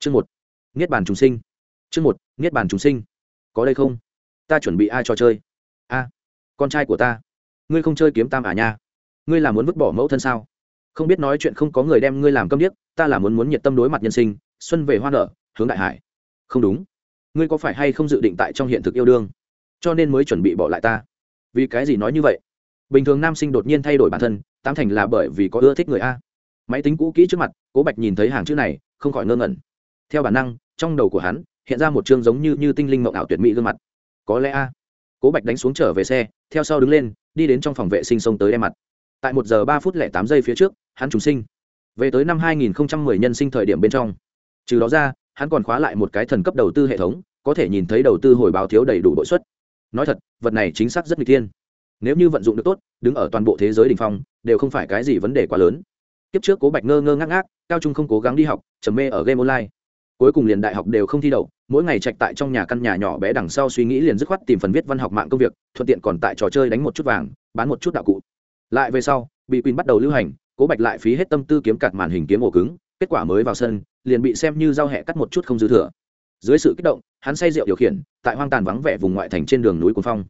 chương một, niết bàn trùng sinh. Chương một, niết bàn trùng sinh. Có đây không? Ta chuẩn bị ai cho chơi? A, con trai của ta. Ngươi không chơi kiếm tam à nha? Ngươi là muốn vứt bỏ mẫu thân sao? Không biết nói chuyện không có người đem ngươi làm câm điếc, ta là muốn muốn nhiệt tâm đối mặt nhân sinh, xuân về hoa nở, hướng đại hải. Không đúng. Ngươi có phải hay không dự định tại trong hiện thực yêu đương? Cho nên mới chuẩn bị bỏ lại ta. Vì cái gì nói như vậy? Bình thường nam sinh đột nhiên thay đổi bản thân, tám thành là bởi vì có ưa thích người a. Máy tính cũ kỹ trước mặt, cố bạch nhìn thấy hàng chữ này, không khỏi ngơ ngẩn theo bản năng, trong đầu của hắn, hiện ra một chương giống như như tinh linh mộng ảo tuyệt mỹ gương mặt. Có lẽ a. Cố bạch đánh xuống trở về xe, theo sau đứng lên, đi đến trong phòng vệ sinh xông tới em mặt. Tại một giờ ba phút lẻ tám giây phía trước, hắn trùng sinh. Về tới năm hai nghìn mười nhân sinh thời điểm bên trong. Trừ đó ra, hắn còn khóa lại một cái thần cấp đầu tư hệ thống, có thể nhìn thấy đầu tư hồi báo thiếu đầy đủ bội suất. Nói thật, vật này chính xác rất n g ư ờ thiên. Nếu như vận dụng được tốt, đứng ở toàn bộ thế giới đ ỉ n h phong, đều không phải cái gì vấn đề quá lớn. Kiếp trước cố bạch ngơ ngơ ngác ngác, cao trung không cố gắng đi học, trầm mê ở game online cuối cùng liền đại học đều không thi đậu, mỗi ngày trạch tại trong nhà căn nhà nhỏ bé đằng sau suy nghĩ liền dứt khoát tìm phần viết văn học mạng công việc, thuận tiện còn tại trò chơi đánh một chút vàng, bán một chút đạo cụ. Lại về sau, bị quỳnh bắt đầu lưu hành, cố bạch lại phí hết tâm tư kiếm cạt màn hình kiếm ổ cứng, kết quả mới vào sân, liền bị xem như giao hẹ cắt một chút không dư thừa. Dưới sự kích động, hắn say rượu điều khiển, tại hoang tàn vắng vẻ vùng ngoại thành trên đường núi cuồng phong.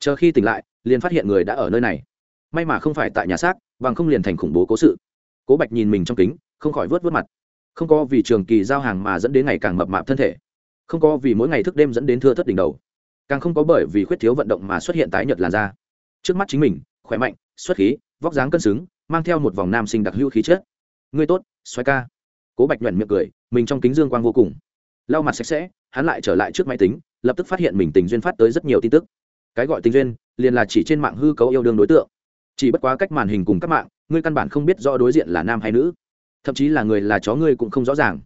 Chờ khi tỉnh lại, liền phát hiện người đã ở nơi này. May mà không phải tại nhà xác, bằng không liền thành khủng bố cố sự. Cố bạch nhìn mình trong kính, không khỏi vớt vớt mặt không có vì trường kỳ giao hàng mà dẫn đến ngày càng mập mạp thân thể. Không có vì mỗi ngày thức đêm dẫn đến thưa thất đỉnh đầu. Càng không có bởi vì khuyết thiếu vận động mà xuất hiện tái nhợt làn da. Trước mắt chính mình, khỏe mạnh, xuất khí, vóc dáng cân xứng, mang theo một vòng nam sinh đặc hữu khí chất. Ngươi tốt xoay ca. Cố bạch nhuận miệng cười, mình trong kính dương quang vô cùng. Lau mặt sạch sẽ, hắn lại trở lại trước máy tính, lập tức phát hiện mình tình duyên phát tới rất nhiều tin tức. Cái gọi tình duyên, liền là chỉ trên mạng hư cấu yêu đương đối tượng. Chỉ bất quá cách màn hình cùng các mạng, ngươi căn bản không biết rõ đối diện là nam hay nữ thậm chí là người là chó ngươi cũng không rõ ràng.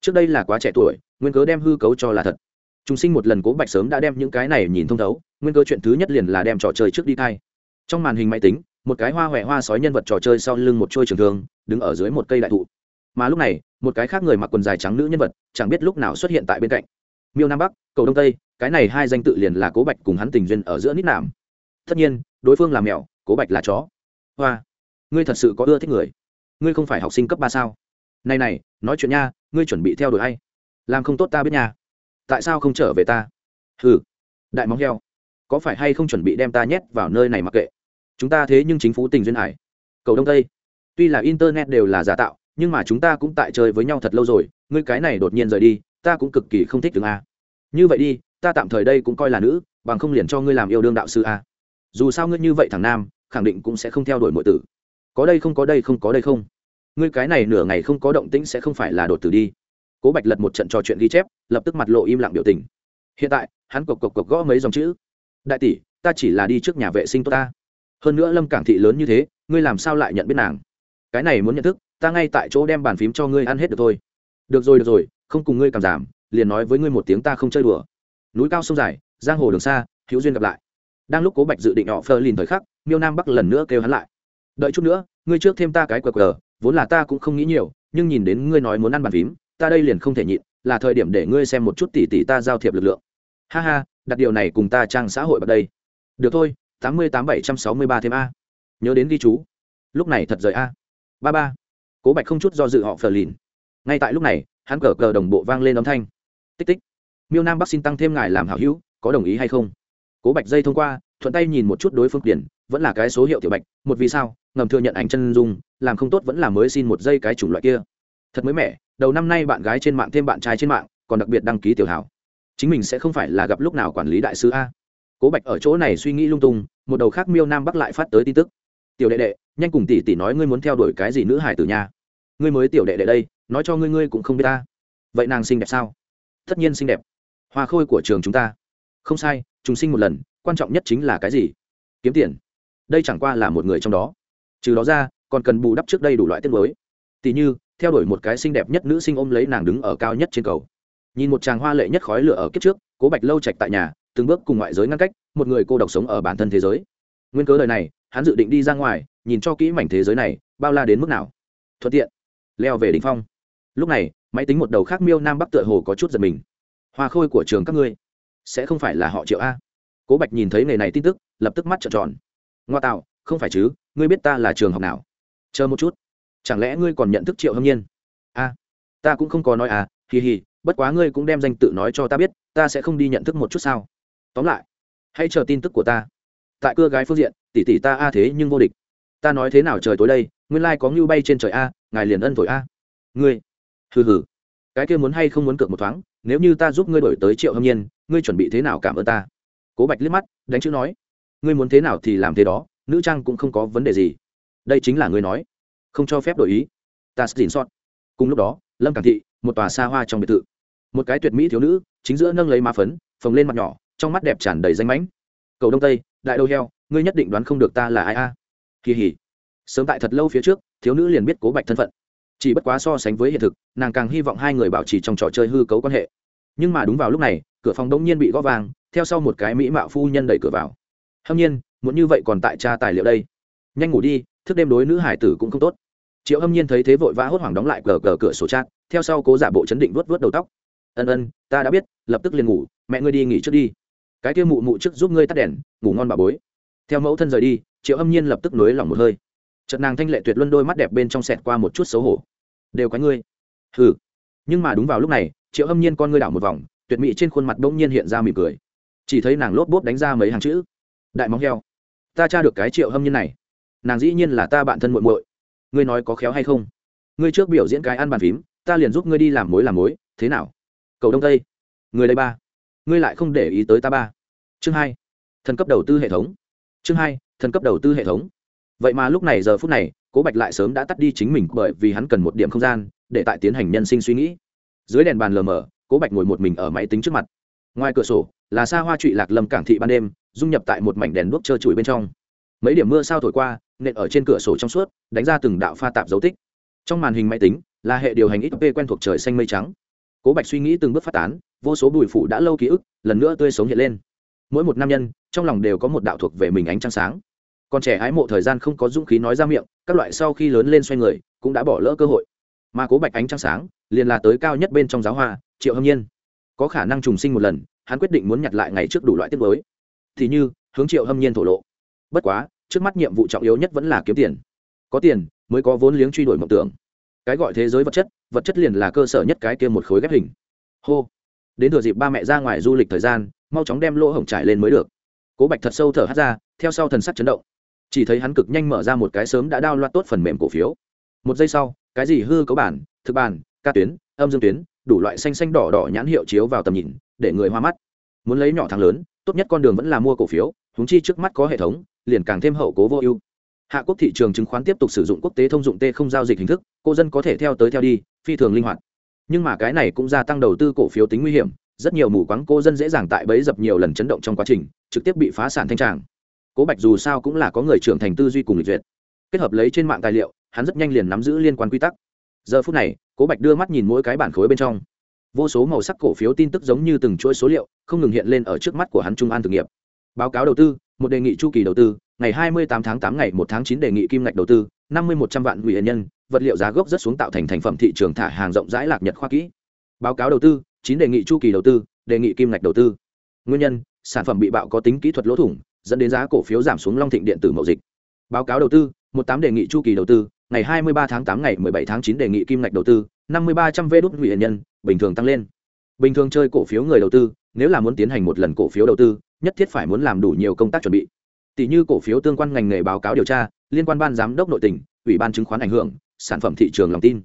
Trước đây là quá trẻ tuổi, nguyên cớ đem hư cấu cho là thật. Chúng sinh một lần cố bạch sớm đã đem những cái này nhìn thông thấu, nguyên cơ chuyện thứ nhất liền là đem trò chơi trước đi thay. Trong màn hình máy tính, một cái hoa huệ hoa sói nhân vật trò chơi sau lưng một trôi trường thương, đứng ở dưới một cây đại thụ. Mà lúc này, một cái khác người mặc quần dài trắng nữ nhân vật, chẳng biết lúc nào xuất hiện tại bên cạnh. Miêu nam bắc, cầu đông tây, cái này hai danh tự liền là cố bạch cùng hắn tình duyên ở giữa nít nảm tất nhiên, đối phương là mèo, cố bạch là chó. Hoa, ngươi thật sự có ưa thích người? Ngươi không phải học sinh cấp ba sao? Này này, nói chuyện nha, ngươi chuẩn bị theo đuổi hay làm không tốt ta biết nha. Tại sao không trở về ta? Hừ, đại móng heo. Có phải hay không chuẩn bị đem ta nhét vào nơi này mặc kệ? Chúng ta thế nhưng chính phủ tình duyên hải. Cầu đông tây. Tuy là internet đều là giả tạo, nhưng mà chúng ta cũng tại chơi với nhau thật lâu rồi, ngươi cái này đột nhiên rời đi, ta cũng cực kỳ không thích tướng a. Như vậy đi, ta tạm thời đây cũng coi là nữ, bằng không liền cho ngươi làm yêu đương đạo sư a. Dù sao ngươi như vậy thằng nam, khẳng định cũng sẽ không theo đuổi mọi tử có đây không có đây không có đây không. Ngươi cái này nửa ngày không có động tĩnh sẽ không phải là đột tử đi. Cố bạch lật một trận trò chuyện ghi chép, lập tức mặt lộ im lặng biểu tình. Hiện tại, hắn cộc cộc cộc gõ mấy dòng chữ. Đại tỷ, ta chỉ là đi trước nhà vệ sinh tốt ta. Hơn nữa lâm cảng thị lớn như thế, ngươi làm sao lại nhận biết nàng? Cái này muốn nhận thức, ta ngay tại chỗ đem bàn phím cho ngươi ăn hết được thôi. Được rồi được rồi, không cùng ngươi cảm giảm, liền nói với ngươi một tiếng ta không chơi đùa. Núi cao sông dài, giang hồ đường xa, hữu duyên gặp lại. Đang lúc cố bạch dự định họ phơ lìn thời khắc, miêu nam bắc lần nữa kêu hắn lại đợi chút nữa, ngươi trước thêm ta cái qr vốn là ta cũng không nghĩ nhiều, nhưng nhìn đến ngươi nói muốn ăn bàn phím, ta đây liền không thể nhịn, là thời điểm để ngươi xem một chút tỷ tỷ ta giao thiệp lực lượng. Ha ha, đặt điều này cùng ta trang xã hội vào đây. Được thôi, tám mươi tám bảy trăm sáu mươi ba thêm a. Nhớ đến ghi chú. Lúc này thật rời a. Ba ba. Cố bạch không chút do dự họ phờ lìn. Ngay tại lúc này, hắn cờ cờ đồng bộ vang lên âm thanh. Tích tích. Miêu nam bắc xin tăng thêm ngài làm hảo hữu, có đồng ý hay không? Cố bạch dây thông qua thuận tay nhìn một chút đối phương điển vẫn là cái số hiệu tiểu bạch, một vì sao, ngầm thừa nhận ảnh chân dung, làm không tốt vẫn là mới xin một dây cái chủng loại kia. Thật mới mẻ, đầu năm nay bạn gái trên mạng thêm bạn trai trên mạng, còn đặc biệt đăng ký tiểu hảo. Chính mình sẽ không phải là gặp lúc nào quản lý đại sứ a. Cố bạch ở chỗ này suy nghĩ lung tung, một đầu khác miêu nam bắc lại phát tới tin tức. Tiểu đệ đệ, nhanh cùng tỷ tỷ nói ngươi muốn theo đuổi cái gì nữ hải tử nhà. ngươi mới tiểu đệ đệ đây, nói cho ngươi ngươi cũng không biết ta. Vậy nàng xinh đẹp sao? Tất nhiên xinh đẹp. Hoa khôi của trường chúng ta. Không sai chúng sinh một lần quan trọng nhất chính là cái gì? Kiếm tiền. Đây chẳng qua là một người trong đó. Trừ đó ra, còn cần bù đắp trước đây đủ loại tiết mới tỷ như, theo đuổi một cái xinh đẹp nhất nữ sinh ôm lấy nàng đứng ở cao nhất trên cầu. Nhìn một chàng hoa lệ nhất khói lửa ở kiếp trước, cố bạch lâu trạch tại nhà, từng bước cùng ngoại giới ngăn cách, một người cô độc sống ở bản thân thế giới. Nguyên cớ đời này, hắn dự định đi ra ngoài, nhìn cho kỹ mảnh thế giới này, bao la đến mức nào. Thuận tiện. Leo về đỉnh phong. Lúc này, máy tính một đầu khác miêu nam bắc tựa hồ có chút giật mình. Hoa khôi của trường các ngươi, sẽ không phải là họ triệu a cố bạch nhìn thấy nghề này tin tức, lập tức mắt trợn tròn. Ngoa tạo, không phải chứ, ngươi biết ta là trường học nào? Chờ một chút. Chẳng lẽ ngươi còn nhận thức triệu hâm nhiên? A ta cũng không có nói à hì hì, bất quá ngươi cũng đem danh tự nói cho ta biết, ta sẽ không đi nhận thức một chút sao? Tóm lại, hãy chờ tin tức của ta. Tại cưa gái phương diện, tỷ tỷ ta a thế nhưng vô địch. Ta nói thế nào trời tối đây, nguyên lai có ngưu bay trên trời a, ngài liền ân thổi a. Ngươi, hừ hừ. Cái kia muốn hay không muốn cược một thoáng, nếu như ta giúp ngươi đổi tới triệu hâm nhiên, ngươi chuẩn bị thế nào cảm ơn ta? Cố bạch liếc mắt, đánh chữ nói, ngươi muốn thế nào thì làm thế đó, nữ trang cũng không có vấn đề gì. Đây chính là ngươi nói. Không cho phép đổi ý. Ta xin sót cùng lúc đó, lâm cảng thị, một tòa xa hoa trong biệt thự. Một cái tuyệt mỹ thiếu nữ, chính giữa nâng lấy má phấn, phồng lên mặt nhỏ, trong mắt đẹp tràn đầy danh mãnh. Cầu đông tây, đại đô heo, ngươi nhất định đoán không được ta là ai a. À? kỳ hỉ. Sớm tại thật lâu phía trước, thiếu nữ liền biết cố bạch thân phận. Chỉ bất quá so sánh với hiện thực, nàng càng hy vọng hai người bảo trì trong trò chơi hư cấu quan hệ. Nhưng mà đúng vào lúc này, cửa phòng đông nhiên bị gõ vàng theo sau một cái mỹ mạo phu nhân đẩy cửa vào. Hâm nhiên, muốn như vậy còn tại tra tài liệu đây. Nhanh ngủ đi, thức đêm đối nữ hải tử cũng không tốt. Triệu hâm nhiên thấy thế vội vã hốt hoảng đóng lại cờ cờ cửa sổ chat, theo sau cố giả bộ chấn định vuốt vuốt đầu tóc. Ân ân, ta đã biết, lập tức liền ngủ, mẹ ngươi đi nghỉ trước đi. Cái kia mụ mụ trước giúp ngươi tắt đèn, ngủ ngon bà bối. Theo mẫu thân rời đi, triệu hâm nhiên lập tức nối lòng một hơi. Trận nàng thanh lệ tuyệt luân đôi mắt đẹp bên trong sẹt qua một chút xấu hổ. Đều có ngươi. Hừ. Nhưng mà đúng vào lúc này, triệu hâm nhiên con ngươi đảo một vòng, tuyệt mỹ trên khuôn mặt bỗng nhiên hiện ra mỉm cười chỉ thấy nàng lốp bốp đánh ra mấy hàng chữ. Đại móng heo. Ta tra được cái triệu hâm nhân này. Nàng dĩ nhiên là ta bạn thân muội muội. Ngươi nói có khéo hay không? Ngươi trước biểu diễn cái ăn bàn phím, ta liền giúp ngươi đi làm mối làm mối, thế nào? Cầu đông tây. Người đây ba. Ngươi lại không để ý tới ta ba. Chương hai. Thần cấp đầu tư hệ thống. Chương hai. Thần cấp đầu tư hệ thống. Vậy mà lúc này giờ phút này, cố bạch lại sớm đã tắt đi chính mình bởi vì hắn cần một điểm không gian để tại tiến hành nhân sinh suy nghĩ. Dưới đèn bàn lờ mờ, cố bạch ngồi một mình ở máy tính trước mặt. Ngoài cửa sổ là xa hoa trụy lạc lâm cảng thị ban đêm, dung nhập tại một mảnh đèn đuốc trơ trụi bên trong. Mấy điểm mưa sao thổi qua, nện ở trên cửa sổ trong suốt, đánh ra từng đạo pha tạp dấu tích. Trong màn hình máy tính, là hệ điều hành xp quen thuộc trời xanh mây trắng. Cố bạch suy nghĩ từng bước phát tán, vô số bùi phủ đã lâu ký ức, lần nữa tươi sống hiện lên. Mỗi một nam nhân, trong lòng đều có một đạo thuộc về mình ánh trăng sáng. Còn trẻ ái mộ thời gian không có dũng khí nói ra miệng, các loại sau khi lớn lên xoay người, cũng đã bỏ lỡ cơ hội. Mà cố bạch ánh trăng sáng, liền là tới cao nhất bên trong giáo hoa, triệu hâm nhiên. Có khả năng trùng sinh một lần hắn quyết định muốn nhặt lại ngày trước đủ loại tiết mới. Thì như, hướng triệu hâm nhiên thổ lộ. Bất quá, trước mắt nhiệm vụ trọng yếu nhất vẫn là kiếm tiền. Có tiền, mới có vốn liếng truy đuổi mộng tưởng. Cái gọi thế giới vật chất vật chất liền là cơ sở nhất cái kia một khối ghép hình. Hô. Đến thừa dịp ba mẹ ra ngoài du lịch thời gian, mau chóng đem lỗ hổng trải lên mới được. Cố bạch thật sâu thở hát ra, theo sau thần sắc chấn động. Chỉ thấy hắn cực nhanh mở ra một cái sớm đã đao loạt tốt phần mềm cổ phiếu. Một giây sau, cái gì hư cấu bản, thực bản, ca tuyến, âm dương tuyến, đủ loại xanh xanh đỏ đỏ nhãn hiệu chiếu vào tầm nhìn để người hoa mắt. Muốn lấy nhỏ thắng lớn, tốt nhất con đường vẫn là mua cổ phiếu húng chi trước mắt có hệ thống, liền càng thêm hậu cố vô ưu. Hạ quốc thị trường chứng khoán tiếp tục sử dụng quốc tế thông dụng t không giao dịch hình thức, cô dân có thể theo tới theo đi, phi thường linh hoạt. Nhưng mà cái này cũng gia tăng đầu tư cổ phiếu tính nguy hiểm, rất nhiều mù quáng cô dân dễ dàng tại bấy dập nhiều lần chấn động trong quá trình, trực tiếp bị phá sản thanh tràng. Cố bạch dù sao cũng là có người trưởng thành tư duy cùng lịch duyệt. Kết hợp lấy trên mạng tài liệu, hắn rất nhanh liền nắm giữ liên quan quy tắc. Giờ phút này, cố bạch đưa mắt nhìn mỗi cái bản khối bên trong vô số màu sắc cổ phiếu tin tức giống như từng chuỗi số liệu, không ngừng hiện lên ở trước mắt của hắn trung an thực nghiệp. Báo cáo đầu tư, một đề nghị chu kỳ đầu tư, ngày 28 tháng 8 ngày 1 tháng 9 đề nghị kim ngạch đầu tư 50 100 vạn hủy nhân, vật liệu giá gốc rất xuống tạo thành thành phẩm thị trường thả hàng rộng rãi lạc nhật khoa kỹ. Báo cáo đầu tư, chín đề nghị chu kỳ đầu tư, đề nghị kim ngạch đầu tư. Nguyên nhân, sản phẩm bị bạo có tính kỹ thuật lỗ thủng, dẫn đến giá cổ phiếu giảm xuống long thịnh điện tử mậu dịch. Báo cáo đầu tư, một tám đề nghị chu kỳ đầu tư, ngày 23 tháng 8 ngày 17 tháng 9 đề nghị kim ngạch đầu tư 5300 V đút hủy nhân bình thường tăng lên. Bình thường chơi cổ phiếu người đầu tư, nếu là muốn tiến hành một lần cổ phiếu đầu tư, nhất thiết phải muốn làm đủ nhiều công tác chuẩn bị. Tỷ như cổ phiếu tương quan ngành nghề báo cáo điều tra, liên quan ban giám đốc nội tỉnh ủy ban chứng khoán ảnh hưởng, sản phẩm thị trường lòng tin.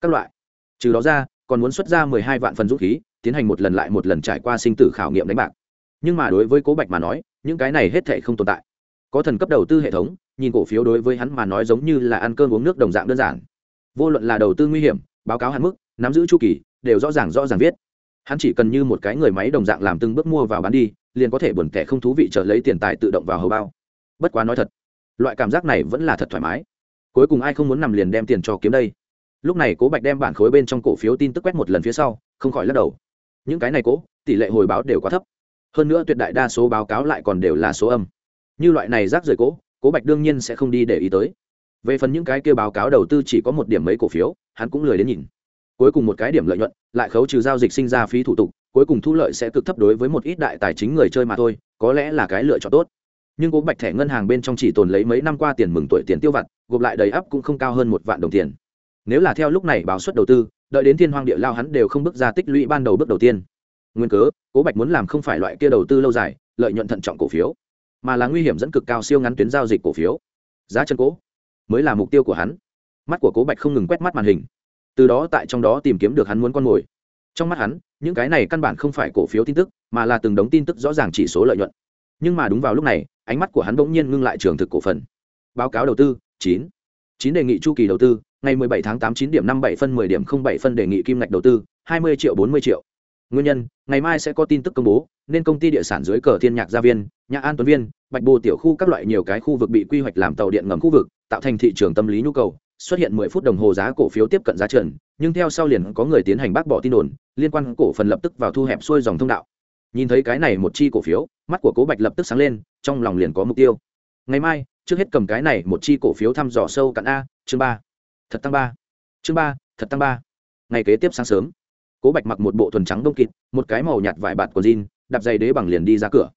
Các loại. Trừ đó ra, còn muốn xuất ra mười hai vạn phần dũng khí, tiến hành một lần lại một lần trải qua sinh tử khảo nghiệm đánh bạc. Nhưng mà đối với cố bạch mà nói, những cái này hết thể không tồn tại. Có thần cấp đầu tư hệ thống, nhìn cổ phiếu đối với hắn mà nói giống như là ăn cơm uống nước đồng dạng đơn giản. Vô luận là đầu tư nguy hiểm, báo cáo hạn mức, nắm giữ chu kỳ đều rõ ràng rõ ràng viết. Hắn chỉ cần như một cái người máy đồng dạng làm từng bước mua vào bán đi, liền có thể buồn tẻ không thú vị trở lấy tiền tài tự động vào hầu bao. Bất quá nói thật, loại cảm giác này vẫn là thật thoải mái. Cuối cùng ai không muốn nằm liền đem tiền cho kiếm đây? Lúc này cố bạch đem bản khối bên trong cổ phiếu tin tức quét một lần phía sau, không khỏi lắc đầu. Những cái này cố, tỷ lệ hồi báo đều quá thấp. Hơn nữa tuyệt đại đa số báo cáo lại còn đều là số âm. Như loại này rác rời cố cố bạch đương nhiên sẽ không đi để ý tới. Về phần những cái kêu báo cáo đầu tư chỉ có một điểm mấy cổ phiếu, hắn cũng lười đến nhìn cuối cùng một cái điểm lợi nhuận, lại khấu trừ giao dịch sinh ra phí thủ tục, cuối cùng thu lợi sẽ cực thấp đối với một ít đại tài chính người chơi mà thôi, có lẽ là cái lựa chọn tốt. Nhưng cố bạch thẻ ngân hàng bên trong chỉ tồn lấy mấy năm qua tiền mừng tuổi tiền tiêu vặt, gộp lại đầy ắp cũng không cao hơn một vạn đồng tiền. Nếu là theo lúc này báo suất đầu tư, đợi đến thiên hoang địa lao hắn đều không bước ra tích lũy ban đầu bước đầu tiên. Nguyên cớ, cố bạch muốn làm không phải loại kia đầu tư lâu dài, lợi nhuận thận trọng cổ phiếu, mà là nguy hiểm dẫn cực cao siêu ngắn tuyến giao dịch cổ phiếu. Giá chân cố mới là mục tiêu của hắn. Mắt của cố bạch không ngừng quét mắt màn hình từ đó tại trong đó tìm kiếm được hắn muốn con mồi. Trong mắt hắn, những cái này căn bản không phải cổ phiếu tin tức, mà là từng đống tin tức rõ ràng chỉ số lợi nhuận. Nhưng mà đúng vào lúc này, ánh mắt của hắn bỗng nhiên ngưng lại trường thực cổ phần. Báo cáo đầu tư, chín. Chín đề nghị chu kỳ đầu tư, ngày 17 tháng 8 9 điểm 57 phân 10 điểm 07 phân đề nghị kim ngạch đầu tư 20 triệu 40 triệu. Nguyên nhân, ngày mai sẽ có tin tức công bố, nên công ty địa sản dưới cờ thiên nhạc gia viên nhà an tuấn viên, bạch bồ tiểu khu các loại nhiều cái khu vực bị quy hoạch làm tàu điện ngầm khu vực, tạo thành thị trường tâm lý nhu cầu xuất hiện 10 phút đồng hồ giá cổ phiếu tiếp cận giá trần, nhưng theo sau liền có người tiến hành bác bỏ tin đồn, liên quan cổ phần lập tức vào thu hẹp xuôi dòng thông đạo. Nhìn thấy cái này một chi cổ phiếu, mắt của cố bạch lập tức sáng lên, trong lòng liền có mục tiêu. Ngày mai, trước hết cầm cái này một chi cổ phiếu thăm dò sâu cặn a, chương ba. Thật tăng ba. Chương ba, thật tăng ba. Ngày kế tiếp sáng sớm, cố bạch mặc một bộ thuần trắng đông kịt, một cái màu nhạt vải bạt của jean, đạp giày đế bằng liền đi ra cửa.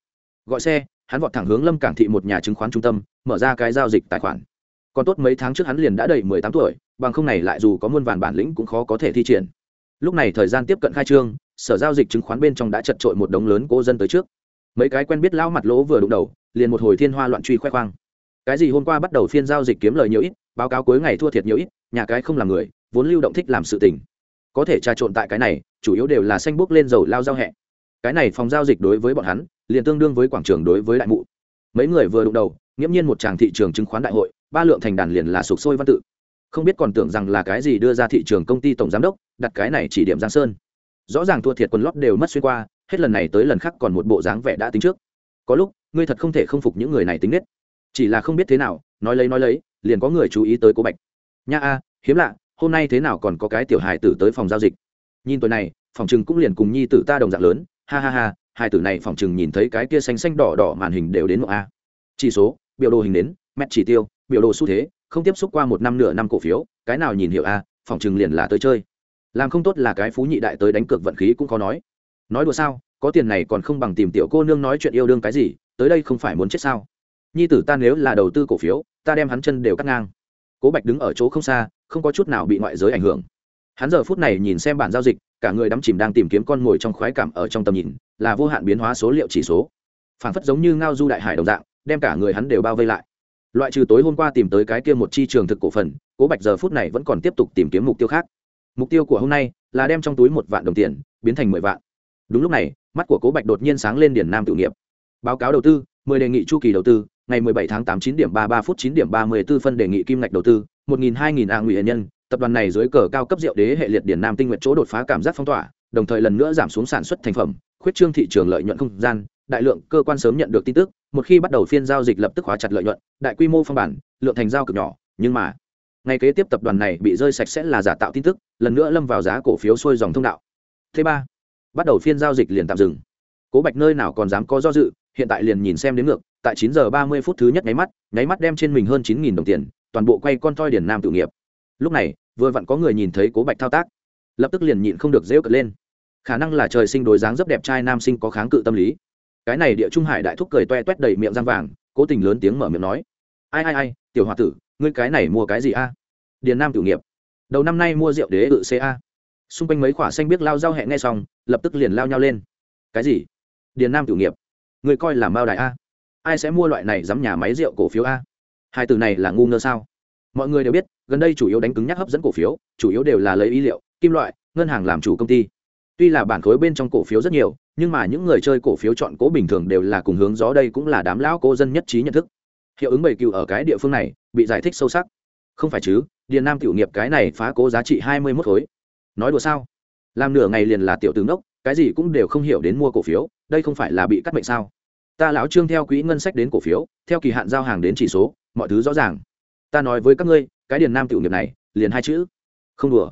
Gọi xe, hắn vọt thẳng hướng lâm cảng thị một nhà chứng khoán trung tâm, mở ra cái giao dịch tài khoản còn tốt mấy tháng trước hắn liền đã đầy mười tám tuổi, bằng không này lại dù có muôn vàn bản lĩnh cũng khó có thể thi triển. Lúc này thời gian tiếp cận khai trương, sở giao dịch chứng khoán bên trong đã chật trội một đống lớn cố dân tới trước. Mấy cái quen biết lão mặt lỗ vừa đụng đầu, liền một hồi thiên hoa loạn truy khoe khoang. Cái gì hôm qua bắt đầu phiên giao dịch kiếm lời nhiều ít, báo cáo cuối ngày thua thiệt nhiều ít, nhà cái không làm người, vốn lưu động thích làm sự tình. Có thể trà trộn tại cái này, chủ yếu đều là xanh bốc lên dầu lao giao hẹ. Cái này phòng giao dịch đối với bọn hắn, liền tương đương với quảng trường đối với đại mụ. Mấy người vừa đụng đầu, nghiễm nhiên một tràng thị trường chứng khoán đại hội ba lượng thành đàn liền là sụp sôi văn tự. Không biết còn tưởng rằng là cái gì đưa ra thị trường công ty tổng giám đốc, đặt cái này chỉ điểm giang sơn. Rõ ràng thua thiệt quần lót đều mất xuyên qua, hết lần này tới lần khác còn một bộ dáng vẻ đã tính trước. Có lúc, ngươi thật không thể không phục những người này tính nết. Chỉ là không biết thế nào, nói lấy nói lấy, liền có người chú ý tới cố bạch. Nha a, hiếm lạ, hôm nay thế nào còn có cái tiểu hài tử tới phòng giao dịch? Nhìn tuổi này, phòng chừng cũng liền cùng nhi tử ta đồng dạng lớn. Ha ha ha hai tử này phòng chừng nhìn thấy cái kia xanh xanh đỏ đỏ màn hình đều đến một a. Chỉ số, biểu đồ hình đến, mét chỉ tiêu biểu đồ xu thế, không tiếp xúc qua một năm nửa năm cổ phiếu, cái nào nhìn hiệu a à, phòng chừng liền là tới chơi. Làm không tốt là cái phú nhị đại tới đánh cược vận khí cũng khó nói. Nói đùa sao, có tiền này còn không bằng tìm tiểu cô nương nói chuyện yêu đương cái gì, tới đây không phải muốn chết sao? Nhi tử ta nếu là đầu tư cổ phiếu, ta đem hắn chân đều cắt ngang. Cố bạch đứng ở chỗ không xa, không có chút nào bị ngoại giới ảnh hưởng. Hắn giờ phút này nhìn xem bản giao dịch, cả người đắm chìm đang tìm kiếm con mồi trong khoái cảm ở trong tầm nhìn, là vô hạn biến hóa số liệu chỉ số. Phản phất giống như ngao du đại hải đồng dạng, đem cả người hắn đều bao vây lại loại trừ tối hôm qua tìm tới cái kia một chi trường thực cổ phần, cố bạch giờ phút này vẫn còn tiếp tục tìm kiếm mục tiêu khác. Mục tiêu của hôm nay là đem trong túi một vạn đồng tiền biến thành mười vạn. Đúng lúc này, mắt của cố bạch đột nhiên sáng lên điển nam tự nghiệp. Báo cáo đầu tư, mười đề nghị chu kỳ đầu tư, ngày 17 tháng 8 9 điểm 33 phút chín điểm 34 phân đề nghị kim ngạch đầu tư 1000 2000 a ngụy nhân, tập đoàn này dưới cờ cao cấp rượu đế hệ liệt điển nam tinh nguyện chỗ đột phá cảm giác phong tỏa, đồng thời lần nữa giảm xuống sản xuất thành phẩm, khuyết trương thị trường lợi nhuận không gian, đại lượng cơ quan sớm nhận được tin tức một khi bắt đầu phiên giao dịch lập tức hóa chặt lợi nhuận, đại quy mô phong bản, lượng thành giao cực nhỏ, nhưng mà ngày kế tiếp tập đoàn này bị rơi sạch sẽ là giả tạo tin tức, lần nữa lâm vào giá cổ phiếu xuôi dòng thông đạo. Thứ ba, bắt đầu phiên giao dịch liền tạm dừng. Cố bạch nơi nào còn dám có do dự, hiện tại liền nhìn xem đến ngược, tại chín giờ ba mươi phút thứ nhất nháy mắt nháy mắt đem trên mình hơn chín nghìn đồng tiền, toàn bộ quay con toi điển nam tự nghiệp. Lúc này, vừa vặn có người nhìn thấy cố bạch thao tác, lập tức liền nhịn không được rêu cật lên. Khả năng là trời sinh đối dáng rất đẹp trai nam sinh có kháng cự tâm lý cái này địa trung hải đại thúc cười toe toét đầy miệng răng vàng, cố tình lớn tiếng mở miệng nói, ai ai ai, tiểu h tử, ngươi cái này mua cái gì a? Điền nam tử nghiệp, đầu năm nay mua rượu đế tự ca xung quanh mấy khoả xanh biết lao giao hẹ nghe xong, lập tức liền lao nhau lên. Cái gì? Điền nam tử nghiệp người coi là mao đại a? Ai sẽ mua loại này dám nhà máy rượu cổ phiếu a? Hai từ này là ngu ngơ sao? Mọi người đều biết, gần đây chủ yếu đánh cứng nhắc hấp dẫn cổ phiếu, chủ yếu đều là lấy ý liệu, kim loại, ngân hàng làm chủ công ty tuy là bản khối bên trong cổ phiếu rất nhiều, nhưng mà những người chơi cổ phiếu chọn cố bình thường đều là cùng hướng gió đây cũng là đám lão cố dân nhất trí nhận thức. Hiệu ứng bầy cựu ở cái địa phương này, bị giải thích sâu sắc. Không phải chứ, điền nam tiểu nghiệp cái này phá cố giá trị hai mươi mốt khối. Nói đùa sao? Làm nửa ngày liền là tiểu tướng đốc, cái gì cũng đều không hiểu đến mua cổ phiếu, đây không phải là bị cắt mệnh sao? Ta lão trương theo quỹ ngân sách đến cổ phiếu, theo kỳ hạn giao hàng đến chỉ số, mọi thứ rõ ràng. Ta nói với các ngươi, cái điền nam tiểu nghiệp này, liền hai chữ. Không đùa.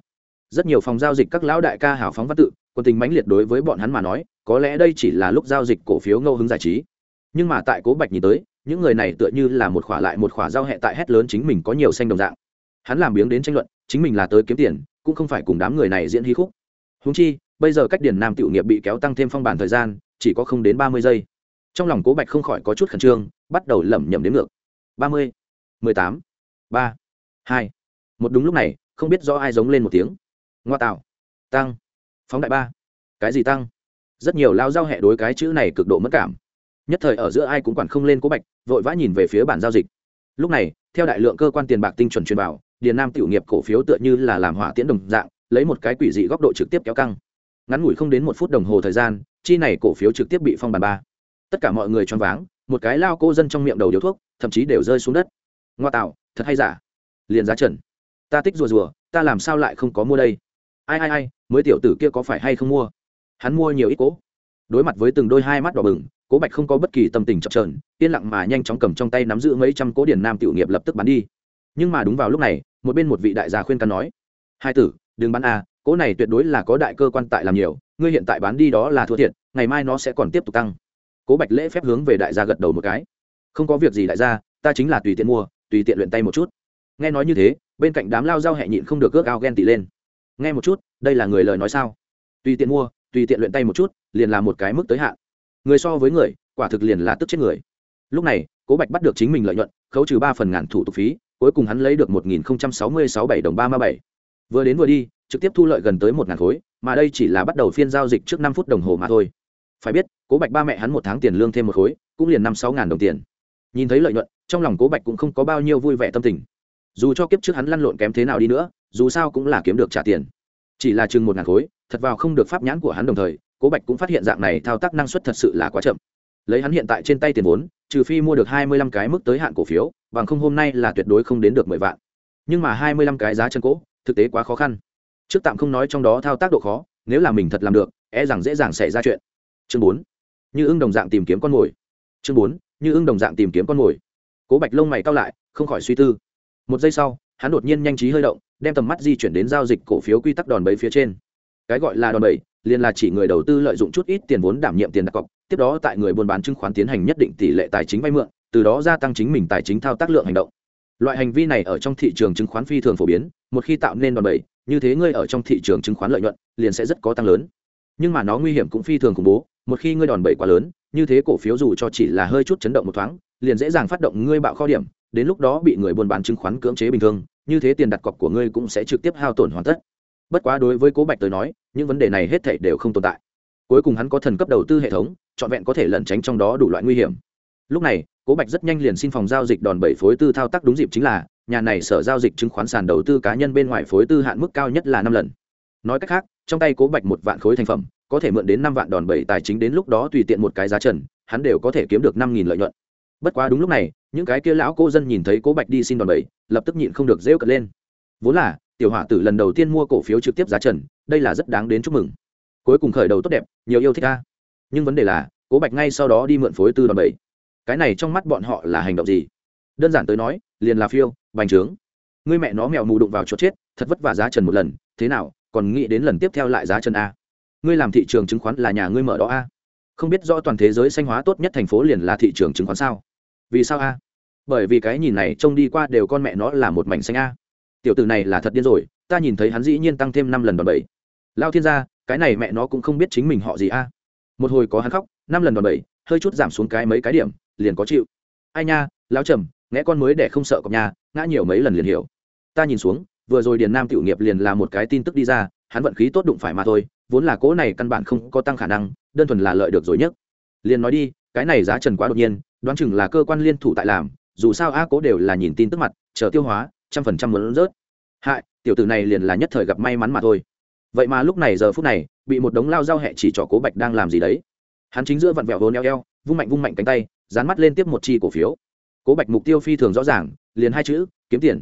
Rất nhiều phòng giao dịch các lão đại ca hào phóng văn tự còn tình mãnh liệt đối với bọn hắn mà nói, có lẽ đây chỉ là lúc giao dịch cổ phiếu ngẫu hứng giải trí. Nhưng mà tại cố bạch nhìn tới, những người này tựa như là một khỏa lại một khỏa giao hẹ tại hét lớn chính mình có nhiều xanh đồng dạng. Hắn làm biếng đến tranh luận, chính mình là tới kiếm tiền, cũng không phải cùng đám người này diễn hí khúc. Húng chi, bây giờ cách điển nam tiểu nghiệp bị kéo tăng thêm phong bản thời gian, chỉ có không đến ba mươi giây. Trong lòng cố bạch không khỏi có chút khẩn trương, bắt đầu lẩm nhẩm đến ngược. Ba mươi, mười tám, ba, hai. Một đúng lúc này, không biết do ai giống lên một tiếng. Ngoa tạo. Tăng phóng đại ba. Cái gì tăng? Rất nhiều lao giao hẹ đối cái chữ này cực độ mất cảm. Nhất thời ở giữa ai cũng quản không lên cố bạch, vội vã nhìn về phía bản giao dịch. Lúc này, theo đại lượng cơ quan tiền bạc tinh chuẩn truyền vào, điền nam tiểu nghiệp cổ phiếu tựa như là làm hỏa tiễn đồng dạng, lấy một cái quỷ dị góc độ trực tiếp kéo căng. Ngắn ngủi không đến một phút đồng hồ thời gian, chi này cổ phiếu trực tiếp bị phong bàn ba. Tất cả mọi người choáng váng, một cái lao cô dân trong miệng đầu điếu thuốc, thậm chí đều rơi xuống đất. Ngoa tạo, thật hay giả? Liền giá trần. Ta tích rùa rùa, ta làm sao lại không có mua đây? Ai ai ai, mới tiểu tử kia có phải hay không mua? Hắn mua nhiều ít cố. Đối mặt với từng đôi hai mắt đỏ bừng, cố bạch không có bất kỳ tâm tình chập trờn yên lặng mà nhanh chóng cầm trong tay nắm giữ mấy trăm cố điển nam tiểu nghiệp lập tức bán đi. Nhưng mà đúng vào lúc này, một bên một vị đại gia khuyên can nói, hai tử, đừng bán a cố này tuyệt đối là có đại cơ quan tại làm nhiều, ngươi hiện tại bán đi đó là thua thiệt, ngày mai nó sẽ còn tiếp tục tăng. Cố bạch lễ phép hướng về đại gia gật đầu một cái. Không có việc gì đại gia, ta chính là tùy tiện mua, tùy tiện luyện tay một chút. Nghe nói như thế, bên cạnh đám lao giao hẹ nhịn không được ước ao ghen tị lên nghe một chút, đây là người lời nói sao? Tùy tiện mua, tùy tiện luyện tay một chút, liền là một cái mức tới hạn. Người so với người, quả thực liền là tức chết người. Lúc này, cố bạch bắt được chính mình lợi nhuận, khấu trừ ba phần ngàn thủ tục phí, cuối cùng hắn lấy được một nghìn sáu mươi sáu bảy đồng ba mươi bảy. Vừa đến vừa đi, trực tiếp thu lợi gần tới một ngàn khối, mà đây chỉ là bắt đầu phiên giao dịch trước năm phút đồng hồ mà thôi. Phải biết, cố bạch ba mẹ hắn một tháng tiền lương thêm một khối, cũng liền năm sáu ngàn đồng tiền. Nhìn thấy lợi nhuận, trong lòng cố bạch cũng không có bao nhiêu vui vẻ tâm tình. Dù cho kiếp trước hắn lăn lộn kém thế nào đi nữa dù sao cũng là kiếm được trả tiền. Chỉ là chừng một ngàn khối, thật vào không được pháp nhãn của hắn đồng thời, cố bạch cũng phát hiện dạng này thao tác năng suất thật sự là quá chậm. Lấy hắn hiện tại trên tay tiền vốn, trừ phi mua được hai mươi lăm cái mức tới hạn cổ phiếu, bằng không hôm nay là tuyệt đối không đến được mười vạn. Nhưng mà hai mươi lăm cái giá chân cỗ, thực tế quá khó khăn. Trước tạm không nói trong đó thao tác độ khó, nếu là mình thật làm được e rằng dễ dàng xảy ra chuyện. Chương bốn. Như ưng đồng dạng tìm kiếm con mồi. Chương bốn. Như ưng đồng dạng tìm kiếm con mồi. Cố bạch lông mày cao lại, không khỏi suy tư. Một giây sau, hắn đột nhiên nhanh trí hơi động đem tầm mắt di chuyển đến giao dịch cổ phiếu quy tắc đòn bẩy phía trên. Cái gọi là đòn bẩy, liền là chỉ người đầu tư lợi dụng chút ít tiền vốn đảm nhiệm tiền đặt cọc, tiếp đó tại người buôn bán chứng khoán tiến hành nhất định tỷ lệ tài chính vay mượn, từ đó gia tăng chính mình tài chính thao tác lượng hành động. Loại hành vi này ở trong thị trường chứng khoán phi thường phổ biến, một khi tạo nên đòn bẩy, như thế ngươi ở trong thị trường chứng khoán lợi nhuận liền sẽ rất có tăng lớn. Nhưng mà nó nguy hiểm cũng phi thường khủng bố, một khi ngươi đòn bẩy quá lớn, như thế cổ phiếu dù cho chỉ là hơi chút chấn động một thoáng, liền dễ dàng phát động ngươi bạo kho điểm, đến lúc đó bị người buôn bán chứng khoán cưỡng chế bình thường như thế tiền đặt cọc của ngươi cũng sẽ trực tiếp hao tổn hoàn tất. Bất quá đối với cố bạch tới nói, những vấn đề này hết thảy đều không tồn tại. Cuối cùng hắn có thần cấp đầu tư hệ thống, trọn vẹn có thể lẩn tránh trong đó đủ loại nguy hiểm. Lúc này, cố bạch rất nhanh liền xin phòng giao dịch đòn bẩy phối tư thao tác đúng dịp chính là, nhà này sở giao dịch chứng khoán sàn đầu tư cá nhân bên ngoài phối tư hạn mức cao nhất là năm lần. Nói cách khác, trong tay cố bạch một vạn khối thành phẩm, có thể mượn đến năm vạn đòn bẩy tài chính đến lúc đó tùy tiện một cái giá trần, hắn đều có thể kiếm được năm nghìn lợi nhuận bất quá đúng lúc này, những cái kia lão cô dân nhìn thấy cố bạch đi xin đòn bẩy, lập tức nhịn không được rêu cật lên. Vốn là, tiểu hỏa tử lần đầu tiên mua cổ phiếu trực tiếp giá trần, đây là rất đáng đến chúc mừng. Cuối cùng khởi đầu tốt đẹp, nhiều yêu thích ca nhưng vấn đề là, cố bạch ngay sau đó đi mượn phối tư đòn bẩy. Cái này trong mắt bọn họ là hành động gì? Đơn giản tới nói, liền là phiêu, bành trướng. Ngươi mẹ nó mèo mù đụng vào chỗ chết, thật vất vả giá trần một lần, thế nào, còn nghĩ đến lần tiếp theo lại giá trần a? Ngươi làm thị trường chứng khoán là nhà ngươi mở đó a? Không biết rõ toàn thế giới xanh hóa tốt nhất thành phố liền là thị trường chứng khoán sao? Vì sao a? Bởi vì cái nhìn này trông đi qua đều con mẹ nó là một mảnh xanh a. Tiểu tử này là thật điên rồi, ta nhìn thấy hắn dĩ nhiên tăng thêm năm lần đòn bẩy. Lao thiên gia, cái này mẹ nó cũng không biết chính mình họ gì a. Một hồi có hắn khóc, năm lần đòn bẩy, hơi chút giảm xuống cái mấy cái điểm, liền có chịu. Ai nha lao trầm nghe con mới để không sợ cọc nhà, ngã nhiều mấy lần liền hiểu. Ta nhìn xuống, vừa rồi điền nam tiểu nghiệp liền là một cái tin tức đi ra, hắn vận khí tốt đụng phải mà thôi, vốn là cỗ này căn bản không có tăng khả năng, đơn thuần là lợi được rồi nhất liền nói đi cái này giá trần quá đột nhiên, đoán chừng là cơ quan liên thủ tại làm, dù sao a cố đều là nhìn tin tức mặt, chờ tiêu hóa, trăm phần trăm muốn rớt. Hại, tiểu tử này liền là nhất thời gặp may mắn mà thôi. Vậy mà lúc này giờ phút này, bị một đống lao dao hẹ chỉ trỏ cố bạch đang làm gì đấy? Hắn chính giữa vặn vẹo hồn eo eo, vung mạnh vung mạnh cánh tay, dán mắt lên tiếp một chi cổ phiếu. Cố bạch mục tiêu phi thường rõ ràng, liền hai chữ, kiếm tiền.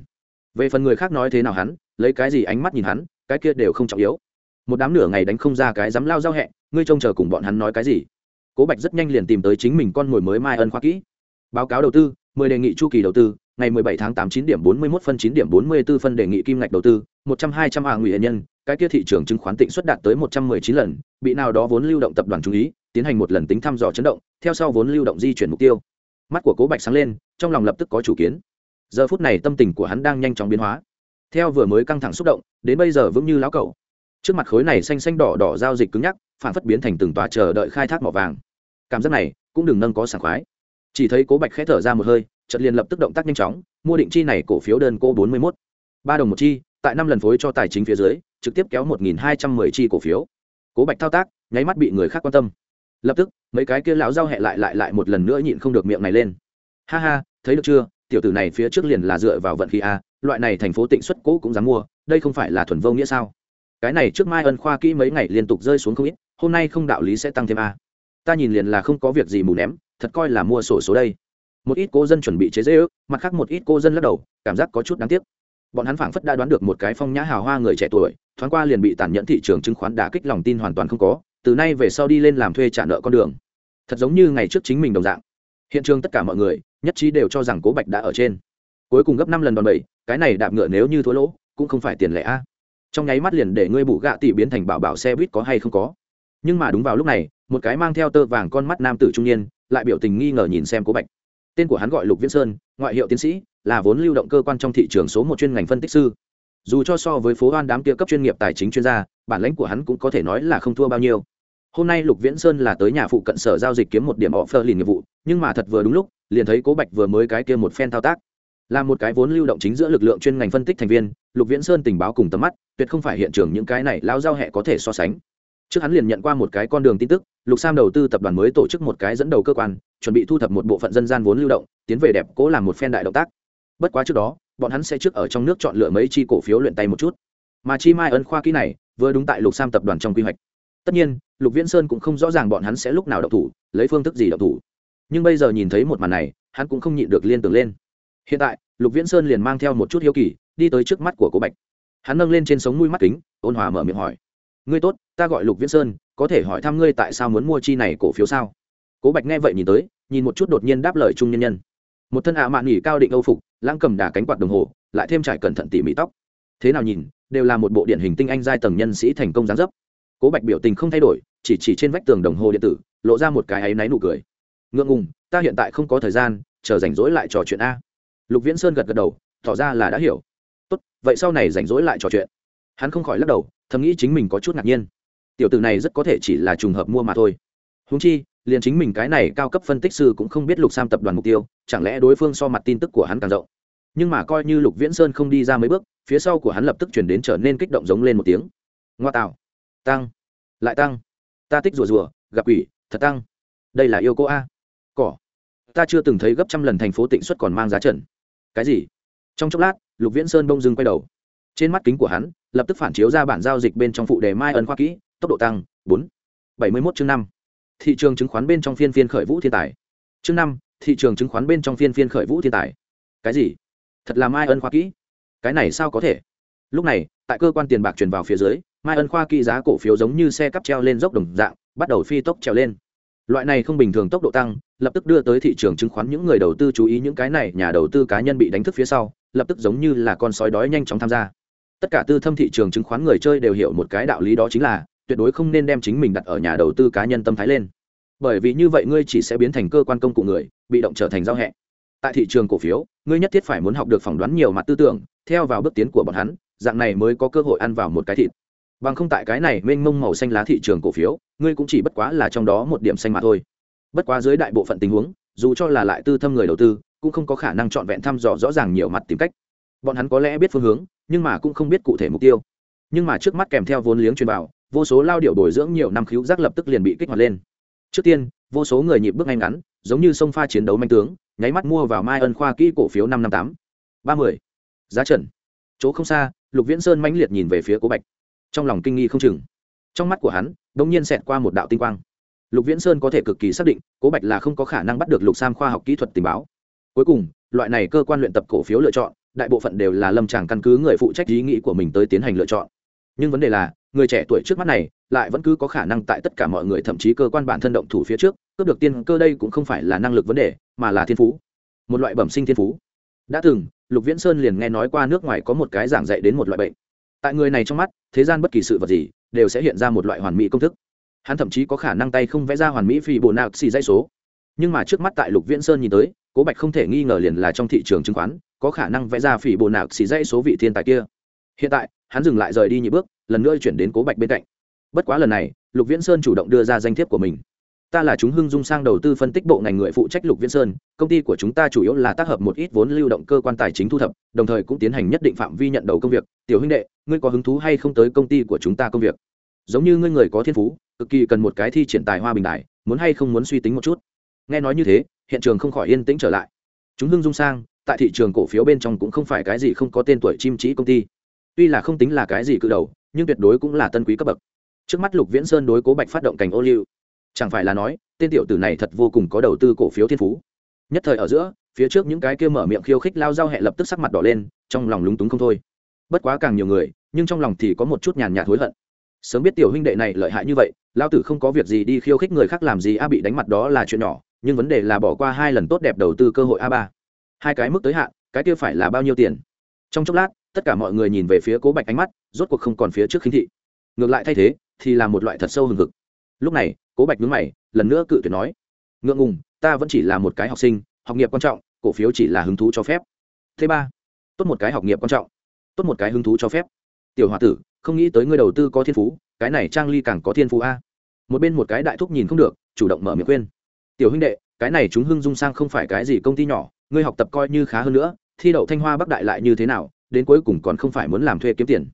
Về phần người khác nói thế nào hắn, lấy cái gì ánh mắt nhìn hắn, cái kia đều không trọng yếu. Một đám nửa ngày đánh không ra cái dám lao giao hẹ, ngươi trông chờ cùng bọn hắn nói cái gì? Cố bạch rất nhanh liền tìm tới chính mình con mồi mới mai ân khoa kỹ. Báo cáo đầu tư, mười đề nghị chu kỳ đầu tư, ngày mười bảy tháng tám chín điểm bốn mươi 41 phân, chín điểm bốn mươi 44 phân đề nghị kim ngạch đầu tư, một trăm hai trăm a ngụy nhân, cái kia thị trường chứng khoán tịnh xuất đạt tới một trăm mười chín lần, bị nào đó vốn lưu động tập đoàn chú ý, tiến hành một lần tính thăm dò chấn động, theo sau vốn lưu động di chuyển mục tiêu. Mắt của cố bạch sáng lên, trong lòng lập tức có chủ kiến. Giờ phút này tâm tình của hắn đang nhanh chóng biến hóa. Theo vừa mới căng thẳng xúc động, đến bây giờ vững như lão cẩu. Trước mặt khối này xanh xanh đỏ đỏ giao dịch cứng nhắc, phản phất biến thành từng tòa chờ đợi khai thác mỏ vàng cảm giác này cũng đừng nâng có sảng khoái. Chỉ thấy cố bạch khẽ thở ra một hơi, chợt liền lập tức động tác nhanh chóng, mua định chi này cổ phiếu đơn cô bốn mươi một ba đồng một chi, tại năm lần phối cho tài chính phía dưới, trực tiếp kéo một nghìn hai trăm mười chi cổ phiếu. Cố bạch thao tác, nháy mắt bị người khác quan tâm. Lập tức, mấy cái kia lão giao hẹ lại lại lại một lần nữa nhịn không được miệng này lên. Ha ha, thấy được chưa? Tiểu tử này phía trước liền là dựa vào vận khí a, loại này thành phố tịnh xuất cũ cũng dám mua, đây không phải là thuần vô nghĩa sao? Cái này trước mai ân khoa kỹ mấy ngày liên tục rơi xuống không ít, hôm nay không đạo lý sẽ tăng thêm a ta nhìn liền là không có việc gì mù ném, thật coi là mua sổ số đây. Một ít cô dân chuẩn bị chế dễ ước, mặt khác một ít cô dân lắc đầu, cảm giác có chút đáng tiếc. Bọn hắn phảng phất đã đoán được một cái phong nhã hào hoa người trẻ tuổi, thoáng qua liền bị tàn nhẫn thị trường chứng khoán đả kích lòng tin hoàn toàn không có, từ nay về sau đi lên làm thuê trả nợ con đường. Thật giống như ngày trước chính mình đồng dạng. Hiện trường tất cả mọi người, nhất trí đều cho rằng cố bạch đã ở trên. Cuối cùng gấp năm lần đòn bẩy, cái này đạp ngựa nếu như thua lỗ, cũng không phải tiền lẻ a. Trong nháy mắt liền để ngươi bù gạ tỷ biến thành bảo bảo xe buýt có hay không có. Nhưng mà đúng vào lúc này một cái mang theo tơ vàng con mắt nam tử trung niên, lại biểu tình nghi ngờ nhìn xem cố bạch. Tên của hắn gọi lục viễn sơn, ngoại hiệu tiến sĩ, là vốn lưu động cơ quan trong thị trường số một chuyên ngành phân tích sư. Dù cho so với phố hoan đám kia cấp chuyên nghiệp tài chính chuyên gia, bản lãnh của hắn cũng có thể nói là không thua bao nhiêu. Hôm nay lục viễn sơn là tới nhà phụ cận sở giao dịch kiếm một điểm họ phơ liền nghiệp vụ, nhưng mà thật vừa đúng lúc, liền thấy cố bạch vừa mới cái kia một phen thao tác. Là một cái vốn lưu động chính giữa lực lượng chuyên ngành phân tích thành viên, lục viễn sơn tình báo cùng tầm mắt, tuyệt không phải hiện trường những cái này lao giao hẹ có thể so sánh trước hắn liền nhận qua một cái con đường tin tức, lục sam đầu tư tập đoàn mới tổ chức một cái dẫn đầu cơ quan, chuẩn bị thu thập một bộ phận dân gian vốn lưu động, tiến về đẹp cố làm một phen đại động tác. Bất quá trước đó, bọn hắn sẽ trước ở trong nước chọn lựa mấy chi cổ phiếu luyện tay một chút. Mà chi mai ân khoa kỹ này, vừa đúng tại lục sam tập đoàn trong quy hoạch. Tất nhiên, lục viễn sơn cũng không rõ ràng bọn hắn sẽ lúc nào động thủ, lấy phương thức gì động thủ. Nhưng bây giờ nhìn thấy một màn này, hắn cũng không nhịn được liên tưởng lên. Hiện tại, lục viễn sơn liền mang theo một chút hiếu kỳ, đi tới trước mắt của cố bạch. Hắn nâng lên trên sống mũi mắt kính, ôn hòa mở miệng hỏi ngươi tốt, ta gọi lục viễn sơn, có thể hỏi thăm ngươi tại sao muốn mua chi này cổ phiếu sao? Cố bạch nghe vậy nhìn tới, nhìn một chút đột nhiên đáp lời trung nhân nhân. Một thân ạ mạn nghỉ cao định âu phục, lãng cầm đà cánh quạt đồng hồ, lại thêm trải cẩn thận tỉ mỉ tóc. Thế nào nhìn, đều là một bộ điển hình tinh anh giai tầng nhân sĩ thành công gián dấp. Cố bạch biểu tình không thay đổi, chỉ chỉ trên vách tường đồng hồ điện tử, lộ ra một cái áy náy nụ cười. Ngượng ngùng, ta hiện tại không có thời gian, chờ rảnh rỗi lại trò chuyện a. Lục viễn sơn gật gật đầu, tỏ ra là đã hiểu. Tốt, vậy sau này rảnh rỗi lại trò chuyện. Hắn không khỏi lắc đầu thầm nghĩ chính mình có chút ngạc nhiên. Tiểu tử này rất có thể chỉ là trùng hợp mua mà thôi. Húng chi, liền chính mình cái này cao cấp phân tích sư cũng không biết lục sam tập đoàn mục tiêu, chẳng lẽ đối phương so mặt tin tức của hắn càng rộng. Nhưng mà coi như lục viễn sơn không đi ra mấy bước, phía sau của hắn lập tức chuyển đến trở nên kích động giống lên một tiếng. Ngoa tạo. Tăng. Lại tăng. Ta tích rùa rùa, gặp quỷ, thật tăng. Đây là yêu cô a. Cỏ. Ta chưa từng thấy gấp trăm lần thành phố tịnh xuất còn mang giá trần. Cái gì? Trong chốc lát, lục viễn sơn bông dưng quay đầu. Trên mắt kính của hắn lập tức phản chiếu ra bản giao dịch bên trong phụ đề mai ân khoa kỹ, tốc độ tăng, bốn, bảy mươi một chương năm. Thị trường chứng khoán bên trong phiên phiên khởi vũ thiên tài. Chương năm, thị trường chứng khoán bên trong phiên phiên khởi vũ thiên tài. Cái gì? Thật là mai ân khoa kỹ? Cái này sao có thể? Lúc này, tại cơ quan tiền bạc truyền vào phía dưới, mai ân khoa kỹ giá cổ phiếu giống như xe cắp treo lên dốc đồng dạng, bắt đầu phi tốc treo lên. Loại này không bình thường tốc độ tăng, lập tức đưa tới thị trường chứng khoán những người đầu tư chú ý những cái này, nhà đầu tư cá nhân bị đánh thức phía sau, lập tức giống như là con sói đói nhanh chóng tham gia tất cả tư thâm thị trường chứng khoán người chơi đều hiểu một cái đạo lý đó chính là, tuyệt đối không nên đem chính mình đặt ở nhà đầu tư cá nhân tâm thái lên. Bởi vì như vậy ngươi chỉ sẽ biến thành cơ quan công cụ người, bị động trở thành giao hẹ. Tại thị trường cổ phiếu, ngươi nhất thiết phải muốn học được phỏng đoán nhiều mặt tư tưởng, theo vào bước tiến của bọn hắn, dạng này mới có cơ hội ăn vào một cái thịt. Bằng không tại cái này mênh mông màu xanh lá thị trường cổ phiếu, ngươi cũng chỉ bất quá là trong đó một điểm xanh mà thôi. Bất quá dưới đại bộ phận tình huống, dù cho là lại tư thâm người đầu tư, cũng không có khả năng trọn vẹn thăm dò rõ ràng nhiều mặt tìm cách bọn hắn có lẽ biết phương hướng, nhưng mà cũng không biết cụ thể mục tiêu. Nhưng mà trước mắt kèm theo vốn liếng truyền vào vô số lao điệu bồi dưỡng nhiều năm khíu giác lập tức liền bị kích hoạt lên. Trước tiên, vô số người nhịp bước ngay ngắn, giống như sông pha chiến đấu manh tướng, nháy mắt mua vào mai ân khoa kỹ cổ phiếu năm năm tám. Ba mươi giá trần. Chỗ không xa, lục viễn sơn mãnh liệt nhìn về phía cố bạch. Trong lòng kinh nghi không chừng. Trong mắt của hắn đ ỗ n g nhiên xẹt qua một đạo tinh quang. Lục viễn sơn có thể cực kỳ xác định, cố bạch là không có khả năng bắt được lục sam khoa học kỹ thuật tình báo. Cuối cùng, loại này cơ quan luyện tập cổ phiếu lựa chọn đại bộ phận đều là lâm tràng căn cứ người phụ trách ý nghĩ của mình tới tiến hành lựa chọn. Nhưng vấn đề là, người trẻ tuổi trước mắt này lại vẫn cứ có khả năng tại tất cả mọi người, thậm chí cơ quan bản thân động thủ phía trước, cướp được tiên cơ đây cũng không phải là năng lực vấn đề, mà là thiên phú. Một loại bẩm sinh thiên phú. Đã từng, lục viễn sơn liền nghe nói qua nước ngoài có một cái giảng dạy đến một loại bệnh. Tại người này trong mắt, thế gian bất kỳ sự vật gì đều sẽ hiện ra một loại hoàn mỹ công thức. Hắn thậm chí có khả năng tay không vẽ ra hoàn mỹ phi bộ nào xì dây số nhưng mà trước mắt tại lục viễn sơn nhìn tới, cố bạch không thể nghi ngờ liền là trong thị trường chứng khoán, có khả năng vẽ ra phỉ bộ nạc xì dây số vị thiên tài kia. Hiện tại, hắn dừng lại rời đi nhị bước, lần nữa chuyển đến cố bạch bên cạnh. Bất quá lần này, lục viễn sơn chủ động đưa ra danh thiếp của mình. Ta là chúng hưng dung sang đầu tư phân tích bộ ngành người phụ trách lục viễn sơn, công ty của chúng ta chủ yếu là tác hợp một ít vốn lưu động cơ quan tài chính thu thập, đồng thời cũng tiến hành nhất định phạm vi nhận đầu công việc. Tiểu huynh đệ, ngươi có hứng thú hay không tới công ty của chúng ta công việc? Giống như ngươi người có thiên phú, cực kỳ cần một cái thi triển tài hoa bình đại, muốn hay không muốn suy tính một chút? Nghe nói như thế, hiện trường không khỏi yên tĩnh trở lại. Chúng hưng dung sang, tại thị trường cổ phiếu bên trong cũng không phải cái gì không có tên tuổi chim trí công ty. Tuy là không tính là cái gì cự đầu, nhưng tuyệt đối cũng là tân quý cấp bậc. Trước mắt lục viễn sơn đối cố bạch phát động cảnh ô liu. Chẳng phải là nói, tên tiểu tử này thật vô cùng có đầu tư cổ phiếu thiên phú. Nhất thời ở giữa, phía trước những cái kia mở miệng khiêu khích lao dao hẹ lập tức sắc mặt đỏ lên, trong lòng lúng túng không thôi. Bất quá càng nhiều người, nhưng trong lòng thì có một chút nhàn nhạt hối hận. Sớm biết tiểu huynh đệ này lợi hại như vậy, lao tử không có việc gì đi khiêu khích người khác làm gì, a bị đánh mặt đó là chuyện nhỏ nhưng vấn đề là bỏ qua hai lần tốt đẹp đầu tư cơ hội a ba. Hai cái mức tới hạn, cái kia phải là bao nhiêu tiền? Trong chốc lát, tất cả mọi người nhìn về phía cố bạch ánh mắt, rốt cuộc không còn phía trước khinh thị. Ngược lại thay thế, thì là một loại thật sâu hừng hực. Lúc này, cố bạch nhướng mày, lần nữa cự tuyệt nói, ngượng ngùng, ta vẫn chỉ là một cái học sinh, học nghiệp quan trọng, cổ phiếu chỉ là hứng thú cho phép. Thứ ba, tốt một cái học nghiệp quan trọng, tốt một cái hứng thú cho phép. Tiểu h o a tử, không nghĩ tới ngươi đầu tư có thiên phú, cái này trang ly càng có thiên phú a. Một bên một cái đại thúc nhìn không được, chủ động mở miệng khuyên tiểu huynh đệ, cái này chúng hưng dung sang không phải cái gì công ty nhỏ, ngươi học tập coi như khá hơn nữa, thi đậu thanh hoa bắc đại lại như thế nào, đến cuối cùng còn không phải muốn làm thuê kiếm tiền.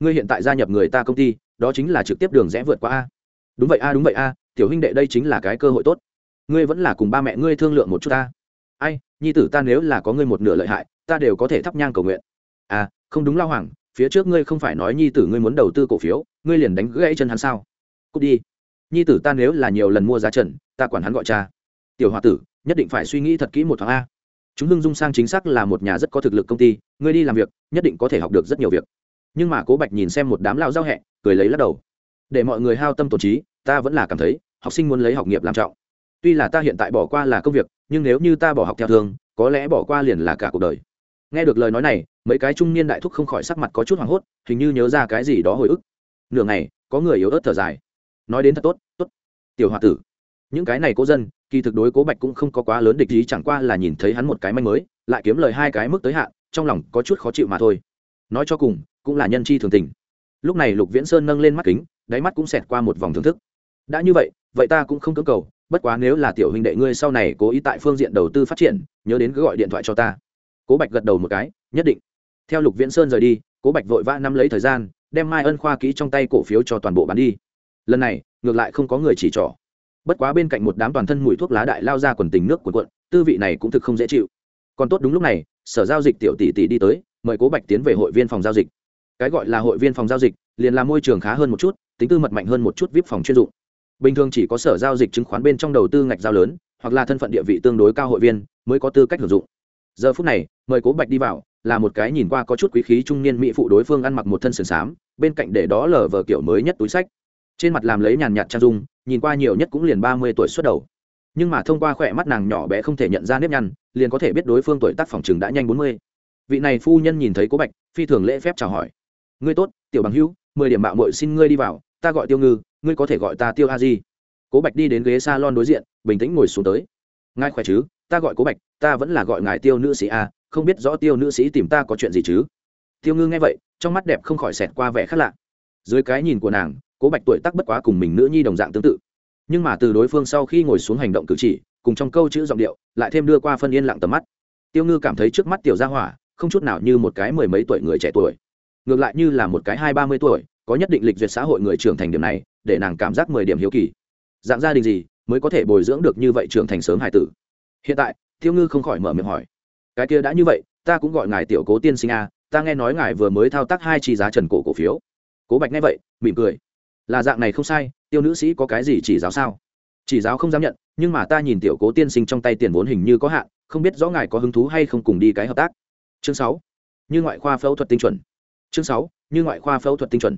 Ngươi hiện tại gia nhập người ta công ty, đó chính là trực tiếp đường rẽ vượt qua a. Đúng vậy a, đúng vậy a, tiểu huynh đệ đây chính là cái cơ hội tốt. Ngươi vẫn là cùng ba mẹ ngươi thương lượng một chút ta ai, nhi tử ta nếu là có ngươi một nửa lợi hại, ta đều có thể thắp nhang cầu nguyện. À không đúng lao hoàng, phía trước ngươi không phải nói nhi tử ngươi muốn đầu tư cổ phiếu, ngươi liền đánh gãy chân hắn sao? Cút đi nhi tử ta nếu là nhiều lần mua giá trần, ta quản hắn gọi cha. Tiểu h o a tử, nhất định phải suy nghĩ thật kỹ một tháng a. Chúng hưng dung sang chính xác là một nhà rất có thực lực công ty, ngươi đi làm việc, nhất định có thể học được rất nhiều việc. Nhưng mà cố bạch nhìn xem một đám lao giao hẹ, cười lấy lắc đầu. Để mọi người hao tâm tổn trí, ta vẫn là cảm thấy, học sinh muốn lấy học nghiệp làm trọng. Tuy là ta hiện tại bỏ qua là công việc, nhưng nếu như ta bỏ học theo thường, có lẽ bỏ qua liền là cả cuộc đời. Nghe được lời nói này, mấy cái trung niên đại thúc không khỏi sắc mặt có chút hoảng hốt, hình như nhớ ra cái gì đó hồi ức. Nửa ngày, có người yếu ớt thở dài nói đến thật tốt tốt. Tiểu h o a tử, những cái này cố dân, kỳ thực đối cố bạch cũng không có quá lớn địch ý, chẳng qua là nhìn thấy hắn một cái manh mới, lại kiếm lời hai cái mức tới hạn, trong lòng có chút khó chịu mà thôi. Nói cho cùng, cũng là nhân chi thường tình. Lúc này lục viễn sơn nâng lên mắt kính, đáy mắt cũng xẹt qua một vòng thưởng thức. Đã như vậy vậy ta cũng không cưỡng cầu, bất quá nếu là tiểu huynh đệ ngươi sau này cố ý tại phương diện đầu tư phát triển, nhớ đến cứ gọi điện thoại cho ta. Cố bạch gật đầu một cái, nhất định. Theo lục viễn sơn rời đi, cố bạch vội vã nắm lấy thời gian, đem mai ân khoa kỹ trong tay cổ phiếu cho toàn bộ bán đi lần này, ngược lại không có người chỉ trỏ. Bất quá bên cạnh một đám toàn thân mùi thuốc lá đại lao ra quần tình nước của quận tư vị này cũng thực không dễ chịu. Còn tốt đúng lúc này, sở giao dịch tiểu tỷ tỷ đi tới, mời cố bạch tiến về hội viên phòng giao dịch. Cái gọi là hội viên phòng giao dịch, liền là môi trường khá hơn một chút, tính tư mật mạnh hơn một chút vip phòng chuyên dụng. Bình thường chỉ có sở giao dịch chứng khoán bên trong đầu tư ngạch giao lớn, hoặc là thân phận địa vị tương đối cao hội viên, mới có tư cách hưởng dụng. Giờ phút này, mời cố bạch đi vào, là một cái nhìn qua có chút quý khí trung niên mỹ phụ đối phương ăn mặc một thân sườn xám, bên cạnh để đó lờ vờ kiểu mới nhất túi sách trên mặt làm lấy nhàn nhạt trang dung, nhìn qua nhiều nhất cũng liền ba mươi tuổi xuất đầu. Nhưng mà thông qua khỏe mắt nàng nhỏ bé không thể nhận ra nếp nhăn, liền có thể biết đối phương tuổi tác phòng chừng đã nhanh bốn mươi. Vị này phu nhân nhìn thấy cố bạch, phi thường lễ phép chào hỏi. Ngươi tốt, tiểu bằng hữu, mười điểm mạo mội xin ngươi đi vào, ta gọi tiêu ngư, ngươi có thể gọi ta tiêu a di. Cố bạch đi đến ghế s a lon đối diện, bình tĩnh ngồi xuống tới. Ngài khỏe chứ? Ta gọi cố bạch, ta vẫn là gọi ngài tiêu nữ sĩ a, không biết rõ tiêu nữ sĩ tìm ta có chuyện gì chứ? Tiêu ngư nghe vậy, trong mắt đẹp không khỏi xẹt qua vẻ khác lạ. Dưới cái nhìn của nàng cố bạch tuổi tắc bất quá cùng mình nữ nhi đồng dạng tương tự. Nhưng mà từ đối phương sau khi ngồi xuống hành động cử chỉ, cùng trong câu chữ giọng điệu, lại thêm đưa qua phân yên lặng tầm mắt. Tiêu ngư cảm thấy trước mắt tiểu gia hỏa, không chút nào như một cái mười mấy tuổi người trẻ tuổi. Ngược lại như là một cái hai ba mươi tuổi, có nhất định lịch duyệt xã hội người trưởng thành điểm này, để nàng cảm giác mười điểm hiếu kỳ. Dạng gia đình gì mới có thể bồi dưỡng được như vậy trưởng thành sớm hải tử? Hiện tại, tiêu ngư không khỏi mở miệng hỏi. Cái kia đã như vậy, ta cũng gọi ngài tiểu cố tiên sinh a, ta nghe nói ngài vừa mới thao tác hai chi giá trần cổ cổ phiếu. Cố bạch nghe vậy, mỉm cười là dạng này không sai, tiêu nữ sĩ có cái gì chỉ giáo sao? Chỉ giáo không dám nhận, nhưng mà ta nhìn tiểu cố tiên sinh trong tay tiền vốn hình như có hạn, không biết rõ ngài có hứng thú hay không cùng đi cái hợp tác. Chương sáu. Như ngoại khoa phẫu thuật tinh chuẩn. Chương sáu. Như ngoại khoa phẫu thuật tinh chuẩn.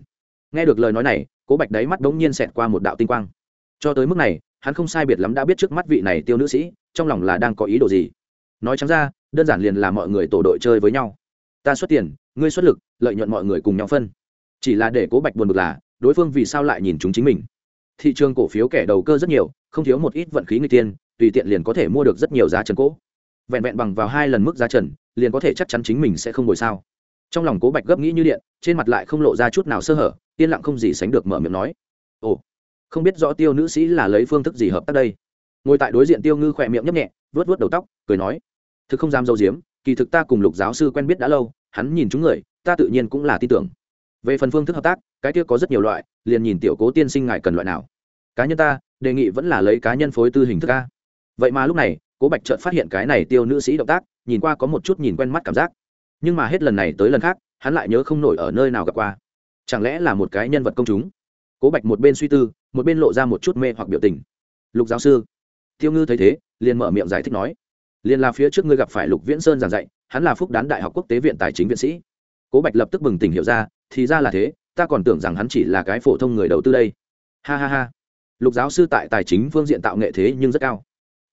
Nghe được lời nói này, cố bạch đáy mắt đống nhiên xẹt qua một đạo tinh quang. Cho tới mức này, hắn không sai biệt lắm đã biết trước mắt vị này tiêu nữ sĩ, trong lòng là đang có ý đồ gì. Nói chẳng ra, đơn giản liền là mọi người tổ đội chơi với nhau. Ta xuất tiền, ngươi xuất lực, lợi nhuận mọi người cùng nhau phân. Chỉ là để cố bạch buồn bực là đối phương vì sao lại nhìn chúng chính mình? Thị trường cổ phiếu kẻ đầu cơ rất nhiều, không thiếu một ít vận khí người tiên, tùy tiện liền có thể mua được rất nhiều giá trần cỗ vẹn vẹn bằng vào hai lần mức giá trần, liền có thể chắc chắn chính mình sẽ không ngồi sao. Trong lòng cố bạch gấp nghĩ như điện, trên mặt lại không lộ ra chút nào sơ hở, yên lặng không gì sánh được mở miệng nói. Ồ, không biết rõ tiêu nữ sĩ là lấy phương thức gì hợp tác đây? Ngồi tại đối diện tiêu ngư khỏe miệng nhấp nhẹ vớt vớt đầu tóc, cười nói. Thực không dám dâu diếm, kỳ thực ta cùng lục giáo sư quen biết đã lâu, hắn nhìn chúng người, ta tự nhiên cũng là tin tưởng về phần phương thức hợp tác, cái kia có rất nhiều loại, liền nhìn tiểu cố tiên sinh ngài cần loại nào. Cá nhân ta, đề nghị vẫn là lấy cá nhân phối tư hình thức a. Vậy mà lúc này, cố bạch trợt phát hiện cái này tiêu nữ sĩ động tác, nhìn qua có một chút nhìn quen mắt cảm giác. Nhưng mà hết lần này tới lần khác, hắn lại nhớ không nổi ở nơi nào gặp qua. Chẳng lẽ là một cái nhân vật công chúng? Cố bạch một bên suy tư, một bên lộ ra một chút mê hoặc biểu tình. Lục giáo sư, tiêu ngư thấy thế, liền mở miệng giải thích nói liền là phía trước ngươi gặp phải lục viễn sơn giảng dạy, hắn là phúc đán đại học quốc tế viện tài chính viện sĩ cố bạch lập tức bừng tỉnh hiểu ra, thì ra là thế, ta còn tưởng rằng hắn chỉ là cái phổ thông người đầu tư đây. Ha ha ha. Lục giáo sư tại tài chính phương diện tạo nghệ thế nhưng rất cao.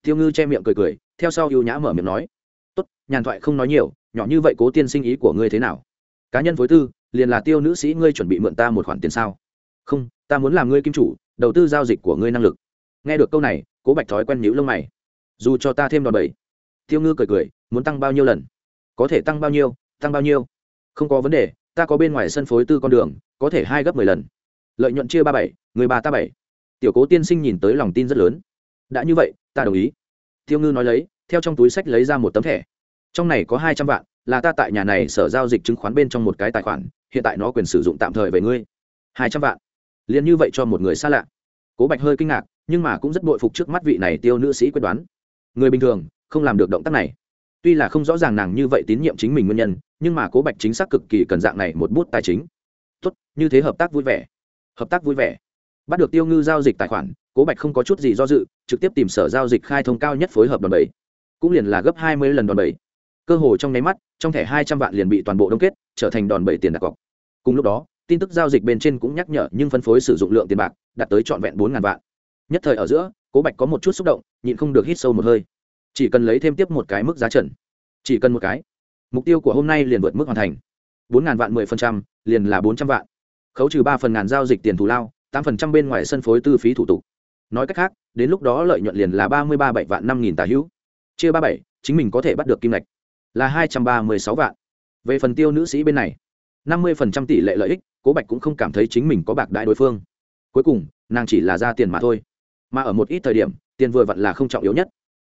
Tiêu ngư che miệng cười cười, theo sau ưu nhã mở miệng nói. Tốt, nhàn thoại không nói nhiều, nhỏ như vậy cố tiên sinh ý của ngươi thế nào? Cá nhân phối tư, liền là tiêu nữ sĩ ngươi chuẩn bị mượn ta một khoản tiền sao? Không, ta muốn làm ngươi kim chủ, đầu tư giao dịch của ngươi năng lực. Nghe được câu này, cố bạch thói quen nhữ lông mày. Dù cho ta thêm đòn bẩy. Tiêu ngư cười cười, muốn tăng bao nhiêu lần? Có thể tăng bao nhiêu, tăng bao nhiêu không có vấn đề, ta có bên ngoài sân phối tư con đường, có thể hai gấp mười lần. Lợi nhuận chia ba bảy, người bà ta bảy. Tiểu cố tiên sinh nhìn tới lòng tin rất lớn. Đã như vậy, ta đồng ý. Tiêu ngư nói lấy, theo trong túi sách lấy ra một tấm thẻ. Trong này có hai trăm vạn, là ta tại nhà này sở giao dịch chứng khoán bên trong một cái tài khoản, hiện tại nó quyền sử dụng tạm thời về ngươi. Hai trăm vạn. Liền như vậy cho một người xa lạ. Cố bạch hơi kinh ngạc, nhưng mà cũng rất bội phục trước mắt vị này tiêu nữ sĩ quyết đoán. Người bình thường, không làm được động tác này tuy là không rõ ràng nàng như vậy tín nhiệm chính mình nguyên nhân, nhưng mà cố bạch chính xác cực kỳ cần dạng này một bút tài chính. Tốt, như thế hợp tác vui vẻ. Hợp tác vui vẻ. Bắt được tiêu ngư giao dịch tài khoản, cố bạch không có chút gì do dự, trực tiếp tìm sở giao dịch khai thông cao nhất phối hợp đòn bẩy. Cũng liền là gấp hai mươi lần đòn bẩy. Cơ hồ trong nháy mắt, trong thẻ hai trăm vạn liền bị toàn bộ đông kết, trở thành đòn bẩy tiền đặt cọc. Cùng lúc đó, tin tức giao dịch bên trên cũng nhắc nhở, nhưng phân phối sử dụng lượng tiền bạc đạt tới trọn vẹn bốn ngàn vạn. Nhất thời ở giữa, cố bạch có một chút xúc động, nhịn không được hít sâu một hơi chỉ cần lấy thêm tiếp một cái mức giá trần. Chỉ cần một cái. Mục tiêu của hôm nay liền vượt mức hoàn thành. Bốn ngàn vạn mười phần trăm, liền là bốn trăm vạn. Khấu trừ ba phần ngàn giao dịch tiền thù lao, tám phần trăm bên ngoài sân phối tư phí thủ tục. Nói cách khác, đến lúc đó lợi nhuận liền là ba mươi ba bảy vạn năm nghìn tà hữu. Chia ba bảy, chính mình có thể bắt được kim lệch là hai trăm ba mươi sáu vạn. Về phần tiêu nữ sĩ bên này, năm mươi phần trăm tỷ lệ lợi ích, cố bạch cũng không cảm thấy chính mình có bạc đại đối phương. Cuối cùng, nàng chỉ là ra tiền mà thôi. Mà ở một ít thời điểm, tiền vừa vặn là không trọng yếu nhất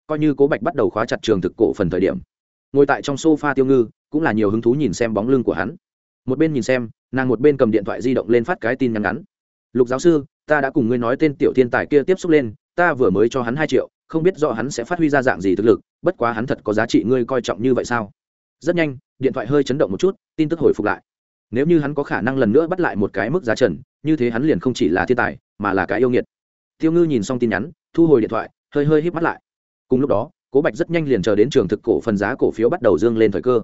coi như cố bạch bắt đầu khóa chặt trường thực cổ phần thời điểm. Ngồi tại trong sofa tiêu ngư, cũng là nhiều hứng thú nhìn xem bóng lưng của hắn. Một bên nhìn xem, nàng một bên cầm điện thoại di động lên phát cái tin nhắn ngắn. Lục giáo sư, ta đã cùng ngươi nói tên tiểu thiên tài kia tiếp xúc lên, ta vừa mới cho hắn hai triệu, không biết rõ hắn sẽ phát huy ra dạng gì thực lực, bất quá hắn thật có giá trị ngươi coi trọng như vậy sao? Rất nhanh, điện thoại hơi chấn động một chút, tin tức hồi phục lại. Nếu như hắn có khả năng lần nữa bắt lại một cái mức giá trần, như thế hắn liền không chỉ là thiên tài, mà là cái yêu nghiệt. Tiêu ngư nhìn xong tin nhắn, thu hồi điện thoại, hơi hơi hít mắt lại cùng lúc đó, cố bạch rất nhanh liền chờ đến trường thực cổ phần giá cổ phiếu bắt đầu dương lên thời cơ.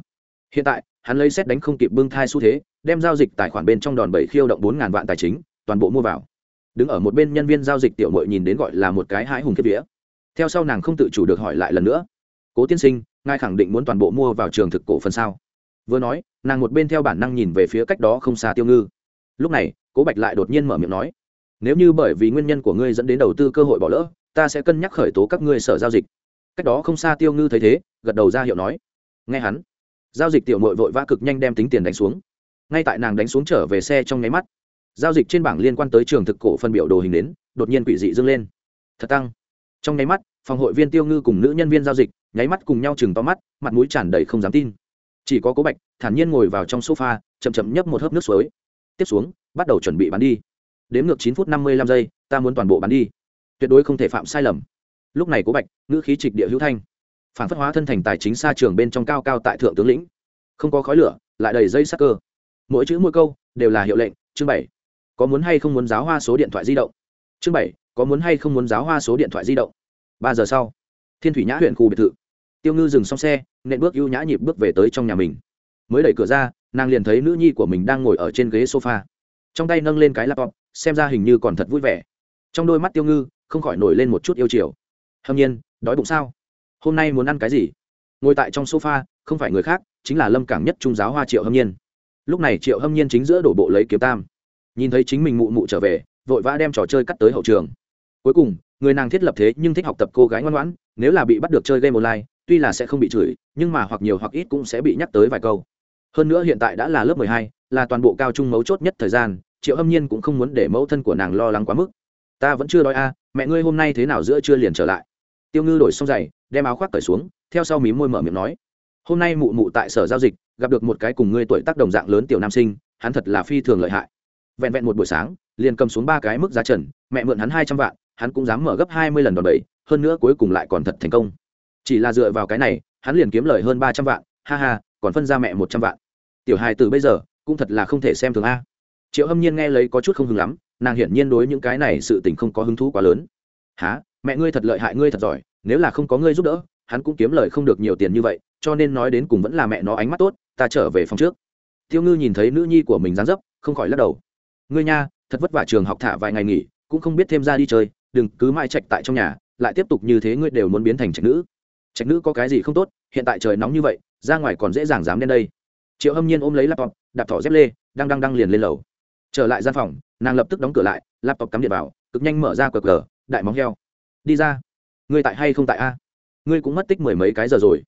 Hiện tại, hắn lấy xét đánh không kịp bưng thai xu thế, đem giao dịch tài khoản bên trong đòn bẩy khiêu động bốn ngàn vạn tài chính, toàn bộ mua vào. Đứng ở một bên nhân viên giao dịch tiểu mội nhìn đến gọi là một cái hãi hùng kiếp vía. Theo sau nàng không tự chủ được hỏi lại lần nữa. Cố tiên sinh, ngài khẳng định muốn toàn bộ mua vào trường thực cổ phần sao? Vừa nói, nàng một bên theo bản năng nhìn về phía cách đó không xa tiêu ngư. Lúc này, cố bạch lại đột nhiên mở miệng nói, nếu như bởi vì nguyên nhân của ngươi dẫn đến đầu tư cơ hội bỏ lỡ ta sẽ cân nhắc khởi tố các ngươi sở giao dịch. Cách đó không xa tiêu ngư thấy thế, gật đầu ra hiệu nói. Nghe hắn. Giao dịch tiểu mội vội vã cực nhanh đem tính tiền đánh xuống. Ngay tại nàng đánh xuống trở về xe trong nháy mắt, giao dịch trên bảng liên quan tới trường thực cổ phân biểu đồ hình đến, đột nhiên quỷ dị dâng lên. Thật tăng. Trong nháy mắt, phòng hội viên tiêu ngư cùng nữ nhân viên giao dịch, nháy mắt cùng nhau chừng to mắt, mặt mũi tràn đầy không dám tin. Chỉ có cố bạch, thản nhiên ngồi vào trong sofa, chậm chậm nhấp một hớp nước suối. Tiếp xuống, bắt đầu chuẩn bị bán đi. Đếm ngược chín phút năm mươi lăm giây, ta muốn toàn bộ bán đi tuyệt đối không thể phạm sai lầm. Lúc này cố bạch, ngữ khí trịch địa hữu thanh, phản phất hóa thân thành tài chính xa trường bên trong cao cao tại thượng tướng lĩnh. Không có khói lửa, lại đầy dây sắc cơ. Mỗi chữ mỗi câu đều là hiệu lệnh. Chương bảy, có muốn hay không muốn giáo hoa số điện thoại di động? Chương bảy, có muốn hay không muốn giáo hoa số điện thoại di động? Ba giờ sau, thiên thủy nhã huyện khu biệt thự. Tiêu ngư dừng xong xe, nện bước ưu nhã nhịp bước về tới trong nhà mình. Mới đẩy cửa ra, nàng liền thấy nữ nhi của mình đang ngồi ở trên ghế sofa. Trong tay nâng lên cái laptop, xem ra hình như còn thật vui vẻ. Trong đôi mắt tiêu ngư không khỏi nổi lên một chút yêu chiều. Hâm nhiên, đói bụng sao? Hôm nay muốn ăn cái gì? Ngồi tại trong sofa, không phải người khác, chính là lâm cảng nhất trung giáo hoa triệu hâm nhiên. Lúc này triệu hâm nhiên chính giữa đổ bộ lấy kiếm tam. Nhìn thấy chính mình mụ mụ trở về, vội vã đem trò chơi cắt tới hậu trường. Cuối cùng, người nàng thiết lập thế nhưng thích học tập cô gái ngoan ngoãn, nếu là bị bắt được chơi game online, tuy là sẽ không bị chửi, nhưng mà hoặc nhiều hoặc ít cũng sẽ bị nhắc tới vài câu. Hơn nữa hiện tại đã là lớp mười hai, là toàn bộ cao trung mấu chốt nhất thời gian, triệu hâm nhiên cũng không muốn để mẫu thân của nàng lo lắng quá mức. Ta vẫn chưa đói a mẹ ngươi hôm nay thế nào giữa chưa liền trở lại? Tiêu ngư đổi xong giày, đem áo khoác cởi xuống, theo sau mí môi mở miệng nói, hôm nay mụ mụ tại sở giao dịch, gặp được một cái cùng ngươi tuổi tác đồng dạng lớn tiểu nam sinh, hắn thật là phi thường lợi hại. Vẹn vẹn một buổi sáng, liền cầm xuống ba cái mức giá trần, mẹ mượn hắn hai trăm vạn, hắn cũng dám mở gấp hai mươi lần đòn bẩy, hơn nữa cuối cùng lại còn thật thành công. Chỉ là dựa vào cái này, hắn liền kiếm lời hơn ba trăm vạn, ha ha, còn phân ra mẹ một trăm vạn. Tiểu hài từ bây giờ, cũng thật là không thể xem thường a. Triệu hâm nhiên nghe lấy có chút không hứng lắm nàng hiển nhiên đối những cái này sự tình không có hứng thú quá lớn. Há mẹ ngươi thật lợi hại, ngươi thật giỏi. Nếu là không có ngươi giúp đỡ, hắn cũng kiếm lời không được nhiều tiền như vậy, cho nên nói đến cùng vẫn là mẹ nó ánh mắt tốt, ta trở về phòng trước. Tiêu ngư nhìn thấy nữ nhi của mình dán dấp, không khỏi lắc đầu. Ngươi nha, thật vất vả trường học thả vài ngày nghỉ, cũng không biết thêm ra đi chơi, đừng cứ mãi trạch tại trong nhà, lại tiếp tục như thế ngươi đều muốn biến thành trạch nữ. Trạch nữ có cái gì không tốt, hiện tại trời nóng như vậy, ra ngoài còn dễ dàng dám lên đây. Triệu hâm nhiên ôm lấy laptop, đạp thỏ dép lê, đang đang đang liền lên lầu. Trở lại gian phòng nàng lập tức đóng cửa lại, laptop cắm điện vào, cực nhanh mở ra cờ cờ, đại móng heo. Đi ra. Ngươi tại hay không tại a? Ngươi cũng mất tích mười mấy cái giờ rồi.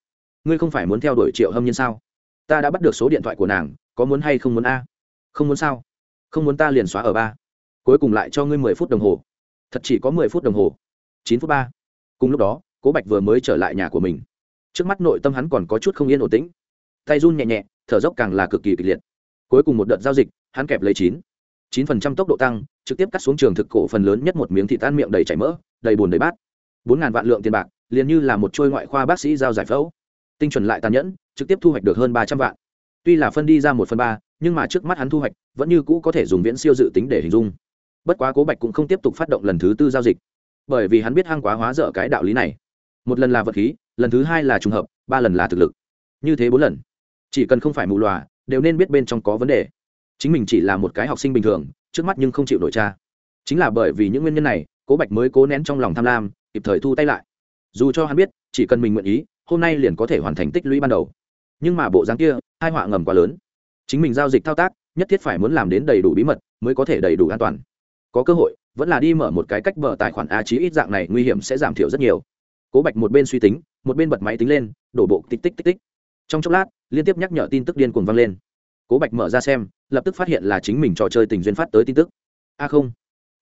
Ngươi không phải muốn theo đuổi triệu hâm nhiên sao? Ta đã bắt được số điện thoại của nàng, có muốn hay không muốn a? Không muốn sao? Không muốn ta liền xóa ở ba. Cuối cùng lại cho ngươi mười phút đồng hồ. Thật chỉ có mười phút đồng hồ. Chín phút ba. Cùng lúc đó, cố bạch vừa mới trở lại nhà của mình. Trước mắt nội tâm hắn còn có chút không yên ổn tĩnh. Tay run nhẹ nhẹ, thở dốc càng là cực kỳ kịch liệt. Cuối cùng một đợt giao dịch, hắn kẹp lấy chín chín phần trăm tốc độ tăng, trực tiếp cắt xuống trường thực cổ phần lớn nhất một miếng thịt tan miệng đầy chảy mỡ, đầy bùn đầy bát. Bốn ngàn vạn lượng tiền bạc, liền như là một trôi ngoại khoa bác sĩ giao giải phẫu. Tinh chuẩn lại tàn nhẫn, trực tiếp thu hoạch được hơn ba trăm vạn. Tuy là phân đi ra một phần ba, nhưng mà trước mắt hắn thu hoạch, vẫn như cũ có thể dùng viễn siêu dự tính để hình dung. Bất quá cố bạch cũng không tiếp tục phát động lần thứ tư giao dịch. Bởi vì hắn biết hăng quá hóa dở cái đạo lý này. Một lần là vật khí, lần thứ hai là trùng hợp, ba lần là thực lực. Như thế bốn lần. Chỉ cần không phải mù loà đều nên biết bên trong có vấn đề chính mình chỉ là một cái học sinh bình thường, trước mắt nhưng không chịu nổi cha. Chính là bởi vì những nguyên nhân này, cố bạch mới cố nén trong lòng tham lam, kịp thời thu tay lại. Dù cho hắn biết, chỉ cần mình nguyện ý, hôm nay liền có thể hoàn thành tích lũy ban đầu. Nhưng mà bộ dáng kia hai họa ngầm quá lớn. Chính mình giao dịch thao tác, nhất thiết phải muốn làm đến đầy đủ bí mật, mới có thể đầy đủ an toàn. Có cơ hội, vẫn là đi mở một cái cách mở tài khoản a chí ít dạng này nguy hiểm sẽ giảm thiểu rất nhiều. Cố bạch một bên suy tính, một bên bật máy tính lên, đổ bộ tích tích tích tích. Trong chốc lát, liên tiếp nhắc nhở tin tức điên cuồng vang lên cố bạch mở ra xem, lập tức phát hiện là chính mình trò chơi tình duyên phát tới tin tức. A không,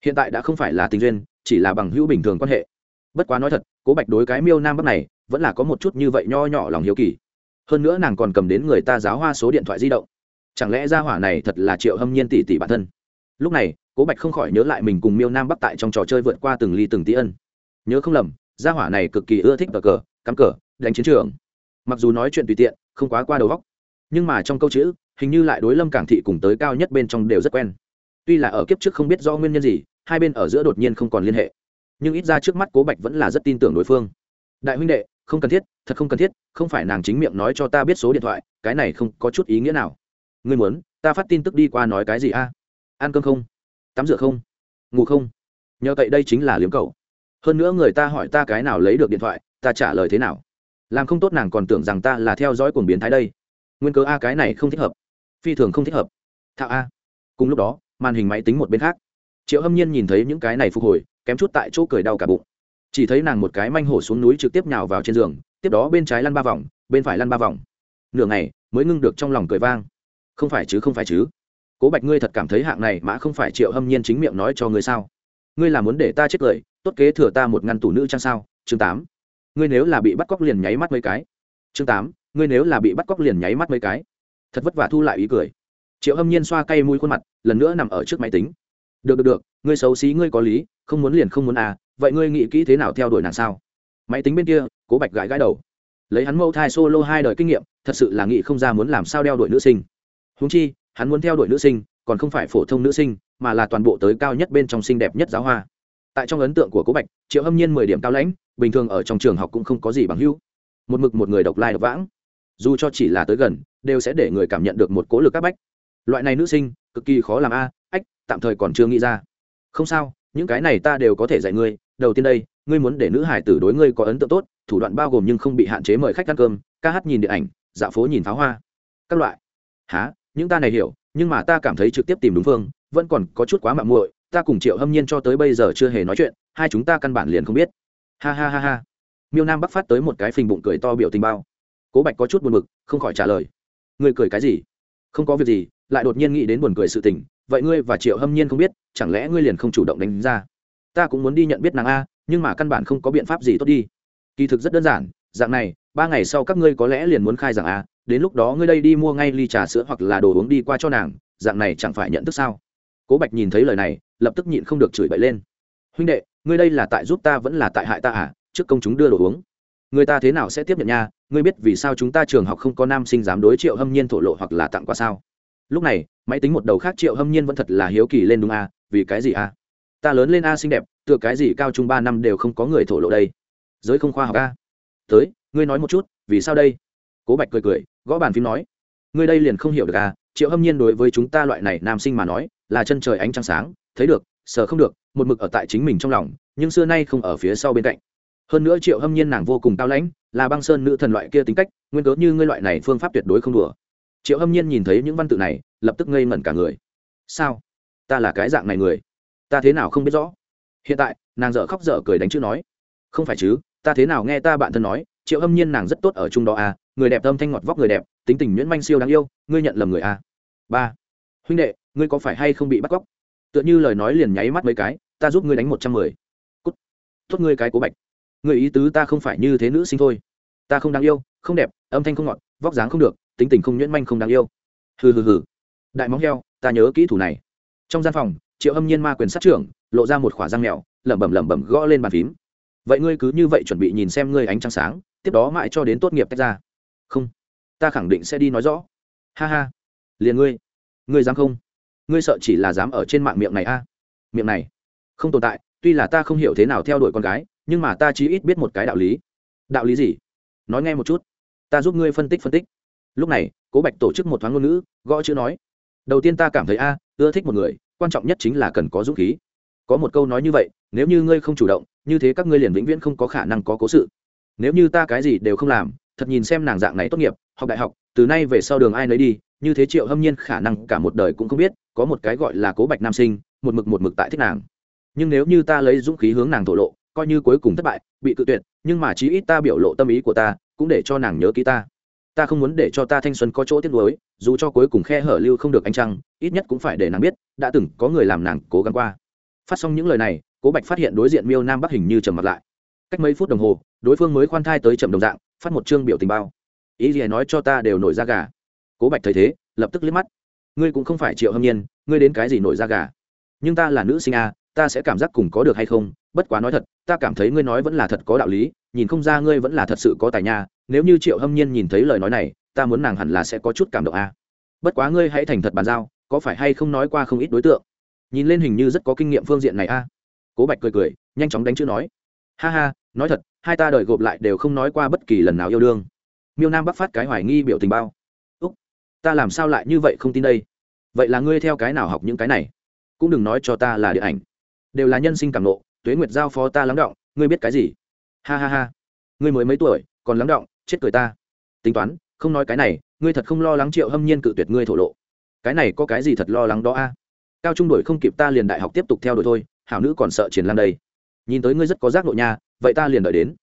hiện tại đã không phải là tình duyên, chỉ là bằng hữu bình thường quan hệ. Bất quá nói thật, cố bạch đối cái miêu nam bắc này, vẫn là có một chút như vậy nho nhỏ lòng hiếu kỳ. Hơn nữa nàng còn cầm đến người ta giáo hoa số điện thoại di động. Chẳng lẽ ra hỏa này thật là triệu hâm nhiên tỷ tỷ bản thân? Lúc này, cố bạch không khỏi nhớ lại mình cùng miêu nam bắc tại trong trò chơi vượt qua từng ly từng tí ân. Nhớ không lầm, gia hỏa này cực kỳ ưa thích cờ cờ, cắm cờ, đánh chiến trường. Mặc dù nói chuyện tùy tiện, không quá qua đầu góc nhưng mà trong câu chữ hình như lại đối lâm cảng thị cùng tới cao nhất bên trong đều rất quen. Tuy là ở kiếp trước không biết do nguyên nhân gì, hai bên ở giữa đột nhiên không còn liên hệ. Nhưng ít ra trước mắt cố bạch vẫn là rất tin tưởng đối phương. Đại huynh đệ, không cần thiết, thật không cần thiết, không phải nàng chính miệng nói cho ta biết số điện thoại, cái này không có chút ý nghĩa nào. Ngươi muốn, ta phát tin tức đi qua nói cái gì a? Ăn cơm không? Tắm rửa không? Ngủ không? Nhờ cậy đây chính là liếm cầu hơn nữa người ta hỏi ta cái nào lấy được điện thoại, ta trả lời thế nào? Làm không tốt nàng còn tưởng rằng ta là theo dõi cuồng biến thái đây. Nguyên cớ a cái này không thích hợp phi thường không thích hợp. Thạo a. Cùng lúc đó, màn hình máy tính một bên khác. Triệu hâm nhiên nhìn thấy những cái này phục hồi, kém chút tại chỗ cười đau cả bụng. Chỉ thấy nàng một cái manh hổ xuống núi trực tiếp nhào vào trên giường, tiếp đó bên trái lăn ba vòng, bên phải lăn ba vòng. Nửa ngày, mới ngưng được trong lòng cười vang. Không phải chứ, không phải chứ. Cố bạch ngươi thật cảm thấy hạng này mã không phải triệu hâm nhiên chính miệng nói cho ngươi sao? Ngươi là muốn để ta chết cười, tốt kế thừa ta một ngăn tủ nữ trang sao? Chương tám. Ngươi nếu là bị bắt cóc liền nháy mắt mấy cái. Chương tám. Ngươi nếu là bị bắt cóc liền nháy mắt mấy cái thật vất vả thu lại ý cười. Triệu hâm nhiên xoa cay mũi khuôn mặt, lần nữa nằm ở trước máy tính. Được được được, ngươi xấu xí, ngươi có lý, không muốn liền không muốn à vậy ngươi nghĩ kỹ thế nào theo đuổi nàng sao? Máy tính bên kia, cố bạch gãi gãi đầu. Lấy hắn mâu thai solo hai đời kinh nghiệm, thật sự là nghĩ không ra muốn làm sao đeo đuổi nữ sinh. Húng chi, hắn muốn theo đuổi nữ sinh, còn không phải phổ thông nữ sinh, mà là toàn bộ tới cao nhất bên trong xinh đẹp nhất giáo hoa. Tại trong ấn tượng của cố bạch, triệu hâm nhiên mười điểm cao lãnh, bình thường ở trong trường học cũng không có gì bằng hữu. Một mực một người độc lai độc vãng. Dù cho chỉ là tới gần đều sẽ để người cảm nhận được một cố lực áp bách. Loại này nữ sinh, cực kỳ khó làm a, ách, tạm thời còn chưa nghĩ ra. Không sao, những cái này ta đều có thể dạy ngươi. Đầu tiên đây, ngươi muốn để nữ hải tử đối ngươi có ấn tượng tốt, thủ đoạn bao gồm nhưng không bị hạn chế mời khách ăn cơm, ca hát nhìn điện ảnh, dạo phố nhìn pháo hoa. Các loại. Há những ta này hiểu, nhưng mà ta cảm thấy trực tiếp tìm đúng phương, vẫn còn có chút quá mạng muội, ta cùng triệu hâm nhiên cho tới bây giờ chưa hề nói chuyện, hai chúng ta căn bản liền không biết. Ha ha ha ha. Miêu nam bắc phát tới một cái phình bụng cười to biểu tình bao. Cố bạch có chút buồn b ự c không khỏi trả lời ngươi cười cái gì? Không có việc gì, lại đột nhiên nghĩ đến buồn cười sự tình, vậy ngươi và triệu hâm nhiên không biết, chẳng lẽ ngươi liền không chủ động đánh ra? Ta cũng muốn đi nhận biết nàng a, nhưng mà căn bản không có biện pháp gì tốt đi. Kỳ thực rất đơn giản, dạng này, ba ngày sau các ngươi có lẽ liền muốn khai giảng a, đến lúc đó ngươi đây đi mua ngay ly trà sữa hoặc là đồ uống đi qua cho nàng, dạng này chẳng phải nhận thức sao? Cố bạch nhìn thấy lời này, lập tức nhịn không được chửi bậy lên. Huynh đệ, ngươi đây là tại giúp ta vẫn là tại hại ta à? Trước công chúng đưa đồ uống người ta thế nào sẽ tiếp nhận nha? Ngươi biết vì sao chúng ta trường học không có nam sinh dám đối triệu hâm nhiên thổ lộ hoặc là tặng quà sao? Lúc này, máy tính một đầu khác triệu hâm nhiên vẫn thật là hiếu kỳ lên đúng a vì cái gì a ta lớn lên a xinh đẹp, tựa cái gì cao trung ba năm đều không có người thổ lộ đây. Giới không khoa học a. Tới, ngươi nói một chút, vì sao đây? Cố bạch cười cười, gõ bàn phím nói. Ngươi đây liền không hiểu được à? Triệu hâm nhiên đối với chúng ta loại này nam sinh mà nói, là chân trời ánh trăng sáng. Thấy được sờ không được, một mực ở tại chính mình trong lòng, nhưng xưa nay không ở phía sau bên cạnh hơn nữa triệu hâm nhiên nàng vô cùng cao lãnh, là băng sơn nữ thần loại kia tính cách, nguyên cớ như ngươi loại này phương pháp tuyệt đối không đùa. Triệu hâm nhiên nhìn thấy những văn tự này, lập tức ngây ngẩn cả người. Sao? Ta là cái dạng này người. Ta thế nào không biết rõ? Hiện tại, nàng dở khóc dở cười đánh chữ nói. Không phải chứ, ta thế nào nghe ta bạn thân nói, triệu hâm nhiên nàng rất tốt ở chung đó à người đẹp âm thanh ngọt vóc người đẹp, tính tình nhuyễn manh siêu đáng yêu, ngươi nhận lầm người à. Ba. Huynh đệ, ngươi có phải hay không bị bắt cóc? Tựa như lời nói liền nháy mắt mấy cái, ta giúp ngươi đánh một trăm mười. Cút. Tốt ngươi cái cố bạch người ý tứ ta không phải như thế nữ sinh thôi. Ta không đáng yêu, không đẹp, âm thanh không ngọt, vóc dáng không được, tính tình không nhuyễn manh không đáng yêu. Hừ hừ hừ. Đại móng heo, ta nhớ kỹ thủ này. Trong gian phòng, triệu âm nhiên ma quyền sát trưởng, lộ ra một khỏa răng mèo, lẩm bẩm lẩm bẩm gõ lên bàn phím. Vậy ngươi cứ như vậy chuẩn bị nhìn xem ngươi ánh trăng sáng, tiếp đó mãi cho đến tốt nghiệp tách ra. Không. Ta khẳng định sẽ đi nói rõ. Ha ha. Liền ngươi. Ngươi dám không? Ngươi sợ chỉ là dám ở trên mạng miệng này a? Miệng này không tồn tại, tuy là ta không hiểu thế nào theo đuổi con gái nhưng mà ta chí ít biết một cái đạo lý. Đạo lý gì? Nói nghe một chút. Ta giúp ngươi phân tích phân tích. Lúc này, cố bạch tổ chức một thoáng ngôn ngữ, gõ chữ nói. Đầu tiên ta cảm thấy, a, ưa thích một người, quan trọng nhất chính là cần có dũng khí. Có một câu nói như vậy, nếu như ngươi không chủ động, như thế các ngươi liền vĩnh viễn không có khả năng có cố sự. Nếu như ta cái gì đều không làm, thật nhìn xem nàng dạng này tốt nghiệp, học đại học, từ nay về sau đường ai nấy đi, như thế triệu hâm nhiên khả năng cả một đời cũng không biết, có một cái gọi là cố bạch nam sinh, một mực một mực tại thích nàng. Nhưng nếu như ta lấy dũng khí hướng nàng thổ lộ coi như cuối cùng thất bại, bị cự tuyệt, nhưng mà chí ít ta biểu lộ tâm ý của ta cũng để cho nàng nhớ ký ta. Ta không muốn để cho ta thanh xuân có chỗ tiếc nuối, dù cho cuối cùng khe hở lưu không được anh trăng, ít nhất cũng phải để nàng biết, đã từng có người làm nàng cố gắng qua. Phát xong những lời này, cố bạch phát hiện đối diện miêu nam bắc hình như trầm mặt lại. Cách mấy phút đồng hồ, đối phương mới khoan thai tới trầm đồng dạng, phát một chương biểu tình bao. Ý gì nói cho ta đều nổi ra gà. Cố bạch thấy thế, lập tức liếc mắt. Ngươi cũng không phải triệu hâm nhiên, ngươi đến cái gì nổi ra gà? Nhưng ta là nữ sinh a, ta sẽ cảm giác cùng có được hay không, bất quá nói thật ta cảm thấy ngươi nói vẫn là thật có đạo lý, nhìn không ra ngươi vẫn là thật sự có tài nha, nếu như triệu hâm nhiên nhìn thấy lời nói này, ta muốn nàng hẳn là sẽ có chút cảm động a. Bất quá ngươi hãy thành thật bàn giao, có phải hay không nói qua không ít đối tượng? Nhìn lên hình như rất có kinh nghiệm phương diện này a. Cố bạch cười cười, nhanh chóng đánh chữ nói. Ha ha, nói thật, hai ta đợi gộp lại đều không nói qua bất kỳ lần nào yêu đương. Miêu nam bắc phát cái hoài nghi biểu tình bao. Úc, ta làm sao lại như vậy không tin đây? Vậy là ngươi theo cái nào học những cái này? Cũng đừng nói cho ta là điện ảnh. Đều là nhân sinh cảm nộ tuế nguyệt giao phó ta lắng động, ngươi biết cái gì? Ha ha ha. Ngươi mới mấy tuổi, còn lắng động, chết cười ta. Tính toán, không nói cái này, ngươi thật không lo lắng triệu hâm nhiên cự tuyệt ngươi thổ lộ. Cái này có cái gì thật lo lắng đó a? Cao trung đổi không kịp ta liền đại học tiếp tục theo đuổi thôi, hảo nữ còn sợ triển lan đây. Nhìn tới ngươi rất có giác độ nha, vậy ta liền đợi đến.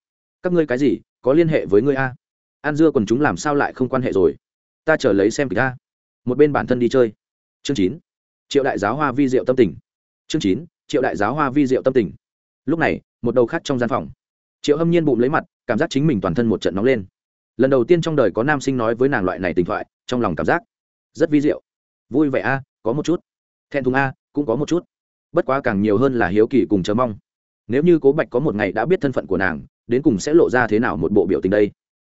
Các ngươi cái gì, có liên hệ với ngươi a? An dưa còn chúng làm sao lại không quan hệ rồi? Ta chờ lấy xem kịch a. Một bên bản thân đi chơi. Chương chín. Triệu đại giáo hoa vi diệu tâm tình. Chương chín. Triệu đại giáo hoa vi diệu tâm tình lúc này, một đầu khác trong gian phòng. Triệu hâm nhiên bụng lấy mặt, cảm giác chính mình toàn thân một trận nóng lên. Lần đầu tiên trong đời có nam sinh nói với nàng loại này tình thoại, trong lòng cảm giác rất vi diệu. Vui vẻ a, có một chút. Thẹn thùng a, cũng có một chút. Bất quá càng nhiều hơn là hiếu kỳ cùng chờ mong. Nếu như cố bạch có một ngày đã biết thân phận của nàng, đến cùng sẽ lộ ra thế nào một bộ biểu tình đây?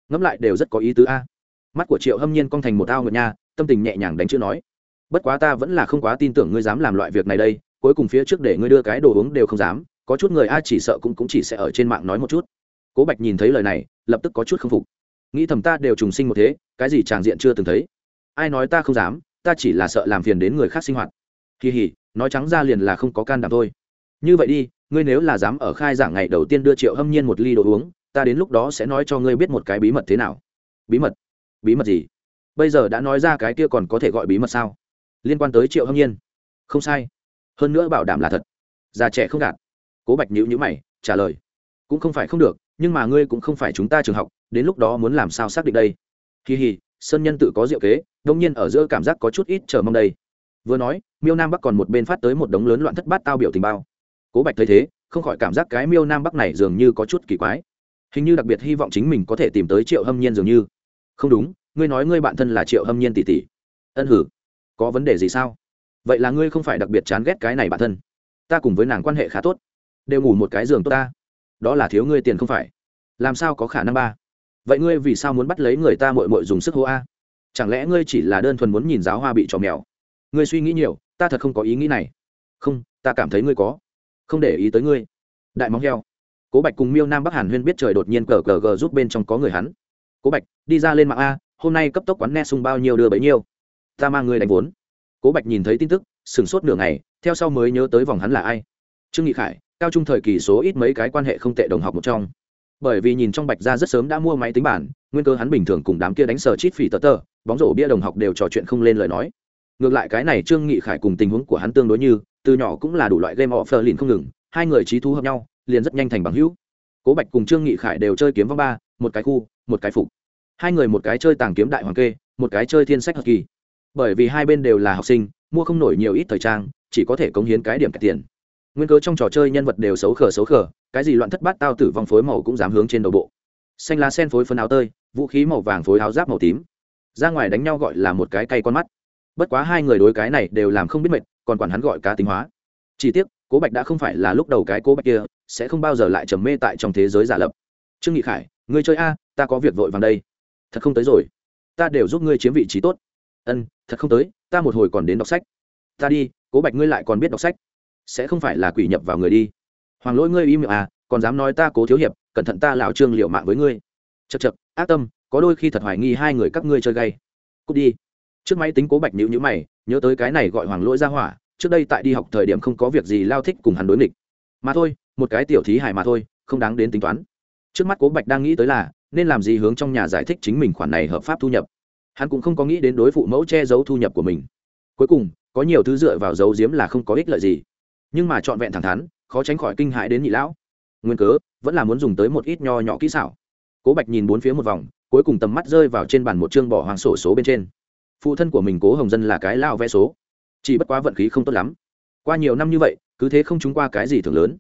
Ngẫm lại đều rất có ý tứ a. Mắt của triệu hâm nhiên cong thành một ao ngựa nha, tâm tình nhẹ nhàng đánh chữ nói. Bất quá ta vẫn là không quá tin tưởng ngươi dám làm loại việc này đây, cuối cùng phía trước để ngươi đưa cái đồ uống đều không dám có chút người a chỉ sợ cũng cũng chỉ sẽ ở trên mạng nói một chút. Cố bạch nhìn thấy lời này, lập tức có chút k phục. Nghĩ thầm ta đều trùng sinh một thế, cái gì tràng diện chưa từng thấy. Ai nói ta không dám, ta chỉ là sợ làm phiền đến người khác sinh hoạt. Kỳ hỉ, nói trắng ra liền là không có can đảm thôi. Như vậy đi, ngươi nếu là dám ở khai giảng ngày đầu tiên đưa triệu hâm nhiên một ly đồ uống, ta đến lúc đó sẽ nói cho ngươi biết một cái bí mật thế nào. Bí mật? Bí mật gì? Bây giờ đã nói ra cái kia còn có thể gọi bí mật sao? Liên quan tới triệu hâm nhiên. Không sai. Hơn nữa bảo đảm là thật. Già trẻ không gạt cố bạch nhữ nhữ mày, trả lời, cũng không phải không được, nhưng mà ngươi cũng không phải chúng ta trường học, đến lúc đó muốn làm sao xác định đây? Kỳ hì sơn nhân tự có diệu kế, đông nhiên ở giữa cảm giác có chút ít chờ mong đây. Vừa nói, miêu nam bắc còn một bên phát tới một đống lớn loạn thất bát tao biểu tình bao. Cố bạch thấy thế, không khỏi cảm giác cái miêu nam bắc này dường như có chút kỳ quái. Hình như đặc biệt hy vọng chính mình có thể tìm tới triệu hâm nhiên dường như. Không đúng, ngươi nói ngươi bạn thân là triệu hâm nhiên tỷ tỷ. Ân hử, có vấn đề gì sao? Vậy là ngươi không phải đặc biệt chán ghét cái này bạn thân. Ta cùng với nàng quan hệ khá tốt đều ngủ một cái giường tốt ta. Đó là thiếu ngươi tiền không phải. Làm sao có khả năng ba? Vậy ngươi vì sao muốn bắt lấy người ta mội mội dùng sức hô a? Chẳng lẽ ngươi chỉ là đơn thuần muốn nhìn giáo hoa bị trò mèo? Ngươi suy nghĩ nhiều, ta thật không có ý nghĩ này. Không, ta cảm thấy ngươi có. Không để ý tới ngươi. Đại móng heo. Cố bạch cùng miêu nam bắc hàn huyên biết trời đột nhiên cờ cờ gờ giúp bên trong có người hắn. Cố bạch, đi ra lên mạng a, hôm nay cấp tốc quán ne sung bao nhiêu đưa bấy nhiêu. Ta mang ngươi đánh vốn. Cố bạch nhìn thấy tin tức, sửng sốt nửa ngày, theo sau mới nhớ tới vòng hắn là ai. Trương nghị khải cao trung thời kỳ số ít mấy cái quan hệ không tệ đồng học một trong. Bởi vì nhìn trong bạch gia rất sớm đã mua máy tính bản, nguyên cơ hắn bình thường cùng đám kia đánh sờ chít phỉ tờ tờ, bóng rổ bia đồng học đều trò chuyện không lên lời nói. Ngược lại cái này trương nghị khải cùng tình huống của hắn tương đối như, từ nhỏ cũng là đủ loại game offer liền không ngừng, hai người trí thú hợp nhau, liền rất nhanh thành bằng hữu. Cố bạch cùng trương nghị khải đều chơi kiếm vong ba, một cái khu, một cái phục. Hai người một cái chơi tàng kiếm đại hoàng kê, một cái chơi thiên sách hợp kỳ. Bởi vì hai bên đều là học sinh, mua không nổi nhiều ít thời trang, chỉ có thể cống hiến cái điểm cải tiền nguyên cớ trong trò chơi nhân vật đều xấu khờ xấu khờ, cái gì loạn thất bát tao tử vong phối màu cũng dám hướng trên đầu bộ. Xanh lá sen phối phân áo tơi, vũ khí màu vàng phối áo giáp màu tím. Ra ngoài đánh nhau gọi là một cái cay con mắt. Bất quá hai người đối cái này đều làm không biết mệt, còn quản hắn gọi cá tính hóa. Chỉ tiếc, cố bạch đã không phải là lúc đầu cái cố bạch kia, sẽ không bao giờ lại trầm mê tại trong thế giới giả lập. Trương nghị khải, ngươi chơi a, ta có việc vội vàng đây. Thật không tới rồi. Ta đều giúp ngươi chiếm vị trí tốt. Ân, thật không tới, ta một hồi còn đến đọc sách. Ta đi, cố bạch ngươi lại còn biết đọc sách sẽ không phải là quỷ nhập vào người đi. Hoàng lỗi ngươi im miệng à còn dám nói ta cố thiếu hiệp, cẩn thận ta lão trương liệu mạng với ngươi. Chật chật ác tâm, có đôi khi thật hoài nghi hai người các ngươi chơi gay. Cút đi. Trước máy tính cố bạch nhữ nhữ mày, nhớ tới cái này gọi hoàng lỗi ra hỏa, trước đây tại đi học thời điểm không có việc gì lao thích cùng hắn đối nghịch. Mà thôi, một cái tiểu thí hài mà thôi, không đáng đến tính toán. Trước mắt cố bạch đang nghĩ tới là, nên làm gì hướng trong nhà giải thích chính mình khoản này hợp pháp thu nhập. Hắn cũng không có nghĩ đến đối phụ mẫu che giấu thu nhập của mình. Cuối cùng, có nhiều thứ dựa vào giấu diếm là không có ích lợi gì nhưng mà trọn vẹn thẳng thắn, khó tránh khỏi kinh hãi đến nhị lão. Nguyên cớ, vẫn là muốn dùng tới một ít nho nhỏ kỹ xảo. Cố bạch nhìn bốn phía một vòng, cuối cùng tầm mắt rơi vào trên bàn một chương bỏ hoàng sổ số bên trên. Phụ thân của mình cố hồng dân là cái lao vẽ số. Chỉ bất quá vận khí không tốt lắm. Qua nhiều năm như vậy, cứ thế không trúng qua cái gì thường lớn.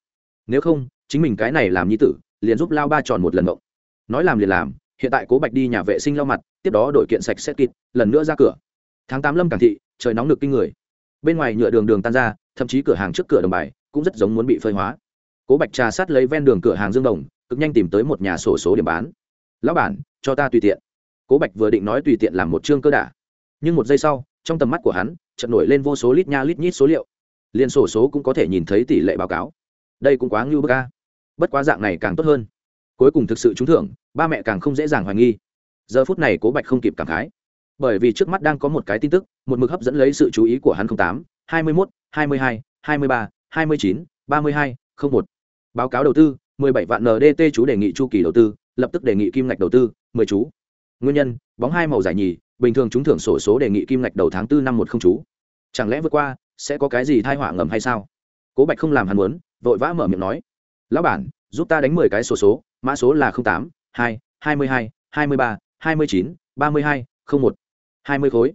Nếu không, chính mình cái này làm nhi tử, liền giúp lao ba tròn một lần mộng. Nói làm liền làm, hiện tại cố bạch đi nhà vệ sinh lau mặt, tiếp đó đổi kiện sạch xét kịt lần nữa ra cửa. Tháng tám lâm cảng thị, trời nóng được kinh người. Bên ngoài nhựa đường đường tan ra thậm chí cửa hàng trước cửa đồng bài cũng rất giống muốn bị phơi hóa. Cố bạch trà sát lấy ven đường cửa hàng dương đồng, cực nhanh tìm tới một nhà sổ số điểm bán. Lão bản, cho ta tùy tiện. Cố bạch vừa định nói tùy tiện làm một chương cơ đả, nhưng một giây sau, trong tầm mắt của hắn, chợt nổi lên vô số lít nha lít nhít số liệu. Liền sổ số cũng có thể nhìn thấy tỷ lệ báo cáo. Đây cũng quá ngưu bơ ca bất quá dạng này càng tốt hơn. Cuối cùng thực sự trúng thưởng, ba mẹ càng không dễ dàng hoài nghi. Giờ phút này cố bạch không kịp cảm khái. Bởi vì trước mắt đang có một cái tin tức, một mực hấp dẫn lấy sự chú ý của hắn tám, hai mươi mốt hai mươi hai hai mươi ba, hai mươi chín, ba mươi hai, không một. Báo cáo đầu tư, mười bảy vạn ndt chú đề nghị chu kỳ đầu tư, lập tức đề nghị kim ngạch đầu tư, mười chú. Nguyên nhân, bóng hai màu giải nhì, bình thường chúng thưởng sổ số đề nghị kim ngạch đầu tháng tư năm một không chú. Chẳng lẽ vượt qua, sẽ có cái gì thai họa ngầm hay sao? Cố bạch không làm hắn muốn, vội vã mở miệng nói. Lão bản, giúp ta đánh mười cái sổ số, mã số là tám, hai hai mươi hai hai mươi ba, hai mươi chín, ba mươi hai, không một. Hai mươi khối.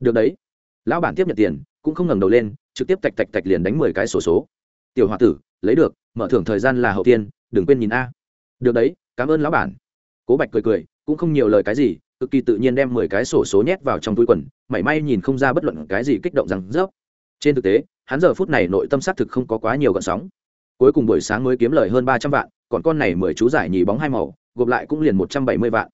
Được đấy. Lão bản tiếp nhận tiền, cũng không ngẩng đầu lên trực tiếp tạch tạch tạch liền đánh mười cái sổ số. Tiểu h o a tử, lấy được, mở thưởng thời gian là hậu tiên, đừng quên nhìn a. Được đấy, cảm ơn lão bản. Cố bạch cười cười, cũng không nhiều lời cái gì, cực kỳ tự nhiên đem mười cái sổ số nhét vào trong túi quần, mảy may nhìn không ra bất luận cái gì kích động rằng rớp. Trên thực tế, hắn giờ phút này nội tâm xác thực không có quá nhiều gợn sóng. Cuối cùng buổi sáng mới kiếm lời hơn ba trăm vạn, còn con này mười chú giải nhì bóng hai màu, gộp lại cũng liền một trăm bảy mươi vạn.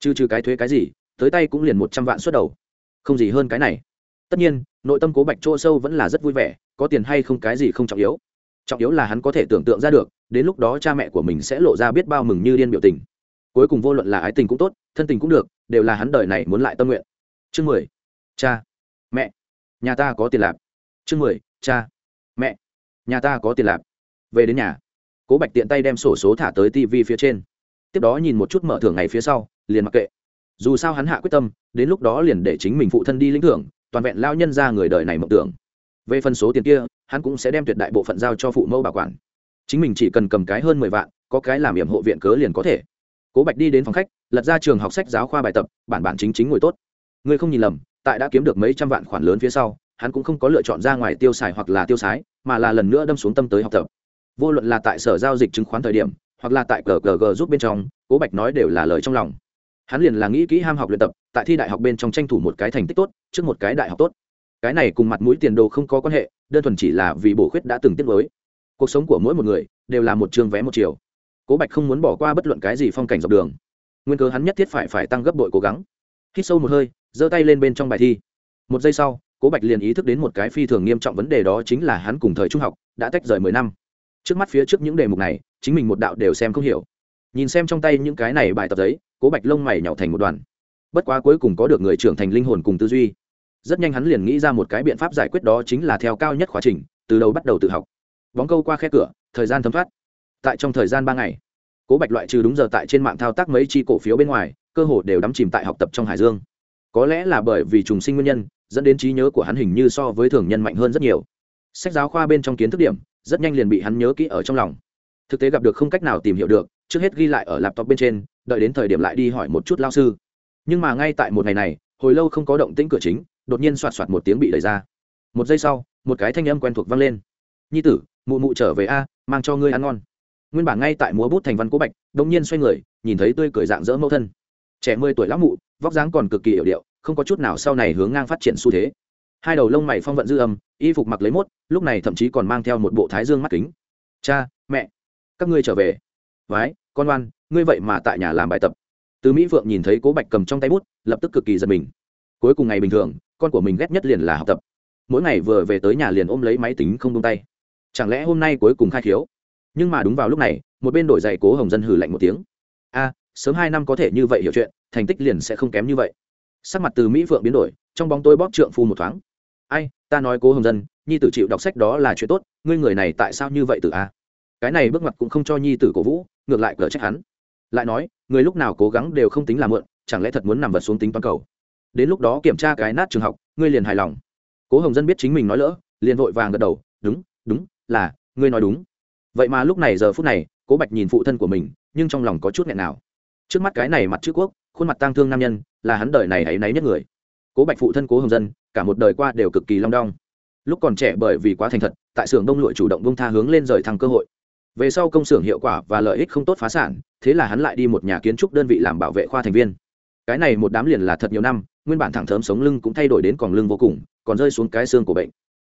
Trừ trừ cái thuế cái gì, tới tay cũng liền một trăm vạn suốt đầu. Không gì hơn cái này tất nhiên, nội tâm cố bạch chỗ sâu vẫn là rất vui vẻ, có tiền hay không cái gì không trọng yếu. Trọng yếu là hắn có thể tưởng tượng ra được, đến lúc đó cha mẹ của mình sẽ lộ ra biết bao mừng như điên biểu tình. Cuối cùng vô luận là ái tình cũng tốt, thân tình cũng được, đều là hắn đời này muốn lại tâm nguyện. Chương mười. Cha. Mẹ. Nhà ta có tiền lạp. Chương mười. Cha. Mẹ. Nhà ta có tiền lạp. Về đến nhà, cố bạch tiện tay đem sổ số thả tới tv phía trên. Tiếp đó nhìn một chút mở thưởng ngày phía sau, liền mặc kệ. Dù sao hắn hạ quyết tâm, đến lúc đó liền để chính mình phụ thân đi lĩnh thưởng toàn vẹn lao nhân ra người đời này mộng tưởng. Về phần số tiền kia, hắn cũng sẽ đem tuyệt đại bộ phận giao cho phụ mẫu bảo quản. Chính mình chỉ cần cầm cái hơn mười vạn, có cái làm hiểm hộ viện cớ liền có thể. Cố bạch đi đến phòng khách, lật ra trường học sách giáo khoa bài tập, bản bản chính chính ngồi tốt. Ngươi không nhìn lầm, tại đã kiếm được mấy trăm vạn khoản lớn phía sau, hắn cũng không có lựa chọn ra ngoài tiêu xài hoặc là tiêu xái, mà là lần nữa đâm xuống tâm tới học tập. Vô luận là tại sở giao dịch chứng khoán thời điểm, hoặc là tại cờ cờ giúp bên trong, cố bạch nói đều là lời trong lòng hắn liền là nghĩ kỹ ham học luyện tập, tại thi đại học bên trong tranh thủ một cái thành tích tốt, trước một cái đại học tốt. Cái này cùng mặt mũi tiền đồ không có quan hệ, đơn thuần chỉ là vì bổ khuyết đã từng tiết mới. Cuộc sống của mỗi một người, đều là một trường vé một chiều. Cố bạch không muốn bỏ qua bất luận cái gì phong cảnh dọc đường. Nguyên cớ hắn nhất thiết phải phải tăng gấp đội cố gắng. Hít sâu một hơi, giơ tay lên bên trong bài thi. Một giây sau, cố bạch liền ý thức đến một cái phi thường nghiêm trọng vấn đề đó chính là hắn cùng thời trung học đã tách rời mười năm. Trước mắt phía trước những đề mục này, chính mình một đạo đều xem không hiểu. Nhìn xem trong tay những cái này bài tập giấy cố bạch lông mày nhậu thành một đoàn. Bất quá cuối cùng có được người trưởng thành linh hồn cùng tư duy. Rất nhanh hắn liền nghĩ ra một cái biện pháp giải quyết đó chính là theo cao nhất quá trình, từ đầu bắt đầu tự học. Bóng câu qua khe cửa, thời gian thấm thoát. Tại trong thời gian ba ngày, cố bạch loại trừ đúng giờ tại trên mạng thao tác mấy chi cổ phiếu bên ngoài, cơ hồ đều đắm chìm tại học tập trong hải dương. Có lẽ là bởi vì trùng sinh nguyên nhân, dẫn đến trí nhớ của hắn hình như so với thường nhân mạnh hơn rất nhiều. Sách giáo khoa bên trong kiến thức điểm, rất nhanh liền bị hắn nhớ kỹ ở trong lòng. Thực tế gặp được không cách nào tìm hiểu được, trước hết ghi lại ở laptop bên trên đợi đến thời điểm lại đi hỏi một chút lao sư. Nhưng mà ngay tại một ngày này, hồi lâu không có động tĩnh cửa chính, đột nhiên soạt soạt một tiếng bị đẩy ra. Một giây sau, một cái thanh âm quen thuộc vang lên. Nhi tử, mụ mụ trở về a, mang cho ngươi ăn ngon. Nguyên bản ngay tại múa bút thành văn cố bạch, đột nhiên xoay người, nhìn thấy tươi cười dạng dỡ mẫu thân. Trẻ mười tuổi lão mụ, vóc dáng còn cực kỳ hiểu điệu, không có chút nào sau này hướng ngang phát triển xu thế. Hai đầu lông mày phong vận dư âm, y phục mặc lấy mốt, lúc này thậm chí còn mang theo một bộ thái dương mắt kính. Cha, mẹ, các ngươi trở về. Vái con oan, ngươi vậy mà tại nhà làm bài tập. Từ mỹ phượng nhìn thấy cố bạch cầm trong tay bút, lập tức cực kỳ giật mình. Cuối cùng ngày bình thường, con của mình ghét nhất liền là học tập. Mỗi ngày vừa về tới nhà liền ôm lấy máy tính không tung tay. Chẳng lẽ hôm nay cuối cùng khai khiếu? Nhưng mà đúng vào lúc này, một bên đổi giày cố hồng dân hử lạnh một tiếng. A, sớm hai năm có thể như vậy hiểu chuyện, thành tích liền sẽ không kém như vậy. Sắc mặt từ mỹ phượng biến đổi, trong bóng tôi bóp trượng phu một thoáng. Ai, ta nói cố hồng dân, nhi tử chịu đọc sách đó là chuyện tốt, ngươi người này tại sao như vậy từ a? Cái này bước ngoặt cũng không cho nhi tử cổ vũ, ngược lại cờ trách hắn. Lại nói, người lúc nào cố gắng đều không tính làm mượn chẳng lẽ thật muốn nằm vật xuống tính toàn cầu? Đến lúc đó kiểm tra cái nát trường học, ngươi liền hài lòng. Cố hồng dân biết chính mình nói lỡ, liền vội vàng gật đầu, đúng đúng, là, ngươi nói đúng. Vậy mà lúc này giờ phút này, cố bạch nhìn phụ thân của mình, nhưng trong lòng có chút nghẹn nào. Trước mắt cái này mặt chữ quốc, khuôn mặt tang thương nam nhân, là hắn đời này hãy náy nhất người. Cố bạch phụ thân cố hồng dân, cả một đời qua đều cực kỳ long đong. Lúc còn trẻ bởi vì quá thành thật, tại xưởng đông lụi chủ động bông tha hướng lên rời thăng cơ hội về sau công xưởng hiệu quả và lợi ích không tốt phá sản, thế là hắn lại đi một nhà kiến trúc đơn vị làm bảo vệ khoa thành viên. Cái này một đám liền là thật nhiều năm, nguyên bản thẳng thớm sống lưng cũng thay đổi đến còn lưng vô cùng, còn rơi xuống cái xương của bệnh.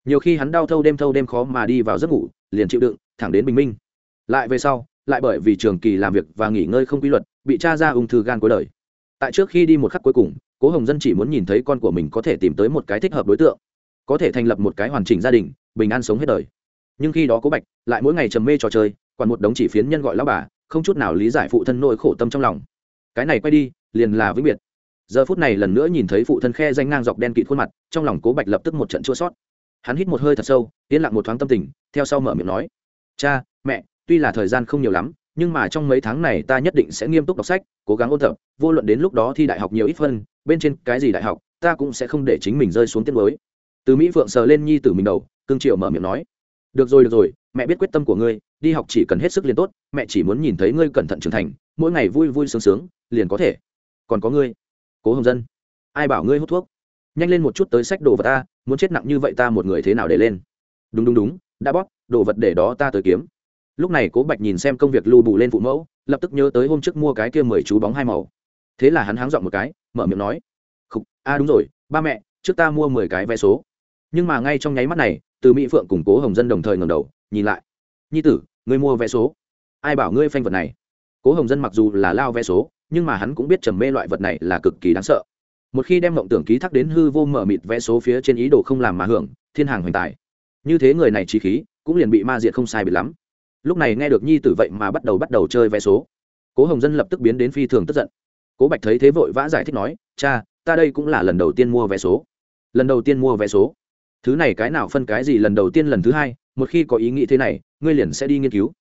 Nhiều khi hắn đau thâu đêm thâu đêm khó mà đi vào giấc ngủ, liền chịu đựng, thẳng đến bình minh. Lại về sau, lại bởi vì trường kỳ làm việc và nghỉ ngơi không quy luật, bị tra ra ung thư gan cuối đời. Tại trước khi đi một khắc cuối cùng, cố hồng dân chỉ muốn nhìn thấy con của mình có thể tìm tới một cái thích hợp đối tượng, có thể thành lập một cái hoàn chỉnh gia đình, bình an sống hết đời nhưng khi đó cố bạch lại mỗi ngày trầm mê trò chơi còn một đống chỉ phiến nhân gọi lao bà, không chút nào lý giải phụ thân nỗi khổ tâm trong lòng. Cái này quay đi, liền là vĩnh biệt. Giờ phút này lần nữa nhìn thấy phụ thân khe danh ngang dọc đen kịt khuôn mặt, trong lòng cố bạch lập tức một trận chua sót. Hắn hít một hơi thật sâu, yên lặng một thoáng tâm tình, theo sau mở miệng nói, cha, mẹ, tuy là thời gian không nhiều lắm, nhưng mà trong mấy tháng này ta nhất định sẽ nghiêm túc đọc sách, cố gắng ôn tập, vô luận đến lúc đó thi đại học nhiều ít phân, bên trên cái gì đại học, ta cũng sẽ không để chính mình rơi xuống tiết mới. Từ mỹ phượng sờ lên nhi tử mình đầu, cương triệu mở miệng nói được rồi được rồi mẹ biết quyết tâm của ngươi đi học chỉ cần hết sức liền tốt mẹ chỉ muốn nhìn thấy ngươi cẩn thận trưởng thành mỗi ngày vui vui sướng sướng liền có thể. Còn có ngươi cố hồng dân ai bảo ngươi hút thuốc? Nhanh lên một chút tới sách đồ vật ta muốn chết nặng như vậy ta một người thế nào để lên? Đúng đúng đúng đã bóp đồ vật để đó ta tới kiếm. Lúc này cố bạch nhìn xem công việc lưu bù lên phụ mẫu lập tức nhớ tới hôm trước mua cái kia mười chú bóng hai màu. Thế là hắn háng dọn một cái mở miệng nói khục, a đúng rồi ba mẹ trước ta mua mười cái vé số. Nhưng mà ngay trong nháy mắt này từ mỹ phượng củng cố hồng dân đồng thời ngầm đầu, nhìn lại. Nhi tử, ngươi mua vé số. Ai bảo ngươi phanh vật này? Cố hồng dân mặc dù là lao vé số, nhưng mà hắn cũng biết trầm mê loại vật này là cực kỳ đáng sợ. Một khi đem mộng tưởng ký thác đến hư vô mở mịt vé số phía trên ý đồ không làm mà hưởng, thiên hàng hoành tài. Như thế người này trí khí, cũng liền bị ma diệt không sai biệt lắm. Lúc này nghe được nhi tử vậy mà bắt đầu bắt đầu chơi vé số. Cố hồng dân lập tức biến đến phi thường tức giận. Cố bạch thấy thế vội vã giải thích nói, cha, ta đây cũng là lần đầu tiên mua vé số. Lần đầu tiên mua vé số thứ này cái nào phân cái gì lần đầu tiên lần thứ hai, một khi có ý nghĩ thế này, ngươi liền sẽ đi nghiên cứu.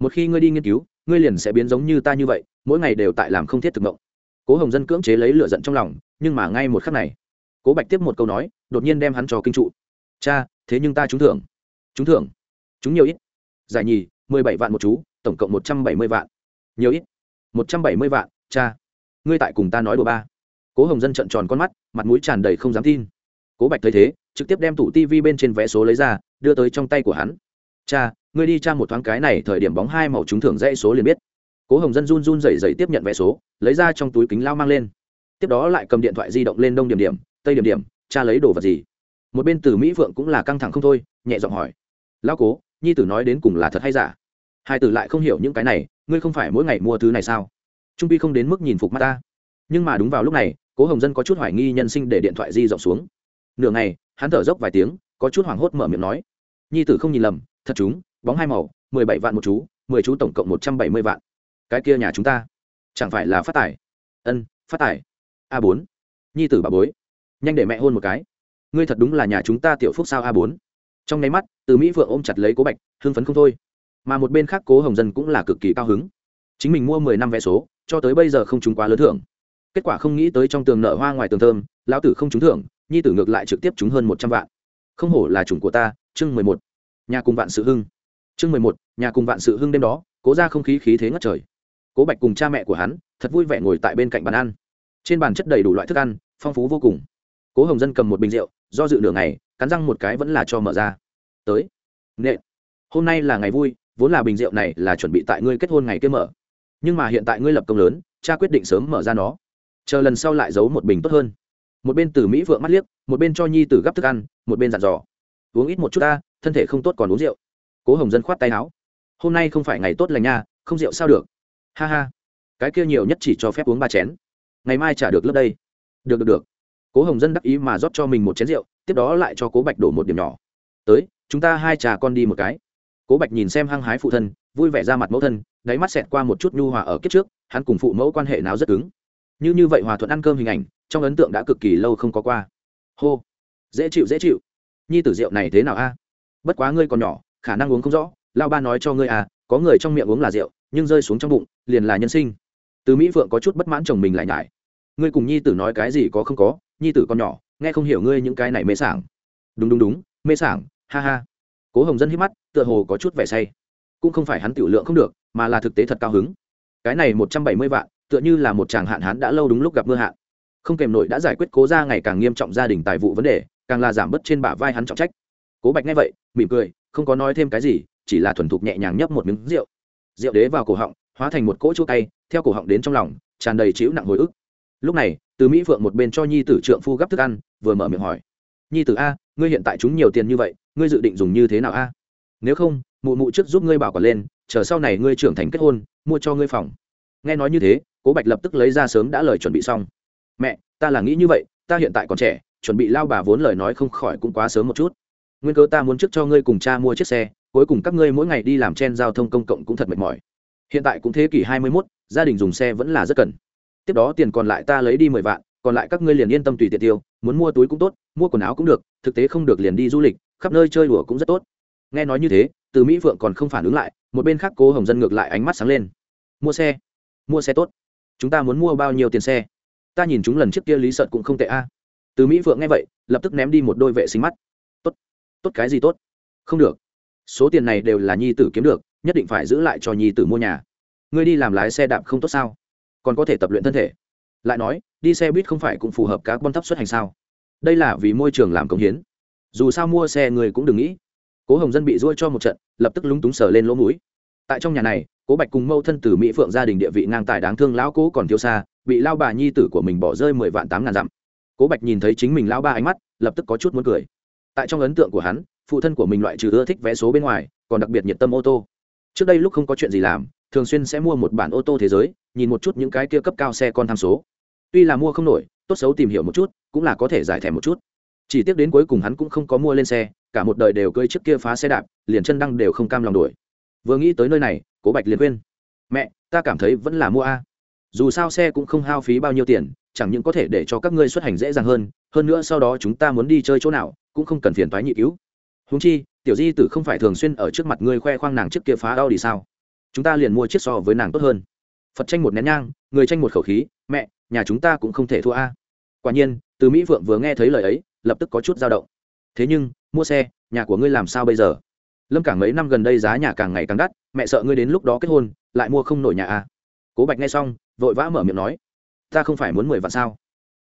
Một khi ngươi đi nghiên cứu, ngươi liền sẽ biến giống như ta như vậy, mỗi ngày đều tại làm không thiết thực mộng. Cố hồng dân cưỡng chế lấy lựa giận trong lòng, nhưng mà ngay một khắc này, cố bạch tiếp một câu nói, đột nhiên đem hắn cho kinh trụ. Cha, thế nhưng ta trúng thưởng. Trúng thưởng? Chúng nhiều ít? Giải nhì, mười bảy vạn một chú, tổng cộng một trăm bảy mươi vạn. Nhiều ít? Một trăm bảy mươi vạn, cha. Ngươi tại cùng ta nói đùa ba. Cố hồng dân trợn tròn con mắt, mặt mũi tràn đầy không dám tin. Cố bạch thấy thế trực tiếp đem tủ tv bên trên vé số lấy ra, đưa tới trong tay của hắn. Cha, ngươi đi tra một thoáng cái này thời điểm bóng hai màu trúng thưởng dãy số liền biết. Cố hồng dân run run rẩy rẩy tiếp nhận vé số, lấy ra trong túi kính lao mang lên. Tiếp đó lại cầm điện thoại di động lên đông điểm điểm, tây điểm điểm, Cha lấy đồ vật gì? Một bên từ mỹ phượng cũng là căng thẳng không thôi, nhẹ giọng hỏi. Lao cố, nhi tử nói đến cùng là thật hay giả? Hai tử lại không hiểu những cái này, ngươi không phải mỗi ngày mua thứ này sao? Trung pi không đến mức nhìn phục mắt ta. Nhưng mà đúng vào lúc này, cố hồng dân có chút hoài nghi nhân sinh để điện thoại di rộng xuống. Nửa ngày hắn thở dốc vài tiếng, có chút hoảng hốt mở miệng nói. Nhi tử không nhìn lầm, thật chúng, bóng hai màu, mười bảy vạn một chú, mười chú tổng cộng một trăm bảy mươi vạn. Cái kia nhà chúng ta, chẳng phải là phát tài? Ân, phát tài. A bốn. Nhi tử bà bối, nhanh để mẹ hôn một cái. Ngươi thật đúng là nhà chúng ta tiểu phúc sao a bốn? Trong nháy mắt, từ mỹ phượng ôm chặt lấy cố bạch, hưng phấn không thôi. Mà một bên khác cố hồng dân cũng là cực kỳ cao hứng. Chính mình mua mười năm vé số, cho tới bây giờ không trúng quá lớn thưởng. Kết quả không nghĩ tới trong tường nợ hoa ngoài tường thơm, lão tử không trúng thưởng nhi tử ngược lại trực tiếp trúng hơn một trăm vạn. Không hổ là chủng của ta, chương mười một. Nhà cùng vạn sự hưng. Chương mười một, nhà cùng vạn sự hưng đêm đó, cố ra không khí khí thế ngất trời. Cố bạch cùng cha mẹ của hắn, thật vui vẻ ngồi tại bên cạnh bàn ăn. Trên bàn chất đầy đủ loại thức ăn, phong phú vô cùng. Cố hồng dân cầm một bình rượu, do dự nửa ngày, cắn răng một cái vẫn là cho mở ra. Tới. Nệ hôm nay là ngày vui, vốn là bình rượu này là chuẩn bị tại ngươi kết hôn ngày kia mở. Nhưng mà hiện tại ngươi lập công lớn, cha quyết định sớm mở ra nó. Chờ lần sau lại giấu một bình tốt hơn một bên từ mỹ vượng mắt liếc, một bên cho nhi tử gắp thức ăn, một bên dặn dò. Uống ít một chút ta, thân thể không tốt còn uống rượu. Cố hồng dân khoát tay áo. Hôm nay không phải ngày tốt lành nha, không rượu sao được? Ha ha, cái kia nhiều nhất chỉ cho phép uống ba chén. Ngày mai trả được lớp đây. Được được được. Cố hồng dân đắc ý mà rót cho mình một chén rượu, tiếp đó lại cho cố bạch đổ một điểm nhỏ. Tới, chúng ta hai trà con đi một cái. Cố bạch nhìn xem hăng hái phụ thân, vui vẻ ra mặt mẫu thân, đáy mắt xẹt qua một chút nhu hòa ở kiếp trước, hắn cùng phụ mẫu quan hệ nào rất cứng. Như như vậy hòa thuận ăn cơm hình ảnh trong ấn tượng đã cực kỳ lâu không có qua. Hô. Dễ chịu dễ chịu. Nhi tử rượu này thế nào a? Bất quá ngươi còn nhỏ, khả năng uống không rõ. Lao ba nói cho ngươi à có người trong miệng uống là rượu, nhưng rơi xuống trong bụng, liền là nhân sinh. Từ mỹ phượng có chút bất mãn chồng mình lại nhải. Ngươi cùng nhi tử nói cái gì có không có, nhi tử còn nhỏ, nghe không hiểu ngươi những cái này mê sảng. Đúng đúng đúng, mê sảng, ha ha. Cố hồng dân hít mắt, tựa hồ có chút vẻ say. Cũng không phải hắn tiểu lượng không được, mà là thực tế thật cao hứng. Cái này một trăm bảy mươi vạn, tựa như là một chàng hạn hán đã lâu đúng lúc gặp mưa hạn không kèm nổi đã giải quyết cố ra ngày càng nghiêm trọng gia đình tài vụ vấn đề, càng là giảm bớt trên bả vai hắn trọng trách. Cố bạch nghe vậy, mỉm cười, không có nói thêm cái gì, chỉ là thuần thục nhẹ nhàng nhấp một miếng rượu. Rượu đế vào cổ họng, hóa thành một cỗ chua cay, theo cổ họng đến trong lòng, tràn đầy chịu nặng hồi ức. Lúc này, từ mỹ phượng một bên cho nhi tử trượng phu gấp thức ăn, vừa mở miệng hỏi. Nhi tử a, ngươi hiện tại chúng nhiều tiền như vậy, ngươi dự định dùng như thế nào a? Nếu không, mụ mụ trước giúp ngươi bảo quản lên, chờ sau này ngươi trưởng thành kết hôn, mua cho ngươi phòng. Nghe nói như thế, cố bạch lập tức lấy ra sớm đã lời chuẩn bị xong mẹ ta là nghĩ như vậy ta hiện tại còn trẻ chuẩn bị lao bà vốn lời nói không khỏi cũng quá sớm một chút. Nguyên cớ ta muốn trước cho ngươi cùng cha mua chiếc xe cuối cùng các ngươi mỗi ngày đi làm trên giao thông công cộng cũng thật mệt mỏi. Hiện tại cũng thế kỷ hai mươi 21, gia đình dùng xe vẫn là rất cần. Tiếp đó tiền còn lại ta lấy đi mười vạn còn lại các ngươi liền yên tâm tùy tiện tiêu muốn mua túi cũng tốt mua quần áo cũng được thực tế không được liền đi du lịch khắp nơi chơi đùa cũng rất tốt. Nghe nói như thế từ mỹ phượng còn không phản ứng lại một bên khác cố hồng dân ngược lại ánh mắt sáng lên. Mua xe mua xe tốt. Chúng ta muốn mua bao nhiêu tiền xe? Ta nhìn chúng lần trước kia lý sợt cũng không tệ a. Từ mỹ phượng nghe vậy, lập tức ném đi một đôi vệ sinh mắt. Tốt tốt cái gì tốt? Không được. Số tiền này đều là nhi tử kiếm được, nhất định phải giữ lại cho nhi tử mua nhà. Ngươi đi làm lái xe đạp không tốt sao? Còn có thể tập luyện thân thể. Lại nói, đi xe buýt không phải cũng phù hợp các bon thấp xuất hành sao? Đây là vì môi trường làm công hiến. Dù sao mua xe người cũng đừng nghĩ. Cố hồng dân bị ruôi cho một trận, lập tức lúng túng sờ lên lỗ mũi. Tại trong nhà này, cố bạch cùng mâu thân từ mỹ phượng gia đình địa vị ngang tài đáng thương lão cố còn thiếu xa bị lao bà nhi tử của mình bỏ rơi mười vạn tám ngàn dặm. Cố bạch nhìn thấy chính mình lao ba ánh mắt, lập tức có chút muốn cười. Tại trong ấn tượng của hắn, phụ thân của mình loại trừ ưa thích vé số bên ngoài, còn đặc biệt nhiệt tâm ô tô. Trước đây lúc không có chuyện gì làm, thường xuyên sẽ mua một bản ô tô thế giới, nhìn một chút những cái kia cấp cao xe con tham số. Tuy là mua không nổi, tốt xấu tìm hiểu một chút, cũng là có thể giải thẻ một chút. Chỉ tiếc đến cuối cùng hắn cũng không có mua lên xe, cả một đời đều cơi trước kia phá xe đạp, liền chân đăng đều không cam lòng đuổi. Vừa nghĩ tới nơi này, cố bạch liền khuyên, mẹ, ta cảm thấy vẫn là mua a dù sao xe cũng không hao phí bao nhiêu tiền, chẳng những có thể để cho các ngươi xuất hành dễ dàng hơn hơn nữa sau đó chúng ta muốn đi chơi chỗ nào, cũng không cần phiền thoái nhị cứu. Húng chi, tiểu di tử không phải thường xuyên ở trước mặt ngươi khoe khoang nàng trước kia phá đau đi sao? Chúng ta liền mua chiếc so với nàng tốt hơn. Phật tranh một nén nhang, người tranh một khẩu khí, mẹ, nhà chúng ta cũng không thể thua a. Quả nhiên, từ mỹ Vượng vừa nghe thấy lời ấy, lập tức có chút dao động. Thế nhưng, mua xe, nhà của ngươi làm sao bây giờ? Lâm cảng mấy năm gần đây giá nhà càng ngày càng đắt, mẹ sợ ngươi đến lúc đó kết hôn, lại mua không nổi nhà a. Cố bạch nghe xong vội vã mở miệng nói, ta không phải muốn mười vạn sao?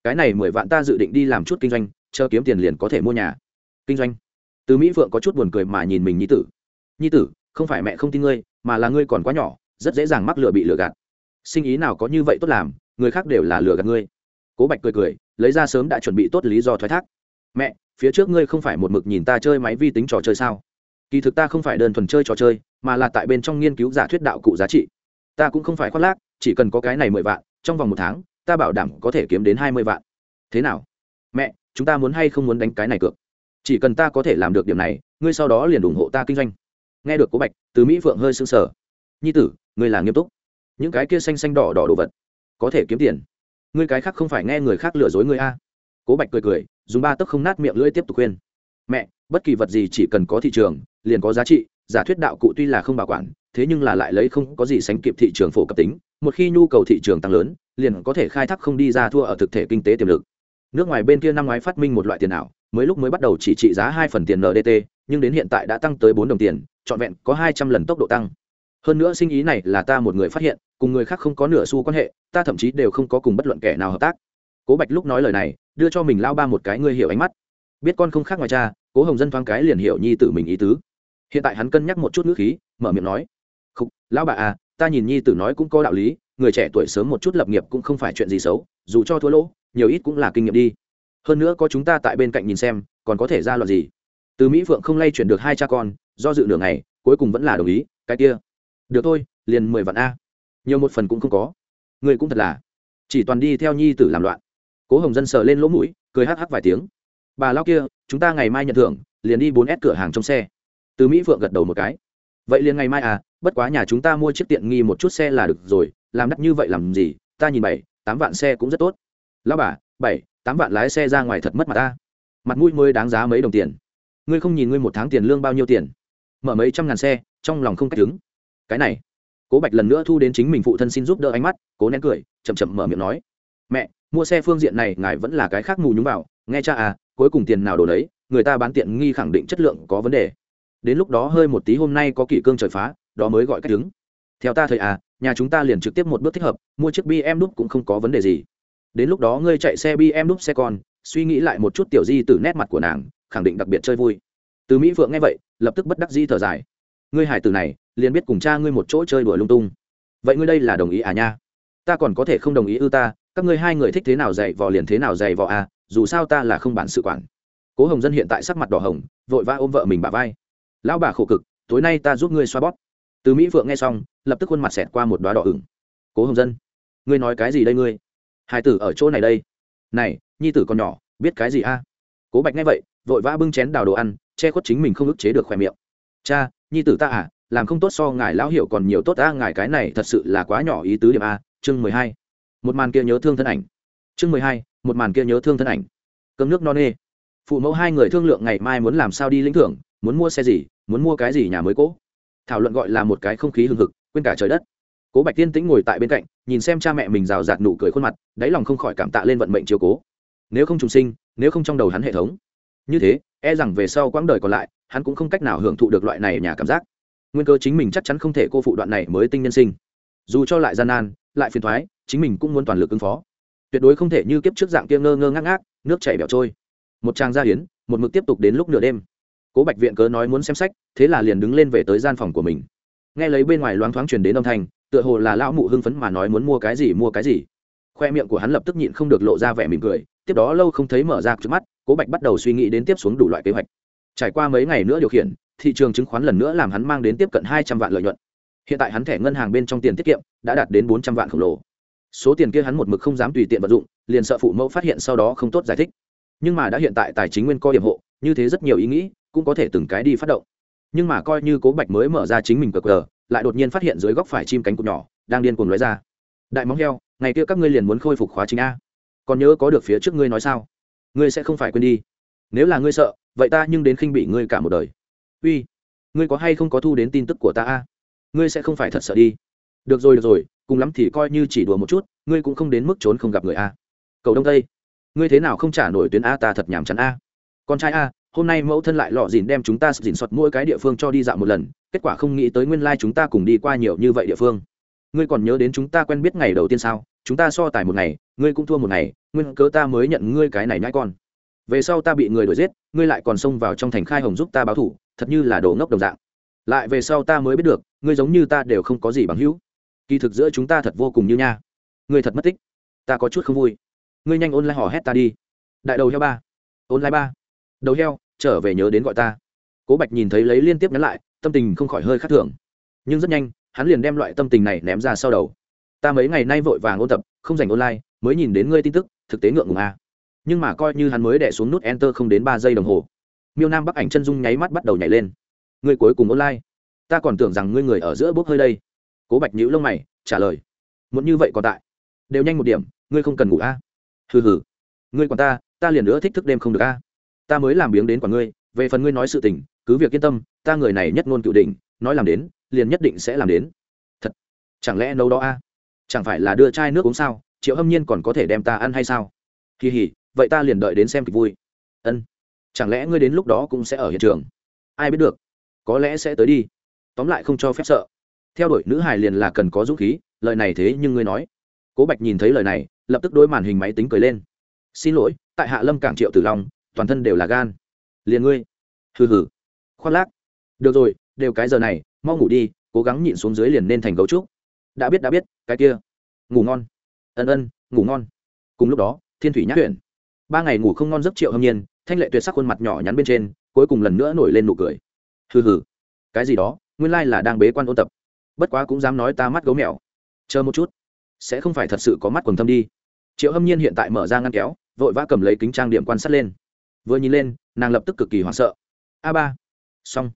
Cái này mười vạn ta dự định đi làm chút kinh doanh, chờ kiếm tiền liền có thể mua nhà. Kinh doanh? Từ mỹ phượng có chút buồn cười mà nhìn mình nhi tử. Nhi tử, không phải mẹ không tin ngươi, mà là ngươi còn quá nhỏ, rất dễ dàng mắc lừa bị lừa gạt. Sinh ý nào có như vậy tốt làm, người khác đều là lừa gạt ngươi. Cố bạch cười cười, lấy ra sớm đã chuẩn bị tốt lý do thoái thác. Mẹ, phía trước ngươi không phải một mực nhìn ta chơi máy vi tính trò chơi sao? Kỳ thực ta không phải đơn thuần chơi trò chơi, mà là tại bên trong nghiên cứu giả thuyết đạo cụ giá trị. Ta cũng không phải khoác lác chỉ cần có cái này mười vạn, trong vòng một tháng, ta bảo đảm có thể kiếm đến hai mươi vạn. Thế nào? Mẹ, chúng ta muốn hay không muốn đánh cái này cược? Chỉ cần ta có thể làm được điểm này, ngươi sau đó liền ủng hộ ta kinh doanh. Nghe được cố bạch, từ mỹ phượng hơi s ư n g sở nhi tử, ngươi là nghiêm túc. Những cái kia xanh xanh đỏ đỏ đồ vật, có thể kiếm tiền. Ngươi cái khác không phải nghe người khác lừa dối ngươi a. Cố bạch cười cười, dùng ba tấc không nát miệng lưỡi tiếp tục khuyên. Mẹ, bất kỳ vật gì chỉ cần có thị trường, liền có giá trị, giả thuyết đạo cụ tuy là không bảo quản thế nhưng là lại lấy không có gì sánh kịp thị trường phổ cập tính, một khi nhu cầu thị trường tăng lớn, liền có thể khai thác không đi ra thua ở thực thể kinh tế tiềm lực. Nước ngoài bên kia năm ngoái phát minh một loại tiền ảo, mới lúc mới bắt đầu chỉ trị giá hai phần tiền ndt nhưng đến hiện tại đã tăng tới bốn đồng tiền, trọn vẹn có hai trăm lần tốc độ tăng. Hơn nữa sinh ý này là ta một người phát hiện, cùng người khác không có nửa xu quan hệ, ta thậm chí đều không có cùng bất luận kẻ nào hợp tác. Cố bạch lúc nói lời này, đưa cho mình lao ba một cái ngươi hiểu ánh mắt. Biết con không khác ngoài cha, cố hồng dân thoáng cái liền hiểu nhi tử mình ý tứ. Hiện tại hắn cân nhắc một chút ngữ khí, mở miệng nói không lão bà à ta nhìn nhi tử nói cũng có đạo lý, người trẻ tuổi sớm một chút lập nghiệp cũng không phải chuyện gì xấu, dù cho thua lỗ, nhiều ít cũng là kinh nghiệm đi. Hơn nữa có chúng ta tại bên cạnh nhìn xem, còn có thể ra loạn gì? Từ mỹ phượng không lay chuyển được hai cha con, do dự nửa ngày, cuối cùng vẫn là đồng ý, cái kia. Được thôi, liền mười vạn a. Nhiều một phần cũng không có. Người cũng thật là. Chỉ toàn đi theo nhi tử làm loạn. Cố hồng dân sờ lên lỗ mũi, cười hắc hắc vài tiếng. Bà lão kia, chúng ta ngày mai nhận thưởng, liền đi bốn s cửa hàng trong xe. Từ mỹ phượng gật đầu một cái vậy liền ngày mai à bất quá nhà chúng ta mua chiếc tiện nghi một chút xe là được rồi, làm đắt như vậy làm gì, ta nhìn bảy, tám vạn xe cũng rất tốt. Lao bà, bảy, tám vạn lái xe ra ngoài thật mất mặt ta. Mặt mũi mới đáng giá mấy đồng tiền. Ngươi không nhìn ngươi một tháng tiền lương bao nhiêu tiền? Mở mấy trăm ngàn xe, trong lòng không cách đứng. Cái này. Cố bạch lần nữa thu đến chính mình phụ thân xin giúp đỡ ánh mắt, cố nén cười, chậm chậm mở miệng nói. Mẹ, mua xe phương diện này ngài vẫn là cái khác mù nhúng vào. Nghe cha à cuối cùng tiền nào đồ đấy, người ta bán tiện nghi khẳng định chất lượng có vấn đề đến lúc đó hơi một tí hôm nay có kỷ cương trời phá, đó mới gọi cách đứng. Theo ta thời à nhà chúng ta liền trực tiếp một bước thích hợp, mua chiếc bm đúc cũng không có vấn đề gì. Đến lúc đó ngươi chạy xe bm đúc xe con, suy nghĩ lại một chút tiểu di từ nét mặt của nàng, khẳng định đặc biệt chơi vui. Từ mỹ phượng nghe vậy, lập tức bất đắc di thở dài. Ngươi hải tử này, liền biết cùng cha ngươi một chỗ chơi đùa lung tung. Vậy ngươi đây là đồng ý à nha? Ta còn có thể không đồng ý ư ta, các ngươi hai người thích thế nào dạy vò liền thế nào dạy vò à dù sao ta là không bản sự quản. Cố hồng dân hiện tại sắc mặt đỏ hồng, vội vã ôm vợ mình bà vai lão bà khổ cực, tối nay ta giúp ngươi xoa bóp. Từ mỹ phượng nghe xong, lập tức khuôn mặt xẹt qua một đoá đỏ ửng. Cố hồng dân, ngươi nói cái gì đây ngươi? Hai tử ở chỗ này đây. Này, nhi tử còn nhỏ, biết cái gì a? Cố bạch nghe vậy, vội vã bưng chén đào đồ ăn, che khuất chính mình không ức chế được khỏe miệng. Cha, nhi tử ta à làm không tốt so ngài lão hiểu còn nhiều tốt a, ngài cái này thật sự là quá nhỏ ý tứ điểm a. Chương mười hai. Một màn kia nhớ thương thân ảnh. Chương mười hai, một màn kia nhớ thương thân ảnh. Cơm nước no nê. Phụ mẫu hai người thương lượng ngày mai muốn làm sao đi lĩnh thưởng muốn mua xe gì, muốn mua cái gì nhà mới cố. Thảo luận gọi là một cái không khí hừng hực, quên cả trời đất. Cố bạch tiên tĩnh ngồi tại bên cạnh, nhìn xem cha mẹ mình rào rạt nụ cười khuôn mặt, đáy lòng không khỏi cảm tạ lên vận mệnh chiều cố. Nếu không trùng sinh, nếu không trong đầu hắn hệ thống. Như thế e rằng về sau quãng đời còn lại, hắn cũng không cách nào hưởng thụ được loại này nhà cảm giác. Nguyên cơ chính mình chắc chắn không thể cô phụ đoạn này mới tinh nhân sinh. Dù cho lại gian nan, lại phiền thoái, chính mình cũng muốn toàn lực ứng phó. Tuyệt đối không thể như kiếp trước dạng kia ngơ ngơ ngác ngác, nước chảy bẹo trôi. Một trang gia hiến, một mực tiếp tục đến lúc nửa đêm cố bạch viện cớ nói muốn xem sách, thế là liền đứng lên về tới gian phòng của mình. Nghe lấy bên ngoài loáng thoáng truyền đến âm thanh, tựa hồ là lão mụ hưng phấn mà nói muốn mua cái gì, mua cái gì. Khoe miệng của hắn lập tức nhịn không được lộ ra vẻ mỉm cười, tiếp đó lâu không thấy mở ra trước mắt, cố bạch bắt đầu suy nghĩ đến tiếp xuống đủ loại kế hoạch. Trải qua mấy ngày nữa điều khiển, thị trường chứng khoán lần nữa làm hắn mang đến tiếp cận hai trăm vạn lợi nhuận. Hiện tại hắn thẻ ngân hàng bên trong tiền tiết kiệm đã đạt đến bốn trăm vạn khổng lồ. Số tiền kia hắn một mực không dám tùy tiện vận dụng, liền sợ phụ mẫu phát hiện sau đó không tốt giải thích. Nhưng mà đã hiện tại tài chính nguyên co điểm hộ, như thế rất nhiều ý nghĩ cũng có thể từng cái đi phát động. Nhưng mà coi như cố bạch mới mở ra chính mình cờ cờ, lại đột nhiên phát hiện dưới góc phải chim cánh cụt nhỏ, đang điên cuồng lóe ra. Đại móng heo, ngày kia các ngươi liền muốn khôi phục khóa chính a. Còn nhớ có được phía trước ngươi nói sao? Ngươi sẽ không phải quên đi. Nếu là ngươi sợ, vậy ta nhưng đến khinh bị ngươi cả một đời. Uy, ngươi có hay không có thu đến tin tức của ta a? Ngươi sẽ không phải thật sợ đi. Được rồi được rồi, cùng lắm thì coi như chỉ đùa một chút, ngươi cũng không đến mức trốn không gặp người a. Cầu đông tây, ngươi thế nào không trả nổi tuyến a ta thật nhàm chán a. Con trai a hôm nay mẫu thân lại lọ dìn đem chúng ta dìn soạt mỗi cái địa phương cho đi dạo một lần, kết quả không nghĩ tới nguyên lai、like、chúng ta cùng đi qua nhiều như vậy địa phương. Ngươi còn nhớ đến chúng ta quen biết ngày đầu tiên sao? Chúng ta so tài một ngày, ngươi cũng thua một ngày, nguyên cớ ta mới nhận ngươi cái này nhãi con. Về sau ta bị người đuổi giết, ngươi lại còn xông vào trong thành khai hồng giúp ta báo thủ, thật như là đồ ngốc đồng dạng. Lại về sau ta mới biết được, ngươi giống như ta đều không có gì bằng hữu. Kỳ thực giữa chúng ta thật vô cùng như nha. Ngươi thật mất tích. Ta có chút không vui. Ngươi nhanh ôn lại hò hét ta đi. Đại đầu heo ba. Ôn lại ba. Đầu heo trở về nhớ đến gọi ta. Cố bạch nhìn thấy lấy liên tiếp nhắn lại, tâm tình không khỏi hơi khắc thường. Nhưng rất nhanh, hắn liền đem loại tâm tình này ném ra sau đầu. Ta mấy ngày nay vội vàng ôn tập, không dành online, mới nhìn đến ngươi tin tức, thực tế ngượng ngùng a nhưng mà coi như hắn mới đẻ xuống nút enter không đến ba giây đồng hồ, miêu nam bắc ảnh chân dung nháy mắt bắt đầu nhảy lên. Ngươi cuối cùng online. Ta còn tưởng rằng ngươi người ở giữa bốc hơi đây. Cố bạch nhữ lông mày, trả lời. Muốn như vậy còn tại. Đều nhanh một điểm, ngươi không cần ngủ a hừ hừ. Ngươi còn ta ta liền nữa thích thức đêm không được a ta mới làm biếng đến quả ngươi, về phần ngươi nói sự tình, cứ việc yên tâm, ta người này nhất ngôn cựu đỉnh, nói làm đến, liền nhất định sẽ làm đến. Thật, chẳng lẽ nấu đó a? Chẳng phải là đưa chai nước uống sao? Triệu hâm nhiên còn có thể đem ta ăn hay sao? Kỳ hỉ, vậy ta liền đợi đến xem kịch vui. Ân, chẳng lẽ ngươi đến lúc đó cũng sẽ ở hiện trường? Ai biết được, có lẽ sẽ tới đi. Tóm lại không cho phép sợ. Theo đuổi nữ hài liền là cần có dũng khí, lời này thế nhưng ngươi nói. Cố bạch nhìn thấy lời này, lập tức đôi màn hình máy tính cười lên. Xin lỗi, tại hạ lâm cảng triệu tử long toàn thân đều là gan. Liền ngươi. Hừ hừ. Khoác lác. Được rồi, đều cái giờ này, mau ngủ đi, cố gắng nhịn xuống dưới liền nên thành gấu trúc. Đã biết đã biết, cái kia. Ngủ ngon. Ân ân, ngủ ngon. Cùng lúc đó, thiên thủy nhắc huyện. Ba ngày ngủ không ngon giấc triệu hâm nhiên, thanh lệ tuyệt sắc khuôn mặt nhỏ nhắn bên trên, cuối cùng lần nữa nổi lên nụ cười. Hừ hừ. Cái gì đó, nguyên lai là đang bế quan ôn tập. Bất quá cũng dám nói ta mắt gấu mèo. Chờ một chút. Sẽ không phải thật sự có mắt quần thâm đi. Triệu hâm nhiên hiện tại mở ra ngăn kéo, vội vã cầm lấy kính trang điểm quan sát lên vừa nhìn lên, nàng lập tức cực kỳ hoảng sợ. A ba. Xong.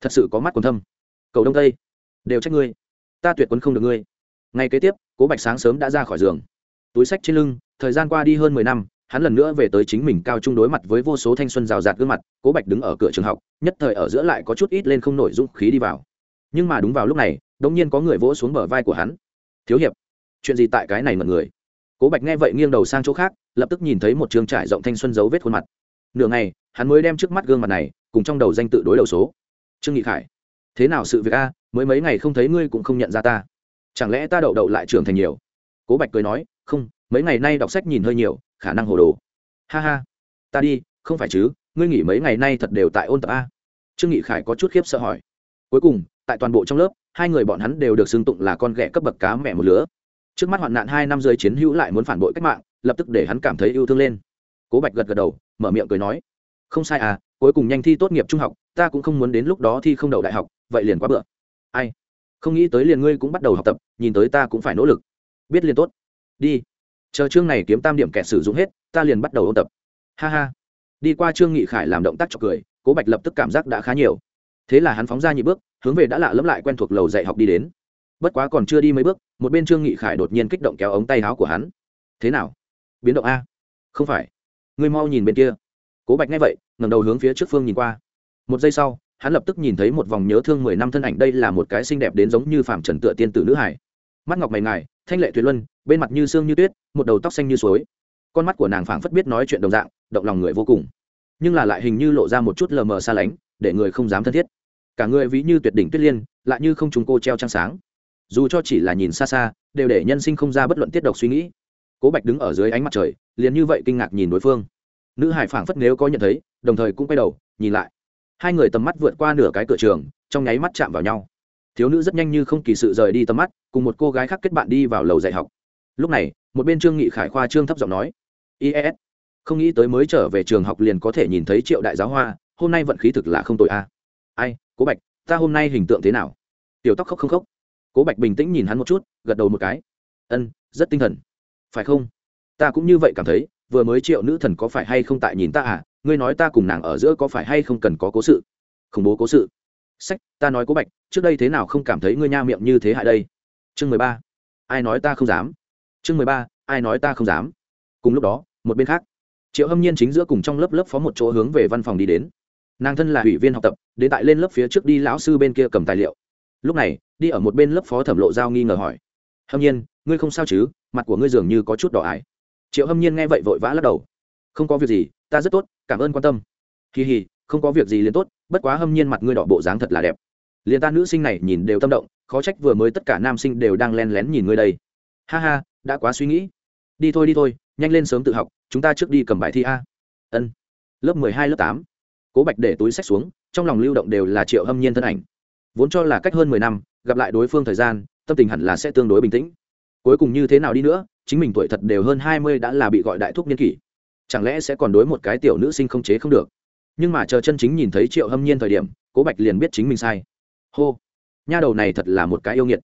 Thật sự có mắt còn thâm. Cầu đông tây. Đều trách ngươi. Ta tuyệt quân không được ngươi. Ngay kế tiếp, cố bạch sáng sớm đã ra khỏi giường. Túi sách trên lưng, thời gian qua đi hơn mười năm, hắn lần nữa về tới chính mình cao trung đối mặt với vô số thanh xuân rào rạt gương mặt, cố bạch đứng ở cửa trường học, nhất thời ở giữa lại có chút ít lên không nổi dũng khí đi vào. Nhưng mà đúng vào lúc này đ ỗ n g nhiên có người vỗ xuống bờ vai của hắn. Thiếu hiệp, chuyện gì tại cái này mật người? Cố bạch nghe vậy nghiêng đầu sang chỗ khác, lập tức nhìn thấy một trường trải rộng thanh xuân dấu vết khuôn mặt nửa ngày, hắn mới đem trước mắt gương mặt này cùng trong đầu danh tự đối đầu số. Trương nghị khải, thế nào sự việc a? Mới mấy ngày không thấy ngươi cũng không nhận ra ta. Chẳng lẽ ta đậu đậu lại trưởng thành nhiều? Cố bạch cười nói, không, mấy ngày nay đọc sách nhìn hơi nhiều, khả năng hồ đồ. Ha ha, ta đi, không phải chứ, ngươi nghỉ mấy ngày nay thật đều tại ôn tập a. Trương nghị khải có chút khiếp sợ hỏi. Cuối cùng, tại toàn bộ trong lớp, hai người bọn hắn đều được xưng tụng là con ghẻ cấp bậc cá mẹ một lứa. Trước mắt hoạn nạn hai năm rơi chiến hữu lại muốn phản bội cách mạng, lập tức để hắn cảm thấy yêu thương lên cố bạch gật gật đầu, mở miệng cười nói, không sai à cuối cùng nhanh thi tốt nghiệp trung học, ta cũng không muốn đến lúc đó thi không đậu đại học, vậy liền quá bựa. Ai? Không nghĩ tới liền ngươi cũng bắt đầu học tập, nhìn tới ta cũng phải nỗ lực. Biết liền tốt. Đi. Chờ chương này kiếm tam điểm kẻ sử dụng hết, ta liền bắt đầu ôn tập. Ha ha. Đi qua trương nghị khải làm động tác cho cười, cố bạch lập tức cảm giác đã khá nhiều. Thế là hắn phóng ra nhị bước, hướng về đã lạ lẫm lại quen thuộc lầu dạy học đi đến. Bất quá còn chưa đi mấy bước, một bên trương nghị khải đột nhiên kích động kéo ống tay áo của hắn. Thế nào? Biến động a? Không phải ngươi mau nhìn bên kia. Cố bạch nghe vậy, ngẩng đầu hướng phía trước phương nhìn qua. Một giây sau, hắn lập tức nhìn thấy một vòng nhớ thương mười năm thân ảnh đây là một cái xinh đẹp đến giống như phạm trần tựa tiên tử nữ hải. Mắt ngọc mày ngài, thanh lệ tuyệt luân, bên mặt như xương như tuyết, một đầu tóc xanh như suối. Con mắt của nàng phảng phất biết nói chuyện đồng dạng, động lòng người vô cùng. Nhưng là lại hình như lộ ra một chút lờ mờ xa lánh, để người không dám thân thiết. Cả người ví như tuyệt đỉnh tuyết liên, lại như không chúng cô treo trăng sáng. Dù cho chỉ là nhìn xa xa, đều để nhân sinh không ra bất luận tiết độc suy nghĩ. Cố bạch đứng ở dưới ánh mặt trời liền như vậy kinh ngạc nhìn đối phương. Nữ hải phảng phất nếu có nhận thấy, đồng thời cũng quay đầu, nhìn lại. Hai người tầm mắt vượt qua nửa cái cửa trường, trong nháy mắt chạm vào nhau. Thiếu nữ rất nhanh như không kỳ sự rời đi tầm mắt, cùng một cô gái khác kết bạn đi vào lầu dạy học. Lúc này, một bên trương nghị khải khoa trương thấp giọng nói is không nghĩ tới mới trở về trường học liền có thể nhìn thấy triệu đại giáo hoa, hôm nay vận khí thực là không tội a. Ai, cố bạch, ta hôm nay hình tượng thế nào? Tiểu tóc khóc không khóc. Cố bạch bình tĩnh nhìn hắn một chút, gật đầu một cái. Ân, rất tinh thần. Phải không? Ta cũng như vậy cảm thấy, vừa mới triệu nữ thần có phải hay không tại nhìn ta à? Ngươi nói ta cùng nàng ở giữa có phải hay không cần có cố sự? Khủng bố cố sự. Sách, ta nói cố bạch, trước đây thế nào không cảm thấy ngươi nha miệng như thế hại đây? Chương mười ba. Ai nói ta không dám? Chương mười ba. Ai nói ta không dám? Cùng lúc đó, một bên khác, triệu hâm nhiên chính giữa cùng trong lớp lớp phó một chỗ hướng về văn phòng đi đến. Nàng thân là ủy viên học tập, đến tại lên lớp phía trước đi lão sư bên kia cầm tài liệu. Lúc này, đi ở một bên lớp phó thẩm lộ giao nghi ngờ hỏi. Hâm nhiên, ngươi không sao chứ? Mặt của ngươi dường như có chút đỏ ải triệu hâm nhiên nghe vậy vội vã lắc đầu. Không có việc gì, ta rất tốt, cảm ơn quan tâm. Kỳ hì, không có việc gì liền tốt, bất quá hâm nhiên mặt ngươi đỏ bộ dáng thật là đẹp. Liền ta nữ sinh này nhìn đều tâm động, khó trách vừa mới tất cả nam sinh đều đang len lén nhìn ngươi đây. Ha ha, đã quá suy nghĩ. Đi thôi đi thôi, nhanh lên sớm tự học, chúng ta trước đi cầm bài thi a. Ân. Lớp mười hai, lớp tám. Cố bạch để túi sách xuống, trong lòng lưu động đều là triệu hâm nhiên thân ảnh. Vốn cho là cách hơn mười năm, gặp lại đối phương thời gian, tâm tình hẳn là sẽ tương đối bình tĩnh. Cuối cùng như thế nào đi nữa chính mình tuổi thật đều hơn hai mươi đã là bị gọi đại thúc niên kỷ. Chẳng lẽ sẽ còn đối một cái tiểu nữ sinh không chế không được? Nhưng mà chờ chân chính nhìn thấy triệu hâm nhiên thời điểm, cố bạch liền biết chính mình sai. Hô! Nha đầu này thật là một cái yêu nghiệt.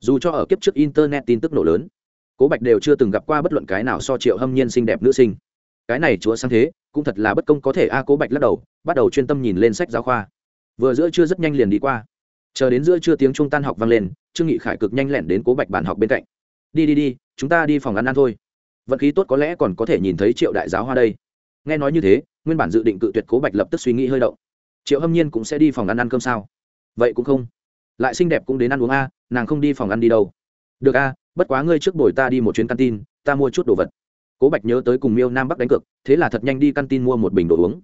Dù cho ở kiếp trước internet tin tức nổ lớn, cố bạch đều chưa từng gặp qua bất luận cái nào so triệu hâm nhiên xinh đẹp nữ sinh. Cái này chúa sang thế, cũng thật là bất công có thể a, cố bạch lắc đầu, bắt đầu chuyên tâm nhìn lên sách giáo khoa. Vừa giữa trưa rất nhanh liền đi qua. Chờ đến giữa trưa tiếng trung tan học vang lên, trương nghị khải cực nhanh lẹn đến cố bạch bàn học bên cạnh. Đi đi đi chúng ta đi phòng ăn ăn thôi. Vận khí tốt có lẽ còn có thể nhìn thấy triệu đại giáo hoa đây. Nghe nói như thế nguyên bản dự định cự tuyệt cố bạch lập tức suy nghĩ hơi động. Triệu hâm nhiên cũng sẽ đi phòng ăn ăn cơm sao? Vậy cũng không. Lại xinh đẹp cũng đến ăn uống a nàng không đi phòng ăn đi đâu. Được a bất quá ngươi trước buổi ta đi một chuyến căn tin ta mua chút đồ vật. Cố bạch nhớ tới cùng miêu nam bắc đánh cực, thế là thật nhanh đi căn tin mua một bình đồ uống.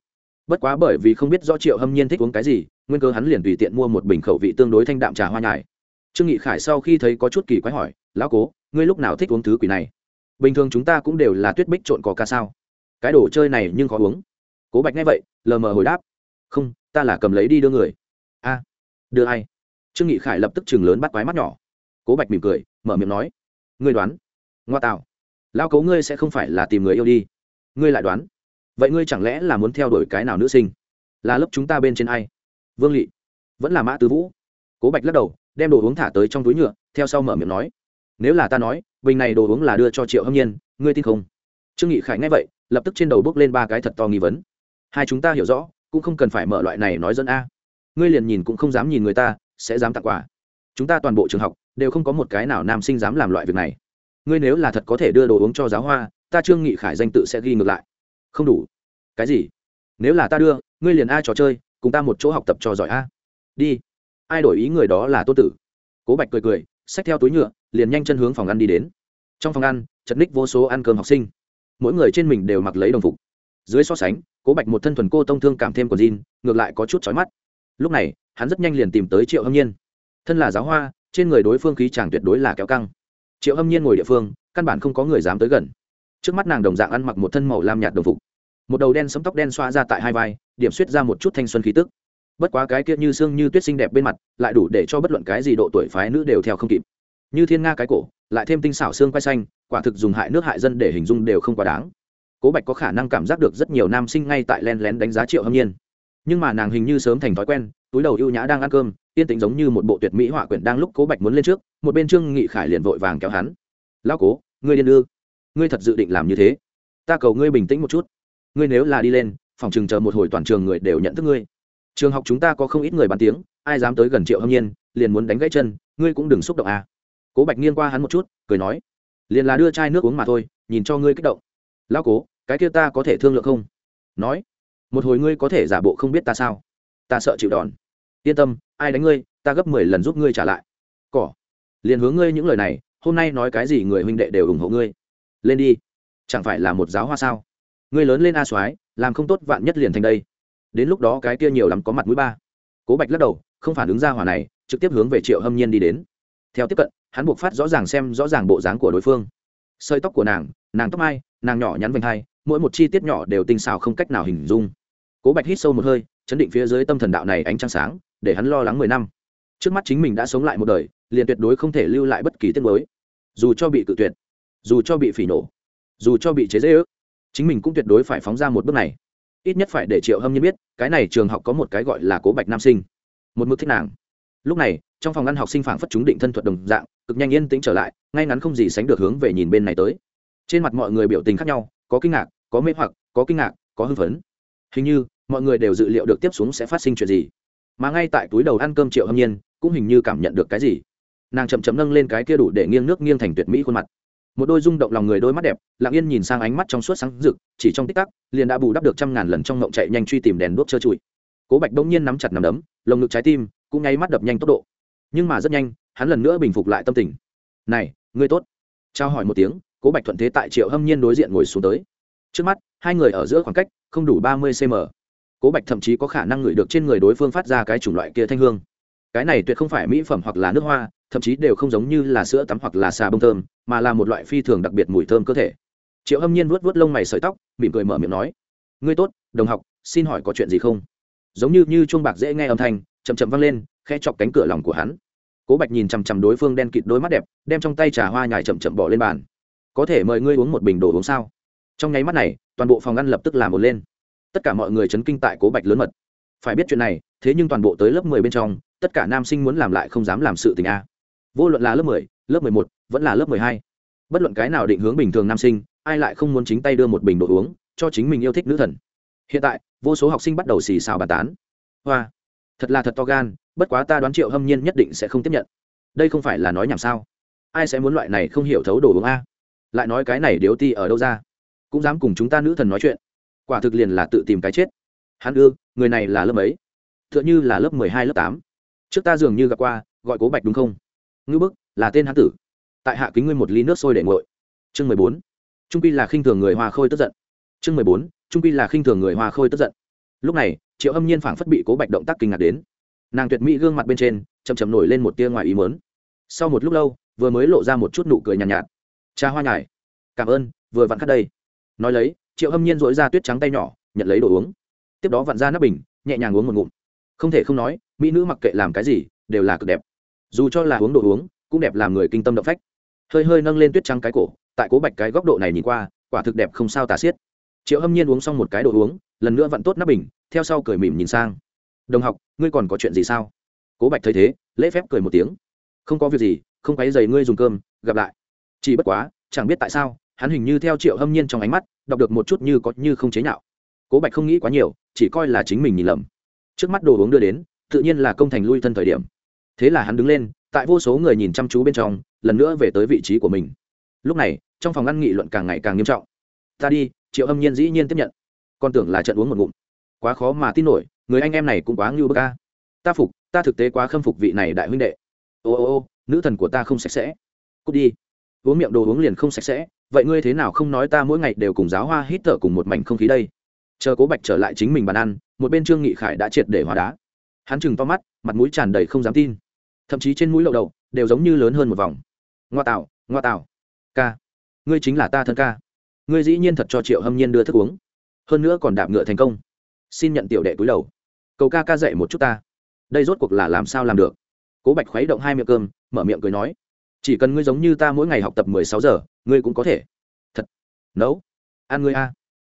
Bất quá bởi vì không biết rõ triệu hâm nhiên thích uống cái gì nguyên cơ hắn liền tùy tiện mua một bình khẩu vị tương đối thanh đạm trà hoa nhài. Trương nghị khải sau khi thấy có chút kỳ quái hỏi lão cố ngươi lúc nào thích uống thứ quỷ này? Bình thường chúng ta cũng đều là tuyết bích trộn cỏ ca sao. Cái đồ chơi này nhưng khó uống. Cố bạch nghe vậy, lờ mờ hồi đáp. Không, ta là cầm lấy đi đưa người. A, đưa ai? Trương nghị khải lập tức chừng lớn bắt quái mắt nhỏ. Cố bạch mỉm cười, mở miệng nói. Ngươi đoán. Ngoa tạo. Lao cấu ngươi sẽ không phải là tìm người yêu đi. Ngươi lại đoán. Vậy ngươi chẳng lẽ là muốn theo đuổi cái nào nữ sinh? Là lớp chúng ta bên trên ai? Vương lị. Vẫn là mã tứ vũ. Cố bạch lắc đầu, đem đồ uống thả tới trong túi nhựa, theo sau mở miệng nói nếu là ta nói, bình này đồ uống là đưa cho triệu hâm nhiên, ngươi tin không? Trương nghị khải nghe vậy, lập tức trên đầu bước lên ba cái thật to nghi vấn. Hai chúng ta hiểu rõ, cũng không cần phải mở loại này nói dẫn a. Ngươi liền nhìn cũng không dám nhìn người ta, sẽ dám tặng quà. Chúng ta toàn bộ trường học, đều không có một cái nào nam sinh dám làm loại việc này. Ngươi nếu là thật có thể đưa đồ uống cho giáo hoa, ta trương nghị khải danh tự sẽ ghi ngược lại. Không đủ. Cái gì? Nếu là ta đưa, ngươi liền a trò chơi, cùng ta một chỗ học tập trò giỏi a. Đi. Ai đổi ý người đó là tô tử. Cố bạch cười cười, xách theo túi nhựa liền nhanh chân hướng phòng ăn đi đến. Trong phòng ăn, chật ních vô số ăn cơm học sinh. Mỗi người trên mình đều mặc lấy đồng phục. Dưới so sánh, cố bạch một thân thuần cô tông thương cảm thêm còn jean, ngược lại có chút chói mắt. Lúc này, hắn rất nhanh liền tìm tới triệu hâm nhiên. Thân là giáo hoa, trên người đối phương khí chàng tuyệt đối là kéo căng. Triệu hâm nhiên ngồi địa phương, căn bản không có người dám tới gần. Trước mắt nàng đồng dạng ăn mặc một thân màu lam nhạt đồng phục. Một đầu đen sấm tóc đen xoa ra tại hai vai, điểm suýt ra một chút thanh xuân khí tức. Bất quá cái kia như xương như tuyết xinh đẹp bên mặt, lại đủ để cho bất luận cái gì độ tuổi phái nữ đều theo không kịp như thiên nga cái cổ, lại thêm tinh xảo xương quay xanh, quả thực dùng hại nước hại dân để hình dung đều không quá đáng. Cố bạch có khả năng cảm giác được rất nhiều nam sinh ngay tại len lén đánh giá triệu hâm nhiên. Nhưng mà nàng hình như sớm thành thói quen, túi đầu ưu nhã đang ăn cơm, yên tĩnh giống như một bộ tuyệt mỹ họa quyển đang lúc cố bạch muốn lên trước, một bên trương nghị khải liền vội vàng kéo hắn. Lao cố, ngươi điên ư? Ngươi thật dự định làm như thế? Ta cầu ngươi bình tĩnh một chút. Ngươi nếu là đi lên, phòng trường chờ một hồi toàn trường người đều nhận thức ngươi. Trường học chúng ta có không ít người bàn tiếng, ai dám tới gần triệu hâm nhiên, liền muốn đánh gãy chân, ngươi cũng đừng xúc động à cố bạch nghiêng qua hắn một chút, cười nói, liền là đưa chai nước uống mà thôi, nhìn cho ngươi kích động. Lao cố, cái kia ta có thể thương lượng không? Nói, một hồi ngươi có thể giả bộ không biết ta sao? Ta sợ chịu đòn. Yên tâm, ai đánh ngươi, ta gấp mười lần giúp ngươi trả lại. Cỏ, liền hướng ngươi những lời này, hôm nay nói cái gì người huynh đệ đều ủng hộ ngươi. Lên đi, chẳng phải là một giáo hoa sao? Ngươi lớn lên a soái, làm không tốt vạn nhất liền thành đây. Đến lúc đó cái kia nhiều lắm có mặt mũi ba. Cố bạch lắc đầu, không phản ứng ra hỏa này, trực tiếp hướng về triệu hâm nhiên đi đến. Theo tiếp cận hắn buộc phát rõ ràng xem rõ ràng bộ dáng của đối phương. Sợi tóc của nàng nàng tóc mai, nàng nhỏ nhắn vành hai, mỗi một chi tiết nhỏ đều tinh xào không cách nào hình dung. Cố bạch hít sâu một hơi, chấn định phía dưới tâm thần đạo này ánh trăng sáng, để hắn lo lắng mười năm. Trước mắt chính mình đã sống lại một đời, liền tuyệt đối không thể lưu lại bất kỳ tiết mới dù cho bị cự tuyệt, dù cho bị phỉ nổ, dù cho bị chế dễ ước chính mình cũng tuyệt đối phải phóng ra một bước này. Ít nhất phải để triệu hâm nhiên biết, cái này trường học có một cái gọi là cố bạch nam sinh. Một mức thích nàng. Lúc này, trong phòng ăn học sinh phảng phất chúng định thân thuật đồng dạng cực nhanh yên tĩnh trở lại, ngay ngắn không gì sánh được hướng về nhìn bên này tới. Trên mặt mọi người biểu tình khác nhau, có kinh ngạc, có mê hoặc, có kinh ngạc, có hưng phấn. Hình như, mọi người đều dự liệu được tiếp xuống sẽ phát sinh chuyện gì. Mà ngay tại túi đầu ăn cơm triệu hâm nhiên, cũng hình như cảm nhận được cái gì. Nàng chậm chậm nâng lên cái kia đủ để nghiêng nước nghiêng thành tuyệt mỹ khuôn mặt. Một đôi rung động lòng người đôi mắt đẹp, lặng yên nhìn sang ánh mắt trong suốt sáng rực, chỉ trong tích tắc, liền đã bù đắp được trăm ngàn lần trong ngộng chạy nhanh truy tìm đèn đuốc trơ trụi. Cố bạch đông nhiên nắm chặt nằm đấm, lồng ngực trái tim cũng ngay mắt đập nhanh tốc độ. Nhưng mà rất nhanh hắn lần nữa bình phục lại tâm tình. Này, ngươi tốt. Trao hỏi một tiếng, cố bạch thuận thế tại triệu hâm nhiên đối diện ngồi xuống tới. Trước mắt, hai người ở giữa khoảng cách không đủ ba mươi cm cố bạch thậm chí có khả năng ngửi được trên người đối phương phát ra cái chủng loại kia thanh hương. Cái này tuyệt không phải mỹ phẩm hoặc là nước hoa, thậm chí đều không giống như là sữa tắm hoặc là xà bông thơm, mà là một loại phi thường đặc biệt mùi thơm cơ thể. Triệu hâm nhiên vuốt vuốt lông mày sợi tóc, mỉm cười mở miệng nói, ngươi tốt, đồng học, xin hỏi có chuyện gì không? Giống như như chuông bạc dễ nghe âm thanh, chậm chậm vang lên khe chọc cánh cửa lòng của hắn cố bạch nhìn chằm chằm đối phương đen kịt đôi mắt đẹp, đem trong tay trà hoa nhài chậm chậm bỏ lên bàn. Có thể mời ngươi uống một bình đồ uống sao? Trong nháy mắt này, toàn bộ phòng ăn lập tức làm một lên. Tất cả mọi người chấn kinh tại cố bạch lớn mật. Phải biết chuyện này, thế nhưng toàn bộ tới lớp mười bên trong, tất cả nam sinh muốn làm lại không dám làm sự tình a. Vô luận là lớp mười lớp mười một, vẫn là lớp mười hai. Bất luận cái nào định hướng bình thường nam sinh, ai lại không muốn chính tay đưa một bình đồ uống, cho chính mình yêu thích nữ thần. Hiện tại, vô số học sinh bắt đầu xì xào bàn tán. Hoa, thật là thật to gan bất quá ta đoán triệu hâm nhiên nhất định sẽ không tiếp nhận. Đây không phải là nói nhảm sao? Ai sẽ muốn loại này không hiểu thấu đồ uống a? Lại nói cái này điếu ti ở đâu ra? Cũng dám cùng chúng ta nữ thần nói chuyện. Quả thực liền là tự tìm cái chết. Hắn ư, người này là lớp ấy t h ư ợ n h ư là lớp mười hai, lớp tám. Trước ta dường như gặp qua, gọi cố bạch đúng không? Ngư bức, là tên hán tử. Tại hạ kính ngươi một ly nước sôi để nguội. Chương mười bốn. Trung pi là khinh thường người hoa khôi tức giận. Chương mười bốn. Trung pi là khinh thường người hoa khôi tức giận. Lúc này, triệu âm nhiên phảng phất bị cố bạch động tác kinh ngạc đến nàng tuyệt mỹ gương mặt bên trên chầm chầm nổi lên một tia ngoài ý mớn sau một lúc lâu vừa mới lộ ra một chút nụ cười nhàn nhạt, nhạt. Cha hoa nhải cảm ơn vừa vặn khát đây. Nói lấy triệu hâm nhiên dỗi ra tuyết trắng tay nhỏ nhận lấy đồ uống. Tiếp đó vặn ra nắp bình nhẹ nhàng uống một ngụm. Không thể không nói mỹ nữ mặc kệ làm cái gì đều là cực đẹp. Dù cho là uống đồ uống cũng đẹp làm người kinh tâm động phách. Hơi hơi nâng lên tuyết trắng cái cổ tại cố bạch cái góc độ này nhìn qua quả thực đẹp không sao tả xiết. Triệu hâm nhiên uống xong một cái đồ uống lần nữa vặn tốt nắp bình theo sau cười mỉm nhìn sang đồng học, ngươi còn có chuyện gì sao? Cố bạch thấy thế, lễ phép cười một tiếng. Không có việc gì, không quấy dày ngươi dùng cơm, gặp lại. Chỉ bất quá, chẳng biết tại sao, hắn hình như theo triệu hâm nhiên trong ánh mắt, đọc được một chút như có như không chế nhạo. Cố bạch không nghĩ quá nhiều, chỉ coi là chính mình nhìn lầm. Trước mắt đồ uống đưa đến, tự nhiên là công thành lui thân thời điểm. Thế là hắn đứng lên, tại vô số người nhìn chăm chú bên trong, lần nữa về tới vị trí của mình. Lúc này, trong phòng ăn nghị luận càng ngày càng nghiêm trọng. Ta đi, triệu hâm nhiên dĩ nhiên tiếp nhận. Con tưởng là trận uống một ngụm. Quá khó mà tin nổi người anh em này cũng quá ngưu bức ca ta phục, ta thực tế quá khâm phục vị này đại huynh đệ. Ô ô ô, nữ thần của ta không sạch sẽ. Cút đi. Uống miệng đồ uống liền không sạch sẽ. Vậy ngươi thế nào không nói ta mỗi ngày đều cùng giáo hoa hít thở cùng một mảnh không khí đây? Chờ cố bạch trở lại chính mình bàn ăn, một bên trương nghị khải đã triệt để hóa đá. Hắn chừng to mắt, mặt mũi tràn đầy không dám tin. Thậm chí trên mũi lậu đầu đều giống như lớn hơn một vòng. Ngoa tạo ngoa tạo. Ca. Ngươi chính là ta thân ca. Ngươi dĩ nhiên thật cho triệu hâm nhiên đưa thức uống. Hơn nữa còn đạp ngựa thành công. Xin nhận tiểu đệ túi đầu cầu ca ca dạy một chút ta. Đây rốt cuộc là làm sao làm được? Cố bạch khuấy động hai miệng cơm, mở miệng cười nói, chỉ cần ngươi giống như ta mỗi ngày học tập mười sáu giờ, ngươi cũng có thể. Thật. Nấu. Ăn ngươi a.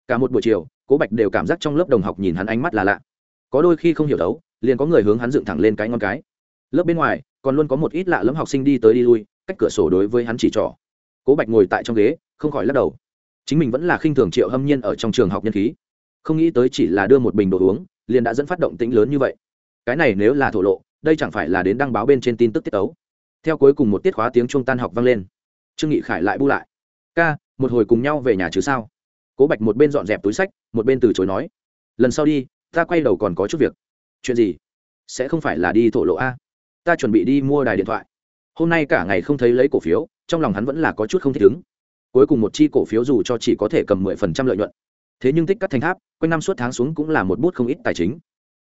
Cả một buổi chiều, cố bạch đều cảm giác trong lớp đồng học nhìn hắn ánh mắt là lạ. Có đôi khi không hiểu đấu, liền có người hướng hắn dựng thẳng lên cái ngon cái. Lớp bên ngoài, còn luôn có một ít lạ lẫm học sinh đi tới đi lui, cách cửa sổ đối với hắn chỉ trỏ. Cố bạch ngồi tại trong ghế, không khỏi lắc đầu. Chính mình vẫn là khinh thường triệu hâm nhiên ở trong trường học nhân khí. Không nghĩ tới chỉ là đưa một bình đồ uống liền đã dẫn phát động tĩnh lớn như vậy. Cái này nếu là thổ lộ, đây chẳng phải là đến đăng báo bên trên tin tức tiết tấu. Theo cuối cùng một tiết khóa tiếng trung tan học vang lên. Trương nghị khải lại bu lại. Ca, một hồi cùng nhau về nhà chứ sao? Cố bạch một bên dọn dẹp túi sách, một bên từ chối nói. Lần sau đi, ta quay đầu còn có chút việc. Chuyện gì? Sẽ không phải là đi thổ lộ a? Ta chuẩn bị đi mua đài điện thoại. Hôm nay cả ngày không thấy lấy cổ phiếu, trong lòng hắn vẫn là có chút không thích ứng. Cuối cùng một chi cổ phiếu dù cho chỉ có thể cầm mười phần trăm lợi nhuận thế nhưng tích cắt thành tháp, quanh năm suốt tháng xuống cũng là một bút không ít tài chính.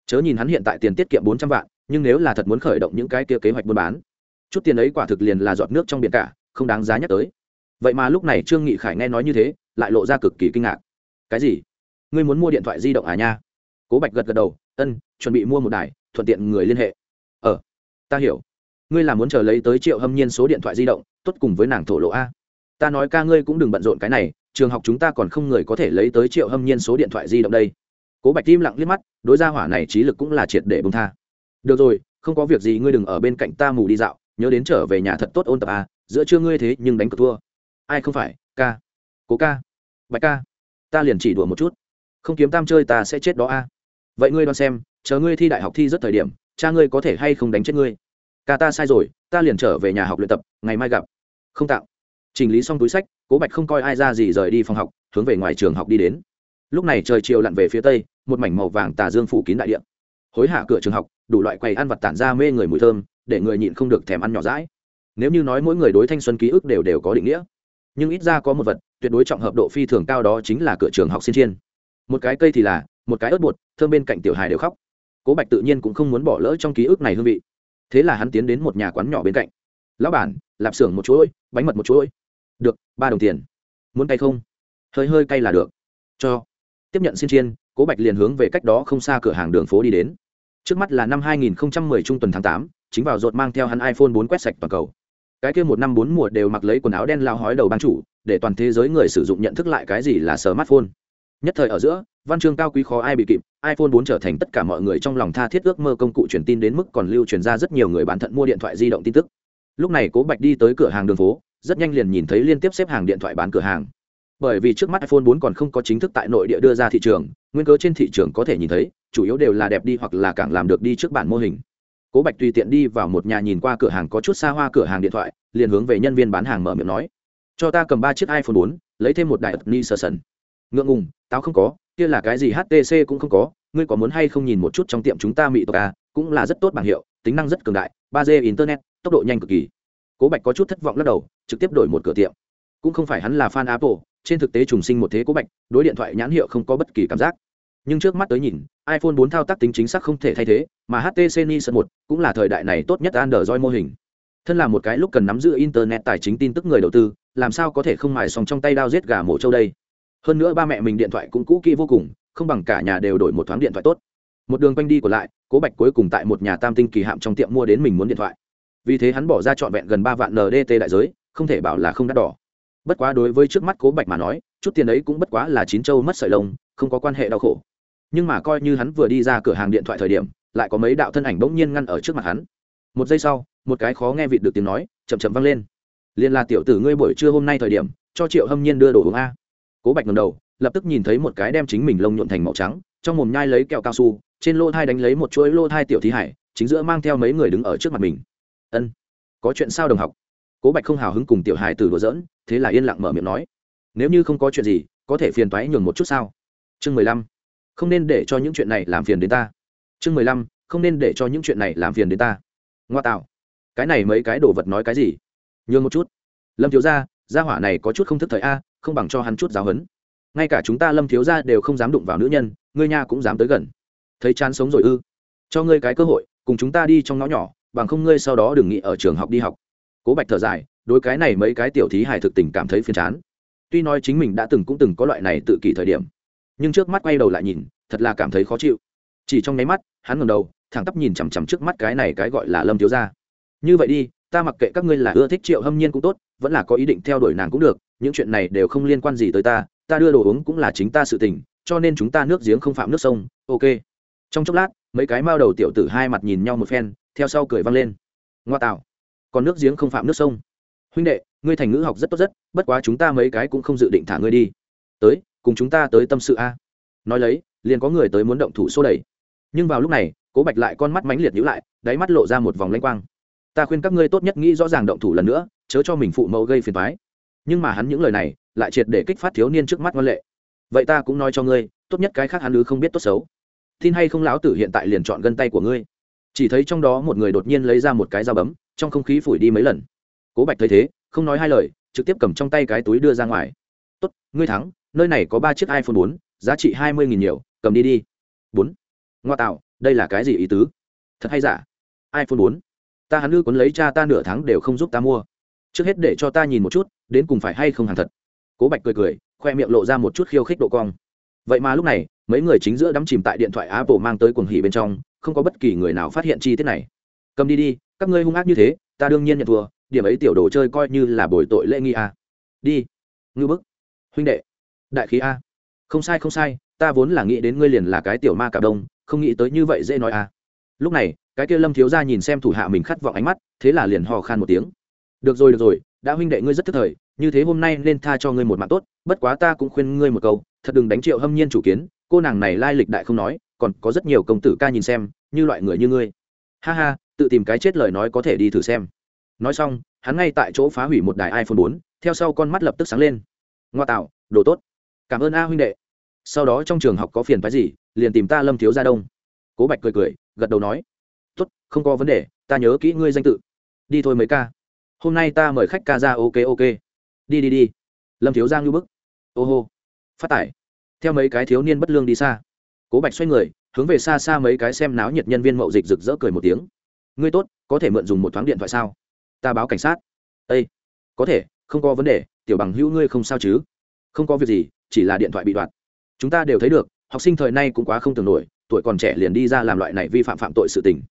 Chớ nhìn hắn hiện tại tiền tiết kiệm bốn trăm vạn, nhưng nếu là thật muốn khởi động những cái kia kế hoạch buôn bán, chút tiền ấy quả thực liền là giọt nước trong biển cả, không đáng giá nhắc tới. Vậy mà lúc này trương nghị khải nghe nói như thế, lại lộ ra cực kỳ kinh ngạc. Cái gì? Ngươi muốn mua điện thoại di động à nha? Cố bạch gật gật đầu, ân, chuẩn bị mua một đài, thuận tiện người liên hệ. Ờ ta hiểu. Ngươi là muốn chờ lấy tới triệu hâm nhiên số điện thoại di động, tốt cùng với nàng thổ lộ a. Ta nói ca ngươi cũng đừng bận rộn cái này trường học chúng ta còn không người có thể lấy tới triệu hâm nhiên số điện thoại di động đây. Cố bạch tim lặng liếc mắt, đối gia hỏa này trí lực cũng là triệt để bông tha. Được rồi, không có việc gì, ngươi đừng ở bên cạnh ta mù đi dạo, nhớ đến trở về nhà thật tốt ôn tập a giữa trưa ngươi thế nhưng đánh cược thua. Ai không phải, ca. Cố ca. Bạch ca. Ta liền chỉ đùa một chút. Không kiếm tam chơi ta sẽ chết đó a vậy ngươi đoán xem, chờ ngươi thi đại học thi rất thời điểm, cha ngươi có thể hay không đánh chết ngươi? Ca ta sai rồi, ta liền trở về nhà học luyện tập, ngày mai gặp. Không tạo chỉnh lý xong túi sách cố bạch không coi ai ra gì rời đi phòng học, hướng về ngoài trường học đi đến. Lúc này trời chiều lặn về phía tây, một mảnh màu vàng tà dương phủ kín đại điện hối hạ cửa trường học, đủ loại quầy ăn vặt tản ra mê người mùi thơm, để người nhịn không được thèm ăn nhỏ rãi nếu như nói mỗi người đối thanh xuân ký ức đều đều có định nghĩa, nhưng ít ra có một vật tuyệt đối trọng hợp độ phi thường cao đó chính là cửa trường học xin chiên. Một cái cây thì là, một cái ớt bột, thơm bên cạnh tiểu hài đều khóc. Cố bạch tự nhiên cũng không muốn bỏ lỡ trong ký ức này hương vị. Thế là hắn tiến đến một nhà quán nhỏ bên cạnh. Lão bản, lạp xưởng một chuỗi bánh mật một chuỗi được ba đồng tiền. Muốn cay không? Hơi hơi cay là được. Cho. Tiếp nhận xin chiên cố bạch liền hướng về cách đó không xa cửa hàng đường phố đi đến. Trước mắt là năm 2010 trung tuần tháng 8, chính vào rột mang theo hắn iphone 4 quét sạch toàn cầu. Cái kia một năm bốn mùa đều mặc lấy quần áo đen lao hói đầu ban chủ để toàn thế giới người sử dụng nhận thức lại cái gì là smartphone. Nhất thời ở giữa văn chương cao quý khó ai bị kịp iphone 4 trở thành tất cả mọi người trong lòng tha thiết ước mơ công cụ truyền tin đến mức còn lưu truyền ra rất nhiều người bán thận mua điện thoại di động tin tức. Lúc này cố bạch đi tới cửa hàng đường phố rất nhanh liền nhìn thấy liên tiếp xếp hàng điện thoại bán cửa hàng. Bởi vì trước mắt iphone 4 còn không có chính thức tại nội địa đưa ra thị trường nguyên cớ trên thị trường có thể nhìn thấy chủ yếu đều là đẹp đi hoặc là càng làm được đi trước bản mô hình. Cố bạch tùy tiện đi vào một nhà nhìn qua cửa hàng có chút xa hoa cửa hàng điện thoại liền hướng về nhân viên bán hàng mở miệng nói cho ta cầm ba chiếc iphone 4, lấy thêm một đại ni sơ sần. Ngượng ngùng tao không có kia là cái gì htc cũng không có ngươi có muốn hay không nhìn một chút trong tiệm chúng ta mỹ tộc à? cũng là rất tốt bảng hiệu tính năng rất cường đại ba d internet tốc độ nhanh cực kỳ cố bạch có chút thất vọng lắc đầu, trực tiếp đổi một cửa tiệm. Cũng không phải hắn là fan apple, trên thực tế trùng sinh một thế cố bạch, đối điện thoại nhãn hiệu không có bất kỳ cảm giác. Nhưng trước mắt tới nhìn, iphone 4 thao tác tính chính xác không thể thay thế, mà htc Nissan 1 cũng là thời đại này tốt nhất android mô hình. Thân là một cái lúc cần nắm giữ internet tài chính tin tức người đầu tư, làm sao có thể không mài xong trong tay đao giết gà mổ châu đây? Hơn nữa ba mẹ mình điện thoại cũng cũ kỹ vô cùng, không bằng cả nhà đều đổi một thoáng điện thoại tốt. Một đường quanh đi của lại, cố bạch cuối cùng tại một nhà tam tinh kỳ hạm trong tiệm mua đến mình muốn điện thoại vì thế hắn bỏ ra trọn vẹn gần ba vạn ndt đại giới, không thể bảo là không đắt đỏ. Bất quá đối với trước mắt cố bạch mà nói, chút tiền ấy cũng bất quá là chín châu mất sợi lông, không có quan hệ đau khổ. Nhưng mà coi như hắn vừa đi ra cửa hàng điện thoại thời điểm, lại có mấy đạo thân ảnh bỗng nhiên ngăn ở trước mặt hắn. Một giây sau, một cái khó nghe vịt được tiếng nói, chậm chậm vang lên. Liền là tiểu tử ngươi buổi trưa hôm nay thời điểm, cho triệu hâm nhiên đưa đồ uống a. Cố bạch ngầm đầu, lập tức nhìn thấy một cái đem chính mình lông nhuộn thành màu trắng, trong mồm nhai lấy kẹo cao su, trên lô thai đánh lấy một chuỗi lô thai tiểu thí hải, chính giữa mang theo mấy người đứng ở trước mặt mình ân, có chuyện sao đồng học? Cố bạch không hào hứng cùng tiểu hải từ đùa dỡn thế là yên lặng mở miệng nói, nếu như không có chuyện gì, có thể phiền Toái nhường một chút sao? Chương mười lăm, không nên để cho những chuyện này làm phiền đến ta. Chương mười lăm, không nên để cho những chuyện này làm phiền đến ta. Ngoa tạo, cái này mấy cái đồ vật nói cái gì? Nhường một chút. Lâm thiếu gia gia hỏa này có chút không thức thời a, không bằng cho hắn chút giáo hấn ngay cả chúng ta lâm thiếu gia đều không dám đụng vào nữ nhân, ngươi nha cũng dám tới gần. Thấy chán sống rồi ư? Cho ngươi cái cơ hội, cùng chúng ta đi trong ngõ nhỏ bằng không ngươi sau đó đừng nghĩ ở trường học đi học. Cố bạch thở dài, đối cái này mấy cái tiểu thí hài thực tình cảm thấy phiền chán. Tuy nói chính mình đã từng cũng từng có loại này tự kỷ thời điểm, nhưng trước mắt quay đầu lại nhìn, thật là cảm thấy khó chịu. Chỉ trong nháy mắt, hắn ngầm đầu, thẳng tắp nhìn chằm chằm trước mắt cái này cái gọi là lâm thiếu gia. Như vậy đi, ta mặc kệ các ngươi là ưa thích triệu hâm nhiên cũng tốt, vẫn là có ý định theo đuổi nàng cũng được, những chuyện này đều không liên quan gì tới ta ta đưa đồ uống cũng là chính ta sự tình, cho nên chúng ta nước giếng không phạm nước sông, ok. Trong chốc lát, mấy cái mao đầu tiểu tử hai mặt nhìn nhau một phen theo sau cười văng lên. Ngoa tạo. Còn nước giếng không phạm nước sông. Huynh đệ, ngươi thành ngữ học rất tốt rất, bất quá chúng ta mấy cái cũng không dự định thả ngươi đi. Tới, cùng chúng ta tới tâm sự a. Nói lấy, liền có người tới muốn động thủ xô đẩy. Nhưng vào lúc này, cố bạch lại con mắt mánh liệt nhữ lại, đáy mắt lộ ra một vòng lanh quang. Ta khuyên các ngươi tốt nhất nghĩ rõ ràng động thủ lần nữa, chớ cho mình phụ mẫu gây phiền thoái nhưng mà hắn những lời này, lại triệt để kích phát thiếu niên trước mắt ngoan lệ. Vậy ta cũng nói cho ngươi, tốt nhất cái khác hắn ứ không biết tốt xấu. Tin hay không lão tử hiện tại liền chọn gân tay của ngươi chỉ thấy trong đó một người đột nhiên lấy ra một cái dao bấm, trong không khí phủi đi mấy lần. Cố bạch thấy thế, không nói hai lời, trực tiếp cầm trong tay cái túi đưa ra ngoài. Tốt, ngươi thắng, nơi này có ba chiếc iphone bốn, giá trị hai mươi nghìn nhiều, cầm đi đi. Bốn. Ngoa tạo, đây là cái gì ý tứ? Thật hay giả? iphone bốn. Ta hắn ư quấn lấy cha ta nửa tháng đều không giúp ta mua. Trước hết để cho ta nhìn một chút, đến cùng phải hay không hàng thật. Cố bạch cười cười, khoe miệng lộ ra một chút khiêu khích độ cong. Vậy mà lúc này, mấy người chính giữa đắm chìm tại điện thoại apple mang tới cuồng hỉ bên trong không có bất kỳ người nào phát hiện chi tiết này. Cầm đi đi, các ngươi hung ác như thế, ta đương nhiên nhận thua, điểm ấy tiểu đồ chơi coi như là bồi tội lễ nghi a. Đi. Ngư bức. Huynh đệ. Đại khí a. Không sai không sai, ta vốn là nghĩ đến ngươi liền là cái tiểu ma cả đông, không nghĩ tới như vậy dễ nói a. Lúc này, cái kia lâm thiếu ra nhìn xem thủ hạ mình khát vọng ánh mắt, thế là liền hò khan một tiếng. Được rồi được rồi, đã huynh đệ ngươi rất tức thời, như thế hôm nay nên tha cho ngươi một mạng tốt, bất quá ta cũng khuyên ngươi một câu, thật đừng đánh triệu hâm nhiên chủ kiến, cô nàng này lai lịch đại không nói còn có rất nhiều công tử ca nhìn xem, như loại người như ngươi. Ha ha, tự tìm cái chết lời nói có thể đi thử xem. Nói xong, hắn ngay tại chỗ phá hủy một đài iphone bốn, theo sau con mắt lập tức sáng lên. Ngoa tạo, đồ tốt. Cảm ơn a huynh đệ. Sau đó trong trường học có phiền phái gì, liền tìm ta lâm thiếu gia đông. Cố bạch cười cười, gật đầu nói. Tốt, không có vấn đề, ta nhớ kỹ ngươi danh tự. Đi thôi mấy ca. Hôm nay ta mời khách ca ra ok ok. Đi đi đi. Lâm thiếu giang lưu bức. Ô hô. Phát tải. Theo mấy cái thiếu niên bất lương đi xa cố bạch xoay người, hướng về xa xa mấy cái xem náo nhiệt nhân viên mậu dịch rực rỡ cười một tiếng. Ngươi tốt, có thể mượn dùng một thoáng điện thoại sao? Ta báo cảnh sát. Â có thể, không có vấn đề, tiểu bằng hữu ngươi không sao chứ? Không có việc gì, chỉ là điện thoại bị đoạt chúng ta đều thấy được, học sinh thời nay cũng quá không tưởng nổi, tuổi còn trẻ liền đi ra làm loại này vi phạm phạm tội sự tình.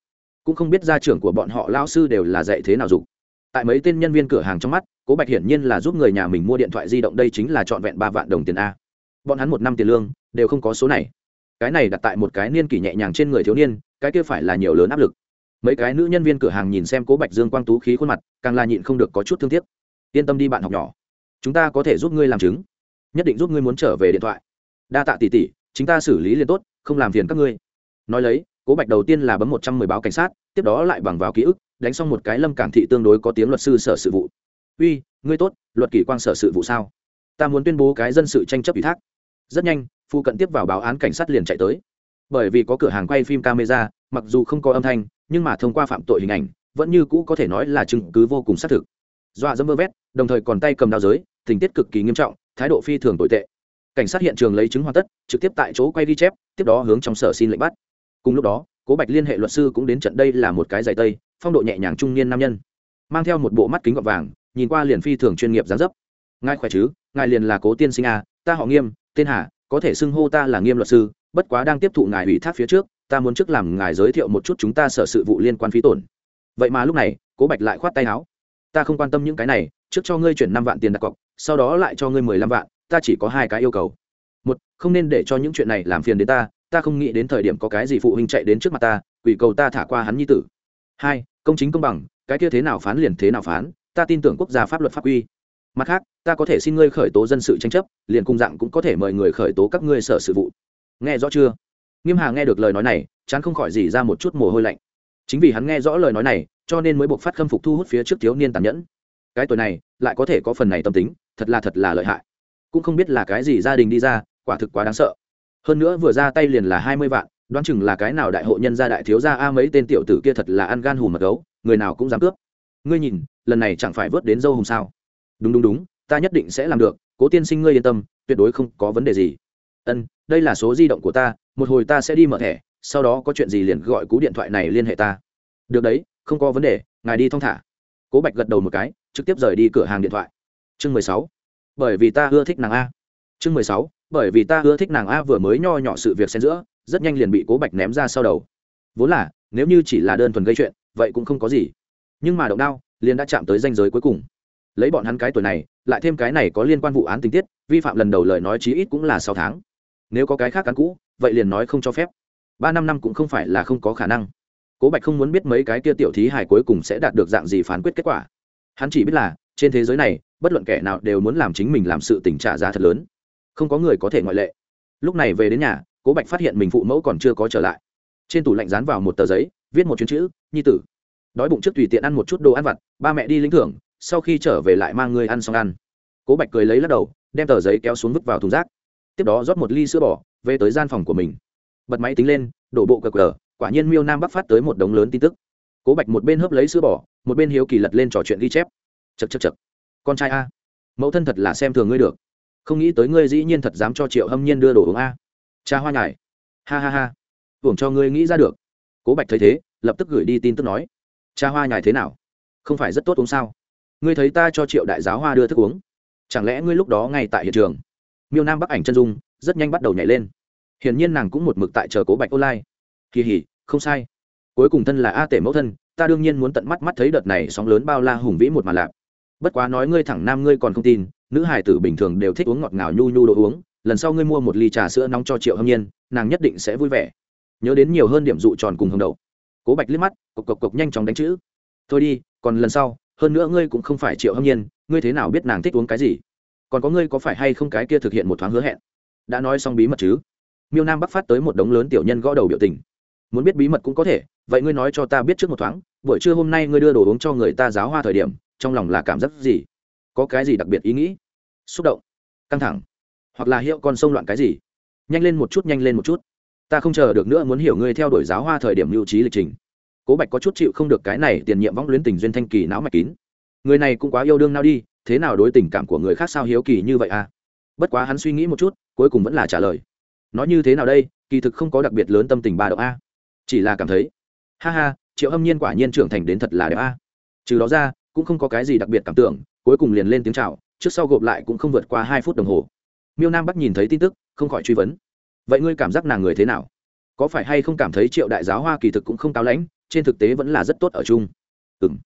Cũng không biết gia trưởng của bọn họ lao sư đều là dạy thế nào dục. Tại mấy tên nhân viên cửa hàng trong mắt, cố bạch hiển nhiên là giúp người nhà mình mua điện thoại di động đây chính là trọn vẹn ba vạn đồng tiền a. Bọn hắn một năm tiền lương, đều không có số này cái này đặt tại một cái niên kỷ nhẹ nhàng trên người thiếu niên, cái kia phải là nhiều lớn áp lực. Mấy cái nữ nhân viên cửa hàng nhìn xem cố bạch dương quang tú khí khuôn mặt, càng là nhịn không được có chút thương tiếc. Yên tâm đi bạn học nhỏ, chúng ta có thể giúp ngươi làm chứng, nhất định giúp ngươi muốn trở về điện thoại. Đa tạ tỷ tỷ chúng ta xử lý liền tốt, không làm phiền các ngươi. Nói lấy, cố bạch đầu tiên là bấm một trăm mười báo cảnh sát, tiếp đó lại bằng vào ký ức, đánh xong một cái lâm cảng thị tương đối có tiếng luật sư sở sự vụ. Uy, ngươi tốt, luật kỷ quang sở sự vụ sao? Ta muốn tuyên bố cái dân sự tranh chấp ủy thác rất nhanh phụ cận tiếp vào báo án cảnh sát liền chạy tới. Bởi vì có cửa hàng quay phim camera, mặc dù không có âm thanh, nhưng mà thông qua phạm tội hình ảnh, vẫn như cũ có thể nói là chứng cứ vô cùng xác thực. Dọa dẫm vơ vét, đồng thời còn tay cầm đao giới, tình tiết cực kỳ nghiêm trọng, thái độ phi thường tồi tệ. Cảnh sát hiện trường lấy chứng hoàn tất, trực tiếp tại chỗ quay ghi chép, tiếp đó hướng trong sở xin lệnh bắt. Cùng lúc đó, cố bạch liên hệ luật sư cũng đến trận đây là một cái giày tây, phong độ nhẹ nhàng trung niên nam nhân. Mang theo một bộ mắt kính gọt vàng, nhìn qua liền phi thường chuyên nghiệp gián dấp. Ngài khỏe chứ? Ngài liền là cố tiên sinh a ta họ nghiêm, tên hà, có thể xưng hô ta là nghiêm luật sư, bất quá đang tiếp thụ ngài ủy thác phía trước, ta muốn trước làm ngài giới thiệu một chút chúng ta sở sự vụ liên quan phí tổn. Vậy mà lúc này, cố bạch lại khoát tay áo. Ta không quan tâm những cái này, trước cho ngươi chuyển năm vạn tiền đặt cọc, sau đó lại cho ngươi mười lăm vạn, ta chỉ có hai cái yêu cầu. Một, không nên để cho những chuyện này làm phiền đến ta ta không nghĩ đến thời điểm có cái gì phụ huynh chạy đến trước mặt ta, quỷ cầu ta thả qua hắn nhi tử. Hai, công chính công bằng, cái kia thế nào phán liền thế nào phán, ta tin tưởng quốc gia pháp luật pháp quy mặt khác, ta có thể xin ngươi khởi tố dân sự tranh chấp, liền cung dạng cũng có thể mời người khởi tố các ngươi sở sự vụ. Nghe rõ chưa? Nghiêm hà nghe được lời nói này, chán không khỏi gì ra một chút mồ hôi lạnh. Chính vì hắn nghe rõ lời nói này, cho nên mới buộc phát khâm phục thu hút phía trước thiếu niên tàn nhẫn. Cái tuổi này, lại có thể có phần này tâm tính, thật là thật là lợi hại. Cũng không biết là cái gì gia đình đi ra, quả thực quá đáng sợ. Hơn nữa vừa ra tay liền là hai mươi vạn, đoán chừng là cái nào đại hộ nhân gia đại thiếu gia a mấy tên tiểu tử kia thật là ăn gan hùm mật gấu, người nào cũng dám cướp. Ngươi nhìn, lần này chẳng phải vớt đến dâu hùng sao? Đúng đúng đúng, ta nhất định sẽ làm được, cố tiên sinh ngươi yên tâm, tuyệt đối không có vấn đề gì. Ân, đây là số di động của ta, một hồi ta sẽ đi mở thẻ, sau đó có chuyện gì liền gọi cú điện thoại này liên hệ ta. Được đấy, không có vấn đề, ngài đi thong thả. Cố bạch gật đầu một cái, trực tiếp rời đi cửa hàng điện thoại. Chương mười sáu, bởi vì ta ưa thích nàng a. Chương mười sáu, bởi vì ta ưa thích nàng a vừa mới nho nhỏ sự việc xen giữa, rất nhanh liền bị cố bạch ném ra sau đầu. Vốn là, nếu như chỉ là đơn thuần gây chuyện, vậy cũng không có gì. Nhưng mà động đao, liền đã chạm tới danh giới cuối cùng lấy bọn hắn cái tuổi này, lại thêm cái này có liên quan vụ án tình tiết, vi phạm lần đầu lời nói chí ít cũng là sáu tháng. Nếu có cái khác cán cũ, vậy liền nói không cho phép. Ba năm năm cũng không phải là không có khả năng. Cố bạch không muốn biết mấy cái kia tiểu thí hài cuối cùng sẽ đạt được dạng gì phán quyết kết quả. Hắn chỉ biết là, trên thế giới này, bất luận kẻ nào đều muốn làm chính mình làm sự tình trả giá thật lớn. Không có người có thể ngoại lệ. Lúc này về đến nhà, cố bạch phát hiện mình phụ mẫu còn chưa có trở lại. Trên tủ lạnh dán vào một tờ giấy, viết một chuyến chữ, nhi tử. Đói bụng trước tùy tiện ăn một chút đồ ăn vặt, ba mẹ đi lĩnh thưởng sau khi trở về lại mang người ăn xong ăn. Cố bạch cười lấy lắc đầu, đem tờ giấy kéo xuống vứt vào thùng rác. Tiếp đó rót một ly sữa bò, về tới gian phòng của mình. Bật máy tính lên, đổ bộ cờ cờ, quả nhiên miêu nam bắc phát tới một đống lớn tin tức. Cố bạch một bên hớp lấy sữa bò, một bên hiếu kỳ lật lên trò chuyện ghi chép. Chật chật chật con trai a. Mẫu thân thật là xem thường ngươi được. Không nghĩ tới ngươi dĩ nhiên thật dám cho triệu hâm nhiên đưa đồ uống a. Cha hoa nhải ha ha ha. Uổng cho ngươi nghĩ ra được. Cố bạch thấy thế, lập tức gửi đi tin tức nói. Cha hoa nhải thế nào? Không phải rất tốt uống sao? Ngươi thấy ta cho triệu đại giáo hoa đưa thức uống. Chẳng lẽ ngươi lúc đó ngay tại hiện trường? Miêu nam bắc ảnh chân dung, rất nhanh bắt đầu nhảy lên. Hiển nhiên nàng cũng một mực tại chờ cố bạch online. Kỳ hỉ, không sai. Cuối cùng thân là a tể mẫu thân, ta đương nhiên muốn tận mắt mắt thấy đợt này sóng lớn bao la hùng vĩ một mà lạp bất quá nói ngươi thẳng nam ngươi còn không tin, nữ hải tử bình thường đều thích uống ngọt ngào nhu nhu đồ uống, lần sau ngươi mua một ly trà sữa nóng cho triệu hâm nhiên, nàng nhất định sẽ vui vẻ. Nhớ đến nhiều hơn điểm dụ tròn cùng hồng đầu. Cố bạch liếc mắt, cộc cộc cộc nhanh chóng đánh chữ. Thôi đi, còn lần sau hơn nữa ngươi cũng không phải triệu hâm nhiên, ngươi thế nào biết nàng thích uống cái gì? Còn có ngươi có phải hay không cái kia thực hiện một thoáng hứa hẹn? Đã nói xong bí mật chứ? Miêu nam bắc phát tới một đống lớn tiểu nhân gõ đầu biểu tình. Muốn biết bí mật cũng có thể, vậy ngươi nói cho ta biết trước một thoáng, buổi trưa hôm nay ngươi đưa đồ uống cho người ta giáo hoa thời điểm, trong lòng là cảm giác gì? Có cái gì đặc biệt ý nghĩ? Xúc động, căng thẳng, hoặc là hiệu con sông loạn cái gì? Nhanh lên một chút, nhanh lên một chút. Ta không chờ được nữa muốn hiểu ngươi theo đuổi giáo hoa thời điểm lưu trí lịch trình cố bạch có chút chịu không được cái này tiền nhiệm võng luyến tình duyên thanh kỳ não mạch kín. Người này cũng quá yêu đương nào đi, thế nào đối tình cảm của người khác sao hiếu kỳ như vậy à? Bất quá hắn suy nghĩ một chút, cuối cùng vẫn là trả lời. Nói như thế nào đây, kỳ thực không có đặc biệt lớn tâm tình ba độ a. Chỉ là cảm thấy, ha ha, triệu âm nhiên quả nhiên trưởng thành đến thật là đẹp a. Trừ đó ra, cũng không có cái gì đặc biệt cảm tưởng, cuối cùng liền lên tiếng chào, trước sau gộp lại cũng không vượt qua hai phút đồng hồ. Miêu nam bắc nhìn thấy tin tức, không khỏi truy vấn. Vậy ngươi cảm giác nàng người thế nào? Có phải hay không cảm thấy triệu đại giáo hoa kỳ thực cũng không cao lãnh trên thực tế vẫn là rất tốt ở chung. Ừm,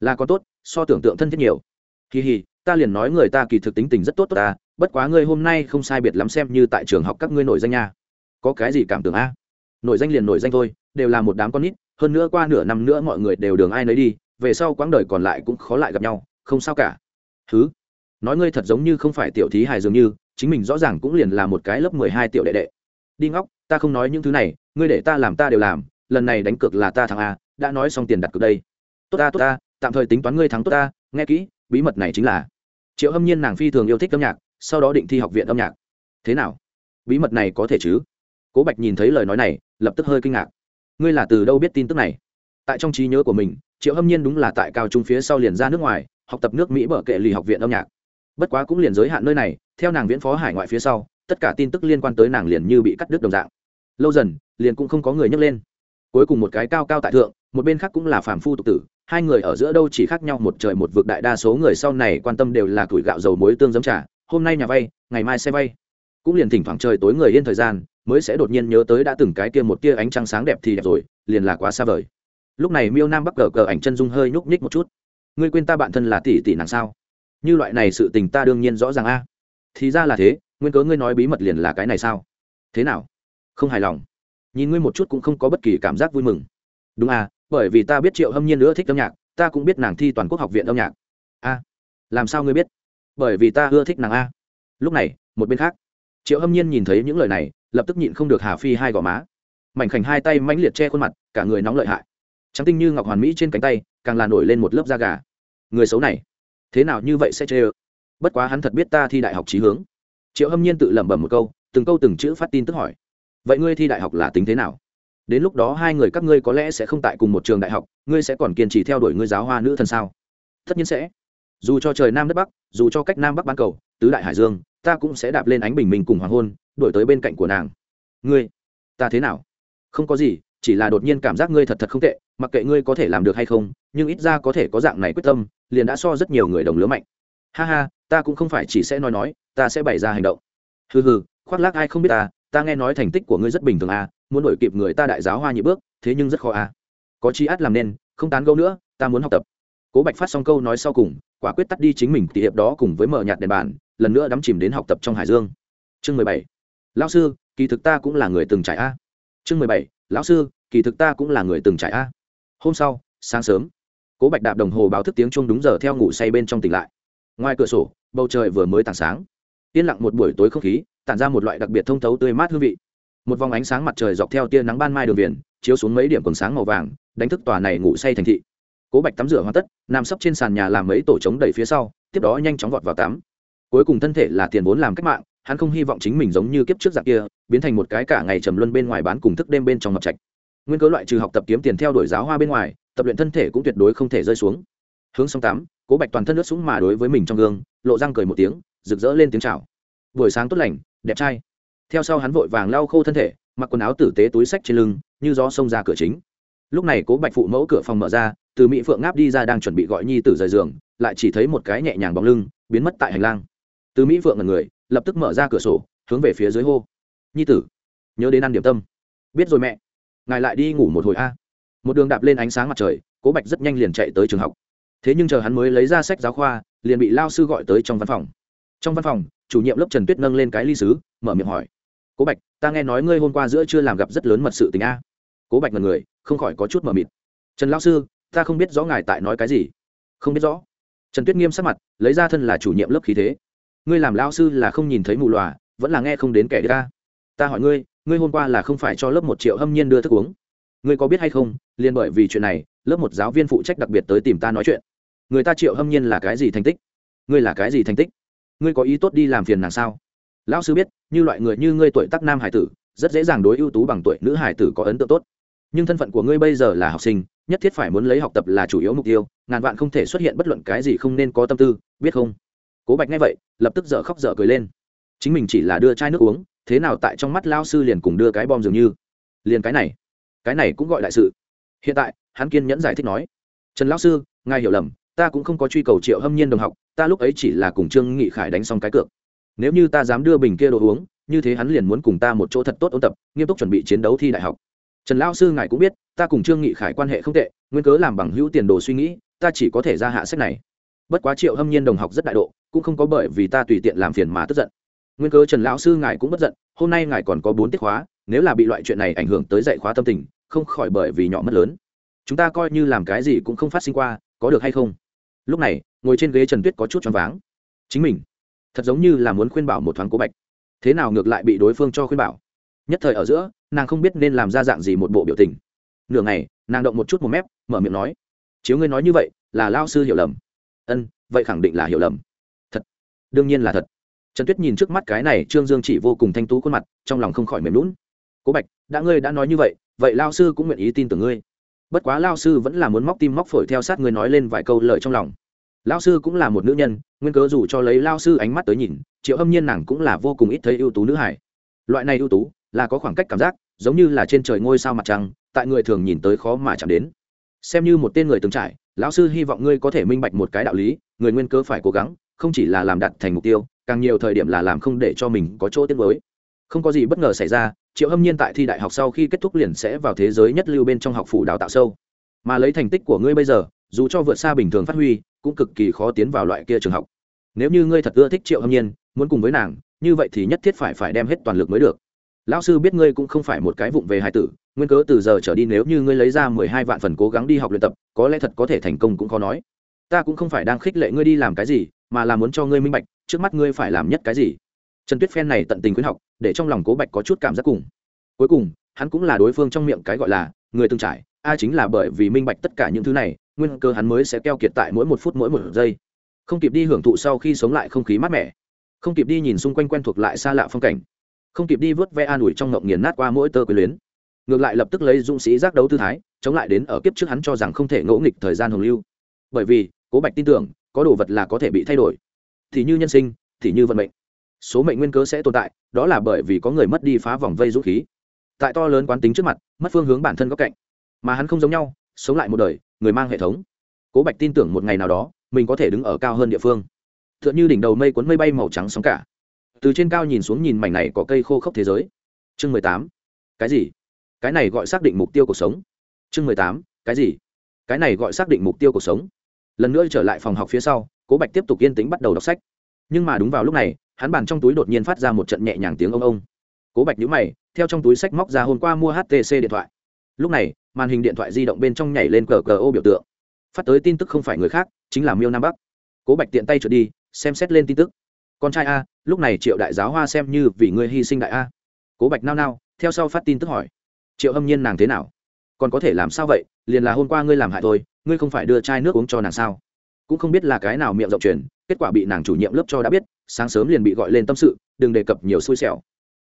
là có tốt so tưởng tượng thân thiết nhiều. Kỳ hì ta liền nói người ta kỳ thực tính tình rất tốt tốt ta bất quá ngươi hôm nay không sai biệt lắm xem như tại trường học các ngươi nổi danh nha. Có cái gì cảm tưởng a? Nổi danh liền nổi danh thôi đều là một đám con nít hơn nữa qua nửa năm nữa mọi người đều đường ai nấy đi về sau quãng đời còn lại cũng khó lại gặp nhau không sao cả. Thứ nói ngươi thật giống như không phải tiểu thí hài dường như chính mình rõ ràng cũng liền là một cái lớp mười hai tiểu đệ đệ. Đi ngóc ta không nói những thứ này ngươi để ta làm ta đều làm lần này đánh cược là ta thắng a, đã nói xong tiền đặt cược đây. Tốt ta tốt ta, tạm thời tính toán ngươi thắng tốt ta, nghe kỹ, bí mật này chính là triệu hâm nhiên nàng phi thường yêu thích âm nhạc, sau đó định thi học viện âm nhạc. Thế nào? Bí mật này có thể chứ? Cố bạch nhìn thấy lời nói này, lập tức hơi kinh ngạc. Ngươi là từ đâu biết tin tức này? Tại trong trí nhớ của mình, triệu hâm nhiên đúng là tại cao trung phía sau liền ra nước ngoài, học tập nước mỹ bở kệ lì học viện âm nhạc. Bất quá cũng liền giới hạn nơi này, theo nàng viễn phó hải ngoại phía sau, tất cả tin tức liên quan tới nàng liền như bị cắt đứt đồng dạng. Lâu dần, liền cũng không có người nhắc lên cuối cùng một cái cao cao tại thượng, một bên khác cũng là phàm phu tục tử, hai người ở giữa đâu chỉ khác nhau một trời một vực đại đa số người sau này quan tâm đều là tuổi gạo dầu muối tương giấm trà, hôm nay nhà vay, ngày mai xe vay. Cũng liền thỉnh thoảng trời tối người yên thời gian, mới sẽ đột nhiên nhớ tới đã từng cái kia một tia ánh trăng sáng đẹp thì đẹp rồi, liền là quá xa vời. Lúc này miêu nam bắc cờ cờ ảnh chân dung hơi nhúc nhích một chút. Ngươi quên ta bạn thân là tỷ tỷ nàng sao? Như loại này sự tình ta đương nhiên rõ ràng a. Thì ra là thế, nguyên cớ ngươi nói bí mật liền là cái này sao? Thế nào? Không hài lòng nhìn ngươi một chút cũng không có bất kỳ cảm giác vui mừng. Đúng à bởi vì ta biết triệu hâm nhiên nữa thích âm nhạc, ta cũng biết nàng thi toàn quốc học viện âm nhạc. A làm sao ngươi biết? Bởi vì ta ưa thích nàng a. Lúc này, một bên khác, triệu hâm nhiên nhìn thấy những lời này, lập tức nhịn không được hà phi hai gò má. Mảnh khảnh hai tay mãnh liệt che khuôn mặt, cả người nóng lợi hại. Trắng tinh như ngọc hoàn mỹ trên cánh tay, càng là nổi lên một lớp da gà. Người xấu này, thế nào như vậy sẽ chê ơ? Bất quá hắn thật biết ta thi đại học trí hướng. Triệu hâm nhiên tự lẩm bẩm một câu, từng câu từng chữ phát tin tức hỏi vậy ngươi thi đại học là tính thế nào? Đến lúc đó hai người các ngươi có lẽ sẽ không tại cùng một trường đại học, ngươi sẽ còn kiên trì theo đuổi ngươi giáo hoa nữ thần sao? Tất nhiên sẽ. Dù cho trời nam đất bắc, dù cho cách nam bắc bán cầu, tứ đại hải dương, ta cũng sẽ đạp lên ánh bình minh cùng hoàng hôn đổi tới bên cạnh của nàng. Ngươi, ta thế nào? Không có gì, chỉ là đột nhiên cảm giác ngươi thật thật không tệ, mặc kệ ngươi có thể làm được hay không, nhưng ít ra có thể có dạng này quyết tâm, liền đã so rất nhiều người đồng lứa mạnh. Ha ha, ta cũng không phải chỉ sẽ nói nói, ta sẽ bày ra hành động. Hừ hừ, khoác lác ai không biết ta ta nghe nói thành tích của ngươi rất bình thường à muốn đổi kịp người ta đại giáo hoa nhị bước, thế nhưng rất khó à. Có chi át làm nên, không tán gẫu nữa, ta muốn học tập. Cố bạch phát xong câu nói sau cùng, quả quyết tắt đi chính mình tỷ hiệp đó cùng với mở nhạt đèn bàn, lần nữa đắm chìm đến học tập trong hải dương. Chương mười bảy. Lão sư, kỳ thực ta cũng là người từng trải a. Chương mười bảy. Lão sư, kỳ thực ta cũng là người từng trải a. Hôm sau, sáng sớm, cố bạch đạp đồng hồ báo thức tiếng chuông đúng giờ theo ngủ say bên trong tỉnh lại. Ngoài cửa sổ, bầu trời vừa mới tảng sáng. Yên lặng một buổi tối không khí tản ra một loại đặc biệt thông thấu tươi mát hương vị. Một vòng ánh sáng mặt trời dọc theo tia nắng ban mai đường viền, chiếu xuống mấy điểm quần sáng màu vàng, đánh thức tòa này ngủ say thành thị. Cố bạch tắm rửa hoàn tất, nằm sấp trên sàn nhà làm mấy tổ trống đẩy phía sau, tiếp đó nhanh chóng vọt vào tắm. Cuối cùng thân thể là tiền vốn làm cách mạng, hắn không hy vọng chính mình giống như kiếp trước dạng kia, biến thành một cái cả ngày trầm luân bên ngoài bán cùng thức đêm bên trong mập trạch. Nguyên cớ loại trừ học tập kiếm tiền theo đuổi giáo hoa bên ngoài, tập luyện thân thể cũng tuyệt đối không thể rơi xuống. Hướng sông tắm, cố bạch toàn thân nước súng mà đối với mình trong gương, lộ răng cười một tiếng, rực rỡ lên tiếng chào. Buổi sáng tốt lành đẹp trai. Theo sau hắn vội vàng lau khô thân thể, mặc quần áo tử tế túi sách trên lưng, như gió xông ra cửa chính. Lúc này cố bạch phụ mẫu cửa phòng mở ra, từ mỹ phượng ngáp đi ra đang chuẩn bị gọi nhi tử rời giường, lại chỉ thấy một cái nhẹ nhàng bóng lưng, biến mất tại hành lang. Từ mỹ phượng là người, lập tức mở ra cửa sổ, hướng về phía dưới hô. Nhi tử, nhớ đến ăn điểm tâm. Biết rồi mẹ. Ngài lại đi ngủ một hồi a. Một đường đạp lên ánh sáng mặt trời, cố bạch rất nhanh liền chạy tới trường học. Thế nhưng chờ hắn mới lấy ra sách giáo khoa, liền bị lao sư gọi tới trong văn phòng trong văn phòng, chủ nhiệm lớp trần tuyết nâng lên cái ly sứ, mở miệng hỏi. Cố bạch, ta nghe nói ngươi hôm qua giữa chưa làm gặp rất lớn mật sự tình a. Cố bạch là người, không khỏi có chút mờ mịt. Trần lao sư, ta không biết rõ ngài tại nói cái gì. Không biết rõ. Trần tuyết nghiêm sắc mặt, lấy ra thân là chủ nhiệm lớp khí thế. Ngươi làm lao sư là không nhìn thấy mù lòa, vẫn là nghe không đến kẻ ta ta hỏi ngươi ngươi hôm qua là không phải cho lớp một triệu hâm nhiên đưa thức uống? Ngươi có biết hay không, liền bởi vì chuyện này, lớp một giáo viên phụ trách đặc biệt tới tìm ta nói chuyện. Người ta triệu hâm nhiên là cái gì thành tích? Ngươi là cái gì thành tích? Ngươi có ý tốt đi làm phiền nàng sao? Lão sư biết, như loại người như ngươi tuổi tác nam hải tử, rất dễ dàng đối ưu tú bằng tuổi nữ hải tử có ấn tượng tốt. Nhưng thân phận của ngươi bây giờ là học sinh, nhất thiết phải muốn lấy học tập là chủ yếu mục tiêu, ngàn vạn không thể xuất hiện bất luận cái gì không nên có tâm tư, biết không? Cố bạch nghe vậy, lập tức dở khóc dở cười lên. Chính mình chỉ là đưa chai nước uống, thế nào tại trong mắt lao sư liền cùng đưa cái bom dường như. Liền cái này cái này cũng gọi đại sự. Hiện tại, hắn kiên nhẫn giải thích nói. Trần lão sư, ngài hiểu lầm ta cũng không có truy cầu triệu hâm nhiên đồng học, ta lúc ấy chỉ là cùng trương nghị khải đánh xong cái cược. Nếu như ta dám đưa bình kia đồ uống, như thế hắn liền muốn cùng ta một chỗ thật tốt ôn tập, nghiêm túc chuẩn bị chiến đấu thi đại học. Trần lão sư ngài cũng biết, ta cùng trương nghị khải quan hệ không tệ, nguyên cớ làm bằng hữu tiền đồ suy nghĩ, ta chỉ có thể ra hạ sách này. Bất quá triệu hâm nhiên đồng học rất đại độ, cũng không có bởi vì ta tùy tiện làm phiền mà tức giận. Nguyên cớ trần lão sư ngài cũng bất giận, hôm nay ngài còn có bốn tiết khóa, nếu là bị loại chuyện này ảnh hưởng tới dạy khóa tâm tình, không khỏi bởi vì nhỏ mất lớn. Chúng ta coi như làm cái gì cũng không phát sinh qua, có được hay không? Lúc này, ngồi trên ghế trần tuyết có chút choáng váng. Chính mình, thật giống như là muốn khuyên bảo một thoáng cố bạch. Thế nào ngược lại bị đối phương cho khuyên bảo? Nhất thời ở giữa, nàng không biết nên làm ra dạng gì một bộ biểu tình. Nửa ngày, nàng động một chút một mép, mở miệng nói, chiếu ngươi nói như vậy, là lao sư hiểu lầm. Ân, vậy khẳng định là hiểu lầm. Thật, đương nhiên là thật. Trần tuyết nhìn trước mắt cái này trương dương chỉ vô cùng thanh tú khuôn mặt, trong lòng không khỏi mềm lún cố bạch, đã ngươi đã nói như vậy vậy lao sư cũng nguyện ý tin tưởng ngươi. Bất quá lao sư vẫn là muốn móc tim móc phổi theo sát ngươi nói lên vài câu lời trong lòng lao sư cũng là một nữ nhân, nguyên cớ dù cho lấy lao sư ánh mắt tới nhìn, triệu Hâm nhiên nàng cũng là vô cùng ít thấy ưu tú nữ hải loại này ưu tú, là có khoảng cách cảm giác, giống như là trên trời ngôi sao mặt trăng, tại người thường nhìn tới khó mà chạm đến. Xem như một tên người từng trải, lão sư hy vọng ngươi có thể minh bạch một cái đạo lý, người nguyên cớ phải cố gắng, không chỉ là làm đặt thành mục tiêu, càng nhiều thời điểm là làm không để cho mình có chỗ tiết mới không có gì bất ngờ xảy ra, triệu hâm nhiên tại thi đại học sau khi kết thúc liền sẽ vào thế giới nhất lưu bên trong học phủ đào tạo sâu. Mà lấy thành tích của ngươi bây giờ, dù cho vượt xa bình thường phát huy cũng cực kỳ khó tiến vào loại kia trường học. Nếu như ngươi thật ưa thích triệu hâm nhiên, muốn cùng với nàng, như vậy thì nhất thiết phải phải đem hết toàn lực mới được. Lão sư biết ngươi cũng không phải một cái vụng về hài tử, nguyên cớ từ giờ trở đi nếu như ngươi lấy ra mười hai vạn phần cố gắng đi học luyện tập, có lẽ thật có thể thành công cũng khó nói. Ta cũng không phải đang khích lệ ngươi đi làm cái gì, mà là muốn cho ngươi minh bạch, trước mắt ngươi phải làm nhất cái gì. Trần tuyết phen này tận tình khuyến học, để trong lòng cố bạch có chút cảm giác cùng. Cuối cùng, hắn cũng là đối phương trong miệng cái gọi là người từng trải, a chính là bởi vì minh bạch tất cả những thứ này nguyên cơ hắn mới sẽ keo kiệt tại mỗi một phút mỗi một giây. Không kịp đi hưởng thụ sau khi sống lại không khí mát mẻ. Không kịp đi nhìn xung quanh quen thuộc lại xa lạ phong cảnh. Không kịp đi vớt ve an ủi trong ngộng nghiền nát qua mỗi tơ quyền luyến. Ngược lại lập tức lấy dũng sĩ giác đấu tư thái, chống lại đến ở kiếp trước hắn cho rằng không thể ngỗ nghịch thời gian hồng lưu. Bởi vì, cố bạch tin tưởng, có đồ vật là có thể bị thay đổi. Thì như nhân sinh, thì như vận mệnh. Số mệnh nguyên cớ sẽ tồn tại, đó là bởi vì có người mất đi phá vòng vây dũng khí. Tại to lớn quán tính trước mặt, mất phương hướng bản thân góc cạnh. Mà hắn không giống nhau, sống lại một đời người mang hệ thống. Cố bạch tin tưởng một ngày nào đó, mình có thể đứng ở cao hơn địa phương. T h ư ợ n như đỉnh đầu mây cuốn mây bay màu trắng sóng cả. Từ trên cao nhìn xuống nhìn mảnh này có cây khô khốc thế giới. Chương mười tám. Cái gì? Cái này gọi xác định mục tiêu cuộc sống. Chương mười tám. Cái gì? Cái này gọi xác định mục tiêu cuộc sống. Lần nữa trở lại phòng học phía sau, cố bạch tiếp tục yên tĩnh bắt đầu đọc sách. Nhưng mà đúng vào lúc này, hắn bàn trong túi đột nhiên phát ra một trận nhẹ nhàng tiếng ông ông. Cố bạch nhữ mày, theo trong túi sách móc ra hôm qua mua htc điện thoại. Lúc này màn hình điện thoại di động bên trong nhảy lên cờ cờ ô biểu tượng. Phát tới tin tức không phải người khác, chính là miêu nam bắc. Cố bạch tiện tay trượt đi, xem xét lên tin tức. Con trai a, lúc này triệu đại giáo hoa xem như vì ngươi hy sinh đại a. Cố bạch nao nao, theo sau phát tin tức hỏi. Triệu hâm nhiên nàng thế nào? Còn có thể làm sao vậy? Liền là hôm qua ngươi làm hại thôi ngươi không phải đưa chai nước uống cho nàng sao? Cũng không biết là cái nào miệng rộng truyền, kết quả bị nàng chủ nhiệm lớp cho đã biết, sáng sớm liền bị gọi lên tâm sự, đừng đề cập nhiều xui xẻo.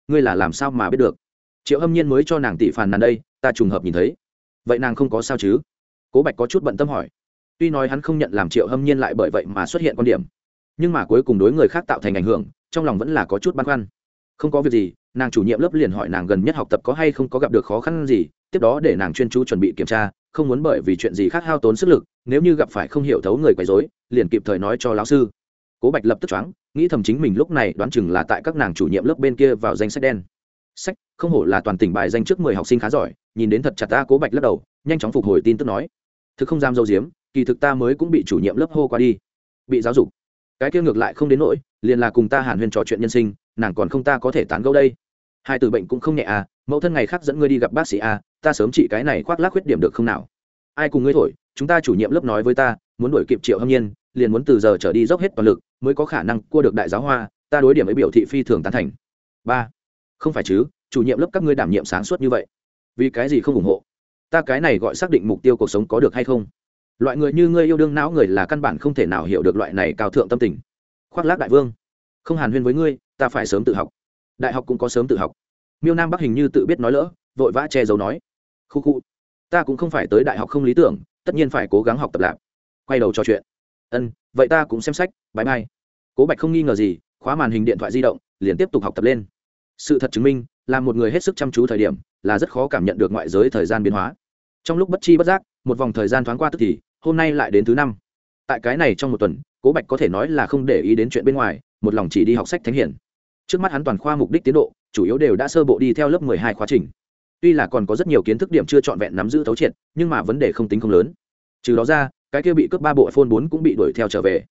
Ngươi là làm sao mà biết được? Triệu hâm nhiên mới cho nàng tỷ phàn nàn đây, ta trùng hợp nhìn thấy vậy nàng không có sao chứ? Cố bạch có chút bận tâm hỏi. Tuy nói hắn không nhận làm triệu hâm nhiên lại bởi vậy mà xuất hiện quan điểm, nhưng mà cuối cùng đối người khác tạo thành ảnh hưởng, trong lòng vẫn là có chút băn khoăn. Không có việc gì, nàng chủ nhiệm lớp liền hỏi nàng gần nhất học tập có hay không có gặp được khó khăn gì, tiếp đó để nàng chuyên chú chuẩn bị kiểm tra, không muốn bởi vì chuyện gì khác hao tốn sức lực, nếu như gặp phải không hiểu thấu người quấy dối liền kịp thời nói cho lão sư. Cố bạch lập tức choáng, nghĩ thầm chính mình lúc này đoán chừng là tại các nàng chủ nhiệm lớp bên kia vào danh sách đen sách, không hổ là toàn tỉnh bài danh trước mười học sinh khá giỏi, nhìn đến thật chặt ta cố bạch lắc đầu, nhanh chóng phục hồi tin tức nói. Thực không dám dâu diếm, kỳ thực ta mới cũng bị chủ nhiệm lớp hô qua đi. Bị giáo dục. Cái kia ngược lại không đến nỗi, liền là cùng ta hàn huyên trò chuyện nhân sinh, nàng còn không ta có thể tán gẫu đây. Hai từ bệnh cũng không nhẹ à mẫu thân ngày khác dẫn ngươi đi gặp bác sĩ à ta sớm trị cái này khoác lác khuyết điểm được không nào? Ai cùng ngươi thổi, chúng ta chủ nhiệm lớp nói với ta, muốn đuổi kịp triệu hâm nhiên, liền muốn từ giờ trở đi dốc hết toàn lực, mới có khả năng cua được đại giáo hoa, ta đối điểm ấy biểu thị phi thường tán thành. Ba không phải chứ, chủ nhiệm lớp các ngươi đảm nhiệm sáng suốt như vậy. Vì cái gì không ủng hộ? Ta cái này gọi xác định mục tiêu cuộc sống có được hay không? Loại người như ngươi yêu đương não người là căn bản không thể nào hiểu được loại này cao thượng tâm tình. Khoác lác đại vương. Không hàn huyên với ngươi, ta phải sớm tự học. Đại học cũng có sớm tự học. Miêu nam bắc hình như tự biết nói lỡ, vội vã che giấu nói. Khu khu. Ta cũng không phải tới đại học không lý tưởng, tất nhiên phải cố gắng học tập lạp quay đầu trò chuyện. Ân, vậy ta cũng xem sách bãi mai cố bạch không nghi ngờ gì, khóa màn hình điện thoại di động, liền tiếp tục học tập lên sự thật chứng minh, là một người hết sức chăm chú thời điểm, là rất khó cảm nhận được ngoại giới thời gian biến hóa. Trong lúc bất chi bất giác, một vòng thời gian thoáng qua tức thì, hôm nay lại đến thứ năm. Tại cái này trong một tuần, cố bạch có thể nói là không để ý đến chuyện bên ngoài, một lòng chỉ đi học sách thánh hiển. Trước mắt hắn toàn khoa mục đích tiến độ, chủ yếu đều đã sơ bộ đi theo lớp mười hai khóa trình. Tuy là còn có rất nhiều kiến thức điểm chưa trọn vẹn nắm giữ thấu triệt, nhưng mà vấn đề không tính không lớn. Trừ đó ra, cái kia bị cướp ba bộ phone bốn cũng bị đuổi theo trở về.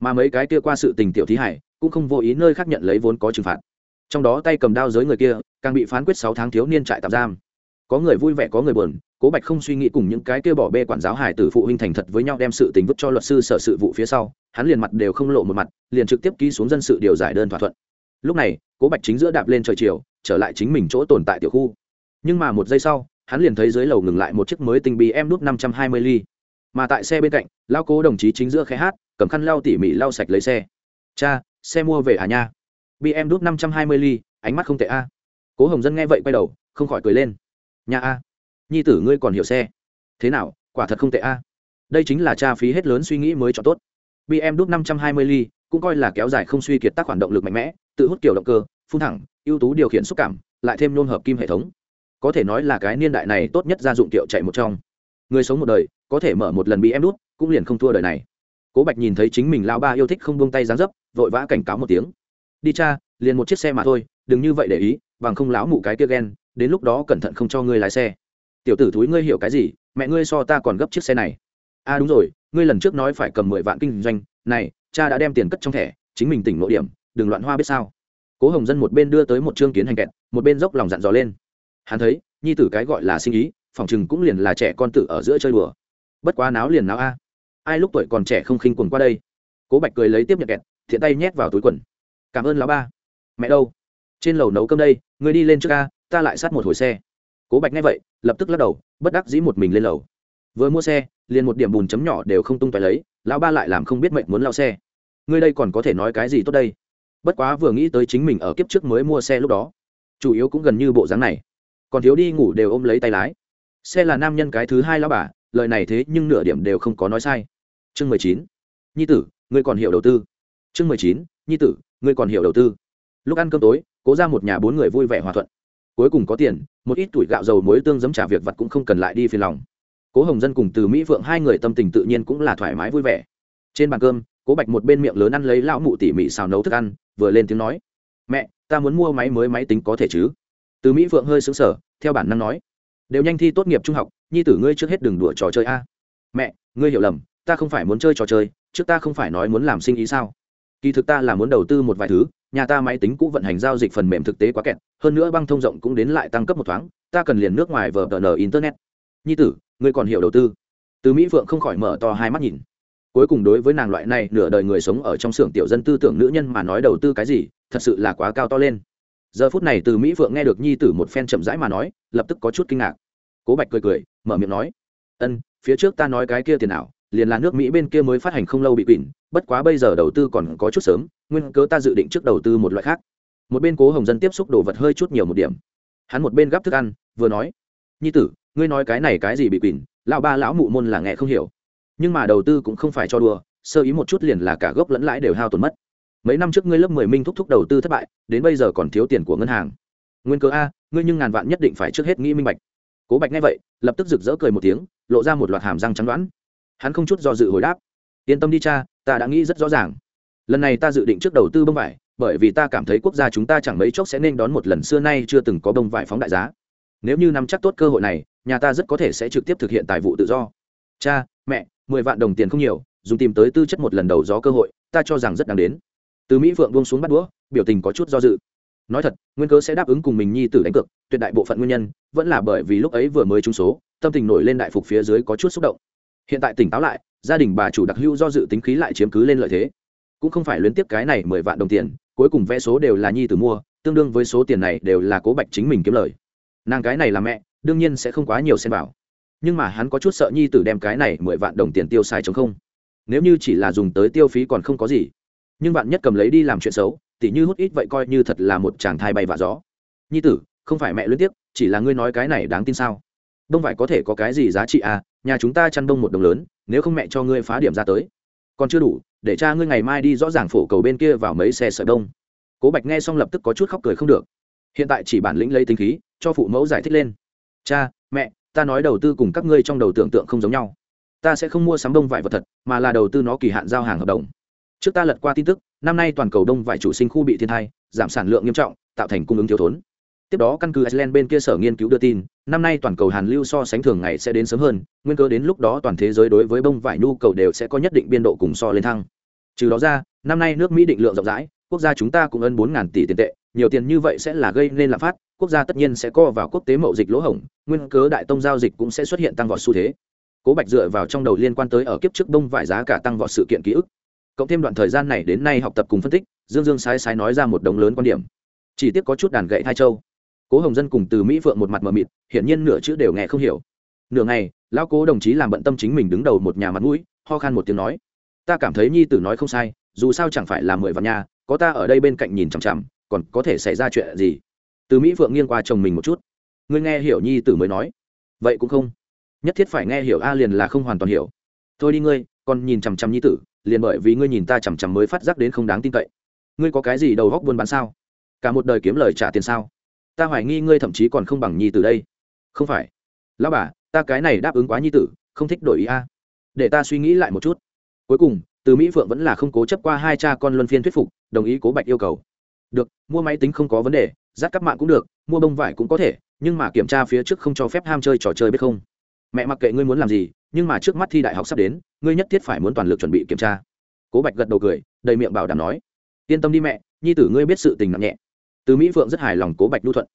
Mà mấy cái kia qua sự tình tiểu thí hải, cũng không vô ý nơi khác nhận lấy vốn có trừng phạt trong đó tay cầm đao giới người kia, càng bị phán quyết sáu tháng thiếu niên trại tạm giam. Có người vui vẻ, có người buồn, cố bạch không suy nghĩ cùng những cái kia bỏ bê quản giáo hải tử phụ huynh thành thật với nhau đem sự tình vứt cho luật sư sở sự vụ phía sau, hắn liền mặt đều không lộ một mặt, liền trực tiếp ký xuống dân sự điều giải đơn thỏa thuận. Lúc này, cố bạch chính giữa đạp lên trời chiều, trở lại chính mình chỗ tồn tại tiểu khu. Nhưng mà một giây sau, hắn liền thấy dưới lầu ngừng lại một chiếc mới tinh bì em nút năm trăm hai mươi ly. Mà tại xe bên cạnh lao cố đồng chí chính giữa khe hát, cầm khăn lau tỉ mỉ lau sạch lấy xe. Cha, xe mua về à nha? Bm đút năm trăm hai mươi ly, ánh mắt không tệ a. Cố hồng dân nghe vậy quay đầu, không khỏi cười lên. Nhà a, nhi tử ngươi còn hiểu xe. Thế nào, quả thật không tệ a. Đây chính là tra phí hết lớn suy nghĩ mới cho tốt. Bm đút năm trăm hai mươi ly, cũng coi là kéo dài không suy kiệt tác khoản động lực mạnh mẽ, tự hút kiểu động cơ, phun thẳng, ưu tú điều khiển xúc cảm, lại thêm nôn hợp kim hệ thống. Có thể nói là cái niên đại này tốt nhất gia dụng tiệu chạy một trong. Người sống một đời, có thể mở một lần bm đút, cũng liền không thua đời này. Cố bạch nhìn thấy chính mình lao ba yêu thích không buông tay dáng dấp, vội vã cảnh cáo một tiếng đi cha, liền một chiếc xe mà thôi, đừng như vậy để ý, bằng không láo mụ cái kia ghen, đến lúc đó cẩn thận không cho ngươi lái xe. Tiểu tử thúi ngươi hiểu cái gì, mẹ ngươi so ta còn gấp chiếc xe này. A à đúng rồi, ngươi lần trước nói phải cầm mười vạn kinh doanh, này, cha đã đem tiền cất trong thẻ, chính mình tỉnh nội điểm, đừng loạn hoa biết sao. Cố hồng dân một bên đưa tới một chương kiến hành kẹt, một bên dốc lòng dặn dò lên. Hắn thấy, nhi tử cái gọi là sinh ý, phòng chừng cũng liền là trẻ con tử ở giữa chơi đùa. Bất quá náo liền náo a. Ai lúc tuổi còn trẻ không khinh quần qua đây? Cố bạch cười lấy tiếp nhận kẹt, thiện tay nhét vào túi quần cảm ơn lão ba. Mẹ đâu? Trên lầu nấu cơm đây người đi lên trước ca ta lại sát một hồi xe. Cố bạch nghe vậy, lập tức lắc đầu, bất đắc dĩ một mình lên lầu. Vừa mua xe, liền một điểm bùn chấm nhỏ đều không tung phải lấy, lão ba lại làm không biết mệnh muốn lao xe. Ngươi đây còn có thể nói cái gì tốt đây? Bất quá vừa nghĩ tới chính mình ở kiếp trước mới mua xe lúc đó, chủ yếu cũng gần như bộ dáng này. Còn thiếu đi ngủ đều ôm lấy tay lái. Xe là nam nhân cái thứ hai lão bà, lời này thế nhưng nửa điểm đều không có nói sai. Chương mười chín. Nhi tử, ngươi còn hiểu đầu tư. Chương mười chín. Nhi tử ngươi còn hiểu đầu tư. Lúc ăn cơm tối, cố ra một nhà bốn người vui vẻ hòa thuận. Cuối cùng có tiền, một ít tuổi gạo dầu muối tương giấm trả việc vặt cũng không cần lại đi phiền lòng. Cố hồng dân cùng từ mỹ phượng hai người tâm tình tự nhiên cũng là thoải mái vui vẻ. Trên bàn cơm, cố bạch một bên miệng lớn ăn lấy lão mụ tỉ mỉ xào nấu thức ăn, vừa lên tiếng nói, mẹ, ta muốn mua máy mới máy tính có thể chứ? Từ mỹ phượng hơi xứng sở theo bản năng nói, đều nhanh thi tốt nghiệp trung học, nhi tử ngươi trước hết đừng đùa trò chơi a. Mẹ, ngươi hiểu lầm, ta không phải muốn chơi trò chơi, trước ta không phải nói muốn làm sinh ý sao? Kỳ thực ta là muốn đầu tư một vài thứ, nhà ta máy tính cũ vận hành giao dịch phần mềm thực tế quá kẹt, hơn nữa băng thông rộng cũng đến lại tăng cấp một thoáng, ta cần liền nước ngoài vờ tờ nờ internet. Nhi tử, ngươi còn hiểu đầu tư. Từ mỹ phượng không khỏi mở to hai mắt nhìn. Cuối cùng đối với nàng loại này, nửa đời người sống ở trong xưởng tiểu dân tư tưởng nữ nhân mà nói đầu tư cái gì, thật sự là quá cao to lên. Giờ phút này từ mỹ phượng nghe được nhi tử một phen chậm rãi mà nói, lập tức có chút kinh ngạc. Cố bạch cười cười, mở miệng nói, ân, phía trước ta nói cái kia tiền nào liền là nước mỹ bên kia mới phát hành không lâu bị quỷ bất quá bây giờ đầu tư còn có chút sớm, nguyên cớ ta dự định trước đầu tư một loại khác. Một bên cố hồng dân tiếp xúc đồ vật hơi chút nhiều một điểm. Hắn một bên gắp thức ăn, vừa nói, nhi tử, ngươi nói cái này cái gì bị quỷ lão ba lão mụ môn là nghe không hiểu. Nhưng mà đầu tư cũng không phải cho đùa, sơ ý một chút liền là cả gốc lẫn lãi đều hao tổn mất. Mấy năm trước ngươi lớp mười minh thúc thúc đầu tư thất bại, đến bây giờ còn thiếu tiền của ngân hàng. Nguyên cớ a, ngươi nhưng ngàn vạn nhất định phải trước hết nghĩ minh bạch. Cố bạch nghe vậy, lập tức rực rỡ cười một tiếng, lộ ra một loạt hàm răng trắng đoán. Hắn không chút do dự hồi đáp, yên tâm đi cha ta đã nghĩ rất rõ ràng. Lần này ta dự định trước đầu tư bông vải, bởi vì ta cảm thấy quốc gia chúng ta chẳng mấy chốc sẽ nên đón một lần xưa nay chưa từng có bông vải phóng đại giá. Nếu như nắm chắc tốt cơ hội này, nhà ta rất có thể sẽ trực tiếp thực hiện tài vụ tự do. Cha, mẹ, mười vạn đồng tiền không nhiều, dùng tìm tới tư chất một lần đầu gió cơ hội, ta cho rằng rất đáng đến. Từ mỹ phượng buông xuống bắt đũa, biểu tình có chút do dự. Nói thật, nguyên cớ sẽ đáp ứng cùng mình nhi tử đánh cược, tuyệt đại bộ phận nguyên nhân, vẫn là bởi vì lúc ấy vừa mới trúng số, tâm tình nổi lên đại phục phía dưới có chút xúc động hiện tại tỉnh táo lại, gia đình bà chủ đặc hữu do dự tính khí lại chiếm cứ lên lợi thế. Cũng không phải luyến tiếp cái này mười vạn đồng tiền, cuối cùng vẽ số đều là nhi tử mua, tương đương với số tiền này đều là cố bạch chính mình kiếm lời. Nàng cái này là mẹ, đương nhiên sẽ không quá nhiều xem vào. Nhưng mà hắn có chút sợ nhi tử đem cái này mười vạn đồng tiền tiêu xài chống không. Nếu như chỉ là dùng tới tiêu phí còn không có gì. Nhưng bạn nhất cầm lấy đi làm chuyện xấu, tỉ như hút ít vậy coi như thật là một chàng thai bay vạ gió. Nhi tử, không phải mẹ luyến tiếc chỉ là ngươi nói cái này đáng tin sao? Đông vải có thể có cái gì giá trị à? Nhà chúng ta chăn đông một đồng lớn, nếu không mẹ cho ngươi phá điểm ra tới. Còn chưa đủ, để cha ngươi ngày mai đi rõ ràng phổ cầu bên kia vào mấy xe sợi đông cố bạch nghe xong lập tức có chút khóc cười không được. Hiện tại chỉ bản lĩnh lấy tính khí, cho phụ mẫu giải thích lên. Cha, mẹ, ta nói đầu tư cùng các ngươi trong đầu tưởng tượng không giống nhau. Ta sẽ không mua sắm đông vải vật thật, mà là đầu tư nó kỳ hạn giao hàng hợp đồng. Trước ta lật qua tin tức, năm nay toàn cầu đông vải chủ sinh khu bị thiên thai giảm sản lượng nghiêm trọng, tạo thành cung ứng thiếu thốn tiếp đó căn cứ iceland bên kia sở nghiên cứu đưa tin, năm nay toàn cầu hàn lưu so sánh thường ngày sẽ đến sớm hơn, nguyên cơ đến lúc đó toàn thế giới đối với bông vải nhu cầu đều sẽ có nhất định biên độ cùng so lên thăng. Trừ đó ra, năm nay nước mỹ định lượng rộng rãi, quốc gia chúng ta cũng ân bốn tỷ tiền tệ, nhiều tiền như vậy sẽ là gây nên lạm phát, quốc gia tất nhiên sẽ co vào quốc tế mậu dịch lỗ hổng, nguyên cớ đại tông giao dịch cũng sẽ xuất hiện tăng vọt xu thế. Cố bạch dựa vào trong đầu liên quan tới ở kiếp trước đông vải giá cả tăng vọt sự kiện ký ức. Cộng thêm đoạn thời gian này đến nay học tập cùng phân tích, dương dương sái sái nói ra một đống lớn quan điểm. Chỉ tiếc có chút đàn gậy thai châu cố hồng dân cùng từ mỹ phượng một mặt mờ mịt hiển nhiên nửa chữ đều nghe không hiểu nửa ngày lão cố đồng chí làm bận tâm chính mình đứng đầu một nhà mặt mũi ho khan một tiếng nói ta cảm thấy nhi tử nói không sai dù sao chẳng phải là mười vạn nhà, có ta ở đây bên cạnh nhìn chằm chằm, còn có thể xảy ra chuyện gì? Từ mỹ phượng nghiêng qua chồng mình một chút. Ngươi nghe hiểu nhi tử mới nói. Vậy cũng không. Nhất thiết phải nghe hiểu a liền là không hoàn toàn hiểu. Thôi đi ngươi, còn nhìn chằm chằm nhi tử, liền bởi vì ngươi nhìn ta chằm chằm mới phát giác đến không đáng tin cậy. Ngươi có cái gì đầu góc buôn bán sao? Cả một đời kiếm lời trả tiền sao? Ta hoài nghi ngươi thậm chí còn không bằng nhi tử đây. Không phải. Lão bà, ta cái này đáp ứng quá nhi tử, không thích đổi ý a. Để ta suy nghĩ lại một chút. Cuối cùng, từ mỹ phượng vẫn là không cố chấp qua hai cha con luân phiên thuyết phục, đồng ý cố bạch yêu cầu. Được, mua máy tính không có vấn đề, dắt các mạng cũng được, mua bông vải cũng có thể, nhưng mà kiểm tra phía trước không cho phép ham chơi trò chơi biết không? Mẹ mặc kệ ngươi muốn làm gì, nhưng mà trước mắt thi đại học sắp đến, ngươi nhất thiết phải muốn toàn lực chuẩn bị kiểm tra. Cố bạch gật đầu cười, đầy miệng bảo đảm nói. Yên tâm đi mẹ, nhi tử ngươi biết sự tình nặng nhẹ từ mỹ phượng rất hài lòng cố bạch lưu thuận.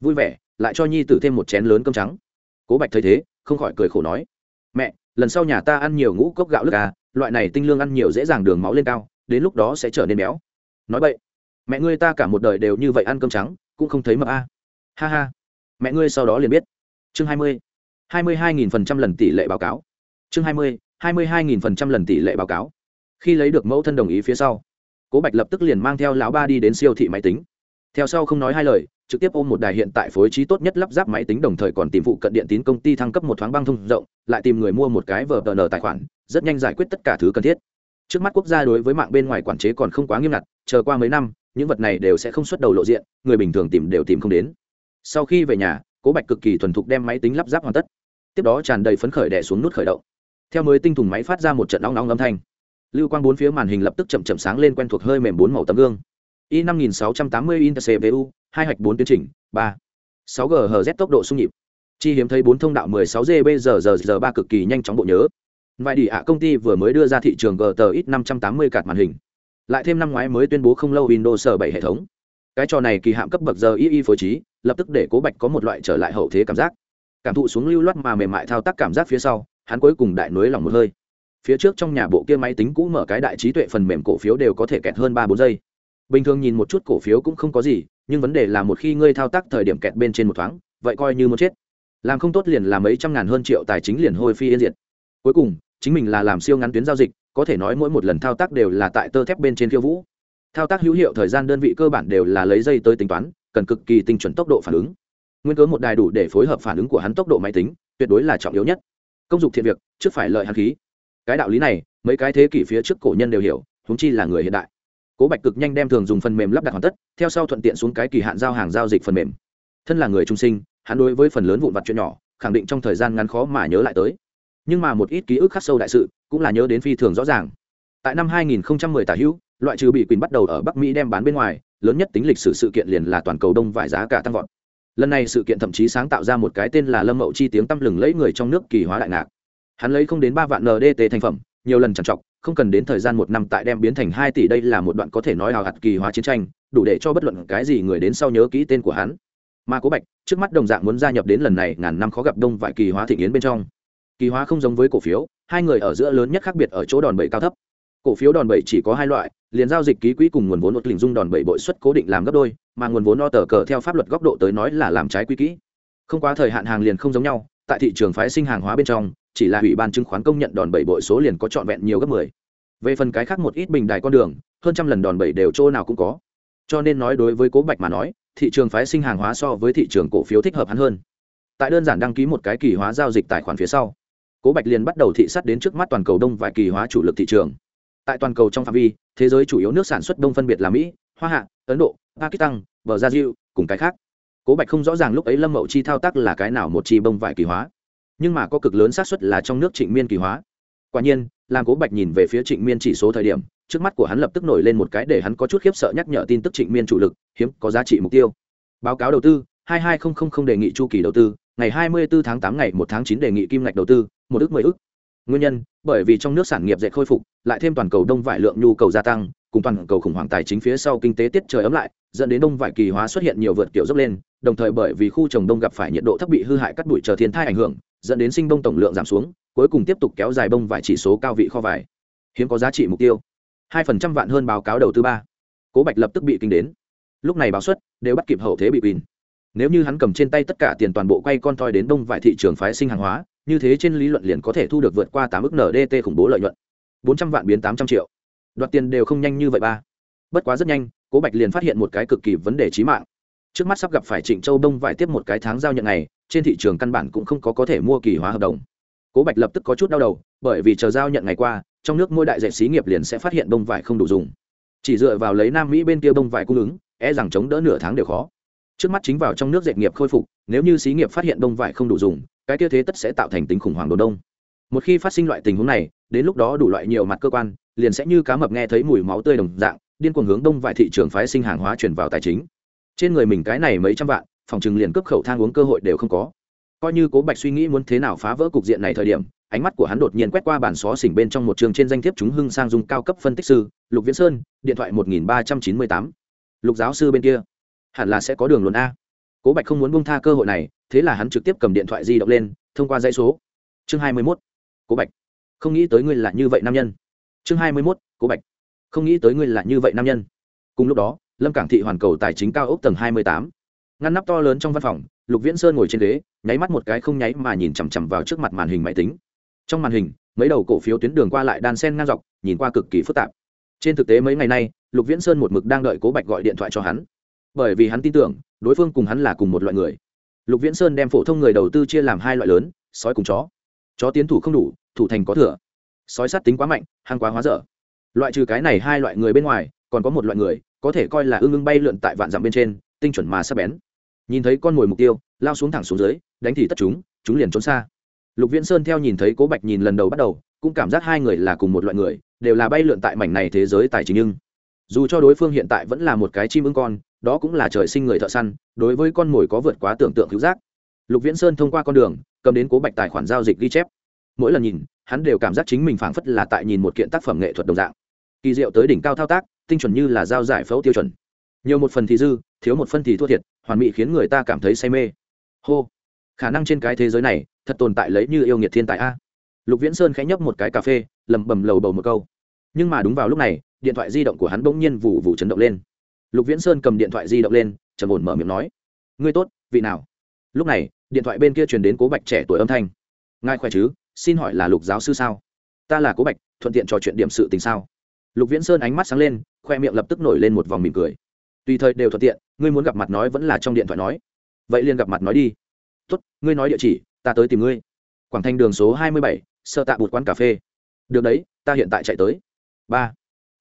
Vui vẻ, lại cho nhi tử thêm một chén lớn cơm trắng. Cố bạch thấy thế, không khỏi cười khổ nói, mẹ, lần sau nhà ta ăn nhiều ngũ cốc gạo lức à loại này tinh lương ăn nhiều dễ dàng đường máu lên cao, đến lúc đó sẽ trở nên béo. Nói vậy, mẹ ngươi ta cả một đời đều như vậy ăn cơm trắng, cũng không thấy mập a. À. ha ha, mẹ ngươi sau đó liền biết. Chương hai mươi hai mươi hai nghìn phần trăm lần tỷ lệ báo cáo. Chương hai mươi hai mươi hai nghìn phần trăm lần tỷ lệ báo cáo. Khi lấy được mẫu thân đồng ý phía sau, cố bạch lập tức liền mang theo lão ba đi đến siêu thị máy tính theo sau không nói hai lời, trực tiếp ôm một đài hiện tại phối trí tốt nhất lắp ráp máy tính đồng thời còn tìm phụ cận điện tín công ty thăng cấp một thoáng băng thông rộng, lại tìm người mua một cái vờ tờ nờ tài khoản, rất nhanh giải quyết tất cả thứ cần thiết. Trước mắt quốc gia đối với mạng bên ngoài quản chế còn không quá nghiêm ngặt, chờ qua mấy năm, những vật này đều sẽ không xuất đầu lộ diện, người bình thường tìm đều tìm không đến. Sau khi về nhà, cố bạch cực kỳ thuần thục đem máy tính lắp ráp hoàn tất. Tiếp đó tràn đầy phấn khởi đẻ xuống nút khởi động. Theo mới tinh thùng máy phát ra một trận nóng nóng âm thanh. Lưu quang bốn phía màn hình lập tức chậm chậm sáng lên quen thuộc hơi mềm bốn màu tấm gương i năm nghìn cpu hai hạch bốn tiến trình, ba. sáu ghz tốc độ xung nhịp. Chi hiếm thấy bốn thông đạo 16 gb giờ giờ giờ ba cực kỳ nhanh chóng bộ nhớ. Vài đỉ ạ, công ty vừa mới đưa ra thị trường GTX 580 cạt màn hình. Lại thêm năm ngoái mới tuyên bố không lâu Windows 7 hệ thống. Cái trò này kỳ hạm cấp bậc giờ y y phối trí, lập tức để cố bạch có một loại trở lại hậu thế cảm giác. Cảm thụ xuống lưu loát mà mềm mại thao tác cảm giác phía sau, hắn cuối cùng đại nối lòng một hơi. Phía trước trong nhà bộ kia máy tính cũ mở cái đại trí tuệ phần mềm cổ phiếu đều có thể kẹt hơn ba bốn giây bình thường nhìn một chút cổ phiếu cũng không có gì, nhưng vấn đề là một khi ngươi thao tác thời điểm kẹt bên trên một thoáng, vậy coi như muốn chết. Làm không tốt liền là mấy trăm ngàn hơn triệu tài chính liền hôi phi yên diệt. Cuối cùng, chính mình là làm siêu ngắn tuyến giao dịch, có thể nói mỗi một lần thao tác đều là tại tơ thép bên trên khiêu vũ. Thao tác hữu hiệu thời gian đơn vị cơ bản đều là lấy dây tới tính toán, cần cực kỳ tinh chuẩn tốc độ phản ứng. Nguyên cớ một đài đủ để phối hợp phản ứng của hắn tốc độ máy tính, tuyệt đối là trọng yếu nhất. Công dụng thiện việc, trước phải lợi hắn khí. Cái đạo lý này, mấy cái thế kỷ phía trước cổ nhân đều hiểu húng chi là người hiện đại cố bạch cực nhanh đem thường dùng phần mềm lắp đặt hoàn tất, theo sau thuận tiện xuống cái kỳ hạn giao hàng giao dịch phần mềm. Thân là người trung sinh, hắn đối với phần lớn vụn vặt chuyện nhỏ, khẳng định trong thời gian ngắn khó mà nhớ lại tới. Nhưng mà một ít ký ức khắc sâu đại sự, cũng là nhớ đến phi thường rõ ràng. Tại năm 2010 tả hữu, loại trừ bị quyền bắt đầu ở bắc mỹ đem bán bên ngoài, lớn nhất tính lịch sử sự kiện liền là toàn cầu đông vải giá cả tăng vọt. Lần này sự kiện thậm chí sáng tạo ra một cái tên là lâm mậu chi tiếng tăm lừng lấy người trong nước kỳ hóa đại ngạc. Hắn lấy không đến ba vạn ndt thành phẩm, nhiều lần trằn trọc không cần đến thời gian một năm tại đem biến thành hai tỷ đây là một đoạn có thể nói hào hạt kỳ hóa chiến tranh, đủ để cho bất luận cái gì người đến sau nhớ kỹ tên của hắn. Mà cố bạch, trước mắt đồng dạng muốn gia nhập đến lần này ngàn năm khó gặp đông vài kỳ hóa thị yến bên trong. Kỳ hóa không giống với cổ phiếu, hai người ở giữa lớn nhất khác biệt ở chỗ đòn bẩy cao thấp. Cổ phiếu đòn bẩy chỉ có hai loại, liền giao dịch ký quỹ cùng nguồn vốn một lình dung đòn bẩy bội suất cố định làm gấp đôi, mà nguồn vốn no tờ cờ theo pháp luật góc độ tới nói là làm trái quy kỹ không quá thời hạn hàng liền không giống nhau, tại thị trường phái sinh hàng hóa bên trong chỉ là ủy ban chứng khoán công nhận đòn bẩy bội số liền có trọn vẹn nhiều gấp mười. Về phần cái khác một ít bình đài con đường, hơn trăm lần đòn bẩy đều chỗ nào cũng có. Cho nên nói đối với cố bạch mà nói, thị trường phái sinh hàng hóa so với thị trường cổ phiếu thích hợp hắn hơn. Tại đơn giản đăng ký một cái kỳ hóa giao dịch tài khoản phía sau, cố bạch liền bắt đầu thị sát đến trước mắt toàn cầu đông vài kỳ hóa chủ lực thị trường. Tại toàn cầu trong phạm vi, thế giới chủ yếu nước sản xuất đông phân biệt là mỹ, hoa hạ, ấn độ, pakistan bờ cùng cái khác. Cố bạch không rõ ràng lúc ấy lâm mậu chi thao tác là cái nào một chi bông vải kỳ hóa nhưng mà có cực lớn xác suất là trong nước trịnh miên kỳ hóa. Quả nhiên, làm cố bạch nhìn về phía trịnh miên chỉ số thời điểm, trước mắt của hắn lập tức nổi lên một cái để hắn có chút khiếp sợ nhắc nhở tin tức trịnh miên chủ lực, hiếm có giá trị mục tiêu. Báo cáo đầu tư, hai hai không không không đề nghị chu kỳ đầu tư, ngày hai mươi bốn tháng 8 ngày một tháng 9 đề nghị kim ngạch đầu tư, một ước mười ước. Nguyên nhân, bởi vì trong nước sản nghiệp dệt khôi phục, lại thêm toàn cầu đông vải lượng nhu cầu gia tăng, cùng toàn cầu khủng hoảng tài chính phía sau kinh tế tiết trời ấm lại, dẫn đến đông vải kỳ hóa xuất hiện nhiều vượt kiểu dốc lên, đồng thời bởi vì khu trồng đông gặp phải nhiệt độ thấp bị hư hại cắt bụi chờ thiên thai ảnh hưởng dẫn đến sinh bông tổng lượng giảm xuống, cuối cùng tiếp tục kéo dài bông vải chỉ số cao vị kho vải. Hiếm có giá trị mục tiêu. Hai phần trăm vạn hơn báo cáo đầu tư ba. Cố bạch lập tức bị kinh đến. Lúc này báo suất đều bắt kịp hậu thế bị pin nếu như hắn cầm trên tay tất cả tiền toàn bộ quay con thoi đến đông vải thị trường phái sinh hàng hóa, như thế trên lý luận liền có thể thu được vượt qua tám ước ndt khủng bố lợi nhuận. Bốn trăm vạn biến tám trăm triệu. Đoạt tiền đều không nhanh như vậy ba. Bất quá rất nhanh, cố bạch liền phát hiện một cái cực kỳ vấn đề trí mạng. Trước mắt sắp gặp phải trịnh châu đông vải tiếp một cái tháng giao nhận này trên thị trường căn bản cũng không có có thể mua kỳ hóa hợp đồng. Cố bạch lập tức có chút đau đầu, bởi vì chờ giao nhận ngày qua, trong nước mỗi đại dạy xí nghiệp liền sẽ phát hiện bông vải không đủ dùng. Chỉ dựa vào lấy nam mỹ bên kia bông vải cung ứng e rằng chống đỡ nửa tháng đều khó. Trước mắt chính vào trong nước dệt nghiệp khôi phục, nếu như xí nghiệp phát hiện bông vải không đủ dùng, cái kia thế tất sẽ tạo thành tính khủng hoảng đồ đông. Một khi phát sinh loại tình huống này, đến lúc đó đủ loại nhiều mặt cơ quan, liền sẽ như cá mập nghe thấy mùi máu tươi đồng dạng, điên cuồng hướng đông vải thị trường phái sinh hàng hóa chuyển vào tài chính. Trên người mình cái này mấy trăm vạn phòng chừng liền cướp khẩu thang uống cơ hội đều không có. Coi như cố bạch suy nghĩ muốn thế nào phá vỡ cục diện này thời điểm, ánh mắt của hắn đột nhiên quét qua bản xó xỉnh bên trong một trường trên danh thiếp chúng hưng sang dung cao cấp phân tích sư, lục viễn sơn, điện thoại một nghìn ba trăm chín mươi tám. Lục giáo sư bên kia. Hẳn là sẽ có đường luận a. Cố bạch không muốn bông tha cơ hội này, thế là hắn trực tiếp cầm điện thoại di động lên, thông qua dãy số. Chương hai mươi mốt. Cố bạch. Không nghĩ tới ngươi là như vậy nam nhân. Chương hai mươi mốt. Cố bạch. Không nghĩ tới ngươi là như vậy nam nhân. Cùng lúc đó, lâm cảng thị hoàn cầu tài chính cao ốc tầng hai mươi tám ngăn nắp to lớn trong văn phòng, lục viễn sơn ngồi trên ghế, nháy mắt một cái không nháy mà nhìn chằm chằm vào trước mặt màn hình máy tính. Trong màn hình, mấy đầu cổ phiếu tuyến đường qua lại đan sen ngang dọc, nhìn qua cực kỳ phức tạp. Trên thực tế mấy ngày nay, lục viễn sơn một mực đang đợi cố bạch gọi điện thoại cho hắn. Bởi vì hắn tin tưởng, đối phương cùng hắn là cùng một loại người. Lục viễn sơn đem phổ thông người đầu tư chia làm hai loại lớn, sói cùng chó. Chó tiến thủ không đủ, thủ thành có thừa. Sói sát tính quá mạnh hàng quá hóa dở. Loại trừ cái này hai loại người bên ngoài, còn có một loại người, có thể coi là ưng ưng bay lượn tại vạn dặm bên trên, tinh chuẩn mà sắp bén nhìn thấy con mồi mục tiêu, lao xuống thẳng xuống dưới, đánh thì tất chúng chúng liền trốn xa. Lục viễn sơn theo nhìn thấy cố bạch nhìn lần đầu bắt đầu, cũng cảm giác hai người là cùng một loại người, đều là bay lượn tại mảnh này thế giới tài chính nhưng. Dù cho đối phương hiện tại vẫn là một cái chim ưng con, đó cũng là trời sinh người thợ săn, đối với con mồi có vượt quá tưởng tượng cứu giác. Lục viễn sơn thông qua con đường, cầm đến cố bạch tài khoản giao dịch ghi chép. Mỗi lần nhìn, hắn đều cảm giác chính mình phảng phất là tại nhìn một kiện tác phẩm nghệ thuật đồng dạng. Kỳ diệu tới đỉnh cao thao tác, tinh chuẩn như là giao giải phẫu tiêu chuẩn nhiều một phần thì dư, thiếu một phân thì thua thiệt, hoàn mỹ khiến người ta cảm thấy say mê. Hô. Khả năng trên cái thế giới này, thật tồn tại lấy như yêu nghiệt thiên tài a. Lục viễn sơn khẽ nhấp một cái cà phê lầm bầm lầu bầu một câu. Nhưng mà đúng vào lúc này, điện thoại di động của hắn bỗng nhiên vụ vụ chấn động lên. Lục viễn sơn cầm điện thoại di động lên, trầm ổn mở miệng nói. Ngươi tốt, vị nào? Lúc này, điện thoại bên kia truyền đến cố bạch trẻ tuổi âm thanh. Ngài khỏe chứ? Xin hỏi là lục giáo sư sao? Ta là cố bạch, thuận tiện trò chuyện điểm sự tình sao? Lục viễn sơn ánh mắt sáng lên, khoe miệng lập tức nổi lên một vòng mỉm cười tùy thời đều thuận tiện, ngươi muốn gặp mặt nói vẫn là trong điện thoại nói. Vậy liền gặp mặt nói đi. Tốt, ngươi nói địa chỉ, ta tới tìm ngươi. Quảng thanh đường số hai mươi bảy, sơ tạ bụt quán cà phê. Được đấy, ta hiện tại chạy tới. Ba.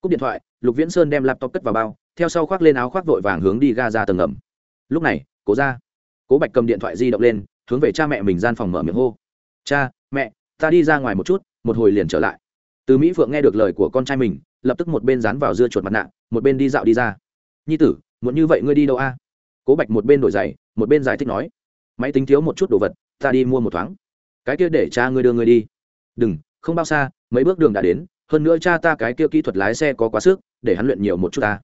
Cúp điện thoại, lục viễn sơn đem laptop cất vào bao, theo sau khoác lên áo khoác vội vàng hướng đi ga ra tầng ngầm. Lúc này, cố ra. Cố bạch cầm điện thoại di động lên, hướng về cha mẹ mình gian phòng mở miệng hô. Cha, mẹ, ta đi ra ngoài một chút, một hồi liền trở lại. Từ mỹ phượng nghe được lời của con trai mình, lập tức một bên dán vào dưa chuột mặt nạ, một bên đi dạo đi ra nhi tử muốn như vậy ngươi đi đâu a? Cố bạch một bên đổi giày, một bên giải thích nói, máy tính thiếu một chút đồ vật, ta đi mua một thoáng. Cái kia để cha ngươi đưa ngươi đi. Đừng, không bao xa, mấy bước đường đã đến, hơn nữa cha ta cái kia kỹ thuật lái xe có quá sức, để hắn luyện nhiều một chút ta.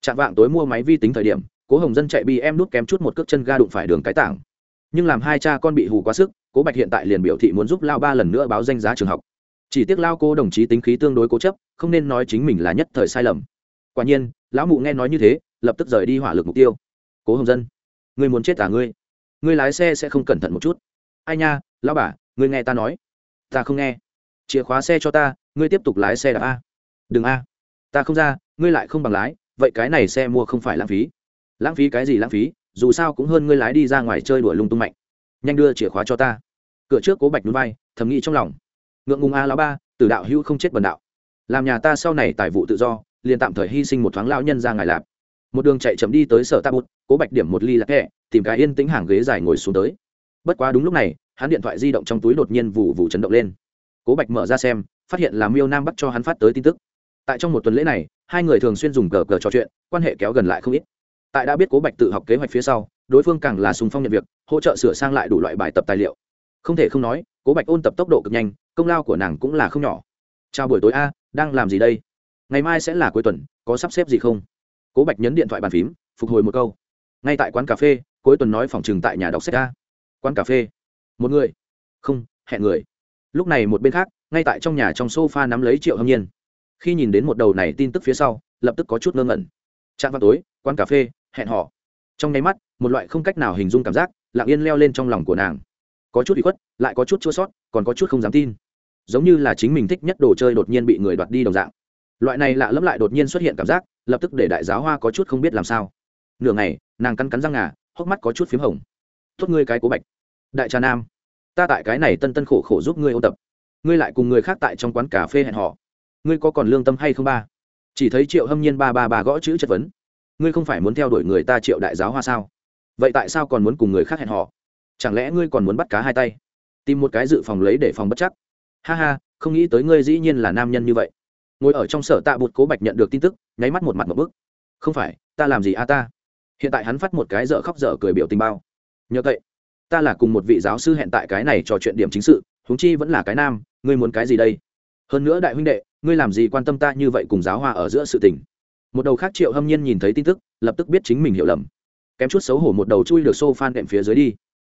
Chạm vạng tối mua máy vi tính thời điểm, cố hồng dân chạy bi em nút kém chút một cước chân ga đụng phải đường cái tảng. Nhưng làm hai cha con bị hù quá sức, cố bạch hiện tại liền biểu thị muốn giúp lao ba lần nữa báo danh giá trường học. Chỉ tiếc lao cô đồng chí tính khí tương đối cố chấp, không nên nói chính mình là nhất thời sai lầm. Quả nhiên, lão mụ nghe nói như thế lập tức rời đi hỏa lực mục tiêu. Cố hồng dân ngươi muốn chết à ngươi? Ngươi lái xe sẽ không cẩn thận một chút. Ai nha lão bà ngươi nghe ta nói. Ta không nghe. Chìa khóa xe cho ta ngươi tiếp tục lái xe đạp a. Đừng a. Ta không ra ngươi lại không bằng lái vậy cái này xe mua không phải lãng phí. Lãng phí cái gì lãng phí? Dù sao cũng hơn ngươi lái đi ra ngoài chơi đuổi lung tung mạnh. Nhanh đưa chìa khóa cho ta. Cửa trước cố bạch núi bay, thầm nghĩ trong lòng. Ngượng ngùng a lão ba tử đạo hữu không chết bần đạo. Làm nhà ta sau này tài vụ tự do liền tạm thời hy sinh một thoáng lão nhân ra ngài lạp một đường chạy chậm đi tới sở tạ bút cố bạch điểm một ly lạc hẹ tìm cái yên tĩnh hàng ghế dài ngồi xuống tới. Bất quá đúng lúc này, hắn điện thoại di động trong túi đột nhiên vụ vụ chấn động lên. Cố bạch mở ra xem, phát hiện là miêu nam bắt cho hắn phát tới tin tức. Tại trong một tuần lễ này, hai người thường xuyên dùng cờ cờ trò chuyện, quan hệ kéo gần lại không ít. Tại đã biết cố bạch tự học kế hoạch phía sau, đối phương càng là sùng phong nhận việc, hỗ trợ sửa sang lại đủ loại bài tập tài liệu. Không thể không nói, cố bạch ôn tập tốc độ cực nhanh, công lao của nàng cũng là không nhỏ. Chào buổi tối a, đang làm gì đây? Ngày mai sẽ là cuối tuần, có sắp xếp gì không? Cố bạch nhấn điện thoại bàn phím, phục hồi một câu. Ngay tại quán cà phê cuối tuần nói phòng trừng tại nhà đọc sách a. Quán cà phê. Một người. Không, hẹn người. Lúc này một bên khác, ngay tại trong nhà trong sofa nắm lấy triệu hâm nhiên. Khi nhìn đến một đầu này tin tức phía sau, lập tức có chút ngơ ngẩn. Trạm vào tối, quán cà phê, hẹn họ trong nháy mắt, một loại không cách nào hình dung cảm giác, lặng yên leo lên trong lòng của nàng. Có chút bị khuất, lại có chút chua sót, còn có chút không dám tin. Giống như là chính mình thích nhất đồ chơi đột nhiên bị người đoạt đi đồng dạng loại này lạ lẫm lại đột nhiên xuất hiện cảm giác, lập tức để đại giáo hoa có chút không biết làm sao. Nửa ngày, nàng cắn cắn răng ngà, hốc mắt có chút p h í m hồng. Tốt ngươi cái cố bạch. Đại trà nam, ta tại cái này tân tân khổ khổ giúp ngươi ôn tập. Ngươi lại cùng người khác tại trong quán cà phê hẹn họ ngươi có còn lương tâm hay không ba? Chỉ thấy triệu hâm nhiên ba ba ba gõ chữ chất vấn. Ngươi không phải muốn theo đuổi người ta triệu đại giáo hoa sao? Vậy tại sao còn muốn cùng người khác hẹn họ chẳng lẽ ngươi còn muốn bắt cá hai tay? Tìm một cái dự phòng lấy để phòng bất chắc. Ha ha, không nghĩ tới ngươi dĩ nhiên là nam nhân như vậy ngồi ở trong sở tạ bụt cố bạch nhận được tin tức, nháy mắt một mặt một bức không phải, ta làm gì a ta? Hiện tại hắn phát một cái dở khóc dở cười biểu tình bao. Nhờ vậy, ta là cùng một vị giáo sư hẹn tại cái này trò chuyện điểm chính sự, huống chi vẫn là cái nam, ngươi muốn cái gì đây? Hơn nữa đại huynh đệ, ngươi làm gì quan tâm ta như vậy cùng giáo hoa ở giữa sự tình? Một đầu khác triệu hâm nhiên nhìn thấy tin tức, lập tức biết chính mình hiểu lầm. Kém chút xấu hổ một đầu chui được xô phan đệm phía dưới đi.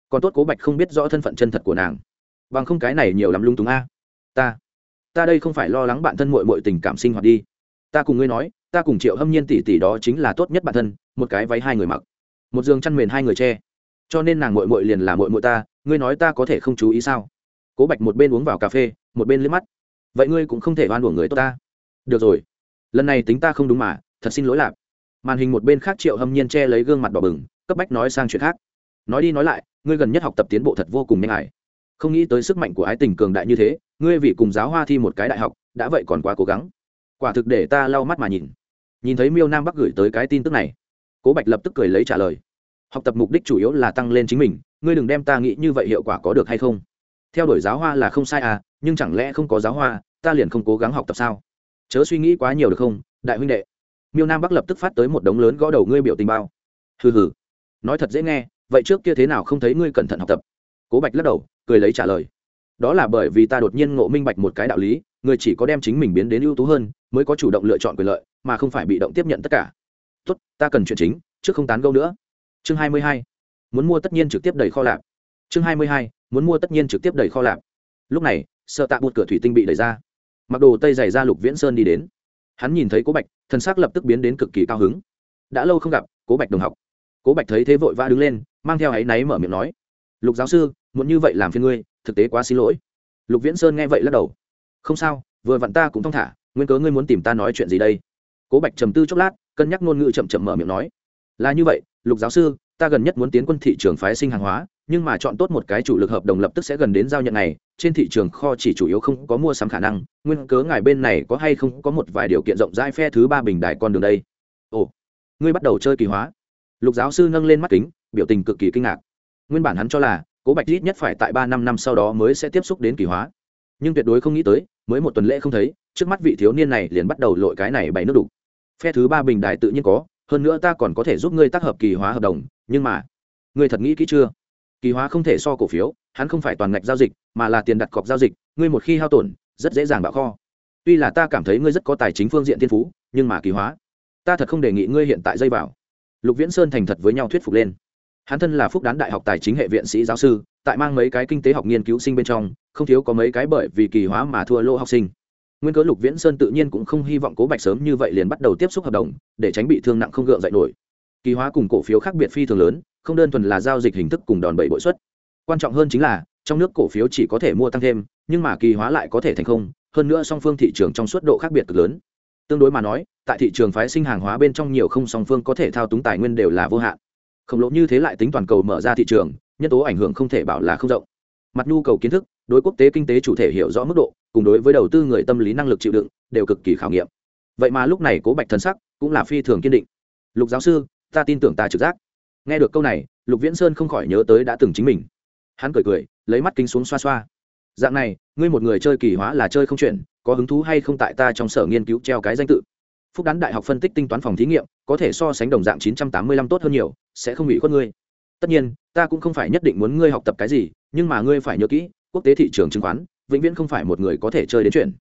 Còn tốt cố bạch không biết rõ thân phận chân thật của nàng. Bằng không cái này nhiều lắm lung túng a. Ta ta đây không phải lo lắng bạn thân mội mội tình cảm sinh hoạt đi. Ta cùng ngươi nói, ta cùng triệu hâm nhiên tỷ tỷ đó chính là tốt nhất bạn thân, một cái váy hai người mặc, một giường chăn mền hai người che. Cho nên nàng mội mội liền là mội mội ta, ngươi nói ta có thể không chú ý sao? Cố bạch một bên uống vào cà phê, một bên liếc mắt. Vậy ngươi cũng không thể oan uổng người tốt ta. Được rồi. Lần này tính ta không đúng mà, thật xin lỗi lạp. Màn hình một bên khác triệu hâm nhiên che lấy gương mặt đỏ bừng, cấp bách nói sang chuyện khác. Nói đi nói lại, ngươi gần nhất học tập tiến bộ thật vô cùng nhanh ải không nghĩ tới sức mạnh của ái tình cường đại như thế, ngươi vì cùng giáo hoa thi một cái đại học, đã vậy còn quá cố gắng. Quả thực để ta lau mắt mà nhìn. Nhìn thấy miêu nam bắc gửi tới cái tin tức này, cố bạch lập tức cười lấy trả lời. Học tập mục đích chủ yếu là tăng lên chính mình, ngươi đừng đem ta nghĩ như vậy hiệu quả có được hay không. Theo đuổi giáo hoa là không sai à nhưng chẳng lẽ không có giáo hoa, ta liền không cố gắng học tập sao? Chớ suy nghĩ quá nhiều được không, đại huynh đệ. Miêu nam bắc lập tức phát tới một đống lớn gõ đầu ngươi biểu tình bao. Hừ hừ. Nói thật dễ nghe, vậy trước kia thế nào không thấy ngươi cẩn thận học tập? Cố bạch lắc đầu cười lấy trả lời. Đó là bởi vì ta đột nhiên ngộ minh bạch một cái đạo lý, người chỉ có đem chính mình biến đến ưu tú hơn, mới có chủ động lựa chọn quyền lợi, mà không phải bị động tiếp nhận tất cả. Tốt, ta cần chuyện chính, trước không tán gâu nữa. Chương hai mươi hai. Muốn mua tất nhiên trực tiếp đầy kho lạp. Chương hai mươi hai. Muốn mua tất nhiên trực tiếp đầy kho lạp. Lúc này, sợ tạ bụt cửa thủy tinh bị đẩy ra. Mặc đồ tây dày ra lục viễn sơn đi đến. Hắn nhìn thấy cố bạch thân xác lập tức biến đến cực kỳ cao hứng. Đã lâu không gặp, cố bạch đồng học. Cố bạch thấy thế vội vã đứng lên, mang theo áy náy mở miệng nói lục giáo sư, muốn như vậy làm phiên ngươi, thực tế quá xin lỗi. Lục viễn sơn nghe vậy lắc đầu. Không sao, vừa vặn ta cũng thong thả, nguyên cớ ngươi muốn tìm ta nói chuyện gì đây? Cố bạch trầm tư chốc lát, cân nhắc ngôn ngữ chậm chậm mở miệng nói. Là như vậy, lục giáo sư, ta gần nhất muốn tiến quân thị trường phái sinh hàng hóa, nhưng mà chọn tốt một cái chủ lực hợp đồng lập tức sẽ gần đến giao nhận này, trên thị trường kho chỉ chủ yếu không có mua sắm khả năng, nguyên cớ ngài bên này có hay không có một vài điều kiện rộng rãi phe thứ ba bình đài con đường đây? Ồ, ngươi bắt đầu chơi kỳ hóa. Lục giáo sư nâng lên mắt kính, biểu tình cực kỳ kinh ngạc nguyên bản hắn cho là cố bạch ít nhất phải tại ba năm năm sau đó mới sẽ tiếp xúc đến kỳ hóa. Nhưng tuyệt đối không nghĩ tới, mới một tuần lễ không thấy, trước mắt vị thiếu niên này liền bắt đầu lội cái này bày nước đục. Phe thứ ba bình đại tự nhiên có, hơn nữa ta còn có thể giúp ngươi tác hợp kỳ hóa hợp đồng, nhưng mà, ngươi thật nghĩ kỹ chưa? Kỳ hóa không thể so cổ phiếu, hắn không phải toàn ngạch giao dịch, mà là tiền đặt cọc giao dịch, ngươi một khi hao tổn, rất dễ dàng bạo kho. Tuy là ta cảm thấy ngươi rất có tài chính phương diện thiên phú, nhưng mà kỳ hóa, ta thật không đề nghị ngươi hiện tại dây vào. Lục viễn sơn thành thật với nhau thuyết phục lên hắn thân là phúc đán đại học tài chính hệ viện sĩ giáo sư, tại mang mấy cái kinh tế học nghiên cứu sinh bên trong, không thiếu có mấy cái bởi vì kỳ hóa mà thua lỗ học sinh. Nguyên cớ lục viễn sơn tự nhiên cũng không hy vọng cố bạch sớm như vậy liền bắt đầu tiếp xúc hợp đồng, để tránh bị thương nặng không gượng dậy nổi. Kỳ hóa cùng cổ phiếu khác biệt phi thường lớn, không đơn thuần là giao dịch hình thức cùng đòn bẩy bội suất quan trọng hơn chính là, trong nước cổ phiếu chỉ có thể mua tăng thêm, nhưng mà kỳ hóa lại có thể thành không, hơn nữa song phương thị trường trong suất độ khác biệt cực lớn. Tương đối mà nói, tại thị trường phái sinh hàng hóa bên trong nhiều không song phương có thể thao túng tài nguyên đều là vô hạn khổng lồ như thế lại tính toàn cầu mở ra thị trường, nhân tố ảnh hưởng không thể bảo là không rộng. Mặt nhu cầu kiến thức, đối quốc tế kinh tế chủ thể hiểu rõ mức độ, cùng đối với đầu tư người tâm lý năng lực chịu đựng, đều cực kỳ khảo nghiệm. Vậy mà lúc này cố bạch thần sắc cũng là phi thường kiên định. Lục giáo sư, ta tin tưởng ta trực giác. Nghe được câu này, lục viễn sơn không khỏi nhớ tới đã từng chính mình. Hắn cười cười, lấy mắt kính xuống xoa xoa. Dạng này, ngươi một người chơi kỳ hóa là chơi không chuyện có hứng thú hay không tại ta trong sở nghiên cứu treo cái danh tự? Phúc đán đại học phân tích tinh toán phòng thí nghiệm, có thể so sánh đồng dạng 985 tốt hơn nhiều, sẽ không bị khuất ngươi. Tất nhiên, ta cũng không phải nhất định muốn ngươi học tập cái gì, nhưng mà ngươi phải nhớ kỹ, quốc tế thị trường chứng khoán, vĩnh viễn không phải một người có thể chơi đến chuyện.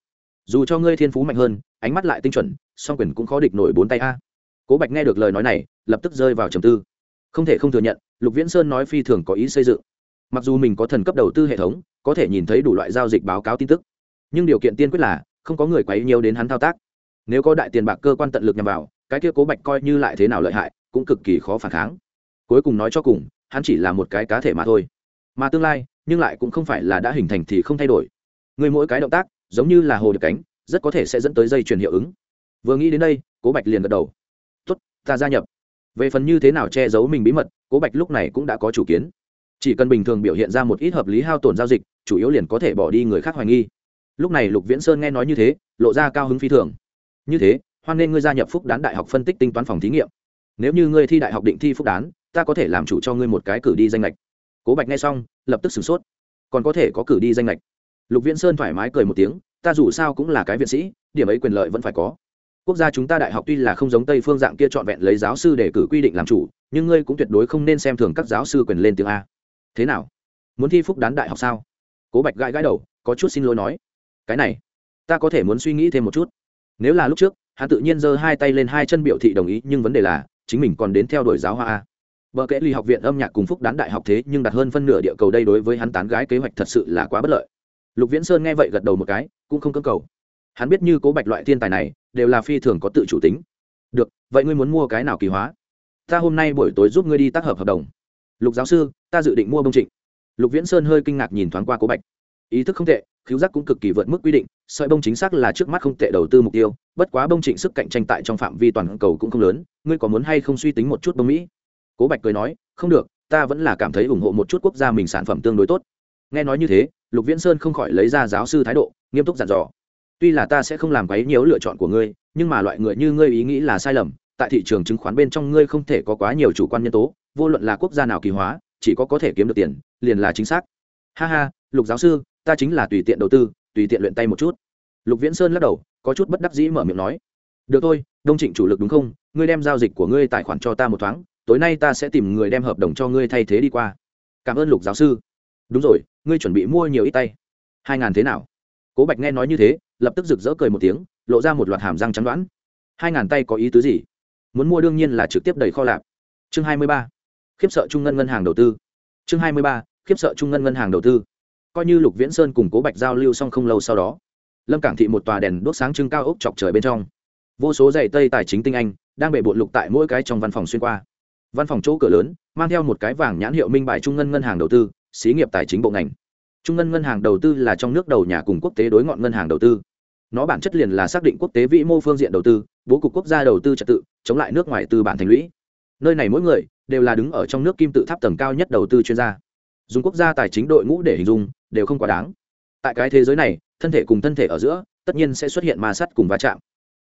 Dù cho ngươi thiên phú mạnh hơn, ánh mắt lại tinh chuẩn, song quyền cũng khó địch nổi bốn tay a. Cố bạch nghe được lời nói này, lập tức rơi vào trầm tư. Không thể không thừa nhận, lục viễn sơn nói phi thường có ý xây dựng. Mặc dù mình có thần cấp đầu tư hệ thống, có thể nhìn thấy đủ loại giao dịch báo cáo tin tức, nhưng điều kiện tiên quyết là, không có người quấy nhiều đến hắn thao tác nếu có đại tiền bạc cơ quan tận lực nhằm vào, cái kia cố bạch coi như lại thế nào lợi hại, cũng cực kỳ khó phản kháng. Cuối cùng nói cho cùng, hắn chỉ là một cái cá thể mà thôi. Mà tương lai, nhưng lại cũng không phải là đã hình thành thì không thay đổi. Người mỗi cái động tác, giống như là hồ được cánh, rất có thể sẽ dẫn tới dây chuyển hiệu ứng. Vừa nghĩ đến đây, cố bạch liền gật đầu. Tốt, ta gia nhập. Về phần như thế nào che giấu mình bí mật, cố bạch lúc này cũng đã có chủ kiến. Chỉ cần bình thường biểu hiện ra một ít hợp lý hao tổn giao dịch, chủ yếu liền có thể bỏ đi người khác hoài nghi. Lúc này lục viễn sơn nghe nói như thế, lộ ra cao hứng phi thường như thế, hoan nên ngươi gia nhập phúc đán đại học phân tích tính toán phòng thí nghiệm. Nếu như ngươi thi đại học định thi phúc đán, ta có thể làm chủ cho ngươi một cái cử đi danh lệch cố bạch nghe xong, lập tức sửng sốt. Còn có thể có cử đi danh lệch lục viễn sơn thoải mái cười một tiếng, ta dù sao cũng là cái viện sĩ, điểm ấy quyền lợi vẫn phải có. Quốc gia chúng ta đại học tuy là không giống tây phương dạng kia trọn vẹn lấy giáo sư để cử quy định làm chủ, nhưng ngươi cũng tuyệt đối không nên xem thường các giáo sư quyền lên tiếng a. Thế nào? Muốn thi phúc đán đại học sao? Cố bạch gãi gãi đầu, có chút xin lỗi nói. Cái này, ta có thể muốn suy nghĩ thêm một chút nếu là lúc trước, hắn tự nhiên giơ hai tay lên hai chân biểu thị đồng ý, nhưng vấn đề là, chính mình còn đến theo đuổi giáo hoa a. Vợ kệ ly học viện âm nhạc cùng phúc đán đại học thế, nhưng đặt hơn phân nửa địa cầu đây đối với hắn tán gái kế hoạch thật sự là quá bất lợi. Lục viễn sơn nghe vậy gật đầu một cái, cũng không cơ cầu. Hắn biết như cố bạch loại thiên tài này, đều là phi thường có tự chủ tính. Được, vậy ngươi muốn mua cái nào kỳ hóa? Ta hôm nay buổi tối giúp ngươi đi tác hợp hợp đồng. Lục giáo sư, ta dự định mua bông trịnh. Lục viễn sơn hơi kinh ngạc nhìn thoáng qua cố bạch ý thức không tệ, khiếu giác cũng cực kỳ vượt mức quy định, sợi bông chính xác là trước mắt không tệ đầu tư mục tiêu, bất quá bông trịnh sức cạnh tranh tại trong phạm vi toàn cầu cũng không lớn, ngươi có muốn hay không suy tính một chút bông mỹ? Cố bạch cười nói, không được, ta vẫn là cảm thấy ủng hộ một chút quốc gia mình sản phẩm tương đối tốt. Nghe nói như thế, lục viễn sơn không khỏi lấy ra giáo sư thái độ, nghiêm túc dặn dò. Tuy là ta sẽ không làm quấy nhiều lựa chọn của ngươi, nhưng mà loại người như ngươi ý nghĩ là sai lầm, tại thị trường chứng khoán bên trong ngươi không thể có quá nhiều chủ quan nhân tố, vô luận là quốc gia nào kỳ hóa, chỉ có có thể kiếm được tiền, liền là chính xác. Ha ha, lục giáo sư ta chính là tùy tiện đầu tư, tùy tiện luyện tay một chút. Lục viễn sơn lắc đầu, có chút bất đắc dĩ mở miệng nói. Được thôi, đông trịnh chủ lực đúng không? Ngươi đem giao dịch của ngươi tài khoản cho ta một thoáng, tối nay ta sẽ tìm người đem hợp đồng cho ngươi thay thế đi qua. Cảm ơn lục giáo sư. Đúng rồi, ngươi chuẩn bị mua nhiều ít tay. Hai ngàn thế nào? Cố bạch nghe nói như thế, lập tức rực rỡ cười một tiếng, lộ ra một loạt hàm răng trắng đoán. Hai ngàn tay có ý tứ gì? Muốn mua đương nhiên là trực tiếp đầy kho lạp. Chương hai mươi ba. Khiếp sợ trung ngân ngân hàng đầu tư. Chương hai mươi ba. Khiếp sợ trung ngân ngân hàng đầu tư coi như lục viễn sơn cùng cố bạch giao lưu xong không lâu sau đó, lâm cảng thị một tòa đèn đốt sáng trưng cao ốc chọc trời bên trong. Vô số giày tây tài chính tinh anh đang bệ bộn lục tại mỗi cái trong văn phòng xuyên qua. Văn phòng chỗ cửa lớn, mang theo một cái vàng nhãn hiệu minh bài trung ngân ngân hàng đầu tư, xí nghiệp tài chính bộ ngành. Trung ngân ngân hàng đầu tư là trong nước đầu nhà cùng quốc tế đối ngọn ngân hàng đầu tư. Nó bản chất liền là xác định quốc tế vĩ mô phương diện đầu tư, bố cục quốc gia đầu tư trật tự, chống lại nước ngoài tư bản thành lũy. Nơi này mỗi người đều là đứng ở trong nước kim tự tháp tầng cao nhất đầu tư chuyên gia. Dùng quốc gia tài chính đội ngũ để hình dung đều không quá đáng. Tại cái thế giới này, thân thể cùng thân thể ở giữa, tất nhiên sẽ xuất hiện ma sát cùng va chạm.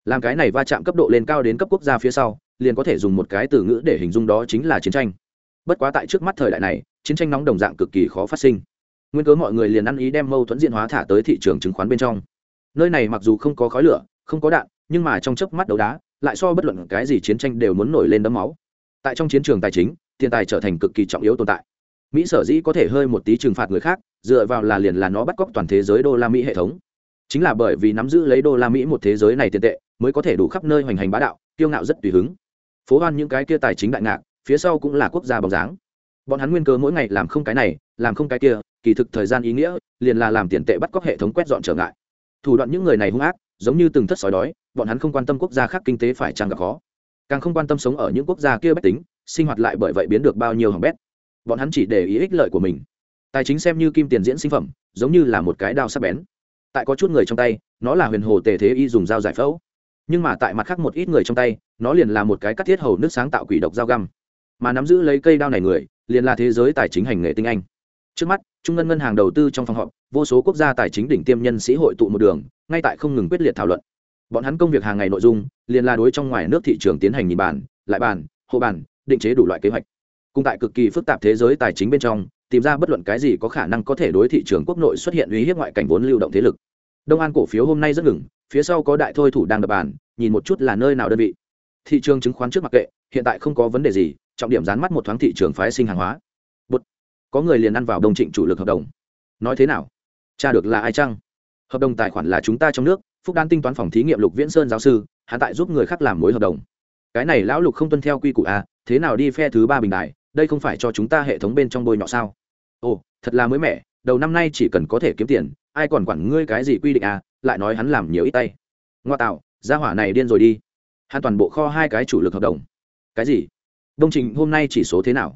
Làm cái này va chạm cấp độ lên cao đến cấp quốc gia phía sau, liền có thể dùng một cái từ ngữ để hình dung đó chính là chiến tranh. Bất quá tại trước mắt thời đại này, chiến tranh nóng đồng dạng cực kỳ khó phát sinh. Nguyên cớ mọi người liền ăn ý đem mâu thuẫn diện hóa thả tới thị trường chứng khoán bên trong. Nơi này mặc dù không có khói lửa, không có đạn, nhưng mà trong chớp mắt đấu đá, lại so bất luận cái gì chiến tranh đều muốn nổi lên đấm máu. Tại trong chiến trường tài chính, tiền tài trở thành cực kỳ trọng yếu tồn tại mỹ sở dĩ có thể hơi một tí trừng phạt người khác, dựa vào là liền là nó bắt cóc toàn thế giới đô la mỹ hệ thống. Chính là bởi vì nắm giữ lấy đô la mỹ một thế giới này tiền tệ, mới có thể đủ khắp nơi hoành hành bá đạo, kiêu ngạo rất tùy hứng. Phố hoan những cái kia tài chính đại ngạc, phía sau cũng là quốc gia bóng dáng. Bọn hắn nguyên cơ mỗi ngày làm không cái này, làm không cái kia, kỳ thực thời gian ý nghĩa, liền là làm tiền tệ bắt cóc hệ thống quét dọn trở ngại. Thủ đoạn những người này hung ác, giống như từng thất sói đói, bọn hắn không quan tâm quốc gia khác kinh tế phải chăng gặp khó. Càng không quan tâm sống ở những quốc gia kia bách tính, sinh hoạt lại bởi vậy biến được bao nhiêu hỏng bét bọn hắn chỉ để ý ích lợi của mình. Tài chính xem như kim tiền diễn sinh phẩm, giống như là một cái đao sắc bén. Tại có chút người trong tay, nó là huyền hồ tề thế y dùng dao giải phẫu. Nhưng mà tại mặt khác một ít người trong tay, nó liền là một cái cắt thiết hầu nước sáng tạo quỷ độc dao găm. Mà nắm giữ lấy cây đao này người, liền là thế giới tài chính hành nghề tinh anh. Trước mắt, trung ngân ngân hàng đầu tư trong phòng họp, vô số quốc gia tài chính đỉnh tiêm nhân sĩ hội tụ một đường, ngay tại không ngừng quyết liệt thảo luận. Bọn hắn công việc hàng ngày nội dung, liền là đối trong ngoài nước thị trường tiến hành nhìn bàn, lại bàn, hộ bàn, định chế đủ loại kế hoạch cùng tại cực kỳ phức tạp thế giới tài chính bên trong tìm ra bất luận cái gì có khả năng có thể đối thị trường quốc nội xuất hiện uy hiếp ngoại cảnh vốn lưu động thế lực. Đông an cổ phiếu hôm nay rất ngừng phía sau có đại thôi thủ đang đập bàn nhìn một chút là nơi nào đơn vị. Thị trường chứng khoán trước mặc kệ hiện tại không có vấn đề gì trọng điểm dán mắt một thoáng thị trường phái sinh hàng hóa. Bụt. có người liền ăn vào đồng trịnh chủ lực hợp đồng. Nói thế nào? Cha được là ai chăng? Hợp đồng tài khoản là chúng ta trong nước phúc đan tinh toán phòng thí nghiệm lục viễn sơn giáo sư hắn tại giúp người khác làm mối hợp đồng. Cái này lão lục không tuân theo quy củ a à, thế nào đi phe thứ ba bình đại đây không phải cho chúng ta hệ thống bên trong bôi nhọ sao? Ồ, thật là mới mẻ, đầu năm nay chỉ cần có thể kiếm tiền, ai còn quản ngươi cái gì quy định à lại nói hắn làm nhiều ít tay. Ngoa tạo, gia hỏa này điên rồi đi. Hắn toàn bộ kho hai cái chủ lực hợp đồng. Cái gì? Đông trình, hôm nay chỉ số thế nào?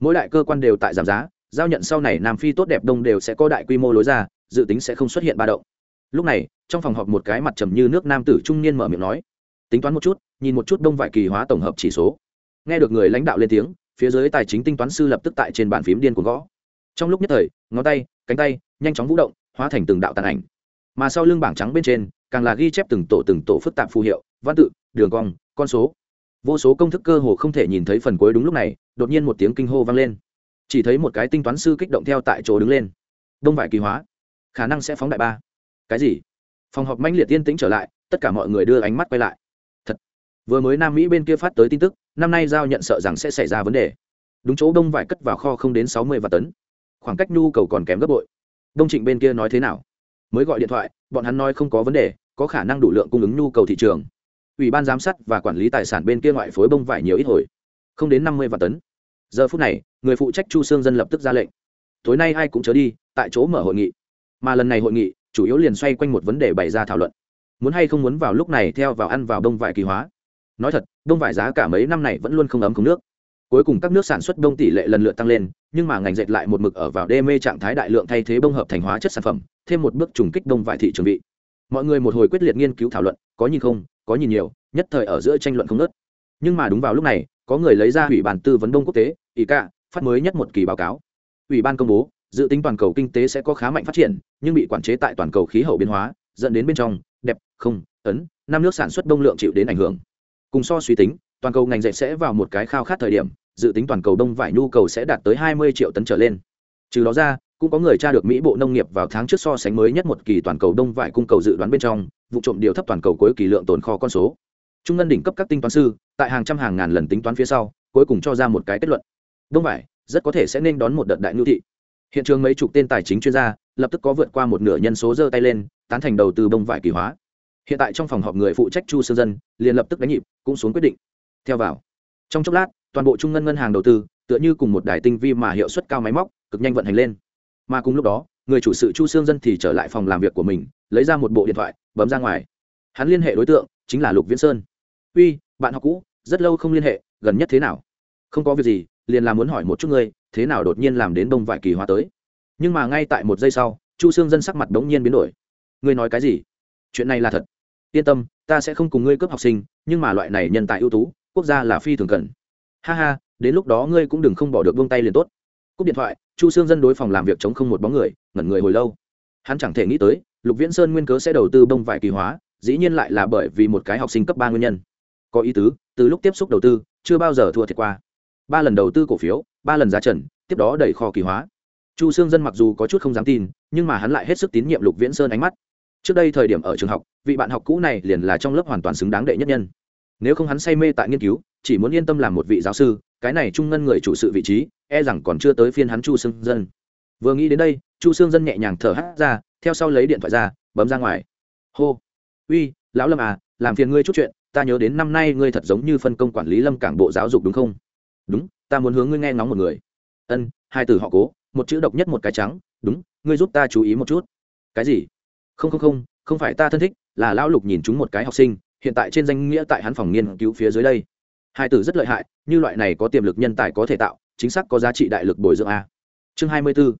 Mỗi đại cơ quan đều tại giảm giá, giao nhận sau này nam phi tốt đẹp đông đều sẽ có đại quy mô lối ra, dự tính sẽ không xuất hiện ba động. Lúc này, trong phòng họp một cái mặt trầm như nước nam tử trung niên mở miệng nói, tính toán một chút, nhìn một chút đông vải kỳ hóa tổng hợp chỉ số. Nghe được người lãnh đạo lên tiếng phía dưới tài chính tinh toán sư lập tức tại trên bàn phím điên cuồng gõ. Trong lúc nhất thời, ngón tay, cánh tay nhanh chóng vũ động, hóa thành từng đạo tàn ảnh. Mà sau lưng bảng trắng bên trên, càng là ghi chép từng tổ từng tổ phức tạp phù hiệu, văn tự, đường cong, con số. Vô số công thức cơ hồ không thể nhìn thấy phần cuối đúng lúc này, đột nhiên một tiếng kinh hô vang lên. Chỉ thấy một cái tinh toán sư kích động theo tại chỗ đứng lên. Đông vải kỳ hóa. Khả năng sẽ phóng đại ba. Cái gì? Phòng họp manh liệt tiên tĩnh trở lại, tất cả mọi người đưa ánh mắt quay lại vừa mới nam mỹ bên kia phát tới tin tức, năm nay giao nhận sợ rằng sẽ xảy ra vấn đề. Đúng chỗ đông vải cất vào kho không đến sáu mươi và tấn. Khoảng cách nhu cầu còn kém gấp bội. Đông trịnh bên kia nói thế nào? Mới gọi điện thoại, bọn hắn nói không có vấn đề, có khả năng đủ lượng cung ứng nhu cầu thị trường. Ủy ban giám sát và quản lý tài sản bên kia ngoại phối bông vải nhiều ít hồi. Không đến năm mươi vạn tấn. Giờ phút này, người phụ trách chu sương dân lập tức ra lệnh. Tối nay ai cũng chớ đi, tại chỗ mở hội nghị. Mà lần này hội nghị, chủ yếu liền xoay quanh một vấn đề bày ra thảo luận. Muốn hay không muốn vào lúc này theo vào ăn vào đông vải kỳ hóa nói thật, đông vải giá cả mấy năm này vẫn luôn không ấm không nước. Cuối cùng các nước sản xuất đông tỷ lệ lần lượt tăng lên, nhưng mà ngành dệt lại một mực ở vào đê mê trạng thái đại lượng thay thế bông hợp thành hóa chất sản phẩm, thêm một bước trùng kích đông vải thị trường vị. Mọi người một hồi quyết liệt nghiên cứu thảo luận, có nhìn không, có nhìn nhiều, nhất thời ở giữa tranh luận không nớt nhưng mà đúng vào lúc này, có người lấy ra ủy ban tư vấn đông quốc tế ý ca phát mới nhất một kỳ báo cáo. Ủy ban công bố, dự tính toàn cầu kinh tế sẽ có khá mạnh phát triển, nhưng bị quản chế tại toàn cầu khí hậu biến hóa, dẫn đến bên trong, đẹp, không, ấn, năm nước sản xuất đông lượng chịu đến ảnh hưởng cùng so suy tính, toàn cầu ngành dệt sẽ vào một cái khao khát thời điểm, dự tính toàn cầu đông vải nhu cầu sẽ đạt tới 20 triệu tấn trở lên. Trừ đó ra, cũng có người tra được mỹ bộ nông nghiệp vào tháng trước so sánh mới nhất một kỳ toàn cầu đông vải cung cầu dự đoán bên trong, vụ trộm điều thấp toàn cầu cuối kỳ lượng tồn kho con số. Trung ngân đỉnh cấp các tinh toán sư, tại hàng trăm hàng ngàn lần tính toán phía sau, cuối cùng cho ra một cái kết luận. Đông vải rất có thể sẽ nên đón một đợt đại nhu thị. Hiện trường mấy chục tên tài chính chuyên gia lập tức có vượt qua một nửa nhân số giơ tay lên, tán thành đầu tư bông vải kỳ hóa hiện tại trong phòng họp người phụ trách chu sương dân liền lập tức đánh nhịp, cũng xuống quyết định. Theo vào. Trong chốc lát, toàn bộ trung ngân ngân hàng đầu tư, tựa như cùng một đài tinh vi mà hiệu suất cao máy móc, cực nhanh vận hành lên. Mà cùng lúc đó, người chủ sự chu sương dân thì trở lại phòng làm việc của mình, lấy ra một bộ điện thoại, bấm ra ngoài. Hắn liên hệ đối tượng, chính là lục viễn sơn. Uy, bạn học cũ, rất lâu không liên hệ, gần nhất thế nào? Không có việc gì, liền là muốn hỏi một chút ngươi, thế nào đột nhiên làm đến bông vải kỳ hoa tới? Nhưng mà ngay tại một giây sau, chu sương dân sắc mặt đống nhiên biến đổi. Ngươi nói cái gì? Chuyện này là thật. Yên tâm, ta sẽ không cùng ngươi cướp học sinh, nhưng mà loại này nhân tài ưu tú, quốc gia là phi thường cần. Ha ha, đến lúc đó ngươi cũng đừng không bỏ được buông tay liền tốt. Cúp điện thoại, chu sương dân đối phòng làm việc chống không một bóng người, ngẩn người hồi lâu. Hắn chẳng thể nghĩ tới, lục viễn sơn nguyên cớ sẽ đầu tư bông vải kỳ hóa, dĩ nhiên lại là bởi vì một cái học sinh cấp ba nguyên nhân. Có ý tứ, từ lúc tiếp xúc đầu tư, chưa bao giờ thua thiệt qua. Ba lần đầu tư cổ phiếu, ba lần giá trần, tiếp đó đẩy kho kỳ hóa. Chu sương dân mặc dù có chút không dám tin, nhưng mà hắn lại hết sức tín nhiệm lục viễn sơn ánh mắt trước đây thời điểm ở trường học, vị bạn học cũ này liền là trong lớp hoàn toàn xứng đáng đệ nhất nhân. Nếu không hắn say mê tại nghiên cứu, chỉ muốn yên tâm làm một vị giáo sư, cái này trung ngân người chủ sự vị trí e rằng còn chưa tới phiên hắn chu sương dân. Vừa nghĩ đến đây, chu sương dân nhẹ nhàng thở hát ra, theo sau lấy điện thoại ra, bấm ra ngoài. Hô. Uy, lão lâm à làm phiền ngươi chút chuyện, ta nhớ đến năm nay ngươi thật giống như phân công quản lý lâm cảng bộ giáo dục đúng không? Đúng, ta muốn hướng ngươi nghe ngóng một người. Ân, hai từ họ cố, một chữ độc nhất một cái trắng, đúng, ngươi giúp ta chú ý một chút. Cái gì? Không không không không phải ta thân thích, là lão lục nhìn chúng một cái học sinh, hiện tại trên danh nghĩa tại hắn phòng nghiên cứu phía dưới đây. Hai tử rất lợi hại, như loại này có tiềm lực nhân tài có thể tạo, chính xác có giá trị đại lực bồi dưỡng a. Chương hai mươi b ố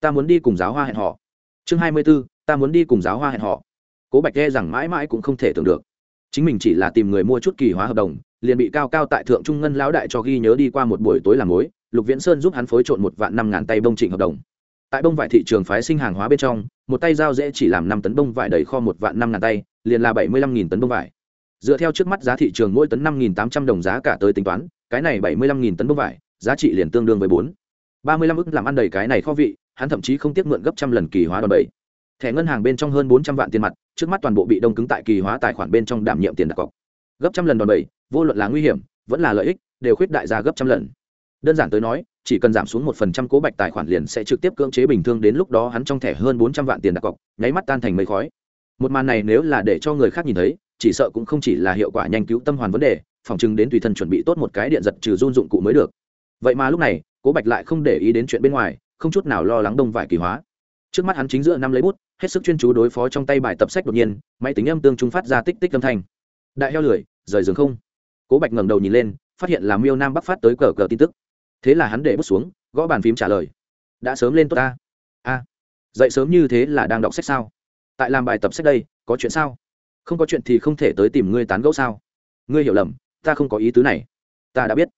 ta muốn đi cùng giáo hoa hẹn họ. Chương hai mươi b ố ta muốn đi cùng giáo hoa hẹn họ. Cố bạch nghe rằng mãi mãi cũng không thể tưởng được. Chính mình chỉ là tìm người mua chút kỳ hóa hợp đồng, liền bị cao cao tại thượng trung ngân lão đại cho ghi nhớ đi qua một buổi tối làm mối, lục viễn sơn giúp hắn phối trộn một vạn năm ngàn tay bông trịnh hợp đồng tại bông vải thị trường phái sinh hàng hóa bên trong, một tay dao dễ chỉ làm năm tấn bông vải đầy kho một vạn năm ngàn tay, liền là bảy mươi lăm nghìn tấn bông vải. Dựa theo trước mắt giá thị trường mỗi tấn năm nghìn tám trăm đồng giá cả tới tính toán, cái này bảy mươi lăm nghìn tấn bông vải, giá trị liền tương đương với bốn. ba mươi lăm ức làm ăn đầy cái này kho vị, hắn thậm chí không tiếc mượn gấp trăm lần kỳ hóa đòn bẩy. Thẻ ngân hàng bên trong hơn bốn trăm vạn tiền mặt, trước mắt toàn bộ bị đông cứng tại kỳ hóa tài khoản bên trong đảm nhiệm tiền đặt cọc. Gấp trăm lần đòn bẩy, vô luận là nguy hiểm, vẫn là lợi ích, đều khuyết đại ra gấp trăm lần. Đơn giản tới nói chỉ cần giảm xuống một phần trăm cố bạch tài khoản liền sẽ trực tiếp cưỡng chế bình thường đến lúc đó hắn trong thẻ hơn bốn trăm vạn tiền đặt cọc, nháy mắt tan thành mây khói. Một màn này nếu là để cho người khác nhìn thấy, chỉ sợ cũng không chỉ là hiệu quả nhanh cứu tâm hoàn vấn đề, phòng chừng đến tùy thân chuẩn bị tốt một cái điện giật trừ run dụng cụ mới được. Vậy mà lúc này, cố bạch lại không để ý đến chuyện bên ngoài, không chút nào lo lắng đông vải kỳ hóa. Trước mắt hắn chính giữa năm lấy bút, hết sức chuyên chú đối phó trong tay bài tập sách đột nhiên, máy tính âm tương trung phát ra tích tích âm thanh. Đại heo lười, rời giường không. Cố bạch ngẩng đầu nhìn lên, phát hiện là miêu nam bắc phát tới cờ cờ tin tức thế là hắn để bút xuống, gõ bàn phím trả lời. Đã sớm lên tốt ta. A. Dậy sớm như thế là đang đọc sách sao? Tại làm bài tập sách đây, có chuyện sao? Không có chuyện thì không thể tới tìm ngươi tán gẫu sao? Ngươi hiểu lầm, ta không có ý tứ này. Ta đã biết.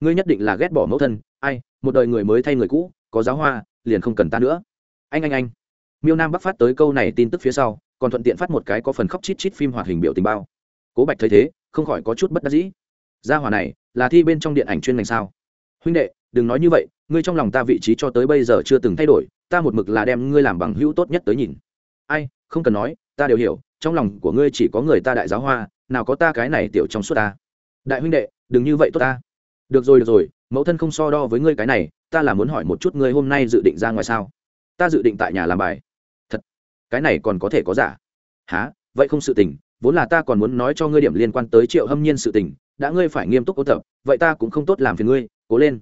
Ngươi nhất định là ghét bỏ mẫu thân. Ai, một đời người mới thay người cũ, có giáo hoa, liền không cần ta nữa. Anh anh anh. Miêu nam bắc phát tới câu này tin tức phía sau, còn thuận tiện phát một cái có phần khóc chít chít phim hoạt hình biểu tình bao. Cố bạch thấy thế, không khỏi có chút bất đắc dĩ. Gia hòa này, là thi bên trong điện ảnh chuyên ngành sao? Huynh đệ, đừng nói như vậy, ngươi trong lòng ta vị trí cho tới bây giờ chưa từng thay đổi, ta một mực là đem ngươi làm bằng hữu tốt nhất tới nhìn. Ai, không cần nói, ta đều hiểu, trong lòng của ngươi chỉ có người ta đại giáo hoa, nào có ta cái này tiểu trong suốt ta. Đại huynh đệ, đừng như vậy tốt ta. Được rồi được rồi, mẫu thân không so đo với ngươi cái này, ta là muốn hỏi một chút ngươi hôm nay dự định ra ngoài sao? Ta dự định tại nhà làm bài. Thật, cái này còn có thể có giả. Há vậy không sự tình, vốn là ta còn muốn nói cho ngươi điểm liên quan tới triệu hâm nhiên sự tình, đã ngươi phải nghiêm túc ôn tập, vậy ta cũng không tốt làm phiền ngươi cố lên.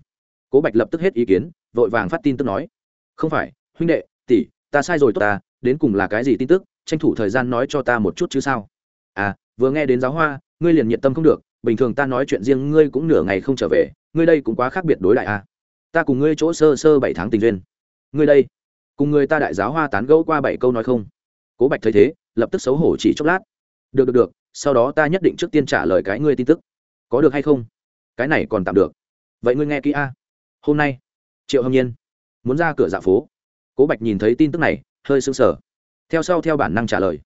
Cố bạch lập tức hết ý kiến, vội vàng phát tin tức nói. Không phải, huynh đệ, tỷ, ta sai rồi tốt ta, đến cùng là cái gì tin tức, tranh thủ thời gian nói cho ta một chút chứ sao? À vừa nghe đến giáo hoa, ngươi liền nhiệt tâm không được, bình thường ta nói chuyện riêng ngươi cũng nửa ngày không trở về, ngươi đây cũng quá khác biệt đối lại à. Ta cùng ngươi chỗ sơ sơ bảy tháng tình duyên. Ngươi đây, cùng người ta đại giáo hoa tán gẫu qua bảy câu nói không? Cố bạch thấy thế, lập tức xấu hổ chỉ chốc lát. Được được được, sau đó ta nhất định trước tiên trả lời cái ngươi tin tức. Có được hay không? Cái này còn tạm được vậy ngươi nghe kỹ a. Hôm nay, triệu hâm nhiên muốn ra cửa dạ phố. Cố bạch nhìn thấy tin tức này, hơi sững sờ. Theo sau theo bản năng trả lời.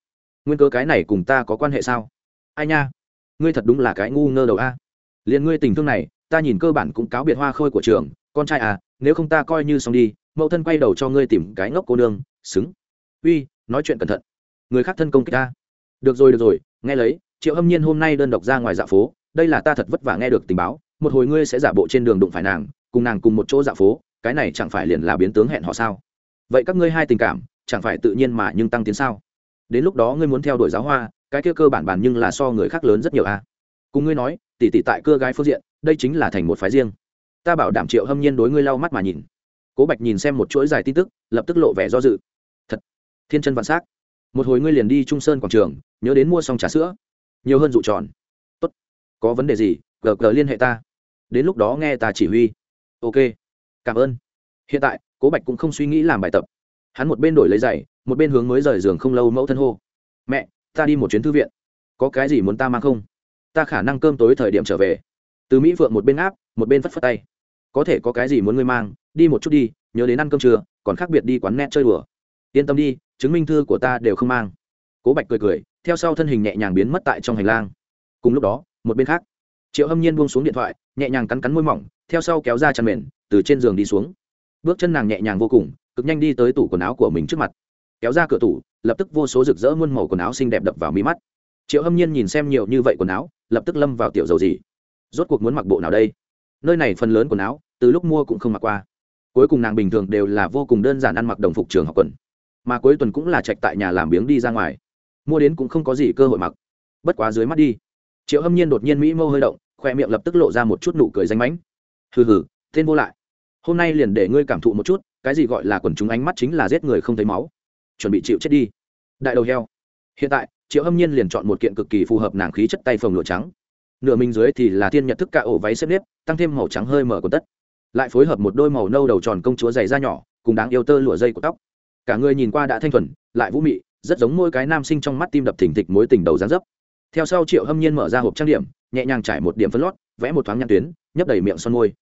Nguyên cơ cái này cùng ta có quan hệ sao? Ai nha? Ngươi thật đúng là cái ngu ngơ đầu a. Liền ngươi tình thương này, ta nhìn cơ bản cũng cáo biệt hoa khôi của trường, con trai à nếu không ta coi như xong đi, mẫu thân quay đầu cho ngươi tìm cái ngốc cô nương, xứng. Uy, nói chuyện cẩn thận. Người khác thân công kích ta. Được rồi được rồi, nghe lấy, triệu hâm nhiên hôm nay đơn độc ra ngoài dạ phố, đây là ta thật vất vả nghe được tình báo một hồi ngươi sẽ giả bộ trên đường đụng phải nàng, cùng nàng cùng một chỗ dạ phố, cái này chẳng phải liền là biến tướng hẹn họ sao? Vậy các ngươi hai tình cảm, chẳng phải tự nhiên mà nhưng tăng tiến sao? Đến lúc đó ngươi muốn theo đuổi giáo hoa, cái kia cơ bản bản nhưng là so người khác lớn rất nhiều a cùng ngươi nói tỷ tỷ tại cưa gái phương diện, đây chính là thành một phái riêng. Ta bảo đảm triệu hâm nhiên đối ngươi lau mắt mà nhìn. Cố bạch nhìn xem một chuỗi dài tin tức, lập tức lộ vẻ do dự. Thật, thiên chân vạn s á c một hồi ngươi liền đi trung sơn quảng trường, nhớ đến mua xong trà sữa. Nhiều hơn dụ tròn. Tốt. Có vấn đề gì, gờ gờ liên hệ ta đến lúc đó nghe ta chỉ huy. Ok, cảm ơn. Hiện tại, cố bạch cũng không suy nghĩ làm bài tập. Hắn một bên đổi lấy giày, một bên hướng mới rời giường không lâu mẫu thân hô. Mẹ, ta đi một chuyến thư viện. Có cái gì muốn ta mang không? Ta khả năng cơm tối thời điểm trở về. Từ mỹ phượng một bên áp, một bên phất phất tay. Có thể có cái gì muốn ngươi mang, đi một chút đi, nhớ đến ăn cơm trưa, còn khác biệt đi quán net chơi đùa. Yên tâm đi, chứng minh thư của ta đều không mang. Cố bạch cười cười, theo sau thân hình nhẹ nhàng biến mất tại trong hành lang. Cùng lúc đó, một bên khác, triệu hâm nhiên buông xuống điện thoại nhẹ nhàng cắn cắn môi mỏng, theo sau kéo ra chăn mền, từ trên giường đi xuống. Bước chân nàng nhẹ nhàng vô cùng, cực nhanh đi tới tủ quần áo của mình trước mặt. Kéo ra cửa tủ, lập tức vô số rực rỡ muôn màu quần áo xinh đẹp đập vào mí mắt. Triệu hâm nhiên nhìn xem nhiều như vậy quần áo, lập tức lâm vào tiểu dầu gì. Rốt cuộc muốn mặc bộ nào đây? Nơi này phần lớn quần áo, từ lúc mua cũng không mặc qua. Cuối cùng nàng bình thường đều là vô cùng đơn giản ăn mặc đồng phục trường học quần. Mà cuối tuần cũng là trạch tại nhà làm biếng đi ra ngoài. Mua đến cũng không có gì cơ hội mặc. Bất quá dưới mắt đi. Triệu hâm nhiên đột nhiên mỹ mâu hơi động khoe miệng lập tức lộ ra một chút nụ cười danh mãnh. Hừ hừ, tên vô lại. Hôm nay liền để ngươi cảm thụ một chút, cái gì gọi là quần chúng ánh mắt chính là giết người không thấy máu. Chuẩn bị chịu chết đi. Đại đầu heo. Hiện tại, triệu hâm nhiên liền chọn một kiện cực kỳ phù hợp nàng khí chất tay phồng lụa trắng. Nửa mình dưới thì là thiên nhật thức cả ổ váy xếp nếp, tăng thêm màu trắng hơi mở của tất. Lại phối hợp một đôi màu nâu đầu tròn công chúa dày da nhỏ, cùng đáng yêu tơ lụa dây của tóc. Cả người nhìn qua đã thanh thuần, lại vũ mị, rất giống mỗi cái nam sinh trong mắt tim đập thỉnh thịch mối tình đầu dáng dấp. Theo sau triệu hâm nhiên mở ra hộp trang điểm nhẹ nhàng trải một điểm phân lót, vẽ một thoáng nhăn tuyến, nhấp đầy miệng son môi.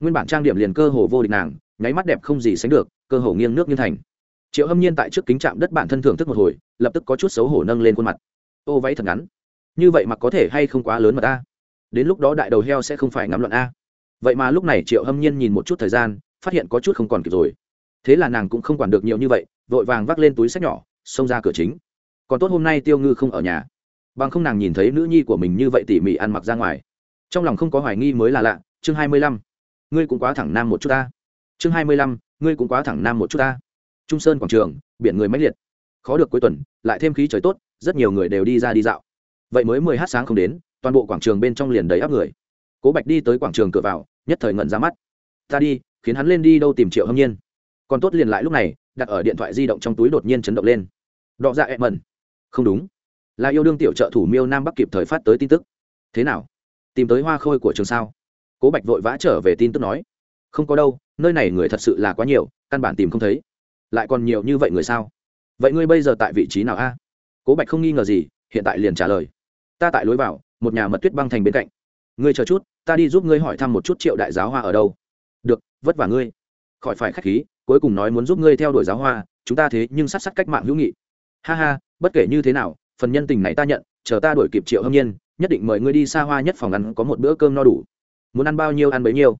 Nguyên bản trang điểm liền cơ hồ vô địch nàng, nháy mắt đẹp không gì sánh được, cơ hồ nghiêng nước như thành. Triệu hâm nhiên tại trước kính chạm đất bản thân thưởng thức một hồi, lập tức có chút xấu hổ nâng lên khuôn mặt. Ô váy thật ngắn. Như vậy mặc có thể hay không quá lớn mà ta? Đến lúc đó đại đầu heo sẽ không phải ngắm luận a. Vậy mà lúc này triệu hâm nhiên nhìn một chút thời gian, phát hiện có chút không còn kịp rồi. Thế là nàng cũng không quản được nhiều như vậy, vội vàng vác lên túi sách nhỏ, xông ra cửa chính. Còn tốt hôm nay tiêu ngư không ở nhà bằng không nàng nhìn thấy nữ nhi của mình như vậy tỉ mỉ ăn mặc ra ngoài. Trong lòng không có hoài nghi mới là lạ, chương hai mươi lăm. Ngươi cũng quá thẳng nam một chút ta. Chương hai mươi lăm, ngươi cũng quá thẳng nam một chút ta. Trung sơn quảng trường, biển người máy liệt. Khó được cuối tuần, lại thêm khí trời tốt, rất nhiều người đều đi ra đi dạo. Vậy mới mười h sáng không đến, toàn bộ quảng trường bên trong liền đầy áp người. Cố bạch đi tới quảng trường cửa vào, nhất thời ngẩn ra mắt. Ta đi, khiến hắn lên đi đâu tìm triệu hâm nhiên. Còn tốt liền lại lúc này, đặt ở điện thoại di động trong túi đột nhiên chấn động lên. Đọ ra dạ em mẩn không đúng là yêu đương tiểu trợ thủ miêu nam bắc kịp thời phát tới tin tức. Thế nào? Tìm tới hoa khôi của trường sao? Cố bạch vội vã trở về tin tức nói. Không có đâu, nơi này người thật sự là quá nhiều, căn bản tìm không thấy. Lại còn nhiều như vậy người sao? Vậy ngươi bây giờ tại vị trí nào a? Cố bạch không nghi ngờ gì, hiện tại liền trả lời. Ta tại lối vào, một nhà mật tuyết băng thành bên cạnh. Ngươi chờ chút, ta đi giúp ngươi hỏi thăm một chút triệu đại giáo hoa ở đâu. Được, vất vả ngươi. Khỏi phải k h á c h khí, cuối cùng nói muốn giúp ngươi theo đuổi giáo hoa, chúng ta thế nhưng sát sát cách mạng hữu nghị. Ha ha, bất kể như thế nào phần nhân tình này ta nhận, chờ ta đuổi kịp triệu hâm nhiên, nhất định mời ngươi đi xa hoa nhất phòng ăn, có một bữa cơm no đủ. Muốn ăn bao nhiêu ăn bấy nhiêu.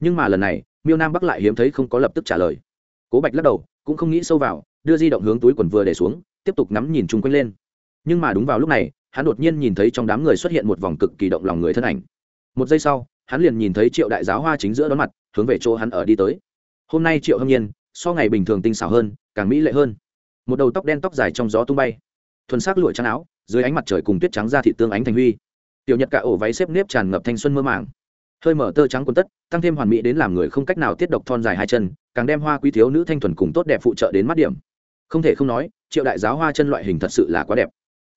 Nhưng mà lần này, miêu nam bắc lại hiếm thấy không có lập tức trả lời. Cố bạch lắc đầu, cũng không nghĩ sâu vào, đưa di động hướng túi quần vừa để xuống, tiếp tục ngắm nhìn chung quanh lên. Nhưng mà đúng vào lúc này, hắn đột nhiên nhìn thấy trong đám người xuất hiện một vòng cực kỳ động lòng người thân ảnh. Một giây sau, hắn liền nhìn thấy triệu đại giáo hoa chính giữa đón mặt, hướng về chỗ hắn ở đi tới. Hôm nay triệu hâm nhiên, so ngày bình thường tinh xảo hơn, càng mỹ lệ hơn. Một đầu tóc đen tóc dài trong gió tung bay thuần sắc lụa trắng áo, dưới ánh mặt trời cùng tuyết trắng ra thị tương ánh thành huy. Tiểu nhật cả ổ váy xếp nếp tràn ngập thanh xuân mơ màng. Hơi mở tơ trắng quần tất, tăng thêm hoàn mỹ đến làm người không cách nào tiết độc thon dài hai chân, càng đem hoa quý thiếu nữ thanh thuần cùng tốt đẹp phụ trợ đến mắt điểm. Không thể không nói, triệu đại giáo hoa chân loại hình thật sự là quá đẹp.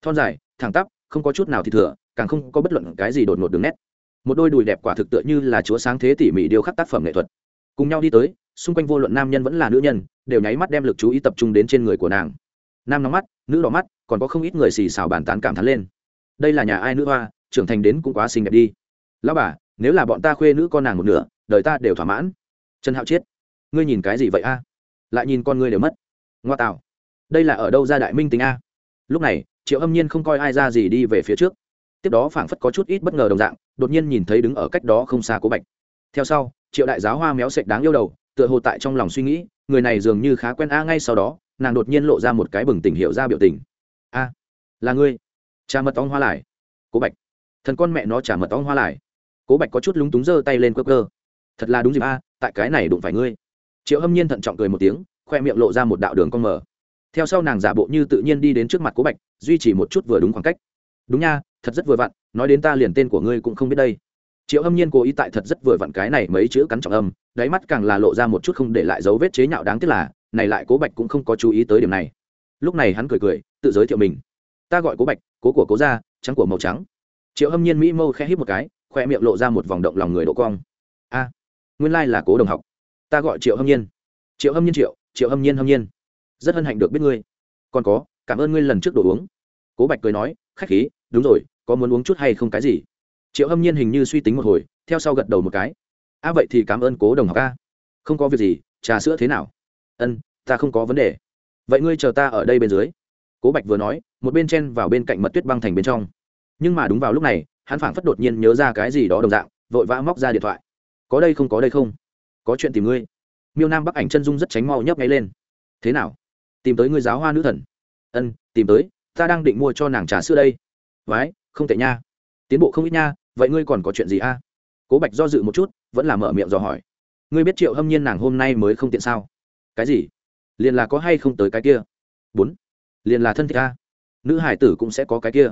Thon dài, thẳng tắp, không có chút nào thì thừa, càng không có bất luận cái gì đột ngột đường nét. Một đôi đùi đẹp quả thực tựa như là chúa sáng thế tỉ mỉ điêu khắc tác phẩm nghệ thuật. Cùng nhau đi tới, xung quanh vô luận nam nhân vẫn là nữ nhân, đều nháy mắt đem lực chú ý tập trung đến trên người của nàng nam nóng mắt, nữ đỏ mắt, còn có không ít người xì xào bàn tán cảm thán lên. Đây là nhà ai nữ hoa, trưởng thành đến cũng quá xinh đẹp đi. Lão bà, nếu là bọn ta khuê nữ con nàng một nửa, đời ta đều thỏa mãn. Trần hạo chiết, ngươi nhìn cái gì vậy a? Lại nhìn con ngươi đều mất. Ngoa tạo, đây là ở đâu ra đại minh tính a? Lúc này, triệu âm nhiên không coi ai ra gì đi về phía trước. Tiếp đó phảng phất có chút ít bất ngờ đồng dạng, đột nhiên nhìn thấy đứng ở cách đó không xa cố bạch. Theo sau, triệu đại giáo hoa méo sệch đáng yêu đầu, tựa hồ tại trong lòng suy nghĩ, người này dường như khá quen a ngay sau đó nàng đột nhiên lộ ra một cái bừng tỉnh hiệu ra biểu tình. A, là ngươi. Trà mật ong hoa lại. Cố bạch. Thần con mẹ nó trả mật ong hoa lại. Cố bạch có chút lúng túng giơ tay lên cơ cơ thật là đúng dịp a, tại cái này đụng phải ngươi. Triệu hâm nhiên thận trọng cười một tiếng, khoe miệng lộ ra một đạo đường con mở. Theo sau nàng giả bộ như tự nhiên đi đến trước mặt cố bạch, duy trì một chút vừa đúng khoảng cách. Đúng nha, thật rất vừa vặn, nói đến ta liền tên của ngươi cũng không biết đây. Triệu hâm nhiên cố ý tại thật rất vừa vặn cái này mấy chữ cắn trọng âm, đáy mắt càng là lộ ra một chút không để lại dấu vết chế nhạo đáng tiếc là này lại cố bạch cũng không có chú ý tới điểm này. Lúc này hắn cười cười, tự giới thiệu mình. Ta gọi cố bạch, cố của cố gia, trắng của màu trắng. Triệu hâm nhiên mỹ mâu khẽ hít một cái, khoe miệng lộ ra một vòng động lòng người độ cong. A, nguyên lai là cố đồng học. Ta gọi triệu hâm nhiên. Triệu hâm nhiên triệu triệu hâm nhiên hâm nhiên. Rất hân hạnh được biết ngươi. Còn có, cảm ơn ngươi lần trước đồ uống. Cố bạch cười nói, khách khí, đúng rồi, có muốn uống chút hay không cái gì? Triệu hâm nhiên hình như suy tính một hồi, theo sau gật đầu một cái. A, vậy thì cảm ơn cố đồng học a. Không có việc gì, trà sữa thế nào? Ân, ta không có vấn đề. Vậy ngươi chờ ta ở đây bên dưới. Cố bạch vừa nói, một bên chen vào bên cạnh mật tuyết băng thành bên trong. Nhưng mà đúng vào lúc này, hắn phảng phất đột nhiên nhớ ra cái gì đó đồng dạng, vội vã móc ra điện thoại. Có đây không, có đây không? Có chuyện tìm ngươi. Miêu nam bắc ảnh chân dung rất tránh mau nhấp ngay lên. Thế nào? Tìm tới ngươi giáo hoa nữ thần? Ân, tìm tới, ta đang định mua cho nàng trà sữa đây. Vái, không tệ nha. Tiến bộ không ít nha, vậy ngươi còn có chuyện gì a? Cố bạch do dự một chút, vẫn là mở miệng dò hỏi. Ngươi biết triệu hâm nhiên nàng hôm nay mới không tiện sao? Cái gì? Liền là có hay không tới cái kia? Bốn. Liền là thân thích a. Nữ hải tử cũng sẽ có cái kia.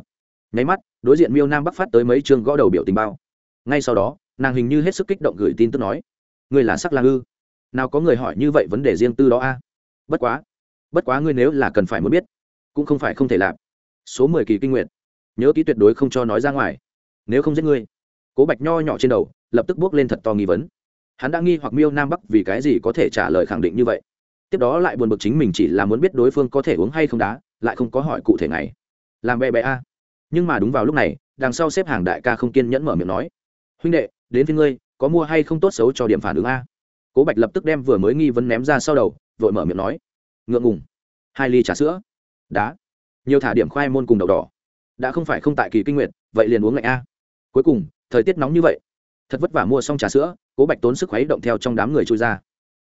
Nháy mắt, đối diện miêu nam bắc phát tới mấy chương gõ đầu biểu tình bao. Ngay sau đó, nàng hình như hết sức kích động gửi tin tức nói người là sắc lang ư? Nào có người hỏi như vậy vấn đề riêng tư đó a? Bất quá bất quá ngươi nếu là cần phải muốn biết, cũng không phải không thể làm. Số mười kỳ kinh nguyện nhớ kỹ tuyệt đối không cho nói ra ngoài. Nếu không giết ngươi. Cố bạch nho nhỏ trên đầu, lập tức bước lên thật to nghi vấn hắn đã nghi hoặc miêu nam bắc vì cái gì có thể trả lời khẳng định như vậy. Tiếp đó lại buồn bực chính mình chỉ là muốn biết đối phương có thể uống hay không đá, lại không có hỏi cụ thể này làm bè bè a. Nhưng mà đúng vào lúc này, đằng sau xếp hàng đại ca không kiên nhẫn mở miệng nói. Huynh đệ, đến với ngươi, có mua hay không tốt xấu cho điểm phản ứng a? Cố bạch lập tức đem vừa mới nghi vấn ném ra sau đầu, vội mở miệng nói. Ngượng ngùng. Hai ly trà sữa. Đá. Nhiều thả điểm khoai môn cùng đậu đỏ. Đã không phải không tại kỳ kinh nguyệt, vậy liền uống lạnh a. Cuối cùng, thời tiết nóng như vậy thật vất vả mua xong trà sữa, cố bạch tốn sức khuấy động theo trong đám người trôi ra.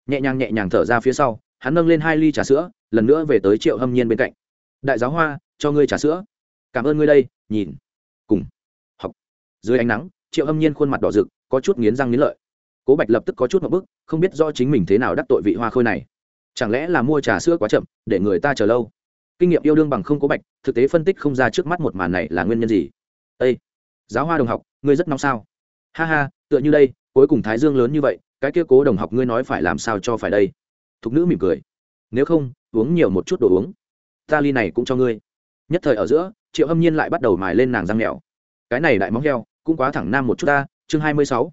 Nhẹ nhàng nhẹ nhàng thở ra phía sau, hắn nâng lên hai ly trà sữa, lần nữa về tới triệu hâm nhiên bên cạnh. Đại giáo hoa, cho ngươi trà sữa. Cảm ơn ngươi đây, nhìn, cùng, học. Dưới ánh nắng, triệu hâm nhiên khuôn mặt đỏ rực, có chút nghiến răng nghiến lợi. Cố bạch lập tức có chút một bức, không biết do chính mình thế nào đắc tội vị hoa khôi này. Chẳng lẽ là mua trà sữa quá chậm, để người ta chờ lâu? Kinh nghiệm yêu đương bằng không cố bạch, thực tế phân tích không ra trước mắt một màn này là nguyên nhân gì. Â giáo hoa đồng học, ngươi rất nóng sao? Ha ha, tựa như đây, cuối cùng thái dương lớn như vậy, cái kia cố đồng học ngươi nói phải làm sao cho phải đây? Thục nữ mỉm cười. Nếu không, uống nhiều một chút đồ uống. Ta ly này cũng cho ngươi. Nhất thời ở giữa, triệu hâm nhiên lại bắt đầu mài lên nàng răng mèo cái này đại móng heo, cũng quá thẳng nam một chút ta, chương hai mươi sáu.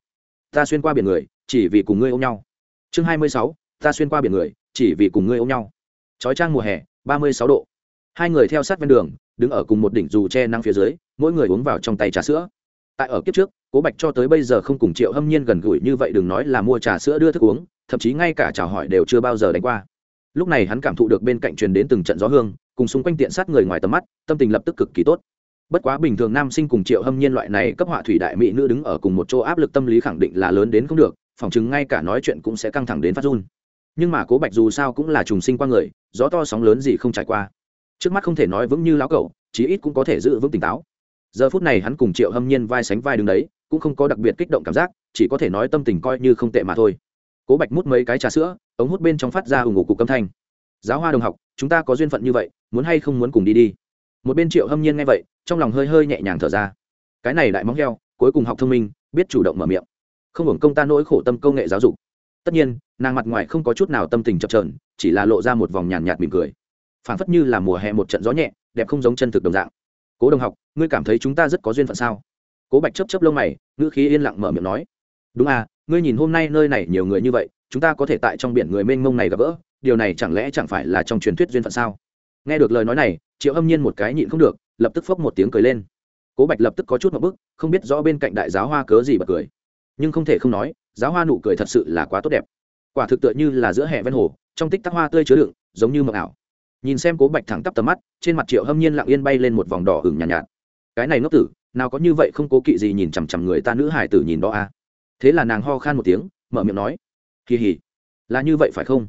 Ta xuyên qua biển người, chỉ vì cùng ngươi ôm nhau. Chương hai mươi sáu, ta xuyên qua biển người, chỉ vì cùng ngươi ôm nhau. Trói trang mùa hè, ba mươi sáu độ. Hai người theo sát ven đường, đứng ở cùng một đỉnh dù che nắng phía dưới, mỗi người uống vào trong tay trà sữa tại ở kiếp trước, cố bạch cho tới bây giờ không cùng triệu hâm nhiên gần gũi như vậy đừng nói là mua trà sữa đưa thức uống, thậm chí ngay cả chào hỏi đều chưa bao giờ đánh qua. Lúc này hắn cảm thụ được bên cạnh truyền đến từng trận gió hương, cùng xung quanh tiện sát người ngoài tầm mắt, tâm tình lập tức cực kỳ tốt. Bất quá bình thường nam sinh cùng triệu hâm nhiên loại này cấp họa thủy đại mỹ nữ đứng ở cùng một chỗ áp lực tâm lý khẳng định là lớn đến không được phỏng chứng ngay cả nói chuyện cũng sẽ căng thẳng đến phát run. Nhưng mà cố bạch dù sao cũng là trùng sinh qua người, gió to sóng lớn gì không trải qua. Trước mắt không thể nói vững như lão cẩu, chí ít cũng có thể giữ vững tỉnh táo giờ phút này hắn cùng triệu hâm nhiên vai sánh vai đứng đấy, cũng không có đặc biệt kích động cảm giác, chỉ có thể nói tâm tình coi như không tệ mà thôi. Cố bạch mút mấy cái trà sữa, ống hút bên trong phát ra ủng hộ cục âm thanh. Giáo hoa đồng học, chúng ta có duyên phận như vậy, muốn hay không muốn cùng đi đi? Một bên triệu hâm nhiên nghe vậy, trong lòng hơi hơi nhẹ nhàng thở ra. Cái này lại móng heo, cuối cùng học thông minh, biết chủ động mở miệng. Không hưởng công ta nỗi khổ tâm công nghệ giáo dục. Tất nhiên, nàng mặt ngoài không có chút nào tâm tình chập trờn chỉ là lộ ra một vòng nhàn nhạt mỉm cười. Phảng phất như là mùa hè một trận gió nhẹ, đẹp không giống chân thực đồng dạng cố đồng học, ngươi cảm thấy chúng ta rất có duyên phận sao? Cố bạch chấp chấp lông mày, ngữ khí yên lặng mở miệng nói. Đúng à ngươi nhìn hôm nay nơi này nhiều người như vậy, chúng ta có thể tại trong biển người mênh mông này gặp gỡ, điều này chẳng lẽ chẳng phải là trong truyền thuyết duyên phận sao? Nghe được lời nói này, triệu âm nhiên một cái nhịn không được, lập tức phốc một tiếng cười lên. Cố bạch lập tức có chút một bức không biết rõ bên cạnh đại giáo hoa cớ gì bật cười. Nhưng không thể không nói, giáo hoa nụ cười thật sự là quá tốt đẹp. Quả thực tựa như là giữa hè ven hồ, trong tích tắc hoa tươi chứa đựng, giống như mộng ảo nhìn xem cố bạch thẳng tắp tầm mắt trên mặt triệu hâm nhiên lặng yên bay lên một vòng đỏ hửng nhàn nhạt, nhạt cái này ngốc tử nào có như vậy không cố kỵ gì nhìn chằm chằm người ta nữ hải tử nhìn đó a à? thế là nàng ho khan một tiếng mở miệng nói kỳ hỉ là như vậy phải không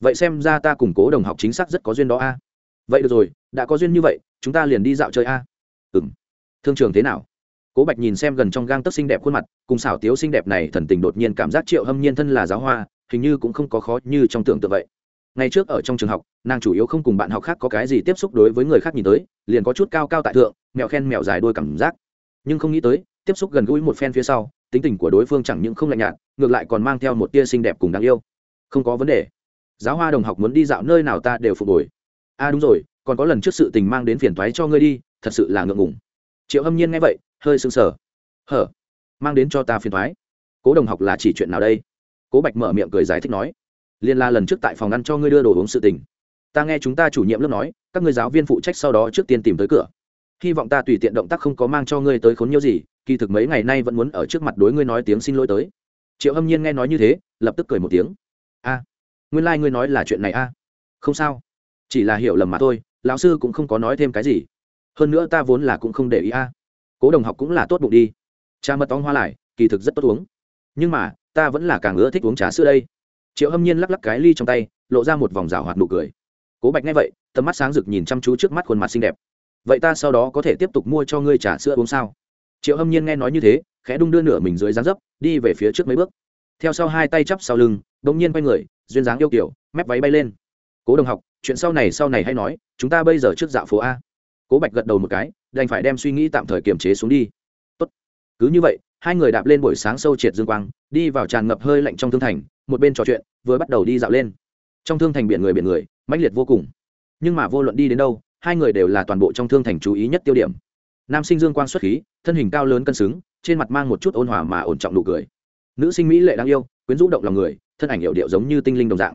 vậy xem ra ta cùng cố đồng học chính xác rất có duyên đó a à? vậy được rồi đã có duyên như vậy chúng ta liền đi dạo chơi a à? ừ m thương trường thế nào cố bạch nhìn xem gần trong gang tấc xinh đẹp khuôn mặt cùng xảo tiếu xinh đẹp này thần tình đột nhiên cảm giác triệu hâm nhiên thân là giáo hoa hình như cũng không có khó như trong tưởng tượng vậy ngày trước ở trong trường học, nàng chủ yếu không cùng bạn học khác có cái gì tiếp xúc đối với người khác nhìn tới, liền có chút cao cao tại thượng mẹo khen mẹo dài đôi cảm giác. Nhưng không nghĩ tới, tiếp xúc gần gũi một phen phía sau, tính tình của đối phương chẳng những không lạnh nhạt, ngược lại còn mang theo một tia xinh đẹp cùng đáng yêu. Không có vấn đề. Giáo hoa đồng học muốn đi dạo nơi nào ta đều phục hồi. A đúng rồi, còn có lần trước sự tình mang đến phiền toái cho ngươi đi, thật sự là ngượng ngùng. Triệu hâm nhiên nghe vậy, hơi sưng sờ. Hở? Mang đến cho ta phiền toái? Cố đồng học là chỉ chuyện nào đây? Cố bạch mở miệng cười giải thích nói liên la lần trước tại phòng ăn cho ngươi đưa đồ uống sự tình. Ta nghe chúng ta chủ nhiệm lớp nói, các ngươi giáo viên phụ trách sau đó trước tiên tìm tới cửa. Hy vọng ta tùy tiện động tác không có mang cho ngươi tới khốn nhiêu gì, kỳ thực mấy ngày nay vẫn muốn ở trước mặt đối ngươi nói tiếng xin lỗi tới. Triệu hâm nhiên nghe nói như thế, lập tức cười một tiếng. A, nguyên lai、like、ngươi nói là chuyện này a. Không sao. Chỉ là hiểu lầm mà thôi, lão sư cũng không có nói thêm cái gì. Hơn nữa ta vốn là cũng không để ý a. Cố đồng học cũng là tốt bụng đi. Cha mật ong hoa lại, kỳ thực rất tốt uống. Nhưng mà, ta vẫn là càng ưa thích uống trà sữa đây triệu hâm nhiên lắc lắc cái ly trong tay, lộ ra một vòng rào hoạt nụ cười. Cố bạch nghe vậy, tầm mắt sáng rực nhìn chăm chú trước mắt khuôn mặt xinh đẹp. Vậy ta sau đó có thể tiếp tục mua cho ngươi trà sữa uống sao? Triệu hâm nhiên nghe nói như thế, khẽ đung đưa nửa mình dưới dáng dấp, đi về phía trước mấy bước. Theo sau hai tay chắp sau lưng đ ỗ n g nhiên quay người, duyên dáng yêu kiểu mép váy bay lên. Cố đồng học, chuyện sau này sau này hay nói, chúng ta bây giờ trước dạo phố a. Cố bạch gật đầu một cái, đành phải đem suy nghĩ tạm thời kiềm chế xuống đi. Tốt. cứ như vậy, hai người đạp lên buổi sáng sâu triệt dương quang, đi vào tràn ngập hơi lạnh trong thương thành một bên trò chuyện, vừa bắt đầu đi dạo lên. Trong thương thành biển người biển người, mãnh liệt vô cùng. Nhưng mà vô luận đi đến đâu, hai người đều là toàn bộ trong thương thành chú ý nhất tiêu điểm. Nam sinh dương quang xuất khí, thân hình cao lớn cân xứng, trên mặt mang một chút ôn hòa mà ổn trọng nụ cười. Nữ sinh mỹ lệ đáng yêu, quyến rũ động lòng người, thân ảnh hiệu điệu giống như tinh linh đồng dạng.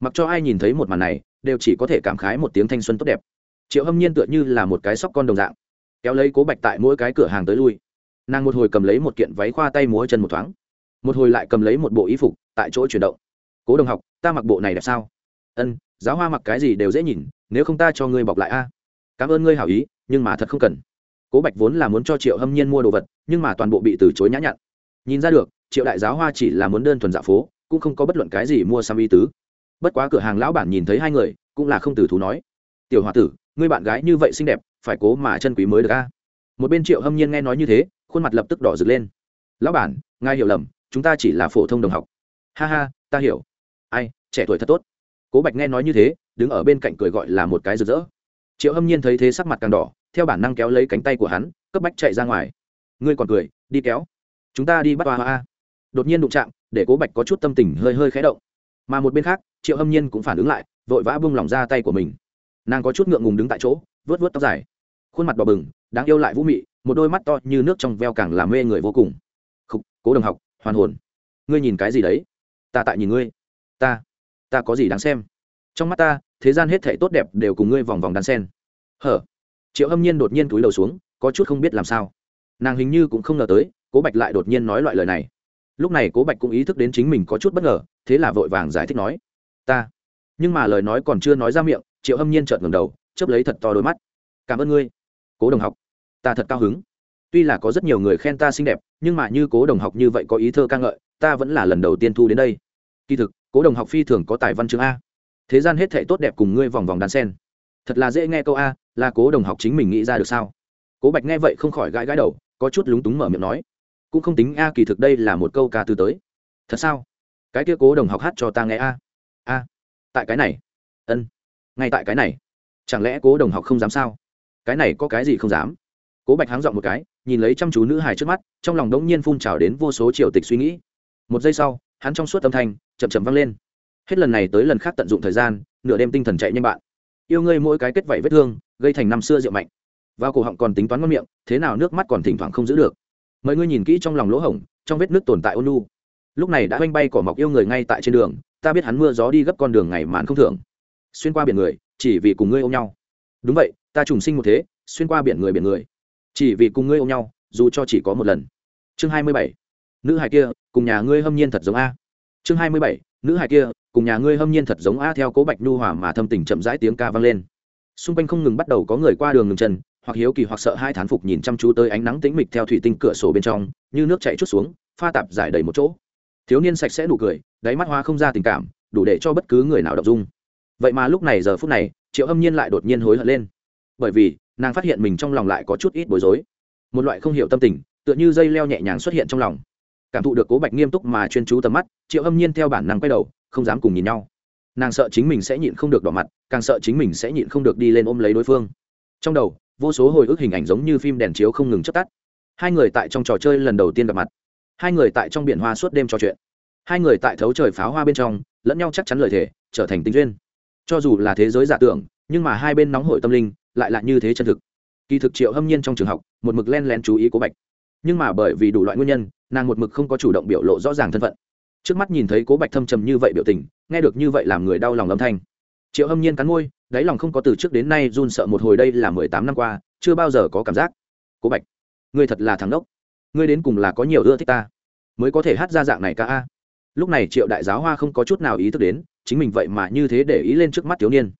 Mặc cho ai nhìn thấy một màn này, đều chỉ có thể cảm khái một tiếng thanh xuân tốt đẹp. Triệu hâm nhiên tựa như là một cái sóc con đồng dạng, kéo lấy cố bạch tại mỗi cái cửa hàng tới lui. Nàng một hồi cầm lấy một kiện váy khoa tay múa chân một thoáng một hồi lại cầm lấy một bộ y phục, tại chỗ chuyển động. Cố đồng học, ta mặc bộ này đẹp sao? Ân, giáo hoa mặc cái gì đều dễ nhìn, nếu không ta cho ngươi bọc lại a. Cảm ơn ngươi hảo ý, nhưng mà thật không cần. Cố bạch vốn là muốn cho triệu hâm nhiên mua đồ vật, nhưng mà toàn bộ bị từ chối nhã nhặn. Nhìn ra được, triệu đại giáo hoa chỉ là muốn đơn thuần dạ phố, cũng không có bất luận cái gì mua xăm y tứ. Bất quá cửa hàng lão bản nhìn thấy hai người, cũng là không từ thú nói. Tiểu h o a tử, ngươi bạn gái như vậy xinh đẹp, phải cố mà chân quý mới được a. Một bên triệu hâm nhiên nghe nói như thế, khuôn mặt lập tức đỏ rực lên. Lão bản, ngài hiểu lầm chúng ta chỉ là phổ thông đồng học. Ha ha ta hiểu. Ai trẻ tuổi thật tốt. Cố bạch nghe nói như thế đứng ở bên cạnh cười gọi là một cái rực rỡ. Triệu hâm nhiên thấy thế sắc mặt càng đỏ theo bản năng kéo lấy cánh tay của hắn cấp bách chạy ra ngoài. Ngươi còn cười đi kéo. Chúng ta đi bắt hoa hoa. Đột nhiên đụng chạm để cố bạch có chút tâm tình hơi hơi khé động. Mà một bên khác triệu hâm nhiên cũng phản ứng lại vội vã bung lỏng ra tay của mình. Nàng có chút ngượng ngùng đứng tại chỗ vớt vớt tóc dài. Khuôn mặt đỏ bừng đáng yêu lại vũ mị một đôi mắt to như nước trong veo càng làm mê người vô cùng. Khúc, cố đồng học hoàn hồn. Ngươi nhìn cái gì đấy? Ta tại nhìn ngươi. Ta ta có gì đáng xem? Trong mắt ta, thế gian hết thể tốt đẹp đều cùng ngươi vòng vòng đan sen. Hở? Triệu hâm nhiên đột nhiên túi đầu xuống, có chút không biết làm sao. Nàng hình như cũng không ngờ tới, cố bạch lại đột nhiên nói loại lời này. Lúc này cố bạch cũng ý thức đến chính mình có chút bất ngờ, thế là vội vàng giải thích nói. Ta. Nhưng mà lời nói còn chưa nói ra miệng, triệu hâm nhiên trợn ngầm đầu chấp lấy thật to đôi mắt. Cảm ơn ngươi. Cố đồng học. Ta thật cao hứng. Tuy là có rất nhiều người khen ta xinh đẹp nhưng mà như cố đồng học như vậy có ý thơ ca ngợi, ta vẫn là lần đầu tiên thu đến đây. Kỳ thực, cố đồng học phi thường có tài văn chương a. Thế gian hết thể tốt đẹp cùng ngươi vòng vòng đàn sen. Thật là dễ nghe câu a, là cố đồng học chính mình nghĩ ra được sao? Cố bạch nghe vậy không khỏi gãi gãi đầu, có chút lúng túng mở miệng nói. Cũng không tính a, kỳ thực đây là một câu ca từ tới. Thật sao? Cái kia cố đồng học hát cho ta nghe a. A. Tại cái này. Ân. Ngay tại cái này. Chẳng lẽ cố đồng học không dám sao? Cái này có cái gì không dám? Cố bạch háng dọn một cái nhìn lấy chăm chú nữ hài trước mắt, trong lòng đống nhiên phun trào đến vô số triều tịch suy nghĩ. Một giây sau, hắn trong suốt âm thanh chậm chậm vang lên. Hết lần này tới lần khác tận dụng thời gian, nửa đêm tinh thần chạy nhanh bạn. Yêu ngươi mỗi cái kết vảy vết thương, gây thành năm xưa rượu mạnh. Vào cổ họng còn tính toán ngon miệng, thế nào nước mắt còn thỉnh thoảng không giữ được. Mời ngươi nhìn kỹ trong lòng lỗ hổng, trong vết nước tồn tại ôn nu lúc này đã oanh bay cỏ mọc yêu người ngay tại trên đường, ta biết hắn mưa gió đi gấp con đường ngày màn không thường xuyên qua biển người, chỉ vì cùng ngươi ôm nhau. Đúng vậy, ta trùng sinh một thế, xuyên qua biển người biển người chỉ vì cùng ngươi ôm nhau, dù cho chỉ có một lần. Chương hai mươi bảy, nữ hài kia, cùng nhà ngươi hâm nhiên thật giống a. Chương hai mươi bảy, nữ hài kia, cùng nhà ngươi hâm nhiên thật giống a theo cố bạch nhu hòa mà thâm tình chậm rãi tiếng ca vang lên. Xung quanh không ngừng bắt đầu có người qua đường ngừng chân, hoặc hiếu kỳ hoặc sợ hai thán phục nhìn chăm chú tới ánh nắng tĩnh mịch theo thủy tinh cửa sổ bên trong, như nước chảy chút xuống, pha tạp giải đầy một chỗ. Thiếu niên sạch sẽ nụ cười, đáy mắt hoa không ra tình cảm, đủ để cho bất cứ người nào đọc dung. Vậy mà lúc này giờ phút này, triệu hâm nhiên lại đột nhiên hối hận lên. Bởi vì nàng phát hiện mình trong lòng lại có chút ít bối rối. Một loại không hiểu tâm tình, tựa như dây leo nhẹ nhàng xuất hiện trong lòng. Cảm thụ được cố bạch nghiêm túc mà chuyên chú tầm mắt, triệu hâm nhiên theo bản năng quay đầu, không dám cùng nhìn nhau. Nàng sợ chính mình sẽ nhịn không được đỏ mặt, càng sợ chính mình sẽ nhịn không được đi lên ôm lấy đối phương. Trong đầu, vô số hồi ức hình ảnh giống như phim đèn chiếu không ngừng chất tắt. Hai người tại trong trò chơi lần đầu tiên gặp mặt. Hai người tại trong biển hoa suốt đêm trò chuyện. Hai người tại thấu trời pháo hoa bên trong, lẫn nhau chắc chắn lời thề, trở thành tình duyên. Cho dù là thế giới giả tưởng, nhưng mà hai bên nóng hội tâm linh lại là như thế chân thực. Kỳ thực triệu hâm nhiên trong trường học, một mực len lén chú ý cố bạch. Nhưng mà bởi vì đủ loại nguyên nhân, nàng một mực không có chủ động biểu lộ rõ ràng thân phận. Trước mắt nhìn thấy cố bạch thâm trầm như vậy biểu tình, nghe được như vậy làm người đau lòng âm thanh. Triệu hâm nhiên cắn môi, đáy lòng không có từ trước đến nay run sợ một hồi đây là mười tám năm qua, chưa bao giờ có cảm giác. Cố bạch, ngươi thật là thằng đốc ngươi đến cùng là có nhiều ưa thích ta, mới có thể hát ra dạng này ca a. Lúc này triệu đại giáo hoa không có chút nào ý thức đến, chính mình vậy mà như thế để ý lên trước mắt thiếu niên.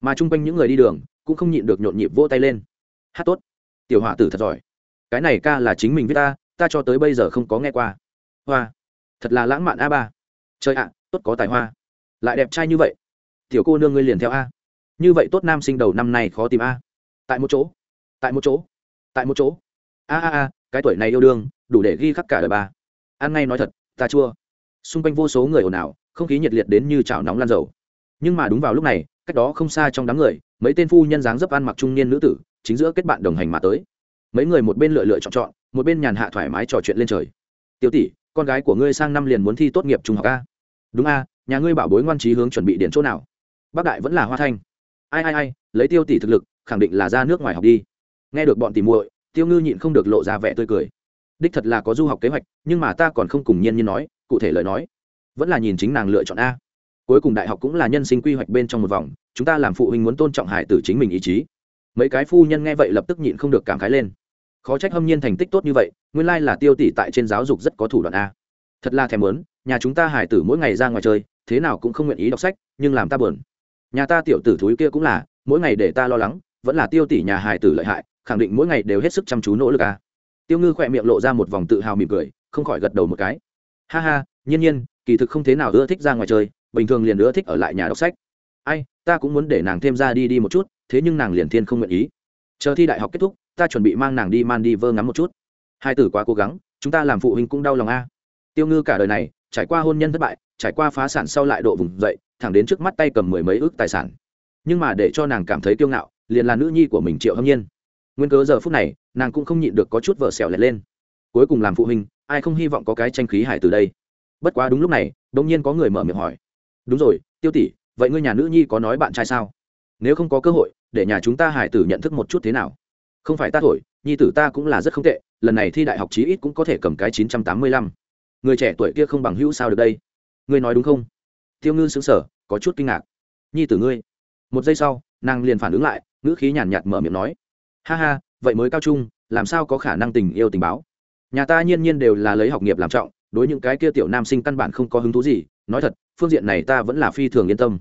Mà chung quanh những người đi đường cũng không nhịn được nhộn nhịp vỗ tay lên. Hát tốt. Tiểu họa tử thật giỏi. Cái này ca là chính mình viết ta ta cho tới bây giờ không có nghe qua. Hoa. Thật là lãng mạn a ba. Trời ạ, tốt có tài hoa. Lại đẹp trai như vậy. Tiểu cô nương ngươi liền theo a. Như vậy tốt nam sinh đầu năm nay khó tìm a. Tại một chỗ. Tại một chỗ. Tại một chỗ. A a a, cái tuổi này yêu đương, đủ để ghi khắc cả đời ba. Ăn ngay nói thật, ta chua. Xung quanh vô số người ồn ào, không khí nhiệt liệt đến như chảo nóng lan dầu nhưng mà đúng vào lúc này, cách đó không xa trong đám người, mấy tên phu nhân dáng dấp ăn mặc trung niên nữ tử, chính giữa kết bạn đồng hành mà tới. Mấy người một bên lựa lựa chọn chọn, một bên nhàn hạ thoải mái trò chuyện lên trời. Tiêu tỷ, con gái của ngươi sang năm liền muốn thi tốt nghiệp trung học a? Đúng a, nhà ngươi bảo bối ngoan trí hướng chuẩn bị điện chỗ nào? Bác đại vẫn là hoa thanh. Ai ai ai, lấy tiêu tỷ thực lực, khẳng định là ra nước ngoài học đi. Nghe được bọn tìm muội, tiêu ngư nhịn không được lộ ra vẻ tươi cười. Đích thật là có du học kế hoạch, nhưng mà ta còn không cùng nhiên như nói, cụ thể lời nói. Vẫn là nhìn chính nàng lựa chọn a cuối cùng đại học cũng là nhân sinh quy hoạch bên trong một vòng, chúng ta làm phụ huynh muốn tôn trọng hải tử chính mình ý chí. Mấy cái phu nhân nghe vậy lập tức nhịn không được cảm khái lên. Khó trách hâm nhiên thành tích tốt như vậy, nguyên lai là tiêu tỷ tại trên giáo dục rất có thủ đoạn a. Thật là thèm muốn, nhà chúng ta hải tử mỗi ngày ra ngoài chơi, thế nào cũng không nguyện ý đọc sách, nhưng làm ta buồn. Nhà ta tiểu tử thúi kia cũng là, mỗi ngày để ta lo lắng, vẫn là tiêu tỷ nhà hải tử lợi hại, khẳng định mỗi ngày đều hết sức chăm chú nỗ lực a. Tiêu ngư khỏe miệng lộ ra một vòng tự hào mỉm cười, không khỏi gật đầu một cái. Ha ha, nhiên nhiên, kỳ thực không thế nào ưa thích ra ngoài chơi bình thường liền nữa thích ở lại nhà đọc sách. Ai, ta cũng muốn để nàng thêm ra đi đi một chút, thế nhưng nàng liền thiên không nguyện ý. Chờ thi đại học kết thúc, ta chuẩn bị mang nàng đi man đi vơ ngắm một chút. Hai tử quá cố gắng, chúng ta làm phụ huynh cũng đau lòng a. Tiêu ngư cả đời này, trải qua hôn nhân thất bại, trải qua phá sản sau lại độ vùng dậy, thẳng đến trước mắt tay cầm mười mấy ước tài sản. Nhưng mà để cho nàng cảm thấy kiêu ngạo, liền là nữ nhi của mình triệu hâm nhiên. Nguyên cớ giờ phút này, nàng cũng không nhịn được có chút vợ xẻo lẹt lên. Cuối cùng làm phụ huynh, ai không hy vọng có cái tranh khí hải từ đây. Bất quá đúng lúc này, đột nhiên có người mở miệng hỏi đúng rồi, tiêu tỷ, vậy ngươi nhà nữ nhi có nói bạn trai sao? Nếu không có cơ hội, để nhà chúng ta hải tử nhận thức một chút thế nào? Không phải ta thổi, nhi tử ta cũng là rất không tệ, lần này thi đại học chí ít cũng có thể cầm cái chín trăm tám mươi lăm. Người trẻ tuổi kia không bằng hữu sao được đây? Ngươi nói đúng không? Tiêu ngư xứng sở có chút kinh ngạc. Nhi tử ngươi. Một giây sau, nàng liền phản ứng lại, ngữ khí nhàn nhạt mở miệng nói. Ha ha, vậy mới cao trung, làm sao có khả năng tình yêu tình báo? Nhà ta nhiên nhiên đều là lấy học nghiệp làm trọng, đối những cái kia tiểu nam sinh căn bản không có hứng thú gì, nói thật phương diện này ta vẫn là phi thường yên tâm.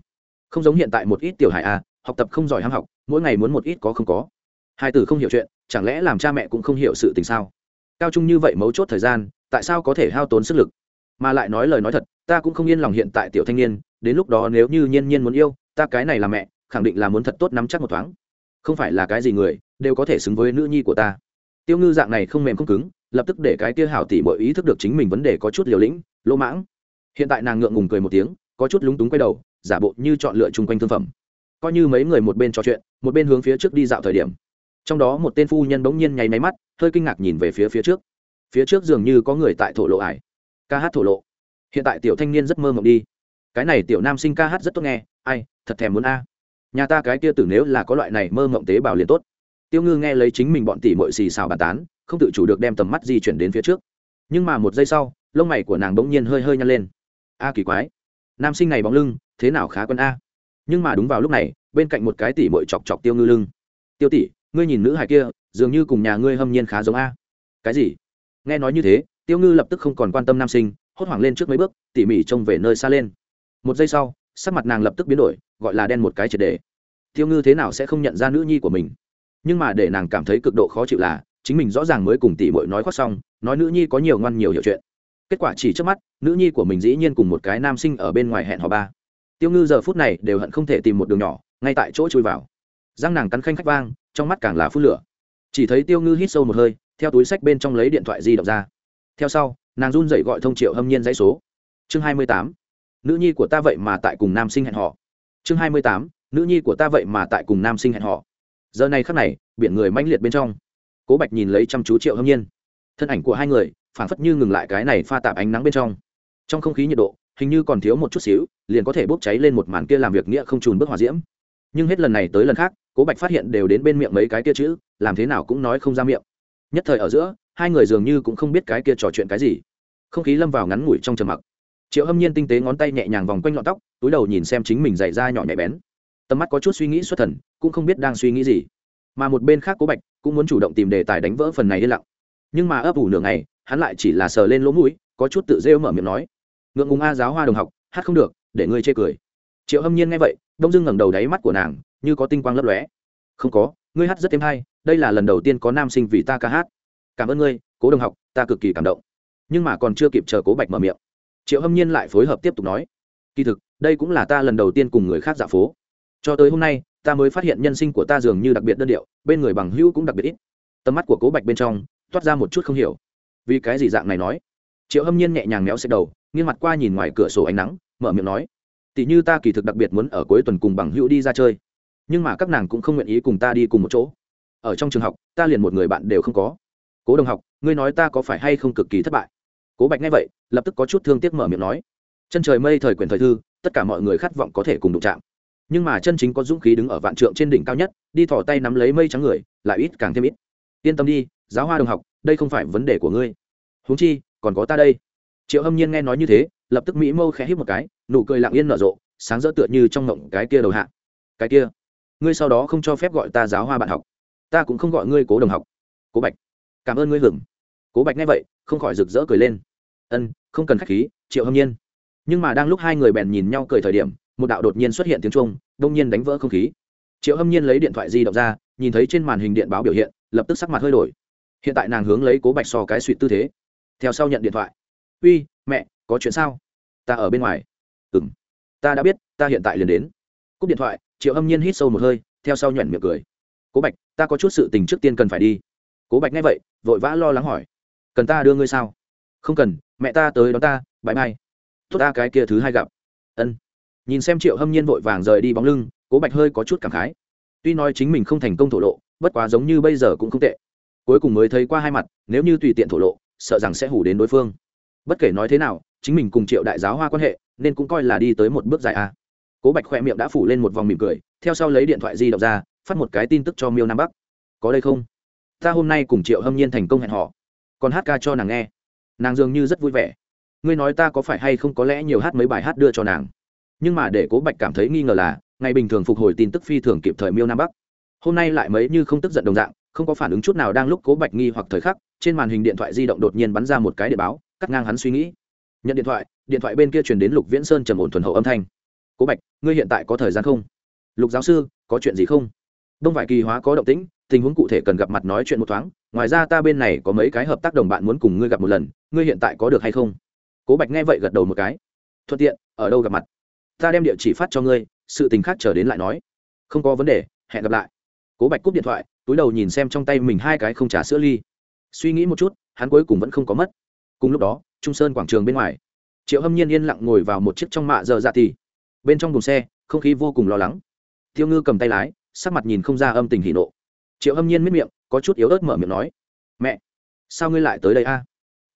Không giống hiện tại một ít tiểu hải a à, học tập không giỏi ham học, mỗi ngày muốn một ít có không có. Hai tử không hiểu chuyện, chẳng lẽ làm cha mẹ cũng không hiểu sự tình sao? Cao trung như vậy mấu chốt thời gian, tại sao có thể hao tốn sức lực? Mà lại nói lời nói thật, ta cũng không yên lòng hiện tại tiểu thanh niên, đến lúc đó nếu như nhiên nhiên muốn yêu, ta cái này là mẹ, khẳng định là muốn thật tốt nắm chắc một thoáng. Không phải là cái gì người, đều có thể xứng với nữ nhi của ta. Tiêu ngư dạng này không mềm không cứng, lập tức để cái kia hảo tỷ mọi ý thức được chính mình vấn đề có chút liều lĩnh, lỗ mãng hiện tại nàng ngượng ngùng cười một tiếng, có chút lúng túng quay đầu, giả bộ như chọn lựa chung quanh thương phẩm. Coi như mấy người một bên trò chuyện, một bên hướng phía trước đi dạo thời điểm. Trong đó một tên phu nhân bỗng nhiên nháy máy mắt, hơi kinh ngạc nhìn về phía phía trước. Phía trước dường như có người tại thổ lộ ải. Ca hát thổ lộ. Hiện tại tiểu thanh niên rất mơ mộng đi. Cái này tiểu nam sinh ca hát rất tốt nghe, ai, thật thèm muốn a. Nhà ta cái kia tử nếu là có loại này mơ mộng tế bào liền tốt. Tiêu ngư nghe lấy chính mình bọn tỷ mội xì xào bàn tán, không tự chủ được đem tầm mắt di chuyển đến phía trước. Nhưng mà một giây sau, lông mày của nàng bỗng nhiên hơi hơi nhăn lên a kỳ quái. Nam sinh này bóng lưng, thế nào khá quân a? Nhưng mà đúng vào lúc này, bên cạnh một cái tỷ mội chọc chọc tiêu ngư lưng. Tiêu tỷ, ngươi nhìn nữ hài kia, dường như cùng nhà ngươi hâm nhiên khá giống a. Cái gì? Nghe nói như thế, tiêu ngư lập tức không còn quan tâm nam sinh, hốt hoảng lên trước mấy bước, tỉ mỉ trông về nơi xa lên. Một giây sau, sắc mặt nàng lập tức biến đổi, gọi là đen một cái triệt đề tiêu ngư thế nào sẽ không nhận ra nữ nhi của mình? Nhưng mà để nàng cảm thấy cực độ khó chịu là, chính mình rõ ràng mới cùng tỷ mội nói khoác xong, nói nữ nhi có nhiều ngoan nhiều hiểu chuyện kết quả chỉ trước mắt, nữ nhi của mình dĩ nhiên cùng một cái nam sinh ở bên ngoài hẹn hò ba. Tiêu ngư giờ phút này đều hận không thể tìm một đường nhỏ, ngay tại chỗ chui vào. Răng nàng cắn khanh khách vang, trong mắt càng là phút lửa. Chỉ thấy tiêu ngư hít sâu một hơi, theo túi sách bên trong lấy điện thoại di động ra. Theo sau, nàng run dậy gọi thông triệu hâm nhiên dãy số. Chương hai mươi tám, nữ nhi của ta vậy mà tại cùng nam sinh hẹn họ chương hai mươi tám, nữ nhi của ta vậy mà tại cùng nam sinh hẹn họ giờ này khắc này, biển người manh liệt bên trong. Cố bạch nhìn lấy chăm chú triệu hâm nhiên. Thân ảnh của hai người phảng phất như ngừng lại cái này pha tạp ánh nắng bên trong. Trong không khí nhiệt độ, hình như còn thiếu một chút xíu, liền có thể bốc cháy lên một màn kia làm việc nghĩa không trùn bước hòa diễm. Nhưng hết lần này tới lần khác, cố bạch phát hiện đều đến bên miệng mấy cái kia chữ, làm thế nào cũng nói không ra miệng. Nhất thời ở giữa, hai người dường như cũng không biết cái kia trò chuyện cái gì. Không khí lâm vào ngắn ngủi trong trầm mặc. Triệu hâm nhiên tinh tế ngón tay nhẹ nhàng vòng quanh lọn tóc, túi đầu nhìn xem chính mình dày ra nhỏ nhẹ bén. Tầm mắt có chút suy nghĩ xuất thần, cũng không biết đang suy nghĩ gì. Mà một bên khác cố bạch cũng muốn chủ động tìm đề tài đánh vỡ phần này yên lặng nhưng mà ấp ủ nửa ngày, hắn lại chỉ là sờ lên lỗ mũi, có chút tự rêu mở miệng nói. Ngượng ngùng a giáo hoa đồng học, hát không được, để ngươi chê cười. Triệu hâm nhiên nghe vậy, đông dưng ngẩng đầu đáy mắt của nàng, như có tinh quang lấp lóe. Không có, ngươi hát rất êm hay, đây là lần đầu tiên có nam sinh vì ta ca hát. Cảm ơn ngươi, cố đồng học, ta cực kỳ cảm động. Nhưng mà còn chưa kịp chờ cố bạch mở miệng. Triệu hâm nhiên lại phối hợp tiếp tục nói. Kỳ thực, đây cũng là ta lần đầu tiên cùng người khác dạ phố. Cho tới hôm nay, ta mới phát hiện nhân sinh của ta dường như đặc biệt đơn điệu, bên người bằng hữu cũng đặc biệt ít. Tầm mắt của cố bạch bên trong toát ra một chút không hiểu. Vì cái gì dạng này nói? Triệu hâm nhiên nhẹ nhàng méo xếp đầu, nghiêng mặt qua nhìn ngoài cửa sổ ánh nắng, mở miệng nói, tỷ như ta kỳ thực đặc biệt muốn ở cuối tuần cùng bằng hữu đi ra chơi, nhưng mà các nàng cũng không nguyện ý cùng ta đi cùng một chỗ. Ở trong trường học, ta liền một người bạn đều không có. Cố đồng học, ngươi nói ta có phải hay không cực kỳ thất bại? Cố bạch nghe vậy, lập tức có chút thương tiếc mở miệng nói, chân trời mây thời quyền thời thư, tất cả mọi người khát vọng có thể cùng đụng chạm. Nhưng mà chân chính có dũng khí đứng ở vạn trượng trên đỉnh cao nhất, đi thỏ tay nắm lấy mây trắng người, lại ít càng thêm ít. Yên tâm đi giáo hoa đồng học, đây không phải vấn đề của ngươi. Huống chi, còn có ta đây. Triệu hâm nhiên nghe nói như thế, lập tức mỹ mâu khẽ hít một cái, nụ cười lặng yên nở rộ, sáng rỡ tựa như trong ngộng cái kia đầu hạ. Cái kia, ngươi sau đó không cho phép gọi ta giáo hoa bạn học. Ta cũng không gọi ngươi cố đồng học. Cố bạch, cảm ơn ngươi hưởng. Cố bạch nghe vậy, không khỏi rực rỡ cười lên. Ân, không cần k h á c h khí, triệu hâm nhiên. Nhưng mà đang lúc hai người bèn nhìn nhau cười thời điểm, một đạo đột nhiên xuất hiện tiếng trung đông nhiên đánh vỡ không khí. Triệu hâm nhiên lấy điện thoại di động ra, nhìn thấy trên màn hình điện báo biểu hiện, lập tức sắc mặt hơi đổi hiện tại nàng hướng lấy cố bạch so cái suy tư thế. Theo sau nhận điện thoại. Uy, mẹ, có chuyện sao? Ta ở bên ngoài. Ừ m ta đã biết, ta hiện tại liền đến. Cúp điện thoại, triệu hâm nhiên hít sâu một hơi, theo sau nhuận miệng cười. Cố bạch, ta có chút sự tình trước tiên cần phải đi. Cố bạch nghe vậy, vội vã lo lắng hỏi. Cần ta đưa ngươi sao? Không cần, mẹ ta tới đón ta, bãi mai. Tốt ta, cái kia thứ hai gặp. Ân. Nhìn xem triệu hâm nhiên vội vàng rời đi bóng lưng, cố bạch hơi có chút cảm khái. Tuy nói chính mình không thành công thổ lộ, bất quá giống như bây giờ cũng không tệ cuối cùng mới thấy qua hai mặt, nếu như tùy tiện thổ lộ, sợ rằng sẽ hủ đến đối phương. Bất kể nói thế nào, chính mình cùng triệu đại giáo hoa quan hệ, nên cũng coi là đi tới một bước dài a. Cố bạch khoe miệng đã phủ lên một vòng mỉm cười, theo sau lấy điện thoại di động ra, phát một cái tin tức cho miêu nam bắc. Có đây không? Ta hôm nay cùng triệu hâm nhiên thành công hẹn họ còn hát ca cho nàng nghe. Nàng dường như rất vui vẻ. Ngươi nói ta có phải hay không có lẽ nhiều hát mấy bài hát đưa cho nàng? Nhưng mà để cố bạch cảm thấy nghi ngờ là, ngày bình thường phục hồi tin tức phi thường kịp thời miêu nam bắc. Hôm nay lại mấy như không tức giận đồng dạng không có phản ứng chút nào đang lúc cố bạch nghi hoặc thời khắc, trên màn hình điện thoại di động đột nhiên bắn ra một cái để báo, cắt ngang hắn suy nghĩ. Nhận điện thoại điện thoại bên kia chuyển đến lục viễn sơn trầm ổn thuần hậu âm thanh. Cố bạch, ngươi hiện tại có thời gian không? Lục giáo sư, có chuyện gì không? Đông vải kỳ hóa có động tĩnh, tình huống cụ thể cần gặp mặt nói chuyện một thoáng, ngoài ra ta bên này có mấy cái hợp tác đồng bạn muốn cùng ngươi gặp một lần, ngươi hiện tại có được hay không? Cố bạch nghe vậy gật đầu một cái. Thuận tiện, ở đâu gặp mặt? Ta đem địa chỉ phát cho ngươi, sự tình khác chờ đến lại nói. Không có vấn đề, hẹn gặp lại. Cố bạch cúp điện thoại túi đầu nhìn xem trong tay mình hai cái không trả sữa ly. Suy nghĩ một chút, hắn cuối cùng vẫn không có mất. Cùng lúc đó, trung sơn quảng trường bên ngoài, triệu hâm nhiên yên lặng ngồi vào một chiếc trong mạ giờ dạ tì. Bên trong đồn xe, không khí vô cùng lo lắng. Tiêu ngư cầm tay lái, sắc mặt nhìn không ra âm tình hỉ nộ. Triệu hâm nhiên miết miệng, có chút yếu ớt mở miệng nói, mẹ, sao ngươi lại tới đây a? À?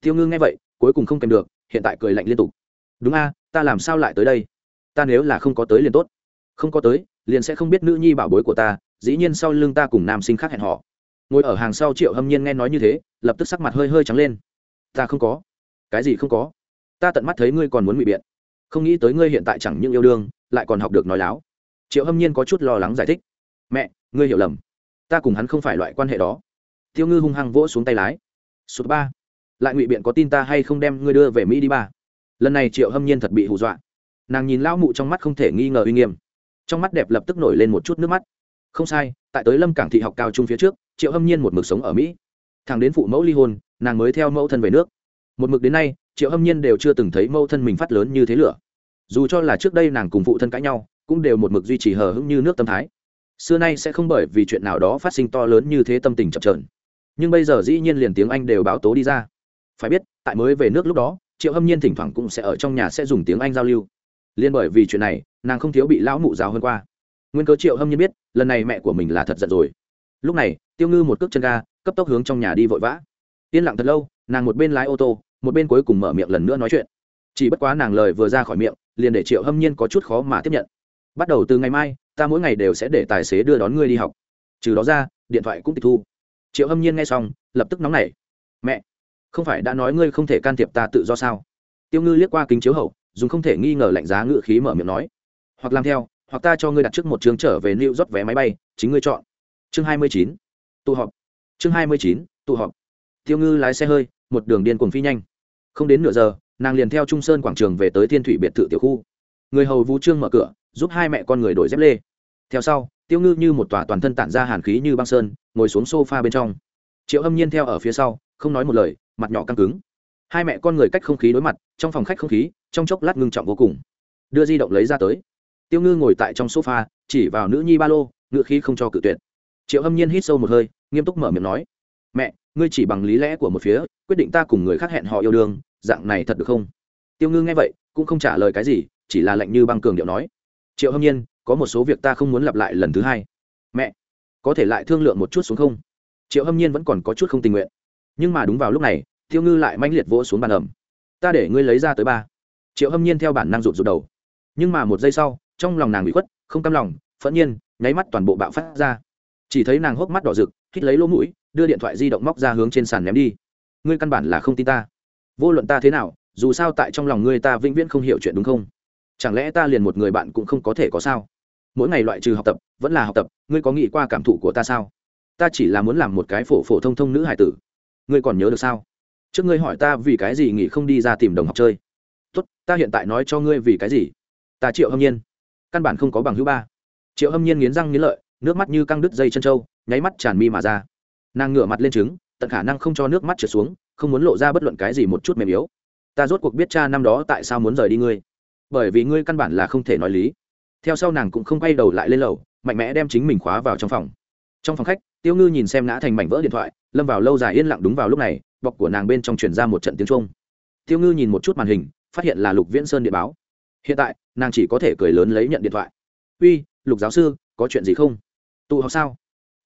Tiêu ngư nghe vậy, cuối cùng không kèm được, hiện tại cười lạnh liên tục, đúng a, ta làm sao lại tới đây? Ta nếu là không có tới liền tốt. Không có tới, liền sẽ không biết nữ nhi bảo bối của ta dĩ nhiên sau lưng ta cùng nam sinh khác hẹn họ. Ngồi ở hàng sau triệu hâm nhiên nghe nói như thế, lập tức sắc mặt hơi hơi trắng lên. Ta không có. Cái gì không có? Ta tận mắt thấy ngươi còn muốn ngụy biện. Không nghĩ tới ngươi hiện tại chẳng những yêu đương, lại còn học được nói láo. Triệu hâm nhiên có chút lo lắng giải thích. Mẹ, ngươi hiểu lầm. Ta cùng hắn không phải loại quan hệ đó. Tiêu ngư hung hăng vỗ xuống tay lái. Số ba. Lại ngụy biện có tin ta hay không đem ngươi đưa về mỹ đi ba? Lần này triệu hâm nhiên thật bị hù dọa. Nàng nhìn lão mụ trong mắt không thể nghi ngờ uy nghiêm. Trong mắt đẹp lập tức nổi lên một chút nước mắt không sai, tại tới lâm cảng thị học cao trung phía trước, triệu hâm nhiên một mực sống ở mỹ. Thằng đến phụ mẫu ly hôn, nàng mới theo mẫu thân về nước. Một mực đến nay, triệu hâm nhiên đều chưa từng thấy mẫu thân mình phát lớn như thế lửa. Dù cho là trước đây nàng cùng phụ thân cãi nhau, cũng đều một mực duy trì hờ hững như nước tâm thái. Xưa nay sẽ không bởi vì chuyện nào đó phát sinh to lớn như thế tâm tình chập trờn nhưng bây giờ dĩ nhiên liền tiếng anh đều báo tố đi ra. Phải biết, tại mới về nước lúc đó, triệu hâm nhiên thỉnh thoảng cũng sẽ ở trong nhà sẽ dùng tiếng anh giao lưu. Liên bởi vì chuyện này, nàng không thiếu bị lão mụ giáo hơn qua. Nguyên cớ triệu hâm nhiên biết lần này mẹ của mình là thật giận rồi. Lúc này, tiêu ngư một cước chân ga, cấp tốc hướng trong nhà đi vội vã. Yên lặng thật lâu, nàng một bên lái ô tô, một bên cuối cùng mở miệng lần nữa nói chuyện. Chỉ bất quá nàng lời vừa ra khỏi miệng, liền để triệu hâm nhiên có chút khó mà tiếp nhận. Bắt đầu từ ngày mai, ta mỗi ngày đều sẽ để tài xế đưa đón ngươi đi học. Trừ đó ra, điện thoại cũng tịch thu. Triệu hâm nhiên nghe xong, lập tức nóng nảy. Mẹ, không phải đã nói ngươi không thể can thiệp ta tự do sao? Tiêu ngư liếc qua kính chiếu hậu, dùng không thể nghi ngờ lạnh giá ngự khí mở miệng nói. Hoặc làm theo hoặc ta cho ngươi đặt trước một chương trở về New York vé máy bay, chính ngươi chọn. Chương 29. Tụ họp. Chương 29. Tụ họp. Tiêu Ngư lái xe hơi, một đường điên cuồng phi nhanh. Không đến nửa giờ, nàng liền theo Trung Sơn quảng trường về tới Thiên Thủy biệt thự tiểu khu. Người hầu Vũ Trương mở cửa, giúp hai mẹ con người đổi dép lê. Theo sau, Tiêu Ngư như một tòa toàn thân tản ra hàn khí như băng sơn, ngồi xuống sofa bên trong. Triệu Âm Nhiên theo ở phía sau, không nói một lời, mặt nhỏ căng cứng. Hai mẹ con người cách không khí đối mặt, trong phòng khách không khí, trong chốc lát ngưng trọng vô cùng. Đưa di động lấy ra tới tiêu ngư ngồi tại trong sofa, chỉ vào nữ nhi ba lô, ngựa khí không cho cự tuyệt. Triệu hâm nhiên hít sâu một hơi, nghiêm túc mở miệng nói, mẹ, ngươi chỉ bằng lý lẽ của một phía, quyết định ta cùng người khác hẹn họ yêu đương, dạng này thật được không? Tiêu ngư nghe vậy, cũng không trả lời cái gì, chỉ là lạnh như băng cường điệu nói, triệu hâm nhiên, có một số việc ta không muốn lặp lại lần thứ hai. Mẹ, có thể lại thương lượng một chút xuống không? Triệu hâm nhiên vẫn còn có chút không tình nguyện. Nhưng mà đúng vào lúc này, tiêu ngư lại manh liệt vỗ xuống bàn ẩm. Ta để ngươi lấy ra tới ba. Triệu hâm nhiên theo bản năng rụt rụt đầu. Nhưng mà một giây sau trong lòng nàng bị khuất, không cam lòng, phẫn nhiên, nháy mắt toàn bộ bạo phát ra. Chỉ thấy nàng hốc mắt đỏ rực, hít lấy lỗ mũi, đưa điện thoại di động móc ra hướng trên sàn ném đi. Ngươi căn bản là không tin ta. Vô luận ta thế nào, dù sao tại trong lòng ngươi ta vĩnh viễn không hiểu chuyện đúng không? Chẳng lẽ ta liền một người bạn cũng không có thể có sao? Mỗi ngày loại trừ học tập, vẫn là học tập, ngươi có nghĩ qua cảm thụ của ta sao? Ta chỉ là muốn làm một cái phổ phổ thông thông nữ hải tử. Ngươi còn nhớ được sao? Trước ngươi hỏi ta vì cái gì nghỉ không đi ra tìm đồng học chơi. Tốt, ta hiện tại nói cho ngươi vì cái gì. Ta triệu hâm nhiên căn bản không có bằng hữu ba. Triệu hâm nhiên nghiến răng nghiến lợi, nước mắt như căng đứt dây chân trâu, nháy mắt tràn mi mà ra. Nàng ngửa mặt lên trứng, tận khả năng không cho nước mắt trượt xuống, không muốn lộ ra bất luận cái gì một chút mềm yếu. Ta rốt cuộc biết cha năm đó tại sao muốn rời đi ngươi. Bởi vì ngươi căn bản là không thể nói lý. Theo sau nàng cũng không quay đầu lại lên lầu, mạnh mẽ đem chính mình khóa vào trong phòng. Trong phòng khách, tiêu ngư nhìn xem ngã thành mảnh vỡ điện thoại, lâm vào lâu dài yên lặng đúng vào lúc này, bọc của nàng bên trong chuyển ra một trận tiếng trung tiêu ngư nhìn một chút màn hình, phát hiện là lục viễn sơn điện báo hiện tại, nàng chỉ có thể cười lớn lấy nhận điện thoại. Uy, lục giáo sư, có chuyện gì không? Tụ họp sao?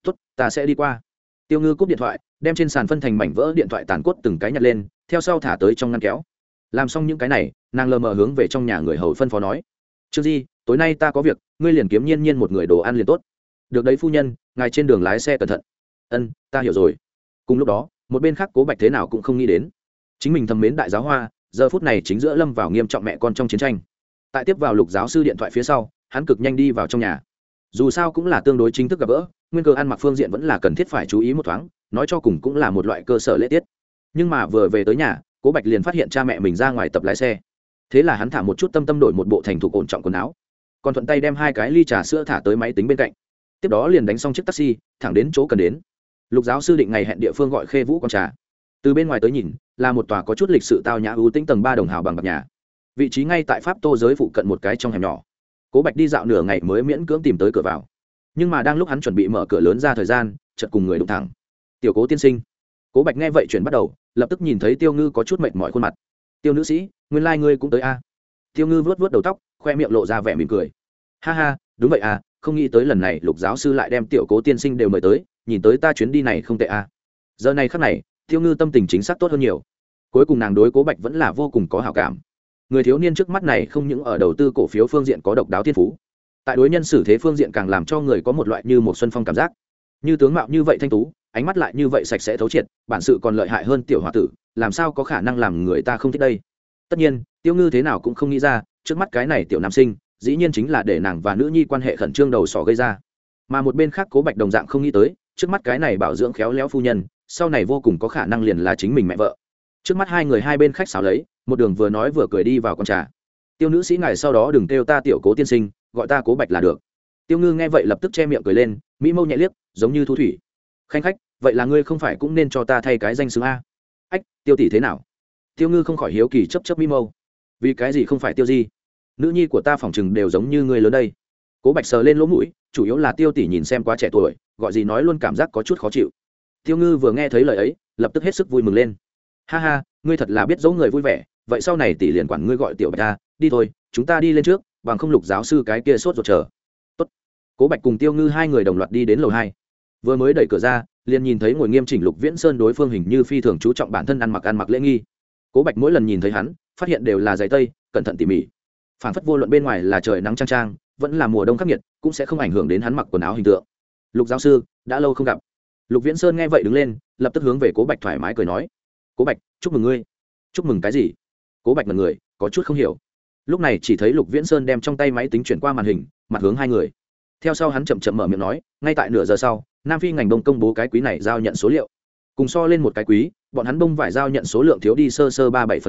Tốt, ta sẽ đi qua. Tiêu ngư cúp điện thoại, đem trên sàn phân thành mảnh vỡ điện thoại tàn cốt từng cái nhặt lên, theo sau thả tới trong ngăn kéo. Làm xong những cái này, nàng lờ mờ hướng về trong nhà người hầu phân phó nói, trương di, tối nay ta có việc, ngươi liền kiếm nhiên nhiên một người đồ ăn liền tốt. Được đấy phu nhân, ngài trên đường lái xe cẩn thận. Ân, ta hiểu rồi. Cùng lúc đó, một bên khác cố bạch thế nào cũng không nghĩ đến. Chính mình thầm mến đại giáo hoa, giờ phút này chính giữa lâm vào nghiêm trọng mẹ con trong chiến tranh tại tiếp vào lục giáo sư điện thoại phía sau, hắn cực nhanh đi vào trong nhà. Dù sao cũng là tương đối chính thức gặp gỡ, nguyên cơ ăn mặc phương diện vẫn là cần thiết phải chú ý một thoáng, nói cho cùng cũng là một loại cơ sở lễ tiết. Nhưng mà vừa về tới nhà, cố bạch liền phát hiện cha mẹ mình ra ngoài tập lái xe. Thế là hắn thả một chút tâm tâm đổi một bộ thành thục ổn trọng quần áo. Còn thuận tay đem hai cái ly trà sữa thả tới máy tính bên cạnh. Tiếp đó liền đánh xong chiếc taxi, thẳng đến chỗ cần đến. Lục giáo sư định ngày hẹn địa phương gọi khê vũ con trà. Từ bên ngoài tới nhìn, là một tòa có chút lịch sự tao nhã ưu tĩnh tầng ba đồng hào bằng bạc nhà vị trí ngay tại pháp tô giới phụ cận một cái trong hẻm nhỏ. Cố bạch đi dạo nửa ngày mới miễn cưỡng tìm tới cửa vào. Nhưng mà đang lúc hắn chuẩn bị mở cửa lớn ra thời gian, chợt cùng người đụng thẳng. Tiểu cố tiên sinh. Cố bạch nghe vậy chuyển bắt đầu, lập tức nhìn thấy tiêu ngư có chút mệt mỏi khuôn mặt. Tiêu nữ sĩ, nguyên lai、like、ngươi cũng tới a. Tiêu ngư vớt vớt đầu tóc, khoe miệng lộ ra vẻ mỉm cười. Ha ha, đúng vậy à không nghĩ tới lần này lục giáo sư lại đem tiểu cố tiên sinh đều mời tới, nhìn tới ta chuyến đi này không tệ à. giờ này khắc này, tiêu ngư tâm tình chính xác tốt hơn nhiều. Cuối cùng nàng đối cố bạch vẫn là vô cùng có hào cảm người thiếu niên trước mắt này không những ở đầu tư cổ phiếu phương diện có độc đáo thiên phú, tại đối nhân xử thế phương diện càng làm cho người có một loại như một xuân phong cảm giác. Như tướng mạo như vậy thanh tú, ánh mắt lại như vậy sạch sẽ thấu triệt, bản sự còn lợi hại hơn tiểu h o a tử, làm sao có khả năng làm người ta không thích đây? Tất nhiên, tiêu ngư thế nào cũng không nghĩ ra, trước mắt cái này tiểu nam sinh, dĩ nhiên chính là để nàng và nữ nhi quan hệ khẩn trương đầu sỏ gây ra. Mà một bên khác cố bạch đồng dạng không nghĩ tới, trước mắt cái này bảo dưỡng khéo léo phu nhân, sau này vô cùng có khả năng liền là chính mình mẹ vợ. Trước mắt hai người hai bên khách xáo lấy một đường vừa nói vừa cười đi vào con trà. Tiêu nữ sĩ ngài sau đó đừng kêu ta tiểu cố tiên sinh, gọi ta cố bạch là được. Tiêu ngư nghe vậy lập tức che miệng cười lên, mỹ mâu nhẹ liếc, giống như thu thủy. Khanh khách, vậy là ngươi không phải cũng nên cho ta thay cái danh xứng a? Ách, tiêu tỷ thế nào? Tiêu ngư không khỏi hiếu kỳ chấp chấp mỹ mâu. Vì cái gì không phải tiêu di? Nữ nhi của ta phỏng chừng đều giống như ngươi lớn đây. Cố bạch sờ lên lỗ mũi, chủ yếu là tiêu tỷ nhìn xem quá trẻ tuổi, gọi gì nói luôn cảm giác có chút khó chịu. Tiêu ngư vừa nghe thấy lời ấy, lập tức hết sức vui mừng lên. Ha ha, ngươi thật là biết dấu người vui vẻ vậy sau này tỷ liền quản ngươi gọi tiểu bạch ta đi thôi, chúng ta đi lên trước, bằng không lục giáo sư cái kia sốt ruột chờ. Tốt. cố bạch cùng tiêu ngư hai người đồng loạt đi đến lầu hai. Vừa mới đẩy cửa ra, liền nhìn thấy ngồi nghiêm chỉnh lục viễn sơn đối phương hình như phi thường chú trọng bản thân ăn mặc ăn mặc lễ nghi. Cố bạch mỗi lần nhìn thấy hắn, phát hiện đều là giày tây, cẩn thận tỉ mỉ. Phản phất vô luận bên ngoài là trời nắng trang trang vẫn là mùa đông khắc nghiệt, cũng sẽ không ảnh hưởng đến hắn mặc quần áo hình tượng. Lục giáo sư, đã lâu không gặp. Lục viễn sơn nghe vậy đứng lên, lập tức hướng về cố bạch thoải mái cười nói. Cố bạch, chúc mừng ngươi. Chúc mừng cái gì? Cố bạch mật người, có chút không hiểu. Lúc này chỉ thấy lục viễn sơn đem trong tay máy tính chuyển qua màn hình, mặt hướng hai người. Theo sau hắn chậm chậm mở miệng nói, ngay tại nửa giờ sau, nam phi ngành đông công bố cái quý này giao nhận số liệu. Cùng so lên một cái quý, bọn hắn bông vải giao nhận số lượng thiếu đi sơ sơ ba bảy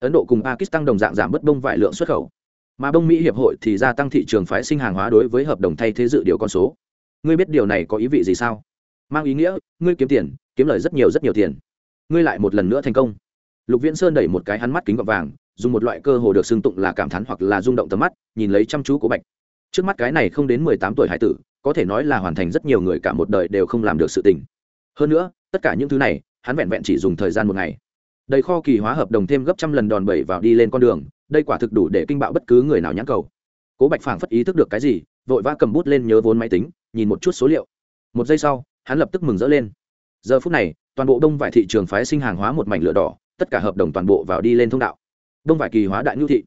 ấn độ cùng pakistan đồng dạng giảm bớt bông vải lượng xuất khẩu. Mà bông mỹ hiệp hội thì gia tăng thị trường phái sinh hàng hóa đối với hợp đồng thay thế dự điều con số. Ngươi biết điều này có ý vị gì sao? Mang ý nghĩa, ngươi kiếm tiền, kiếm lời rất nhiều rất nhiều tiền. Ngươi lại một lần nữa thành công lục viễn sơn đẩy một cái hắn mắt kính gọt vàng, dùng một loại cơ hồ được xưng tụng là cảm thán hoặc là rung động tầm mắt, nhìn lấy chăm chú của bạch. Trước mắt cái này không đến mười tám tuổi hải tử, có thể nói là hoàn thành rất nhiều người cả một đời đều không làm được sự tình. Hơn nữa, tất cả những thứ này, hắn vẹn vẹn chỉ dùng thời gian một ngày. Đầy kho kỳ hóa hợp đồng thêm gấp trăm lần đòn bẩy vào đi lên con đường, đây quả thực đủ để kinh bạo bất cứ người nào nhãn cầu. Cố bạch phảng phất ý thức được cái gì, vội vã cầm bút lên nhớ vốn máy tính, nhìn một chút số liệu. Một giây sau, hắn lập tức mừng rỡ lên. Giờ phút này, toàn bộ đông vải thị trường phái sinh hàng hóa một mảnh lửa đỏ tất cả hợp đồng toàn bộ vào đi lên thông đạo. Đông vải kỳ hóa đại nhu thị.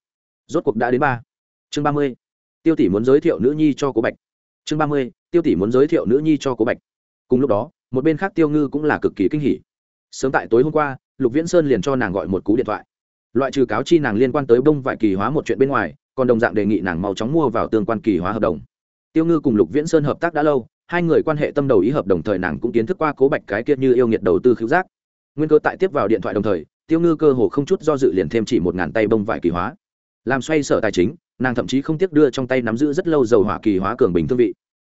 Rốt cuộc đã đến ba. Chương ba mươi. Tiêu tỷ muốn giới thiệu nữ nhi cho cố bạch. Chương ba mươi. Tiêu tỷ muốn giới thiệu nữ nhi cho cố bạch. Cùng lúc đó, một bên khác tiêu ngư cũng là cực kỳ kinh hỉ. Sớm tại tối hôm qua, lục viễn sơn liền cho nàng gọi một cú điện thoại. Loại trừ cáo chi nàng liên quan tới bông vải kỳ hóa một chuyện bên ngoài, còn đồng dạng đề nghị nàng mau chóng mua vào tương quan kỳ hóa hợp đồng. Tiêu ngư cùng lục viễn sơn hợp tác đã lâu, hai người quan hệ tâm đầu ý hợp đồng thời nàng cũng kiến thức qua cố bạch cái kia như yêu nghiệt đầu tư khiếu giác. Nguyên cơ tại tiếp vào điện thoại đồng thời tiêu ngư cơ hồ không chút do dự liền thêm chỉ một ngàn tay bông vải kỳ hóa. Làm xoay sở tài chính, nàng thậm chí không tiếc đưa trong tay nắm giữ rất lâu dầu hỏa kỳ hóa cường bình thương vị.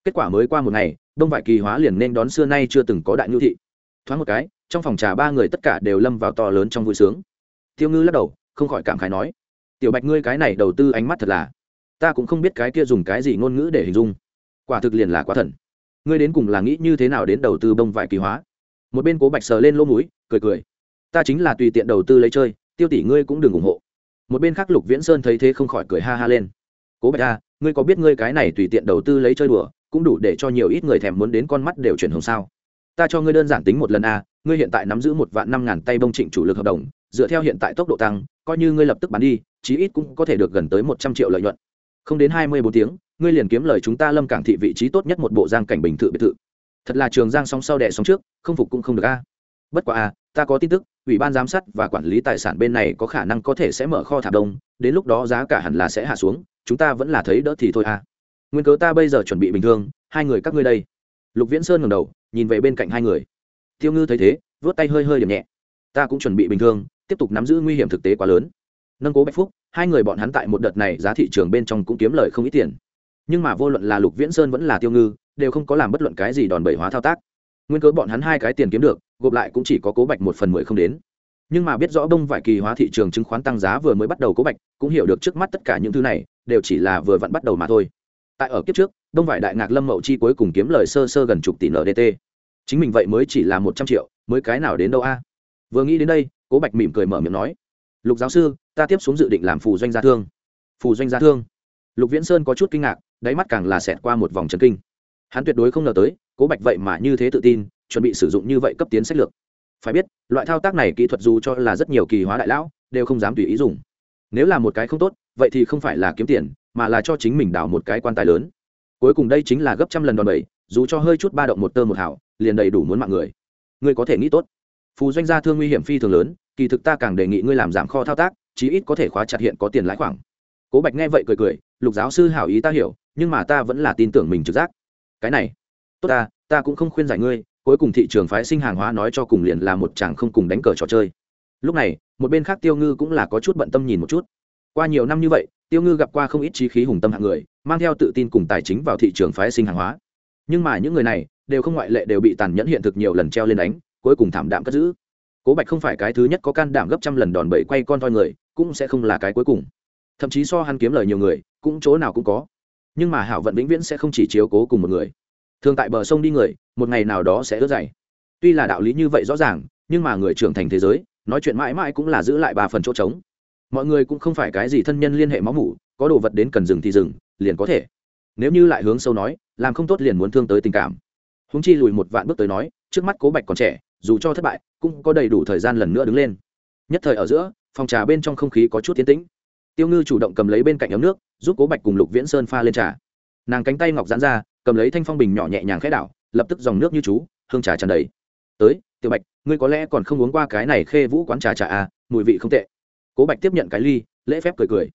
Kết quả mới qua một ngày, bông vải kỳ hóa liền nên đón xưa nay chưa từng có đại nhu thị. Thoáng một cái, trong phòng trà ba người tất cả đều lâm vào to lớn trong vui sướng. Tiêu ngư lắc đầu, không khỏi cảm khái nói, tiểu bạch ngươi cái này đầu tư ánh mắt thật là, ta cũng không biết cái kia dùng cái gì ngôn ngữ để hình dung. Quả thực liền là quá thần. Ngươi đến cùng là nghĩ như thế nào đến đầu tư bông vải kỳ hóa? Một bên cố bạch sờ lên lỗ mũi, cười cười ta chính là tùy tiện đầu tư lấy chơi, tiêu tỷ ngươi cũng đừng ủng hộ. Một bên khác lục viễn sơn thấy thế không khỏi cười ha ha lên. Cố bạch a ngươi có biết ngươi cái này tùy tiện đầu tư lấy chơi đùa, cũng đủ để cho nhiều ít người thèm muốn đến con mắt đều chuyển hồng sao? Ta cho ngươi đơn giản tính một lần a ngươi hiện tại nắm giữ một vạn năm ngàn tay bông trịnh chủ lực hợp đồng, dựa theo hiện tại tốc độ tăng, coi như ngươi lập tức bán đi, chí ít cũng có thể được gần tới một trăm triệu lợi nhuận. Không đến hai mươi bốn tiếng, ngươi liền kiếm lời chúng ta lâm cảng thị vị trí tốt nhất một bộ giang cảnh bình thự biệt thự. Thật là trường giang song sau đẻ sóng trước, không phục cũng không được a. Bất quá a ta có tin tức, ủy ban giám sát và quản lý tài sản bên này có khả năng có thể sẽ mở kho thả đông, đến lúc đó giá cả hẳn là sẽ hạ xuống, chúng ta vẫn là thấy đỡ thì thôi à. nguyên cớ ta bây giờ chuẩn bị bình thường, hai người các ngươi đây. Lục viễn sơn ngầm đầu, nhìn về bên cạnh hai người. Tiêu ngư thấy thế vớt tay hơi hơi điểm nhẹ. Ta cũng chuẩn bị bình thường, tiếp tục nắm giữ nguy hiểm thực tế quá lớn. Nâng cố bạch phúc, hai người bọn hắn tại một đợt này giá thị trường bên trong cũng kiếm lời không ít tiền. Nhưng mà vô luận là lục viễn sơn vẫn là tiêu ngư, đều không có làm bất luận cái gì đòn bẩy hóa thao tác. Nguyên cớ bọn hắn hai cái tiền kiếm được gộp lại cũng chỉ có cố bạch một phần mười không đến. Nhưng mà biết rõ đông vải kỳ hóa thị trường chứng khoán tăng giá vừa mới bắt đầu cố bạch, cũng hiểu được trước mắt tất cả những thứ này, đều chỉ là vừa vặn bắt đầu mà thôi. Tại ở kiếp trước, đông vải đại ngạc lâm mậu chi cuối cùng kiếm lời sơ sơ gần chục tỷ ndt chính mình vậy mới chỉ là một trăm triệu, mới cái nào đến đâu a? Vừa nghĩ đến đây, cố bạch mỉm cười mở miệng nói. Lục giáo sư, ta tiếp xuống dự định làm phù doanh gia thương. Phù doanh gia thương. Lục viễn sơn có chút kinh ngạc, đáy mắt càng là xẹt qua một vòng trần kinh. Hắn tuyệt đối không ngờ tới, cố bạch vậy mà như thế tự tin chuẩn bị sử dụng như vậy cấp tiến sách lược. Phải biết, loại thao tác này kỹ thuật dù cho là rất nhiều kỳ hóa đại lão, đều không dám tùy ý dùng. Nếu là một cái không tốt, vậy thì không phải là kiếm tiền, mà là cho chính mình đào một cái quan tài lớn. Cuối cùng đây chính là gấp trăm lần đòn bẩy, dù cho hơi chút ba động một tơ một hảo liền đầy đủ muốn mạng người. Ngươi có thể nghĩ tốt. Phù doanh gia thương nguy hiểm phi thường lớn, kỳ thực ta càng đề nghị ngươi làm giảm kho thao tác, chí ít có thể khóa chặt hiện có tiền lãi khoảng. Cố bạch nghe vậy cười cười, lục giáo sư hảo ý ta hiểu, nhưng mà ta vẫn là tin tưởng mình trực giác. Cái này, tốt ta ta cũng không khuyên giải ngươi cuối cùng thị trường phái sinh hàng hóa nói cho cùng liền là một chàng không cùng đánh cờ trò chơi. Lúc này, một bên khác tiêu ngư cũng là có chút bận tâm nhìn một chút. Qua nhiều năm như vậy, tiêu ngư gặp qua không ít trí khí hùng tâm hạng người, mang theo tự tin cùng tài chính vào thị trường phái sinh hàng hóa. Nhưng mà những người này đều không ngoại lệ đều bị tàn nhẫn hiện thực nhiều lần treo lên đánh, cuối cùng thảm đạm cất giữ. Cố bạch không phải cái thứ nhất có can đảm gấp trăm lần đòn bẩy quay con toi người, cũng sẽ không là cái cuối cùng. Thậm chí so hắn kiếm lời nhiều người, cũng chỗ nào cũng có. Nhưng mà hảo vận vĩnh viễn sẽ không chỉ chiếu cố cùng một người thường tại bờ sông đi người, một ngày nào đó sẽ ướt dày. Tuy là đạo lý như vậy rõ ràng, nhưng mà người trưởng thành thế giới, nói chuyện mãi mãi cũng là giữ lại ba phần chỗ trống. Mọi người cũng không phải cái gì thân nhân liên hệ máu mủ, có đồ vật đến cần dừng thì dừng liền có thể. Nếu như lại hướng sâu nói, làm không tốt liền muốn thương tới tình cảm. Húng chi lùi một vạn bước tới nói, trước mắt cố bạch còn trẻ, dù cho thất bại, cũng có đầy đủ thời gian lần nữa đứng lên. Nhất thời ở giữa, phòng trà bên trong không khí có chút tiến tĩnh. Tiêu ngư chủ động cầm lấy bên cạnh ấm nước, giúp cố bạch cùng lục viễn sơn pha lên trà. Nàng cánh tay ngọc dán ra cầm lấy thanh phong bình nhỏ nhẹ nhàng khẽ đảo, lập tức dòng nước như chú, hương trà tràn đầy. Tới, tiểu bạch, ngươi có lẽ còn không uống qua cái này khê vũ quán trà trà à mùi vị không tệ. Cố bạch tiếp nhận cái ly, lễ phép cười cười.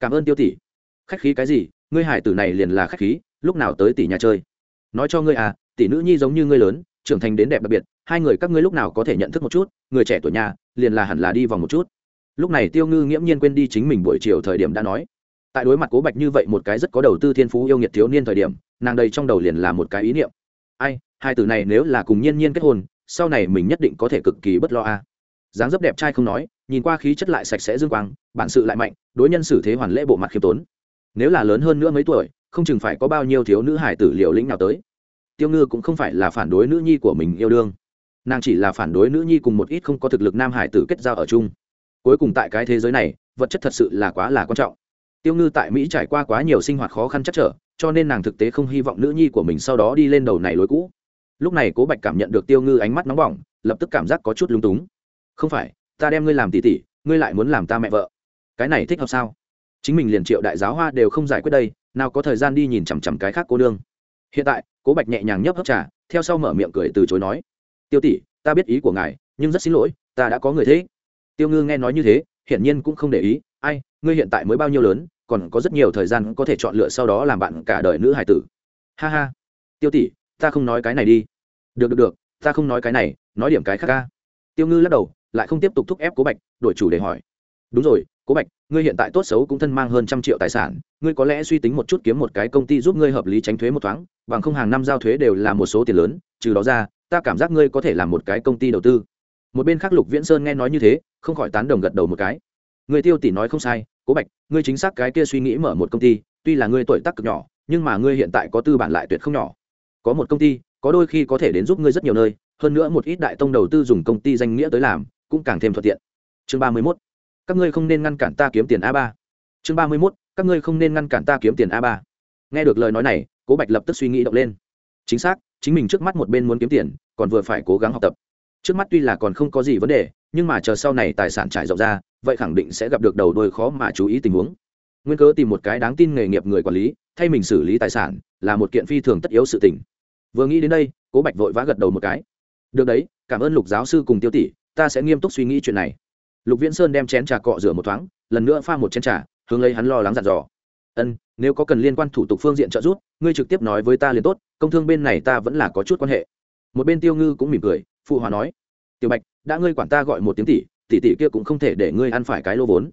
Cảm ơn tiêu tỷ. Khách khí cái gì, ngươi hải tử này liền là khách khí, lúc nào tới tỷ nhà chơi? Nói cho ngươi à tỷ nữ nhi giống như ngươi lớn, trưởng thành đến đẹp đặc biệt, hai người các ngươi lúc nào có thể nhận thức một chút, người trẻ tuổi nhà, liền là hẳn là đi vòng một chút. Lúc này tiêu ngư nghiễm nhiên quên đi chính mình buổi chiều thời điểm đã nói tại đối mặt cố bạch như vậy một cái rất có đầu tư thiên phú yêu nghiệt thiếu niên thời điểm, nàng đây trong đầu liền là một cái ý niệm. Ai, hai từ này nếu là cùng nhiên nhiên kết hôn, sau này mình nhất định có thể cực kỳ bất lo a. Dáng dấp đẹp trai không nói, nhìn qua khí chất lại sạch sẽ dương quang, bản sự lại mạnh, đối nhân xử thế hoàn lễ bộ mặt khiêm tốn. Nếu là lớn hơn nữa mấy tuổi, không chừng phải có bao nhiêu thiếu nữ hải tử liều lĩnh nào tới. Tiêu ngư cũng không phải là phản đối nữ nhi của mình yêu đương. Nàng chỉ là phản đối nữ nhi cùng một ít không có thực lực nam hải tử kết giao ở chung. Cuối cùng tại cái thế giới này, vật chất thật sự là quá là quan trọng tiêu ngư tại mỹ trải qua quá nhiều sinh hoạt khó khăn chắc trở, cho nên nàng thực tế không hy vọng nữ nhi của mình sau đó đi lên đầu này lối cũ. Lúc này cố bạch cảm nhận được tiêu ngư ánh mắt nóng bỏng, lập tức cảm giác có chút lúng túng. Không phải, ta đem ngươi làm tỷ tỷ, ngươi lại muốn làm ta mẹ vợ. Cái này thích hợp sao? Chính mình liền triệu đại giáo hoa đều không giải quyết đây, nào có thời gian đi nhìn chằm chằm cái khác cô đương hiện tại, cố bạch nhẹ nhàng nhấp hấp trà, theo sau mở miệng cười từ chối nói, tiêu tỷ, ta biết ý của ngài, nhưng rất xin lỗi, ta đã có người thế. Tiêu ngư nghe nói như thế, hiển nhiên cũng không để ý, ai ngươi hiện tại mới bao nhiêu lớn, còn có rất nhiều thời gian có thể chọn lựa sau đó làm bạn cả đời nữ hải tử. Ha ha. Tiêu tỷ, ta không nói cái này đi. Được được được, ta không nói cái này, nói điểm cái khác ca. Tiêu ngư lắc đầu, lại không tiếp tục thúc ép cố bạch, đổi chủ để hỏi. Đúng rồi, cố bạch, ngươi hiện tại tốt xấu cũng thân mang hơn trăm triệu tài sản, ngươi có lẽ suy tính một chút kiếm một cái công ty giúp ngươi hợp lý tránh thuế một thoáng, bằng không hàng năm giao thuế đều là một số tiền lớn, trừ đó ra, ta cảm giác ngươi có thể làm một cái công ty đầu tư. Một bên khác lục viễn sơn nghe nói như thế, không khỏi tán đồng gật đầu một cái người tiêu tỷ nói không sai, cố bạch, ngươi chính xác cái kia suy nghĩ mở một công ty, tuy là ngươi tuổi tác cực nhỏ, nhưng mà ngươi hiện tại có tư bản lại tuyệt không nhỏ. Có một công ty, có đôi khi có thể đến giúp ngươi rất nhiều nơi, hơn nữa một ít đại tông đầu tư dùng công ty danh nghĩa tới làm, cũng càng thêm thuận tiện. Chương ba mươi mốt. Các ngươi không nên ngăn cản ta kiếm tiền a ba. Chương ba mươi mốt. Các ngươi không nên ngăn cản ta kiếm tiền a ba. Nghe được lời nói này, cố bạch lập tức suy nghĩ động lên. Chính xác, chính mình trước mắt một bên muốn kiếm tiền, còn vừa phải cố gắng học tập. Trước mắt tuy là còn không có gì vấn đề, nhưng mà chờ sau này tài sản trải rộng ra vậy khẳng định sẽ gặp được đầu đôi khó mà chú ý tình huống. Nguyên cớ tìm một cái đáng tin nghề nghiệp người quản lý, thay mình xử lý tài sản, là một kiện phi thường tất yếu sự tình. Vừa nghĩ đến đây, cố bạch vội vã gật đầu một cái. Được đấy, cảm ơn lục giáo sư cùng tiêu tỷ, ta sẽ nghiêm túc suy nghĩ chuyện này. Lục viễn sơn đem chén trà cọ rửa một thoáng, lần nữa pha một chén trà, hướng lấy hắn lo lắng dặn dò. Ân, nếu có cần liên quan thủ tục phương diện trợ giúp, ngươi trực tiếp nói với ta liền tốt, công thương bên này ta vẫn là có chút quan hệ. Một bên tiêu ngư cũng mỉm cười, phụ hòa nói, tiểu bạch, đã ngươi quản ta gọi một tiếng tỷ tỷ tỷ kia cũng không thể để ngươi ăn phải cái lô vốn.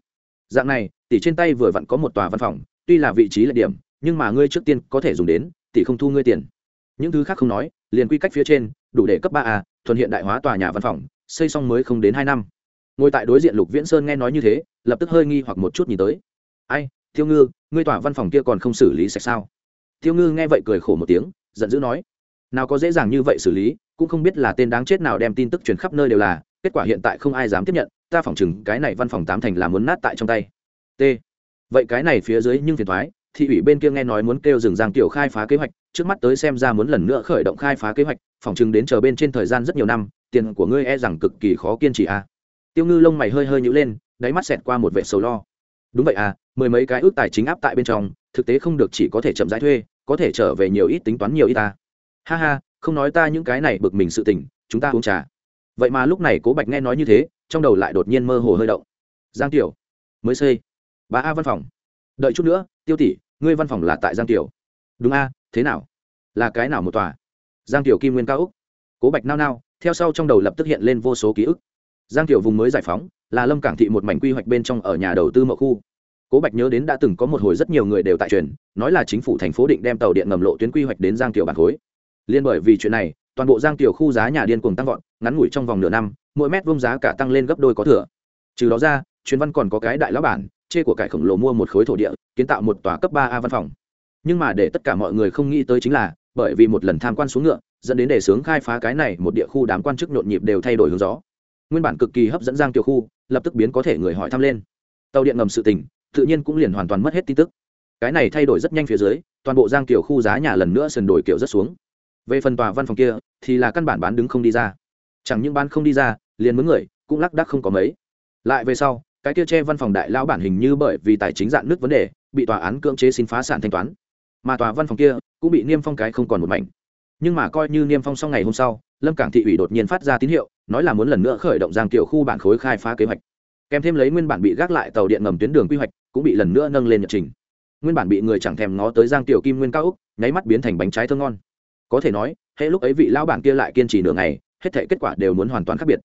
Dạng này, tỷ trên tay vừa vặn có một tòa văn phòng, tuy là vị trí là điểm, nhưng mà ngươi trước tiên có thể dùng đến, tỷ không thu ngươi tiền. Những thứ khác không nói, liền quy cách phía trên, đủ để cấp ba a, thuần hiện đại hóa tòa nhà văn phòng, xây xong mới không đến hai năm. Ngồi tại đối diện lục viễn sơn nghe nói như thế, lập tức hơi nghi hoặc một chút nhìn tới. Ai, tiêu ngư, ngươi tòa văn phòng kia còn không xử lý sạch sao? Tiêu ngư nghe vậy cười khổ một tiếng, giận dữ nói. Nào có dễ dàng như vậy xử lý cũng không biết là tên đáng chết nào đem tin tức truyền khắp nơi đều là, kết quả hiện tại không ai dám tiếp nhận, ta phỏng chừng cái này văn phòng tám thành là muốn nát tại trong tay. T. Vậy cái này phía dưới nhưng phiền thoái, thị ủy bên kia nghe nói muốn kêu dừng giang tiểu khai phá kế hoạch, trước mắt tới xem ra muốn lần nữa khởi động khai phá kế hoạch, phỏng chừng đến chờ bên trên thời gian rất nhiều năm, tiền của ngươi e rằng cực kỳ khó kiên trì a à. tiêu ngư lông mày hơi hơi nhữ lên, đáy mắt xẹt qua một vệ sầu lo. Đúng vậy à mười mấy cái ước tài chính áp tại bên trong, thực tế không được chỉ có thể chậm rãi thuê, có thể trở về nhiều ít tính toán nhiều ít ta ha ha không nói ta những cái này bực mình sự tình, chúng ta uống trà. Vậy mà lúc này cố bạch nghe nói như thế, trong đầu lại đột nhiên mơ hồ hơi động. Giang tiểu, mới xây. Bà a văn phòng. Đợi chút nữa, tiêu tỷ, ngươi văn phòng là tại giang tiểu. Đúng a, thế nào? Là cái nào một tòa? Giang tiểu kim nguyên cao úc. Cố bạch nao nao, theo sau trong đầu lập tức hiện lên vô số ký ức. Giang tiểu vùng mới giải phóng, là lâm cảng thị một mảnh quy hoạch bên trong ở nhà đầu tư mậu khu. Cố bạch nhớ đến đã từng có một hồi rất nhiều người đều tại truyền, nói là chính phủ thành phố định đem tàu điện ngầm lộ tuyến quy hoạch đến giang tiểu bản khối liên bởi vì chuyện này, toàn bộ giang tiểu khu giá nhà điên cuồng tăng vọt, ngắn ngủi trong vòng nửa năm, mỗi mét vuông giá cả tăng lên gấp đôi có thừa. Trừ đó ra chuyên văn còn có cái đại lão bản, chê của cải khổng lồ mua một khối thổ địa, kiến tạo một tòa cấp ba a văn phòng. Nhưng mà để tất cả mọi người không nghĩ tới chính là, bởi vì một lần tham quan xuống ngựa, dẫn đến đề sướng khai phá cái này, một địa khu đám quan chức nhộn nhịp đều thay đổi hướng gió. Nguyên bản cực kỳ hấp dẫn giang tiểu khu, lập tức biến có thể người hỏi thăm lên. Tàu điện ngầm sự tình, tự nhiên cũng liền hoàn toàn mất hết tin tức. Cái này thay đổi rất nhanh phía dưới, toàn bộ giang tiểu khu giá nhà lần nữa sần đổi kiểu rất xuống về phần tòa văn phòng kia, thì là căn bản bán đứng không đi ra. Chẳng những bán không đi ra, liền mướn người, cũng lắc đắc không có mấy. Lại về sau, cái kia che văn phòng đại lao bản hình như bởi vì tài chính dạn nước vấn đề, bị tòa án cưỡng chế xin phá sản thanh toán. Mà tòa văn phòng kia cũng bị niêm phong cái không còn một mảnh. Nhưng mà coi như niêm phong sau ngày hôm sau, lâm cảng thị ủy đột nhiên phát ra tín hiệu, nói là muốn lần nữa khởi động giang tiểu khu bản khối khai phá kế hoạch. Kèm thêm lấy nguyên bản bị gác lại tàu điện ngầm tuyến đường quy hoạch, cũng bị lần nữa nâng lên nhật trình. Nguyên bản bị người chẳng thèm ngó tới giang tiểu kim nguyên cao úc nháy mắt biến thành bánh trái thơ ngon có thể nói hệ lúc ấy vị lão bản kia lại kiên trì nửa ngày hết thể kết quả đều muốn hoàn toàn khác biệt.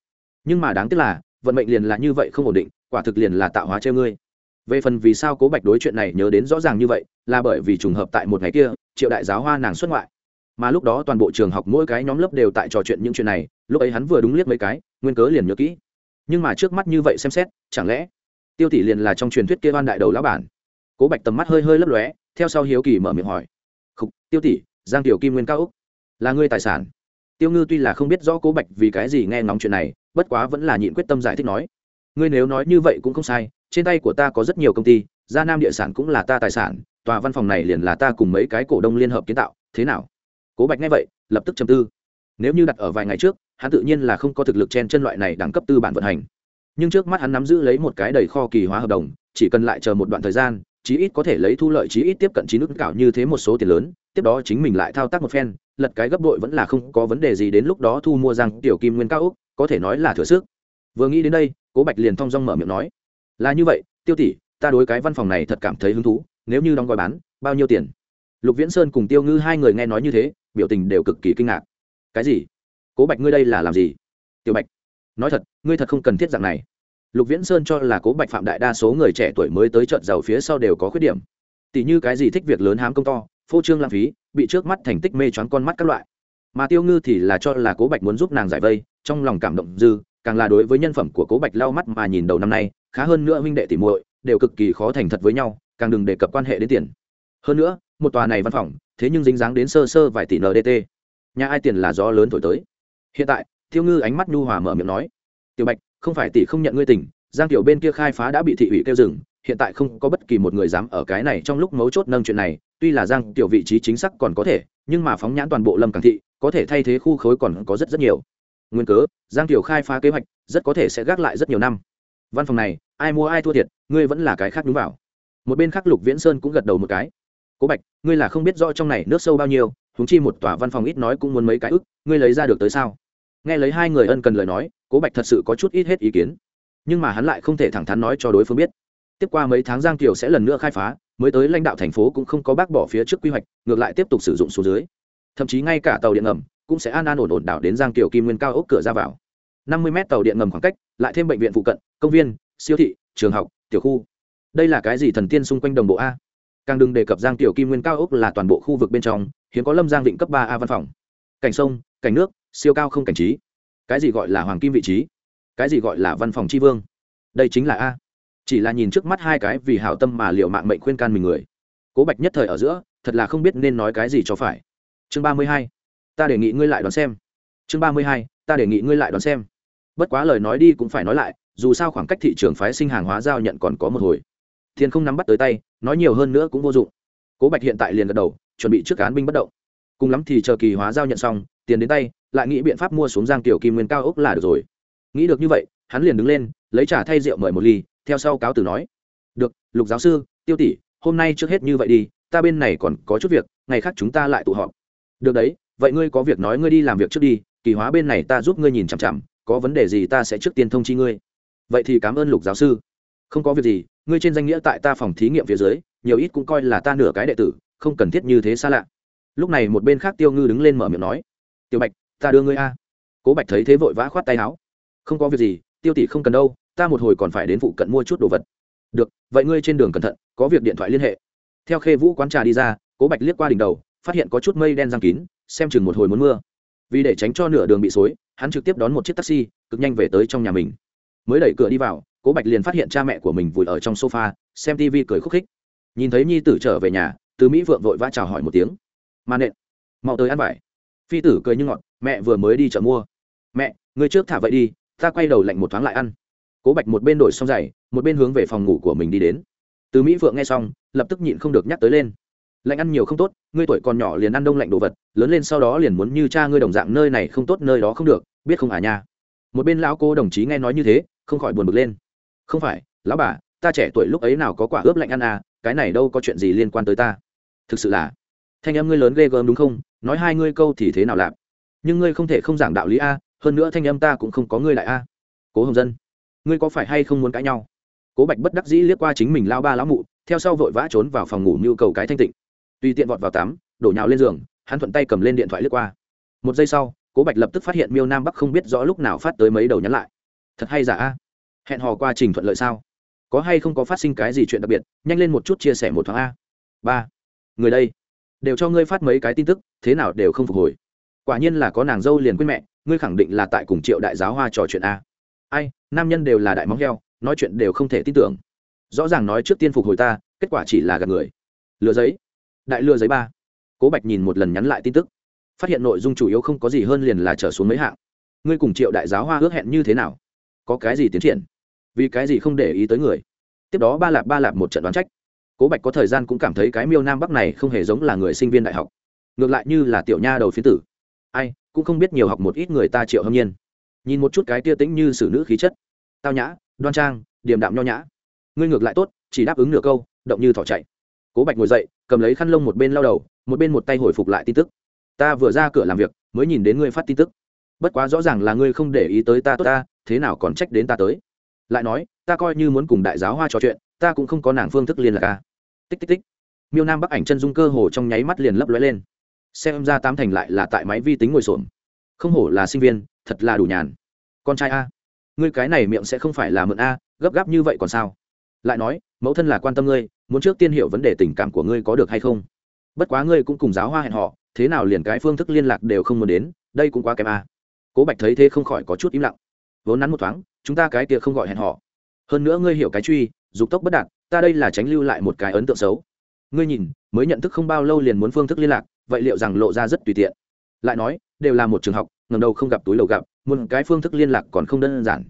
Nhưng mà đáng tiếc là vận mệnh liền là như vậy không ổn định quả thực liền là tạo hóa treo ngươi. Về phần vì sao cố bạch đối chuyện này nhớ đến rõ ràng như vậy là bởi vì trùng hợp tại một ngày kia triệu đại giáo hoa nàng xuất ngoại. Mà lúc đó toàn bộ trường học mỗi cái nhóm lớp đều tại trò chuyện những chuyện này lúc ấy hắn vừa đúng liếc mấy cái nguyên cớ liền nhớ kỹ. Nhưng mà trước mắt như vậy xem xét chẳng lẽ tiêu tỷ liền là trong truyền thuyết kia oan đại đầu lão bản? Cố bạch tầm mắt hơi hơi lấp lóe theo sau hiếu kỳ mở miệng hỏi. Khục, tiêu tỷ giang tiểu kim nguyên cao úc. Là ngươi tài sản. Tiêu ngư tuy là không biết rõ cố bạch vì cái gì nghe ngóng chuyện này, bất quá vẫn là nhịn quyết tâm giải thích nói. Ngươi nếu nói như vậy cũng không sai, trên tay của ta có rất nhiều công ty, gia nam địa sản cũng là ta tài sản, tòa văn phòng này liền là ta cùng mấy cái cổ đông liên hợp kiến tạo, thế nào? Cố bạch nghe vậy, lập tức chầm tư. Nếu như đặt ở vài ngày trước, hắn tự nhiên là không có thực lực chen chân loại này đẳng cấp tư bản vận hành. Nhưng trước mắt hắn nắm giữ lấy một cái đầy kho kỳ hóa hợp đồng, chỉ cần lại chờ một đoạn thời gian chí ít có thể lấy thu lợi chí ít tiếp cận chín nước cảo như thế một số tiền lớn, tiếp đó chính mình lại thao tác một phen, lật cái gấp đội vẫn là không có vấn đề gì đến lúc đó thu mua rằng tiểu kim nguyên cao úc có thể nói là thừa sức. Vừa nghĩ đến đây, cố bạch liền thong dong mở miệng nói, là như vậy, tiêu tỷ, ta đối cái văn phòng này thật cảm thấy hứng thú, nếu như đóng gói bán, bao nhiêu tiền? Lục viễn sơn cùng tiêu ngư hai người nghe nói như thế, biểu tình đều cực kỳ kinh ngạc. Cái gì? Cố bạch ngươi đây là làm gì? Tiểu bạch, nói thật, ngươi thật không cần thiết dạng này lục viễn sơn cho là cố bạch phạm đại đa số người trẻ tuổi mới tới trận giàu phía sau đều có khuyết điểm. Tỷ như cái gì thích việc lớn hám công to, phô trương lãng phí, bị trước mắt thành tích mê choáng con mắt các loại. Mà tiêu ngư thì là cho là cố bạch muốn giúp nàng giải vây, trong lòng cảm động dư, càng là đối với nhân phẩm của cố bạch lau mắt mà nhìn đầu năm nay, khá hơn nữa huynh đệ tỉ muội, đều cực kỳ khó thành thật với nhau, càng đừng đề cập quan hệ đến tiền. Hơn nữa, một tòa này văn phòng, thế nhưng dính dáng đến sơ sơ vài tỷ ndt. Nhà ai tiền là gió lớn thổi tới. Hiện tại, tiêu ngư ánh mắt nhu hòa mở miệng nói, tiểu bạch không phải tỷ không nhận ngươi tỉnh giang tiểu bên kia khai phá đã bị thị ủy kêu dừng, hiện tại không có bất kỳ một người dám ở cái này trong lúc mấu chốt nâng chuyện này, tuy là giang tiểu vị trí chính xác còn có thể, nhưng mà phóng nhãn toàn bộ lâm cảng thị, có thể thay thế khu khối còn có rất rất nhiều. Nguyên cớ, giang tiểu khai phá kế hoạch, rất có thể sẽ gác lại rất nhiều năm. Văn phòng này, ai mua ai thua thiệt, ngươi vẫn là cái khác đúng vào. Một bên khác lục viễn sơn cũng gật đầu một cái. Cố bạch, ngươi là không biết rõ trong này nước sâu bao nhiêu húng chi một tòa văn phòng ít nói cũng muốn mấy cái ức, ngươi lấy ra được tới sao? Nghe lấy hai người ân cần lời nói, cố bạch thật sự có chút ít hết ý kiến. Nhưng mà hắn lại không thể thẳng thắn nói cho đối phương biết. Tiếp qua mấy tháng giang kiều sẽ lần nữa khai phá, mới tới lãnh đạo thành phố cũng không có bác bỏ phía trước quy hoạch, ngược lại tiếp tục sử dụng số dưới. Thậm chí ngay cả tàu điện ngầm cũng sẽ an an ổn ổn đảo đến giang kiều kim nguyên cao ốc cửa ra vào. năm mươi mét tàu điện ngầm khoảng cách, lại thêm bệnh viện phụ cận, công viên, siêu thị, trường học, tiểu khu. Đây là cái gì thần tiên xung quanh đồng bộ a? Càng đừng đề cập giang tiểu kim nguyên cao ốc là toàn bộ khu vực bên trong, hiếm có lâm giang định cấp ba a văn phòng cảnh sông, cảnh nước, siêu cao không cảnh trí. Cái gì gọi là hoàng kim vị trí? Cái gì gọi là văn phòng tri vương? Đây chính là a. Chỉ là nhìn trước mắt hai cái vì hảo tâm mà liệu mạng mệnh khuyên can mình người. Cố bạch nhất thời ở giữa, thật là không biết nên nói cái gì cho phải. Chương ba mươi hai. Ta đề nghị ngươi lại đón xem. Chương ba mươi hai. Ta đề nghị ngươi lại đón xem. Bất quá lời nói đi cũng phải nói lại, dù sao khoảng cách thị trường phái sinh hàng hóa giao nhận còn có một hồi. Thiên không nắm bắt tới tay, nói nhiều hơn nữa cũng vô dụng. Cố bạch hiện tại liền gật đầu, chuẩn bị trước cán binh bất động cùng lắm thì chờ kỳ hóa giao nhận xong, tiền đến tay, lại nghĩ biện pháp mua xuống giang tiểu kim nguyên cao ốc là được rồi. Nghĩ được như vậy, hắn liền đứng lên, lấy trà thay rượu mời một ly, theo sau cáo tử nói, được, lục giáo sư, tiêu tỷ, hôm nay trước hết như vậy đi, ta bên này còn có chút việc, ngày khác chúng ta lại tụ họp. Được đấy, vậy ngươi có việc nói ngươi đi làm việc trước đi, kỳ hóa bên này ta giúp ngươi nhìn chằm chằm, có vấn đề gì ta sẽ trước tiên thông chi ngươi. Vậy thì cảm ơn lục giáo sư. Không có việc gì, ngươi trên danh nghĩa tại ta phòng thí nghiệm phía dưới, nhiều ít cũng coi là ta nửa cái đệ tử, không cần thiết như thế xa lạ lúc này một bên khác tiêu ngư đứng lên mở miệng nói tiêu bạch, ta đưa ngươi a. Cố bạch thấy thế vội vã khoát tay áo. Không có việc gì, tiêu tỷ không cần đâu, ta một hồi còn phải đến phụ cận mua chút đồ vật. Được, vậy ngươi trên đường cẩn thận, có việc điện thoại liên hệ. Theo khê vũ quán trà đi ra, cố bạch liếc qua đỉnh đầu, phát hiện có chút mây đen giang kín, xem chừng một hồi muốn mưa. Vì để tránh cho nửa đường bị xối, hắn trực tiếp đón một chiếc taxi, cực nhanh về tới trong nhà mình. Mới đẩy cửa đi vào, cố bạch liền phát hiện cha mẹ của mình vùi ở trong sofa, xem tv cười khúc khích. Nhìn thấy nhi tử trở về nhà, từ mỹ vượng vội vã chào hỏi một tiếng mà nện. Mau tới ăn vải. Phi tử cười như ngọt, mẹ vừa mới đi chợ mua. Mẹ người trước thả vậy đi, ta quay đầu lạnh một thoáng lại ăn. Cố bạch một bên đổi xong giày, một bên hướng về phòng ngủ của mình đi đến. Từ mỹ vượng nghe xong, lập tức nhịn không được nhắc tới lên. Lạnh ăn nhiều không tốt, ngươi tuổi còn nhỏ liền ăn đông lạnh đồ vật, lớn lên sau đó liền muốn như cha ngươi đồng dạng nơi này không tốt nơi đó không được, biết không à nha? Một bên lão cô đồng chí nghe nói như thế, không khỏi buồn bực lên. Không phải, lão bà, ta trẻ tuổi lúc ấy nào có quả ướp lạnh ăn à cái này đâu có chuyện gì liên quan tới ta. Thực sự là thanh âm ngươi lớn ghê gớm đúng không? Nói hai ngươi câu thì thế nào lạp nhưng ngươi không thể không giảng đạo lý a, hơn nữa thanh âm ta cũng không có ngươi lại a. Cố hồng dân, ngươi có phải hay không muốn cãi nhau? Cố bạch bất đắc dĩ liếc qua chính mình lao ba lão mụ, theo sau vội vã trốn vào phòng ngủ nhu cầu cái thanh tịnh. Tùy tiện vọt vào tắm, đổ nhào lên giường, hắn thuận tay cầm lên điện thoại lướt qua. Một giây sau, cố bạch lập tức phát hiện miêu nam bắc không biết rõ lúc nào phát tới mấy đầu nhắn lại. Thật hay giả a? Hẹn hò qua trình thuận lợi sao? Có hay không có phát sinh cái gì chuyện đặc biệt? Nhanh lên một chút chia sẻ một thoáng a. Ba. Người đây đều cho ngươi phát mấy cái tin tức, thế nào đều không phục hồi. Quả nhiên là có nàng dâu liền quên mẹ, ngươi khẳng định là tại cùng triệu đại giáo hoa trò chuyện a. Ai, nam nhân đều là đại móng heo, nói chuyện đều không thể tin tưởng. Rõ ràng nói trước tiên phục hồi ta, kết quả chỉ là gạt người. Lừa giấy. Đại lừa giấy ba. Cố bạch nhìn một lần nhắn lại tin tức. Phát hiện nội dung chủ yếu không có gì hơn liền là trở xuống mấy hạng. Ngươi cùng triệu đại giáo hoa ước hẹn như thế nào? Có cái gì tiến triển? Vì cái gì không để ý tới người? Tiếp đó ba lạp ba lạp một trận đoán trách cố bạch có thời gian cũng cảm thấy cái miêu nam bắc này không hề giống là người sinh viên đại học. Ngược lại như là tiểu nha đầu phiến tử. Ai, cũng không biết nhiều học một ít người ta triệu hâm nhiên. Nhìn một chút cái tia tĩnh như xử nữ khí chất. Tao nhã, đoan trang, điềm đạm nho nhã. Ngươi ngược lại tốt, chỉ đáp ứng nửa câu, động như thỏ chạy. Cố bạch ngồi dậy, cầm lấy khăn lông một bên lao đầu, một bên một tay hồi phục lại tin tức. Ta vừa ra cửa làm việc, mới nhìn đến ngươi phát tin tức. Bất quá rõ ràng là ngươi không để ý tới ta tốt ta, thế nào còn trách đến ta tới? Lại nói, ta coi như muốn cùng đại giáo hoa trò chuyện ta cũng không có nàng phương thức liên lạc a. tích tích tích. Miêu nam bắc ảnh chân dung cơ hồ trong nháy mắt liền lấp lóe lên. Xem ra tám thành lại là tại máy vi tính ngồi xổm. Không hổ là sinh viên, thật là đủ nhàn. Con trai a, ngươi cái này miệng sẽ không phải là mượn a, gấp gáp như vậy còn sao? Lại nói, mẫu thân là quan tâm ngươi, muốn trước tiên hiểu vấn đề tình cảm của ngươi có được hay không? Bất quá ngươi cũng cùng giáo hoa hẹn họ, thế nào liền cái phương thức liên lạc đều không muốn đến, đây cũng quá kém a. Cố bạch thấy thế không khỏi có chút im lặng. Vốn nắn một thoáng, chúng ta cái kia không gọi hẹn họ. Hơn nữa ngươi hiểu cái truy dục tốc bất đạt, ta đây là tránh lưu lại một cái ấn tượng xấu. Ngươi nhìn, mới nhận thức không bao lâu liền muốn phương thức liên lạc, vậy liệu rằng lộ ra rất tùy tiện? Lại nói, đều là một trường học ngầm đầu không gặp túi lầu gặp, một cái phương thức liên lạc còn không đơn giản.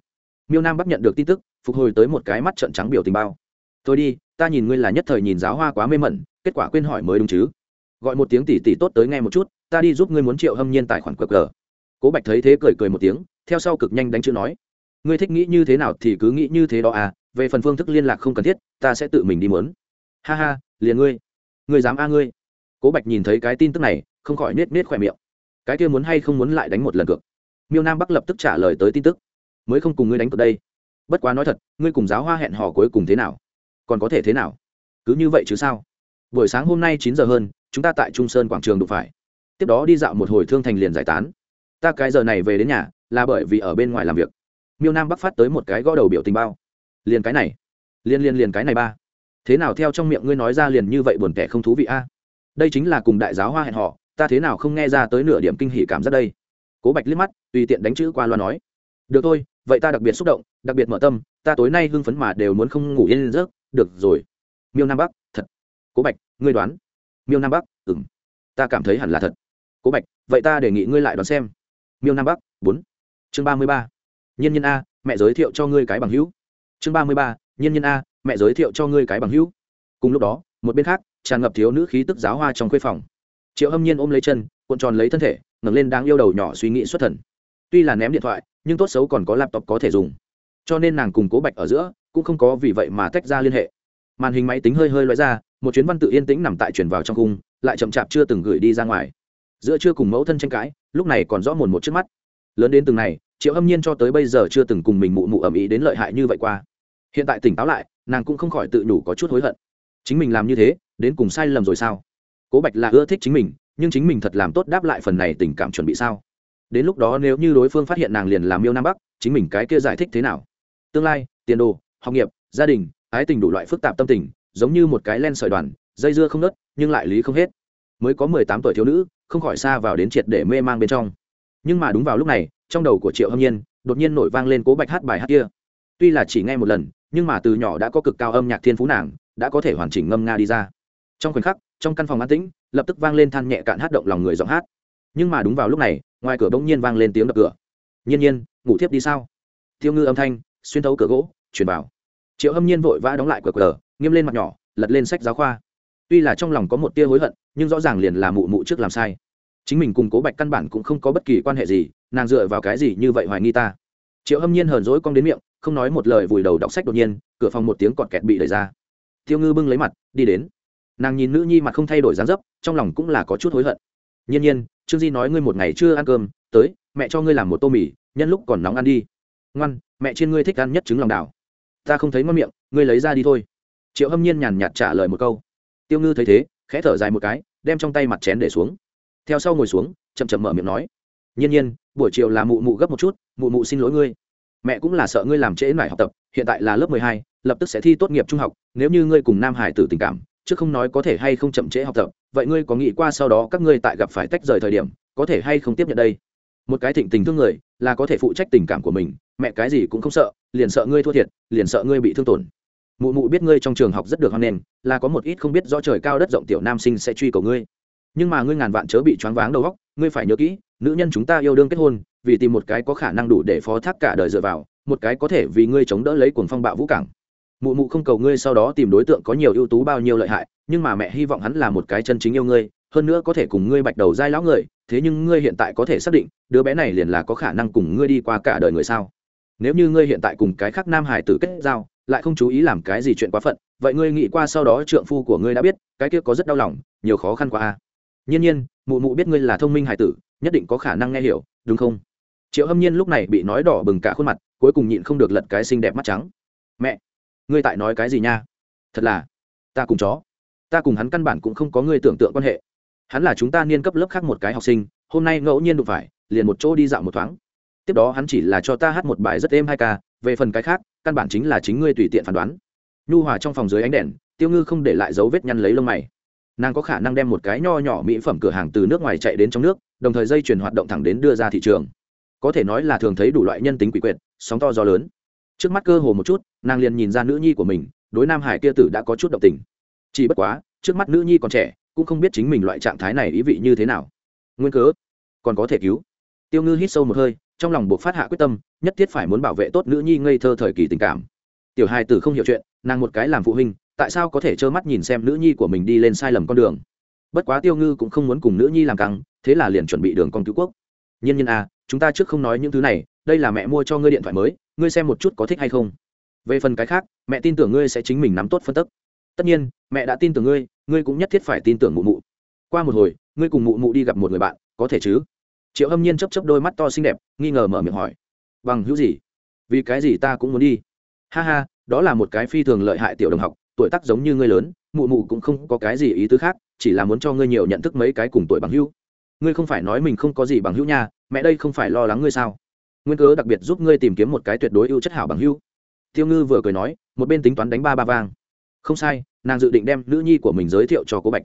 Miêu nam bắc nhận được tin tức, phục hồi tới một cái mắt trợn trắng biểu tình bao. Tôi đi, ta nhìn ngươi là nhất thời nhìn giáo hoa quá mê mẩn, kết quả quên hỏi mới đúng chứ. Gọi một tiếng tỷ tỷ tốt tới nghe một chút, ta đi giúp ngươi muốn triệu hâm nhiên tài khoản cờ cờ. Cố bạch thấy thế cười cười một tiếng, theo sau cực nhanh đánh chữ nói. Ngươi thích nghĩ như thế nào thì cứ nghĩ như thế đó à về phần phương thức liên lạc không cần thiết, ta sẽ tự mình đi muốn. Ha ha, liền ngươi. Ngươi dám a ngươi. Cố bạch nhìn thấy cái tin tức này, không khỏi nết nết khỏe miệng. Cái kia muốn hay không muốn lại đánh một lần cược. Miêu nam bắc lập tức trả lời tới tin tức. Mới không cùng ngươi đánh cược đây. Bất quá nói thật, ngươi cùng giáo hoa hẹn hò cuối cùng thế nào? Còn có thể thế nào? Cứ như vậy chứ sao? Buổi sáng hôm nay chín giờ hơn, chúng ta tại trung sơn quảng trường đụng phải. Tiếp đó đi dạo một hồi thương thành liền giải tán. Ta cái giờ này về đến nhà, là bởi vì ở bên ngoài làm việc. Miêu nam bắc phát tới một cái gõ đầu biểu tình bao liền cái này liền liền liền cái này ba. Thế nào theo trong miệng ngươi nói ra liền như vậy buồn tẻ không thú vị a? Đây chính là cùng đại giáo hoa hẹn họ ta thế nào không nghe ra tới nửa điểm kinh hỉ cảm giác đây? Cố bạch liếc mắt tùy tiện đánh chữ qua loa nói. Được thôi vậy ta đặc biệt xúc động đặc biệt mở tâm ta tối nay hưng phấn mà đều muốn không ngủ yên giấc. Được rồi. Miêu nam bắc thật. Cố bạch ngươi đoán. Miêu nam bắc ừm, ta cảm thấy hẳn là thật. Cố bạch vậy ta đề nghị ngươi lại đoán xem. Miêu nam bắc bốn. Chương ba mươi ba. Nhân nhân a mẹ giới thiệu cho ngươi cái bằng hữu chương ba mươi ba nhân nhân a, mẹ giới thiệu cho ngươi cái bằng hữu. Cùng lúc đó, một bên khác, tràn ngập thiếu nữ khí tức giáo hoa trong khuê phòng. Triệu hâm nhiên ôm lấy chân, cuộn tròn lấy thân thể, ngẩng lên đang yêu đầu nhỏ suy nghĩ xuất thần. Tuy là ném điện thoại, nhưng tốt xấu còn có laptop có thể dùng. Cho nên nàng cùng cố bạch ở giữa, cũng không có vì vậy mà tách ra liên hệ. Màn hình máy tính hơi hơi loại ra, một chuyến văn tự yên tĩnh nằm tại chuyển vào trong khung, lại chậm chạp chưa từng gửi đi ra ngoài. Giữa chưa cùng mẫu thân tranh cãi, lúc này còn rõ mồn một trước mắt. Lớn đến từng này, triệu hâm nhiên cho tới bây giờ chưa từng cùng mình mụ mụ ẩm ý đến lợi hại như vậy qua hiện tại tỉnh táo lại, nàng cũng không khỏi tự nhủ có chút hối hận. Chính mình làm như thế, đến cùng sai lầm rồi sao? Cố bạch là ưa thích chính mình, nhưng chính mình thật làm tốt đáp lại phần này tình cảm chuẩn bị sao? Đến lúc đó nếu như đối phương phát hiện nàng liền làm yêu nam bắc, chính mình cái kia giải thích thế nào? Tương lai, tiền đồ, học nghiệp, gia đình, ái tình đủ loại phức tạp tâm tình, giống như một cái len sợi đoàn, dây dưa không nớt nhưng lại lý không hết. Mới có mười tám tuổi thiếu nữ, không khỏi xa vào đến triệt để mê mang bên trong. Nhưng mà đúng vào lúc này, trong đầu của triệu hâm nhiên, đột nhiên nổi vang lên cố bạch hát bài hát kia. Tuy là chỉ nghe một lần nhưng mà từ nhỏ đã có cực cao âm nhạc thiên phú nàng, đã có thể hoàn chỉnh ngâm nga đi ra. Trong khoảnh khắc, trong căn phòng an tĩnh, lập tức vang lên than nhẹ cạn hát động lòng người giọng hát. Nhưng mà đúng vào lúc này, ngoài cửa bỗng nhiên vang lên tiếng đập cửa. Nhiên nhiên, ngủ thiếp đi sao? Tiêu ngư âm thanh, xuyên thấu cửa gỗ chuyển vào. Triệu hâm nhiên vội vã đóng lại cửa cửa, nghiêm lên mặt nhỏ, lật lên sách giáo khoa. Tuy là trong lòng có một tia hối hận, nhưng rõ ràng liền là mụ mụ trước làm sai. Chính mình cùng cố bạch căn bản cũng không có bất kỳ quan hệ gì, nàng dựa vào cái gì như vậy hoài nghi ta? Triệu hâm nhiên hờn dỗi cong đến miệng không nói một lời vùi đầu đọc sách đột nhiên, cửa phòng một tiếng cọt kẹt bị đẩy ra. Tiêu ngư bưng lấy mặt, đi đến. Nàng nhìn nữ nhi mặt không thay đổi dáng dấp, trong lòng cũng là có chút hối hận. Nhiên nhiên, trương di nói ngươi một ngày chưa ăn cơm, tới, mẹ cho ngươi làm một tô mì, nhân lúc còn nóng ăn đi. Ngoan, mẹ trên ngươi thích ăn nhất trứng lòng đào ta không thấy ngon miệng, ngươi lấy ra đi thôi. Triệu hâm nhiên nhàn nhạt trả lời một câu. Tiêu ngư thấy thế, khẽ thở dài một cái, đem trong tay mặt chén để xuống. Theo sau ngồi xuống, chậm chậm mở miệng nói. Nhiên nhiên, buổi chiều là mụ mụ gấp một chút, mụ mụ xin lỗi ngươi mẹ cũng là sợ ngươi làm trễ nải học tập, hiện tại là lớp mười hai, lập tức sẽ thi tốt nghiệp trung học, nếu như ngươi cùng nam hải tử tình cảm, chứ không nói có thể hay không chậm trễ học tập, vậy ngươi có nghĩ qua sau đó các ngươi tại gặp phải tách rời thời điểm, có thể hay không tiếp nhận đây? Một cái thịnh tình thương người, là có thể phụ trách tình cảm của mình, mẹ cái gì cũng không sợ, liền sợ ngươi thua thiệt, liền sợ ngươi bị thương tổn. Mụ mụ biết ngươi trong trường học rất được hoan nghênh, là có một ít không biết rõ trời cao đất rộng tiểu nam sinh sẽ truy cầu ngươi. Nhưng mà ngươi ngàn vạn chớ bị choáng váng đầu óc, ngươi phải nhớ kỹ, nữ nhân chúng ta yêu đương kết hôn vì tìm một cái có khả năng đủ để phó thác cả đời dựa vào, một cái có thể vì ngươi chống đỡ lấy cuồng phong bạo vũ cảng. Mụ mụ không cầu ngươi sau đó tìm đối tượng có nhiều ưu tú bao nhiêu lợi hại, nhưng mà mẹ hy vọng hắn là một cái chân chính yêu ngươi, hơn nữa có thể cùng ngươi bạch đầu dai lão người, thế nhưng ngươi hiện tại có thể xác định, đứa bé này liền là có khả năng cùng ngươi đi qua cả đời người sao? Nếu như ngươi hiện tại cùng cái khác nam hải tử kết giao, lại không chú ý làm cái gì chuyện quá phận, vậy ngươi nghĩ qua sau đó trượng phu của ngươi đã biết, cái kia có rất đau lòng, nhiều khó khăn qua a. Nhiên nhiên, mụ mụ biết ngươi là thông minh hải tử, nhất định có khả năng nghe hiểu, đúng không? Triệu hâm nhiên lúc này bị nói đỏ bừng cả khuôn mặt, cuối cùng nhịn không được lật cái xinh đẹp mắt trắng. Mẹ, ngươi tại nói cái gì nha? Thật là, ta cùng chó. Ta cùng hắn căn bản cũng không có ngươi tưởng tượng quan hệ. Hắn là chúng ta niên cấp lớp khác một cái học sinh, hôm nay ngẫu nhiên đụng phải, liền một chỗ đi dạo một thoáng. Tiếp đó hắn chỉ là cho ta hát một bài rất êm hai ca, về phần cái khác, căn bản chính là chính ngươi tùy tiện phán đoán. Nhu hòa trong phòng dưới ánh đèn, tiêu ngư không để lại dấu vết nhăn lấy lông mày. Nàng có khả năng đem một cái nho nhỏ mỹ phẩm cửa hàng từ nước ngoài chạy đến trong nước, đồng thời dây chuyển hoạt động thẳng đến đưa ra thị trường có thể nói là thường thấy đủ loại nhân tính quỷ quyệt, sóng to gió lớn. Trước mắt cơ hồ một chút, nàng liền nhìn ra nữ nhi của mình, đối nam hải kia tử đã có chút động tình. Chỉ bất quá, trước mắt nữ nhi còn trẻ, cũng không biết chính mình loại trạng thái này ý vị như thế nào. Nguyên cớ? Còn có thể cứu. Tiêu ngư hít sâu một hơi, trong lòng buộc phát hạ quyết tâm, nhất thiết phải muốn bảo vệ tốt nữ nhi ngây thơ thời kỳ tình cảm. Tiểu hai tử không hiểu chuyện, nàng một cái làm phụ huynh, tại sao có thể trơ mắt nhìn xem nữ nhi của mình đi lên sai lầm con đường? Bất quá tiêu ngư cũng không muốn cùng nữ nhi làm căng, thế là liền chuẩn bị đường con cứu quốc nhân nhân à, chúng ta trước không nói những thứ này đây là mẹ mua cho ngươi điện thoại mới ngươi xem một chút có thích hay không. Về phần cái khác mẹ tin tưởng ngươi sẽ chính mình nắm tốt phân tức tất nhiên mẹ đã tin tưởng ngươi ngươi cũng nhất thiết phải tin tưởng mụ mụ. Qua một hồi ngươi cùng mụ mụ đi gặp một người bạn có thể chứ? Triệu hâm nhiên chấp chấp đôi mắt to xinh đẹp nghi ngờ mở miệng hỏi. Bằng hữu gì? Vì cái gì ta cũng muốn đi? Ha ha đó là một cái phi thường lợi hại tiểu đồng học tuổi tác giống như ngươi lớn mụ mụ cũng không có cái gì ý tứ khác chỉ là muốn cho ngươi nhiều nhận thức mấy cái cùng tuổi bằng hữu ngươi không phải nói mình không có gì bằng hữu nha, mẹ đây không phải lo lắng ngươi sao? Nguyên cớ đặc biệt giúp ngươi tìm kiếm một cái tuyệt đối ưu chất hảo bằng hữu. Tiêu ngư vừa cười nói, một bên tính toán đánh ba ba vang. Không sai, nàng dự định đem nữ nhi của mình giới thiệu cho cố bạch.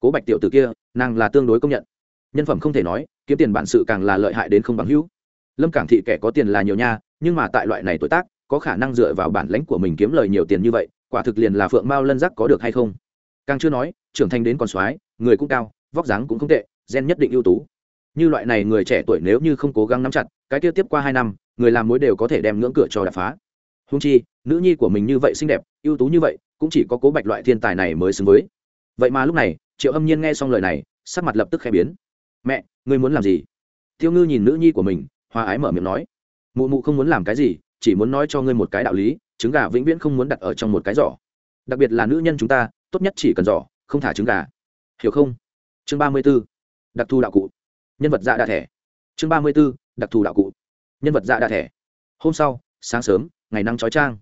Cố bạch tiểu t ử kia, nàng là tương đối công nhận. Nhân phẩm không thể nói, kiếm tiền bản sự càng là lợi hại đến không bằng hữu. Lâm cảng thị kẻ có tiền là nhiều nha, nhưng mà tại loại này tuổi tác, có khả năng dựa vào bản lãnh của mình kiếm lời nhiều tiền như vậy, quả thực liền là phượng mao lân giác có được hay không? Càng chưa nói, trưởng thành đến con soái, người cũng cao, vóc dáng cũng không tệ gen nhất định ưu tú. Như loại này người trẻ tuổi nếu như không cố gắng nắm chặt, cái kia tiếp qua hai năm, người làm mối đều có thể đem ngưỡng cửa cho đập phá. Húng chi, nữ nhi của mình như vậy xinh đẹp, ưu tú như vậy, cũng chỉ có cố bạch loại thiên tài này mới xứng với. Vậy mà lúc này, triệu âm nhiên nghe xong lời này, sắc mặt lập tức khẽ biến. Mẹ, ngươi muốn làm gì? Tiêu ngư nhìn nữ nhi của mình hoa ái mở miệng nói. Mụ mụ không muốn làm cái gì, chỉ muốn nói cho ngươi một cái đạo lý, trứng gà vĩnh viễn không muốn đặt ở trong một cái giỏ. Đặc biệt là nữ nhân chúng ta, tốt nhất chỉ cần giỏ, không thả trứng gà. Hiểu không? Chương ba mươi b ố đặc thù đạo cụ. Nhân vật dạ đa thẻ. Chương ba mươi b ố đặc thù đạo cụ. Nhân vật dạ đa thẻ. Hôm sau, sáng sớm, ngày nắng trói trang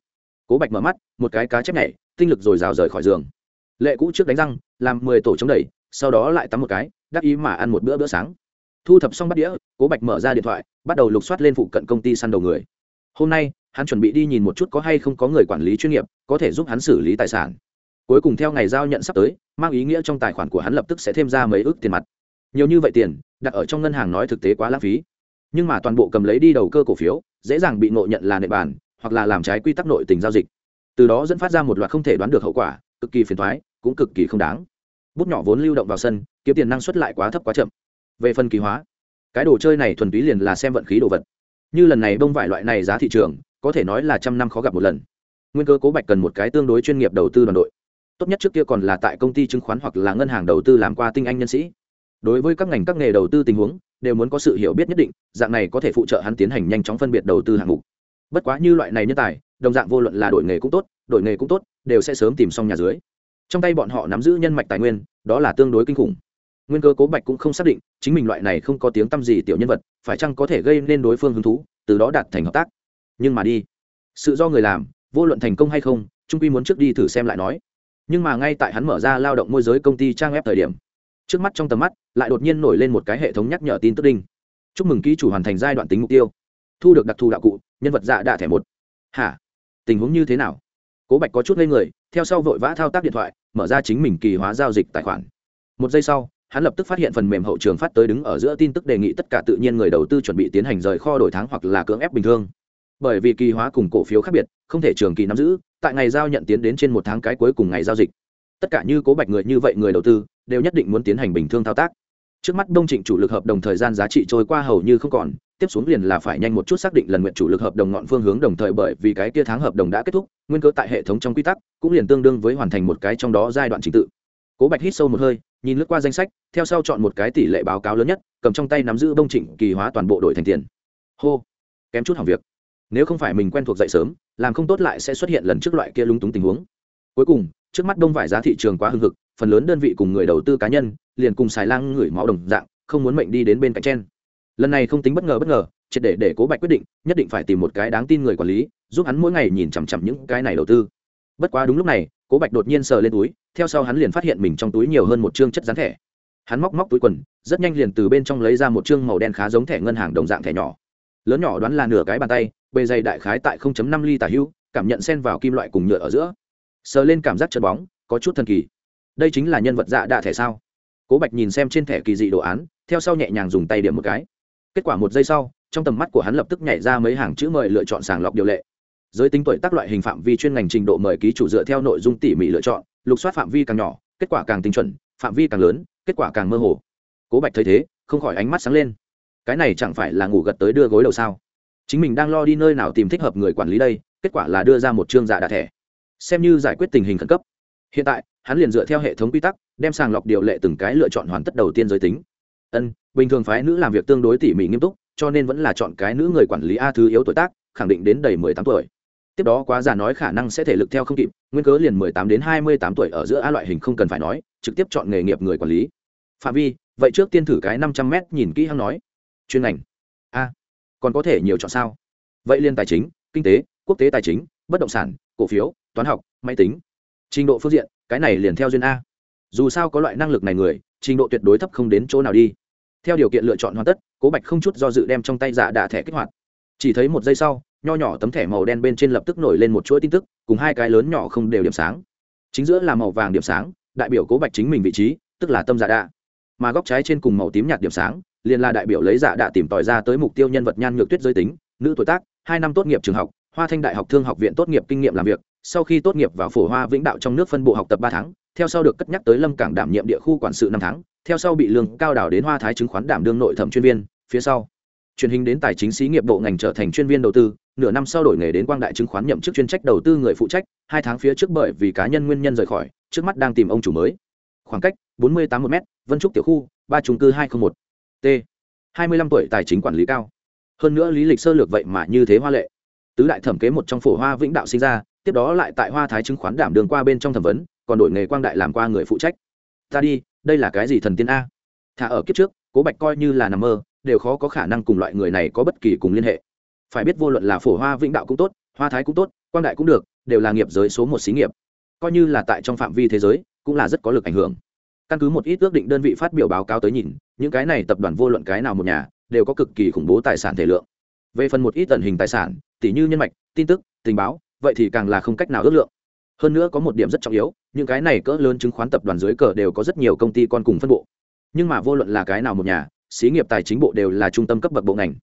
cố bạch mở mắt, một cái cá chép nhảy, tinh lực dồi dào rời khỏi giường. Lệ cũ trước đánh răng, làm mười tổ chống đẩy, sau đó lại tắm một cái, đắc ý mà ăn một bữa bữa sáng. Thu thập xong bắt đĩa, cố bạch mở ra điện thoại, bắt đầu lục soát lên phụ cận công ty săn đầu người. Hôm nay, hắn chuẩn bị đi nhìn một chút có hay không có người quản lý chuyên nghiệp, có thể giúp hắn xử lý tài sản. Cuối cùng theo ngày giao nhận sắp tới, mang ý nghĩa trong tài khoản của hắn lập tức sẽ thêm ra mấy ước tiền mặt nhiều như vậy tiền, đặt ở trong ngân hàng nói thực tế quá lãng phí. Nhưng mà toàn bộ cầm lấy đi đầu cơ cổ phiếu, dễ dàng bị ngộ nhận là nệ bàn, hoặc là làm trái quy tắc nội tình giao dịch. Từ đó dẫn phát ra một loạt không thể đoán được hậu quả, cực kỳ phiền thoái, cũng cực kỳ không đáng. Bút nhỏ vốn lưu động vào sân, kiếm tiền năng suất lại quá thấp quá chậm. Về phần kỳ hóa, cái đồ chơi này thuần túy liền là xem vận khí đồ vật. Như lần này bông vải loại này giá thị trường, có thể nói là trăm năm khó gặp một lần. Nguyên cơ cố bạch cần một cái tương đối chuyên nghiệp đầu tư đoàn đội. Tốt nhất trước kia còn là tại công ty chứng khoán hoặc là ngân hàng đầu tư làm qua tinh anh nhân sĩ đối với các ngành các nghề đầu tư tình huống, đều muốn có sự hiểu biết nhất định, dạng này có thể phụ trợ hắn tiến hành nhanh chóng phân biệt đầu tư hạng mục. Bất quá như loại này nhân tài, đồng dạng vô luận là đội nghề cũng tốt, đội nghề cũng tốt, đều sẽ sớm tìm xong nhà dưới. Trong tay bọn họ nắm giữ nhân mạch tài nguyên, đó là tương đối kinh khủng. Nguyên cơ cố bạch cũng không xác định, chính mình loại này không có tiếng tăm gì tiểu nhân vật, phải chăng có thể gây nên đối phương hứng thú, từ đó đạt thành hợp tác. Nhưng mà đi, sự do người làm, vô luận thành công hay không, trung quy muốn trước đi thử xem lại nói. Nhưng mà ngay tại hắn mở ra lao động môi giới công ty trang web thời điểm trước mắt trong tầm mắt, lại đột nhiên nổi lên một cái hệ thống nhắc nhở tin tức đinh. Chúc mừng ký chủ hoàn thành giai đoạn tính mục tiêu. Thu được đặc thù đạo cụ, nhân vật dạ đạ thẻ một. Hả? Tình huống như thế nào? Cố bạch có chút ngây người, theo sau vội vã thao tác điện thoại, mở ra chính mình kỳ hóa giao dịch tài khoản. Một giây sau, hắn lập tức phát hiện phần mềm hậu trường phát tới đứng ở giữa tin tức đề nghị tất cả tự nhiên người đầu tư chuẩn bị tiến hành rời kho đổi tháng hoặc là cưỡng ép bình thường. Bởi vì kỳ hóa cùng cổ phiếu khác biệt, không thể trường kỳ nắm giữ, tại ngày giao nhận tiến đến trên một tháng cái cuối cùng ngày giao dịch. Tất cả như cố bạch người như vậy người đầu tư đều nhất định muốn tiến hành bình thường thao tác. Trước mắt đông trịnh chủ lực hợp đồng thời gian giá trị trôi qua hầu như không còn, tiếp xuống liền là phải nhanh một chút xác định lần nguyện chủ lực hợp đồng ngọn phương hướng đồng thời bởi vì cái kia tháng hợp đồng đã kết thúc, nguyên cơ tại hệ thống trong quy tắc cũng liền tương đương với hoàn thành một cái trong đó giai đoạn trình tự. Cố bạch hít sâu một hơi, nhìn lướt qua danh sách, theo sau chọn một cái tỷ lệ báo cáo lớn nhất, cầm trong tay nắm giữ bông trịnh kỳ hóa toàn bộ đội thành tiền. Hô, kém chút hỏng việc. Nếu không phải mình quen thuộc dậy sớm, làm không tốt lại sẽ xuất hiện lần trước loại kia lúng túng tình huống. Cuối cùng, trước mắt đông vải giá thị trường quá hưng hực phần lớn đơn vị cùng người đầu tư cá nhân liền cùng xài lang ngửi máu đồng dạng, không muốn mệnh đi đến bên cạnh trên lần này không tính bất ngờ bất ngờ, triệt để để cố bạch quyết định, nhất định phải tìm một cái đáng tin người quản lý, giúp hắn mỗi ngày nhìn chằm chằm những cái này đầu tư. Bất quá đúng lúc này, cố bạch đột nhiên sờ lên túi, theo sau hắn liền phát hiện mình trong túi nhiều hơn một chương chất rán thẻ. Hắn móc móc túi quần, rất nhanh liền từ bên trong lấy ra một chương màu đen khá giống thẻ ngân hàng đồng dạng thẻ nhỏ. Lớn nhỏ đoán là nửa cái bàn tay, bề dày đại khái tại 0.5 ly tả hưu, cảm nhận xen vào kim loại cùng nhựa ở giữa. Sờ lên cảm giác chân bóng, có chút thần kỳ đây chính là nhân vật dạ đạ thẻ sao? Cố bạch nhìn xem trên thẻ kỳ dị đồ án, theo sau nhẹ nhàng dùng tay điểm một cái. Kết quả một giây sau, trong tầm mắt của hắn lập tức nhảy ra mấy hàng chữ mời lựa chọn sàng lọc điều lệ. Giới tính tuổi tác loại hình phạm vi chuyên ngành trình độ mời ký chủ dựa theo nội dung tỉ mỉ lựa chọn, lục soát phạm vi càng nhỏ, kết quả càng tinh chuẩn, phạm vi càng lớn, kết quả càng mơ hồ. Cố bạch thấy thế, không khỏi ánh mắt sáng lên. Cái này chẳng phải là ngủ gật tới đưa gối đầu sao? Chính mình đang lo đi nơi nào tìm thích hợp người quản lý đây, kết quả là đưa ra một chương giả đạ thẻ. Xem như giải quyết tình hình khẩn cấp hiện tại, hắn liền dựa theo hệ thống quy tắc, đem sàng lọc điều lệ từng cái lựa chọn hoàn tất đầu tiên giới tính. Ân, bình thường phái nữ làm việc tương đối tỉ mỉ nghiêm túc, cho nên vẫn là chọn cái nữ người quản lý a thứ yếu tuổi tác, khẳng định đến đầy mười tám tuổi. Tiếp đó quá già nói khả năng sẽ thể lực theo không kịp, nguyên cớ liền mười tám đến hai mươi tám tuổi ở giữa a loại hình không cần phải nói, trực tiếp chọn nghề nghiệp người quản lý. Phạm vi, vậy trước tiên thử cái năm trăm mét nhìn kỹ hắn nói. Chuyên ngành. A, còn có thể nhiều chọn sao? Vậy liên tài chính, kinh tế, quốc tế tài chính, bất động sản, cổ phiếu, toán học, máy tính trình độ phương diện, cái này liền theo duyên a. Dù sao có loại năng lực này người, trình độ tuyệt đối thấp không đến chỗ nào đi. Theo điều kiện lựa chọn hoàn tất, cố bạch không chút do dự đem trong tay giả đạ thẻ kích hoạt. Chỉ thấy một giây sau, nho nhỏ tấm thẻ màu đen bên trên lập tức nổi lên một chuỗi tin tức, cùng hai cái lớn nhỏ không đều điểm sáng. Chính giữa là màu vàng điểm sáng, đại biểu cố bạch chính mình vị trí, tức là tâm giả đạ. Mà góc trái trên cùng màu tím nhạt điểm sáng, liền là đại biểu lấy giả đạ tìm tòi ra tới mục tiêu nhân vật nhan nhược tuyết giới tính, nữ tuổi tác, hai năm tốt nghiệp trường học, hoa thanh đại học thương học viện tốt nghiệp kinh nghiệm làm việc sau khi tốt nghiệp vào phổ hoa vĩnh đạo trong nước phân bộ học tập ba tháng, theo sau được cất nhắc tới lâm cảng đảm nhiệm địa khu quản sự năm tháng, theo sau bị lương cao đảo đến hoa thái chứng khoán đảm đương nội thẩm chuyên viên. Phía sau, truyền hình đến tài chính xí nghiệp bộ ngành trở thành chuyên viên đầu tư, nửa năm sau đổi nghề đến quang đại chứng khoán nhậm chức chuyên trách đầu tư người phụ trách, hai tháng phía trước bởi vì cá nhân nguyên nhân rời khỏi, trước mắt đang tìm ông chủ mới. Khoảng cách bốn mươi tám một m vân trúc tiểu khu, ba trung cư hai trăm linh một. T. hai mươi lăm tuổi tài chính quản lý cao. Hơn nữa lý lịch sơ lược vậy mà như thế hoa lệ. Tứ đại thẩm kế một trong phổ hoa vĩnh đạo sinh ra tiếp đó lại tại hoa thái chứng khoán đảm đường qua bên trong thẩm vấn, còn đổi nghề quang đại làm qua người phụ trách. Ta đi, đây là cái gì thần tiên a? Thả ở kiếp trước, cố bạch coi như là nằm mơ, đều khó có khả năng cùng loại người này có bất kỳ cùng liên hệ. Phải biết vô luận là phổ hoa vĩnh đạo cũng tốt, hoa thái cũng tốt, quang đại cũng được, đều là nghiệp giới số một xí nghiệp. Coi như là tại trong phạm vi thế giới, cũng là rất có lực ảnh hưởng. Căn cứ một ít ước định đơn vị phát biểu báo cáo tới nhìn, những cái này tập đoàn vô luận cái nào một nhà, đều có cực kỳ khủng bố tài sản thể lượng. Về phần một ít tần hình tài sản tỷ như nhân mạch, tin tức, tình báo vậy thì càng là không cách nào ước lượng. Hơn nữa có một điểm rất trọng yếu, những cái này cỡ lớn chứng khoán tập đoàn dưới cờ đều có rất nhiều công ty con cùng phân bộ. Nhưng mà vô luận là cái nào một nhà, xí nghiệp tài chính bộ đều là trung tâm cấp bậc bộ ngành.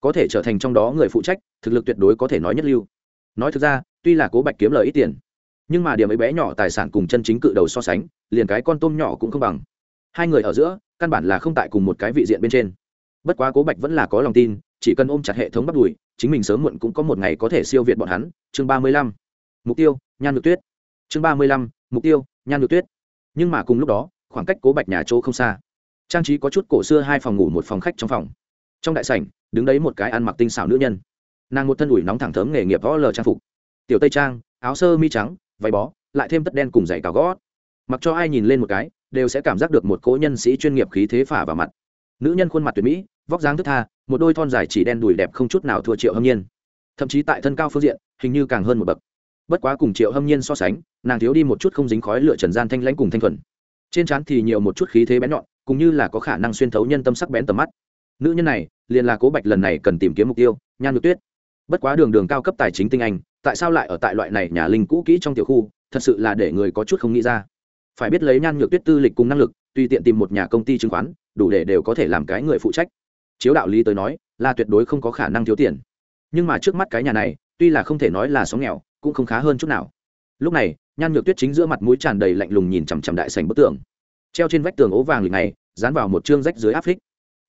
Có thể trở thành trong đó người phụ trách, thực lực tuyệt đối có thể nói nhất lưu. Nói thực ra, tuy là cố bạch kiếm lời ít tiền, nhưng mà điểm ấy bé nhỏ tài sản cùng chân chính cự đầu so sánh, liền cái con tôm nhỏ cũng không bằng. Hai người ở giữa, căn bản là không tại cùng một cái vị diện bên trên. Bất quá cố bạch vẫn là có lòng tin chỉ cần ôm chặt hệ thống bắt đùi, chính mình sớm muộn cũng có một ngày có thể siêu việt bọn hắn. Chương ba mươi lăm. Mục tiêu, nhan ngược tuyết. Chương ba mươi lăm. Mục tiêu, nhan ngược tuyết. Nhưng mà cùng lúc đó, khoảng cách cố bạch nhà chỗ không xa. Trang trí có chút cổ xưa hai phòng ngủ một phòng khách trong phòng. Trong đại sảnh, đứng đấy một cái ăn mặc tinh xảo nữ nhân. Nàng một thân ủi nóng thẳng thớm nghề nghiệp võ lờ trang phục. Tiểu tây trang, áo sơ mi trắng, váy bó, lại thêm tất đen cùng giày cào gót. Mặc cho ai nhìn lên một cái, đều sẽ cảm giác được một cỗ nhân sĩ chuyên nghiệp khí thế phả vào mặt. Nữ nhân khuôn mặt tuyệt mỹ vóc dáng thức tha, một đôi thon dài chỉ đen đùi đẹp không chút nào thua triệu hâm nhiên. Thậm chí tại thân cao phương diện, hình như càng hơn một bậc. Bất quá cùng triệu hâm nhiên so sánh, nàng thiếu đi một chút không dính khói lựa trần gian thanh lãnh cùng thanh thuần. Trên trán thì nhiều một chút khí thế bén nhọn, cũng như là có khả năng xuyên thấu nhân tâm sắc bén tầm mắt. Nữ nhân này, liền là cố bạch lần này cần tìm kiếm mục tiêu, nhan ngược tuyết. Bất quá đường đường cao cấp tài chính tinh anh, tại sao lại ở tại loại này nhà linh cũ kỹ trong tiểu khu, thật sự là để người có chút không nghĩ ra. Phải biết lấy nhan nhược tuyết tư lịch cùng năng lực, tùy tiện tìm một nhà công ty chứng khoán, đủ để đều có thể làm cái người phụ trách chiếu đạo lý tới nói, là tuyệt đối không có khả năng thiếu tiền. Nhưng mà trước mắt cái nhà này, tuy là không thể nói là xóm nghèo, cũng không khá hơn chút nào. Lúc này, nhan nhược tuyết chính giữa mặt mũi tràn đầy lạnh lùng nhìn chằm chằm đại sành bức tường. Treo trên vách tường ố vàng lịch này, dán vào một chương rách dưới áp phích.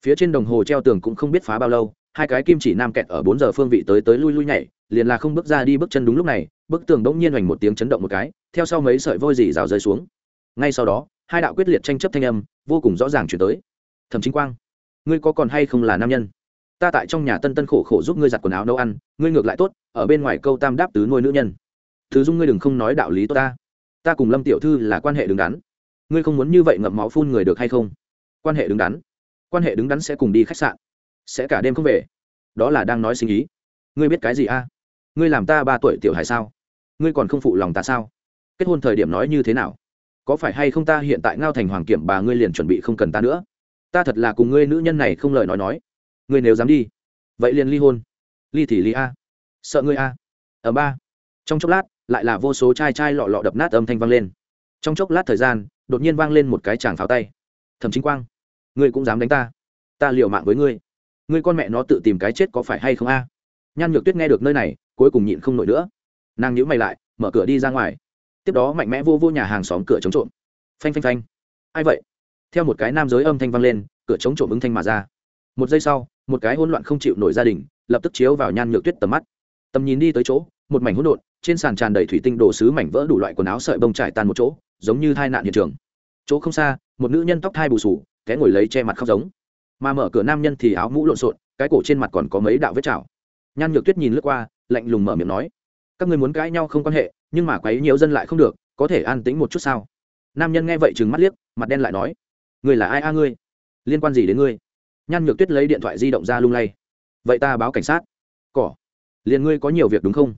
Phía trên đồng hồ treo tường cũng không biết phá bao lâu, hai cái kim chỉ nam kẹt ở bốn giờ phương vị tới tới lui lui nhảy, liền là không bước ra đi bước chân đúng lúc này, bức tường đống nhiên hoành một tiếng chấn động một cái, theo sau mấy sợi vôi dì rào rơi xuống. Ngay sau đó, hai đạo quyết liệt tranh chấp thanh âm, vô cùng rõ ràng chuyển tới. Thẩm chính quang ngươi có còn hay không là nam nhân? Ta tại trong nhà tân tân khổ khổ giúp ngươi giặt quần áo nấu ăn, ngươi ngược lại tốt, ở bên ngoài câu tam đáp tứ nuôi nữ nhân. Thứ dung ngươi đừng không nói đạo lý tốt ta. Ta cùng lâm tiểu thư là quan hệ đứng đắn. Ngươi không muốn như vậy ngậm máu phun người được hay không? Quan hệ đứng đắn. Quan hệ đứng đắn sẽ cùng đi khách sạn. Sẽ cả đêm không về. Đó là đang nói sinh ý. Ngươi biết cái gì a? Ngươi làm ta ba tuổi tiểu hài sao? Ngươi còn không phụ lòng ta sao? Kết hôn thời điểm nói như thế nào? Có phải hay không ta hiện tại ngao thành hoàng kiểm bà ngươi liền chuẩn bị không cần ta nữa? Ta thật là cùng ngươi nữ nhân này không lời nói nói. Ngươi nếu dám đi, vậy liền ly hôn. Ly thì ly a. Sợ ngươi a. Ở ba. Trong chốc lát, lại là vô số chai chai lọ lọ đập nát âm thanh vang lên. Trong chốc lát thời gian, đột nhiên vang lên một cái chàng pháo tay. Thẩm chính quang, ngươi cũng dám đánh ta. Ta liều mạng với ngươi. Ngươi con mẹ nó tự tìm cái chết có phải hay không a? Nhan nhược tuyết nghe được nơi này, cuối cùng nhịn không nổi nữa. Nàng nhíu mày lại, mở cửa đi ra ngoài. Tiếp đó mạnh mẽ vô vô nhà hàng xóm cửa chống trộm. Phanh phanh phanh. Ai vậy? Theo một cái nam giới âm thanh vang lên, cửa chống trộm ứng thanh mà ra. Một giây sau, một cái hỗn loạn không chịu nổi gia đình, lập tức chiếu vào nhan nhược tuyết tầm mắt. Tầm nhìn đi tới chỗ, một mảnh hỗn độn, trên sàn tràn đầy thủy tinh đổ sứ mảnh vỡ đủ loại quần áo sợi bông trải tan một chỗ, giống như tai nạn hiện trường. Chỗ không xa, một nữ nhân tóc thai bù sù té ngồi lấy che mặt khóc giống. Mà mở cửa nam nhân thì áo mũ lộn xộn, cái cổ trên mặt còn có mấy đạo vết chảo. Nhan nhược tuyết nhìn lướt qua, lạnh lùng mở miệng nói, các người muốn cãi nhau không quan hệ, nhưng mà quấy nhiều dân lại không được, có thể an tĩnh một chút sao? Nam nhân nghe vậy chừng mắt liếc, mặt đen lại nói người là ai a ngươi? Liên quan gì đến ngươi? Nhan nhược tuyết lấy điện thoại di động ra lung lay. Vậy ta báo cảnh sát. Cỏ. Liền ngươi có nhiều việc đúng không?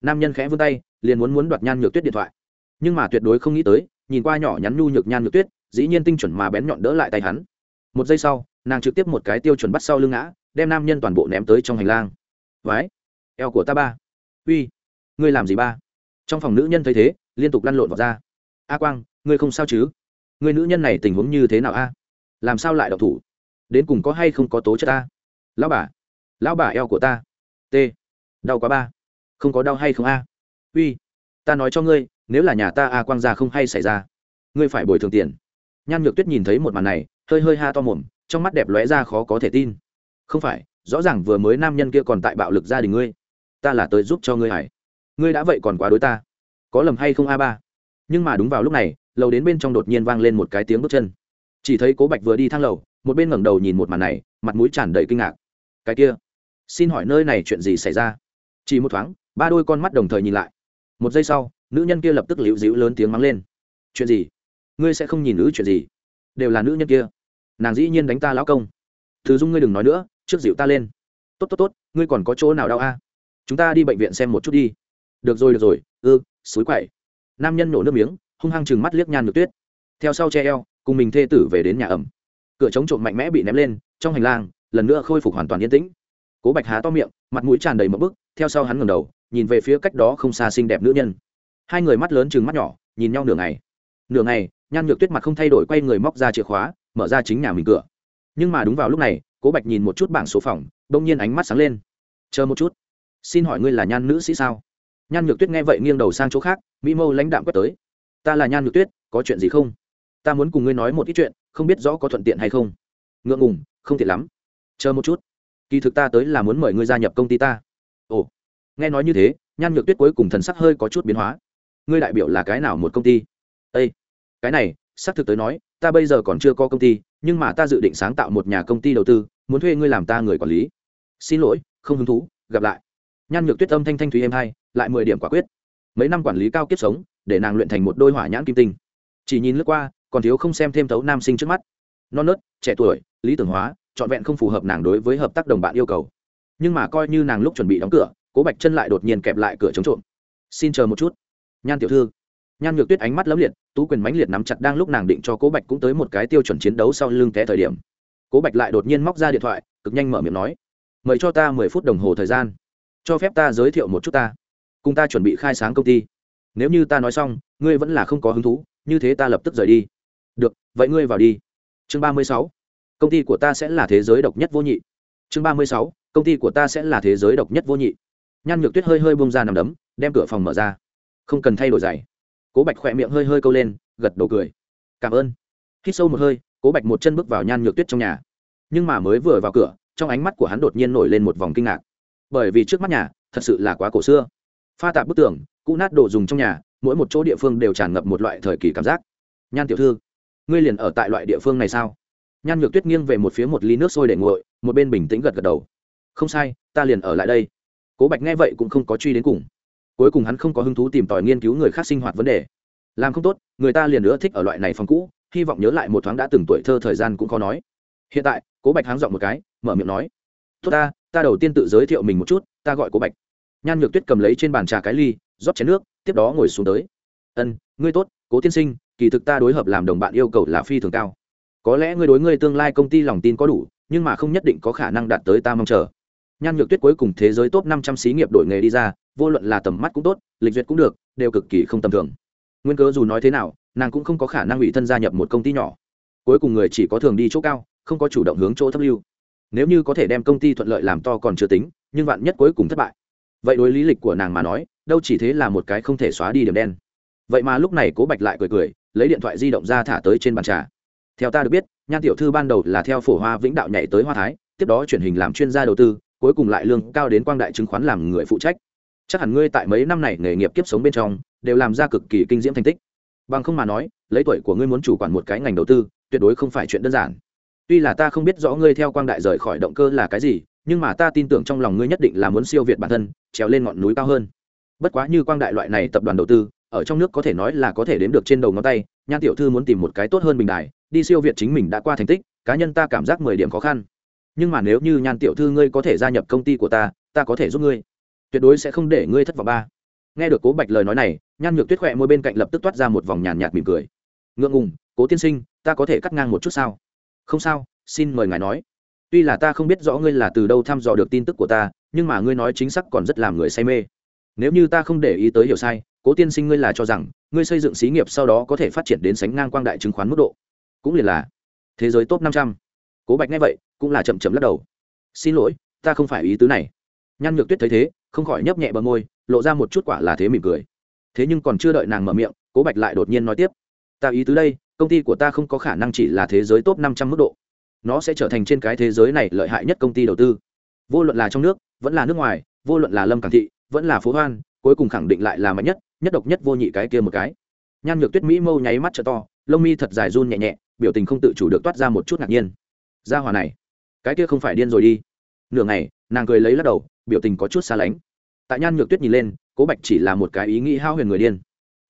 Nam nhân khẽ vươn tay, liền muốn muốn đoạt nhan nhược tuyết điện thoại. Nhưng mà tuyệt đối không nghĩ tới, nhìn qua nhỏ nhắn nhu nhược nhan nhược tuyết, dĩ nhiên tinh chuẩn mà bén nhọn đỡ lại tay hắn. Một giây sau, nàng trực tiếp một cái tiêu chuẩn bắt sau lưng ngã, đem nam nhân toàn bộ ném tới trong hành lang. Vái eo của ta ba. Uy. Ngươi làm gì ba? Trong phòng nữ nhân thấy thế, liên tục lăn lộn vào ra a quang, ngươi không sao chứ? Người nữ nhân này tình huống như thế nào a? Làm sao lại độc thủ? Đến cùng có hay không có tố chất ta? Lão bà lão bà eo của ta. T, đau quá ba. Không có đau hay không a? Uy, ta nói cho ngươi, nếu là nhà ta a quang gia không hay xảy ra, ngươi phải bồi thường tiền. Nhan nhược tuyết nhìn thấy một màn này, hơi hơi ha to mồm, trong mắt đẹp lóe ra khó có thể tin. Không phải, rõ ràng vừa mới nam nhân kia còn tại bạo lực gia đình ngươi. Ta là tới giúp cho ngươi hải ngươi đã vậy còn quá đối ta. Có lầm hay không a ba? Nhưng mà đúng vào lúc này lầu đến bên trong đột nhiên vang lên một cái tiếng bước chân. Chỉ thấy cố bạch vừa đi thang lầu một bên ngẩng đầu nhìn một màn này mặt mũi tràn đầy kinh ngạc. Cái kia xin hỏi nơi này chuyện gì xảy ra? Chỉ một thoáng ba đôi con mắt đồng thời nhìn lại. Một giây sau nữ nhân kia lập tức liễu dĩu lớn tiếng mắng lên. Chuyện gì? Ngươi sẽ không nhìn nữ chuyện gì? Đều là nữ nhân kia. Nàng dĩ nhiên đánh ta lão công. Thứ dung ngươi đừng nói nữa trước dịu ta lên. Tốt tốt tốt ngươi còn có chỗ nào đau a? Chúng ta đi bệnh viện xem một chút đi. Được rồi được rồi ư ừ, xúi quậy. Nam nhân nổ nước miếng hung hăng chừng mắt liếc nhan nhược tuyết. Theo sau che eo, cùng mình thê tử về đến nhà ẩm. Cửa chống trộm mạnh mẽ bị ném lên, trong hành lang, lần nữa khôi phục hoàn toàn yên tĩnh. Cố bạch há to miệng, mặt mũi tràn đầy một bức, theo sau hắn ngầm đầu, nhìn về phía cách đó không xa xinh đẹp nữ nhân. Hai người mắt lớn chừng mắt nhỏ, nhìn nhau nửa ngày. Nửa ngày, nhan nhược tuyết mặt không thay đổi quay người móc ra chìa khóa, mở ra chính nhà mình cửa. Nhưng mà đúng vào lúc này, cố bạch nhìn một chút bảng số phòng đông nhiên ánh mắt sáng lên. Chờ một chút. Xin hỏi ngươi là nhan nữ sĩ sao? Nhan nhược tuyết nghe vậy nghiêng đầu sang chỗ khác, mỹ mâu lãnh đạm quét tới ta là nhan nhược tuyết, có chuyện gì không? Ta muốn cùng ngươi nói một ít chuyện, không biết rõ có thuận tiện hay không. Ngượng ngùng, không tiện lắm. Chờ một chút. Kỳ thực ta tới là muốn mời ngươi gia nhập công ty ta. Ồ, nghe nói như thế, nhan nhược tuyết cuối cùng thần sắc hơi có chút biến hóa. Ngươi đại biểu là cái nào một công ty? Â cái này, xác thực tới nói, ta bây giờ còn chưa có công ty, nhưng mà ta dự định sáng tạo một nhà công ty đầu tư, muốn thuê ngươi làm ta người quản lý. Xin lỗi, không hứng thú, gặp lại. Nhan nhược tuyết âm thanh thanh thúy êm hai, lại mười điểm quả quyết. Mấy năm quản lý cao kiếp sống để nàng luyện thành một đôi hỏa nhãn kim tinh. Chỉ nhìn lướt qua, còn thiếu không xem thêm thấu nam sinh trước mắt. Non nớt, trẻ tuổi, lý tưởng hóa, trọn vẹn không phù hợp nàng đối với hợp tác đồng bạn yêu cầu. Nhưng mà coi như nàng lúc chuẩn bị đóng cửa, cố bạch chân lại đột nhiên kẹp lại cửa chống trộm. Xin chờ một chút. Nhan tiểu thư. Nhan nhược tuyết ánh mắt lấm liệt, tú quyền mãnh liệt nắm chặt đang lúc nàng định cho cố bạch cũng tới một cái tiêu chuẩn chiến đấu sau lưng té thời điểm. Cố bạch lại đột nhiên móc ra điện thoại, cực nhanh mở miệng nói, mời cho ta mười phút đồng hồ thời gian. Cho phép ta giới thiệu một chút ta. Cùng ta chuẩn bị khai sáng công ty nếu như ta nói xong, ngươi vẫn là không có hứng thú, như thế ta lập tức rời đi. Được, vậy ngươi vào đi. Chương ba mươi sáu. Công ty của ta sẽ là thế giới độc nhất vô nhị. Chương ba mươi sáu. Công ty của ta sẽ là thế giới độc nhất vô nhị. Nhan nhược tuyết hơi hơi bông ra nằm đấm, đem cửa phòng mở ra. Không cần thay đổi giày. Cố bạch khỏe miệng hơi hơi câu lên, gật đầu cười. Cảm ơn. Hít sâu một hơi, cố bạch một chân bước vào nhan nhược tuyết trong nhà. Nhưng mà mới vừa vào cửa, trong ánh mắt của hắn đột nhiên nổi lên một vòng kinh ngạc. Bởi vì trước mắt nhà, thật sự là quá cổ xưa. Pha tạp bức tường cũ nát đồ dùng trong nhà, mỗi một chỗ địa phương đều tràn ngập một loại thời kỳ cảm giác. Nhan tiểu thư, ngươi liền ở tại loại địa phương này sao? Nhan nhược tuyết nghiêng về một phía một ly nước sôi để nguội, một bên bình tĩnh gật gật đầu. Không sai, ta liền ở lại đây. Cố bạch nghe vậy cũng không có truy đến cùng. Cuối cùng hắn không có hứng thú tìm tòi nghiên cứu người khác sinh hoạt vấn đề. Làm không tốt, người ta liền nữa thích ở loại này phòng cũ, hy vọng nhớ lại một thoáng đã từng tuổi thơ thời gian cũng khó nói. Hiện tại, cố bạch háng dọn một cái, mở miệng nói, tốt ta ta đầu tiên tự giới thiệu mình một chút, ta gọi cố bạch nhan nhược tuyết cầm lấy trên bàn trà cái ly, rót chén nước, tiếp đó ngồi xuống tới. Ân, ngươi tốt, cố tiên sinh, kỳ thực ta đối hợp làm đồng bạn yêu cầu là phi thường cao. Có lẽ ngươi đối ngươi tương lai công ty lòng tin có đủ, nhưng mà không nhất định có khả năng đạt tới ta mong chờ. Nhan nhược tuyết cuối cùng thế giới top năm trăm xí nghiệp đổi nghề đi ra, vô luận là tầm mắt cũng tốt, lịch duyệt cũng được, đều cực kỳ không tầm thường. Nguyên cớ dù nói thế nào, nàng cũng không có khả năng ủy thân gia nhập một công ty nhỏ. Cuối cùng người chỉ có thường đi chỗ cao, không có chủ động hướng chỗ thấp lưu. Nếu như có thể đem công ty thuận lợi làm to còn chưa tính, nhưng vạn nhất cuối cùng thất bại vậy đối lý lịch của nàng mà nói, đâu chỉ thế là một cái không thể xóa đi điểm đen. Vậy mà lúc này cố bạch lại cười cười, lấy điện thoại di động ra thả tới trên bàn trà. Theo ta được biết, nhan tiểu thư ban đầu là theo phổ hoa vĩnh đạo nhảy tới hoa thái, tiếp đó chuyển hình làm chuyên gia đầu tư, cuối cùng lại lương cao đến quang đại chứng khoán làm người phụ trách. Chắc hẳn ngươi tại mấy năm này nghề nghiệp kiếp sống bên trong, đều làm ra cực kỳ kinh diễm thành tích. Bằng không mà nói, lấy tuổi của ngươi muốn chủ quản một cái ngành đầu tư, tuyệt đối không phải chuyện đơn giản. Tuy là ta không biết rõ ngươi theo quang đại rời khỏi động cơ là cái gì nhưng mà ta tin tưởng trong lòng ngươi nhất định là muốn siêu việt bản thân, trèo lên ngọn núi cao hơn. Bất quá như quang đại loại này tập đoàn đầu tư, ở trong nước có thể nói là có thể đếm được trên đầu ngón tay, nhan tiểu thư muốn tìm một cái tốt hơn bình đài, đi siêu việt chính mình đã qua thành tích, cá nhân ta cảm giác mười điểm khó khăn. Nhưng mà nếu như nhan tiểu thư ngươi có thể gia nhập công ty của ta ta có thể giúp ngươi. Tuyệt đối sẽ không để ngươi thất vọng ba. Nghe được cố bạch lời nói này, nhan nhược tuyết khỏe môi bên cạnh lập tức toát ra một vòng nhàn nhạt mỉm cười. Ngượng ngùng, cố tiên sinh, ta có thể cắt ngang một chút sao? Không sao, xin mời ngài nói tuy là ta không biết rõ ngươi là từ đâu thăm dò được tin tức của ta, nhưng mà ngươi nói chính xác còn rất làm người say mê. Nếu như ta không để ý tới hiểu sai, cố tiên sinh ngươi là cho rằng, ngươi xây dựng xí nghiệp sau đó có thể phát triển đến sánh ngang quang đại chứng khoán mức độ. Cũng liền là thế giới top năm trăm. Cố bạch nghe vậy, cũng là chậm chậm lắc đầu. Xin lỗi, ta không phải ý tứ này. Nhan nhược tuyết thấy thế, không khỏi nhấp nhẹ bờ môi, lộ ra một chút quả là thế mỉm cười. Thế nhưng còn chưa đợi nàng mở miệng, cố bạch lại đột nhiên nói tiếp. Ta ý tứ đây, công ty của ta không có khả năng chỉ là thế giới top năm trăm mức độ nó sẽ trở thành trên cái thế giới này lợi hại nhất công ty đầu tư. Vô luận là trong nước, vẫn là nước ngoài, vô luận là lâm cảng thị, vẫn là phố hoan, cuối cùng khẳng định lại là mạnh nhất nhất độc nhất vô nhị cái kia một cái. Nhan nhược tuyết mỹ mâu nháy mắt t to, lông mi thật dài run nhẹ nhẹ, biểu tình không tự chủ được toát ra một chút ngạc nhiên. Ra hòa này, cái kia không phải điên rồi đi. Nửa ngày, nàng cười lấy lắc đầu, biểu tình có chút xa lánh. Tại nhan nhược tuyết nhìn lên, cố bạch chỉ là một cái ý nghĩ hao huyền người điên.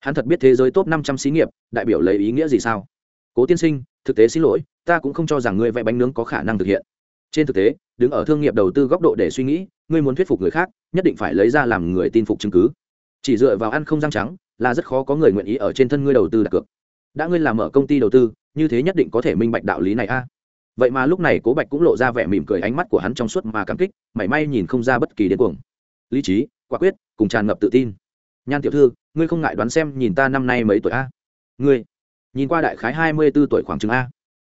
Hắn thật biết thế giới top năm trăm xí nghiệp, đại biểu lấy ý nghĩa gì sao? Cố tiên sinh, thực tế xin lỗi ta cũng không cho rằng ngươi vẽ bánh nướng có khả năng thực hiện. Trên thực tế, đứng ở thương nghiệp đầu tư góc độ để suy nghĩ, ngươi muốn thuyết phục người khác, nhất định phải lấy ra làm người tin phục chứng cứ. Chỉ dựa vào ăn không răng trắng, là rất khó có người nguyện ý ở trên thân ngươi đầu tư đặt cược. Đã ngươi làm ở công ty đầu tư, như thế nhất định có thể minh bạch đạo lý này a. Vậy mà lúc này cố bạch cũng lộ ra vẻ mỉm cười, ánh mắt của hắn trong suốt mà cảm kích, mảy may nhìn không ra bất kỳ điên cuồng. Lý trí, quả quyết, cùng tràn ngập tự tin. Nhan tiểu thư, ngươi không ngại đoán xem nhìn ta năm nay mấy tuổi a? Ngươi, nhìn qua đại khái hai mươi b ố tuổi khoảng chừng a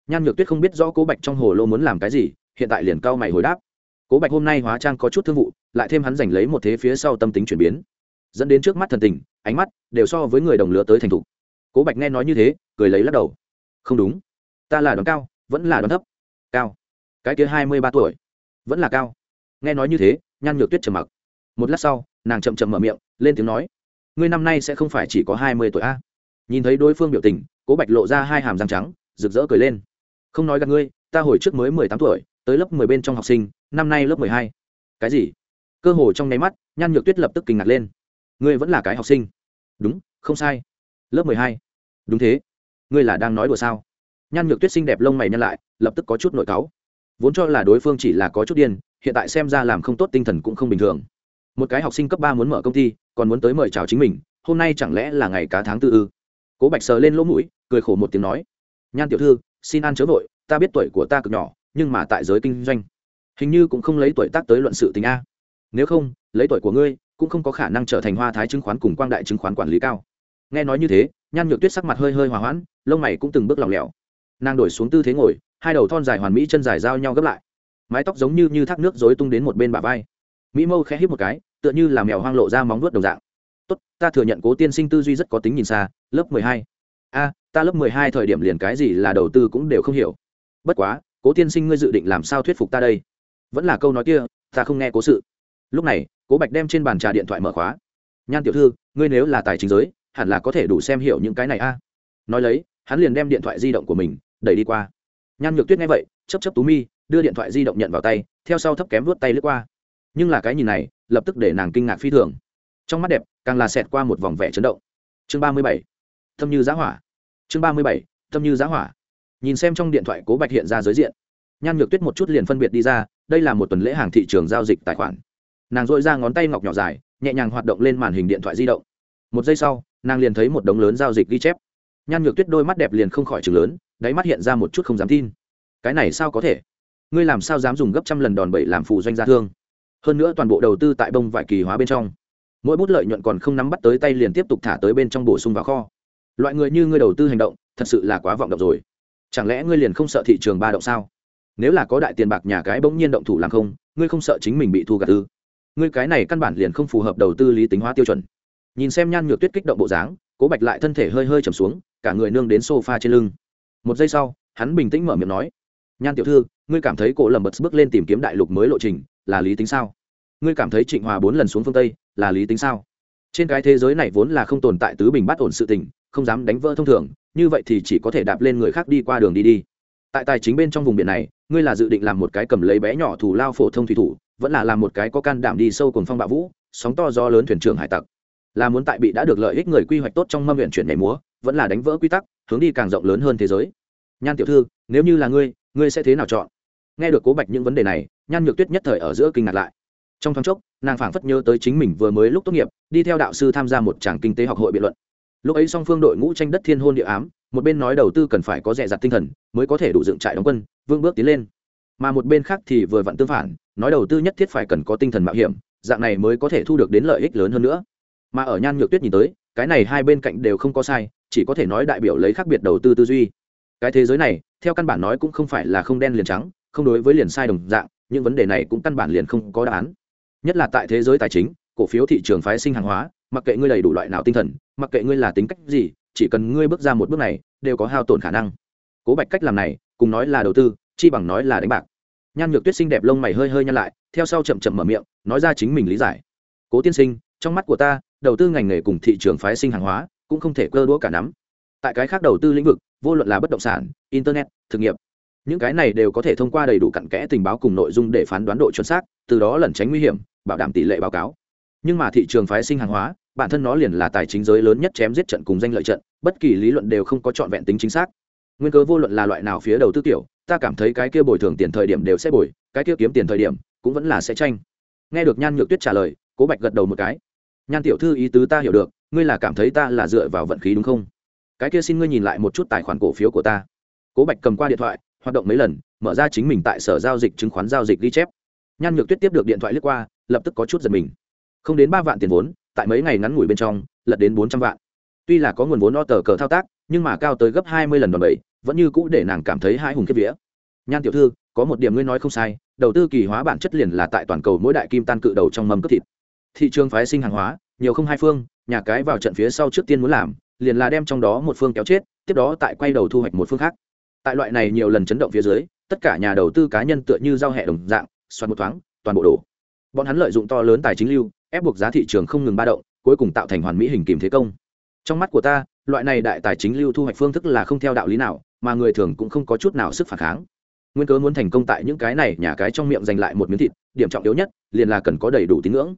nhan nhược tuyết không biết rõ cố bạch trong hồ lô muốn làm cái gì, hiện tại liền cao mày hồi đáp. Cố bạch hôm nay hóa trang có chút thương vụ, lại thêm hắn giành lấy một thế phía sau tâm tính chuyển biến. Dẫn đến trước mắt thần tình, ánh mắt đều so với người đồng lứa tới thành thục. Cố bạch nghe nói như thế, cười lấy lắc đầu. Không đúng. Ta là đoán cao, vẫn là đoán thấp. Cao. Cái kia hai mươi ba tuổi. Vẫn là cao. Nghe nói như thế, nhan nhược tuyết trầm mặc. Một lát sau, nàng chậm chậm mở miệng, lên tiếng nói. Ngươi năm nay sẽ không phải chỉ có hai mươi tuổi a. Nhìn thấy đối phương biểu tình, cố bạch lộ ra hai hàm răng trắng, rực rỡ cười lên không nói gặp ngươi, ta hồi trước mới mười tám tuổi, tới lớp mười bên trong học sinh, năm nay lớp mười hai. Cái gì? Cơ hồ trong nháy mắt, nhan nhược tuyết lập tức kinh ngạc lên. Ngươi vẫn là cái học sinh. Đúng, không sai. Lớp mười hai. Đúng thế. Ngươi là đang nói đùa sao? Nhan nhược tuyết xinh đẹp lông mày nhăn lại, lập tức có chút nội cáu. Vốn cho là đối phương chỉ là có chút điên, hiện tại xem ra làm không tốt tinh thần cũng không bình thường. Một cái học sinh cấp ba muốn mở công ty, còn muốn tới mời chào chính mình, hôm nay chẳng lẽ là ngày cá tháng tư ư? Cố bạch sờ lên lỗ mũi, cười khổ một tiếng nói. Nhan tiểu thư xin ăn chớ vội, ta biết tuổi của ta cực nhỏ, nhưng mà tại giới kinh doanh, hình như cũng không lấy tuổi tác tới luận sự tình a. Nếu không, lấy tuổi của ngươi, cũng không có khả năng trở thành hoa thái chứng khoán cùng quang đại chứng khoán quản lý cao. Nghe nói như thế, nhan nhược tuyết sắc mặt hơi hơi hòa hoãn, lông mày cũng từng bước lỏng lẻo. Nàng đổi xuống tư thế ngồi, hai đầu thon dài hoàn mỹ chân dài giao nhau gấp lại. Mái tóc giống như như thác nước dối tung đến một bên bả vai. Mỹ mâu khẽ hít một cái, tựa như là mèo hoang lộ ra móng vuốt đồng dạng. Tốt, ta thừa nhận cố tiên sinh tư duy rất có tính nhìn xa, lớp mười hai a, ta lớp mười hai thời điểm liền cái gì là đầu tư cũng đều không hiểu. Bất quá, cố tiên sinh ngươi dự định làm sao thuyết phục ta đây? Vẫn là câu nói kia, ta không nghe cố sự. Lúc này, cố bạch đem trên bàn trà điện thoại mở khóa. Nhan tiểu thư, ngươi nếu là tài chính giới, hẳn là có thể đủ xem hiểu những cái này a. Nói lấy, hắn liền đem điện thoại di động của mình đẩy đi qua. Nhan nhược tuyết nghe vậy chấp chấp tú mi, đưa điện thoại di động nhận vào tay, theo sau thấp kém vớt tay lướt qua. Nhưng là cái nhìn này, lập tức để nàng kinh ngạc phi thường. Trong mắt đẹp, càng là xẹt qua một vòng vẻ chấn động. Chương ba mươi bảy. Thâm như giá hỏa chương ba mươi bảy, tâm như giá hỏa. Nhìn xem trong điện thoại cố bạch hiện ra giới diện, nhan nhược tuyết một chút liền phân biệt đi ra, đây là một tuần lễ hàng thị trường giao dịch tài khoản. Nàng dội ra ngón tay ngọc nhỏ dài, nhẹ nhàng hoạt động lên màn hình điện thoại di động. Một giây sau, nàng liền thấy một đống lớn giao dịch ghi chép. Nhan nhược tuyết đôi mắt đẹp liền không khỏi chừng lớn, đáy mắt hiện ra một chút không dám tin. Cái này sao có thể? Ngươi làm sao dám dùng gấp trăm lần đòn bẩy làm phụ doanh gia thương? Hơn nữa toàn bộ đầu tư tại bông vải kỳ hóa bên trong. Mỗi bút lợi nhuận còn không nắm bắt tới tay liền tiếp tục thả tới bên trong bổ sung vào kho loại người như ngươi đầu tư hành động, thật sự là quá vọng động rồi. Chẳng lẽ ngươi liền không sợ thị trường ba động sao? Nếu là có đại tiền bạc nhà cái bỗng nhiên động thủ làm không, ngươi không sợ chính mình bị thu gạt ư? Ngươi cái này căn bản liền không phù hợp đầu tư lý tính hóa tiêu chuẩn. Nhìn xem nhan nhược tuyết kích động bộ dáng, cố bạch lại thân thể hơi hơi trầm xuống, cả người nương đến s o f a trên lưng. Một giây sau, hắn bình tĩnh mở miệng nói, nhan tiểu thư, ngươi cảm thấy cổ lầm bật bước lên tìm kiếm đại lục mới lộ trình là lý tính sao? Ngươi cảm thấy trịnh hòa bốn lần xuống phương tây là lý tính sao? Trên cái thế giới này vốn là không tồn tại tứ bình bắt ổn sự tình không dám đánh vỡ thông thường, như vậy thì chỉ có thể đạp lên người khác đi qua đường đi đi. Tại tài chính bên trong vùng biển này, ngươi là dự định làm một cái cầm lấy bé nhỏ thủ lao phổ thông thủy thủ, vẫn là làm một cái có can đảm đi sâu cùng phong bạo vũ, sóng to gió lớn thuyền trưởng hải tặc. Là muốn tại bị đã được lợi ích người quy hoạch tốt trong mâm huyện chuyển nhảy múa, vẫn là đánh vỡ quy tắc, hướng đi càng rộng lớn hơn thế giới. Nhan tiểu thư, nếu như là ngươi ngươi sẽ thế nào chọn? Nghe được cố bạch những vấn đề này, nhan nhược tuyết nhất thời ở giữa kinh ngạc lại. Trong thoáng chốc, nàng phảng phất nhớ tới chính mình vừa mới lúc tốt nghiệp, đi theo đạo sư tham gia một tràng kinh tế học hội biện luận lúc ấy song phương đội ngũ tranh đất thiên hôn địa ám, một bên nói đầu tư cần phải có rẻ rặt tinh thần, mới có thể đủ dựng trại đóng quân, vương bước tiến lên. Mà một bên khác thì vừa vặn tương phản, nói đầu tư nhất thiết phải cần có tinh thần mạo hiểm, dạng này mới có thể thu được đến lợi ích lớn hơn nữa. Mà ở nhan nhược tuyết nhìn tới, cái này hai bên cạnh đều không có sai, chỉ có thể nói đại biểu lấy khác biệt đầu tư tư duy. Cái thế giới này, theo căn bản nói cũng không phải là không đen liền trắng, không đối với liền sai đồng dạng, những vấn đề này cũng căn bản liền không có đáp án. Nhất là tại thế giới tài chính, cổ phiếu thị trường phái sinh hàng hóa mặc kệ ngươi đầy đủ loại nào tinh thần, mặc kệ ngươi là tính cách gì, chỉ cần ngươi bước ra một bước này, đều có hao tổn khả năng. Cố bạch cách làm này, cùng nói là đầu tư, chi bằng nói là đánh bạc. Nhan nhược tuyết xinh đẹp lông mày hơi hơi nhăn lại, theo sau chậm chậm mở miệng, nói ra chính mình lý giải. Cố tiên sinh, trong mắt của ta, đầu tư ngành nghề cùng thị trường phái sinh hàng hóa, cũng không thể cơ đũa cả nắm. Tại cái khác đầu tư lĩnh vực, vô luận là bất động sản, internet, thực nghiệp, những cái này đều có thể thông qua đầy đủ cặn kẽ tình báo cùng nội dung để phán đoán độ chuẩn xác, từ đó lẩn tránh nguy hiểm, bảo đảm tỷ lệ báo cáo. Nhưng mà thị trường phái sinh hàng hóa bản thân nó liền là tài chính giới lớn nhất chém giết trận cùng danh lợi trận, bất kỳ lý luận đều không có trọn vẹn tính chính xác. Nguyên cơ vô luận là loại nào phía đầu tư tiểu, ta cảm thấy cái kia bồi thường tiền thời điểm đều sẽ bồi, cái kia kiếm tiền thời điểm cũng vẫn là sẽ tranh. Nghe được nhan nhược tuyết trả lời, cố bạch gật đầu một cái. Nhan tiểu thư ý tứ ta hiểu được, ngươi là cảm thấy ta là dựa vào vận khí đúng không? Cái kia xin ngươi nhìn lại một chút tài khoản cổ phiếu của ta. Cố bạch cầm qua điện thoại, hoạt động mấy lần, mở ra chính mình tại sở giao dịch chứng khoán giao dịch ghi chép. Nhan nhược tuyết tiếp được điện thoại lướt qua, lập tức có chút giật mình. Không đến ba vạn tiền vốn tại mấy ngày ngắn ngủi bên trong, lật đến bốn trăm vạn. Tuy là có nguồn vốn o tờ cờ thao tác, nhưng mà cao tới gấp hai mươi lần đòn bẩy, vẫn như cũ để nàng cảm thấy hai hùng kiếp vía. Nhan tiểu thư, có một điểm ngươi nói không sai, đầu tư kỳ hóa bản chất liền là tại toàn cầu mỗi đại kim tan cự đầu trong mâm cấp thịt. Thị trường phái sinh hàng hóa, nhiều không hai phương, nhà cái vào trận phía sau trước tiên muốn làm, liền là đem trong đó một phương kéo chết, tiếp đó tại quay đầu thu hoạch một phương khác. Tại loại này nhiều lần chấn động phía dưới, tất cả nhà đầu tư cá nhân tựa như giao hẹ đồng dạng xoắn một thoáng, toàn bộ đổ. Bọn hắn lợi dụng to lớn tài chính lưu ép buộc giá thị trường không ngừng ba động, cuối cùng tạo thành hoàn mỹ hình kìm thế công. Trong mắt của ta, loại này đại tài chính lưu thu hoạch phương thức là không theo đạo lý nào, mà người thường cũng không có chút nào sức phản kháng. Nguyên cớ muốn thành công tại những cái này nhà cái trong miệng giành lại một miếng thịt, điểm trọng yếu nhất liền là cần có đầy đủ tín ngưỡng.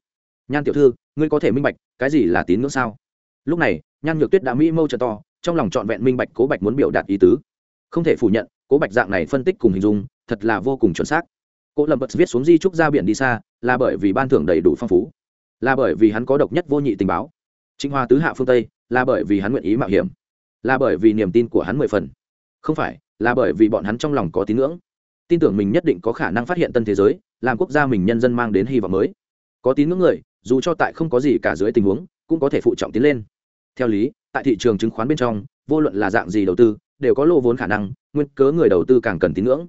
Nhan tiểu thư, ngươi có thể minh bạch, cái gì là tín ngưỡng sao? Lúc này, nhan nhược tuyết đã mỹ mâu trợ to, trong lòng trọn vẹn minh bạch cố bạch muốn biểu đạt ý tứ. Không thể phủ nhận, cố bạch dạng này phân tích cùng hình dung, thật là vô cùng chuẩn xác. Cố lâm bật viết xuống di trúc ra biển đi xa, là bởi vì ban thưởng đầy đủ phong phú là bởi vì hắn có độc nhất vô nhị tình báo. Trinh hoa tứ hạ phương tây, là bởi vì hắn nguyện ý mạo hiểm, là bởi vì niềm tin của hắn mười phần. Không phải, là bởi vì bọn hắn trong lòng có tín ngưỡng. Tin tưởng mình nhất định có khả năng phát hiện tân thế giới, làm quốc gia mình nhân dân mang đến hy vọng mới. Có tín ngưỡng người, dù cho tại không có gì cả dưới tình huống, cũng có thể phụ trọng tiến lên. Theo lý, tại thị trường chứng khoán bên trong, vô luận là dạng gì đầu tư, đều có lô vốn khả năng, nguyên cớ người đầu tư càng cần tín ngưỡng.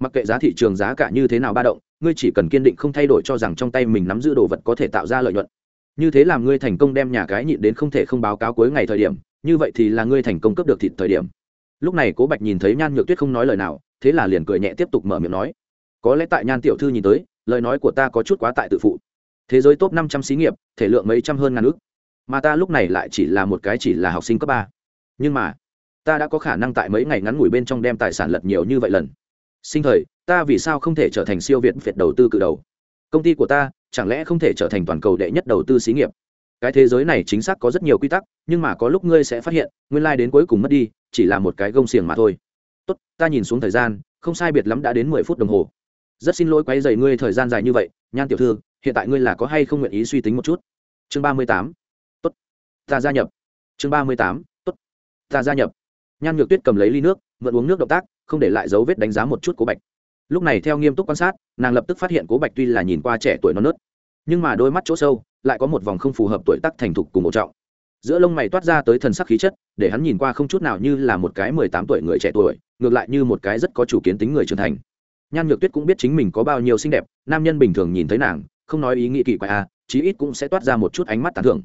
Mặc kệ giá thị trường giá cả như thế nào ba động ngươi chỉ cần kiên định không thay đổi cho rằng trong tay mình nắm giữ đồ vật có thể tạo ra lợi nhuận. Như thế làm ngươi thành công đem nhà cái nhịn đến không thể không báo cáo cuối ngày thời điểm, như vậy thì là ngươi thành công cấp được thịt thời điểm. Lúc này cố bạch nhìn thấy nhan nhược tuyết không nói lời nào, thế là liền cười nhẹ tiếp tục mở miệng nói. Có lẽ tại nhan tiểu thư nhìn tới, lời nói của ta có chút quá tại tự phụ. Thế giới top năm trăm xí nghiệp, thể lượng mấy trăm hơn ngàn ước mà ta lúc này lại chỉ là một cái chỉ là học sinh cấp ba. Nhưng mà, ta đã có khả năng tại mấy ngày ngắn ngủi bên trong đem tài sản lật nhiều như vậy lần sinh thời, ta vì sao không thể trở thành siêu việt việt đầu tư cự đầu? Công ty của ta chẳng lẽ không thể trở thành toàn cầu đệ nhất đầu tư xí nghiệp? Cái thế giới này chính xác có rất nhiều quy tắc, nhưng mà có lúc ngươi sẽ phát hiện, nguyên lai、like、đến cuối cùng mất đi, chỉ là một cái gông xiềng mà thôi. Tốt, ta nhìn xuống thời gian, không sai biệt lắm đã đến mười phút đồng hồ. Rất xin lỗi quay dày ngươi thời gian dài như vậy, nhan tiểu thư, hiện tại ngươi là có hay không nguyện ý suy tính một chút? Chương ba mươi tám. Tốt. Ta gia nhập. Chương ba mươi tám. Tốt. Ta gia nhập. Nhan nhược tuyết cầm lấy ly nước, mượn uống nước động tác không để lại dấu vết đánh giá một chút cố bạch. Lúc này theo nghiêm túc quan sát, nàng lập tức phát hiện cố bạch tuy là nhìn qua trẻ tuổi non nớt, nhưng mà đôi mắt chỗ sâu lại có một vòng không phù hợp tuổi tác thành thục cùng một trọng. Giữa lông mày toát ra tới thần sắc khí chất, để hắn nhìn qua không chút nào như là một cái mười tám tuổi người trẻ tuổi, ngược lại như một cái rất có chủ kiến tính người trưởng thành. Nhan nhược tuyết cũng biết chính mình có bao nhiêu xinh đẹp, nam nhân bình thường nhìn thấy nàng, không nói ý nghĩ kỳ quái à chí ít cũng sẽ toát ra một chút ánh mắt tán thưởng.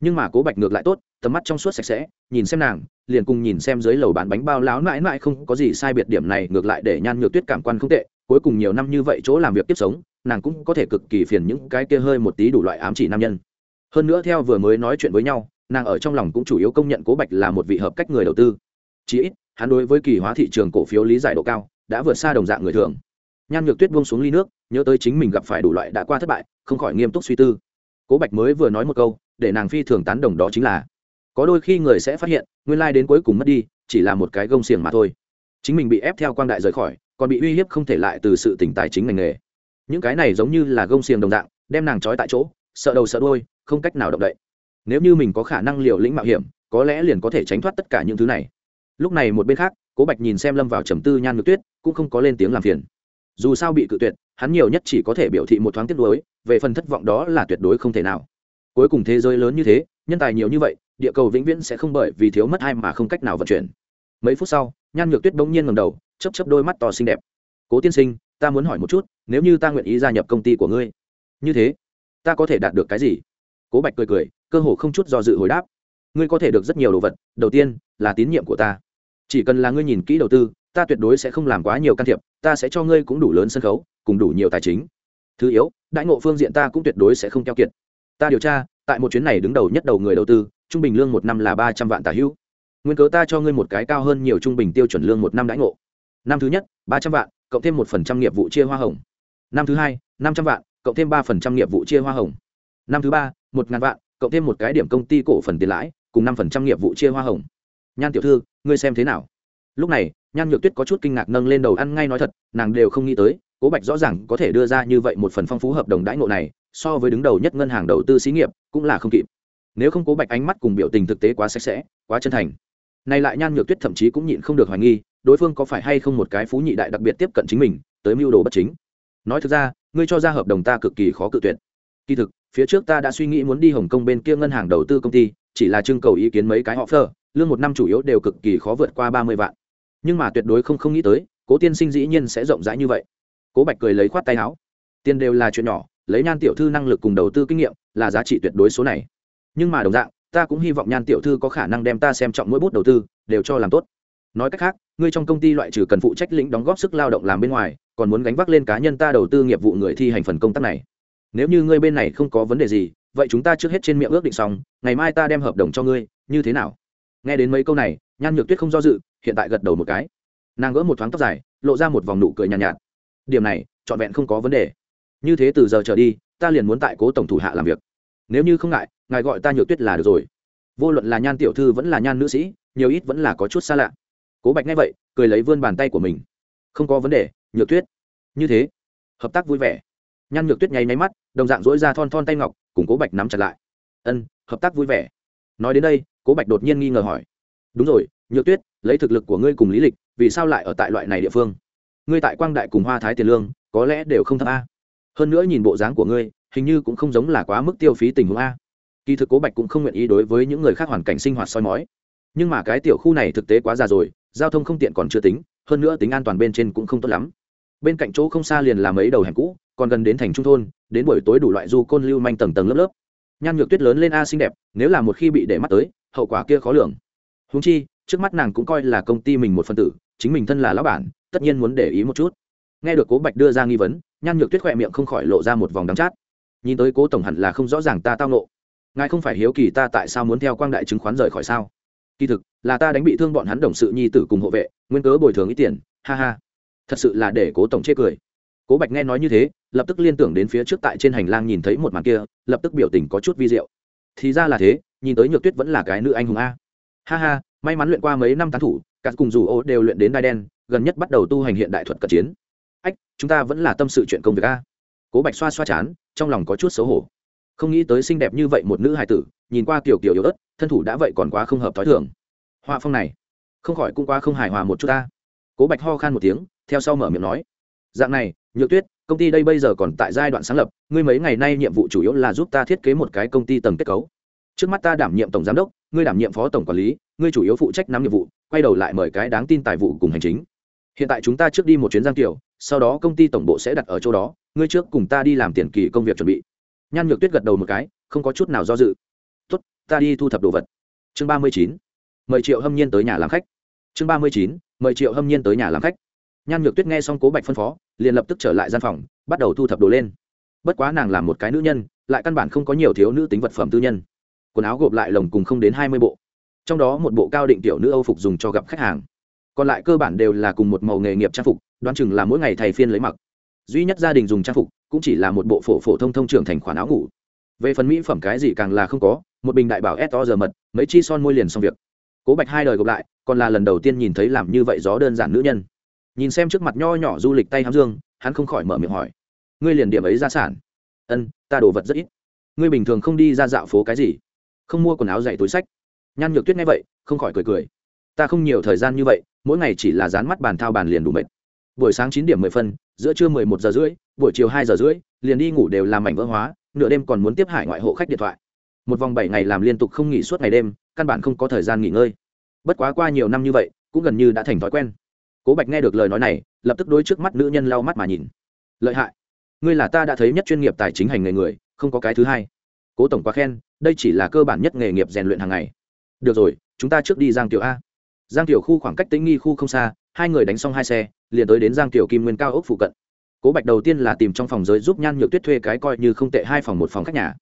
Nhưng mà cố bạch ngược lại tốt, tầm mắt trong suốt sạch sẽ, nhìn xem nàng liền cùng nhìn xem dưới lầu bán bánh bao láo mãi mãi không có gì sai biệt điểm này, ngược lại để nhan nhược tuyết cảm quan không tệ, cuối cùng nhiều năm như vậy chỗ làm việc tiếp sống, nàng cũng có thể cực kỳ phiền những cái kia hơi một tí đủ loại ám chỉ nam nhân. Hơn nữa theo vừa mới nói chuyện với nhau, nàng ở trong lòng cũng chủ yếu công nhận cố bạch là một vị hợp cách người đầu tư. Chí ít, hắn đối với kỳ hóa thị trường cổ phiếu lý giải độ cao, đã vượt xa đồng dạng người thường. Nhan nhược tuyết buông xuống ly nước, nhớ tới chính mình gặp phải đủ loại đã qua thất bại, không khỏi nghiêm túc suy tư. Cố bạch mới vừa nói một câu, để nàng phi thường tán đồng đó chính là có đôi khi người sẽ phát hiện, nguyên lai、like、đến cuối cùng mất đi, chỉ là một cái gông xiềng mà thôi. Chính mình bị ép theo quang đại rời khỏi, còn bị uy hiếp không thể lại từ sự tỉnh tài chính ngành nghề. Những cái này giống như là gông xiềng đồng dạng, đem nàng trói tại chỗ, sợ đầu sợ đôi không cách nào động đậy. Nếu như mình có khả năng liều lĩnh mạo hiểm, có lẽ liền có thể tránh thoát tất cả những thứ này. Lúc này một bên khác, cố bạch nhìn xem lâm vào trầm tư nhan ngược tuyết, cũng không có lên tiếng làm phiền. Dù sao bị cự tuyệt, hắn nhiều nhất chỉ có thể biểu thị một thoáng tiếp đối về phần thất vọng đó là tuyệt đối không thể nào. Cuối cùng thế giới lớn như thế nhân tài nhiều như vậy, địa cầu vĩnh viễn sẽ không bởi vì thiếu mất ai mà không cách nào vận chuyển. Mấy phút sau, nhan nhược tuyết bỗng nhiên ngầm đầu chấp chấp đôi mắt to xinh đẹp. Cố tiên sinh, ta muốn hỏi một chút, nếu như ta nguyện ý gia nhập công ty của ngươi, như thế, ta có thể đạt được cái gì? Cố bạch cười cười, cơ hồ không chút do dự hồi đáp. Ngươi có thể được rất nhiều đồ vật, đầu tiên là tín nhiệm của ta. Chỉ cần là ngươi nhìn kỹ đầu tư, ta tuyệt đối sẽ không làm quá nhiều can thiệp, ta sẽ cho ngươi cũng đủ lớn sân khấu, cùng đủ nhiều tài chính. Thứ yếu đại ngộ phương diện ta cũng tuyệt đối sẽ không keo kiệt. Ta điều tra tại một chuyến này đứng đầu nhất đầu người đầu tư, trung bình lương một năm là ba trăm vạn tả hữu. Nguyên cớ ta cho ngươi một cái cao hơn nhiều trung bình tiêu chuẩn lương một năm đãi ngộ. Năm thứ nhất, ba trăm vạn, cộng thêm một phần trăm nghiệp vụ chia hoa hồng. Năm thứ hai, năm trăm vạn, cộng thêm ba phần trăm nghiệp vụ chia hoa hồng. Năm thứ ba, một ngàn vạn, cộng thêm một cái điểm công ty cổ phần tiền lãi, cùng năm phần trăm nghiệp vụ chia hoa hồng. Nhan tiểu thư, ngươi xem thế nào? Lúc này, nhan nhược tuyết có chút kinh ngạc nâng lên đầu ăn ngay nói thật, nàng đều không nghĩ tới, cố bạch rõ ràng có thể đưa ra như vậy một phần phong phú hợp đồng đãi ngộ này so với đứng đầu nhất ngân hàng đầu tư xí nghiệp cũng là không kịp. Nếu không cố bạch ánh mắt cùng biểu tình thực tế quá sạch sẽ, quá chân thành. Này lại nhan nhược tuyết thậm chí cũng nhịn không được hoài nghi, đối phương có phải hay không một cái phú nhị đại đặc biệt tiếp cận chính mình, tới mưu đồ bất chính. Nói thực ra, ngươi cho ra hợp đồng ta cực kỳ khó cự tuyệt. Kỳ thực, phía trước ta đã suy nghĩ muốn đi hồng kông bên kia ngân hàng đầu tư công ty, chỉ là trưng cầu ý kiến mấy cái họ phơ lương một năm chủ yếu đều cực kỳ khó vượt qua ba mươi vạn. Nhưng mà tuyệt đối không không nghĩ tới, cố tiên sinh dĩ nhiên sẽ rộng rãi như vậy. Cố bạch cười lấy khoát tay áo. Tiền đều là chuyện nhỏ lấy nhan tiểu thư năng lực cùng đầu tư kinh nghiệm là giá trị tuyệt đối số này. Nhưng mà đồng dạng ta cũng hy vọng nhan tiểu thư có khả năng đem ta xem trọng mỗi bút đầu tư đều cho làm tốt. Nói cách khác ngươi trong công ty loại trừ cần phụ trách lĩnh đóng góp sức lao động làm bên ngoài còn muốn gánh vác lên cá nhân ta đầu tư nghiệp vụ người thi hành phần công tác này. Nếu như ngươi bên này không có vấn đề gì vậy chúng ta trước hết trên miệng ước định xong ngày mai ta đem hợp đồng cho ngươi như thế nào? Nghe đến mấy câu này nhan nhược tuyết không do dự hiện tại gật đầu một cái. Nàng gỡ một thoáng tóc dài lộ ra một vòng nụ cười nhàn nhạt, nhạt. Điểm này trọn vẹn không có vấn đề như thế từ giờ trở đi, ta liền muốn tại cố tổng thủ hạ làm việc. Nếu như không ngại, ngài gọi ta nhược tuyết là được rồi. Vô luận là nhan tiểu thư vẫn là nhan nữ sĩ, nhiều ít vẫn là có chút xa lạ. Cố bạch nghe vậy, cười lấy vươn bàn tay của mình. Không có vấn đề, nhược tuyết. Như thế, hợp tác vui vẻ. Nhan nhược tuyết nháy máy mắt, đồng dạng dỗi ra thon thon tay ngọc, cùng cố bạch nắm chặt lại. Ân, hợp tác vui vẻ. Nói đến đây, cố bạch đột nhiên nghi ngờ hỏi. Đúng rồi, nhược tuyết, lấy thực lực của ngươi cùng lý lịch, vì sao lại ở tại loại này địa phương? Ngươi tại quang đại cùng hoa thái tiền lương, có lẽ đều không thấp a hơn nữa nhìn bộ dáng của ngươi, hình như cũng không giống là quá mức tiêu phí tình huống a. Kỳ thực cố bạch cũng không nguyện ý đối với những người khác hoàn cảnh sinh hoạt soi mói. Nhưng mà cái tiểu khu này thực tế quá già rồi, giao thông không tiện còn chưa tính, hơn nữa tính an toàn bên trên cũng không tốt lắm. Bên cạnh chỗ không xa liền là mấy đầu hẻm cũ, còn gần đến thành trung thôn, đến buổi tối đủ loại du côn lưu manh tầng tầng lớp lớp. Nhan nhược tuyết lớn lên a xinh đẹp, nếu là một khi bị để mắt tới, hậu quả kia khó lường. Húng chi, trước mắt nàng cũng coi là công ty mình một phân tử, chính mình thân là lão bản, tất nhiên muốn để ý một chút. Nghe được cố bạch đưa ra nghi vấn nhan nhược tuyết khỏe miệng không khỏi lộ ra một vòng đắng chát. Nhìn tới cố tổng hẳn là không rõ ràng ta tao nộ ngài không phải hiếu kỳ ta tại sao muốn theo quang đại chứng khoán rời khỏi sao? Kỳ thực, là ta đánh bị thương bọn hắn đồng sự nhi tử cùng hộ vệ, nguyên cớ bồi thường ít tiền, ha ha. Thật sự là để cố tổng chê cười. Cố bạch nghe nói như thế, lập tức liên tưởng đến phía trước tại trên hành lang nhìn thấy một màn kia, lập tức biểu tình có chút vi diệu. Thì ra là thế, nhìn tới nhược tuyết vẫn là cái nữ anh hùng a. Ha ha, may mắn luyện qua mấy năm tán thủ các cùng dù ô đều luyện đến đai đen, gần nhất bắt đầu tu hành hiện đại thuật cận chiến ách, chúng ta vẫn là tâm sự chuyện công việc a. Cố bạch xoa xoa chán, trong lòng có chút xấu hổ. Không nghĩ tới xinh đẹp như vậy một nữ hài tử, nhìn qua kiểu kiểu yếu ớt, thân thủ đã vậy còn quá không hợp t h ó i thường. Họa phong này, không khỏi cũng quá không hài hòa một chút ta. Cố bạch ho khan một tiếng, theo sau mở miệng nói, dạng này, nhược tuyết, công ty đây bây giờ còn tại giai đoạn sáng lập, ngươi mấy ngày nay nhiệm vụ chủ yếu là giúp ta thiết kế một cái công ty tầng kết cấu. Trước mắt ta đảm nhiệm tổng giám đốc, ngươi đảm nhiệm phó tổng quản lý, ngươi chủ yếu phụ trách nắm nhiệm vụ, quay đầu lại mời cái đáng tin tài vụ cùng hành chính hiện tại chúng ta trước đi một chuyến giang tiểu sau đó công ty tổng bộ sẽ đặt ở chỗ đó, ngươi trước cùng ta đi làm tiền kỳ công việc chuẩn bị. Nhan nhược tuyết gật đầu một cái, không có chút nào do dự. Tốt, ta đi thu thập đồ vật. Chương ba mươi chín, mời triệu hâm nhiên tới nhà làm khách. Chương ba mươi chín, mời triệu hâm nhiên tới nhà làm khách. Nhan nhược tuyết nghe xong cố bạch phân phó, liền lập tức trở lại gian phòng, bắt đầu thu thập đồ lên. Bất quá nàng là một cái nữ nhân, lại căn bản không có nhiều thiếu nữ tính vật phẩm tư nhân. Quần áo gộp lại lồng cùng không đến hai mươi bộ. Trong đó một bộ cao định tiểu nữ âu phục dùng cho gặp khách hàng còn lại cơ bản đều là cùng một màu nghề nghiệp trang phục, đoán chừng là mỗi ngày thầy phiên lấy mặc. Duy nhất gia đình dùng trang phục cũng chỉ là một bộ phổ phổ thông thông trưởng thành khoản áo ngủ. Về phần mỹ phẩm cái gì càng là không có, một bình đại bảo s to giờ mật, mấy chi son môi liền xong việc. Cố bạch hai đời gộp lại, còn là lần đầu tiên nhìn thấy làm như vậy gió đơn giản nữ nhân. Nhìn xem trước mặt nho nhỏ du lịch tay hám dương, hắn không khỏi mở miệng hỏi, ngươi liền điểm ấy ra sản? Ân, ta đồ vật rất ít. Ngươi bình thường không đi ra dạo phố cái gì? Không mua quần áo dạy túi sách. Nhan nhược tuyết nghe vậy, không khỏi cười cười. Ta không nhiều thời gian như vậy mỗi ngày chỉ là dán mắt bàn thao bàn liền đủ mệt. Buổi sáng chín điểm mười phân, giữa trưa mười một giờ rưỡi, buổi chiều hai giờ rưỡi, liền đi ngủ đều làm mảnh vỡ hóa, nửa đêm còn muốn tiếp hải ngoại hộ khách điện thoại. Một vòng bảy ngày làm liên tục không nghỉ suốt ngày đêm, căn bản không có thời gian nghỉ ngơi. Bất quá qua nhiều năm như vậy, cũng gần như đã thành thói quen. Cố bạch nghe được lời nói này, lập tức đôi trước mắt nữ nhân lau mắt mà nhìn. Lợi hại, ngươi là ta đã thấy nhất chuyên nghiệp tài chính hành nghề người, không có cái thứ hai. Cố tổng quá khen, đây chỉ là cơ bản nhất nghề nghiệp rèn luyện hàng ngày. Được rồi, chúng ta trước đi giang tiểu a giang tiểu khu khoảng cách tĩnh nghi khu không xa, hai người đánh xong hai xe, liền tới đến giang tiểu kim nguyên cao ốc phụ cận. Cố bạch đầu tiên là tìm trong phòng giới giúp nhan nhược tuyết thuê cái coi như không tệ hai phòng một phòng khách nhà.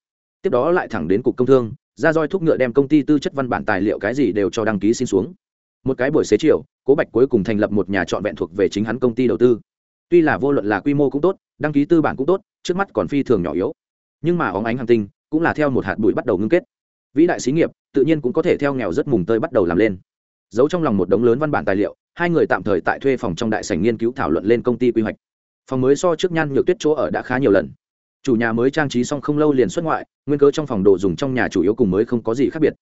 Tiếp đó lại thẳng đến cục công thương, ra roi thúc ngựa đem công ty tư chất văn bản tài liệu cái gì đều cho đăng ký xin xuống. Một cái buổi xế chiều, cố bạch cuối cùng thành lập một nhà trọn vẹn thuộc về chính hắn công ty đầu tư. Tuy là vô luận là quy mô cũng tốt, đăng ký tư bản cũng tốt, trước mắt còn phi thường nhỏ yếu. Nhưng mà óng ánh hàng tinh, cũng là theo một hạt bụi bắt đầu ngưng kết. Vĩ đại xí nghiệp, tự nhiên cũng có thể theo nghèo rất mùng tơi bắt đầu làm lên giấu trong lòng một đống lớn văn bản tài liệu, hai người tạm thời tại thuê phòng trong đại sảnh nghiên cứu thảo luận lên công ty quy hoạch. Phòng mới so trước nhan nhược tuyết chỗ ở đã khá nhiều lần. Chủ nhà mới trang trí xong không lâu liền xuất ngoại, nguyên cớ trong phòng đồ dùng trong nhà chủ yếu cùng mới không có gì khác biệt.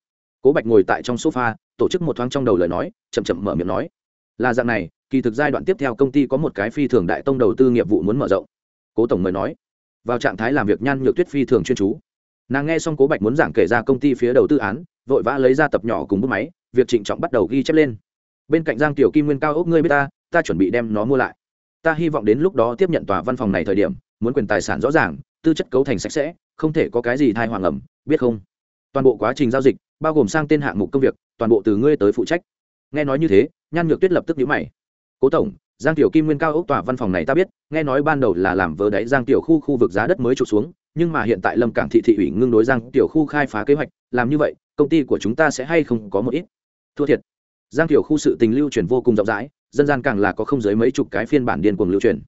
Cố bạch ngồi tại trong sofa, tổ chức một thoáng trong đầu lời nói, chậm chậm mở miệng nói. Là dạng này, kỳ thực giai đoạn tiếp theo công ty có một cái phi thường đại tông đầu tư nghiệp vụ muốn mở rộng. Cố tổng mới nói. Vào trạng thái làm việc nhan nhược tuyết phi thường chuyên chú. Nàng nghe xong cố bạch muốn giảng kể ra công ty phía đầu tư án, vội vã lấy ra tập nhỏ cùng bút máy việc trịnh trọng bắt đầu ghi chép lên. Bên cạnh giang tiểu kim nguyên cao ốc ngươi biết ta ta chuẩn bị đem nó mua lại. Ta hy vọng đến lúc đó tiếp nhận tòa văn phòng này thời điểm, muốn quyền tài sản rõ ràng, tư chất cấu thành sạch sẽ, không thể có cái gì thai hoàng ẩm, biết không? Toàn bộ quá trình giao dịch, bao gồm sang tên hạng mục công việc, toàn bộ từ ngươi tới phụ trách. Nghe nói như thế, nhan nhược tuyết lập tức nhíu mày. Cố tổng, giang tiểu kim nguyên cao ốc tòa văn phòng này ta biết, nghe nói ban đầu là làm vớ đáy giang tiểu khu khu vực giá đất mới trục xuống, nhưng mà hiện tại lâm cảng thị thị ủy ngưng đối giang tiểu khu khai phá kế hoạch, làm như vậy, công ty của chúng ta sẽ hay không có một ít? Thua thiệt giang tiểu khu sự tình lưu truyền vô cùng rộng rãi, dân gian càng là có không dưới mấy chục cái phiên bản điên cuồng lưu truyền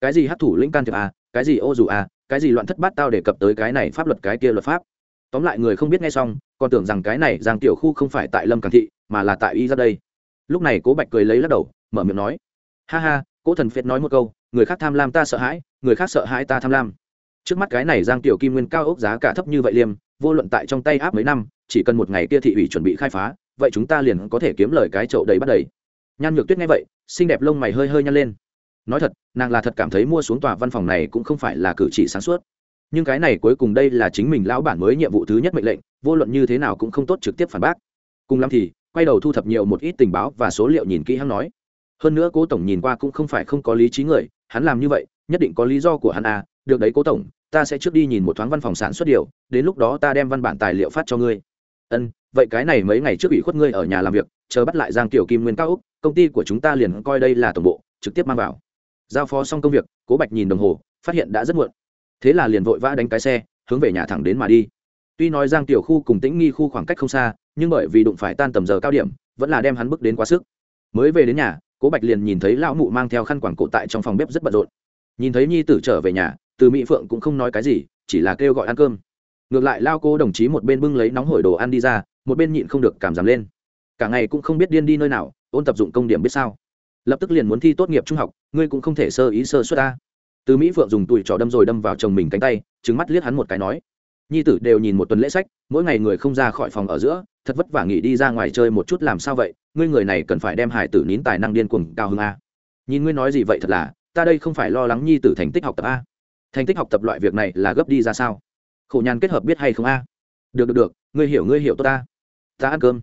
cái gì hấp thủ lĩnh can thiệp à? cái gì ô dù à? cái gì loạn thất bát tao đề cập tới cái này pháp luật, cái kia luật pháp tóm lại người không biết nghe xong, còn tưởng rằng cái này giang tiểu khu không phải tại lâm cảng thị, mà là tại y ra đây lúc này cố bạch cười lấy lắc đầu, mở miệng nói, ha ha, cố thần phiệt nói một câu, người khác tham lam ta sợ hãi, người khác sợ hãi ta tham lam trước mắt cái này giang tiểu kim nguyên cao ốc giá cả thấp như vậy liêm, vô luận tại trong tay áp mấy năm, chỉ cần một ngày kia thị ủy chuẩn bị khai phá vậy chúng ta liền có thể kiếm lời cái chậu đầy bắt đầy. Nhan nhược tuyết nghe vậy, xinh đẹp lông mày hơi hơi nhăn lên. Nói thật, nàng là thật cảm thấy mua xuống tòa văn phòng này cũng không phải là cử chỉ sáng suốt. Nhưng cái này cuối cùng đây là chính mình lão bản mới nhiệm vụ thứ nhất mệnh lệnh, vô luận như thế nào cũng không tốt trực tiếp phản bác. Cùng lắm thì, quay đầu thu thập nhiều một ít tình báo và số liệu nhìn kỹ hắn nói. Hơn nữa cố tổng nhìn qua cũng không phải không có lý trí người, hắn làm như vậy, nhất định có lý do của hắn à được đấy cố tổng, ta sẽ trước đi nhìn một thoáng văn phòng sản xuất điều, đến lúc đó ta đem văn bản tài liệu phát cho ngươi. Ân vậy cái này mấy ngày trước bị khuất ngươi ở nhà làm việc, chờ bắt lại giang tiểu kim nguyên cao úc công ty của chúng ta liền coi đây là tổng bộ, trực tiếp mang vào. Giao phó xong công việc, cố bạch nhìn đồng hồ, phát hiện đã rất muộn. Thế là liền vội vã đánh cái xe, hướng về nhà thẳng đến mà đi. Tuy nói giang tiểu khu cùng tĩnh nghi khu khoảng cách không xa, nhưng bởi vì đụng phải tan tầm giờ cao điểm, vẫn là đem hắn bước đến quá sức. Mới về đến nhà, cố bạch liền nhìn thấy lão mụ mang theo khăn quảng cổ tại trong phòng bếp rất bận rộn. Nhìn thấy nhi tử trở về nhà, từ mỹ phượng cũng không nói cái gì, chỉ là kêu gọi ăn cơm. Ngược lại, lao cô đồng chí một bên bưng lấy nóng hổi đồ ăn đi ra một bên nhịn không được cảm giảm lên. Cả ngày cũng không biết điên đi nơi nào, ôn tập dụng công điểm biết sao. Lập tức liền muốn thi tốt nghiệp trung học, ngươi cũng không thể sơ ý sơ suất ta. Từ mỹ phượng dùng tùi trò đâm rồi đâm vào chồng mình cánh tay trứng mắt liếc hắn một cái nói. Nhi tử đều nhìn một tuần lễ sách, mỗi ngày người không ra khỏi phòng ở giữa, thật vất vả nghỉ đi ra ngoài chơi một chút làm sao vậy, ngươi người này cần phải đem hải tử nín tài năng điên cuồng cao hơn a. Nhìn ngươi nói gì vậy thật là, ta đây không phải lo lắng nhi tử thành tích học tập a. Thành tích học tập loại việc này là gấp đi ra sao? Khổ nhàn kết hợp biết hay không a? Được được được, ngươi hiểu ngươi hiểu tốt ta ta ăn cơm.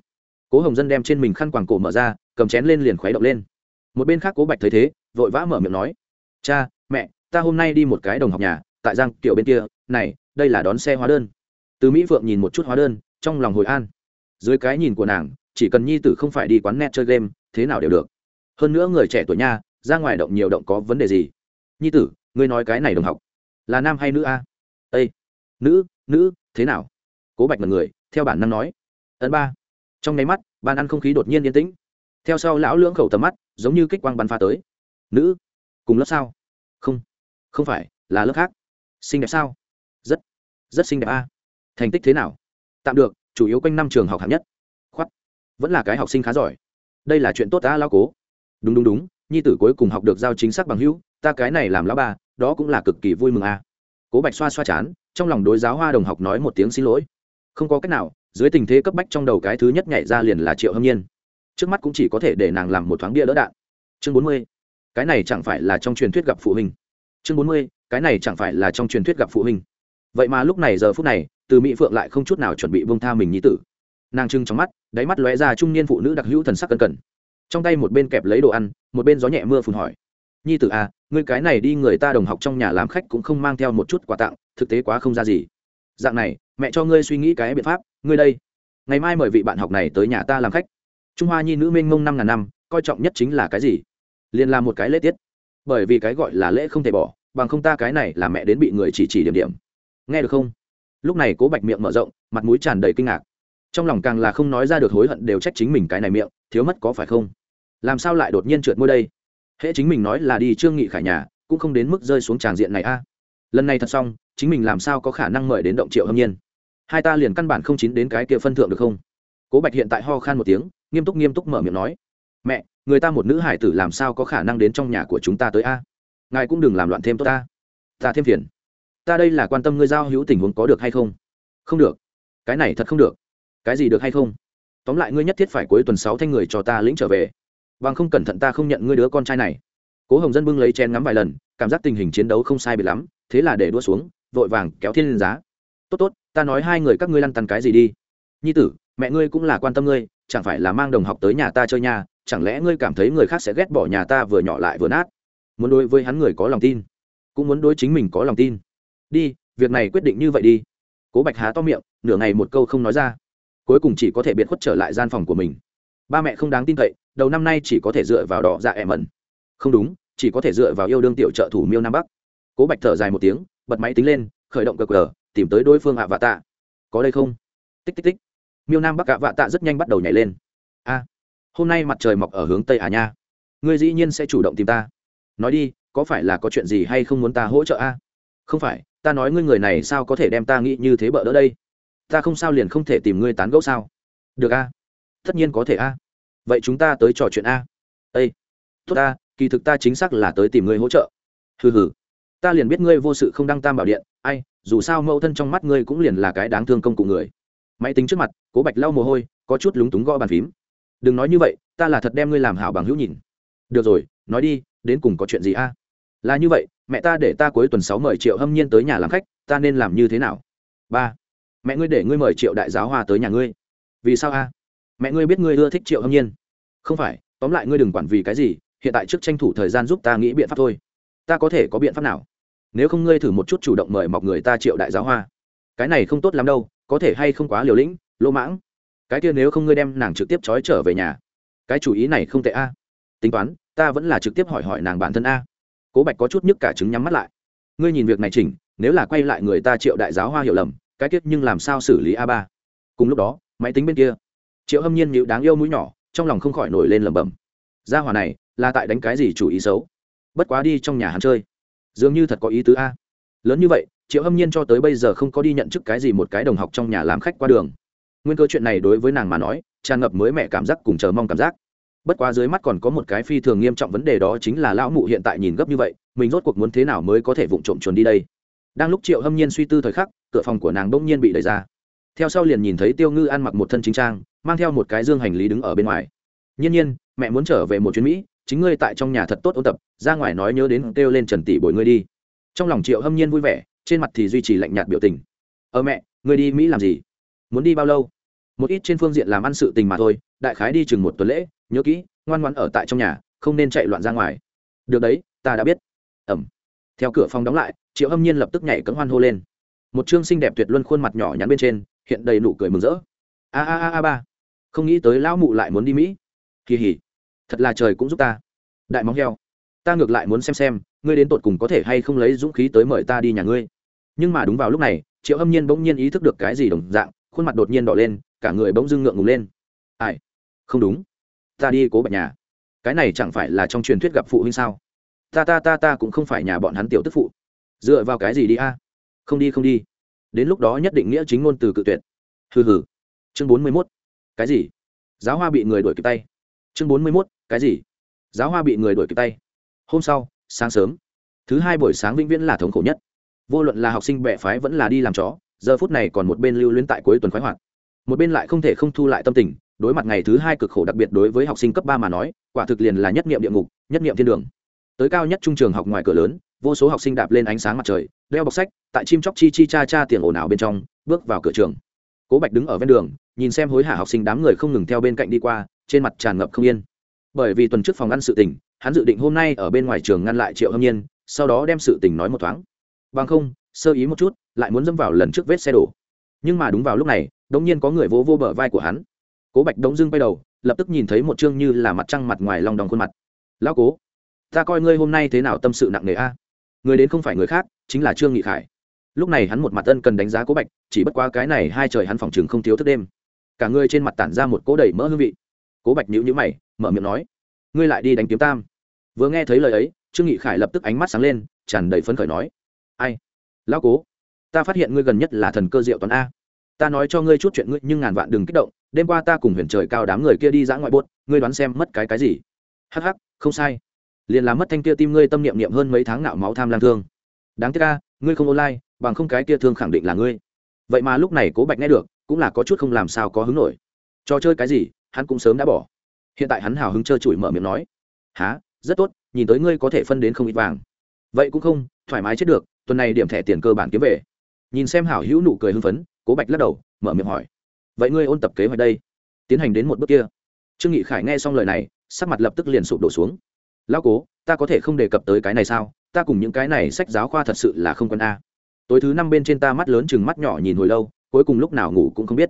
Cố hồng dân đem trên mình khăn quàng cổ mở ra, cầm chén lên liền khuấy động lên. Một bên khác cố bạch thấy thế, vội vã mở miệng nói, cha, mẹ, ta hôm nay đi một cái đồng học nhà, tại giang kiểu bên kia, này, đây là đón xe hóa đơn. Từ mỹ phượng nhìn một chút hóa đơn, trong lòng hồi an. Dưới cái nhìn của nàng, chỉ cần nhi tử không phải đi quán net chơi game, thế nào đều được. Hơn nữa người trẻ tuổi nha, ra ngoài động nhiều động có vấn đề gì? Nhi tử, ngươi nói cái này đồng học, là nam hay nữ a? Ây nữ nữ, thế nào? Cố bạch mật người, theo bản năng nói ấn ba. Trong nháy mắt bàn ăn không khí đột nhiên yên tĩnh. Theo sau lão lưỡng khẩu tầm mắt, giống như kích quang bắn pha tới. Nữ, cùng lớp sao? Không không phải, là lớp khác. Xinh đẹp sao? Rất rất xinh đẹp a. Thành tích thế nào? Tạm được, chủ yếu quanh năm trường học hạng nhất. Khoắt vẫn là cái học sinh khá giỏi. Đây là chuyện tốt ta lao cố. Đúng đúng đúng, nhi tử cuối cùng học được giao chính xác bằng hữu, ta cái này làm lão ba đó cũng là cực kỳ vui mừng a. Cố bạch xoa xoa chán, trong lòng đối giáo hoa đồng học nói một tiếng xin lỗi. Không có cách nào dưới tình thế cấp bách trong đầu cái thứ nhất nhảy ra liền là triệu hâm nhiên. Trước mắt cũng chỉ có thể để nàng làm một thoáng bia đỡ đạn. Chương bốn mươi, cái này chẳng phải là trong truyền thuyết gặp phụ huynh. Chương bốn mươi, cái này chẳng phải là trong truyền thuyết gặp phụ huynh. Vậy mà lúc này giờ phút này, từ mỹ phượng lại không chút nào chuẩn bị bông tha mình nhi tử. Nàng trưng trong mắt, đáy mắt lóe ra trung niên phụ nữ đặc hữu thần sắc cân cẩn. Trong tay một bên kẹp lấy đồ ăn, một bên gió nhẹ mưa phùn hỏi. Nhi tử à ngươi cái này đi người ta đồng học trong nhà làm khách cũng không mang theo một chút quà tặng, thực tế quá không ra gì dạng này, mẹ cho ngươi suy nghĩ cái biện pháp, ngươi đây. Ngày mai mời vị bạn học này tới nhà ta làm khách. Trung hoa nhi nữ minh mông năm ngàn năm, coi trọng nhất chính là cái gì? Liền là một cái lễ tiết. Bởi vì cái gọi là lễ không thể bỏ, bằng không ta cái này là mẹ đến bị người chỉ chỉ điểm điểm. Nghe được không? Lúc này cố bạch miệng mở rộng, mặt mũi tràn đầy kinh ngạc. Trong lòng càng là không nói ra được hối hận đều trách chính mình cái này miệng, thiếu mất có phải không? Làm sao lại đột nhiên trượt môi đây? Hễ chính mình nói là đi trương nghị khải nhà, cũng không đến mức rơi xuống tràng diện này a lần này thật xong, chính mình làm sao có khả năng mời đến động triệu hâm nhiên? Hai ta liền căn bản không chín đến cái kia phân thượng được không? Cố bạch hiện tại ho khan một tiếng, nghiêm túc nghiêm túc mở miệng nói, mẹ, người ta một nữ hải tử làm sao có khả năng đến trong nhà của chúng ta tới a? Ngài cũng đừng làm loạn thêm tốt ta. Ta thêm phiền. Ta đây là quan tâm ngươi giao hữu tình huống có được hay không? Không được. Cái này thật không được. Cái gì được hay không? Tóm lại ngươi nhất thiết phải cuối tuần sáu thanh người cho ta lĩnh trở về. Bằng không cẩn thận ta không nhận ngươi đứa con trai này cố hồng dân bưng lấy chén ngắm vài lần, cảm giác tình hình chiến đấu không sai biệt lắm, thế là để đua xuống, vội vàng kéo thiên lên giá. Tốt tốt, ta nói hai người các ngươi lăn tăn cái gì đi. Nhi tử, mẹ ngươi cũng là quan tâm ngươi, chẳng phải là mang đồng học tới nhà ta chơi nhà chẳng lẽ ngươi cảm thấy người khác sẽ ghét bỏ nhà ta vừa nhỏ lại vừa nát? Muốn đối với hắn người có lòng tin, cũng muốn đối chính mình có lòng tin. Đi, việc này quyết định như vậy đi. Cố bạch há to miệng, nửa ngày một câu không nói ra. Cuối cùng chỉ có thể biệt khuất trở lại gian phòng của mình. Ba mẹ không đáng tin cậy, đầu năm nay chỉ có thể dựa vào đỏ dạ ẻ mẩn không đúng, chỉ có thể dựa vào yêu đương tiểu trợ thủ miêu nam bắc. Cố bạch thở dài một tiếng, bật máy tính lên, khởi động cờ cờ tìm tới đối phương ạ vạ tạ. Có đây không? Tích tích tích. Miêu nam bắc ạ vạ tạ rất nhanh bắt đầu nhảy lên. A, hôm nay mặt trời mọc ở hướng tây à nha. Ngươi dĩ nhiên sẽ chủ động tìm ta. Nói đi, có phải là có chuyện gì hay không muốn ta hỗ trợ a? Không phải, ta nói ngươi người này sao có thể đem ta nghĩ như thế bợ đỡ đây? Ta không sao liền không thể tìm ngươi tán gẫu sao? Được a. Tất nhiên có thể a. Vậy chúng ta tới trò chuyện a. Ây tốt a kỳ thực ta chính xác là tới tìm ngươi hỗ trợ. Hừ hừ. Ta liền biết ngươi vô sự không đăng tam bảo điện, ai, dù sao mẫu thân trong mắt ngươi cũng liền là cái đáng thương công cụ người. Máy tính trước mặt, cố bạch lau mồ hôi, có chút lúng túng gõ bàn phím. Đừng nói như vậy, ta là thật đem ngươi làm hảo bằng hữu nhìn. Được rồi, nói đi, đến cùng có chuyện gì a? Là như vậy, mẹ ta để ta cuối tuần sáu mời triệu hâm nhiên tới nhà làm khách, ta nên làm như thế nào? Ba. Mẹ ngươi để ngươi mời triệu đại giáo hoa tới nhà ngươi. Vì sao a? Mẹ ngươi biết ngươi ưa thích triệu hâm nhiên. Không phải, tóm lại ngươi đừng quản vì cái gì hiện tại trước tranh thủ thời gian giúp ta nghĩ biện pháp thôi. Ta có thể có biện pháp nào? Nếu không ngươi thử một chút chủ động mời mọc người ta triệu đại giáo hoa. Cái này không tốt lắm đâu, có thể hay không quá liều lĩnh, lỗ mãng. Cái kia nếu không ngươi đem nàng trực tiếp trói trở về nhà. Cái chủ ý này không tệ a. Tính toán, ta vẫn là trực tiếp hỏi hỏi nàng bản thân a. Cố bạch có chút nhức cả chứng nhắm mắt lại. Ngươi nhìn việc này chỉnh, nếu là quay lại người ta triệu đại giáo hoa hiểu lầm, cái kết nhưng làm sao xử lý a ba? Cùng lúc đó, máy tính bên kia. Triệu hâm nhiên nhịu đáng yêu mũi nhỏ, trong lòng không khỏi nổi lên lẩm bẩm. Gia hòa này là tại đánh cái gì chủ ý xấu? Bất quá đi trong nhà hắn chơi. Dường như thật có ý tứ a. Lớn như vậy, triệu hâm nhiên cho tới bây giờ không có đi nhận chức cái gì một cái đồng học trong nhà làm khách qua đường. Nguyên cơ chuyện này đối với nàng mà nói, tràn ngập mới mẹ cảm giác cùng chờ mong cảm giác. Bất quá dưới mắt còn có một cái phi thường nghiêm trọng vấn đề đó chính là lão mụ hiện tại nhìn gấp như vậy, mình rốt cuộc muốn thế nào mới có thể vụng trộm chuồn đi đây? Đang lúc triệu hâm nhiên suy tư thời khắc, cửa phòng của nàng bỗng nhiên bị đẩy ra. Theo sau liền nhìn thấy tiêu ngư ăn mặc một thân chính trang, mang theo một cái dương hành lý đứng ở bên ngoài. Nhiên nhiên, mẹ muốn trở về một chuyến mỹ chính ngươi tại trong nhà thật tốt ôn tập, ra ngoài nói nhớ đến kêu lên trần tỷ bồi ngươi đi. Trong lòng triệu hâm nhiên vui vẻ, trên mặt thì duy trì lạnh nhạt biểu tình. Ờ mẹ, ngươi đi mỹ làm gì? Muốn đi bao lâu? Một ít trên phương diện làm ăn sự tình mà thôi, đại khái đi chừng một tuần lễ, nhớ kỹ, ngoan ngoan ở tại trong nhà, không nên chạy loạn ra ngoài. Được đấy, ta đã biết. Ẩm. Theo cửa phòng đóng lại, triệu hâm nhiên lập tức nhảy cấm hoan hô lên. Một chương xinh đẹp tuyệt luân khuôn mặt nhỏ nhắn bên trên, hiện đầy nụ cười mừng rỡ. A a a a ba, không nghĩ tới lão mụ lại muốn đi mỹ. Kỳ hỉ thật là trời cũng giúp ta. Đại móng heo, ta ngược lại muốn xem xem, ngươi đến tột cùng có thể hay không lấy dũng khí tới mời ta đi nhà ngươi. Nhưng mà đúng vào lúc này, triệu hâm nhiên bỗng nhiên ý thức được cái gì đồng dạng, khuôn mặt đột nhiên đỏ lên, cả người bỗng dưng ngượng ngùng lên. Ai? Không đúng. Ta đi cố bạch nhà. Cái này chẳng phải là trong truyền thuyết gặp phụ huynh sao? Ta ta ta ta cũng không phải nhà bọn hắn tiểu tức phụ. Dựa vào cái gì đi a? Không đi không đi. Đến lúc đó nhất định nghĩa chính ngôn từ cự tuyệt. Hừ hừ. Chương bốn mươi mốt. Cái gì? Giáo hoa bị người đuổi kịp tay. Chương bốn mươi mốt cái gì? Giáo hoa bị người đuổi kịp tay. Hôm sau, sáng sớm, thứ hai buổi sáng vĩnh viễn là thống khổ nhất. Vô luận là học sinh bệ phái vẫn là đi làm chó, giờ phút này còn một bên lưu luyến tại cuối tuần khoái hoạt. Một bên lại không thể không thu lại tâm tình, đối mặt ngày thứ hai cực khổ đặc biệt đối với học sinh cấp ba mà nói, quả thực liền là nhất niệm địa ngục, nhất niệm thiên đường. Tới cao nhất trung trường học ngoài cửa lớn, vô số học sinh đạp lên ánh sáng mặt trời, đeo bọc sách, tại chim chóc chi chi cha cha tiền ồn ào bên trong, bước vào cửa trường. Cố bạch đứng ở ven đường, nhìn xem hối hả học sinh đám người không ngừng theo bên cạnh đi qua, trên mặt tràn ngập không yên bởi vì tuần trước phòng ngăn sự tình, hắn dự định hôm nay ở bên ngoài trường ngăn lại triệu hâm nhiên, sau đó đem sự tình nói một thoáng. Bằng không, sơ ý một chút, lại muốn dâm vào lần trước vết xe đổ. Nhưng mà đúng vào lúc này, đống nhiên có người vô vô bờ vai của hắn. Cố bạch đống dưng bay đầu, lập tức nhìn thấy một chương như là mặt trăng mặt ngoài lòng đòng khuôn mặt. Lão cố, ta coi ngươi hôm nay thế nào tâm sự nặng nề a? Người đến không phải người khác, chính là trương nghị khải. Lúc này hắn một mặt ân cần đánh giá cố bạch, chỉ bất qua cái này hai trời hắn phòng chừng không thiếu thức đêm. Cả người trên mặt tản ra một cỗ đầy mỡ hương vị cố bạch nhữ nhữ mày, mở miệng nói, ngươi lại đi đánh kiếm tam. Vừa nghe thấy lời ấy, trương nghị khải lập tức ánh mắt sáng lên, tràn đầy phấn khởi nói, ai? Lão cố, ta phát hiện ngươi gần nhất là thần cơ diệu toán a. Ta nói cho ngươi chút chuyện ngươi nhưng ngàn vạn đừng kích động, đêm qua ta cùng huyền trời cao đám người kia đi dã ngoại buốt, ngươi đoán xem mất cái cái gì? Hắc hắc, không sai. Liền làm mất thanh kia tim ngươi tâm niệm niệm hơn mấy tháng nạo máu tham lam thương. Đáng tiếc ca ngươi không online, bằng không cái kia thương khẳng định là ngươi. Vậy mà lúc này cố bạch nghe được, cũng là có chút không làm sao có hứng nổi. Trò chơi cái gì? Hắn cũng sớm đã bỏ. Hiện tại hắn hào hứng chơi chùi mở miệng nói há rất tốt, nhìn tới ngươi có thể phân đến không ít vàng. Vậy cũng không, thoải mái chết được, tuần này điểm thẻ tiền cơ bản kiếm về. Nhìn xem hảo hữu nụ cười hưng phấn, cố bạch lắc đầu, mở miệng hỏi, vậy ngươi ôn tập kế hoạch đây? Tiến hành đến một bước kia. Trương nghị khải nghe xong lời này, sắc mặt lập tức liền sụp đổ xuống. Lao cố, ta có thể không đề cập tới cái này sao? Ta cùng những cái này sách giáo khoa thật sự là không quân a. Tối thứ năm bên trên ta mắt lớn chừng mắt nhỏ nhìn hồi lâu, cuối cùng lúc nào ngủ cũng không biết.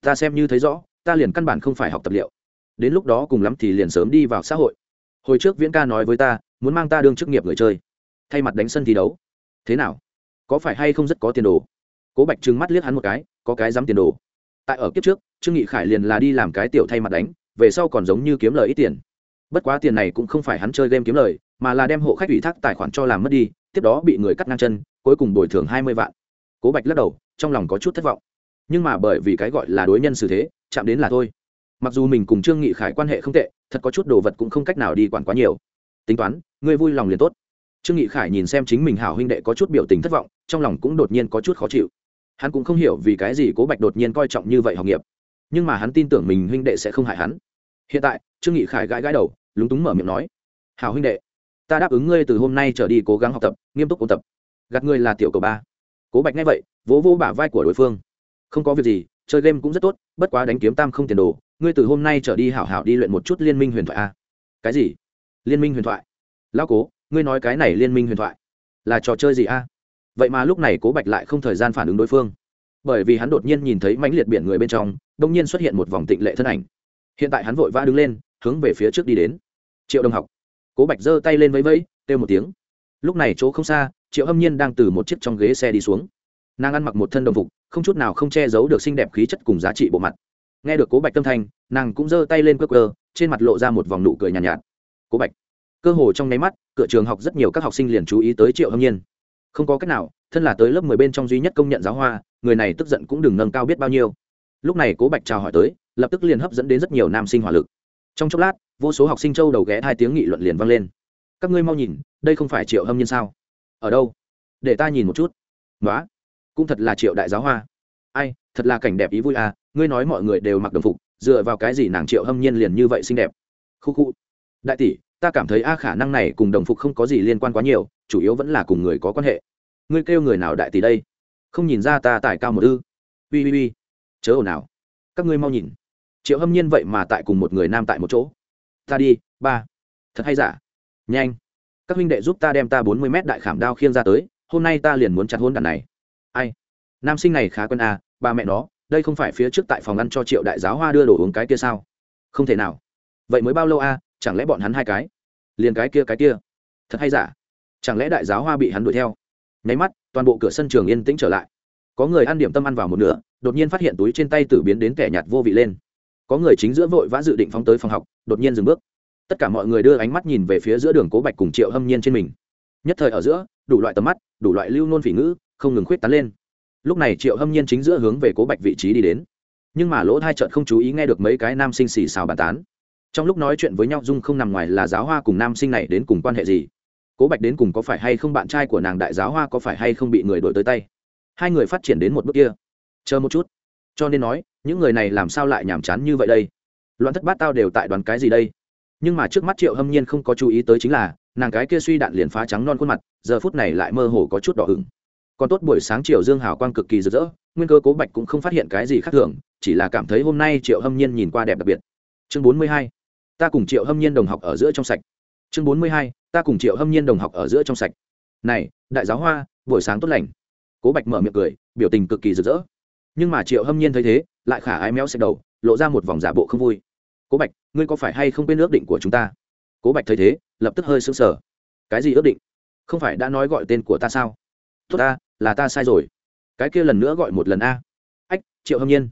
Ta xem như thấy rõ ta liền căn bản không phải học tập liệu. Đến lúc đó cùng lắm thì liền sớm đi vào xã hội. Hồi trước viễn ca nói với ta, muốn mang ta đương chức nghiệp người chơi. Thay mặt đánh sân thi đấu. Thế nào? Có phải hay không rất có tiền đồ? Cố bạch trừng mắt liếc hắn một cái, có cái dám tiền đồ. Tại ở kiếp trước, trương nghị khải liền là đi làm cái tiểu thay mặt đánh, về sau còn giống như kiếm lời ít tiền. Bất quá tiền này cũng không phải hắn chơi game kiếm lời, mà là đem hộ khách ủy thác tài khoản cho làm mất đi, tiếp đó bị người cắt ngang chân, cuối cùng bồi thường hai mươi vạn. Cố bạch lắc đầu, trong lòng có chút thất vọng. Nhưng mà bởi vì cái gọi là đối nhân xử thế chạm đến là thôi. Mặc dù mình cùng trương nghị khải quan hệ không tệ, thật có chút đồ vật cũng không cách nào đi quản quá nhiều. Tính toán, ngươi vui lòng liền tốt. Trương nghị khải nhìn xem chính mình hảo huynh đệ có chút biểu tình thất vọng, trong lòng cũng đột nhiên có chút khó chịu. Hắn cũng không hiểu vì cái gì cố bạch đột nhiên coi trọng như vậy học nghiệp. Nhưng mà hắn tin tưởng mình huynh đệ sẽ không hại hắn. Hiện tại, trương nghị khải gãi gãi đầu, lúng túng mở miệng nói, hảo huynh đệ, ta đáp ứng ngươi từ hôm nay trở đi cố gắng học tập, nghiêm túc ôn tập. Gạt ngươi là tiểu cầu ba. Cố bạch nghe vậy, vỗ vỗ bả vai của đối phương. Không có việc gì chơi game cũng rất tốt, bất quá đánh kiếm tam không tiền đồ, ngươi từ hôm nay trở đi hảo hảo đi luyện một chút liên minh huyền thoại a. Cái gì? Liên minh huyền thoại? Lão cố, ngươi nói cái này liên minh huyền thoại là trò chơi gì a? Vậy mà lúc này cố bạch lại không thời gian phản ứng đối phương. Bởi vì hắn đột nhiên nhìn thấy mãnh liệt biển người bên trong đông nhiên xuất hiện một vòng tịnh lệ thân ảnh. Hiện tại hắn vội vã đứng lên, hướng về phía trước đi đến. Triệu đồng học. Cố bạch giơ tay lên vẫy vẫy, kêu một tiếng. Lúc này chỗ không xa, triệu hâm nhiên đang từ một chiếc trong ghế xe đi xuống nàng ăn mặc một thân đồng phục không chút nào không che giấu được xinh đẹp khí chất cùng giá trị bộ mặt. Nghe được cố bạch tâm thanh nàng cũng giơ tay lên cơ cơ trên mặt lộ ra một vòng nụ cười nhàn nhạt, nhạt. Cố bạch. Cơ hồ trong nháy mắt cửa trường học rất nhiều các học sinh liền chú ý tới triệu hâm nhiên. Không có cách nào thân là tới lớp mười bên trong duy nhất công nhận giáo hoa người này tức giận cũng đừng nâng cao biết bao nhiêu. Lúc này cố bạch chào hỏi tới lập tức liền hấp dẫn đến rất nhiều nam sinh hỏa lực. Trong chốc lát vô số học sinh châu đầu ghé hai tiếng nghị luận liền vang lên. Các ngươi mau nhìn đây không phải triệu hâm nhiên sao? Ở đâu? Để ta nhìn một chút. Nói cũng thật là triệu đại giáo hoa. Ai, thật là cảnh đẹp ý vui à ngươi nói mọi người đều mặc đồng phục, dựa vào cái gì nàng triệu hâm nhiên liền như vậy xinh đẹp? Khu khu. Đại tỷ, ta cảm thấy a khả năng này cùng đồng phục không có gì liên quan quá nhiều, chủ yếu vẫn là cùng người có quan hệ. Ngươi kêu người nào đại tỷ đây? Không nhìn ra ta tài cao một ư? Ui ui ui chớ ồn nào các ngươi mau nhìn. Triệu hâm nhiên vậy mà tại cùng một người nam tại một chỗ. Ta đi, ba. Thật hay giả? Nhanh. Các huynh đệ giúp ta đem ta bốn mươi mét đại khảm đao khiêng ra tới, hôm nay ta liền muốn chặt hôn đàn này ai? Nam sinh này khá quân à ba mẹ nó, đây không phải phía trước tại phòng ăn cho triệu đại giáo hoa đưa đồ uống cái kia sao? Không thể nào. Vậy mới bao lâu a chẳng lẽ bọn hắn hai cái? Liền cái kia cái kia. Thật hay giả? Chẳng lẽ đại giáo hoa bị hắn đuổi theo? Nháy mắt, toàn bộ cửa sân trường yên tĩnh trở lại. Có người ăn điểm tâm ăn vào một nửa, đột nhiên phát hiện túi trên tay tử biến đến kẻ nhạt vô vị lên. Có người chính giữa vội vã dự định phóng tới phòng học, đột nhiên dừng bước. Tất cả mọi người đưa ánh mắt nhìn về phía giữa đường cố bạch cùng triệu hâm nhiên trên mình. Nhất thời ở giữa, đủ loại tầm mắt, đủ loại lưu nôn phỉ ngữ không ngừng khuyết tán lên. Lúc này triệu hâm nhiên chính giữa hướng về cố bạch vị trí đi đến. Nhưng mà lỗ thai trợn không chú ý nghe được mấy cái nam sinh xì xào bàn tán. Trong lúc nói chuyện với nhau dung không nằm ngoài là giáo hoa cùng nam sinh này đến cùng quan hệ gì? Cố bạch đến cùng có phải hay không bạn trai của nàng đại giáo hoa có phải hay không bị người đổi tới tay? Hai người phát triển đến một bước kia. Chờ một chút. Cho nên nói, những người này làm sao lại nhàm chán như vậy đây? Loạn thất bát tao đều tại đoàn cái gì đây? Nhưng mà trước mắt triệu hâm nhiên không có chú ý tới chính là, nàng cái kia suy đạn liền phá trắng non khuôn mặt, giờ phút này lại mơ hồ có chút đỏ hửng còn tốt buổi sáng triệu dương hào quang cực kỳ rực rỡ, nguyên cơ cố bạch cũng không phát hiện cái gì khác thường, chỉ là cảm thấy hôm nay triệu hâm nhiên nhìn qua đẹp đặc biệt. Chương bốn mươi hai, ta cùng triệu hâm nhiên đồng học ở giữa trong sạch. Chương bốn mươi hai, ta cùng triệu hâm nhiên đồng học ở giữa trong sạch. Này, đại giáo hoa, buổi sáng tốt lành. Cố bạch mở miệng cười, biểu tình cực kỳ rực rỡ. Nhưng mà triệu hâm nhiên thấy thế, lại khả ái méo xẹt đầu, lộ ra một vòng giả bộ không vui. Cố bạch, ngươi có phải hay không quên ước định của chúng ta? Cố bạch thấy thế, lập tức hơi sững sờ. Cái gì ước định? Không phải đã nói gọi tên của ta sao? Tốt ta là ta sai rồi. Cái kia lần nữa gọi một lần a. Ách triệu hâm nhiên.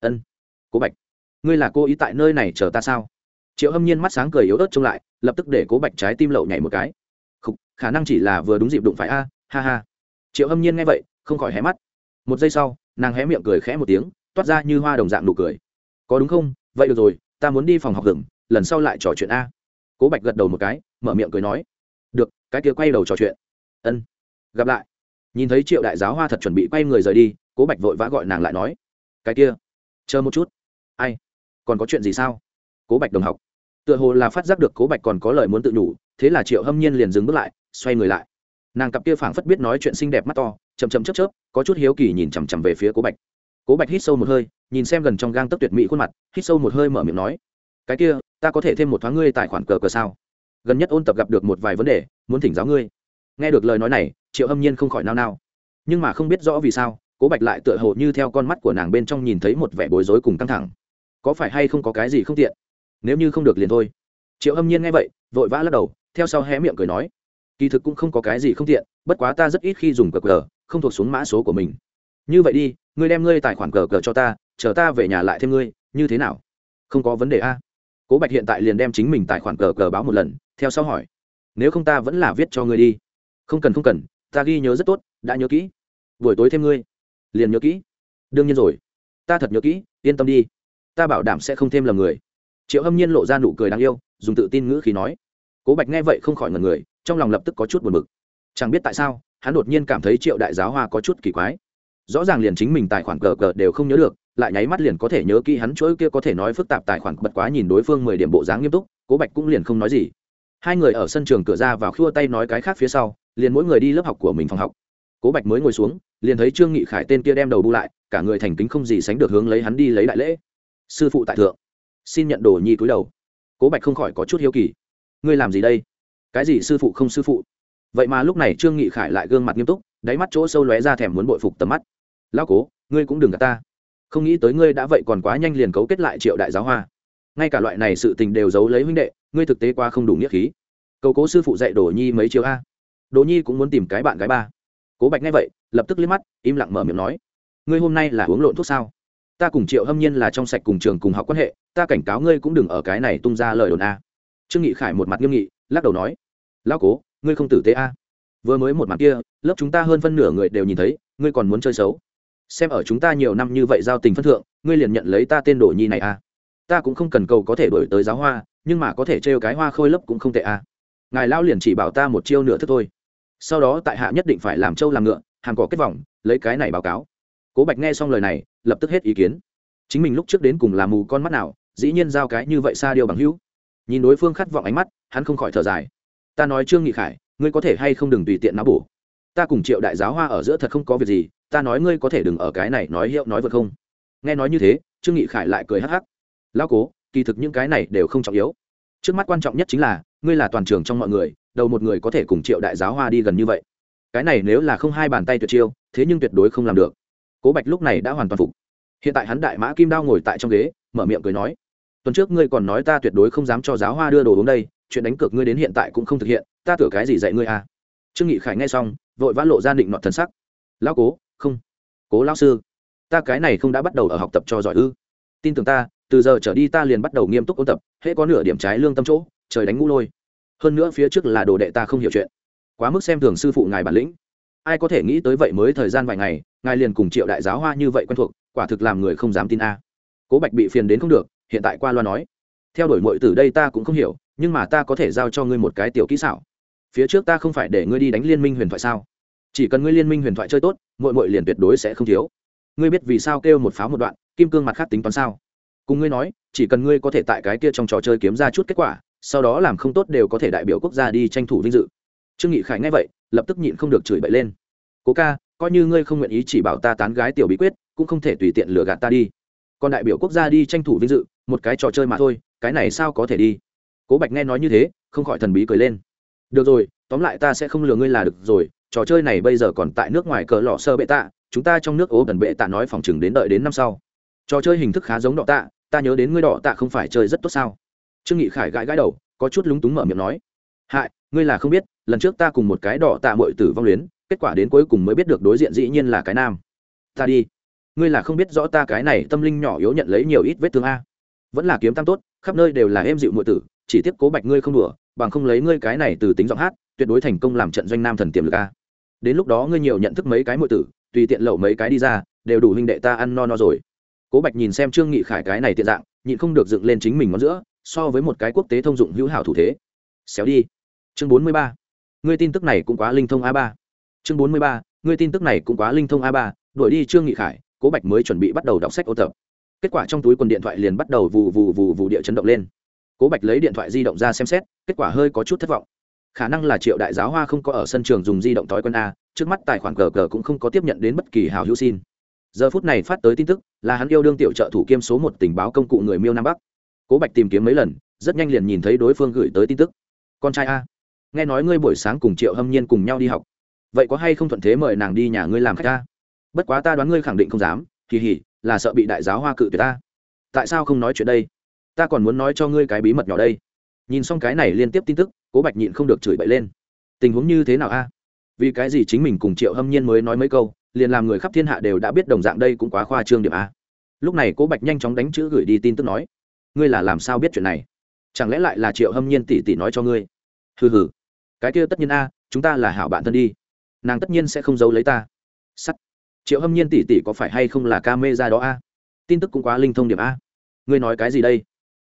Ân. Cố bạch. Ngươi là cô ý tại nơi này chờ ta sao? Triệu hâm nhiên mắt sáng cười yếu ớt trông lại lập tức để cố bạch trái tim lậu nhảy một cái. Khúc, khả năng chỉ là vừa đúng dịp đụng phải a ha ha. Triệu hâm nhiên nghe vậy không khỏi hé mắt. Một giây sau nàng hé miệng cười khẽ một tiếng toát ra như hoa đồng dạng nụ cười. Có đúng không? Vậy được rồi ta muốn đi phòng học rừng lần sau lại trò chuyện a. Cố bạch gật đầu một cái mở miệng cười nói. Được cái kia quay đầu trò chuyện. Ân. Gặp lại nhìn thấy triệu đại giáo hoa thật chuẩn bị quay người rời đi, cố bạch vội vã gọi nàng lại nói, cái kia, chờ một chút. Ai? Còn có chuyện gì sao? Cố bạch đồng học. Tựa hồ là phát giác được cố bạch còn có lời muốn tự nhủ, thế là triệu hâm nhiên liền dừng bước lại, xoay người lại. Nàng cặp kia phảng phất biết nói chuyện xinh đẹp mắt to chầm chầm chớp chớp, có chút hiếu kỳ nhìn chằm chằm về phía cố bạch. Cố bạch hít sâu một hơi, nhìn xem gần trong gang tấc tuyệt mỹ khuôn mặt, hít sâu một hơi mở miệng nói, cái kia, ta có thể thêm một thoáng ngươi tài khoản cờ cờ sao? Gần nhất ôn tập gặp được một vài vấn đề, muốn thỉnh giáo ngươi. Nghe được lời nói này triệu hâm nhiên không khỏi nao nao. Nhưng mà không biết rõ vì sao, cố bạch lại tựa hồ như theo con mắt của nàng bên trong nhìn thấy một vẻ bối rối cùng căng thẳng. Có phải hay không có cái gì không tiện? Nếu như không được liền thôi. Triệu hâm nhiên nghe vậy, vội vã lắc đầu, theo sau hé miệng cười nói, kỳ thực cũng không có cái gì không tiện, bất quá ta rất ít khi dùng cờ cờ, không thuộc xuống mã số của mình. Như vậy đi, ngươi đem ngươi tài khoản cờ cờ cho ta, chờ ta về nhà lại thêm ngươi, như thế nào? Không có vấn đề a. Cố bạch hiện tại liền đem chính mình tài khoản cờ cờ báo một lần, theo sau hỏi, nếu không ta vẫn là viết cho ngươi đi. Không cần không cần ta ghi nhớ rất tốt, đã nhớ kỹ. Buổi tối thêm ngươi. Liền nhớ kỹ. Đương nhiên rồi. Ta thật nhớ kỹ, yên tâm đi. Ta bảo đảm sẽ không thêm lầm người. Triệu hâm nhiên lộ ra nụ cười đáng yêu, dùng tự tin ngữ khí nói. Cố bạch nghe vậy không khỏi ngần người, trong lòng lập tức có chút buồn b ự c chẳng biết tại sao, hắn đột nhiên cảm thấy triệu đại giáo hoa có chút kỳ quái. Rõ ràng liền chính mình tài khoản cờ cờ đều không nhớ được, lại nháy mắt liền có thể nhớ kỹ hắn chuỗi kia có thể nói phức tạp tài khoản bật quá nhìn đối phương mười điểm bộ dáng nghiêm túc, cố bạch cũng liền không nói gì hai người ở sân trường cửa ra vào khua tay nói cái khác phía sau, liền mỗi người đi lớp học của mình phòng học. Cố bạch mới ngồi xuống, liền thấy trương nghị khải tên kia đem đầu bu lại, cả người thành kính không gì sánh được hướng lấy hắn đi lấy đại lễ. Sư phụ tại thượng, xin nhận đồ nhi cúi đầu. Cố bạch không khỏi có chút hiếu kỳ. Ngươi làm gì đây? Cái gì sư phụ không sư phụ? Vậy mà lúc này trương nghị khải lại gương mặt nghiêm túc, đáy mắt chỗ sâu lóe ra thèm muốn bội phục tầm mắt. Lao cố, ngươi cũng đừng gạt ta. Không nghĩ tới ngươi đã vậy còn quá nhanh liền cấu kết lại triệu đại giáo hoa. Ngay cả loại này sự tình đều giấu lấy huynh đệ ngươi thực tế qua không đủ nghĩa khí. Cầu cố sư phụ dạy đồ nhi mấy chiều a. Đồ nhi cũng muốn tìm cái bạn gái ba. Cố bạch nghe vậy, lập tức liếc mắt, im lặng mở miệng nói, ngươi hôm nay là uống lộn thuốc sao? Ta cùng triệu hâm nhiên là trong sạch cùng trường cùng học quan hệ, ta cảnh cáo ngươi cũng đừng ở cái này tung ra lời đồn a. Trương nghị khải một mặt nghiêm nghị, lắc đầu nói, lão cố, ngươi không tử tế a. Vừa mới một mặt kia, lớp chúng ta hơn phân nửa người đều nhìn thấy, ngươi còn muốn chơi xấu. Xem ở chúng ta nhiều năm như vậy giao tình phân thượng, ngươi liền nhận lấy ta tên đồ nhi này a ta cũng không cần cầu có thể đổi tới giáo hoa, nhưng mà có thể trêu cái hoa khôi lấp cũng không tệ à? ngài lao liền chỉ bảo ta một chiêu nửa thức thôi. Sau đó tại hạ nhất định phải làm trâu làm ngựa hàng cỏ kết vòng lấy cái này báo cáo. Cố bạch nghe xong lời này, lập tức hết ý kiến. Chính mình lúc trước đến cùng làm mù con mắt nào, dĩ nhiên giao cái như vậy xa điều bằng hữu. Nhìn đối phương khát vọng ánh mắt, hắn không khỏi thở dài. Ta nói trương nghị khải, ngươi có thể hay không đừng tùy tiện náo bổ? Ta cùng triệu đại giáo hoa ở giữa thật không có việc gì, ta nói ngươi có thể đừng ở cái này nói hiệu nói vượt không. Nghe nói như thế, trương nghị khải lại cười hắc hắc lao cố, kỳ thực những cái này đều không trọng yếu. Trước mắt quan trọng nhất chính là, ngươi là toàn trường trong mọi người, đầu một người có thể cùng triệu đại giáo hoa đi gần như vậy. Cái này nếu là không hai bàn tay tuyệt chiêu, thế nhưng tuyệt đối không làm được. Cố bạch lúc này đã hoàn toàn phục. Hiện tại hắn đại mã kim đao ngồi tại trong ghế, mở miệng cười nói, tuần trước ngươi còn nói ta tuyệt đối không dám cho giáo hoa đưa đồ uống đây, chuyện đánh cược ngươi đến hiện tại cũng không thực hiện, ta tưởng cái gì dạy ngươi à? Trương nghị khải nghe xong, vội vã lộ ra định nọt thần sắc. Lão cố, không. Cố lão sư, ta cái này không đã bắt đầu ở học tập cho giỏi ư. Tin tưởng ta từ giờ trở đi ta liền bắt đầu nghiêm túc ôn tập, hễ có nửa điểm trái lương tâm chỗ, trời đánh ngũ lôi. Hơn nữa phía trước là đồ đệ ta không hiểu chuyện. Quá mức xem thường sư phụ ngài bản lĩnh. Ai có thể nghĩ tới vậy mới thời gian vài ngày, ngài liền cùng triệu đại giáo hoa như vậy quen thuộc, quả thực làm người không dám tin a. Cố bạch bị phiền đến không được, hiện tại qua loa nói. Theo đuổi mội từ đây ta cũng không hiểu, nhưng mà ta có thể giao cho ngươi một cái tiểu kỹ xảo. Phía trước ta không phải để ngươi đi đánh liên minh huyền thoại sao? Chỉ cần ngươi liên minh huyền thoại chơi tốt mội mội liền tuyệt đối sẽ không thiếu. Ngươi biết vì sao kêu một pháo một đoạn, kim cương mặt khác tính toán sao? Cùng ngươi nói, chỉ cần ngươi có thể tại cái kia trong trò chơi kiếm ra chút kết quả, sau đó làm không tốt đều có thể đại biểu quốc gia đi tranh thủ vinh dự. Trương nghị khải nghe vậy, lập tức nhịn không được chửi bậy lên. Cố ca, coi như ngươi không nguyện ý chỉ bảo ta tán gái tiểu bí quyết, cũng không thể tùy tiện lừa gạt ta đi. Còn đại biểu quốc gia đi tranh thủ vinh dự, một cái trò chơi mà thôi, cái này sao có thể đi? Cố bạch nghe nói như thế, không khỏi thần bí cười lên. Được rồi, tóm lại ta sẽ không lừa ngươi là được rồi, trò chơi này bây giờ còn tại nước ngoài cờ lọ sơ bệ tạ, chúng ta trong nước ố gần bệ tạ nói phòng chừng đến đợi đến năm sau. Trò chơi hình thức khá giống đọ tạ ta nhớ đến ngươi đỏ tạ không phải chơi rất tốt sao? Trương nghị khải gãi gãi đầu, có chút lúng túng mở miệng nói. Hại, ngươi là không biết, lần trước ta cùng một cái đỏ tạ mội tử vong luyến, kết quả đến cuối cùng mới biết được đối diện dĩ nhiên là cái nam. Ta đi. Ngươi là không biết rõ ta cái này tâm linh nhỏ yếu nhận lấy nhiều ít vết thương a. Vẫn là kiếm tam tốt, khắp nơi đều là em dịu mội tử, chỉ tiếp cố bạch ngươi không đùa, bằng không lấy ngươi cái này từ tính giọng hát, tuyệt đối thành công làm trận doanh nam thần tiềm lực a. Đến lúc đó ngươi nhiều nhận thức mấy cái mội tử, tùy tiện lẩu mấy cái đi ra, đều đủ huynh đệ ta ăn no no rồi cố bạch nhìn xem trương nghị khải cái này tiện dạng, nhịn không được dựng lên chính mình ngón giữa, so với một cái quốc tế thông dụng hữu hảo thủ thế. Xéo đi. Chương bốn mươi ba. Ngươi tin tức này cũng quá linh thông a ba. Chương bốn mươi ba. Ngươi tin tức này cũng quá linh thông a ba. Đuổi đi trương nghị khải, cố bạch mới chuẩn bị bắt đầu đọc sách ô tập. Kết quả trong túi quần điện thoại liền bắt đầu vù vù vù vù địa chấn động lên. Cố bạch lấy điện thoại di động ra xem xét, kết quả hơi có chút thất vọng. Khả năng là triệu đại giáo hoa không có ở sân trường dùng di động thói quân a, trước mắt tài khoản gờ cũng không có tiếp nhận đến bất kỳ hào hữu xin giờ phút này phát tới tin tức là hắn yêu đương tiểu trợ thủ kiêm số một tình báo công cụ người miêu nam bắc. Cố bạch tìm kiếm mấy lần, rất nhanh liền nhìn thấy đối phương gửi tới tin tức. Con trai a, nghe nói ngươi buổi sáng cùng triệu hâm nhiên cùng nhau đi học. Vậy có hay không thuận thế mời nàng đi nhà ngươi làm khách ta bất quá ta đoán ngươi khẳng định không dám. Kỳ hỉ, là sợ bị đại giáo hoa cự tuyệt ta. Tại sao không nói chuyện đây? Ta còn muốn nói cho ngươi cái bí mật nhỏ đây. Nhìn xong cái này liên tiếp tin tức, cố bạch nhịn không được chửi bậy lên. Tình huống như thế nào a? Vì cái gì chính mình cùng triệu hâm nhiên mới nói mấy câu liền làm người khắp thiên hạ đều đã biết đồng dạng đây cũng quá khoa trương điểm a. Lúc này cố bạch nhanh chóng đánh chữ gửi đi tin tức nói, ngươi là làm sao biết chuyện này? Chẳng lẽ lại là triệu hâm nhiên tỷ tỷ nói cho ngươi? Hừ hừ, cái kia tất nhiên a, chúng ta là hảo bạn thân đi, nàng tất nhiên sẽ không giấu lấy ta. Sắt, triệu hâm nhiên tỷ tỷ có phải hay không là ca mê ra đó a? Tin tức cũng quá linh thông điểm a. Ngươi nói cái gì đây?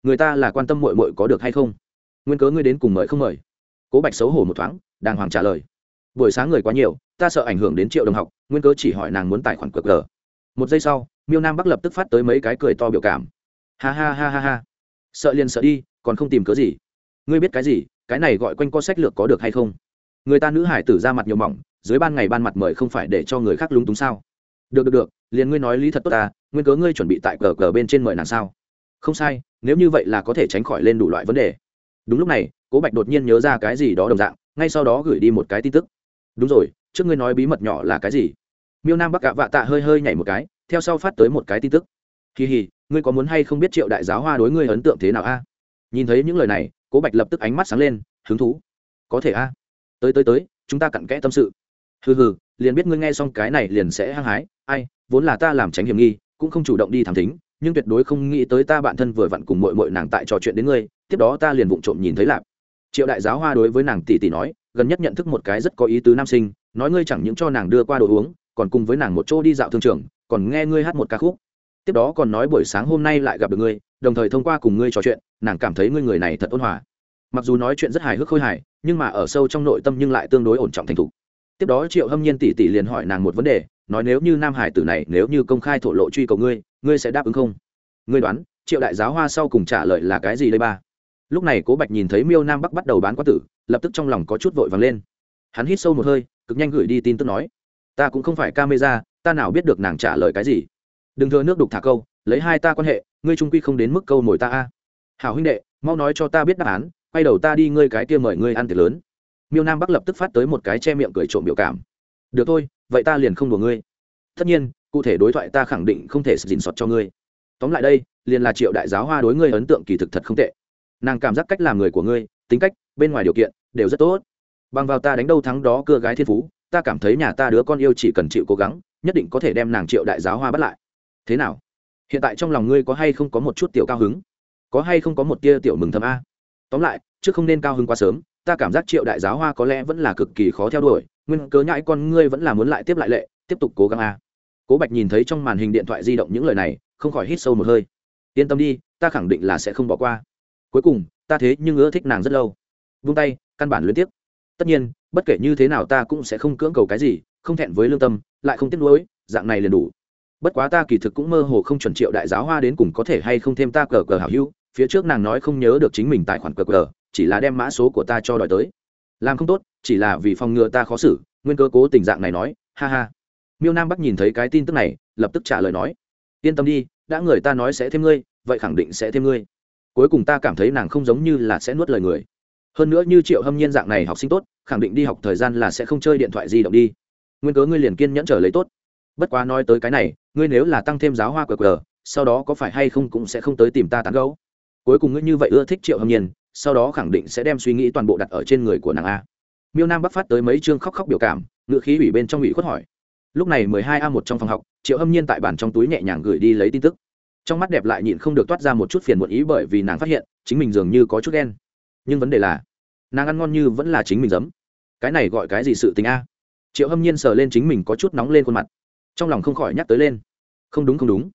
Người ta là quan tâm mội mội có được hay không? Nguyên cớ ngươi đến cùng mời không mời? Cố bạch xấu hổ một thoáng, đàng hoàng trả lời buổi sáng người quá nhiều, ta sợ ảnh hưởng đến triệu đồng học, nguyên cớ chỉ hỏi nàng muốn tài khoản cực gờ một giây sau, miêu nam bắc lập tức phát tới mấy cái cười to biểu cảm. Ha ha ha ha ha. Sợ liền sợ đi, còn không tìm cớ gì. Ngươi biết cái gì, cái này gọi quanh co sách lược có được hay không? Người ta nữ hải tử ra mặt nhiều mỏng, dưới ban ngày ban mặt mời không phải để cho người khác lúng túng sao? Được được được, liền ngươi nói lý thật tốt ta, nguyên cớ ngươi chuẩn bị tại cờ cờ bên trên mời nàng sao? Không sai, nếu như vậy là có thể tránh khỏi lên đủ loại vấn đề. Đúng lúc này, cố bạch đột nhiên nhớ ra cái gì đó đồng dạng, ngay sau đó gửi đi một cái tin tức đúng rồi, trước ngươi nói bí mật nhỏ là cái gì? Miêu nam bắc cạ vạ tạ hơi hơi nhảy một cái, theo sau phát tới một cái tin tức. Kỳ hì, ngươi có muốn hay không biết triệu đại giáo hoa đối ngươi ấn tượng thế nào a? Nhìn thấy những lời này, cố bạch lập tức ánh mắt sáng lên, hứng thú. Có thể a. Tới tới tới, chúng ta cặn kẽ tâm sự. Hừ hừ, liền biết ngươi nghe xong cái này liền sẽ hăng hái. Ai, vốn là ta làm tránh hiểm nghi, cũng không chủ động đi thẳng thính, nhưng tuyệt đối không nghĩ tới ta bạn thân vừa vặn cùng mội mội nàng tại trò chuyện đến ngươi, tiếp đó ta liền vụng trộm nhìn thấy lạp. Triệu đại giáo hoa đối với nàng tỷ tỷ nói gần nhất nhận thức một cái rất có ý tứ nam sinh, nói ngươi chẳng những cho nàng đưa qua đồ uống, còn cùng với nàng một chỗ đi dạo thương trường, còn nghe ngươi hát một ca khúc. Tiếp đó còn nói buổi sáng hôm nay lại gặp được ngươi, đồng thời thông qua cùng ngươi trò chuyện, nàng cảm thấy ngươi người này thật ôn hòa. Mặc dù nói chuyện rất hài hước khôi hài, nhưng mà ở sâu trong nội tâm nhưng lại tương đối ổn trọng thành thục. Tiếp đó triệu hâm nhiên tỷ tỷ liền hỏi nàng một vấn đề, nói nếu như nam hải tử này nếu như công khai thổ lộ truy cầu ngươi ngươi sẽ đáp ứng không? Ngươi đoán, triệu đại giáo hoa sau cùng trả lời là cái gì đây ba? Lúc này cố bạch nhìn thấy miêu nam bắc bắt đầu bán quá tử, lập tức trong lòng có chút vội vàng lên. Hắn hít sâu một hơi, cực nhanh gửi đi tin tức nói, ta cũng không phải camera, ta nào biết được nàng trả lời cái gì. Đừng thừa nước đục thả câu, lấy hai ta quan hệ, ngươi trung quy không đến mức câu mồi ta a. Hảo huynh đệ, mau nói cho ta biết đáp án, quay đầu ta đi ngươi cái kia mời ngươi ăn tiệc lớn. Miêu nam bắc lập tức phát tới một cái che miệng cười trộm biểu cảm. Được thôi, vậy ta liền không đùa ngươi. Tất nhiên, cụ thể đối thoại ta khẳng định không thể dình sọt cho ngươi. Tóm lại đây, liền là triệu đại giáo hoa đối ngươi ấn tượng kỳ thực thật không tệ nàng cảm giác cách làm người của ngươi, tính cách, bên ngoài điều kiện, đều rất tốt. Bằng vào ta đánh đâu thắng đó cưa gái thiên phú, ta cảm thấy nhà ta đứa con yêu chỉ cần chịu cố gắng, nhất định có thể đem nàng triệu đại giáo hoa bắt lại. Thế nào? Hiện tại trong lòng ngươi có hay không có một chút tiểu cao hứng? Có hay không có một tia tiểu mừng thầm a? Tóm lại chứ không nên cao hứng quá sớm, ta cảm giác triệu đại giáo hoa có lẽ vẫn là cực kỳ khó theo đuổi, nguyên cớ nhãi con ngươi vẫn là muốn lại tiếp lại lệ, tiếp tục cố gắng a. Cố bạch nhìn thấy trong màn hình điện thoại di động những lời này, không khỏi hít sâu một hơi. Yên tâm đi, ta khẳng định là sẽ không bỏ qua cuối cùng, ta thế nhưng ưa thích nàng rất lâu. Vung tay, căn bản luyến tiếp tất nhiên, bất kể như thế nào ta cũng sẽ không cưỡng cầu cái gì, không thẹn với lương tâm, lại không tiếc nuối, dạng này liền đủ. Bất quá ta kỳ thực cũng mơ hồ không chuẩn triệu đại giáo hoa đến cùng có thể hay không thêm ta cờ cờ hảo hữu, phía trước nàng nói không nhớ được chính mình tài khoản cờ cờ, chỉ là đem mã số của ta cho đòi tới. Làm không tốt, chỉ là vì phòng ngừa ta khó xử, nguyên cơ cố tình dạng này nói, ha ha. Miêu nam bắc nhìn thấy cái tin tức này, lập tức trả lời nói, yên tâm đi, đã người ta nói sẽ thêm ngươi, vậy khẳng định sẽ thêm ngươi cuối cùng ta cảm thấy nàng không giống như là sẽ nuốt lời người. Hơn nữa như triệu hâm nhiên dạng này học sinh tốt, khẳng định đi học thời gian là sẽ không chơi điện thoại di động đi. Nguyên cớ ngươi liền kiên nhẫn trở lấy tốt. Bất quá nói tới cái này, ngươi nếu là tăng thêm giáo hoa cờ cờ sau đó có phải hay không cũng sẽ không tới tìm ta tán gấu cuối cùng ngươi như vậy ưa thích triệu hâm nhiên, sau đó khẳng định sẽ đem suy nghĩ toàn bộ đặt ở trên người của nàng a. Miêu nam bắc phát tới mấy chương khóc khóc biểu cảm ngự khí ủy bên trong ủy khuất hỏi. Lúc này mười hai a một trong phòng học, triệu hâm nhiên tại bàn trong túi nhẹ nhàng gửi đi lấy tin tức trong mắt đẹp lại nhịn không được toát ra một chút phiền muộn ý bởi vì nàng phát hiện, chính mình dường như có chút đen nhưng vấn đề là, nàng ăn ngon như vẫn là chính mình giấm. Cái này gọi cái gì sự tình a? Triệu hâm nhiên sờ lên chính mình có chút nóng lên khuôn mặt. Trong lòng không khỏi nhắc tới lên. Không đúng không đúng.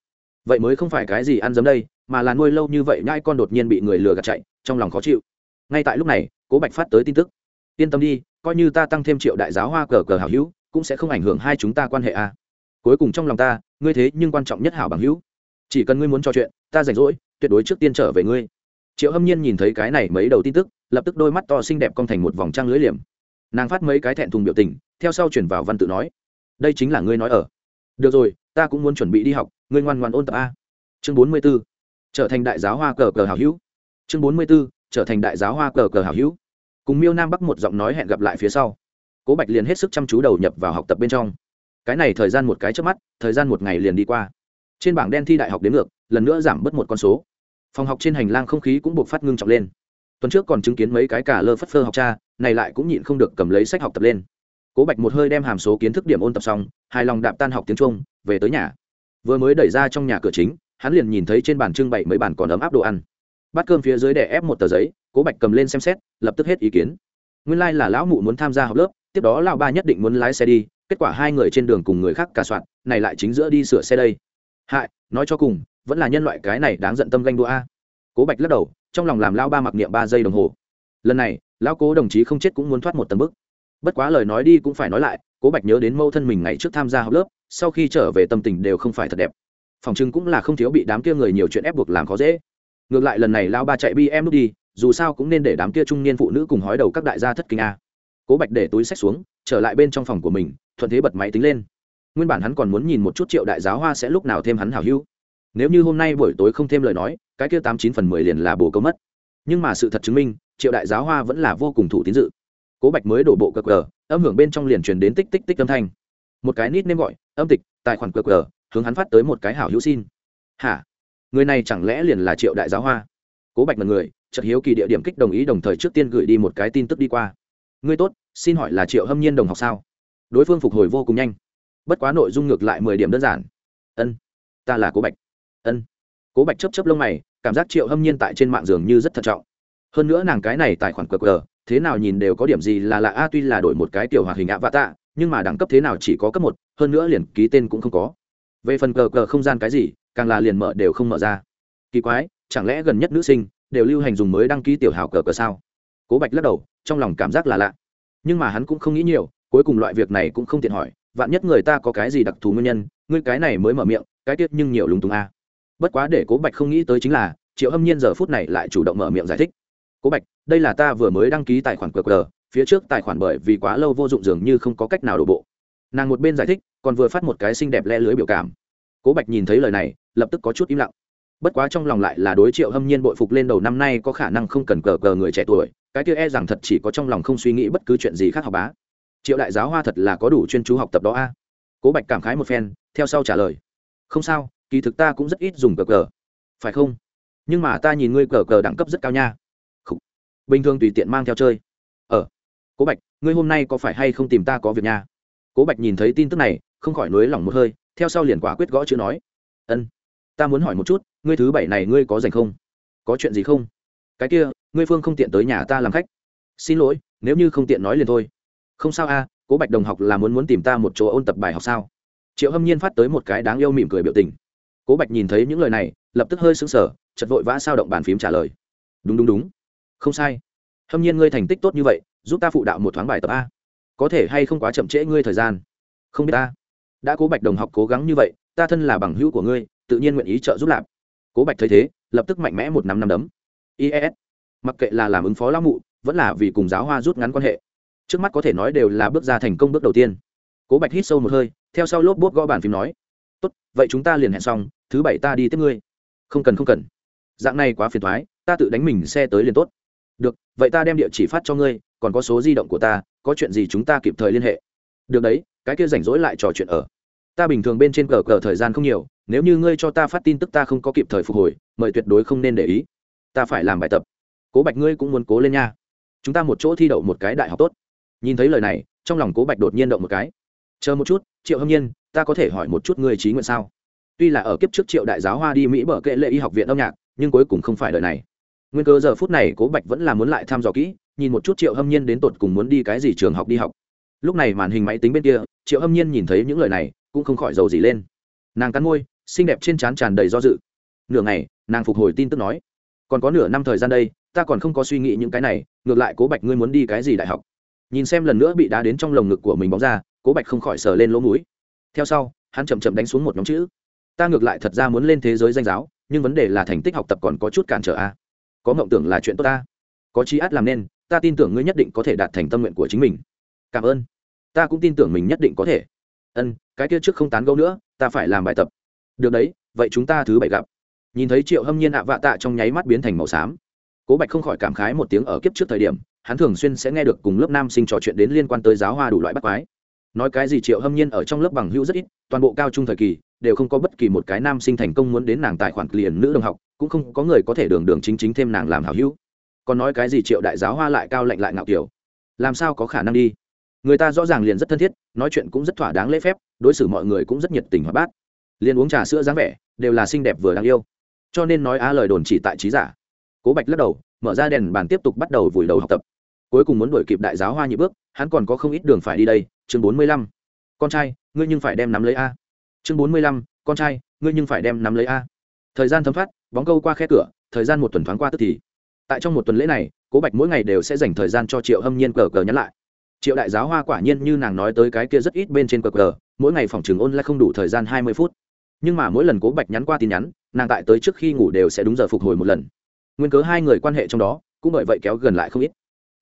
Vậy mới không phải cái gì ăn giấm đây, mà là nuôi lâu như vậy nhai con đột nhiên bị người lừa gạt chạy, trong lòng khó chịu. Ngay tại lúc này, cố bạch phát tới tin tức. Yên tâm đi, coi như ta tăng thêm triệu đại giáo hoa cờ cờ hảo hữu, cũng sẽ không ảnh hưởng hai chúng ta quan hệ a. Cuối cùng trong lòng ta, ngươi thế nhưng quan trọng nhất hảo bằng hữu chỉ cần ngươi muốn trò chuyện, ta rảnh rỗi, tuyệt đối trước tiên trở về ngươi. Triệu hâm nhiên nhìn thấy cái này mấy đầu tin tức, lập tức đôi mắt to xinh đẹp cong thành một vòng trăng lưới liềm. Nàng phát mấy cái thẹn thùng biểu tình, theo sau chuyển vào văn tự nói, đây chính là ngươi nói ở. Được rồi, ta cũng muốn chuẩn bị đi học, ngươi ngoan ngoan ôn tập a. Chương bốn mươi b ố trở thành đại giáo hoa cờ cờ hào hữu. Chương bốn mươi b ố trở thành đại giáo hoa cờ cờ hào hữu. Cùng miêu nam bắc một giọng nói hẹn gặp lại phía sau. Cố bạch liền hết sức chăm chú đầu nhập vào học tập bên trong. Cái này thời gian một cái trước mắt, thời gian một ngày liền đi qua trên bảng đen thi đại học đến ngược, lần nữa giảm bớt một con số. Phòng học trên hành lang không khí cũng buộc phát ngưng trọng lên. Tuần trước còn chứng kiến mấy cái cả lơ phất phơ học cha, này lại cũng nhịn không được cầm lấy sách học tập lên. Cố bạch một hơi đem hàm số kiến thức điểm ôn tập xong, hài lòng đạp tan học tiếng trung, về tới nhà. Vừa mới đẩy ra trong nhà cửa chính, hắn liền nhìn thấy trên bàn trưng bày mấy bàn còn ấm áp đồ ăn. Bát cơm phía dưới đè ép một tờ giấy, cố bạch cầm lên xem xét, lập tức hết ý kiến. Nguyên lai、like、là lão mụ muốn tham gia học lớp, tiếp đó lão ba nhất định muốn lái xe đi, kết quả hai người trên đường cùng người khác cà soạn, này lại chính giữa đi sửa xe đây hại, nói cho cùng, vẫn là nhân loại cái này đáng giận tâm ganh đua a. Cố bạch lắc đầu, trong lòng làm lao ba mặc niệm ba giây đồng hồ. Lần này, lão cố đồng chí không chết cũng muốn thoát một tầng bức. Bất quá lời nói đi cũng phải nói lại, cố bạch nhớ đến mâu thân mình ngày trước tham gia học lớp, sau khi trở về tâm tình đều không phải thật đẹp. Phòng chừng cũng là không thiếu bị đám kia người nhiều chuyện ép buộc làm khó dễ. Ngược lại lần này lao ba chạy bi em nút đi, dù sao cũng nên để đám kia trung niên phụ nữ cùng hói đầu các đại gia thất kinh a. Cố bạch để túi sách xuống, trở lại bên trong phòng của mình, thuận thế bật máy tính lên nguyên bản hắn còn muốn nhìn một chút triệu đại giáo hoa sẽ lúc nào thêm hắn hảo hữu. Nếu như hôm nay buổi tối không thêm lời nói, cái kia tám chín phần mười liền là bồ câu mất. Nhưng mà sự thật chứng minh, triệu đại giáo hoa vẫn là vô cùng thủ tín dự. Cố bạch mới đổ bộ cờ cờ âm hưởng bên trong liền truyền đến tích tích tích âm thanh. Một cái nít nêm gọi, âm tịch, tài khoản cờ cờ hướng hắn phát tới một cái hảo hữu xin. Hả? Người này chẳng lẽ liền là triệu đại giáo hoa? Cố bạch mật người, chợt hiếu kỳ địa điểm kích đồng ý đồng thời trước tiên gửi đi một cái tin tức đi qua. Ngươi tốt, xin hỏi là triệu hâm nhiên đồng học sao? Đối phương phục hồi vô cùng nhanh bất quá nội dung ngược lại mười điểm đơn giản. Ân, ta là cố bạch. Ân. Cố bạch chấp chấp lông mày, cảm giác triệu hâm nhiên tại trên mạng dường như rất thận trọng. Hơn nữa nàng cái này tài khoản cờ cờ thế nào nhìn đều có điểm gì là lạ, a, tuy là đổi một cái tiểu hoạt hình ạ vạ tạ, nhưng mà đẳng cấp thế nào chỉ có cấp một, hơn nữa liền ký tên cũng không có. Về phần cờ cờ không gian cái gì, càng là liền mở đều không mở ra. Kỳ quái, chẳng lẽ gần nhất nữ sinh đều lưu hành dùng mới đăng ký tiểu hào cờ cờ sao? Cố bạch lắc đầu, trong lòng cảm giác là lạ. Nhưng mà hắn cũng không nghĩ nhiều, cuối cùng loại việc này cũng không tiện hỏi vạn nhất người ta có cái gì đặc thù nguyên nhân, ngươi cái này mới mở miệng, cái tiết nhưng nhiều lúng túng a. Bất quá để cố bạch không nghĩ tới chính là, triệu hâm nhiên giờ phút này lại chủ động mở miệng giải thích. Cố bạch, đây là ta vừa mới đăng ký tài khoản qr, phía trước tài khoản bởi vì quá lâu vô dụng dường như không có cách nào đổ bộ. Nàng một bên giải thích, còn vừa phát một cái xinh đẹp le lưới biểu cảm. Cố bạch nhìn thấy lời này, lập tức có chút im lặng. Bất quá trong lòng lại là đối triệu hâm nhiên bội phục lên đầu năm nay có khả năng không cần cờ cờ người trẻ tuổi, cái kia e rằng thật chỉ có trong lòng không suy nghĩ bất cứ chuyện gì khác học bá triệu đại giáo hoa thật là có đủ chuyên chú học tập đó a. Cố bạch cảm khái một phen, theo sau trả lời. Không sao, kỳ thực ta cũng rất ít dùng cờ cờ. Phải không? Nhưng mà ta nhìn ngươi cờ cờ đẳng cấp rất cao nha. Khủ. bình thường tùy tiện mang theo chơi. Ờ. Cố bạch, ngươi hôm nay có phải hay không tìm ta có việc nha? Cố bạch nhìn thấy tin tức này, không khỏi nới lỏng một hơi, theo sau liền quả quyết gõ chữ nói. Ân. Ta muốn hỏi một chút, ngươi thứ bảy này ngươi có dành không? Có chuyện gì không? Cái kia, ngươi phương không tiện tới nhà ta làm khách. Xin lỗi, nếu như không tiện nói liền thôi không sao a, cố bạch đồng học là muốn muốn tìm ta một chỗ ôn tập bài học sao? Triệu hâm nhiên phát tới một cái đáng yêu mỉm cười biểu tình. Cố bạch nhìn thấy những lời này, lập tức hơi sững sờ chật vội vã sao động bàn phím trả lời. Đúng đúng đúng. Không sai. Hâm nhiên ngươi thành tích tốt như vậy, giúp ta phụ đạo một thoáng bài tập a. Có thể hay không quá chậm trễ ngươi thời gian? Không biết ta. Đã cố bạch đồng học cố gắng như vậy, ta thân là bằng hữu của ngươi, tự nhiên nguyện ý trợ giúp lạp. Cố bạch thấy thế, lập tức mạnh mẽ một năm năm đấm. Is mặc kệ là làm ứng phó lão mụ, vẫn là vì cùng giáo hoa rút ngắn quan hệ trước mắt có thể nói đều là bước ra thành công bước đầu tiên. Cố bạch hít sâu một hơi, theo sau lốp bốp gõ bàn phím nói, tốt, vậy chúng ta liền hẹn xong, thứ bảy ta đi tiếp ngươi. Không cần không cần. Dạng này quá phiền thoái ta tự đánh mình xe tới liền tốt. Được, vậy ta đem địa chỉ phát cho ngươi, còn có số di động của ta, có chuyện gì chúng ta kịp thời liên hệ. Được đấy, cái kia rảnh rỗi lại trò chuyện ở. Ta bình thường bên trên cờ cờ thời gian không nhiều, nếu như ngươi cho ta phát tin tức ta không có kịp thời phục hồi, mời tuyệt đối không nên để ý. Ta phải làm bài tập. Cố bạch ngươi cũng muốn cố lên nha. Chúng ta một chỗ thi đậu một cái đại học tốt nhìn thấy lời này, trong lòng cố bạch đột nhiên động một cái. Chờ một chút, triệu hâm nhiên, ta có thể hỏi một chút ngươi trí nguyện sao? Tuy là ở kiếp trước triệu đại giáo hoa đi mỹ bở kệ lệ y học viện âm nhạc, nhưng cuối cùng không phải đời này. Nguyên cơ giờ phút này cố bạch vẫn là muốn lại thăm dò kỹ, nhìn một chút triệu hâm nhiên đến tột cùng muốn đi cái gì trường học đi học. Lúc này màn hình máy tính bên kia, triệu hâm nhiên nhìn thấy những lời này, cũng không khỏi giàu gì lên. Nàng cắn môi, xinh đẹp trên trán tràn đầy do dự. Nửa ngày, nàng phục hồi tin tức nói, còn có nửa năm thời gian đây, ta còn không có suy nghĩ những cái này, ngược lại cố bạch ngươi muốn đi cái gì đại học? Nhìn xem lần nữa bị đá đến trong lồng ngực của mình bóng ra, cố bạch không khỏi sờ lên lỗ mũi. Theo sau, hắn chậm chậm đánh xuống một nhóm chữ. Ta ngược lại thật ra muốn lên thế giới danh giáo, nhưng vấn đề là thành tích học tập còn có chút cản trở a. À? Có mộng tưởng là chuyện tốt ta. Có trí át làm nên, ta tin tưởng ngươi nhất định có thể đạt thành tâm nguyện của chính mình. Cảm ơn. Ta cũng tin tưởng mình nhất định có thể. Ân, cái kia trước không tán gẫu nữa, ta phải làm bài tập. Được đấy, vậy chúng ta thứ bảy gặp. Nhìn thấy triệu hâm nhiên ạ vạ tạ trong nháy mắt biến thành màu xám. Cố bạch không khỏi cảm khái một tiếng ở kiếp trước thời điểm hắn thường xuyên sẽ nghe được cùng lớp nam sinh trò chuyện đến liên quan tới giáo hoa đủ loại bắt quái. Nói cái gì triệu hâm nhiên ở trong lớp bằng hữu rất ít, toàn bộ cao trung thời kỳ đều không có bất kỳ một cái nam sinh thành công muốn đến nàng tài khoản liền nữ đồng học, cũng không có người có thể đường đường chính chính thêm nàng làm hảo hữu. Còn nói cái gì triệu đại giáo hoa lại cao lạnh lại ngạo kiểu? Làm sao có khả năng đi? Người ta rõ ràng liền rất thân thiết, nói chuyện cũng rất thỏa đáng lễ phép, đối xử mọi người cũng rất nhiệt tình hoạt bát. Liền uống trà sữa dáng vẻ, đều là xinh đẹp vừa đáng yêu. Cho nên nói á lời đồn chỉ tại trí giả. Cố bạch lắc đầu, mở ra đèn bàn tiếp tục bắt đầu vùi đầu học tập cuối cùng muốn đuổi kịp đại giáo hoa nhị bước, hắn còn có không ít đường phải đi đây, chương bốn mươi lăm. Con trai, ngươi nhưng phải đem nắm lấy a. Chương bốn mươi lăm, con trai, ngươi nhưng phải đem nắm lấy a. Thời gian thấm phát bóng câu qua khe cửa, thời gian một tuần thoáng qua tức thì. Tại trong một tuần lễ này, cố bạch mỗi ngày đều sẽ dành thời gian cho triệu hâm nhiên cờ cờ nhắn lại. Triệu đại giáo hoa quả nhiên như nàng nói tới cái kia rất ít bên trên cờ cờ, mỗi ngày phòng trường ôn lại không đủ thời gian hai mươi phút. Nhưng mà mỗi lần cố bạch nhắn qua tin nhắn, nàng tại tới trước khi ngủ đều sẽ đúng giờ phục hồi một lần. Nguyên cớ hai người quan hệ trong đó, cũng bởi vậy kéo gần lại không ít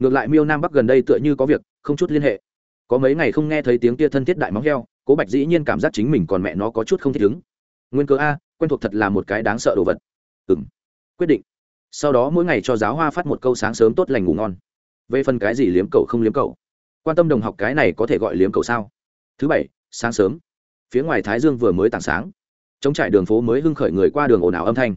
ngược lại miêu nam bắc gần đây tựa như có việc, không chút liên hệ. Có mấy ngày không nghe thấy tiếng kia thân thiết đại móng heo, cố bạch dĩ nhiên cảm giác chính mình còn mẹ nó có chút không thích ứng. Nguyên cớ a, quen thuộc thật là một cái đáng sợ đồ vật. Ừ m quyết định. Sau đó mỗi ngày cho giáo hoa phát một câu sáng sớm tốt lành ngủ ngon. Về phần cái gì liếm cầu không liếm cầu quan tâm đồng học cái này có thể gọi liếm cầu sao? Thứ bảy, sáng sớm. Phía ngoài thái dương vừa mới tảng sáng. Chống trải đường phố mới hưng khởi người qua đường ồn ào âm thanh.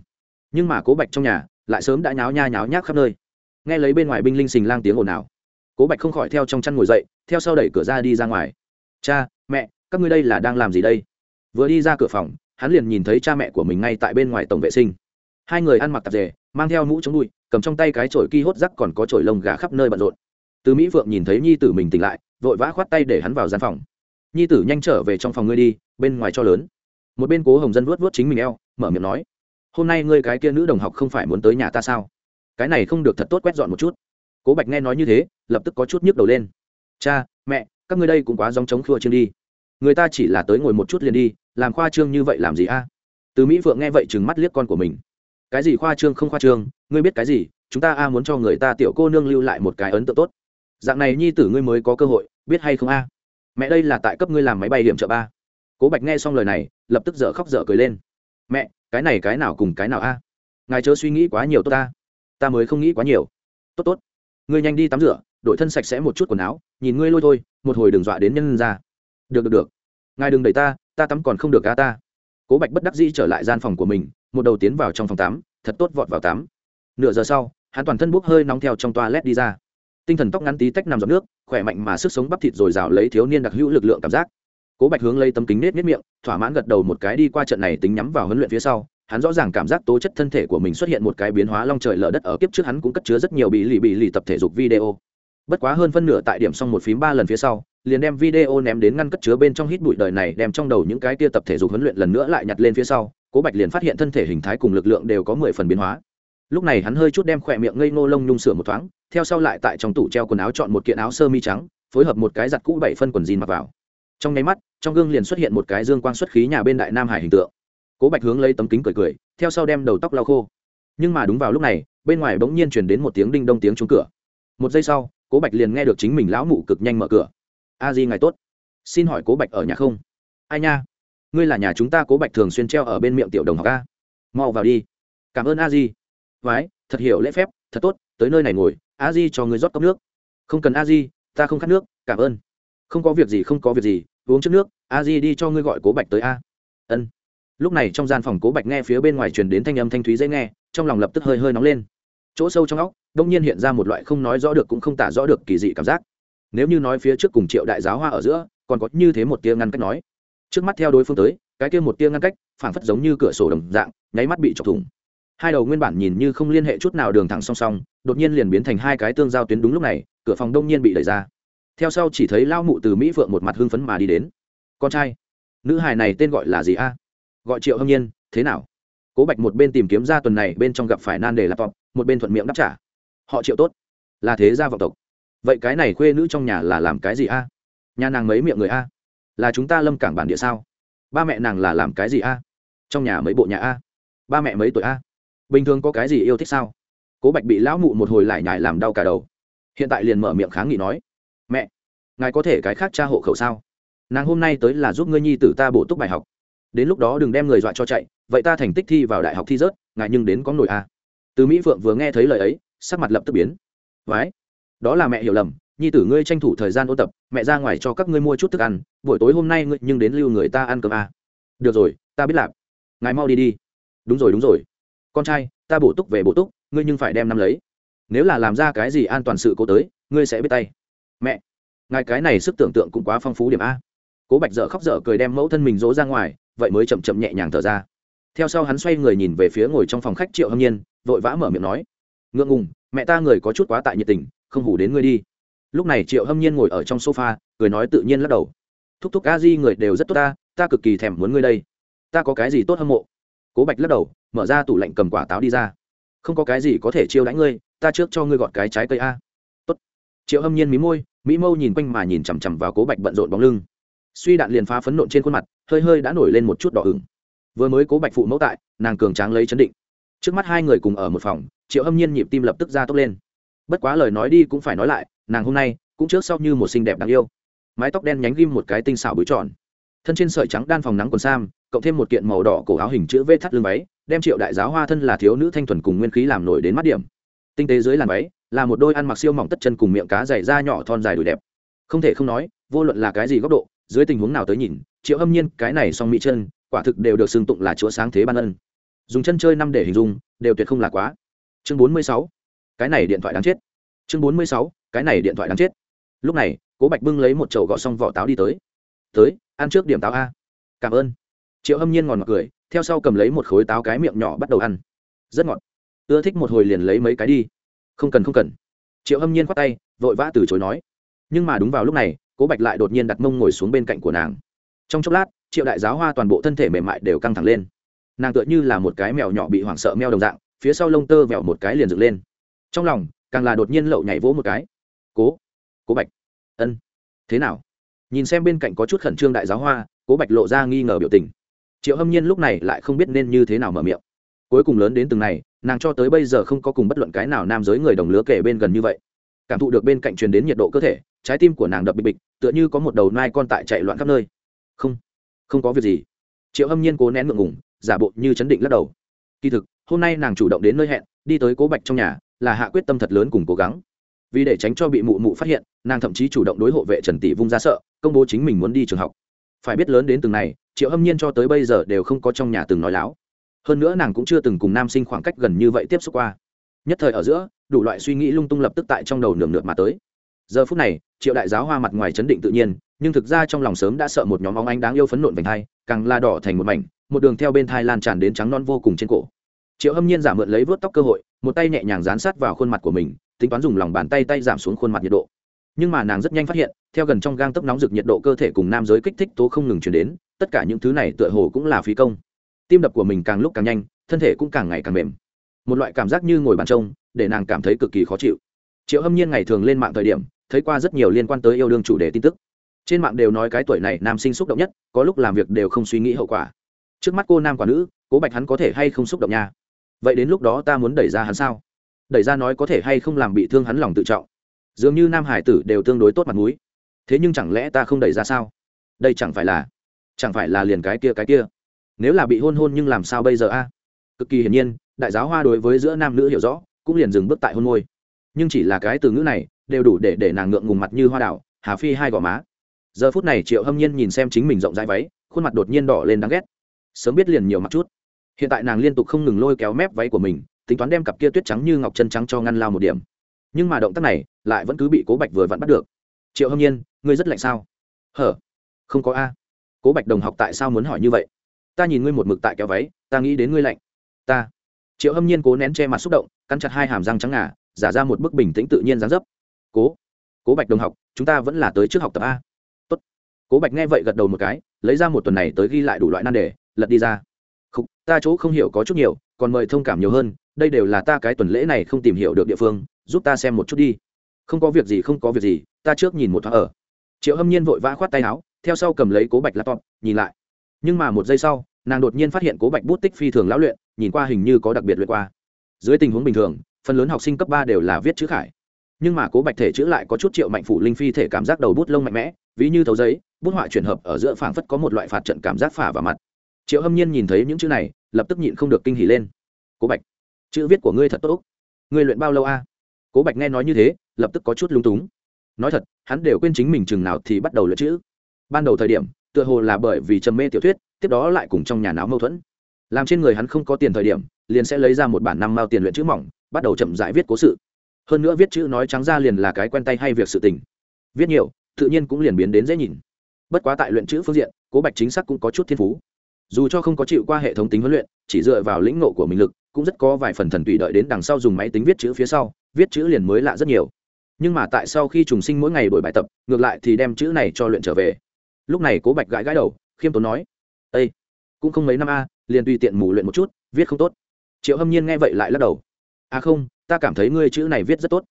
Nhưng mà cố bạch trong nhà, lại sớm đã nháo nha nháo nhác khắp nơi nghe lấy bên ngoài binh linh xình lang tiếng ồn ào. Cố bạch không khỏi theo trong chăn ngồi dậy theo sau đẩy cửa ra đi ra ngoài. Cha mẹ các ngươi đây là đang làm gì đây? Vừa đi ra cửa phòng hắn liền nhìn thấy cha mẹ của mình ngay tại bên ngoài tổng vệ sinh. Hai người ăn mặc tạp dề mang theo mũ chống bụi, cầm trong tay cái chổi ki hốt rắc còn có chổi lông gà khắp nơi bận rộn. Từ mỹ phượng nhìn thấy nhi tử mình tỉnh lại vội vã khoát tay để hắn vào gian phòng. Nhi tử nhanh trở về trong phòng ngươi đi bên ngoài cho lớn. Một bên cố hồng dân vuốt vuốt chính mình eo mở miệng nói hôm nay ngươi cái kia nữ đồng học không phải muốn tới nhà ta sao? Cái này không được thật tốt quét dọn một chút. Cố bạch nghe nói như thế, lập tức có chút nhức đầu lên. Cha, mẹ, các ngươi đây cũng quá dòng chống khua chương đi. Người ta chỉ là tới ngồi một chút liền đi, làm khoa trương như vậy làm gì a? Từ mỹ Vượng nghe vậy chừng mắt liếc con của mình. Cái gì khoa trương không khoa trương, ngươi biết cái gì, chúng ta a muốn cho người ta tiểu cô nương lưu lại một cái ấn tượng tốt. Dạng này nhi tử ngươi mới có cơ hội, biết hay không a? Mẹ, đây là tại cấp ngươi làm máy bay điểm trợ ba. Cố bạch nghe xong lời này, lập tức dở khóc dở cười lên. Mẹ, cái này cái nào cùng cái nào a? Ngài chớ suy nghĩ quá nhiều tốt ta ta mới không nghĩ quá nhiều. Tốt tốt, ngươi nhanh đi tắm rửa đội thân sạch sẽ một chút quần áo, nhìn ngươi lôi thôi, một hồi đừng dọa đến nhân ra. Được được được, ngài đừng đẩy ta ta tắm còn không được cá ta. Cố bạch bất đắc dĩ trở lại gian phòng của mình, một đầu tiến vào trong phòng tắm, thật tốt vọt vào tắm. Nửa giờ sau, hắn toàn thân bốc hơi nóng theo trong toa led đi ra. Tinh thần tóc ngắn tí tách nằm giọt nước, khỏe mạnh mà sức sống bắp thịt dồi dào lấy thiếu niên đặc hữu lực lượng cảm giác. Cố bạch hướng lấy tấm kính nết nết miệng, thỏa mãn gật đầu một cái đi qua trận này tính nhắm vào huấn luyện phía sau hắn rõ ràng cảm giác tố chất thân thể của mình xuất hiện một cái biến hóa long trời lở đất ở kiếp trước hắn cũng cất chứa rất nhiều bị lì bị lì tập thể dục video. Bất quá hơn phân nửa tại điểm xong một phím ba lần phía sau, liền đem video ném đến ngăn cất chứa bên trong hít bụi đời này, đem trong đầu những cái tia tập thể dục huấn luyện lần nữa lại nhặt lên phía sau, cố bạch liền phát hiện thân thể hình thái cùng lực lượng đều có mười phần biến hóa. Lúc này hắn hơi chút đem khỏe miệng ngây ngô lông nhung sửa một thoáng, theo sau lại tại trong tủ treo quần áo chọn một kiện áo sơ mi trắng, phối hợp một cái giặt cũ bảy phân quần jean mặc vào. Trong nháy mắt, trong gương liền xuất hiện một cái dương quang xuất khí nhà bên đại nam hải hình tượng cố bạch hướng lấy tấm kính cười cười, theo sau đem đầu tóc lau khô. Nhưng mà đúng vào lúc này, bên ngoài bỗng nhiên chuyển đến một tiếng đinh đông tiếng trúng cửa. Một giây sau, cố bạch liền nghe được chính mình lão mụ cực nhanh mở cửa. A di ngài tốt. Xin hỏi cố bạch ở nhà không? Ai nha. Ngươi là nhà chúng ta cố bạch thường xuyên treo ở bên miệng tiểu đồng học a. Mau vào đi. Cảm ơn a di. Vái thật hiểu lễ phép, thật tốt, tới nơi này ngồi, a di cho người rót cốc nước. Không cần a di, ta không khát nước, cảm ơn. Không có việc gì, không có việc gì, uống trước nước, a di đi cho ngươi gọi cố bạch tới a. Ân lúc này trong gian phòng cố bạch nghe phía bên ngoài truyền đến thanh âm thanh thúy dễ nghe, trong lòng lập tức hơi hơi nóng lên. Chỗ sâu trong óc, đông nhiên hiện ra một loại không nói rõ được cũng không tả rõ được kỳ dị cảm giác. Nếu như nói phía trước cùng triệu đại giáo hoa ở giữa, còn có như thế một tia ngăn cách nói. Trước mắt theo đối phương tới, cái kia một tia ngăn cách, phảng phất giống như cửa sổ đồng dạng, nháy mắt bị chọc thủng. Hai đầu nguyên bản nhìn như không liên hệ chút nào đường thẳng song song, đột nhiên liền biến thành hai cái tương giao tuyến đúng lúc này, cửa phòng đông nhiên bị đẩy ra. Theo sau chỉ thấy lao mụ từ mỹ phượng một mặt hưng phấn mà đi đến. Con trai, nữ hài này tên gọi là gì a? Gọi triệu hâm nhiên, thế nào? Cố bạch một bên tìm kiếm ra tuần này, bên trong gặp phải nan đề laptop, một bên thuận miệng đáp trả, họ triệu tốt, là thế gia vọng tộc. Vậy cái này khuê nữ trong nhà là làm cái gì a? Nhà nàng mấy miệng người a? Là chúng ta lâm cảng bản địa sao? Ba mẹ nàng là làm cái gì a? Trong nhà mấy bộ nhà a? Ba mẹ mấy tuổi a? Bình thường có cái gì yêu thích sao? Cố bạch bị lão mụ một hồi lại nhải làm đau cả đầu. Hiện tại liền mở miệng kháng nghị nói, mẹ, ngài có thể cái khác cha hộ khẩu sao? Nàng hôm nay tới là giúp ngươi nhi tử ta bổ túc bài học đến lúc đó đừng đem người dọa cho chạy, vậy ta thành tích thi vào đại học thi rớt, Ngại nhưng đến có nổi a từ mỹ phượng vừa nghe thấy lời ấy, sắc mặt lập tức biến. Vái đó là mẹ hiểu lầm, nhi tử ngươi tranh thủ thời gian ôn tập, mẹ ra ngoài cho các ngươi mua chút thức ăn, buổi tối hôm nay ngươi nhưng đến lưu người ta ăn cơm à. được rồi, ta biết làm ngài mau đi đi. Đúng rồi đúng rồi. Con trai, ta bổ túc về bổ túc, ngươi nhưng phải đem năm lấy. Nếu là làm ra cái gì an toàn sự cố tới, ngươi sẽ biết tay. Mẹ. Ngài cái này sức tưởng tượng cũng quá phong phú điểm a cố bạch dở khóc dở cười đem mẫu thân mình dỗ ra ngoài vậy mới chậm chậm nhẹ nhàng thở ra. Theo sau hắn xoay người nhìn về phía ngồi trong phòng khách triệu hâm nhiên, vội vã mở miệng nói, ngượng ngùng, mẹ ta người có chút quá tại nhiệt tình, không hủ đến ngươi đi. Lúc này triệu hâm nhiên ngồi ở trong sofa, cười nói tự nhiên lắc đầu. Thúc thúc a di người đều rất tốt ta ta cực kỳ thèm muốn ngươi đây. Ta có cái gì tốt hâm mộ? Cố bạch lắc đầu, mở ra tủ lạnh cầm quả táo đi ra. Không có cái gì có thể chiêu đãi ngươi, ta trước cho ngươi gọt cái trái cây a. Tốt. triệu hâm nhiên mí môi mỹ mâu nhìn quanh mà nhìn chằm chằm vào cố bạch bận rộn bóng lưng suy đạn liền phá phấn nộn trên khuôn mặt, hơi hơi đã nổi lên một chút đỏ ửng. Vừa mới cố bạch phụ mẫu tại, nàng cường tráng lấy chấn định. Trước mắt hai người cùng ở một phòng, triệu hâm nhiên nhịp tim lập tức ra tốc lên. Bất quá lời nói đi cũng phải nói lại, nàng hôm nay cũng trước sau như một xinh đẹp đáng yêu. Mái tóc đen nhánh ghim một cái tinh xảo búi tròn. Thân trên sợi trắng đan phòng nắng còn sam, cộng thêm một kiện màu đỏ cổ áo hình chữ v thắt lưng váy, đem triệu đại giáo hoa thân là thiếu nữ thanh thuần cùng nguyên khí làm nổi đến mắt điểm. Tinh tế dưới làn váy, là một đôi ăn mặc siêu mỏng tất chân cùng miệng cá dày da nhỏ thon dài đùi đẹp. Không thể không nói, vô luận là cái gì góc độ dưới tình huống nào tới nhìn, triệu âm nhiên, cái này song mỹ chân, quả thực đều được xưng tụng là chúa sáng thế ban ân. Dùng chân chơi năm để hình dung, đều tuyệt không là quá. Chương bốn mươi sáu, cái này điện thoại đáng chết. Chương bốn mươi sáu, cái này điện thoại đáng chết. Lúc này, cố bạch bưng lấy một chậu gọ xong vỏ táo đi tới. Tới, ăn trước điểm táo a. Cảm ơn. Triệu hâm nhiên ngòn ngọt cười, theo sau cầm lấy một khối táo cái miệng nhỏ bắt đầu ăn. Rất ngọt. Ưa thích một hồi liền lấy mấy cái đi. Không cần không cần. Triệu hâm nhiên khoát tay, vội vã từ chối nói. Nhưng mà đúng vào lúc này cố bạch lại đột nhiên đặt mông ngồi xuống bên cạnh của nàng. Trong chốc lát, triệu đại giáo hoa toàn bộ thân thể mềm mại đều căng thẳng lên. Nàng tựa như là một cái mèo nhỏ bị hoảng sợ meo đồng dạng, phía sau lông tơ vẹo một cái liền dựng lên. Trong lòng, càng là đột nhiên lậu nhảy vỗ một cái. Cố cố bạch. Ân, thế nào? Nhìn xem bên cạnh có chút khẩn trương đại giáo hoa, cố bạch lộ ra nghi ngờ biểu tình. Triệu hâm nhiên lúc này lại không biết nên như thế nào mở miệng. Cuối cùng lớn đến từng này, nàng cho tới bây giờ không có cùng bất luận cái nào nam giới người đồng lứa kể bên gần như vậy cảm thụ được bên cạnh truyền đến nhiệt độ cơ thể, trái tim của nàng đập bịch bịch, tựa như có một đầu nai con tại chạy loạn khắp nơi. Không không có việc gì. Triệu hâm nhiên cố nén ngượng ngủng giả bộ như chấn định lắc đầu. Kỳ thực, hôm nay nàng chủ động đến nơi hẹn, đi tới cố bạch trong nhà, là hạ quyết tâm thật lớn cùng cố gắng. Vì để tránh cho bị mụ mụ phát hiện, nàng thậm chí chủ động đối hộ vệ trần tỷ vung ra sợ, công bố chính mình muốn đi trường học. Phải biết lớn đến từng này, triệu hâm nhiên cho tới bây giờ đều không có trong nhà từng nói láo. Hơn nữa nàng cũng chưa từng cùng nam sinh khoảng cách gần như vậy tiếp xúc qua. Nhất thời ở giữa đủ loại suy nghĩ lung tung lập tức tại trong đầu nườm nượp mà tới. Giờ phút này, triệu đại giáo hoa mặt ngoài chấn định tự nhiên, nhưng thực ra trong lòng sớm đã sợ một nhóm óng ánh đáng yêu phấn nộn vành thai càng la đỏ thành một mảnh, một đường theo bên thai lan tràn đến trắng non vô cùng trên cổ. Triệu hâm nhiên giả mượn lấy vớt tóc cơ hội, một tay nhẹ nhàng dán sát vào khuôn mặt của mình, tính toán dùng lòng bàn tay tay giảm xuống khuôn mặt nhiệt độ. Nhưng mà nàng rất nhanh phát hiện, theo gần trong gang tấc nóng rực nhiệt độ cơ thể cùng nam giới kích thích tố không ngừng chuyển đến, tất cả những thứ này tựa hồ cũng là phí công. Tim đập của mình càng lúc càng nhanh, thân thể cũng càng ngày càng mềm. Một loại cảm giác như ngồi bàn trông để nàng cảm thấy cực kỳ khó chịu. Triệu hâm nhiên ngày thường lên mạng thời điểm, thấy qua rất nhiều liên quan tới yêu đương chủ đề tin tức. Trên mạng đều nói cái tuổi này nam sinh xúc động nhất, có lúc làm việc đều không suy nghĩ hậu quả. Trước mắt cô nam quả nữ, cố bạch hắn có thể hay không xúc động nha? Vậy đến lúc đó ta muốn đẩy ra hắn sao? Đẩy ra nói có thể hay không làm bị thương hắn lòng tự trọng. Dường như nam hải tử đều tương đối tốt mặt mũi. Thế nhưng chẳng lẽ ta không đẩy ra sao? Đây chẳng phải là, chẳng phải là liền cái kia cái kia. Nếu là bị hôn hôn nhưng làm sao bây giờ a? Cực kỳ hiển nhiên, đại giáo hoa đối với giữa nam nữ hiểu rõ cũng liền dừng bước tại hôn môi. Nhưng chỉ là cái từ ngữ này, đều đủ để để nàng ngượng ngùng mặt như hoa đảo hà phi hai gò má. Giờ phút này triệu hâm nhiên nhìn xem chính mình rộng rãi váy, khuôn mặt đột nhiên đỏ lên đáng ghét. Sớm biết liền nhiều mặt chút. Hiện tại nàng liên tục không ngừng lôi kéo mép váy của mình, tính toán đem cặp kia tuyết trắng như ngọc chân trắng cho ngăn lao một điểm. Nhưng mà động tác này, lại vẫn cứ bị cố bạch vừa vặn bắt được. Triệu hâm nhiên, ngươi rất lạnh sao? Hở, không có a. Cố bạch đồng học tại sao muốn hỏi như vậy? Ta nhìn ngươi một mực tại kéo váy, ta nghĩ đến ngươi lạnh. Ta triệu hâm nhiên cố nén che mặt xúc động cắn chặt hai hàm răng trắng ngà giả ra một bức bình tĩnh tự nhiên dán dấp. Cố cố bạch đồng học chúng ta vẫn là tới trước học tập a. Tốt. cố bạch nghe vậy gật đầu một cái lấy ra một tuần này tới ghi lại đủ loại nan đề lật đi ra. Khúc, ta chỗ không hiểu có chút nhiều còn mời thông cảm nhiều hơn đây đều là ta cái tuần lễ này không tìm hiểu được địa phương giúp ta xem một chút đi. Không có việc gì không có việc gì ta trước nhìn một thoáng ở. Triệu hâm nhiên vội vã khoát tay áo theo sau cầm lấy cố bạch laptop nhìn lại. Nhưng mà một giây sau nàng đột nhiên phát hiện cố bạch bút tích phi thường lão luyện nhìn qua hình như có đặc biệt luyện qua. Dưới tình huống bình thường, phần lớn học sinh cấp ba đều là viết chữ khải. Nhưng mà cố bạch thể chữ lại có chút triệu mạnh phủ linh phi thể cảm giác đầu bút lông mạnh mẽ, ví như thấu giấy, bút họa chuyển hợp ở giữa phảng phất có một loại phạt trận cảm giác phả vào mặt. Triệu hâm nhiên nhìn thấy những chữ này, lập tức nhịn không được kinh hỉ lên. Cố bạch, chữ viết của ngươi thật tốt. Ngươi luyện bao lâu a? Cố bạch nghe nói như thế, lập tức có chút lung túng. Nói thật, hắn đều quên chính mình chừng nào thì bắt đầu luyện chữ. Ban đầu thời điểm, tựa hồ là bởi vì trầm mê tiểu thuyết, tiếp đó lại cùng trong nhà náo mâu thuẫn làm trên người hắn không có tiền thời điểm, liền sẽ lấy ra một bản năm mao tiền luyện chữ mỏng, bắt đầu chậm rãi viết cố sự. Hơn nữa viết chữ nói trắng ra liền là cái quen tay hay việc sự tình. Viết nhiều, tự nhiên cũng liền biến đến dễ nhìn. Bất quá tại luyện chữ phương diện, cố bạch chính xác cũng có chút thiên phú. Dù cho không có chịu qua hệ thống tính huấn luyện, chỉ dựa vào lĩnh nộ của mình lực, cũng rất có vài phần thần tùy đợi đến đằng sau dùng máy tính viết chữ phía sau, viết chữ liền mới lạ rất nhiều. Nhưng mà tại sau khi trùng sinh mỗi ngày đổi bài tập, ngược lại thì đem chữ này cho luyện trở về. Lúc này cố bạch gãi gãi đầu, khiêm tốn nói ây cũng không mấy năm a, liền tùy tiện mù luyện một chút, viết không tốt. Triệu hâm nhiên nghe vậy lại lắc đầu. À không, ta cảm thấy ngươi chữ này viết rất tốt.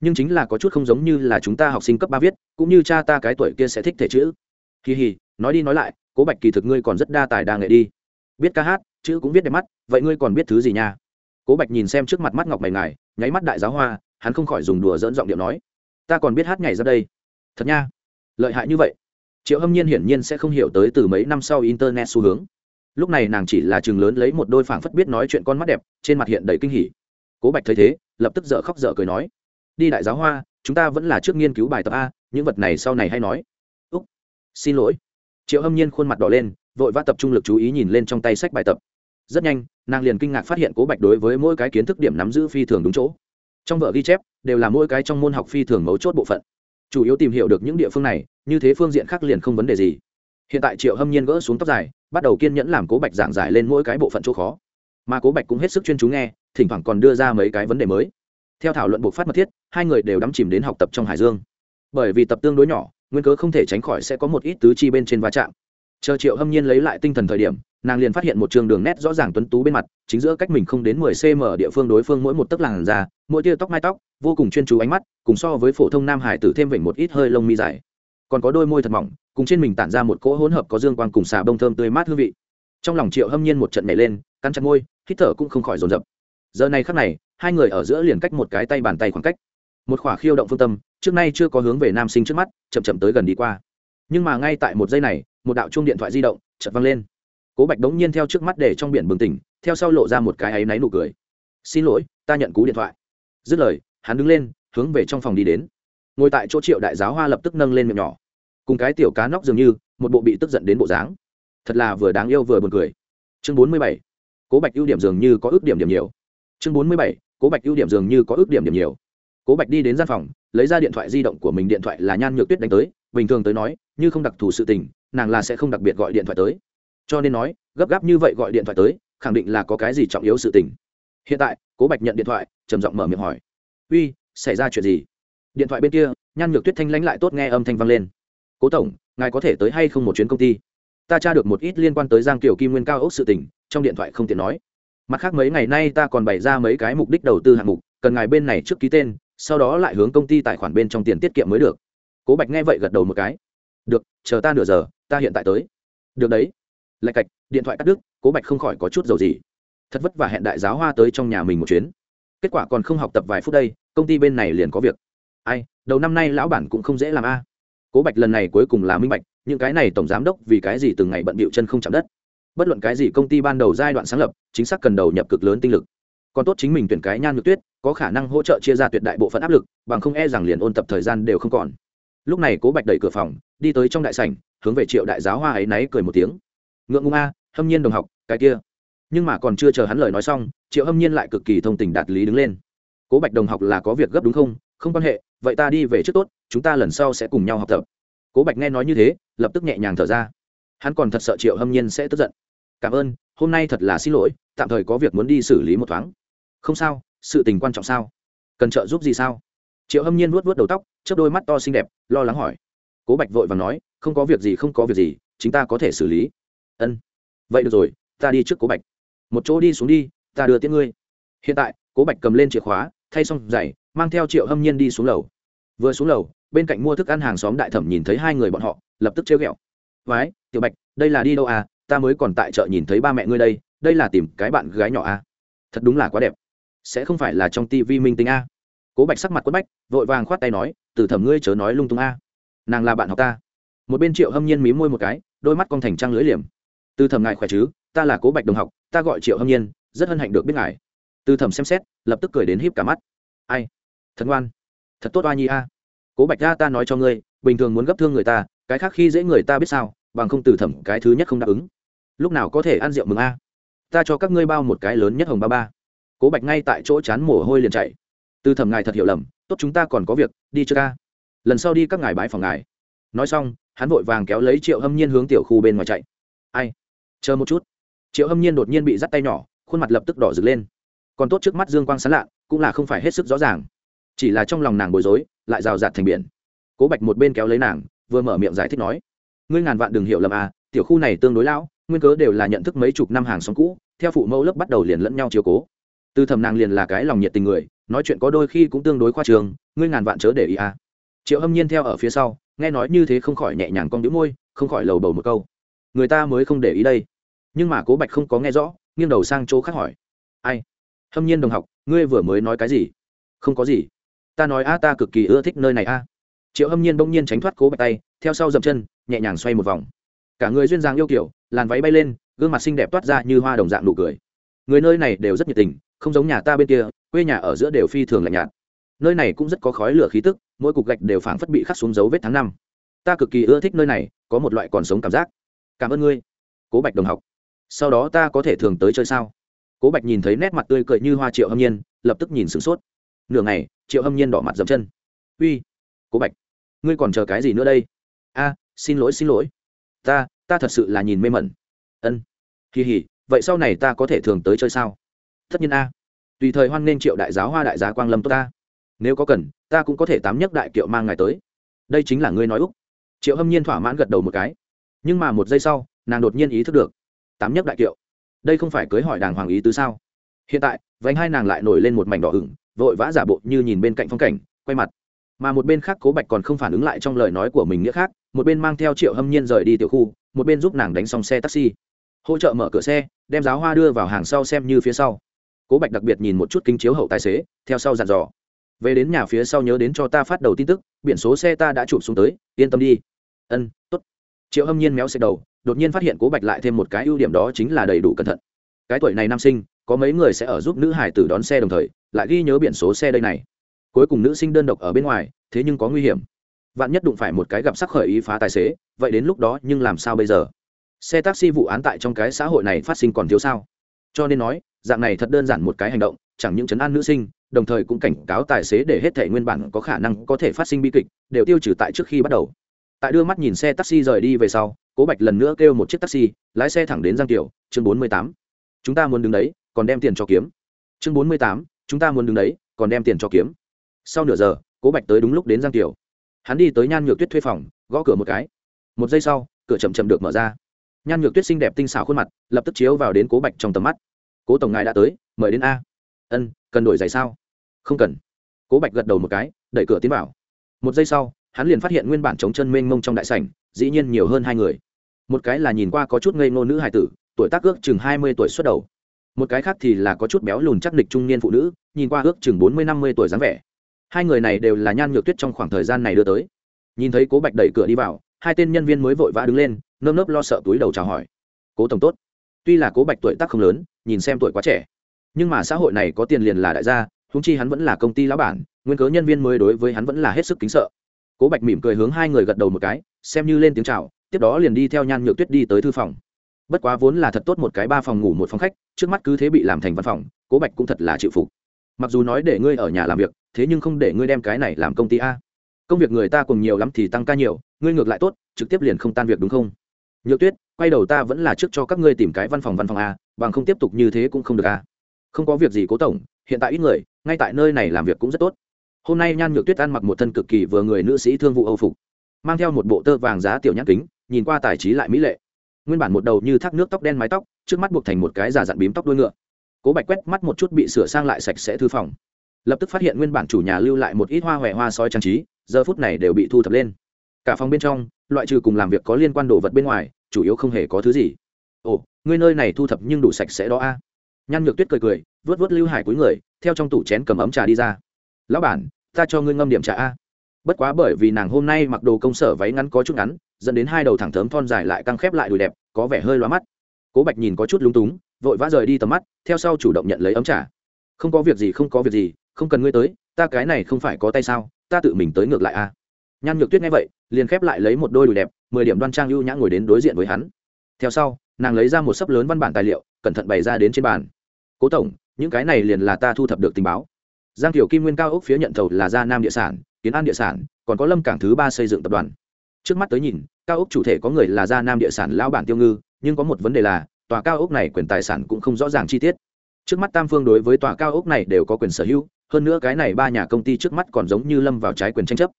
Nhưng chính là có chút không giống như là chúng ta học sinh cấp ba viết, cũng như cha ta cái tuổi kia sẽ thích thể chữ. Kỳ hì, nói đi nói lại, cố bạch kỳ thực ngươi còn rất đa tài đa nghệ đi. Biết ca hát, chữ cũng viết đẹp mắt, vậy ngươi còn biết thứ gì nha? Cố bạch nhìn xem trước mặt mắt ngọc mày ngài, nháy mắt đại giáo hoa, hắn không khỏi dùng đùa dỡn giọng điệu nói. Ta còn biết hát nhảy ra đây. Thật nha. Lợi hại như vậy. Triệu hâm nhiên hiển nhiên sẽ không hiểu tới từ mấy năm sau internet xu hướng lúc này nàng chỉ là chừng lớn lấy một đôi phảng phất biết nói chuyện con mắt đẹp, trên mặt hiện đầy kinh hỉ. Cố bạch thấy thế, lập tức dở khóc dở cười nói, đi đại giáo hoa, chúng ta vẫn là trước nghiên cứu bài tập a, những vật này sau này hay nói. Úc, xin lỗi. Triệu hâm nhiên khuôn mặt đỏ lên, vội vã tập trung lực chú ý nhìn lên trong tay sách bài tập. Rất nhanh, nàng liền kinh ngạc phát hiện cố bạch đối với mỗi cái kiến thức điểm nắm giữ phi thường đúng chỗ. Trong vở ghi chép, đều là mỗi cái trong môn học phi thường mấu chốt bộ phận. Chủ yếu tìm hiểu được những địa phương này, như thế phương diện khác liền không vấn đề gì hiện tại triệu hâm nhiên gỡ xuống tóc dài, bắt đầu kiên nhẫn làm cố bạch giảng giải lên mỗi cái bộ phận chỗ khó. Mà cố bạch cũng hết sức chuyên chú nghe, thỉnh thoảng còn đưa ra mấy cái vấn đề mới. Theo thảo luận buộc phát mật thiết, hai người đều đắm chìm đến học tập trong hải dương. Bởi vì tập tương đối nhỏ, nguyên cớ không thể tránh khỏi sẽ có một ít tứ chi bên trên va chạm. Chờ triệu hâm nhiên lấy lại tinh thần thời điểm, nàng liền phát hiện một trường đường nét rõ ràng tuấn tú bên mặt, chính giữa cách mình không đến mười cm địa phương đối phương mỗi một tấc làn da, mỗi tia tóc mai tóc, vô cùng chuyên chú ánh mắt, cùng so với phổ thông nam hải tử thêm vểnh một ít hơi lông mi dài còn có đôi môi thật mỏng, cùng trên mình tản ra một cỗ hỗn hợp có dương quang cùng xà bông thơm tươi mát hương vị. Trong lòng triệu hâm nhiên một trận nhảy lên, cắn chặt môi, hít thở cũng không khỏi dồn dập. Giờ này khắc này, hai người ở giữa liền cách một cái tay bàn tay khoảng cách. Một khỏa khiêu động phương tâm, trước nay chưa có hướng về nam sinh trước mắt, chậm chậm tới gần đi qua. Nhưng mà ngay tại một giây này, một đạo chuông điện thoại di động chợt vang lên. Cố bạch đống nhiên theo trước mắt để trong biển bừng tỉnh, theo sau lộ ra một cái áy náy nụ cười. Xin lỗi, ta nhận cú điện thoại. Dứt lời, hắn đứng lên, hướng về trong phòng đi đến. Ngồi tại chỗ triệu đại giáo hoa lập tức nâng lên miệng nhỏ cùng cái tiểu cá nóc dường như, một bộ bị tức giận đến bộ dáng. Thật là vừa đáng yêu vừa buồn cười. Chương bốn mươi bảy, cố bạch ưu điểm dường như có ước điểm điểm nhiều. Chương bốn mươi bảy, cố bạch ưu điểm dường như có ước điểm điểm nhiều. Cố bạch đi đến gian phòng, lấy ra điện thoại di động của mình, điện thoại là nhan nhược tuyết đánh tới, bình thường tới nói, như không đặc thù sự tình, nàng là sẽ không đặc biệt gọi điện thoại tới. Cho nên nói, gấp gáp như vậy gọi điện thoại tới, khẳng định là có cái gì trọng yếu sự tình. Hiện tại, cố bạch nhận điện thoại, trầm giọng mở miệng hỏi. Uy, xảy ra chuyện gì? Điện thoại bên kia, nhan nhược tuyết thanh lãnh lại tốt nghe âm thanh vang lên cố tổng, ngài có thể tới hay không một chuyến công ty? Ta tra được một ít liên quan tới giang kiều kim nguyên cao ốc sự tình, trong điện thoại không tiện nói. Mặt khác mấy ngày nay ta còn bày ra mấy cái mục đích đầu tư hạng mục, cần ngài bên này trước ký tên, sau đó lại hướng công ty tài khoản bên trong tiền tiết kiệm mới được. Cố bạch nghe vậy gật đầu một cái. Được, chờ ta nửa giờ, ta hiện tại tới. Được đấy. Lạch cạch, điện thoại cắt đứt, cố bạch không khỏi có chút dầu gì thật vất vả hẹn đại giáo hoa tới trong nhà mình một chuyến. Kết quả còn không học tập vài phút đây, công ty bên này liền có việc. Ai, đầu năm nay lão bản cũng không dễ làm a cố bạch lần này cuối cùng là minh bạch, những cái này tổng giám đốc vì cái gì từng ngày bận bịu chân không chạm đất. Bất luận cái gì công ty ban đầu giai đoạn sáng lập, chính xác cần đầu nhập cực lớn tinh lực. Còn tốt chính mình tuyển cái nhan nhược tuyết, có khả năng hỗ trợ chia ra tuyệt đại bộ phận áp lực, bằng không e rằng liền ôn tập thời gian đều không còn. Lúc này cố bạch đẩy cửa phòng, đi tới trong đại sảnh, hướng về triệu đại giáo hoa ấy náy cười một tiếng. Ngượng ngung a, hâm nhiên đồng học, cái kia. Nhưng mà còn chưa chờ hắn lời nói xong, triệu hâm nhiên lại cực kỳ thông tình đạt lý đứng lên. Cố bạch đồng học là có việc gấp đúng không? Không quan hệ, vậy ta đi về trước tốt, chúng ta lần sau sẽ cùng nhau học tập. Cố bạch nghe nói như thế, lập tức nhẹ nhàng thở ra. Hắn còn thật sợ triệu hâm nhiên sẽ tức giận. Cảm ơn, hôm nay thật là xin lỗi, tạm thời có việc muốn đi xử lý một thoáng. Không sao, sự tình quan trọng sao? Cần trợ giúp gì sao? Triệu hâm nhiên vuốt vuốt đầu tóc, chớp đôi mắt to xinh đẹp, lo lắng hỏi. Cố bạch vội và nói, không có việc gì, không có việc gì chúng ta có thể xử lý. Ân. Vậy được rồi, ta đi trước cố bạch. Một chỗ đi xuống đi, ta đưa tiễn ngươi. Hiện tại, cố bạch cầm lên chìa khóa, thay xong giày mang theo triệu hâm nhiên đi xuống lầu. Vừa xuống lầu, bên cạnh mua thức ăn hàng xóm đại thẩm nhìn thấy hai người bọn họ, lập tức trêu ghẹo. Vái tiểu bạch, đây là đi đâu à? Ta mới còn tại chợ nhìn thấy ba mẹ ngươi đây đây là tìm cái bạn gái nhỏ à? Thật đúng là quá đẹp. Sẽ không phải là trong tivi minh tính a à? cố bạch sắc mặt quất bách, vội vàng khoát tay nói, từ thẩm ngươi chớ nói lung tung a nàng là bạn học ta. Một bên triệu hâm nhiên mí môi một cái, đôi mắt con thành trăng lưỡi liềm. Từ thẩm ngài khỏe chứ? Ta là cố bạch đồng học, ta gọi triệu hâm nhiên, rất hân hạnh được biết ngài. Từ thẩm xem xét, lập tức cười đến híp cả mắt. Ai? Thật ngoan. Thật tốt oa nhi a. Cố bạch ra ta nói cho ngươi, bình thường muốn gấp thương người ta, cái khác khi dễ người ta biết sao, bằng không từ thẩm cái thứ nhất không đáp ứng. Lúc nào có thể ăn rượu mừng a? Ta cho các ngươi bao một cái lớn nhất hồng ba ba. Cố bạch ngay tại chỗ chán mồ hôi liền chạy. Từ thẩm ngài thật hiểu lầm, tốt chúng ta còn có việc, đi chưa ca lần sau đi các ngài bái phòng ngài. Nói xong, hắn vội vàng kéo lấy triệu hâm nhiên hướng tiểu khu bên ngoài chạy. Ai? Chờ một chút. Triệu hâm nhiên đột nhiên bị dắt tay nhỏ, khuôn mặt lập tức đỏ rực lên. Còn tốt trước mắt dương quang sán lạ, cũng là không phải hết sức rõ ràng chỉ là trong lòng nàng bối rối, lại rào rạt thành biển. Cố bạch một bên kéo lấy nàng, vừa mở miệng giải thích nói, ngươi ngàn vạn đừng hiểu lầm à tiểu khu này tương đối lão, nguyên cớ đều là nhận thức mấy chục năm hàng xóm cũ, theo phụ mẫu lớp bắt đầu liền lẫn nhau chiều cố. Từ thầm nàng liền là cái lòng nhiệt tình người, nói chuyện có đôi khi cũng tương đối khoa trường, ngươi ngàn vạn chớ để ý à. Triệu hâm nhiên theo ở phía sau, nghe nói như thế không khỏi nhẹ nhàng con đĩu môi, không khỏi lầu bầu một câu. Người ta mới không để ý đây. Nhưng mà cố bạch không có nghe rõ, nghiêng đầu sang chỗ khác hỏi. Ai? Hâm nhiên đồng học, ngươi vừa mới nói cái gì? Không có gì ta nói a, ta cực kỳ ưa thích nơi này a. Triệu hâm nhiên bỗng nhiên tránh thoát cố bạch tay, theo sau dậm chân, nhẹ nhàng xoay một vòng. Cả người duyên dáng yêu kiểu làn váy bay lên, gương mặt xinh đẹp toát ra như hoa đồng dạng nụ cười. Người nơi này đều rất nhiệt tình, không giống nhà ta bên kia, quê nhà ở giữa đều phi thường lạnh nhạt. Nơi này cũng rất có khói lửa khí tức, mỗi cục gạch đều phảng phất bị khắc xuống dấu vết tháng năm. Ta cực kỳ ưa thích nơi này, có một loại còn sống cảm giác. Cảm ơn ngươi. Cố bạch đồng học. Sau đó ta có thể thường tới chơi sao? Cố bạch nhìn thấy nét mặt tươi cười như hoa triệu hâm nhiên, lập tức nhìn sửng sốt. Nửa ngày triệu hâm nhiên đỏ mặt dậm chân. Uy, cố bạch, ngươi còn chờ cái gì nữa đây? A, xin lỗi xin lỗi. Ta ta thật sự là nhìn mê mẩn. Ân, kỳ hỉ, vậy sau này ta có thể thường tới chơi sao? Tất nhiên a. Tùy thời hoan nên triệu đại giáo hoa đại giá quang lâm tốt ta. Nếu có cần, ta cũng có thể tám nhất đại kiệu mang ngài tới. Đây chính là ngươi nói úc. Triệu hâm nhiên thỏa mãn gật đầu một cái. Nhưng mà một giây sau, nàng đột nhiên ý thức được, tám nhất đại kiệu, đây không phải cưới hỏi đàng hoàng ý tứ sao? Hiện tại vánh hai nàng lại nổi lên một mảnh đỏ ửng vội vã giả bộ như nhìn bên cạnh phong cảnh, quay mặt. Mà một bên khác cố bạch còn không phản ứng lại trong lời nói của mình nghĩa khác, một bên mang theo triệu hâm nhiên rời đi tiểu khu, một bên giúp nàng đánh xong xe taxi. Hỗ trợ mở cửa xe, đem giáo hoa đưa vào hàng sau xem như phía sau. Cố bạch đặc biệt nhìn một chút kính chiếu hậu tài xế, theo sau dặn dò. Về đến nhà phía sau nhớ đến cho ta phát đầu tin tức, biển số xe ta đã chụp xuống tới, yên tâm đi. Ân t ố t triệu hâm nhiên méo xe đầu, đột nhiên phát hiện cố bạch lại thêm một cái ưu điểm đó chính là đầy đủ cẩn thận. Cái tuổi này nam sinh, có mấy người sẽ ở giúp nữ hải tử đón xe đồng thời lại ghi nhớ biển số xe đây này. Cuối cùng nữ sinh đơn độc ở bên ngoài thế nhưng có nguy hiểm. Vạn nhất đụng phải một cái gặp sắc khởi ý phá tài xế vậy đến lúc đó nhưng làm sao bây giờ? Xe taxi vụ án tại trong cái xã hội này phát sinh còn thiếu sao? Cho nên nói dạng này thật đơn giản một cái hành động chẳng những chấn an nữ sinh đồng thời cũng cảnh cáo tài xế để hết thể nguyên bản có khả năng có thể phát sinh bi kịch đều tiêu trừ tại trước khi bắt đầu. Tại đưa mắt nhìn xe taxi rời đi về sau cố bạch lần nữa kêu một chiếc taxi lái xe thẳng đến giang Kiều, chương bốn mươi tám. Chúng ta muốn đứng đấy còn đem tiền cho kiếm. Chương bốn mươi tám chúng ta muốn đứng đấy, còn đem tiền cho kiếm. Sau nửa giờ, cố bạch tới đúng lúc đến giang tiểu. Hắn đi tới nhan nhược tuyết thuê phòng, gõ cửa một cái. Một giây sau, cửa chậm chậm được mở ra. Nhan nhược tuyết xinh đẹp tinh xảo khuôn mặt, lập tức chiếu vào đến cố bạch trong tầm mắt. Cố tổng ngài đã tới, mời đến a. Ân, cần đổi giày sao? Không cần. Cố bạch gật đầu một cái, đẩy cửa tiến vào. Một giây sau, hắn liền phát hiện nguyên bản chống chân mênh mông trong đại sảnh, dĩ nhiên nhiều hơn hai người. Một cái là nhìn qua có chút ngây ngô nữ hài tử, tuổi tác ước chừng hai mươi tuổi xuất đầu một cái khác thì là có chút béo lùn chắc địch trung niên phụ nữ, nhìn qua ước chừng bốn mươi năm mươi tuổi dáng vẻ. Hai người này đều là nhan nhược tuyết trong khoảng thời gian này đưa tới. Nhìn thấy cố bạch đẩy cửa đi vào, hai tên nhân viên mới vội vã đứng lên, nơm nớp lo sợ túi đầu chào hỏi. Cố tổng tốt. Tuy là cố bạch tuổi tác không lớn, nhìn xem tuổi quá trẻ, nhưng mà xã hội này có tiền liền là đại gia húng chi hắn vẫn là công ty lão bản, nguyên cớ nhân viên mới đối với hắn vẫn là hết sức kính sợ. Cố bạch mỉm cười hướng hai người gật đầu một cái, xem như lên tiếng chào, tiếp đó liền đi theo nhan nhược tuyết đi tới thư phòng. Bất quá vốn là thật tốt một cái ba phòng ngủ một phòng khách trước mắt cứ thế bị làm thành văn phòng, cố bạch cũng thật là chịu phục. Mặc dù nói để ngươi ở nhà làm việc, thế nhưng không để ngươi đem cái này làm công ty a. Công việc người ta cùng nhiều lắm thì tăng ca nhiều, ngươi ngược lại tốt, trực tiếp liền không tan việc đúng không? Nhược tuyết, quay đầu ta vẫn là trước cho các ngươi tìm cái văn phòng văn phòng a, bằng không tiếp tục như thế cũng không được a. Không có việc gì cố tổng, hiện tại ít người, ngay tại nơi này làm việc cũng rất tốt. Hôm nay nhan nhược tuyết ăn mặc một thân cực kỳ vừa người nữ sĩ thương vụ âu phục, mang theo một bộ tơ vàng giá tiểu nhãn kính, nhìn qua tài trí lại mỹ lệ. Nguyên bản một đầu như thác nước tóc đen mái tóc trước mắt buộc thành một cái giả dặn bím tóc đuôi ngựa. Cố bạch quét mắt một chút bị sửa sang lại sạch sẽ thư phòng. Lập tức phát hiện nguyên bản chủ nhà lưu lại một ít hoa huệ hoa sói trang trí, giờ phút này đều bị thu thập lên. Cả phòng bên trong, loại trừ cùng làm việc có liên quan đồ vật bên ngoài, chủ yếu không hề có thứ gì. Ồ, ngươi nơi này thu thập nhưng đủ sạch sẽ đó a. Nhan nhược tuyết cười cười, vớt vớt lưu hải cuối người, theo trong tủ chén cầm ấm trà đi ra. Lão bản, ta cho ngươi ngâm điểm trà a. Bất quá bởi vì nàng hôm nay mặc đồ công sở váy ngắn có chút ngắn, dẫn đến hai đầu thẳng thớm thon dài lại căng khép lại đùi đẹp, có vẻ hơi loa mắt cố bạch nhìn có chút lúng túng, vội vã rời đi tầm mắt, theo sau chủ động nhận lấy ấm trả. không có việc gì, không có việc gì, không cần ngươi tới, ta cái này không phải có tay sao, ta tự mình tới ngược lại a nhan nhược tuyết nghe vậy, liền khép lại lấy một đôi đùi đẹp, mười điểm đoan trang ưu nhã ngồi đến đối diện với hắn. Theo sau, nàng lấy ra một sấp lớn văn bản tài liệu, cẩn thận bày ra đến trên bàn. Cố tổng, những cái này liền là ta thu thập được tình báo. Giang tiểu kim nguyên cao ốc phía nhận thầu là gia nam địa sản, kiến an địa sản, còn có lâm cảng thứ ba xây dựng tập đoàn. Trước mắt tới nhìn, cao ốc chủ thể có người là gia nam địa sản lao bản tiêu ngư nhưng có một vấn đề là, tòa cao ốc này quyền tài sản cũng không rõ ràng chi tiết. Trước mắt tam phương đối với tòa cao ốc này đều có quyền sở hữu, hơn nữa cái này ba nhà công ty trước mắt còn giống như lâm vào trái quyền tranh chấp.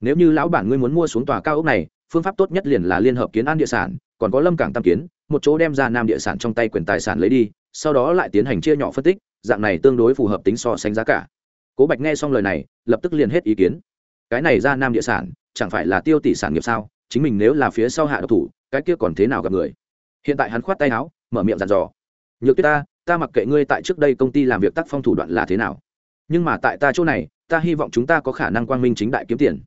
Nếu như lão bản ngươi muốn mua xuống tòa cao ốc này, phương pháp tốt nhất liền là liên hợp kiến an địa sản, còn có lâm cảng tam kiến, một chỗ đem ra nam địa sản trong tay quyền tài sản lấy đi, sau đó lại tiến hành chia nhỏ phân tích, dạng này tương đối phù hợp tính so sánh giá cả. Cố bạch nghe xong lời này, lập tức liền hết ý kiến. Cái này ra nam địa sản, chẳng phải là tiêu tỷ sản nghiệp sao? Chính mình nếu là phía sau hạ độc thủ, cái kia còn thế nào gặp người? Hiện tại hắn khoát tay áo, mở miệng dặn dò. Nhược tuyết ta ta mặc kệ ngươi tại trước đây công ty làm việc tác phong thủ đoạn là thế nào, nhưng mà tại ta chỗ này, ta hy vọng chúng ta có khả năng quang minh chính đại kiếm tiền.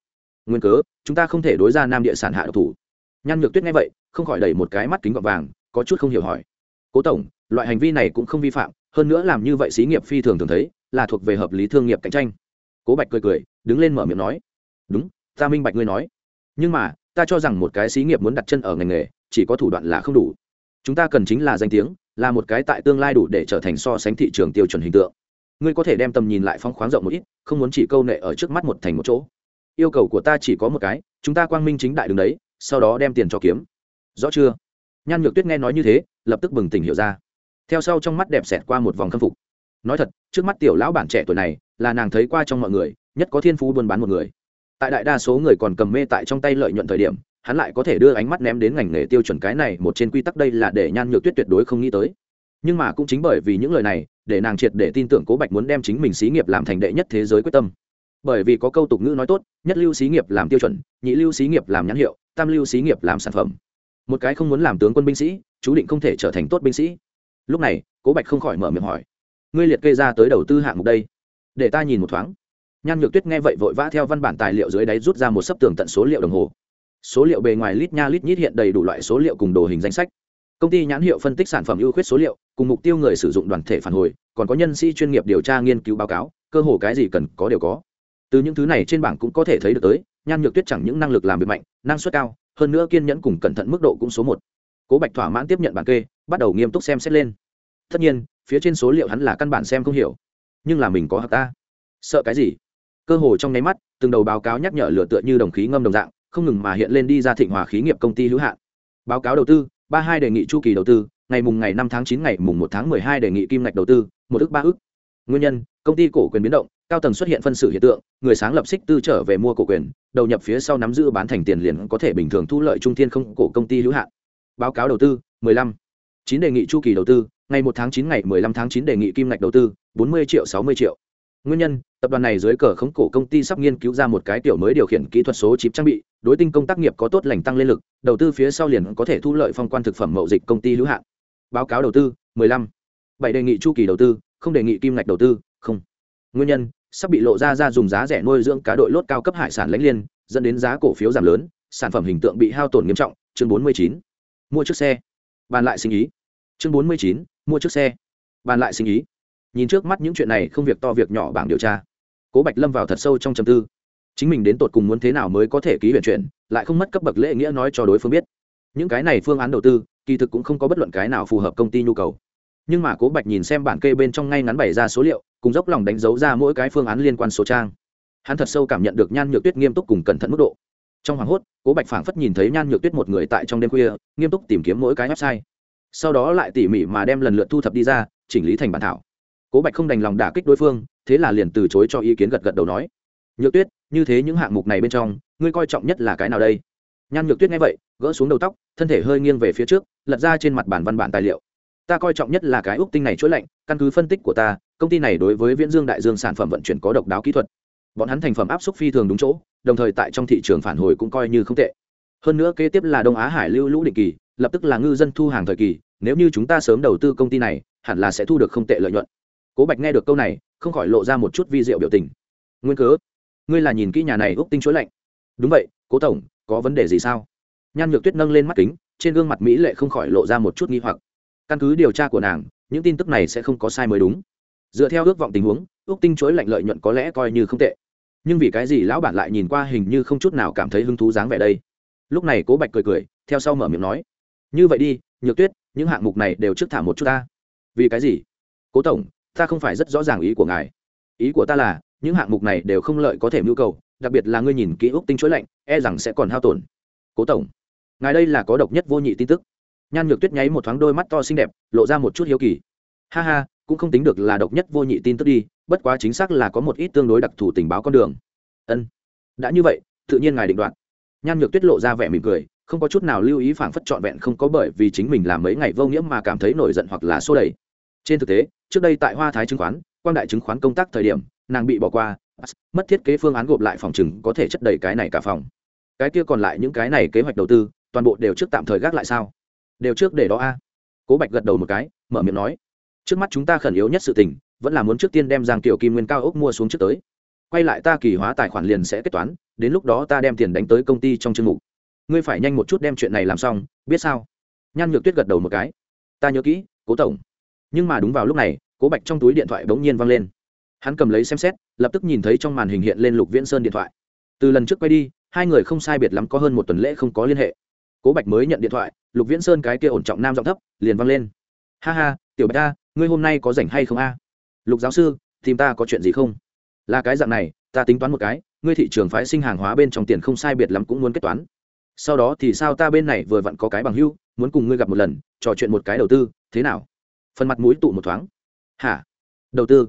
Nguyên cớ, chúng ta không thể đối ra nam địa sản hạ độc thủ. Nhăn nhược tuyết nghe vậy, không khỏi đẩy một cái mắt kính gọt vàng, có chút không hiểu hỏi. Cố tổng, loại hành vi này cũng không vi phạm, hơn nữa làm như vậy xí nghiệp phi thường thường thấy, là thuộc về hợp lý thương nghiệp cạnh tranh. Cố bạch cười cười, đứng lên mở miệng nói. Đúng, ta minh bạch ngươi nói. Nhưng mà, ta cho rằng một cái xí nghiệp muốn đặt chân ở ngành nghề, chỉ có thủ đoạn là không đủ chúng ta cần chính là danh tiếng, là một cái tại tương lai đủ để trở thành so sánh thị trường tiêu chuẩn hình tượng. Ngươi có thể đem tầm nhìn lại phong khoáng rộng một ít, không muốn chỉ câu nệ ở trước mắt một thành một chỗ. Yêu cầu của ta chỉ có một cái, chúng ta quang minh chính đại đường đấy, sau đó đem tiền cho kiếm. Rõ chưa? Nhan nhược tuyết nghe nói như thế, lập tức bừng tỉnh hiểu ra. Theo sau trong mắt đẹp xẹt qua một vòng khâm phục. Nói thật, trước mắt tiểu lão bản trẻ tuổi này, là nàng thấy qua trong mọi người, nhất có thiên phú buôn bán một người. Tại đại đa số người còn cầm mê tại trong tay lợi nhuận thời điểm hắn lại có thể đưa ánh mắt ném đến ngành nghề tiêu chuẩn cái này, một trên quy tắc đây là để nhan nhược tuyết tuyệt đối không nghĩ tới. Nhưng mà cũng chính bởi vì những lời này, để nàng triệt để tin tưởng cố bạch muốn đem chính mình xí nghiệp làm thành đệ nhất thế giới quyết tâm. Bởi vì có câu tục ngữ nói tốt, nhất lưu xí nghiệp làm tiêu chuẩn, nhị lưu xí nghiệp làm nhãn hiệu, tam lưu xí nghiệp làm sản phẩm. Một cái không muốn làm tướng quân binh sĩ, chú định không thể trở thành tốt binh sĩ. Lúc này, cố bạch không khỏi mở miệng hỏi, ngươi liệt kê ra tới đầu tư hạng mục đây? Để ta nhìn một thoáng. Nhan nhược tuyết nghe vậy vội vã theo văn bản tài liệu dưới đáy rút ra một sấp tường tận số liệu đồng hồ số liệu bề ngoài lít nha lít nhít hiện đầy đủ loại số liệu cùng đồ hình danh sách. Công ty nhãn hiệu phân tích sản phẩm ưu khuyết số liệu, cùng mục tiêu người sử dụng đoàn thể phản hồi, còn có nhân sĩ chuyên nghiệp điều tra nghiên cứu báo cáo, cơ hồ cái gì cần có đều có. Từ những thứ này trên bảng cũng có thể thấy được tới, nhan nhược tuyết chẳng những năng lực làm việc mạnh, năng suất cao, hơn nữa kiên nhẫn cùng cẩn thận mức độ cũng số một. Cố bạch thỏa mãn tiếp nhận bản kê, bắt đầu nghiêm túc xem xét lên. Tất nhiên, phía trên số liệu hắn là căn bản xem không hiểu. Nhưng là mình có hợp ta. Sợ cái gì? Cơ hồ trong nháy mắt, từng đầu báo cáo nhắc nhở lửa tựa như đồng khí ngâm đồng dạng không ngừng mà hiện lên đi ra thịnh hòa khí nghiệp công ty hữu hạn. Báo cáo đầu tư, ba hai đề nghị chu kỳ đầu tư, ngày mùng ngày năm tháng chín, ngày mùng một tháng mười hai đề nghị kim ngạch đầu tư, một ước ba ước. Nguyên nhân, công ty cổ quyền biến động, cao tầng xuất hiện phân xử hiện tượng, người sáng lập xích tư trở về mua cổ quyền, đầu nhập phía sau nắm giữ bán thành tiền liền có thể bình thường thu lợi trung thiên không cổ công ty hữu hạn. Báo cáo đầu tư 15. chín đề nghị chu kỳ đầu tư, ngày một tháng chín, ngày 15 tháng chín đề nghị kim ngạch đầu tư 40 triệu 60 triệu. Nguyên nhân tập đoàn này dưới cờ khống cổ công ty sắp nghiên cứu ra một cái tiểu mới điều khiển kỹ thuật số chip trang bị, đối tinh công tác nghiệp có tốt lành tăng lên lực, đầu tư phía sau liền có thể thu lợi phong quan thực phẩm mậu dịch công ty hữu hạn báo cáo đầu tư 15. bảy đề nghị chu kỳ đầu tư, không đề nghị kim ngạch đầu tư, không nguyên nhân, sắp bị lộ ra ra dùng giá rẻ nuôi dưỡng cá đội lốt cao cấp hải sản lãnh liên, dẫn đến giá cổ phiếu giảm lớn, sản phẩm hình tượng bị hao tổn nghiêm trọng, chương 49. mua chiếc xe bàn lại sinh ý chương 49. mua chiếc xe bàn lại sinh ý nhìn trước mắt những chuyện này không việc to việc nhỏ bảng điều tra cố bạch lâm vào thật sâu trong trầm tư. Chính mình đến tột cùng muốn thế nào mới có thể ký huyện chuyển, lại không mất cấp bậc lễ nghĩa nói cho đối phương biết. Những cái này phương án đầu tư, kỳ thực cũng không có bất luận cái nào phù hợp công ty nhu cầu. Nhưng mà cố bạch nhìn xem bản kê bên trong ngay ngắn bày ra số liệu, cùng dốc lòng đánh dấu ra mỗi cái phương án liên quan số trang. Hắn thật sâu cảm nhận được nhan nhược tuyết nghiêm túc cùng cẩn thận mức độ. Trong hoảng hốt, cố bạch phảng phất nhìn thấy nhan nhược tuyết một người tại trong đêm khuya, nghiêm túc tìm kiếm mỗi cái website. Sau đó lại tỉ mỉ mà đem lần lượt thu thập đi ra, chỉnh lý thành bản thảo. Cố bạch không đành lòng đả kích đối phương thế là liền từ chối cho ý kiến gật gật đầu nói. Nhược tuyết, như thế những hạng mục này bên trong, ngươi coi trọng nhất là cái nào đây? Nhan nhược tuyết nghe vậy, gỡ xuống đầu tóc, thân thể hơi nghiêng về phía trước, lật ra trên mặt bản văn bản tài liệu. Ta coi trọng nhất là cái úc tinh này chuỗi lạnh, căn cứ phân tích của ta, công ty này đối với viễn dương đại dương sản phẩm vận chuyển có độc đáo kỹ thuật. Bọn hắn thành phẩm áp suất phi thường đúng chỗ, đồng thời tại trong thị trường phản hồi cũng coi như không tệ. Hơn nữa kế tiếp là đông á hải lưu lũ định kỳ, lập tức là ngư dân thu hàng thời kỳ, nếu như chúng ta sớm đầu tư công ty này, hẳn là sẽ thu được không tệ lợi nhuận cố bạch nghe được câu này, không khỏi lộ ra một chút vi diệu biểu tình. Nguyên cớ, ngươi là nhìn kỹ nhà này úc tinh chuỗi lạnh. Đúng vậy, cố tổng, có vấn đề gì sao? Nhan nhược tuyết nâng lên mắt kính, trên gương mặt mỹ lệ không khỏi lộ ra một chút nghi hoặc. Căn cứ điều tra của nàng, những tin tức này sẽ không có sai mới đúng. Dựa theo ước vọng tình huống ước tinh chối lạnh lợi nhuận có lẽ coi như không tệ. Nhưng vì cái gì lão bản lại nhìn qua hình như không chút nào cảm thấy hứng thú dáng vẻ đây? Lúc này cố bạch cười cười, theo sau mở miệng nói. Như vậy đi, nhược tuyết, những hạng mục này đều trước thả một chút ta. Vì cái gì? Cố tổng ta không phải rất rõ ràng ý của ngài. Ý của ta là, những hạng mục này đều không lợi có thể mưu cầu, đặc biệt là ngươi nhìn kỹ ước tinh chuỗi lạnh e rằng sẽ còn hao tổn. Cố tổng, ngài đây là có độc nhất vô nhị tin tức. Nhan nhược tuyết nháy một thoáng đôi mắt to xinh đẹp, lộ ra một chút hiếu kỳ. Ha ha, cũng không tính được là độc nhất vô nhị tin tức đi, bất quá chính xác là có một ít tương đối đặc thù tình báo con đường. Ân, đã như vậy, tự nhiên ngài định đoạt. Nhan nhược tuyết lộ ra vẻ mỉm cười, không có chút nào lưu ý phảng phất trọn vẹn không có bởi vì chính mình làm mấy ngày vô nghĩa mà cảm thấy nổi giận hoặc là xô đẩy trên thực tế, trước đây tại hoa thái chứng khoán quan đại chứng khoán công tác thời điểm, nàng bị bỏ qua, mất thiết kế phương án gộp lại phòng chừng có thể chất đầy cái này cả phòng. Cái kia còn lại những cái này kế hoạch đầu tư, toàn bộ đều trước tạm thời gác lại sao? Đều trước để đó a. Cố bạch gật đầu một cái, mở miệng nói. Trước mắt chúng ta khẩn yếu nhất sự tình, vẫn là muốn trước tiên đem giang tiểu kim nguyên cao ốc mua xuống trước tới. Quay lại ta kỳ hóa tài khoản liền sẽ kết toán, đến lúc đó ta đem tiền đánh tới công ty trong chương mục. Ngươi phải nhanh một chút đem chuyện này làm xong, biết sao? Nhan nhược tuyết gật đầu một cái. Ta nhớ kỹ, cố tổng nhưng mà đúng vào lúc này, cố bạch trong túi điện thoại bỗng nhiên văng lên. Hắn cầm lấy xem xét, lập tức nhìn thấy trong màn hình hiện lên lục viễn sơn điện thoại. Từ lần trước quay đi, hai người không sai biệt lắm có hơn một tuần lễ không có liên hệ. Cố bạch mới nhận điện thoại, lục viễn sơn cái kia ổn trọng nam giọng thấp, liền văng lên. Ha ha, tiểu bạch ta, ngươi hôm nay có rảnh hay không a? Lục giáo sư, tìm ta có chuyện gì không? Là cái dạng này, ta tính toán một cái, ngươi thị trường phái sinh hàng hóa bên trong tiền không sai biệt lắm cũng muốn kết toán. Sau đó thì sao ta bên này vừa vặn có cái bằng hưu, muốn cùng ngươi gặp một lần, trò chuyện một cái đầu tư, thế nào? Phần mặt mũi tụ một thoáng. Hả? Đầu tư.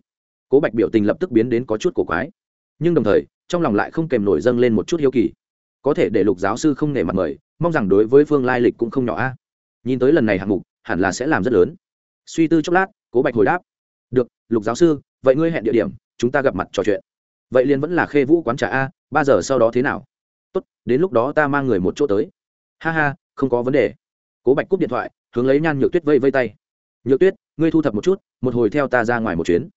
Cố bạch biểu tình lập tức biến đến có chút cổ quái. Nhưng đồng thời, trong lòng lại không kèm nổi dâng lên một chút hiếu kỳ. Có thể để lục giáo sư không nể mặt mời, mong rằng đối với phương lai lịch cũng không nhỏ a. Nhìn tới lần này hạng mục, hẳn là sẽ làm rất lớn. Suy tư chốc lát, cố bạch hồi đáp. Được, lục giáo sư, vậy ngươi hẹn địa điểm, chúng ta gặp mặt trò chuyện. Vậy liền vẫn là khê vũ quán trà a, ba giờ sau đó thế nào? Tốt, đến lúc đó ta mang người một chỗ tới. Ha ha, không có vấn đề. Cố bạch cúp điện thoại, hướng lấy nhan nhược tuyết vây vây tay nhược tuyết ngươi thu thập một chút một hồi theo ta ra ngoài một chuyến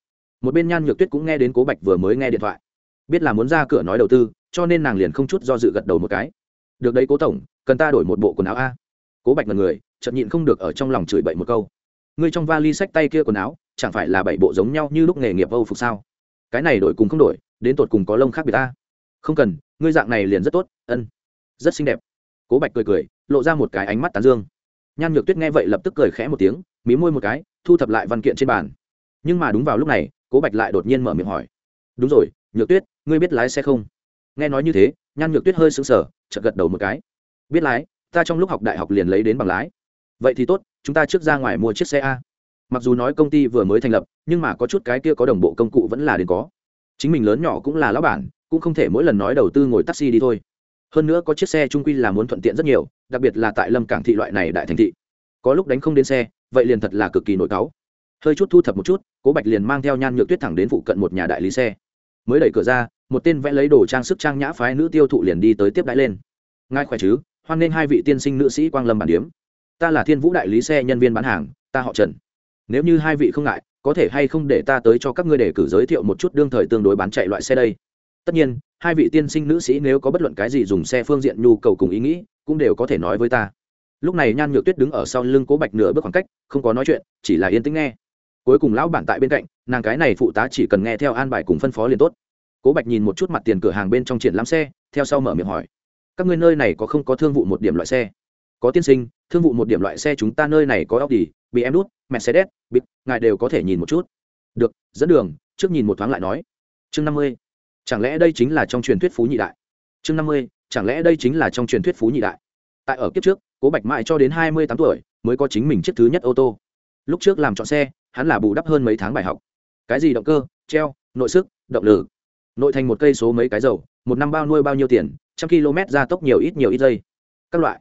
một bên nhan nhược tuyết cũng nghe đến cố bạch vừa mới nghe điện thoại biết là muốn ra cửa nói đầu tư cho nên nàng liền không chút do dự gật đầu một cái được đấy cố tổng cần ta đổi một bộ quần áo a cố bạch là người chậm nhịn không được ở trong lòng chửi bậy một câu ngươi trong vali sách tay kia quần áo chẳng phải là bảy bộ giống nhau như lúc nghề nghiệp âu phục sao cái này đổi cùng không đổi đến tột cùng có lông khác biệt ta không cần ngươi dạng này liền rất tốt ân rất xinh đẹp cố bạch cười cười lộ ra một cái ánh mắt tán dương nhan nhược tuyết nghe vậy lập tức cười khẽ một tiếng, mí môi một cái, thu thập lại văn kiện trên bàn. Nhưng mà đúng vào lúc này, cố bạch lại đột nhiên mở miệng hỏi. Đúng rồi, nhược tuyết, ngươi biết lái xe không? Nghe nói như thế, nhan nhược tuyết hơi sững sờ, chợt gật đầu một cái. Biết lái, ta trong lúc học đại học liền lấy đến bằng lái. Vậy thì tốt, chúng ta trước ra ngoài mua chiếc xe a. Mặc dù nói công ty vừa mới thành lập, nhưng mà có chút cái kia có đồng bộ công cụ vẫn là đến có. Chính mình lớn nhỏ cũng là lão bản, cũng không thể mỗi lần nói đầu tư ngồi taxi đi thôi hơn nữa có chiếc xe trung quy là muốn thuận tiện rất nhiều, đặc biệt là tại lâm cảng thị loại này đại thành thị. Có lúc đánh không đến xe, vậy liền thật là cực kỳ nổi cáu. Hơi chút thu thập một chút, cố bạch liền mang theo nhan nhược tuyết thẳng đến phụ cận một nhà đại lý xe. Mới đẩy cửa ra, một tên vẽ lấy đồ trang sức trang nhã phái nữ tiêu thụ liền đi tới tiếp đãi lên. Ngài khỏe chứ? Hoan nghênh hai vị tiên sinh nữ sĩ quang lâm bản điếm. Ta là thiên vũ đại lý xe nhân viên bán hàng, ta họ trần. Nếu như hai vị không ngại, có thể hay không để ta tới cho các ngươi để cử giới thiệu một chút đương thời tương đối bán chạy loại xe đây? Tất nhiên hai vị tiên sinh nữ sĩ nếu có bất luận cái gì dùng xe phương diện nhu cầu cùng ý nghĩ cũng đều có thể nói với ta. Lúc này nhan nhược tuyết đứng ở sau lưng cố bạch nửa bước khoảng cách không có nói chuyện chỉ là yên tĩnh nghe. Cuối cùng lão bản tại bên cạnh nàng cái này phụ tá chỉ cần nghe theo an bài cùng phân phó liền tốt. Cố bạch nhìn một chút mặt tiền cửa hàng bên trong triển lãm xe theo sau mở miệng hỏi các ngươi nơi này có không có thương vụ một điểm loại xe? Có tiên sinh thương vụ một điểm loại xe chúng ta nơi này có Audi, đút Mercedes, bịt ngài đều có thể nhìn một chút. Được, dẫn đường, trước nhìn một thoáng lại nói. Chương năm mươi, Chẳng lẽ đây chính là trong truyền thuyết phú nhị đại? Chương năm mươi, Chẳng lẽ đây chính là trong truyền thuyết phú nhị đại? Tại ở kiếp trước, Cố Bạch mãi cho đến hai mươi tám tuổi mới có chính mình chiếc thứ nhất ô tô. Lúc trước làm chọn xe, hắn là bù đắp hơn mấy tháng bài học. Cái gì động cơ, treo, nội sức, động lực. Nội thành một cây số mấy cái dầu, một năm bao nuôi bao nhiêu tiền, trăm km ra tốc nhiều ít nhiều ít giây. Các loại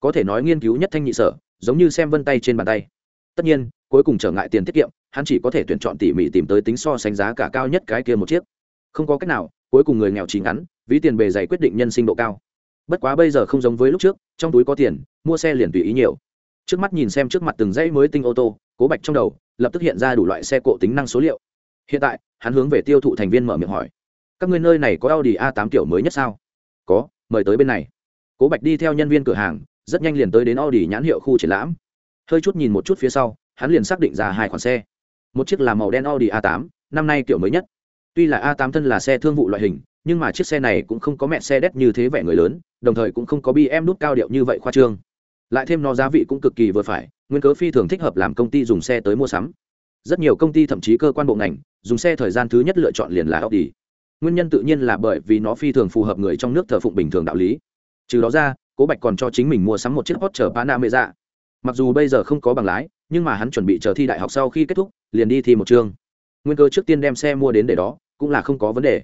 có thể nói nghiên cứu nhất thanh nhị sở giống như xem vân tay trên bàn tay tất nhiên cuối cùng trở ngại tiền tiết kiệm hắn chỉ có thể tuyển chọn tỉ mỉ tìm tới tính so sánh giá cả cao nhất cái kia một chiếc không có cách nào cuối cùng người nghèo chín ngắn ví tiền bề dày quyết định nhân sinh độ cao bất quá bây giờ không giống với lúc trước trong túi có tiền mua xe liền tùy ý nhiều trước mắt nhìn xem trước mặt từng dãy mới tinh ô tô cố bạch trong đầu lập tức hiện ra đủ loại xe cộ tính năng số liệu hiện tại hắn hướng về tiêu thụ thành viên mở miệng hỏi các người nơi này có audi a 8 kiểu mới nhất sao có mời tới bên này cố bạch đi theo nhân viên cửa hàng rất nhanh liền tới đến Audi nhãn hiệu khu triển lãm. Hơi chút nhìn một chút phía sau, hắn liền xác định ra hai khoản xe. Một chiếc là màu đen Audi A8, năm nay kiểu mới nhất. Tuy là A8 thân là xe thương vụ loại hình, nhưng mà chiếc xe này cũng không có mẹ xe đét như thế vẻ người lớn, đồng thời cũng không có BM nút cao điệu như vậy khoa trương. Lại thêm nó giá vị cũng cực kỳ vừa phải, nguyên cớ phi thường thích hợp làm công ty dùng xe tới mua sắm. Rất nhiều công ty thậm chí cơ quan bộ ngành, dùng xe thời gian thứ nhất lựa chọn liền là Audi. Nguyên nhân tự nhiên là bởi vì nó phi thường phù hợp người trong nước thờ phụng bình thường đạo lý. Trừ đó ra, cố bạch còn cho chính mình mua sắm một chiếc hot chở pana mặc dù bây giờ không có bằng lái nhưng mà hắn chuẩn bị chờ thi đại học sau khi kết thúc liền đi thi một chương nguyên cơ trước tiên đem xe mua đến để đó, cũng là không có vấn đề.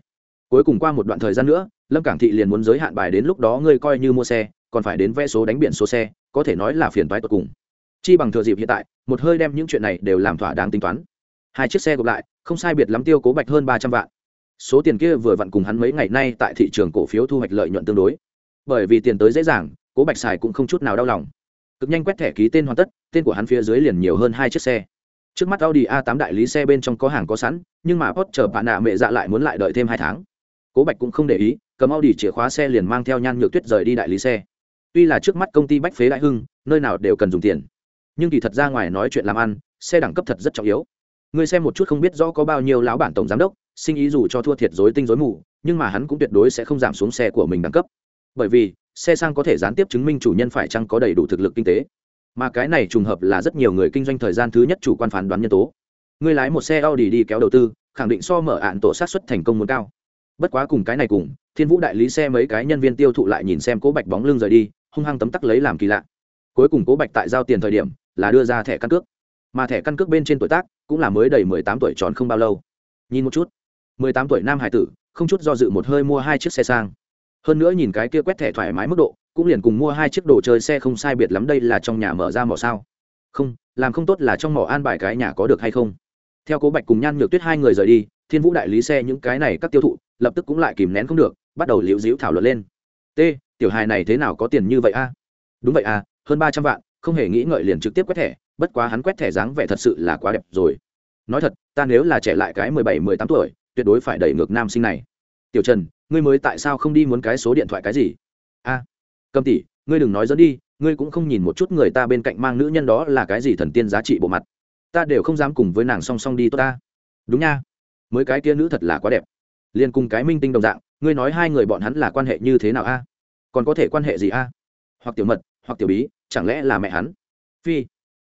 Cuối cùng qua một đoạn thời gian nữa, lâm cảng thị liền muốn giới hạn bài đến lúc đó ngươi coi như mua xe, còn phải đến vé số đánh biển số xe, có thể nói là phiền toái tột cùng. Chi bằng thừa dịp hiện tại, một hơi đem những chuyện này đều làm thỏa đáng tính toán. Hai chiếc xe gộp lại, không sai biệt lắm tiêu cố bạch hơn ba trăm vạn. Số tiền kia vừa vặn cùng hắn mấy ngày nay tại thị trường cổ phiếu thu hoạch lợi nhuận tương đối. Bởi vì tiền tới dễ dàng, cố bạch xài cũng không chút nào đau lòng. Cực nhanh quét thẻ ký tên hoàn tất, tên của hắn phía dưới liền nhiều hơn hai chiếc xe trước mắt audi a 8 đại lý xe bên trong có hàng có sẵn, nhưng mà post chờ bạn nạ mẹ dạ lại muốn lại đợi thêm hai tháng. Cố bạch cũng không để ý, cầm audi chìa khóa xe liền mang theo nhan nhược tuyết rời đi đại lý xe. Tuy là trước mắt công ty bách phế đại hưng, nơi nào đều cần dùng tiền, nhưng kỳ thật ra ngoài nói chuyện làm ăn, xe đẳng cấp thật rất trọng yếu. Người xem một chút không biết rõ có bao nhiêu lão bản tổng giám đốc, sinh ý dù cho thua thiệt dối tinh dối mù, nhưng mà hắn cũng tuyệt đối sẽ không giảm xuống xe của mình đẳng cấp. Bởi vì, xe sang có thể gián tiếp chứng minh chủ nhân phải chăng có đầy đủ thực lực kinh tế mà cái này trùng hợp là rất nhiều người kinh doanh thời gian thứ nhất chủ quan phán đoán nhân tố. Người lái một xe Audi đi kéo đầu tư, khẳng định so mở ạn tổ sát xuất thành công muốn cao. Bất quá cùng cái này cùng, thiên vũ đại lý xe mấy cái nhân viên tiêu thụ lại nhìn xem cố bạch bóng lưng rời đi, hung hăng tấm tắc lấy làm kỳ lạ. Cuối cùng cố bạch tại giao tiền thời điểm, là đưa ra thẻ căn cước. Mà thẻ căn cước bên trên tuổi tác, cũng là mới đầy mười tám tuổi tròn không bao lâu. Nhìn một chút. mười tám tuổi nam hải tử, không chút do dự một hơi mua hai chiếc xe sang hơn nữa nhìn cái kia quét thẻ thoải mái mức độ, cũng liền cùng mua hai chiếc đồ chơi xe không sai biệt lắm đây là trong nhà mở ra mỏ sao. Không, làm không tốt là trong mỏ an bài cái nhà có được hay không. Theo cố bạch cùng nhan nhược tuyết hai người rời đi, thiên vũ đại lý xe những cái này các tiêu thụ, lập tức cũng lại kìm nén không được, bắt đầu liễu dĩu thảo luận lên. T, tiểu hài này thế nào có tiền như vậy a? Đúng vậy à hơn ba trăm vạn, không hề nghĩ ngợi liền trực tiếp quét thẻ, bất quá hắn quét thẻ dáng vẻ thật sự là quá đẹp rồi. Nói thật, ta nếu là trẻ lại cái mười bảy, mười tám tuổi, tuyệt đối phải đẩy ngược nam sinh này tiểu trần, ngươi mới tại sao không đi muốn cái số điện thoại cái gì? A, cầm tỷ, ngươi đừng nói dẫn đi, ngươi cũng không nhìn một chút người ta bên cạnh mang nữ nhân đó là cái gì thần tiên giá trị bộ mặt. Ta đều không dám cùng với nàng song song đi tốt ta. Đúng nha, mới cái kia nữ thật là quá đẹp. Liền cùng cái minh tinh đồng dạng, ngươi nói hai người bọn hắn là quan hệ như thế nào a? Còn có thể quan hệ gì a? Hoặc tiểu mật, hoặc tiểu bí, chẳng lẽ là mẹ hắn? Phi,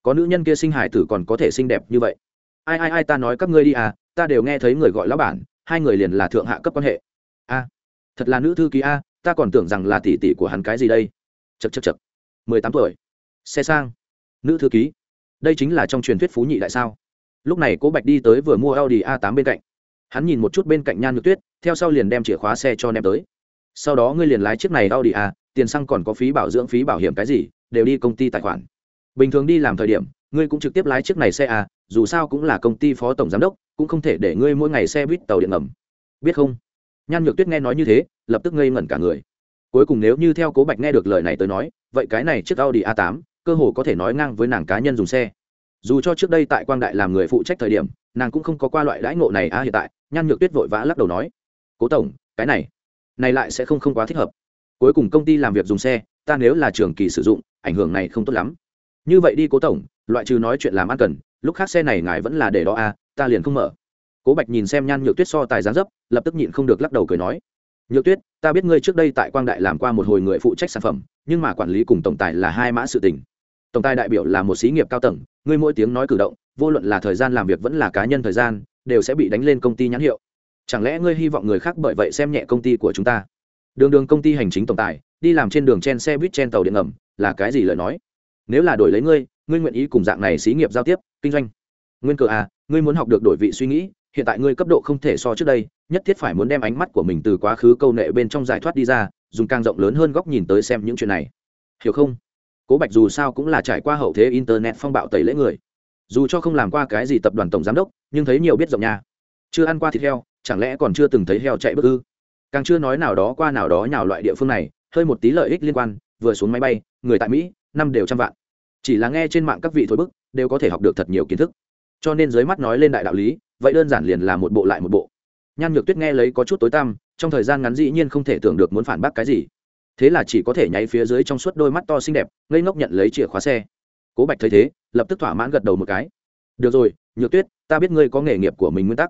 có nữ nhân kia sinh hải tử còn có thể xinh đẹp như vậy. Ai ai ai, ta nói các ngươi đi à ta đều nghe thấy người gọi lão bản, hai người liền là thượng hạ cấp quan hệ a, thật là nữ thư ký a, ta còn tưởng rằng là tỷ tỷ của hắn cái gì đây. Chật chật chật mười tám tuổi. Xe sang. Nữ thư ký. Đây chính là trong truyền thuyết phú nhị đại sao. Lúc này cố bạch đi tới vừa mua audi a 8 bên cạnh. Hắn nhìn một chút bên cạnh nhan nhược tuyết, theo sau liền đem chìa khóa xe cho ném tới. Sau đó ngươi liền lái chiếc này audi a, tiền xăng còn có phí bảo dưỡng, phí bảo hiểm cái gì, đều đi công ty tài khoản. Bình thường đi làm thời điểm, ngươi cũng trực tiếp lái chiếc này xe a, dù sao cũng là công ty phó tổng giám đốc, cũng không thể để ngươi mỗi ngày xe buýt tàu điện ngầm. Biết không? Nhan nhược tuyết nghe nói như thế, lập tức ngây ngẩn cả người. Cuối cùng nếu như theo cố bạch nghe được lời này tới nói, vậy cái này chiếc audi a 8 cơ hồ có thể nói ngang với nàng cá nhân dùng xe. Dù cho trước đây tại quang đại làm người phụ trách thời điểm, nàng cũng không có qua loại đãi ngộ này A hiện tại, nhan nhược tuyết vội vã lắc đầu nói, cố tổng, cái này này lại sẽ không không quá thích hợp. Cuối cùng công ty làm việc dùng xe, ta nếu là trường kỳ sử dụng, ảnh hưởng này không tốt lắm. Như vậy đi, cố tổng, loại trừ nói chuyện làm ăn cần, lúc khác xe này ngài vẫn là để đó a ta liền không mở cố bạch nhìn xem nhan nhược tuyết so tài gián dấp, lập tức nhịn không được lắc đầu cười nói, nhược tuyết, ta biết ngươi trước đây tại quang đại làm qua một hồi người phụ trách sản phẩm, nhưng mà quản lý cùng tổng tài là hai mã sự tình. Tổng tài đại biểu là một xí nghiệp cao tầng, ngươi mỗi tiếng nói cử động, vô luận là thời gian làm việc vẫn là cá nhân thời gian, đều sẽ bị đánh lên công ty nhãn hiệu. Chẳng lẽ ngươi hy vọng người khác bởi vậy xem nhẹ công ty của chúng ta? Đường đường công ty hành chính tổng tài, đi làm trên đường chen xe buýt chen tàu điện ngầm, là cái gì lời nói? Nếu là đổi lấy ngươi ngươi nguyện ý cùng dạng này xí nghiệp giao tiếp, kinh doanh? Nguyên cờ à ngươi muốn học được đổi vị suy nghĩ hiện tại ngươi cấp độ không thể so trước đây, nhất thiết phải muốn đem ánh mắt của mình từ quá khứ câu nệ bên trong giải thoát đi ra, dùng càng rộng lớn hơn góc nhìn tới xem những chuyện này. Hiểu không? Cố bạch dù sao cũng là trải qua hậu thế internet phong bạo tẩy lễ người. Dù cho không làm qua cái gì tập đoàn tổng giám đốc, nhưng thấy nhiều biết rộng nha. Chưa ăn qua thịt heo, chẳng lẽ còn chưa từng thấy heo chạy bước ư? Càng chưa nói nào đó qua nào đó nhào loại địa phương này, hơi một tí lợi ích liên quan, vừa xuống máy bay, người tại mỹ, năm đều trăm vạn. Chỉ là nghe trên mạng các vị thối bức, đều có thể học được thật nhiều kiến thức cho nên dưới mắt nói lên đại đạo lý, vậy đơn giản liền là một bộ lại một bộ. Nhan nhược tuyết nghe lấy có chút tối tăm, trong thời gian ngắn dĩ nhiên không thể tưởng được muốn phản bác cái gì. Thế là chỉ có thể nháy phía dưới trong suốt đôi mắt to xinh đẹp, ngây ngốc nhận lấy chìa khóa xe. Cố bạch thấy thế, lập tức thỏa mãn gật đầu một cái. Được rồi, nhược tuyết, ta biết ngươi có nghề nghiệp của mình nguyên tắc,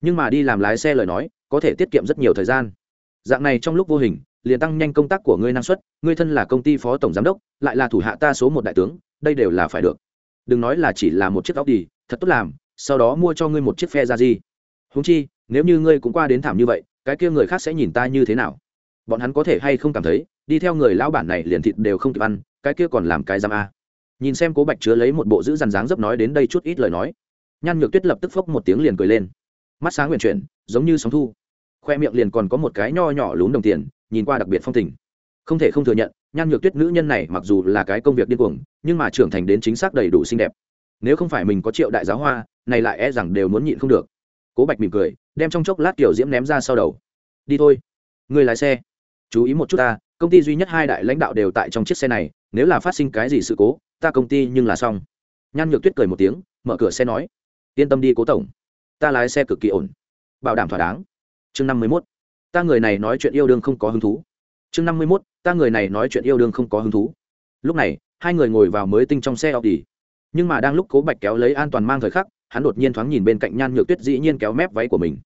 nhưng mà đi làm lái xe lời nói, có thể tiết kiệm rất nhiều thời gian. Dạng này trong lúc vô hình, liền tăng nhanh công tác của ngươi năng suất, ngươi thân là công ty phó tổng giám đốc, lại là thủ hạ ta số một đại tướng, đây đều là phải được. Đừng nói là chỉ là một chiếc óc đi thật tốt làm, sau đó mua cho ngươi một chiếc phe ra gì húng chi, nếu như ngươi cũng qua đến thảm như vậy, cái kia người khác sẽ nhìn ta như thế nào? Bọn hắn có thể hay không cảm thấy, đi theo người lão bản này liền thịt đều không kịp ăn, cái kia còn làm cái giam a. Nhìn xem cố bạch chứa lấy một bộ giữ dằn dáng dấp nói đến đây chút ít lời nói, nhan nhược tuyết lập tức phốc một tiếng liền cười lên. Mắt sáng nguyện chuyển, giống như sóng thu. Khoe miệng liền còn có một cái nho nhỏ lún đồng tiền, nhìn qua đặc biệt phong tình. Không thể không thừa nhận, nhan nhược tuyết nữ nhân này mặc dù là cái công việc điên cuồng, nhưng mà trưởng thành đến chính xác đầy đủ xinh đẹp nếu không phải mình có triệu đại giáo hoa, này lại e rằng đều muốn nhịn không được. Cố bạch mỉm cười, đem trong chốc lát kiểu diễm ném ra sau đầu. Đi thôi người lái xe. Chú ý một chút ta, công ty duy nhất hai đại lãnh đạo đều tại trong chiếc xe này, nếu là phát sinh cái gì sự cố, ta công ty nhưng là xong. Nhan nhược tuyết cười một tiếng, mở cửa xe nói, yên tâm đi cố tổng, ta lái xe cực kỳ ổn, bảo đảm thỏa đáng. Chương năm mươi mốt, ta người này nói chuyện yêu đương không có hứng thú. Chương năm mươi mốt, ta người này nói chuyện yêu đương không có hứng thú. Lúc này, hai người ngồi vào mới tinh trong xe Audi. Nhưng mà đang lúc Cố Bạch kéo lấy an toàn mang thời khắc, hắn đột nhiên thoáng nhìn bên cạnh Nhan Nhược Tuyết dĩ nhiên kéo mép váy của mình.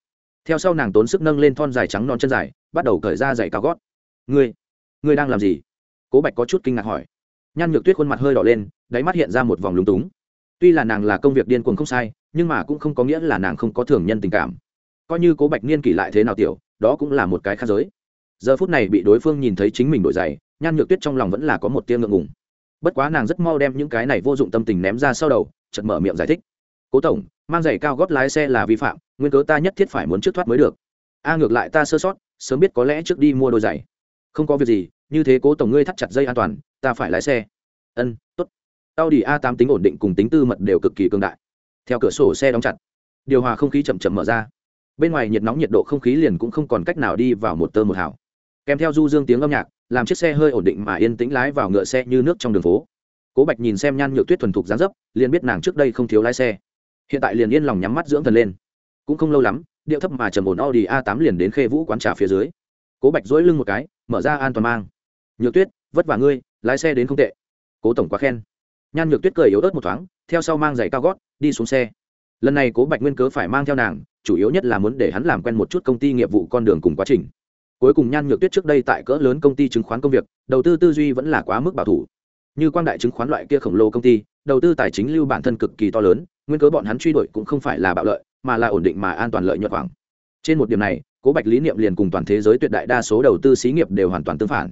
Theo sau nàng tốn sức nâng lên thon dài trắng non chân dài, bắt đầu cởi ra giày cao gót. "Ngươi, ngươi đang làm gì?" Cố Bạch có chút kinh ngạc hỏi. Nhan Nhược Tuyết khuôn mặt hơi đỏ lên, đáy mắt hiện ra một vòng lúng túng. Tuy là nàng là công việc điên cuồng không sai, nhưng mà cũng không có nghĩa là nàng không có thường nhân tình cảm. Coi như Cố Bạch niên kỷ lại thế nào tiểu, đó cũng là một cái khác giới. Giờ phút này bị đối phương nhìn thấy chính mình đổi giày, Nhan Nhược Tuyết trong lòng vẫn là có một tia ngượng ngùng bất quá nàng rất mau đem những cái này vô dụng tâm tình ném ra sau đầu chật mở miệng giải thích. Cố tổng, mang giày cao gót lái xe là vi phạm, nguyên cớ ta nhất thiết phải muốn trước thoát mới được. A ngược lại ta sơ sót, sớm biết có lẽ trước đi mua đôi giày. Không có việc gì, như thế cố tổng ngươi thắt chặt dây an toàn, ta phải lái xe. Ân t ố t tao đi a tám tính ổn định cùng tính tư mật đều cực kỳ cương đại. Theo cửa sổ xe đóng chặt, điều hòa không khí chậm chậm mở ra. Bên ngoài nhiệt nóng nhiệt độ không khí liền cũng không còn cách nào đi vào một tơ một hào. Kèm theo du dương tiếng âm nhạc làm chiếc xe hơi ổn định mà yên tĩnh lái vào ngựa xe như nước trong đường phố. Cố bạch nhìn xem nhan nhược tuyết thuần thục dán dấp, liền biết nàng trước đây không thiếu lái xe. Hiện tại liền yên lòng nhắm mắt dưỡng thần lên. Cũng không lâu lắm, điệu thấp mà trầm ổn audi a 8 liền đến khê vũ quán trà phía dưới. Cố bạch dỗi lưng một cái, mở ra an toàn mang. Nhược tuyết, vất vả ngươi, lái xe đến không tệ. Cố tổng quá khen. Nhan nhược tuyết cười yếu ớt một thoáng, theo sau mang giày cao gót, đi xuống xe. Lần này cố bạch nguyên cớ phải mang theo nàng, chủ yếu nhất là muốn để hắn làm quen một chút công ty nghiệp vụ con đường cùng quá trình cuối cùng nhan nhược tuyết trước đây tại cỡ lớn công ty chứng khoán công việc, đầu tư tư duy vẫn là quá mức bảo thủ. Như quang đại chứng khoán loại kia khổng lồ công ty, đầu tư tài chính lưu bản thân cực kỳ to lớn, nguyên cớ bọn hắn truy đuổi cũng không phải là bạo lợi, mà là ổn định mà an toàn lợi nhuận khoảng. Trên một điểm này, cố bạch lý niệm liền cùng toàn thế giới tuyệt đại đa số đầu tư xí nghiệp đều hoàn toàn tương phản.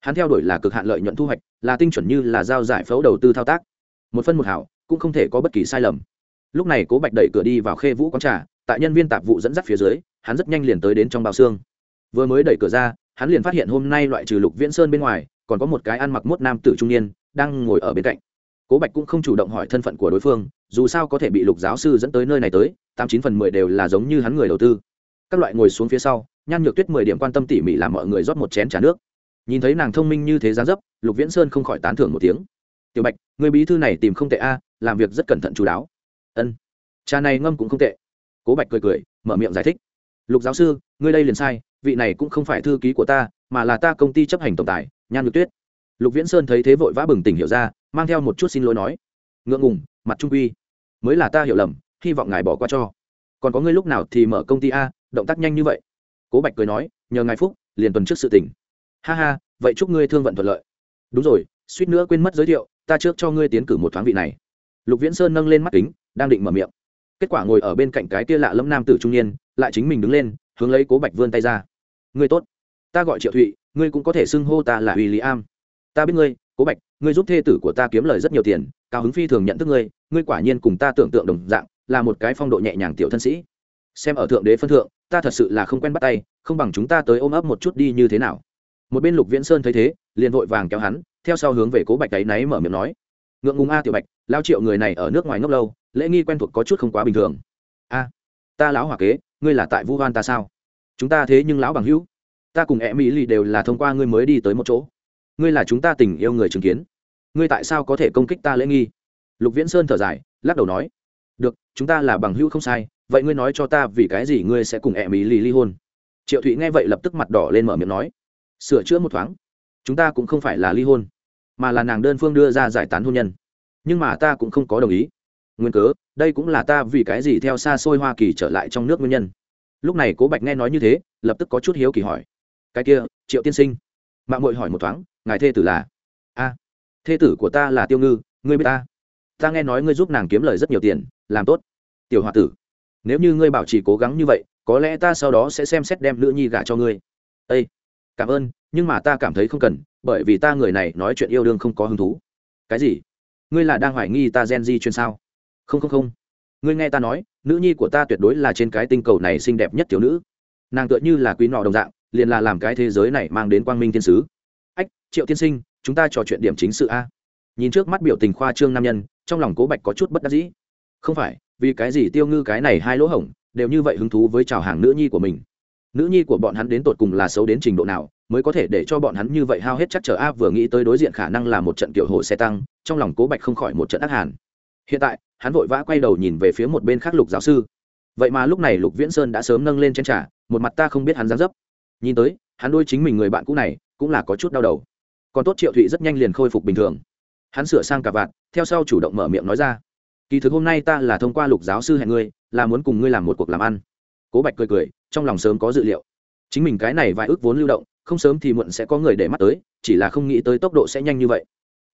Hắn theo đuổi là cực hạn lợi nhuận thu hoạch, là tinh chuẩn như là giao giải phẫu đầu tư thao tác. Một phân một hảo, cũng không thể có bất kỳ sai lầm. Lúc này cố bạch đẩy cửa đi vào khê vũ quán trà, tại nhân viên tạp vụ dẫn dắt phía dưới, hắn rất nhanh liền tới đến trong bao xương vừa mới đẩy cửa ra, hắn liền phát hiện hôm nay loại trừ lục viễn sơn bên ngoài, còn có một cái ăn mặc mốt nam tử trung niên, đang ngồi ở bên cạnh. Cố bạch cũng không chủ động hỏi thân phận của đối phương, dù sao có thể bị lục giáo sư dẫn tới nơi này tới, tám chín phần mười đều là giống như hắn người đầu tư. Các loại ngồi xuống phía sau, nhan nhược tuyết mười điểm quan tâm tỉ mỉ làm mọi người rót một chén t nước. Nhìn thấy nàng thông minh như thế giá dấp, lục viễn sơn không khỏi tán thưởng một tiếng. Tiểu bạch, người bí thư này tìm không tệ a, làm việc rất cẩn thận chú đáo. Ân. Trà này ngâm cũng không tệ. Cố bạch cười cười, mở miệng giải thích. Lục giáo sư ngươi đây liền sai vị này cũng không phải thư ký của ta, mà là ta công ty chấp hành tổng tài, nhan nhược tuyết. Lục viễn sơn thấy thế vội vã bừng tỉnh hiểu ra, mang theo một chút xin lỗi nói. Ngượng ngùng, mặt trung quy. Mới là ta hiểu lầm, hy vọng ngài bỏ qua cho. Còn có ngươi lúc nào thì mở công ty a, động tác nhanh như vậy. Cố bạch cười nói, nhờ ngài phúc, liền tuần trước sự tỉnh ha ha, vậy chúc ngươi thương vận thuận lợi. Đúng rồi, suýt nữa quên mất giới thiệu, ta trước cho ngươi tiến cử một thoáng vị này. Lục viễn sơn nâng lên mắt kính, đang định mở miệng. Kết quả ngồi ở bên cạnh cái tia lạ lẫm nam tử trung niên, lại chính mình đứng lên, hướng lấy cố bạch vươn tay ra ngươi tốt. Ta gọi triệu thụy, ngươi cũng có thể xưng hô ta là uy lý am ta biết ngươi, cố bạch, ngươi giúp thê tử của ta kiếm lời rất nhiều tiền, cao hứng phi thường nhận thức ngươi ngươi quả nhiên cùng ta tưởng tượng đồng dạng, là một cái phong độ nhẹ nhàng tiểu thân sĩ. Xem ở thượng đế phân thượng, ta thật sự là không quen bắt tay, không bằng chúng ta tới ôm ấp một chút đi như thế nào. Một bên lục viễn sơn thấy thế, liền vội vàng kéo hắn, theo sau hướng về cố bạch ấy náy mở miệng nói. Ngượng ngùng a tiểu bạch, lao triệu người này ở nước ngoài ngốc lâu, lễ nghi quen thuộc có chút không quá bình thường. A, ta lão hòa kế, ngươi là tại vu hoan ta sao? Chúng ta thế nhưng lão bằng hữu. Ta cùng em mỹ lì đều là thông qua ngươi mới đi tới một chỗ. Ngươi là chúng ta tình yêu người chứng kiến. Ngươi tại sao có thể công kích ta lễ nghi? Lục viễn sơn thở dài, lắc đầu nói. Được, chúng ta là bằng hữu không sai, vậy ngươi nói cho ta vì cái gì ngươi sẽ cùng em mỹ lì ly hôn? Triệu thụy nghe vậy lập tức mặt đỏ lên mở miệng nói. Sửa chữa một thoáng. Chúng ta cũng không phải là ly hôn, mà là nàng đơn phương đưa ra giải tán hôn nhân. Nhưng mà ta cũng không có đồng ý. Nguyên cớ, đây cũng là ta vì cái gì theo xa xôi hoa kỳ trở lại trong nước nguyên nhân lúc này cố bạch nghe nói như thế, lập tức có chút hiếu kỳ hỏi. Cái kia, triệu tiên sinh? Mạng mội hỏi một thoáng, ngài thê tử là? A, thê tử của ta là tiêu ngư, ngươi biết ta? Ta nghe nói ngươi giúp nàng kiếm lời rất nhiều tiền, làm tốt. Tiểu h o a tử, nếu như ngươi bảo trì cố gắng như vậy, có lẽ ta sau đó sẽ xem xét đem nữ nhi gả cho ngươi. Â cảm ơn, nhưng mà ta cảm thấy không cần, bởi vì ta người này nói chuyện yêu đương không có hứng thú. Cái gì? Ngươi là đang hoài nghi ta gen di chuyên sao? Không không không ngươi nghe ta nói, nữ nhi của ta tuyệt đối là trên cái tinh cầu này xinh đẹp nhất thiếu nữ. Nàng tựa như là quý nọ đồng dạng, liền là làm cái thế giới này mang đến quang minh thiên sứ. Ách, triệu tiên sinh, chúng ta trò chuyện điểm chính sự a. Nhìn trước mắt biểu tình khoa trương nam nhân, trong lòng cố bạch có chút bất đắc dĩ. Không phải, vì cái gì tiêu ngư cái này hai lỗ hổng, đều như vậy hứng thú với chào hàng nữ nhi của mình? Nữ nhi của bọn hắn đến tột cùng là xấu đến trình độ nào, mới có thể để cho bọn hắn như vậy hao hết chắc chờ a, vừa nghĩ tới đối diện khả năng là một trận kiểu hồ xe tăng, trong lòng cố bạch không khỏi một trận ác hàn hiện tại, hắn vội vã quay đầu nhìn về phía một bên khác lục giáo sư. Vậy mà lúc này lục viễn sơn đã sớm nâng lên trên trà, một mặt ta không biết hắn dán dấp. Nhìn tới, hắn đôi chính mình người bạn cũ này, cũng là có chút đau đầu. Còn tốt triệu thụy rất nhanh liền khôi phục bình thường. Hắn sửa sang cả vạn theo sau chủ động mở miệng nói ra. Kỳ thực hôm nay ta là thông qua lục giáo sư hẹn ngươi, là muốn cùng ngươi làm một cuộc làm ăn. Cố bạch cười cười, trong lòng sớm có dự liệu. Chính mình cái này vài ước vốn lưu động, không sớm thì muộn sẽ có người để mắt tới, chỉ là không nghĩ tới tốc độ sẽ nhanh như vậy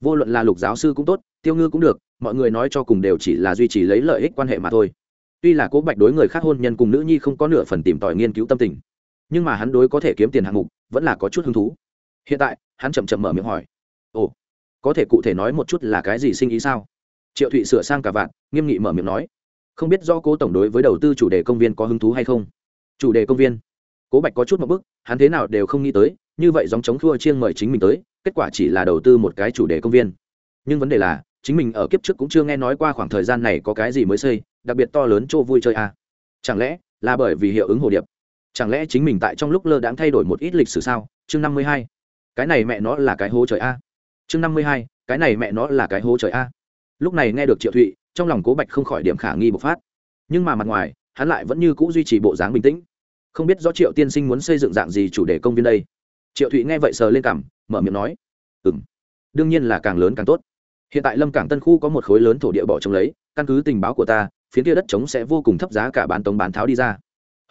vô luận là lục giáo sư cũng tốt, tiêu ngư cũng được, mọi người nói cho cùng đều chỉ là duy trì lấy lợi ích quan hệ mà thôi. Tuy là cố bạch đối người khác hôn nhân cùng nữ nhi không có nửa phần tìm tòi nghiên cứu tâm tình, nhưng mà hắn đối có thể kiếm tiền hạng mục vẫn là có chút hứng thú. Hiện tại, hắn chậm chậm mở miệng hỏi, ồ, có thể cụ thể nói một chút là cái gì sinh ý sao? Triệu thụy sửa sang cả vạn, nghiêm nghị mở miệng nói, không biết do cố tổng đối với đầu tư chủ đề công viên có hứng thú hay không? Chủ đề công viên? Cố bạch có chút một bức, hắn thế nào đều không nghĩ tới, như vậy dòng chống thua chiêng mời chính mình tới kết quả chỉ là đầu tư một cái chủ đề công viên. Nhưng vấn đề là, chính mình ở kiếp trước cũng chưa nghe nói qua khoảng thời gian này có cái gì mới xây, đặc biệt to lớn chỗ vui chơi à. chẳng lẽ là bởi vì hiệu ứng hồ điệp? Chẳng lẽ chính mình tại trong lúc lơ đãng thay đổi một ít lịch sử sao? Chương năm mươi hai. Cái này mẹ nó là cái hố trời a. À. chương năm mươi hai. Cái này mẹ nó là cái hố trời a. À. lúc này nghe được triệu thụy, trong lòng cố bạch không khỏi điểm khả nghi bộc phát. Nhưng mà mặt ngoài, hắn lại vẫn như c ũ duy trì bộ dáng bình tĩnh. Không biết do triệu tiên sinh muốn xây dựng dạng gì chủ đề công viên đây triệu thụy nghe vậy sờ lên cảm mở miệng nói ừ m đương nhiên là càng lớn càng tốt. Hiện tại lâm cảng tân khu có một khối lớn thổ địa bỏ trống lấy, căn cứ tình báo của ta phiến kia đất trống sẽ vô cùng thấp giá cả bán tống bán tháo đi ra.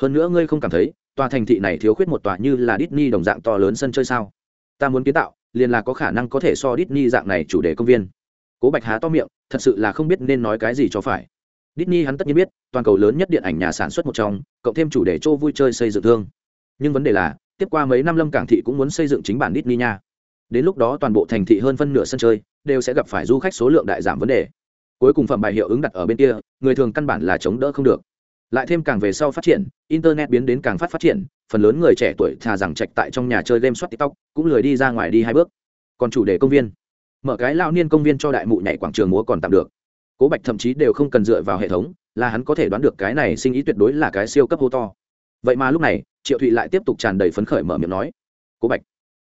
Hơn nữa ngươi không cảm thấy, tòa thành thị này thiếu khuyết một tòa như là Disney đồng dạng to lớn sân chơi sao? Ta muốn kiến tạo, liền là có khả năng có thể so Disney dạng này chủ đề công viên. Cố bạch há to miệng, thật sự là không biết nên nói cái gì cho phải. Disney hắn tất nhiên biết, toàn cầu lớn nhất điện ảnh nhà sản xuất một trong, cộng thêm chủ đề chỗ vui chơi xây dựng thương. Nhưng vấn đề là tiếp qua mấy năm lâm cảng thị cũng muốn xây dựng chính bản Disney nha. Đến lúc đó toàn bộ thành thị hơn phân nửa sân chơi đều sẽ gặp phải du khách số lượng đại giảm vấn đề. Cuối cùng phẩm bài hiệu ứng đặt ở bên kia, người thường căn bản là chống đỡ không được. Lại thêm càng về sau phát triển, internet biến đến càng phát phát triển, phần lớn người trẻ tuổi thà rằng trạch tại trong nhà chơi game soát tiktok, cũng lười đi ra ngoài đi hai bước. Còn chủ đề công viên. Mở cái lao niên công viên cho đại mụ nhảy quảng trường múa còn tạm được. Cố bạch thậm chí đều không cần dựa vào hệ thống, là hắn có thể đoán được cái này sinh ý tuyệt đối là cái siêu cấp hô to vậy mà lúc này, triệu thụy lại tiếp tục tràn đầy phấn khởi mở miệng nói, cố bạch,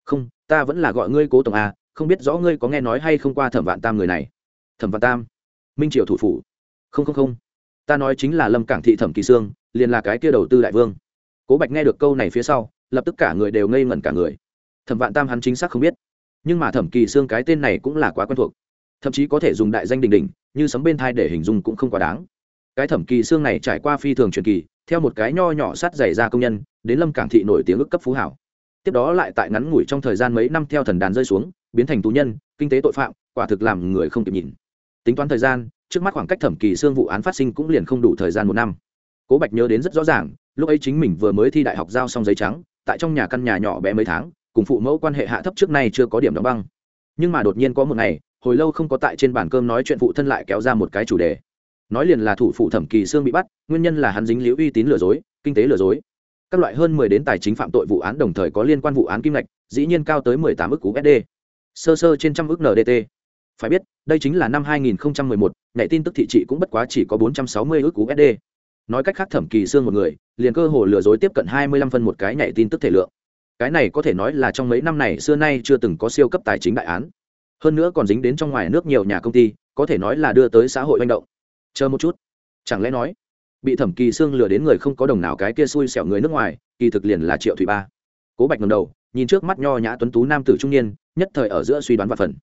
không, ta vẫn là gọi ngươi cố tổng a, không biết rõ ngươi có nghe nói hay không qua thẩm vạn tam người này. Thẩm vạn tam? Minh triệu thủ phủ? Không không không. Ta nói chính là lâm cảng thị thẩm kỳ sương, liền là cái kia đầu tư đại vương. Cố bạch nghe được câu này phía sau, lập tức cả người đều ngây ngẩn cả người. Thẩm vạn tam hắn chính xác không biết, nhưng mà thẩm kỳ sương cái tên này cũng là quá quen thuộc. Thậm chí có thể dùng đại danh đình đình như sấm bên thai để hình dung cũng không quá đáng. Cái thẩm kỳ xương này trải qua phi thường truyền kỳ theo một cái nho nhỏ sát dày ra công nhân, đến lâm cảng thị nổi tiếng ức cấp phú hảo tiếp đó lại tại ngắn ngủi trong thời gian mấy năm theo thần đàn rơi xuống, biến thành tù nhân, kinh tế tội phạm, quả thực làm người không kịp nhìn. Tính toán thời gian, trước mắt khoảng cách thẩm kỳ xương vụ án phát sinh cũng liền không đủ thời gian một năm. Cố bạch nhớ đến rất rõ ràng, lúc ấy chính mình vừa mới thi đại học giao xong giấy trắng, tại trong nhà căn nhà nhỏ bé mấy tháng, cùng phụ mẫu quan hệ hạ thấp trước nay chưa có điểm đóng băng. Nhưng mà đột nhiên có một ngày, hồi lâu không có tại trên bàn cơm nói chuyện phụ thân lại kéo ra một cái chủ đề nói liền là thủ phụ thẩm kỳ sương bị bắt nguyên nhân là hắn dính liễu uy tín lừa dối kinh tế lừa dối các loại hơn mười đến tài chính phạm tội vụ án đồng thời có liên quan vụ án kim ngạch dĩ nhiên cao tới mười tám ức usd sơ sơ trên trăm ức ndt phải biết đây chính là năm 2011, nhảy tin tức thị trị cũng bất quá chỉ có 460 ức USD. Nói cách khác thẩm kỳ xương một người, liền cơ hồ lừa dối tiếp cận 25 phân một cái nhảy tin tức thể lượng. Cái này có thể nói là trong mấy năm này xưa nay chưa từng có siêu cấp tài chính đại án. Hơn nữa còn dính đến trong ngoài nước nhiều nhà công ty, có thể nói là đưa tới xã hội manh động. Chờ một chút, chẳng lẽ nói, bị thẩm kỳ xương lừa đến người không có đồng nào cái kia xui xẻo người nước ngoài, kỳ thực liền là Triệu Thủy Ba. Cố Bạch ngầm đầu, nhìn trước mắt nho nhã tuấn tú nam tử trung niên, nhất thời ở giữa suy đoán và phần.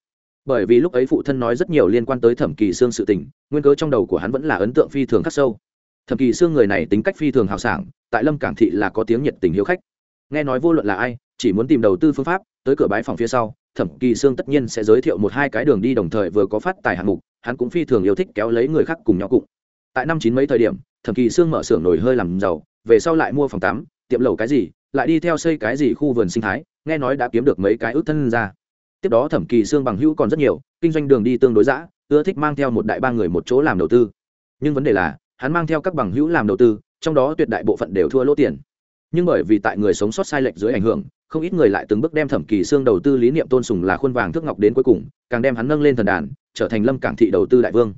Bởi vì lúc ấy phụ thân nói rất nhiều liên quan tới thẩm kỳ sương sự tình nguyên cớ trong đầu của hắn vẫn là ấn tượng phi thường khắc sâu. Thẩm kỳ sương người này tính cách phi thường hào sảng tại lâm cảng thị là có tiếng nhiệt tình hiếu khách. Nghe nói vô luận là ai chỉ muốn tìm đầu tư phương pháp tới cửa bãi phòng phía sau thẩm kỳ sương tất nhiên sẽ giới thiệu một hai cái đường đi đồng thời vừa có phát tài hạng mục hắn cũng phi thường yêu thích kéo lấy người khác cùng nhau cụng. Tại năm chín mấy thời điểm, thẩm kỳ sương mở xưởng nổi hơi làm giàu, về sau lại mua phòng tắm, tiệm lầu cái gì, lại đi theo xây cái gì khu vườn sinh thái, nghe nói đã kiếm được mấy cái ước thân ra. Tiếp đó thẩm kỳ xương bằng hữu còn rất nhiều, kinh doanh đường đi tương đối giã ưa thích mang theo một đại ba người một chỗ làm đầu tư. Nhưng vấn đề là, hắn mang theo các bằng hữu làm đầu tư, trong đó tuyệt đại bộ phận đều thua lỗ tiền. Nhưng bởi vì tại người sống sót sai lệch dưới ảnh hưởng không ít người lại từng bước đem thẩm kỳ xương đầu tư lý niệm tôn sùng là khuôn vàng thước ngọc đến cuối cùng, càng đem hắn nâng lên thần đàn, trở thành lâm cảng thị đầu tư đại vương.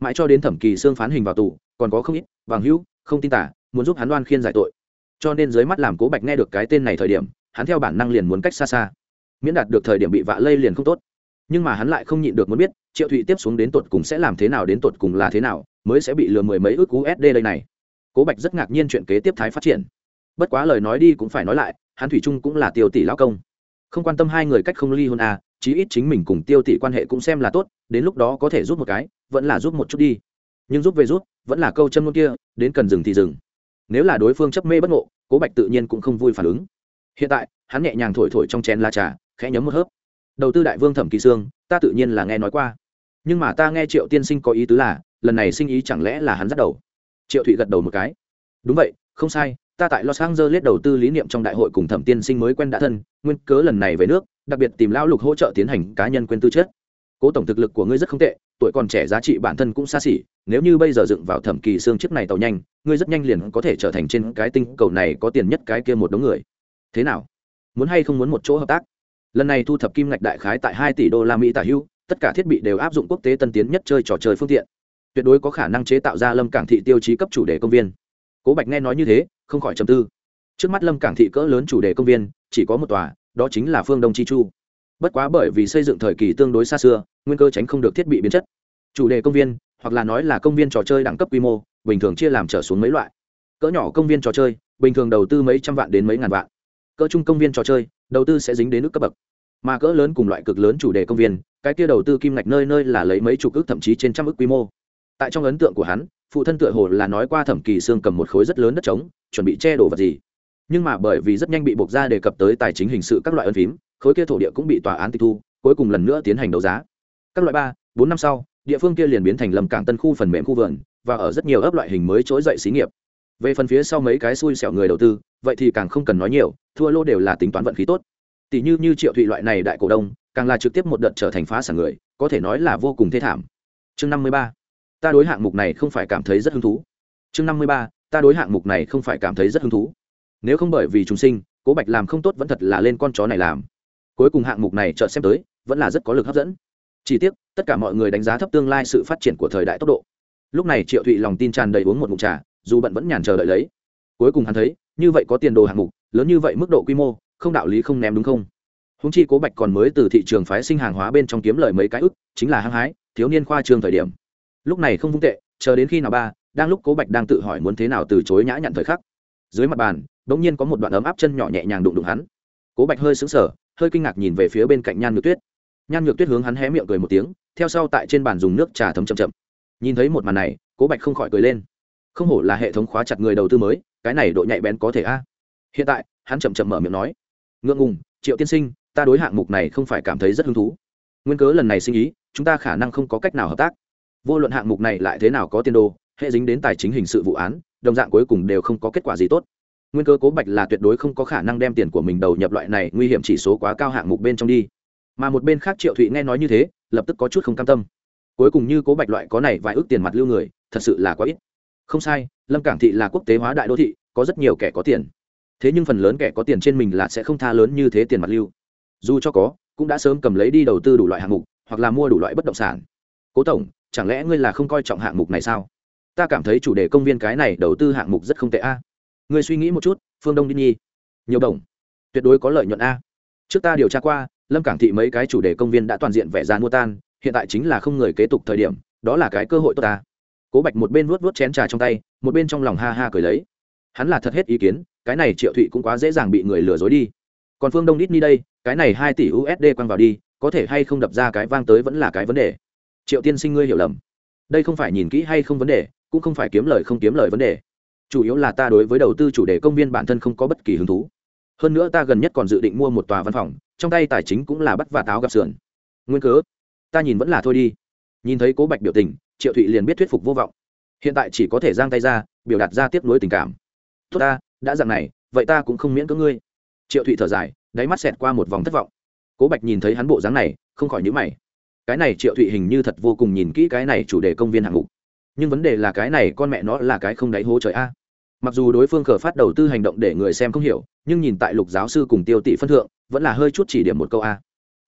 Mãi cho đến thẩm kỳ xương phán hình vào tù, còn có không ít, bằng hữu, không tin tả, muốn giúp hắn đoan khiên giải tội. Cho nên dưới mắt làm cố bạch nghe được cái tên này thời điểm, hắn theo bản năng liền muốn cách xa xa. Miễn đạt được thời điểm bị vạ lây liền không tốt. Nhưng mà hắn lại không nhịn được muốn biết, triệu thụy tiếp xuống đến tột cùng sẽ làm thế nào, đến tột cùng là thế nào, mới sẽ bị lừa mười mấy ước usd đây này. Cố bạch rất ngạc nhiên chuyện kế tiếp thái phát triển. Bất quá lời nói đi cũng phải nói lại hắn thủy trung cũng là tiêu tỷ lão công. Không quan tâm hai người cách không ly hôn à chí ít chính mình cùng tiêu tỷ quan hệ cũng xem là tốt, đến lúc đó có thể giúp một cái, vẫn là giúp một chút đi. Nhưng giúp về rút vẫn là câu chân ngôn kia, đến cần dừng thì dừng. Nếu là đối phương chấp mê bất ngộ, cố bạch tự nhiên cũng không vui phản ứng. Hiện tại, hắn nhẹ nhàng thổi thổi trong chén la trà, khẽ nhấm một hớp. Đầu tư đại vương thẩm kỳ sương ta tự nhiên là nghe nói qua. Nhưng mà ta nghe triệu tiên sinh có ý tứ là, lần này sinh ý chẳng lẽ là hắn dắt đầu? Triệu thụy gật đầu một cái. Đúng vậy, không sai ta tại los angeles đầu tư lý niệm trong đại hội cùng thẩm tiên sinh mới quen đã thân, nguyên cớ lần này về nước, đặc biệt tìm lão lục hỗ trợ tiến hành cá nhân quên tư chất. Cố tổng thực lực của ngươi rất không tệ, tuổi còn trẻ giá trị bản thân cũng xa xỉ, nếu như bây giờ dựng vào thẩm kỳ xương chiếc này tàu nhanh, ngươi rất nhanh liền có thể trở thành trên cái tinh cầu này có tiền nhất cái kia một đống người. Thế nào? Muốn hay không muốn một chỗ hợp tác? Lần này thu thập kim ngạch đại khái tại hai tỷ đô la mỹ tả hữu tất cả thiết bị đều áp dụng quốc tế tân tiến nhất chơi trò chơi phương tiện. Tuyệt đối có khả năng chế tạo ra lâm cảng thị tiêu chí cấp chủ đề công viên. Cố bạch nghe nói như thế không khỏi trầm tư. Trước mắt lâm cảng thị cỡ lớn chủ đề công viên, chỉ có một tòa, đó chính là phương đông chi chu. Bất quá bởi vì xây dựng thời kỳ tương đối xa xưa, nguyên cơ tránh không được thiết bị biến chất. Chủ đề công viên, hoặc là nói là công viên trò chơi đẳng cấp quy mô, bình thường chia làm trở xuống mấy loại. Cỡ nhỏ công viên trò chơi, bình thường đầu tư mấy trăm vạn đến mấy ngàn vạn. Cỡ trung công viên trò chơi, đầu tư sẽ dính đến nước cấp bậc. Mà cỡ lớn cùng loại cực lớn chủ đề công viên, cái kia đầu tư kim ngạch nơi nơi là lấy mấy chục ước thậm chí trên trăm ước quy mô. Tại trong ấn tượng của hắn phụ thân tựa hồ là nói qua thẩm kỳ sương cầm một khối rất lớn đất trống, chuẩn bị che đổ vật gì. Nhưng mà bởi vì rất nhanh bị buộc ra đề cập tới tài chính hình sự các loại ân phím, khối kia thổ địa cũng bị tòa án tịch thu, cuối cùng lần nữa tiến hành đấu giá. Các loại ba, bốn năm sau, địa phương kia liền biến thành lầm cảng tân khu phần mềm khu vườn, và ở rất nhiều ấp loại hình mới trỗi dậy xí nghiệp. Về phần phía sau mấy cái xui xẻo người đầu tư, vậy thì càng không cần nói nhiều, thua lô đều là tính toán vận khí tốt. Tỷ như như triệu thụy loại này đại cổ đông, càng là trực tiếp một đợt trở thành phá sản người, có thể nói là vô cùng thê thảm. Chương năm mươi ba ta đối hạng mục này không phải cảm thấy rất hứng thú. Chương năm mươi ba, ta đối hạng mục này không phải cảm thấy rất hứng thú. Nếu không bởi vì chúng sinh, cố bạch làm không tốt vẫn thật là lên con chó này làm. Cuối cùng hạng mục này chợt xem tới, vẫn là rất có lực hấp dẫn. Chỉ tiếc, tất cả mọi người đánh giá thấp tương lai sự phát triển của thời đại tốc độ. Lúc này triệu thụy lòng tin tràn đầy uống một mục trà, dù bận vẫn nhàn chờ đợi lấy. Cuối cùng hắn thấy, như vậy có tiền đồ hạng mục, lớn như vậy mức độ quy mô, không đạo lý không ném đúng không? Húng chi cố bạch còn mới từ thị trường phái sinh hàng hóa bên trong kiếm lời mấy cái ức, chính là hăng hái, thiếu niên khoa trường thời điểm lúc này không vung tệ, chờ đến khi nào ba, đang lúc cố bạch đang tự hỏi muốn thế nào từ chối nhã nhặn thời khắc. Dưới mặt bàn đ ỗ n g nhiên có một đoạn ấm áp chân nhỏ nhẹ nhàng đụng đụng hắn. Cố bạch hơi xứng sở hơi kinh ngạc nhìn về phía bên cạnh nhan nhược tuyết. Nhan nhược tuyết hướng hắn hé miệng cười một tiếng, theo sau tại trên bàn dùng nước trà thấm chậm chậm. Nhìn thấy một màn này, cố bạch không khỏi cười lên. Không hổ là hệ thống khóa chặt người đầu tư mới, cái này độ nhạy bén có thể a. Hiện tại, hắn chậm chậm mở miệng nói. Ngượng ngùng, triệu tiên sinh, ta đối hạng mục này không phải cảm thấy rất hứng thú. Nguyên cớ lần này sinh ý, chúng ta khả năng không có cách nào hợp tác vô luận hạng mục này lại thế nào có tiền đồ hệ dính đến tài chính hình sự vụ án, đồng dạng cuối cùng đều không có kết quả gì tốt. Nguyên cơ cố bạch là tuyệt đối không có khả năng đem tiền của mình đầu nhập loại này nguy hiểm chỉ số quá cao hạng mục bên trong đi. Mà một bên khác triệu thụy nghe nói như thế, lập tức có chút không cam tâm. Cuối cùng như cố bạch loại có này vài ước tiền mặt lưu người, thật sự là quá ít. Không sai, lâm cảng thị là quốc tế hóa đại đô thị, có rất nhiều kẻ có tiền. Thế nhưng phần lớn kẻ có tiền trên mình là sẽ không tha lớn như thế tiền mặt lưu. Dù cho có, cũng đã sớm cầm lấy đi đầu tư đủ loại hạng mục, hoặc là mua đủ loại bất động sản. Cố tổng chẳng lẽ ngươi là không coi trọng hạng mục này sao? Ta cảm thấy chủ đề công viên cái này đầu tư hạng mục rất không tệ a. Ngươi suy nghĩ một chút, phương đông đi nhi. Nhiều đồng. Tuyệt đối có lợi nhuận a. Trước ta điều tra qua, lâm cảng thị mấy cái chủ đề công viên đã toàn diện vẻ ra mua tan, hiện tại chính là không người kế tục thời điểm, đó là cái cơ hội tốt ta. Cố bạch một bên vuốt vuốt chén trà trong tay, một bên trong lòng ha ha cười lấy. Hắn là thật hết ý kiến, cái này triệu thụy cũng quá dễ dàng bị người lừa dối đi. Còn phương đông Disney đây, cái này hai tỷ usd quăng vào đi, có thể hay không đập ra cái vang tới vẫn là cái vấn đề triệu tiên sinh ngươi hiểu lầm. Đây không phải nhìn kỹ hay không vấn đề, cũng không phải kiếm lời không kiếm lời vấn đề. Chủ yếu là ta đối với đầu tư chủ đề công viên bản thân không có bất kỳ hứng thú. Hơn nữa ta gần nhất còn dự định mua một tòa văn phòng, trong tay tài chính cũng là bắt và táo gặp sườn. Nguyên cớ? Ta nhìn vẫn là thôi đi. Nhìn thấy cố bạch biểu tình, triệu thụy liền biết thuyết phục vô vọng. Hiện tại chỉ có thể giang tay ra, biểu đạt ra tiếp nối tình cảm. Tốt ta, đã dặn này, vậy ta cũng không miễn cưỡng ngươi. Triệu thụy thở dài, đáy mắt xẹt qua một vòng thất vọng. Cố bạch nhìn thấy hắn bộ dáng này, không khỏi nhữ mày cái này triệu thụy hình như thật vô cùng nhìn kỹ cái này chủ đề công viên hạng mục. Nhưng vấn đề là cái này con mẹ nó là cái không đáy hố trời a. Mặc dù đối phương khởi phát đầu tư hành động để người xem không hiểu, nhưng nhìn tại lục giáo sư cùng tiêu tỷ phân thượng, vẫn là hơi chút chỉ điểm một câu a.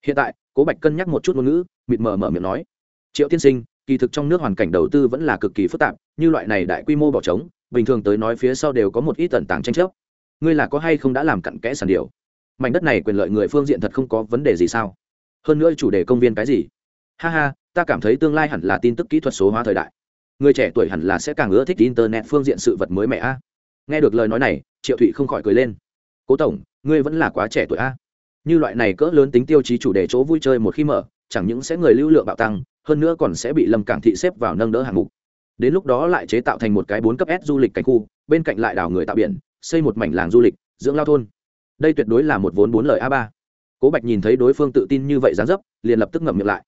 Hiện tại, cố bạch cân nhắc một chút ngôn ngữ, mịt mờ mở miệng nói. Triệu tiên sinh, kỳ thực trong nước hoàn cảnh đầu tư vẫn là cực kỳ phức tạp, như loại này đại quy mô bỏ trống, bình thường tới nói phía sau đều có một ít tần tàng tranh chấp. Ngươi là có hay không đã làm cặn kẽ sàn điều? Mảnh đất này quyền lợi người phương diện thật không có vấn đề gì sao? Hơn nữa chủ đề công viên cái gì? Ha ha, ta cảm thấy tương lai hẳn là tin tức kỹ thuật số hóa thời đại. Người trẻ tuổi hẳn là sẽ càng ưa thích internet phương diện sự vật mới mẻ a. Nghe được lời nói này, triệu thụy không khỏi cười lên. Cố tổng, ngươi vẫn là quá trẻ tuổi a. Như loại này cỡ lớn tính tiêu chí chủ đề chỗ vui chơi một khi mở, chẳng những sẽ người lưu lượng bạo tăng, hơn nữa còn sẽ bị lâm cảng thị xếp vào nâng đỡ hạng mục. Đến lúc đó lại chế tạo thành một cái bốn cấp s du lịch cảnh khu, bên cạnh lại đảo người tạo biển, xây một mảnh làng du lịch, dưỡng lao thôn. Đây tuyệt đối là một vốn bốn lời a ba. Cố bạch nhìn thấy đối phương tự tin như vậy dán dấp, liền lập tức ngậm miệng lại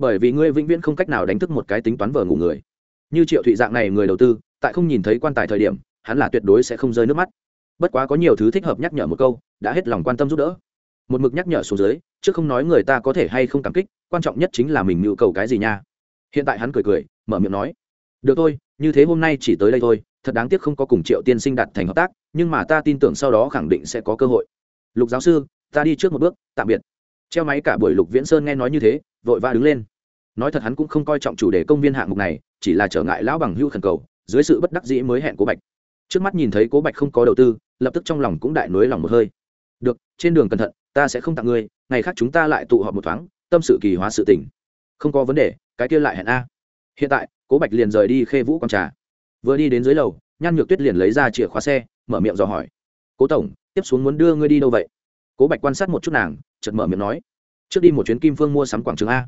bởi vì ngươi vĩnh viễn không cách nào đánh thức một cái tính toán vờ ngủ người. Như triệu thụy dạng này người đầu tư, tại không nhìn thấy quan tài thời điểm, hắn là tuyệt đối sẽ không rơi nước mắt. Bất quá có nhiều thứ thích hợp nhắc nhở một câu, đã hết lòng quan tâm giúp đỡ. Một mực nhắc nhở xuống dưới chứ không nói người ta có thể hay không cảm kích, quan trọng nhất chính là mình nhu cầu cái gì nha. Hiện tại hắn cười cười, mở miệng nói, được thôi, như thế hôm nay chỉ tới đây thôi, thật đáng tiếc không có cùng triệu tiên sinh đặt thành hợp tác, nhưng mà ta tin tưởng sau đó khẳng định sẽ có cơ hội. Lục giáo sư, ta đi trước một bước, tạm biệt. Treo máy cả buổi lục viễn sơn nghe nói như thế vội vã đứng lên. Nói thật hắn cũng không coi trọng chủ đề công viên hạng mục này, chỉ là trở ngại lão bằng hưu khẩn cầu, dưới sự bất đắc dĩ mới hẹn cố bạch. Trước mắt nhìn thấy cố bạch không có đầu tư, lập tức trong lòng cũng đại nối lòng một hơi. Được, trên đường cẩn thận, ta sẽ không tặng ngươi, ngày khác chúng ta lại tụ họp một thoáng, tâm sự kỳ hóa sự tình. Không có vấn đề, cái kia lại hẹn a. Hiện tại, cố bạch liền rời đi khê vũ q trà. Vừa đi đến dưới lầu, nhan nhược tuyết liền lấy ra chìa khóa xe, mở miệng dò hỏi. Cố tổng, tiếp xuống muốn đưa ngươi đi đâu vậy? Cố bạch quan sát một chút nàng, chợt mở miệng nói trước đi một chuyến kim phương mua sắm quảng trường a.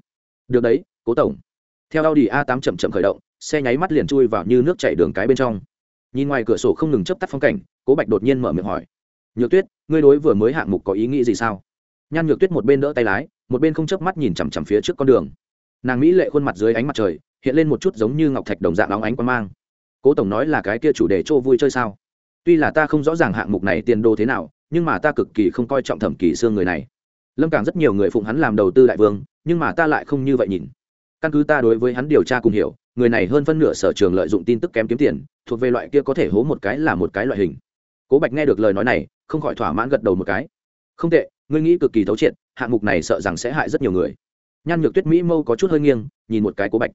Được đấy, cố tổng. Theo audi a 8 chậm chậm khởi động, xe nháy mắt liền chui vào như nước chảy đường cái bên trong. Nhìn ngoài cửa sổ không ngừng chấp tắt phong cảnh, cố bạch đột nhiên mở miệng hỏi. Nhược tuyết, ngươi đối vừa mới hạng mục có ý nghĩ gì sao? Nhan nhược tuyết một bên đỡ tay lái, một bên không chớp mắt nhìn chằm chằm phía trước con đường. Nàng mỹ lệ khuôn mặt dưới ánh mặt trời, hiện lên một chút giống như ngọc thạch đồng dạng óng ánh quan mang. Cố tổng nói là cái kia chủ đề chỗ vui chơi sao? Tuy là ta không rõ ràng hạng mục này tiền đồ thế nào, nhưng mà ta cực kỳ không coi trọng thẩm kỳ xương người này lâm càng rất nhiều người phụng hắn làm đầu tư đại vương, nhưng mà ta lại không như vậy nhìn. Căn cứ ta đối với hắn điều tra cùng hiểu, người này hơn phân nửa sở trường lợi dụng tin tức kém kiếm tiền, thuộc về loại kia có thể hố một cái là một cái loại hình. Cố bạch nghe được lời nói này, không khỏi thỏa mãn gật đầu một cái. Không tệ, ngươi nghĩ cực kỳ thấu triệt, hạng mục này sợ rằng sẽ hại rất nhiều người. Nhan nhược tuyết mỹ mâu có chút hơi nghiêng, nhìn một cái cố bạch.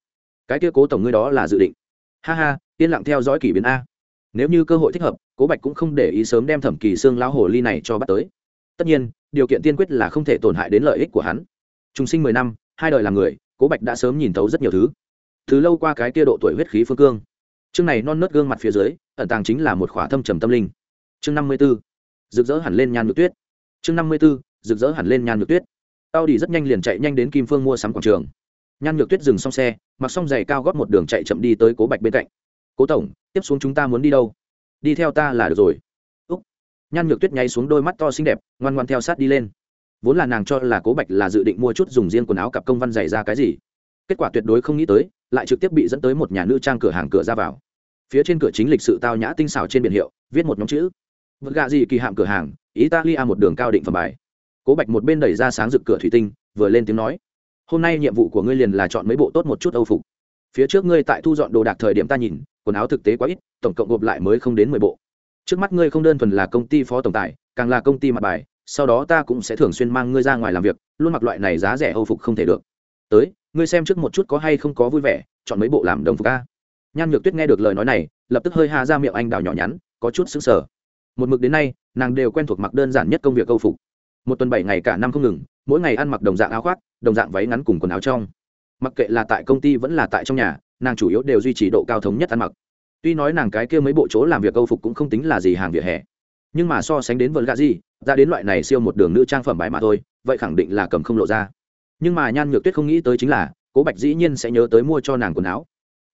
Cái kia cố tổng ngươi đó là dự định. Ha ha, yên lặng theo dõi kỷ biến a. Nếu như cơ hội thích hợp, cố bạch cũng không để ý sớm đem thẩm kỳ xương lão hồ ly này cho bắt tới. Tất nhiên điều kiện tiên quyết là không thể tổn hại đến lợi ích của hắn. Trung sinh mười năm, hai đời làm người, cố bạch đã sớm nhìn thấu rất nhiều thứ. Thứ lâu qua cái kia độ tuổi huyết khí phương cương. Chương này non nớt gương mặt phía dưới, ẩn tàng chính là một khỏa thâm trầm tâm linh. Chương năm mươi b ố rực rỡ hẳn lên nhan ngược tuyết. Chương năm mươi b ố rực rỡ hẳn lên nhan ngược tuyết. Tao đi rất nhanh liền chạy nhanh đến kim phương mua sắm quảng trường. Nhan nhược tuyết dừng xong xe, mặc xong giày cao gót một đường chạy chậm đi tới cố bạch bên cạnh. Cố tổng, tiếp xuống chúng ta muốn đi đâu? Đi theo ta là được rồi nhan nhược tuyết nháy xuống đôi mắt to xinh đẹp, ngoan ngoan theo sát đi lên. Vốn là nàng cho là cố bạch là dự định mua chút dùng riêng quần áo cặp công văn giày ra cái gì. Kết quả tuyệt đối không nghĩ tới, lại trực tiếp bị dẫn tới một nhà nữ trang cửa hàng cửa ra vào. Phía trên cửa chính lịch sự tao nhã tinh xảo trên biển hiệu, viết một nhóm chữ. Vật gạ gì kỳ hạm cửa hàng, italia một đường cao định phẩm bài. Cố bạch một bên đẩy ra sáng rực cửa thủy tinh, vừa lên tiếng nói. Hôm nay nhiệm vụ của ngươi liền là chọn mấy bộ tốt một chút âu phục. Phía trước ngươi tại thu dọn đồ đạc thời điểm ta nhìn, quần áo thực tế quá ít, tổng cộng gộp lại mới không đến mười bộ trước mắt ngươi không đơn thuần là công ty phó tổng tài, càng là công ty mặt bài, sau đó ta cũng sẽ thường xuyên mang ngươi ra ngoài làm việc, luôn mặc loại này giá rẻ âu phục không thể được. Tới, ngươi xem trước một chút có hay không có vui vẻ, chọn mấy bộ làm đồng phục ca nhan nhược tuyết nghe được lời nói này, lập tức hơi hà ra miệng anh đào nhỏ nhắn, có chút xứng sở một mực đến nay, nàng đều quen thuộc mặc đơn giản nhất công việc âu phục. Một tuần bảy ngày cả năm không ngừng, mỗi ngày ăn mặc đồng dạng áo khoác, đồng dạng váy ngắn cùng quần áo trong. Mặc kệ là tại công ty vẫn là tại trong nhà, nàng chủ yếu đều duy trì độ cao thống nhất ăn mặc tuy nói nàng cái kia mấy bộ chỗ làm việc âu phục cũng không tính là gì hàng vỉa hè, nhưng mà so sánh đến vợ gà gì ra đến loại này siêu một đường nữ trang phẩm bài mà thôi, vậy khẳng định là cầm không lộ ra. Nhưng mà nhan nhược tuyết không nghĩ tới chính là, cố bạch dĩ nhiên sẽ nhớ tới mua cho nàng quần áo.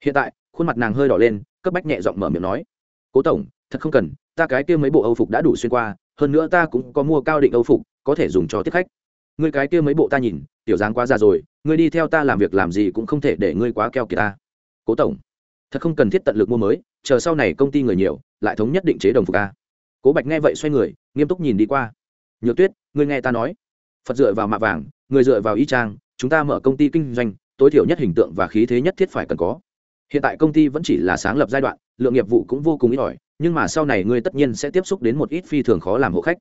Hiện tại, khuôn mặt nàng hơi đỏ lên, cấp bách nhẹ giọng mở miệng nói, cố tổng, thật không cần, ta cái kia mấy bộ âu phục đã đủ xuyên qua, hơn nữa ta cũng có mua cao định âu phục, có thể dùng cho tiếp khách. Ngươi cái kia mấy bộ ta nhìn, tiểu dáng quá già rồi, ngươi đi theo ta làm việc làm gì cũng không thể để ngươi quá keo kiệt ta. Cố tổng thật không cần thiết tận lực mua mới, chờ sau này công ty người nhiều, lại thống nhất định chế đồng phục a. Cố bạch nghe vậy xoay người, nghiêm túc nhìn đi qua. Nhược tuyết, ngươi nghe ta nói. Phật dựa vào mạ vàng, người dựa vào y trang, chúng ta mở công ty kinh doanh, tối thiểu nhất hình tượng và khí thế nhất thiết phải cần có. Hiện tại công ty vẫn chỉ là sáng lập giai đoạn, lượng nghiệp vụ cũng vô cùng ít ỏi, nhưng mà sau này ngươi tất nhiên sẽ tiếp xúc đến một ít phi thường khó làm hộ khách.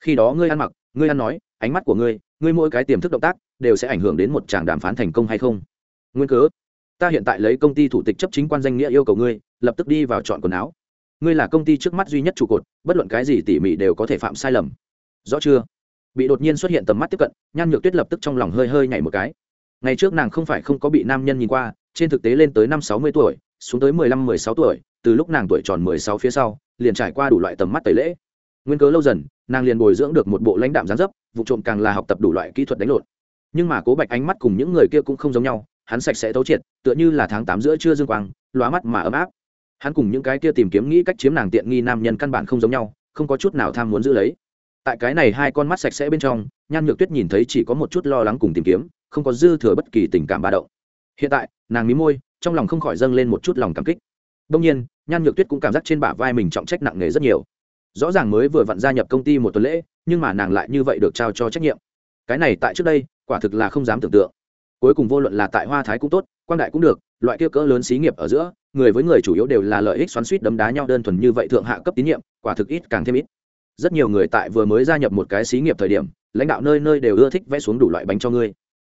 Khi đó ngươi ăn mặc, ngươi ăn nói, ánh mắt của ngươi ngươi mỗi cái tiềm thức động tác đều sẽ ảnh hưởng đến một tràng đàm phán thành công hay không. Nguyên cớ ta hiện tại lấy công ty thủ tịch chấp chính quan danh nghĩa yêu cầu ngươi, lập tức đi vào chọn quần áo. Ngươi là công ty trước mắt duy nhất trụ cột, bất luận cái gì tỉ mỉ đều có thể phạm sai lầm. Rõ chưa? Bị đột nhiên xuất hiện tầm mắt tiếp cận, nhan nhược tuyết lập tức trong lòng hơi hơi nhảy một cái. Ngày trước nàng không phải không có bị nam nhân nhìn qua, trên thực tế lên tới năm sáu mươi tuổi, xuống tới mười lăm, mười sáu tuổi, từ lúc nàng tuổi tròn mười sáu phía sau, liền trải qua đủ loại tầm mắt tẩy lễ. Nguyên cớ lâu dần, nàng liền bồi dưỡng được một bộ lãnh đạm gián dấp, vụ trộm càng là học tập đủ loại kỹ thuật đánh lộn. Nhưng mà cố bạch ánh mắt cùng những người kia cũng không giống nhau hắn sạch sẽ tấu triệt, tựa như là tháng tám giữa trưa dương quang, lóa mắt mà ấm áp. Hắn cùng những cái kia tìm kiếm nghĩ cách chiếm nàng tiện nghi nam nhân căn bản không giống nhau, không có chút nào tham muốn giữ lấy. Tại cái này hai con mắt sạch sẽ bên trong, nhan nhược tuyết nhìn thấy chỉ có một chút lo lắng cùng tìm kiếm, không có dư thừa bất kỳ tình cảm ba động. Hiện tại, nàng mí môi, trong lòng không khỏi dâng lên một chút lòng cảm kích. Đông nhiên, nhan nhược tuyết cũng cảm giác trên bả vai mình trọng trách nặng nề rất nhiều. Rõ ràng mới vừa vặn gia nhập công ty một tuần lễ, nhưng mà nàng lại như vậy được trao cho trách nhiệm. Cái này tại trước đây, quả thực là không dám tưởng tượng cuối cùng vô luận là tại hoa thái cũng tốt, quang đại cũng được, loại kia cỡ lớn xí nghiệp ở giữa, người với người chủ yếu đều là lợi ích xoắn suýt đấm đá nhau đơn thuần như vậy thượng hạ cấp tín nhiệm, quả thực ít càng thêm ít. Rất nhiều người tại vừa mới gia nhập một cái xí nghiệp thời điểm, lãnh đạo nơi nơi đều ưa thích vẽ xuống đủ loại bánh cho ngươi.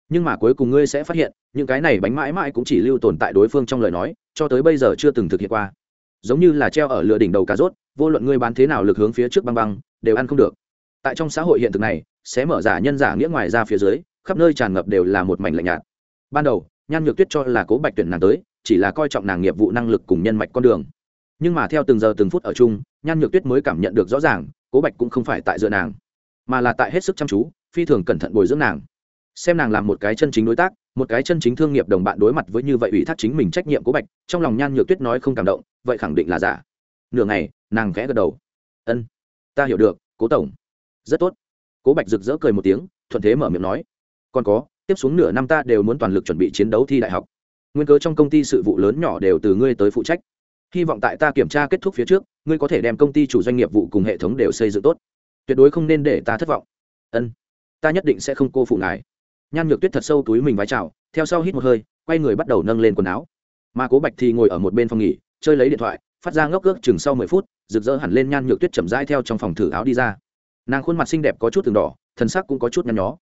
Nhưng mà cuối cùng ngươi sẽ phát hiện, những cái này bánh mãi mãi cũng chỉ lưu tồn tại đối phương trong lời nói, cho tới bây giờ chưa từng thực hiện qua. Giống như là treo ở lửa đỉnh đầu cà rốt, vô luận ngươi bán thế nào lực hướng phía trước băng băng, đều ăn không được. Tại trong xã hội hiện thực này, sẽ mở giả nhân giả nghĩa ngoài ra phía dưới khắp nơi tràn ngập đều là một mảnh lạnh nhạt. Ban đầu, nhan nhược tuyết cho là cố bạch tuyển nàng tới, chỉ là coi trọng nàng nghiệp vụ năng lực cùng nhân mạch con đường. Nhưng mà theo từng giờ từng phút ở chung, nhan nhược tuyết mới cảm nhận được rõ ràng, cố bạch cũng không phải tại dựa nàng, mà là tại hết sức chăm chú, phi thường cẩn thận bồi dưỡng nàng. Xem nàng làm một cái chân chính đối tác, một cái chân chính thương nghiệp đồng bạn đối mặt với như vậy ủy thác chính mình trách nhiệm của bạch, trong lòng nhan nhược tuyết nói không cảm động, vậy khẳng định là giả. Nửa ngày, nàng khẽ gật đầu. Ân, ta hiểu được, cố tổng. Rất tốt. Cố bạch rực rỡ cười một tiếng, thuận thế mở miệng nói còn có, tiếp xuống nửa năm ta đều muốn toàn lực chuẩn bị chiến đấu thi đại học. Nguyên cớ trong công ty sự vụ lớn nhỏ đều từ ngươi tới phụ trách. Hy vọng tại ta kiểm tra kết thúc phía trước, ngươi có thể đem công ty chủ doanh nghiệp vụ cùng hệ thống đều xây dựng tốt. Tuyệt đối không nên để ta thất vọng. Ân, ta nhất định sẽ không cô phụ ngài. Nhan nhược tuyết thật sâu túi mình vái chào, theo sau hít một hơi, quay người bắt đầu nâng lên quần áo. Mà cố bạch thì ngồi ở một bên phòng nghỉ, chơi lấy điện thoại, phát ra ngốc ước chừng sau mười phút, rực rỡ hẳn lên nhan nhược tuyết chậm rãi theo trong phòng thử áo đi ra. Nàng khuôn mặt xinh đẹp có chút từng đỏ, thần sắc cũng có chút nhăn nhó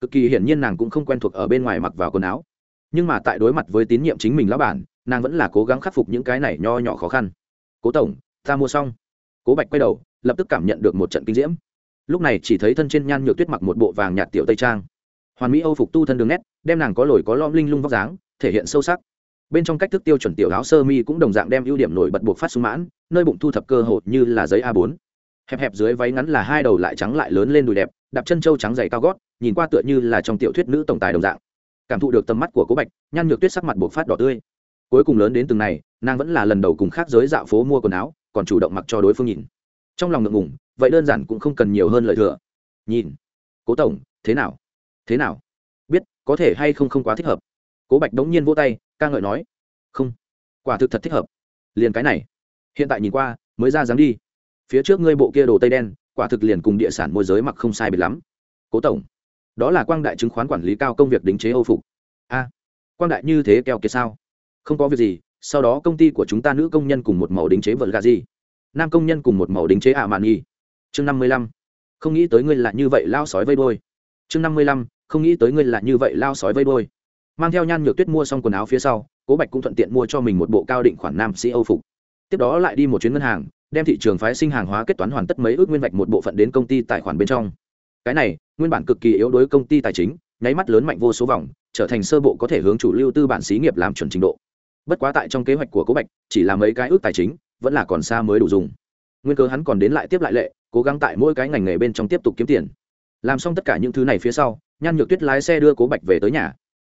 cực kỳ hiển nhiên nàng cũng không quen thuộc ở bên ngoài mặc vào quần áo. Nhưng mà tại đối mặt với tín nhiệm chính mình lão bản, nàng vẫn là cố gắng khắc phục những cái này nho nhỏ khó khăn. Cố tổng, ta mua xong. Cố bạch quay đầu, lập tức cảm nhận được một trận kinh diễm. Lúc này chỉ thấy thân trên nhan nhược tuyết mặc một bộ vàng nhạt tiểu tây trang. Hoàn mỹ âu phục tu thân đường nét, đem nàng có lồi có lõm linh lung vóc dáng, thể hiện sâu sắc. Bên trong cách thức tiêu chuẩn tiểu áo sơ mi cũng đồng dạng đem ưu điểm nổi bật buộc phát sung mãn, nơi bụng thu thập cơ hội như là giấy a 4 hẹp hẹp dưới váy ngắn là hai đầu lại trắng lại lớn lên đùi đẹp đạp chân trâu trắng dày cao gót, nhìn qua tựa như là trong tiểu thuyết nữ tổng tài đồng dạng. Cảm thụ được tầm mắt của cố bạch, nhan nhược tuyết sắc mặt buộc phát đỏ tươi. Cuối cùng lớn đến từng này, nàng vẫn là lần đầu cùng khác giới dạo phố mua quần áo, còn chủ động mặc cho đối phương nhìn. Trong lòng ngượng ngủng vậy đơn giản cũng không cần nhiều hơn lời thừa. Nhìn. Cố tổng, thế nào? Thế nào? Biết, có thể hay không không quá thích hợp. Cố bạch đống nhiên vỗ tay, ca ngợi nói. Không. Quả thực thật thích hợp. Liền cái này. Hiện tại nhìn qua, mới ra dám đi. Phía trước ngươi bộ kia đồ tây đen quả thực liền cùng địa sản môi giới mặc không sai biệt lắm. Cố tổng, đó là quang đại chứng khoán quản lý cao công việc đính chế âu phục. A, quang đại như thế keo kiệt sao? Không có việc gì, sau đó công ty của chúng ta nữ công nhân cùng một màu đính chế vợt gà gì? Nam công nhân cùng một màu đính chế ạ mạn nhi chương năm mươi lăm, không nghĩ tới ngươi là như vậy lao sói vây đôi chương năm mươi lăm, không nghĩ tới ngươi là như vậy lao sói vây đôi mang theo nhan nhược tuyết mua xong quần áo phía sau, cố bạch cũng thuận tiện mua cho mình một bộ cao định khoản nam sĩ âu phục. Tiếp đó lại đi một chuyến ngân hàng đem thị trường phái sinh hàng hóa kết toán hoàn tất mấy ước nguyên vạch một bộ phận đến công ty tài khoản bên trong. Cái này, nguyên bản cực kỳ yếu đối công ty tài chính, nháy mắt lớn mạnh vô số vòng, trở thành sơ bộ có thể hướng chủ lưu tư bản xí nghiệp làm chuẩn trình độ. Bất quá tại trong kế hoạch của cố bạch, chỉ là mấy cái ước tài chính, vẫn là còn xa mới đủ dùng. Nguyên cơ hắn còn đến lại tiếp lại lệ, cố gắng tại mỗi cái ngành nghề bên trong tiếp tục kiếm tiền. Làm xong tất cả những thứ này phía sau, nhan nhược tuyết lái xe đưa cố bạch về tới nhà.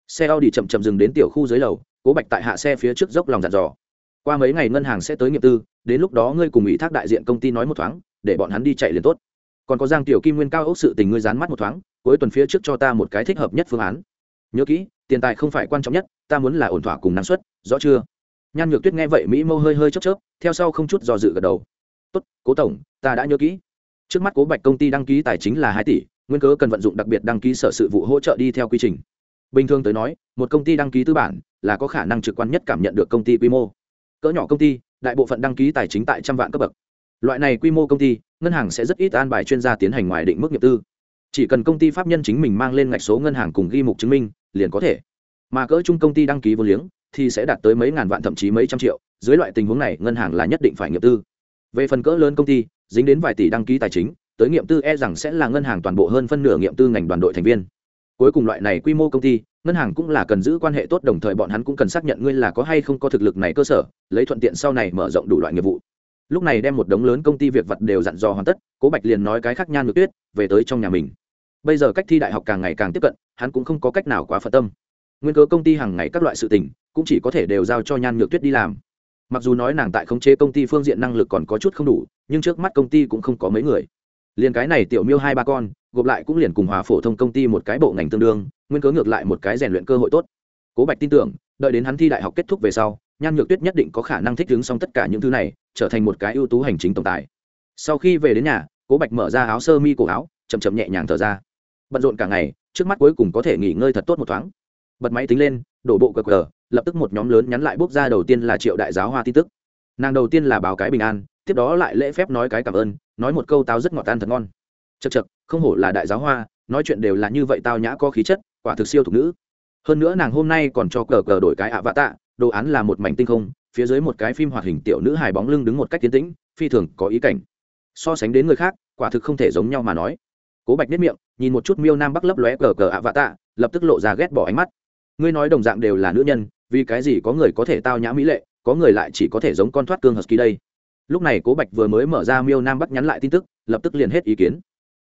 Xe a u chậm chậm dừng đến tiểu khu dưới lầu, cố bạch tại hạ xe phía trước dốc lòng dặn dò qua mấy ngày ngân hàng sẽ tới nghiệp tư, đến lúc đó ngươi cùng ủy thác đại diện công ty nói một thoáng, để bọn hắn đi chạy liền tốt. Còn có giang tiểu kim nguyên cao ốc sự tình ngươi dán mắt một thoáng, cuối tuần phía trước cho ta một cái thích hợp nhất phương án. Nhớ kỹ, tiền tài không phải quan trọng nhất, ta muốn là ổn thỏa cùng năng suất, rõ chưa? Nhan nhược tuyết nghe vậy mỹ mâu hơi hơi chớp chớp, theo sau không chút do dự gật đầu. Tốt, cố tổng, ta đã nhớ kỹ. Trước mắt cố bạch công ty đăng ký tài chính là hai tỷ, nguyên cớ cần vận dụng đặc biệt đăng ký sở sự vụ hỗ trợ đi theo quy trình. Bình thường tới nói, một công ty đăng ký tư bản là có khả năng trực quan nhất cảm nhận được công ty quy mô cỡ nhỏ công ty, đại bộ phận đăng ký tài chính tại trăm vạn cấp bậc. Loại này quy mô công ty, ngân hàng sẽ rất ít an bài chuyên gia tiến hành ngoài định mức nghiệp tư. Chỉ cần công ty pháp nhân chính mình mang lên ngạch số ngân hàng cùng ghi mục chứng minh, liền có thể. Mà cỡ chung công ty đăng ký vô liếng, thì sẽ đạt tới mấy ngàn vạn thậm chí mấy trăm triệu, dưới loại tình huống này, ngân hàng là nhất định phải nghiệp tư. Về phần cỡ lớn công ty, dính đến vài tỷ đăng ký tài chính, tới nghiệm tư e rằng sẽ là ngân hàng toàn bộ hơn phân nửa nghiệm tư ngành đoàn đội thành viên. Cuối cùng loại này quy mô công ty ngân hàng cũng là cần giữ quan hệ tốt, đồng thời bọn hắn cũng cần xác nhận ngươi là có hay không có thực lực này cơ sở, lấy thuận tiện sau này mở rộng đủ loại nghiệp vụ. Lúc này đem một đống lớn công ty việc vật đều dặn dò hoàn tất, cố bạch liền nói cái khác nhan ngược tuyết, về tới trong nhà mình. Bây giờ cách thi đại học càng ngày càng tiếp cận, hắn cũng không có cách nào quá phật tâm. Nguyên cớ công ty hàng ngày các loại sự tình, cũng chỉ có thể đều giao cho nhan nhược tuyết đi làm. Mặc dù nói nàng tại khống chế công ty phương diện năng lực còn có chút không đủ, nhưng trước mắt công ty cũng không có mấy người. Liền cái này tiểu miêu hai ba con, gộp lại cũng liền cùng hòa phổ thông công ty một cái bộ ngành tương đương nguyên cớ ngược lại một cái rèn luyện cơ hội tốt. Cố bạch tin tưởng, đợi đến hắn thi đại học kết thúc về sau, nhan nhược tuyết nhất định có khả năng thích ứng xong tất cả những thứ này, trở thành một cái ưu tú hành chính tổng tài. Sau khi về đến nhà, cố bạch mở ra áo sơ mi cổ áo chầm chậm nhẹ nhàng thở ra. Bận rộn cả ngày, trước mắt cuối cùng có thể nghỉ ngơi thật tốt một thoáng. Bật máy tính lên, đổ bộ cờ cờ, lập tức một nhóm lớn nhắn lại bốc ra đầu tiên là triệu đại giáo hoa tin tức. Nàng đầu tiên là báo cái bình an, tiếp đó lại lễ phép nói cái cảm ơn, nói một câu tao rất ngọt tan thật ngon. Chật chật không hổ là đại giáo hoa, nói chuyện đều là như vậy tao nhã có khí chất quả thực siêu thục nữ. Hơn nữa nàng hôm nay còn cho cờ cờ đổi cái ạ vạ tạ, đồ án là một mảnh tinh không, phía dưới một cái phim hoạt hình tiểu nữ hài bóng lưng đứng một cách tiến tĩnh, phi thường có ý cảnh. So sánh đến người khác, quả thực không thể giống nhau mà nói. Cố bạch nếp miệng, nhìn một chút miêu nam bắc lấp lóe cờ cờ ạ vạ tạ, lập tức lộ ra ghét bỏ ánh mắt. Ngươi nói đồng dạng đều là nữ nhân, vì cái gì có người có thể tao nhã mỹ lệ, có người lại chỉ có thể giống con thoát cương husky đây? Lúc này cố bạch vừa mới mở ra miêu nam bắc nhắn lại tin tức, lập tức liền hết ý kiến.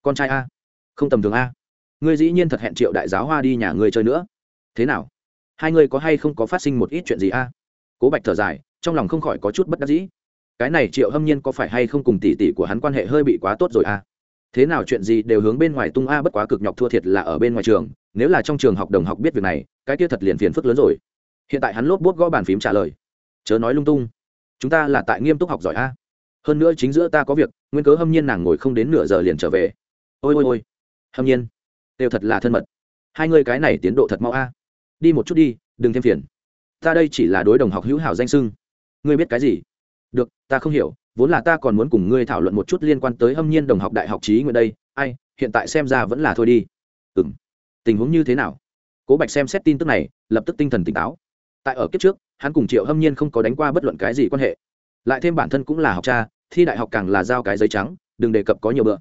Con trai a, không tầm thường a ngươi dĩ nhiên thật hẹn triệu đại giáo hoa đi nhà ngươi chơi nữa. Thế nào? Hai ngươi có hay không có phát sinh một ít chuyện gì a? À? Cố bạch thở dài, trong lòng không khỏi có chút bất đắc dĩ. Cái này triệu hâm nhiên có phải hay không cùng tỷ tỷ của hắn quan hệ hơi bị quá tốt rồi a? À? Thế nào chuyện gì đều hướng bên ngoài tung a, bất quá cực nhọc thua thiệt là ở bên ngoài trường. Nếu là trong trường học đồng học biết việc này, cái kia thật liền phiền phức lớn rồi. Hiện tại hắn lốp bốt gõ bàn phím trả lời. Chớ nói lung tung. Chúng ta là tại nghiêm túc học giỏi a. Hơn nữa chính giữa ta có việc, nguyên cớ hâm nhiên nàng ngồi không đến nửa giờ liền trở về. Ôi ôi ôi. Hâm nhiên đều thật là thân mật. Hai người cái này tiến độ thật mau a. Đi một chút đi, đừng thêm phiền. Ta đây chỉ là đối đồng học hữu hảo danh sưng. Ngươi biết cái gì? Được, ta không hiểu, vốn là ta còn muốn cùng ngươi thảo luận một chút liên quan tới hâm nhiên đồng học đại học trí nguyện đây. Ai, hiện tại xem ra vẫn là thôi đi. Ừ m tình huống như thế nào? Cố bạch xem xét tin tức này, lập tức tinh thần tỉnh táo. Tại ở kiếp trước, hắn cùng triệu hâm nhiên không có đánh qua bất luận cái gì quan hệ. Lại thêm bản thân cũng là học cha, thi đại học càng là giao cái giấy trắng, đừng đề cập có nhiều bữa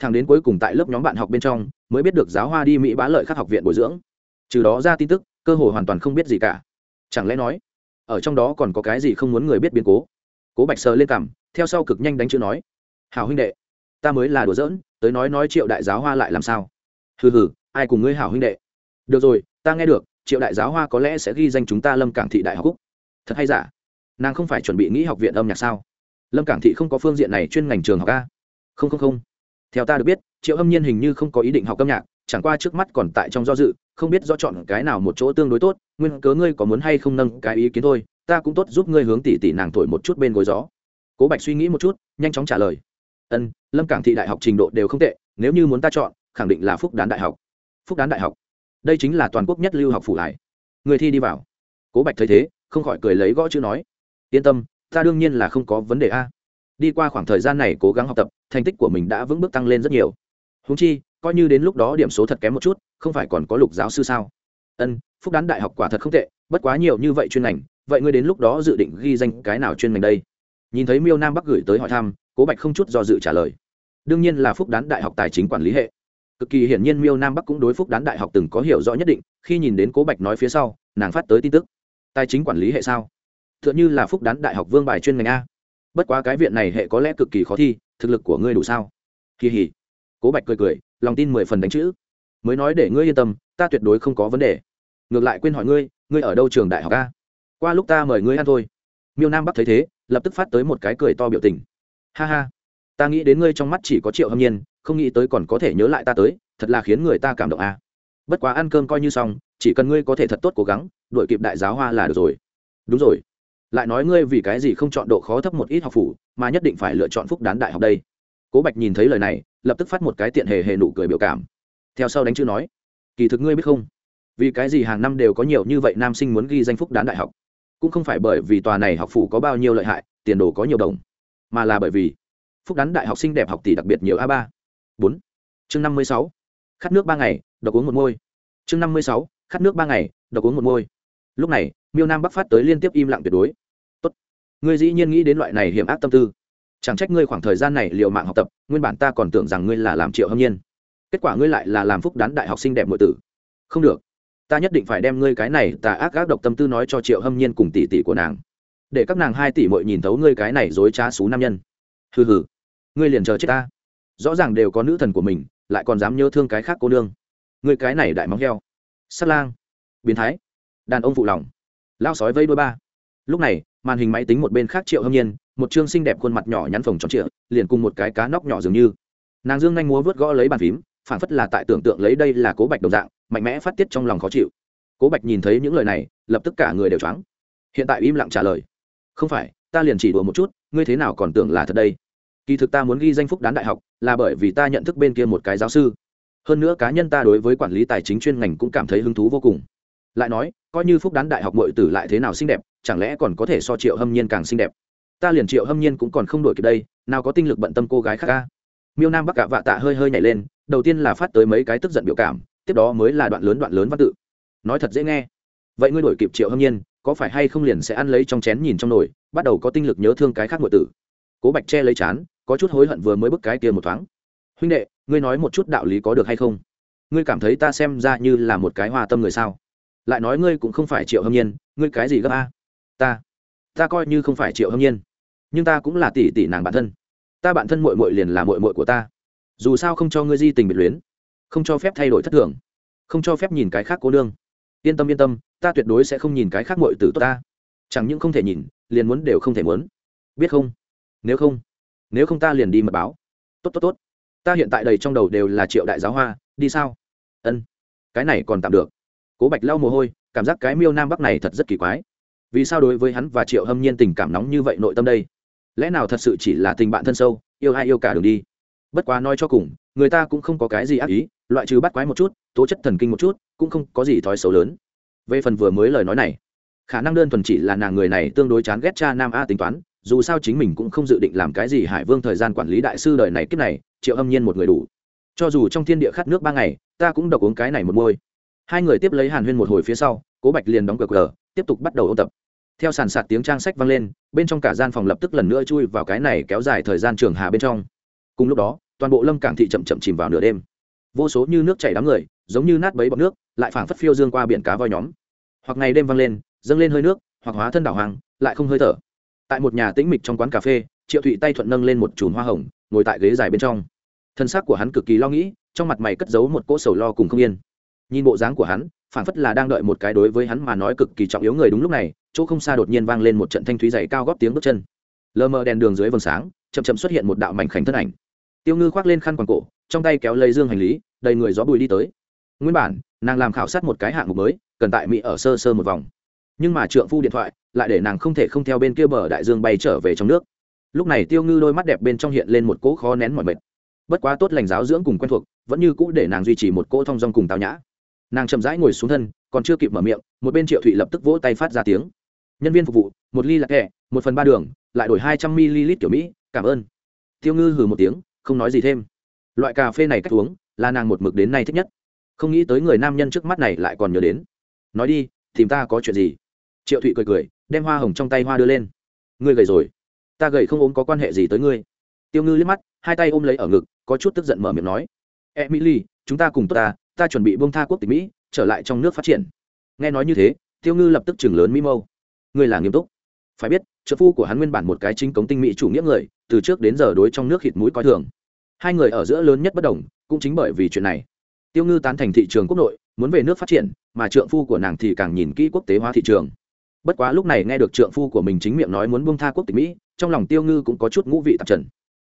thằng đến cuối cùng tại lớp nhóm bạn học bên trong, mới biết được giáo hoa đi mỹ bá lợi các học viện bồi dưỡng. Trừ đó ra tin tức, cơ hội hoàn toàn không biết gì cả. Chẳng lẽ nói, ở trong đó còn có cái gì không muốn người biết biến cố? Cố bạch sờ lên cằm, theo sau cực nhanh đánh chữ nói hào huynh đệ, ta mới là đùa giỡn, tới nói nói triệu đại giáo hoa lại làm sao? Hừ hừ, ai cùng ngươi hảo huynh đệ? Được rồi, ta nghe được, triệu đại giáo hoa có lẽ sẽ ghi danh chúng ta lâm cảng thị đại học cúc thật hay giả? Nàng không phải chuẩn bị nghĩ học viện âm nhạc sao? Lâm cảng thị không có phương diện này chuyên ngành trường học a. Không không không theo ta được biết, triệu âm nhiên hình như không có ý định học âm nhạc, chẳng qua trước mắt còn tại trong do dự, không biết do chọn cái nào một chỗ tương đối tốt, nguyên cớ ngươi có muốn hay không nâng cái ý kiến thôi, ta cũng tốt giúp ngươi hướng tỷ tỷ nàng thổi một chút bên gối gió. Cố bạch suy nghĩ một chút, nhanh chóng trả lời. Ân, lâm cảng thị đại học trình độ đều không tệ, nếu như muốn ta chọn, khẳng định là phúc đán đại học. Phúc đán đại học. Đây chính là toàn quốc nhất lưu học phủ lại. Người thi đi vào. Cố bạch thấy thế, không khỏi cười lấy gõ chữ nói. Yên tâm, ta đương nhiên là không có vấn đề a đi qua khoảng thời gian này cố gắng học tập, thành tích của mình đã vững bước tăng lên rất nhiều. Húng chi, coi như đến lúc đó điểm số thật kém một chút, không phải còn có lục giáo sư sao? Ân, phúc đán đại học quả thật không tệ, bất quá nhiều như vậy chuyên ngành, vậy ngươi đến lúc đó dự định ghi danh cái nào chuyên ngành đây? Nhìn thấy miêu nam bắc gửi tới hỏi thăm, cố bạch không chút do dự trả lời. Đương nhiên là phúc đán đại học tài chính quản lý hệ. Cực kỳ hiển nhiên miêu nam bắc cũng đối phúc đán đại học từng có hiểu rõ nhất định, khi nhìn đến cố bạch nói phía sau, nàng phát tới tin tức. Tài chính quản lý hệ sao? T h ư ợ n h ư là phúc đán đại học vương bài chuyên ngành a bất quá cái viện này hệ có lẽ cực kỳ khó thi, thực lực của ngươi đủ sao? Kỳ hỉ. Cố bạch cười cười, lòng tin mười phần đánh chữ. Mới nói để ngươi yên tâm, ta tuyệt đối không có vấn đề. Ngược lại quên hỏi ngươi ngươi ở đâu trường đại học a? Qua lúc ta mời ngươi ăn thôi. Miêu nam bắc thấy thế, lập tức phát tới một cái cười to biểu tình. Ha ha. Ta nghĩ đến ngươi trong mắt chỉ có triệu hâm nhiên, không nghĩ tới còn có thể nhớ lại ta tới, thật là khiến người ta cảm động a. Bất quá ăn cơm coi như xong, chỉ cần ngươi có thể thật tốt cố gắng đội kịp đại giáo hoa là được rồi. Đúng rồi lại nói ngươi vì cái gì không chọn độ khó thấp một ít học phủ, mà nhất định phải lựa chọn phúc đán đại học đây? Cố bạch nhìn thấy lời này, lập tức phát một cái tiện hề hề nụ cười biểu cảm. Theo sau đánh chữ nói, kỳ thực ngươi biết không? Vì cái gì hàng năm đều có nhiều như vậy nam sinh muốn ghi danh phúc đán đại học? Cũng không phải bởi vì tòa này học phủ có bao nhiêu lợi hại, tiền đồ có nhiều đồng, mà là bởi vì phúc đán đại học sinh đẹp học tỷ đặc biệt nhiều a ba. Bốn. Chương năm mươi sáu. Khát nước ba ngày đọc uống một môi. Chương năm mươi sáu. Khát nước ba ngày đọc uống một môi. Lúc này miêu nam bắc phát tới liên tiếp im lặng tuyệt đối. Tốt. ngươi dĩ nhiên nghĩ đến loại này hiểm ác tâm tư. Chẳng trách ngươi khoảng thời gian này liều mạng học tập, nguyên bản ta còn tưởng rằng ngươi là làm triệu hâm nhiên. Kết quả ngươi lại là làm phúc đán đại học sinh đẹp nội tử. Không được. Ta nhất định phải đem ngươi cái này tà ác ác độc tâm tư nói cho triệu hâm nhiên cùng tỷ tỷ của nàng. Để các nàng hai tỷ mội nhìn thấu ngươi cái này dối trá xú nam nhân. Hừ hừ. Ngươi liền chờ chết ta. Rõ ràng đều có nữ thần của mình, lại còn dám nhớ thương cái khác cô nương. Ngươi cái này đại móng heo. Sắt lang. Biến thái. Đàn ông phụ lòng lao sói vây đôi ba. Lúc này, màn hình máy tính một bên khác triệu hâm nhiên, một chương xinh đẹp khuôn mặt nhỏ nhắn phồng tròn trịa, liền cùng một cái cá nóc nhỏ dường như. Nàng dương nhanh múa vớt gõ lấy bàn phím phản phất là tại tưởng tượng lấy đây là cố bạch đồng dạng, mạnh mẽ phát tiết trong lòng khó chịu. Cố bạch nhìn thấy những lời này, lập tức cả người đều choáng. Hiện tại im lặng trả lời. Không phải, ta liền chỉ đùa một chút, ngươi thế nào còn tưởng là thật đây? Kỳ thực ta muốn ghi danh phúc đán đại học, là bởi vì ta nhận thức bên kia một cái giáo sư. Hơn nữa cá nhân ta đối với quản lý tài chính chuyên ngành cũng cảm thấy hứng thú vô cùng. Lại nói coi như phúc đán đại học mọi tử lại thế nào xinh đẹp, chẳng lẽ còn có thể so triệu hâm nhiên càng xinh đẹp? Ta liền triệu hâm nhiên cũng còn không đổi kịp đây, nào có tinh lực bận tâm cô gái khác ca miêu nam bắc cả vạ tạ hơi hơi nhảy lên, đầu tiên là phát tới mấy cái tức giận biểu cảm, tiếp đó mới là đoạn lớn đoạn lớn văn tự. Nói thật dễ nghe. Vậy ngươi đổi kịp triệu hâm nhiên, có phải hay không liền sẽ ăn lấy trong chén nhìn trong nồi, bắt đầu có tinh lực nhớ thương cái khác ngụy tử? Cố bạch che lấy chán, có chút hối hận vừa mới bức cái kia một thoáng. Huynh đệ, ngươi nói một chút đạo lý có được hay không? Ngươi cảm thấy ta xem ra như là một cái hòa tâm người sao? Lại nói ngươi cũng không phải triệu hâm nhiên, ngươi cái gì gấp a? Ta ta coi như không phải triệu hâm nhiên, nhưng ta cũng là tỷ tỷ nàng bản thân. Ta bản thân mội mội liền là mội mội của ta. Dù sao không cho ngươi di tình biệt luyến, không cho phép thay đổi thất thường, không cho phép nhìn cái khác cô nương. Yên tâm yên tâm, ta tuyệt đối sẽ không nhìn cái khác mội từ tốt ta. Chẳng những không thể nhìn, liền muốn đều không thể muốn. Biết không? Nếu không nếu không ta liền đi mật báo. Tốt tốt tốt. Ta hiện tại đầy trong đầu đều là triệu đại giáo hoa, đi sao? Ân, cái này còn tạm được cố bạch lau mồ hôi, cảm giác cái miêu nam bắc này thật rất kỳ quái. Vì sao đối với hắn và triệu hâm nhiên tình cảm nóng như vậy nội tâm đây? Lẽ nào thật sự chỉ là tình bạn thân sâu, yêu ai yêu cả đường đi? Bất quá nói cho cùng, người ta cũng không có cái gì ác ý, loại trừ bắt quái một chút, tố chất thần kinh một chút, cũng không có gì thói xấu lớn. Về phần vừa mới lời nói này, khả năng đơn thuần chỉ là nàng người này tương đối chán ghét cha nam a tính toán, dù sao chính mình cũng không dự định làm cái gì hải vương thời gian quản lý đại sư đời này kiếp này, triệu âm nhiên một người đủ. Cho dù trong thiên địa khát nước ba ngày, ta cũng độc uống cái này một môi hai người tiếp lấy hàn huyên một hồi phía sau, cố bạch liền đóng cờ cờ tiếp tục bắt đầu ôn tập. Theo sàn sạt tiếng trang sách vang lên, bên trong cả gian phòng lập tức lần nữa chui vào cái này kéo dài thời gian trường hà bên trong. Cùng lúc đó, toàn bộ lâm cảng thị chậm chậm chìm vào nửa đêm. Vô số như nước chảy đám người, giống như nát bấy bọt nước, lại phảng phất phiêu dương qua biển cá voi nhóm. Hoặc ngày đêm vang lên, dâng lên hơi nước, hoặc hóa thân đảo hoàng lại không hơi thở. Tại một nhà tĩnh mịch trong quán cà phê, triệu thụy tay thuận nâng lên một chùm hoa hồng, ngồi tại ghế dài bên trong. Thân xác của hắn cực kỳ lo nghĩ, trong mặt mày cất giấu một cỗ sầu lo cùng không yên nhìn bộ dáng của hắn, phảng phất là đang đợi một cái đối với hắn mà nói cực kỳ trọng yếu người đúng lúc này, chỗ không xa đột nhiên vang lên một trận thanh thúy dày cao góp tiếng bước chân. Lờ mờ đèn đường dưới vầng sáng, chậm chậm xuất hiện một đạo mảnh khảnh thân ảnh. Tiêu ngư khoác lên khăn quàng cổ, trong tay kéo lấy dương hành lý, đầy người gió bùi đi tới. Nguyên bản, nàng làm khảo sát một cái hạng mục mới, cần tại mỹ ở sơ sơ một vòng. Nhưng mà trượng phu điện thoại, lại để nàng không thể không theo bên kia bờ đại dương bay trở về trong nước. Lúc này tiêu ngư đôi mắt đẹp bên trong hiện lên một cỗ khó nén mọi mệt. Bất quá tốt lành giáo dưỡng cùng quen thuộc, vẫn như cũ để nàng duy trì một cỗ thong dong cùng tào nhã nàng chậm rãi ngồi xuống thân, còn chưa kịp mở miệng, một bên triệu thụy lập tức vỗ tay phát ra tiếng. Nhân viên phục vụ, một ly lạc kẹ, một phần ba đường, lại đổi hai trăm ml kiểu mỹ, cảm ơn. Tiêu ngư hừ một tiếng, không nói gì thêm. Loại cà phê này cách uống, là nàng một mực đến nay thích nhất. Không nghĩ tới người nam nhân trước mắt này lại còn nhớ đến. Nói đi, tìm ta có chuyện gì? Triệu thụy cười cười, đem hoa hồng trong tay hoa đưa lên. Ngươi gầy rồi. Ta gầy không ốm có quan hệ gì tới ngươi? Tiêu ngư liếc mắt, hai tay ôm lấy ở ngực, có chút tức giận mở miệng nói. Emily, chúng ta cùng tốt ta ta chuẩn bị bông tha quốc tịch mỹ, trở lại trong nước phát triển. Nghe nói như thế, tiêu ngư lập tức chừng lớn mỹ mâu. Ngươi là nghiêm túc. Phải biết, trợ phu của hắn nguyên bản một cái chính cống tinh mỹ chủ nghĩa người, từ trước đến giờ đối trong nước khịt mũi coi thường. Hai người ở giữa lớn nhất bất đồng, cũng chính bởi vì chuyện này. Tiêu ngư tán thành thị trường quốc nội, muốn về nước phát triển, mà trượng phu của nàng thì càng nhìn kỹ quốc tế hóa thị trường. Bất quá lúc này nghe được trượng phu của mình chính miệng nói muốn buông tha quốc tịch mỹ, trong lòng tiêu ngư cũng có chút ngũ vị tạp trần.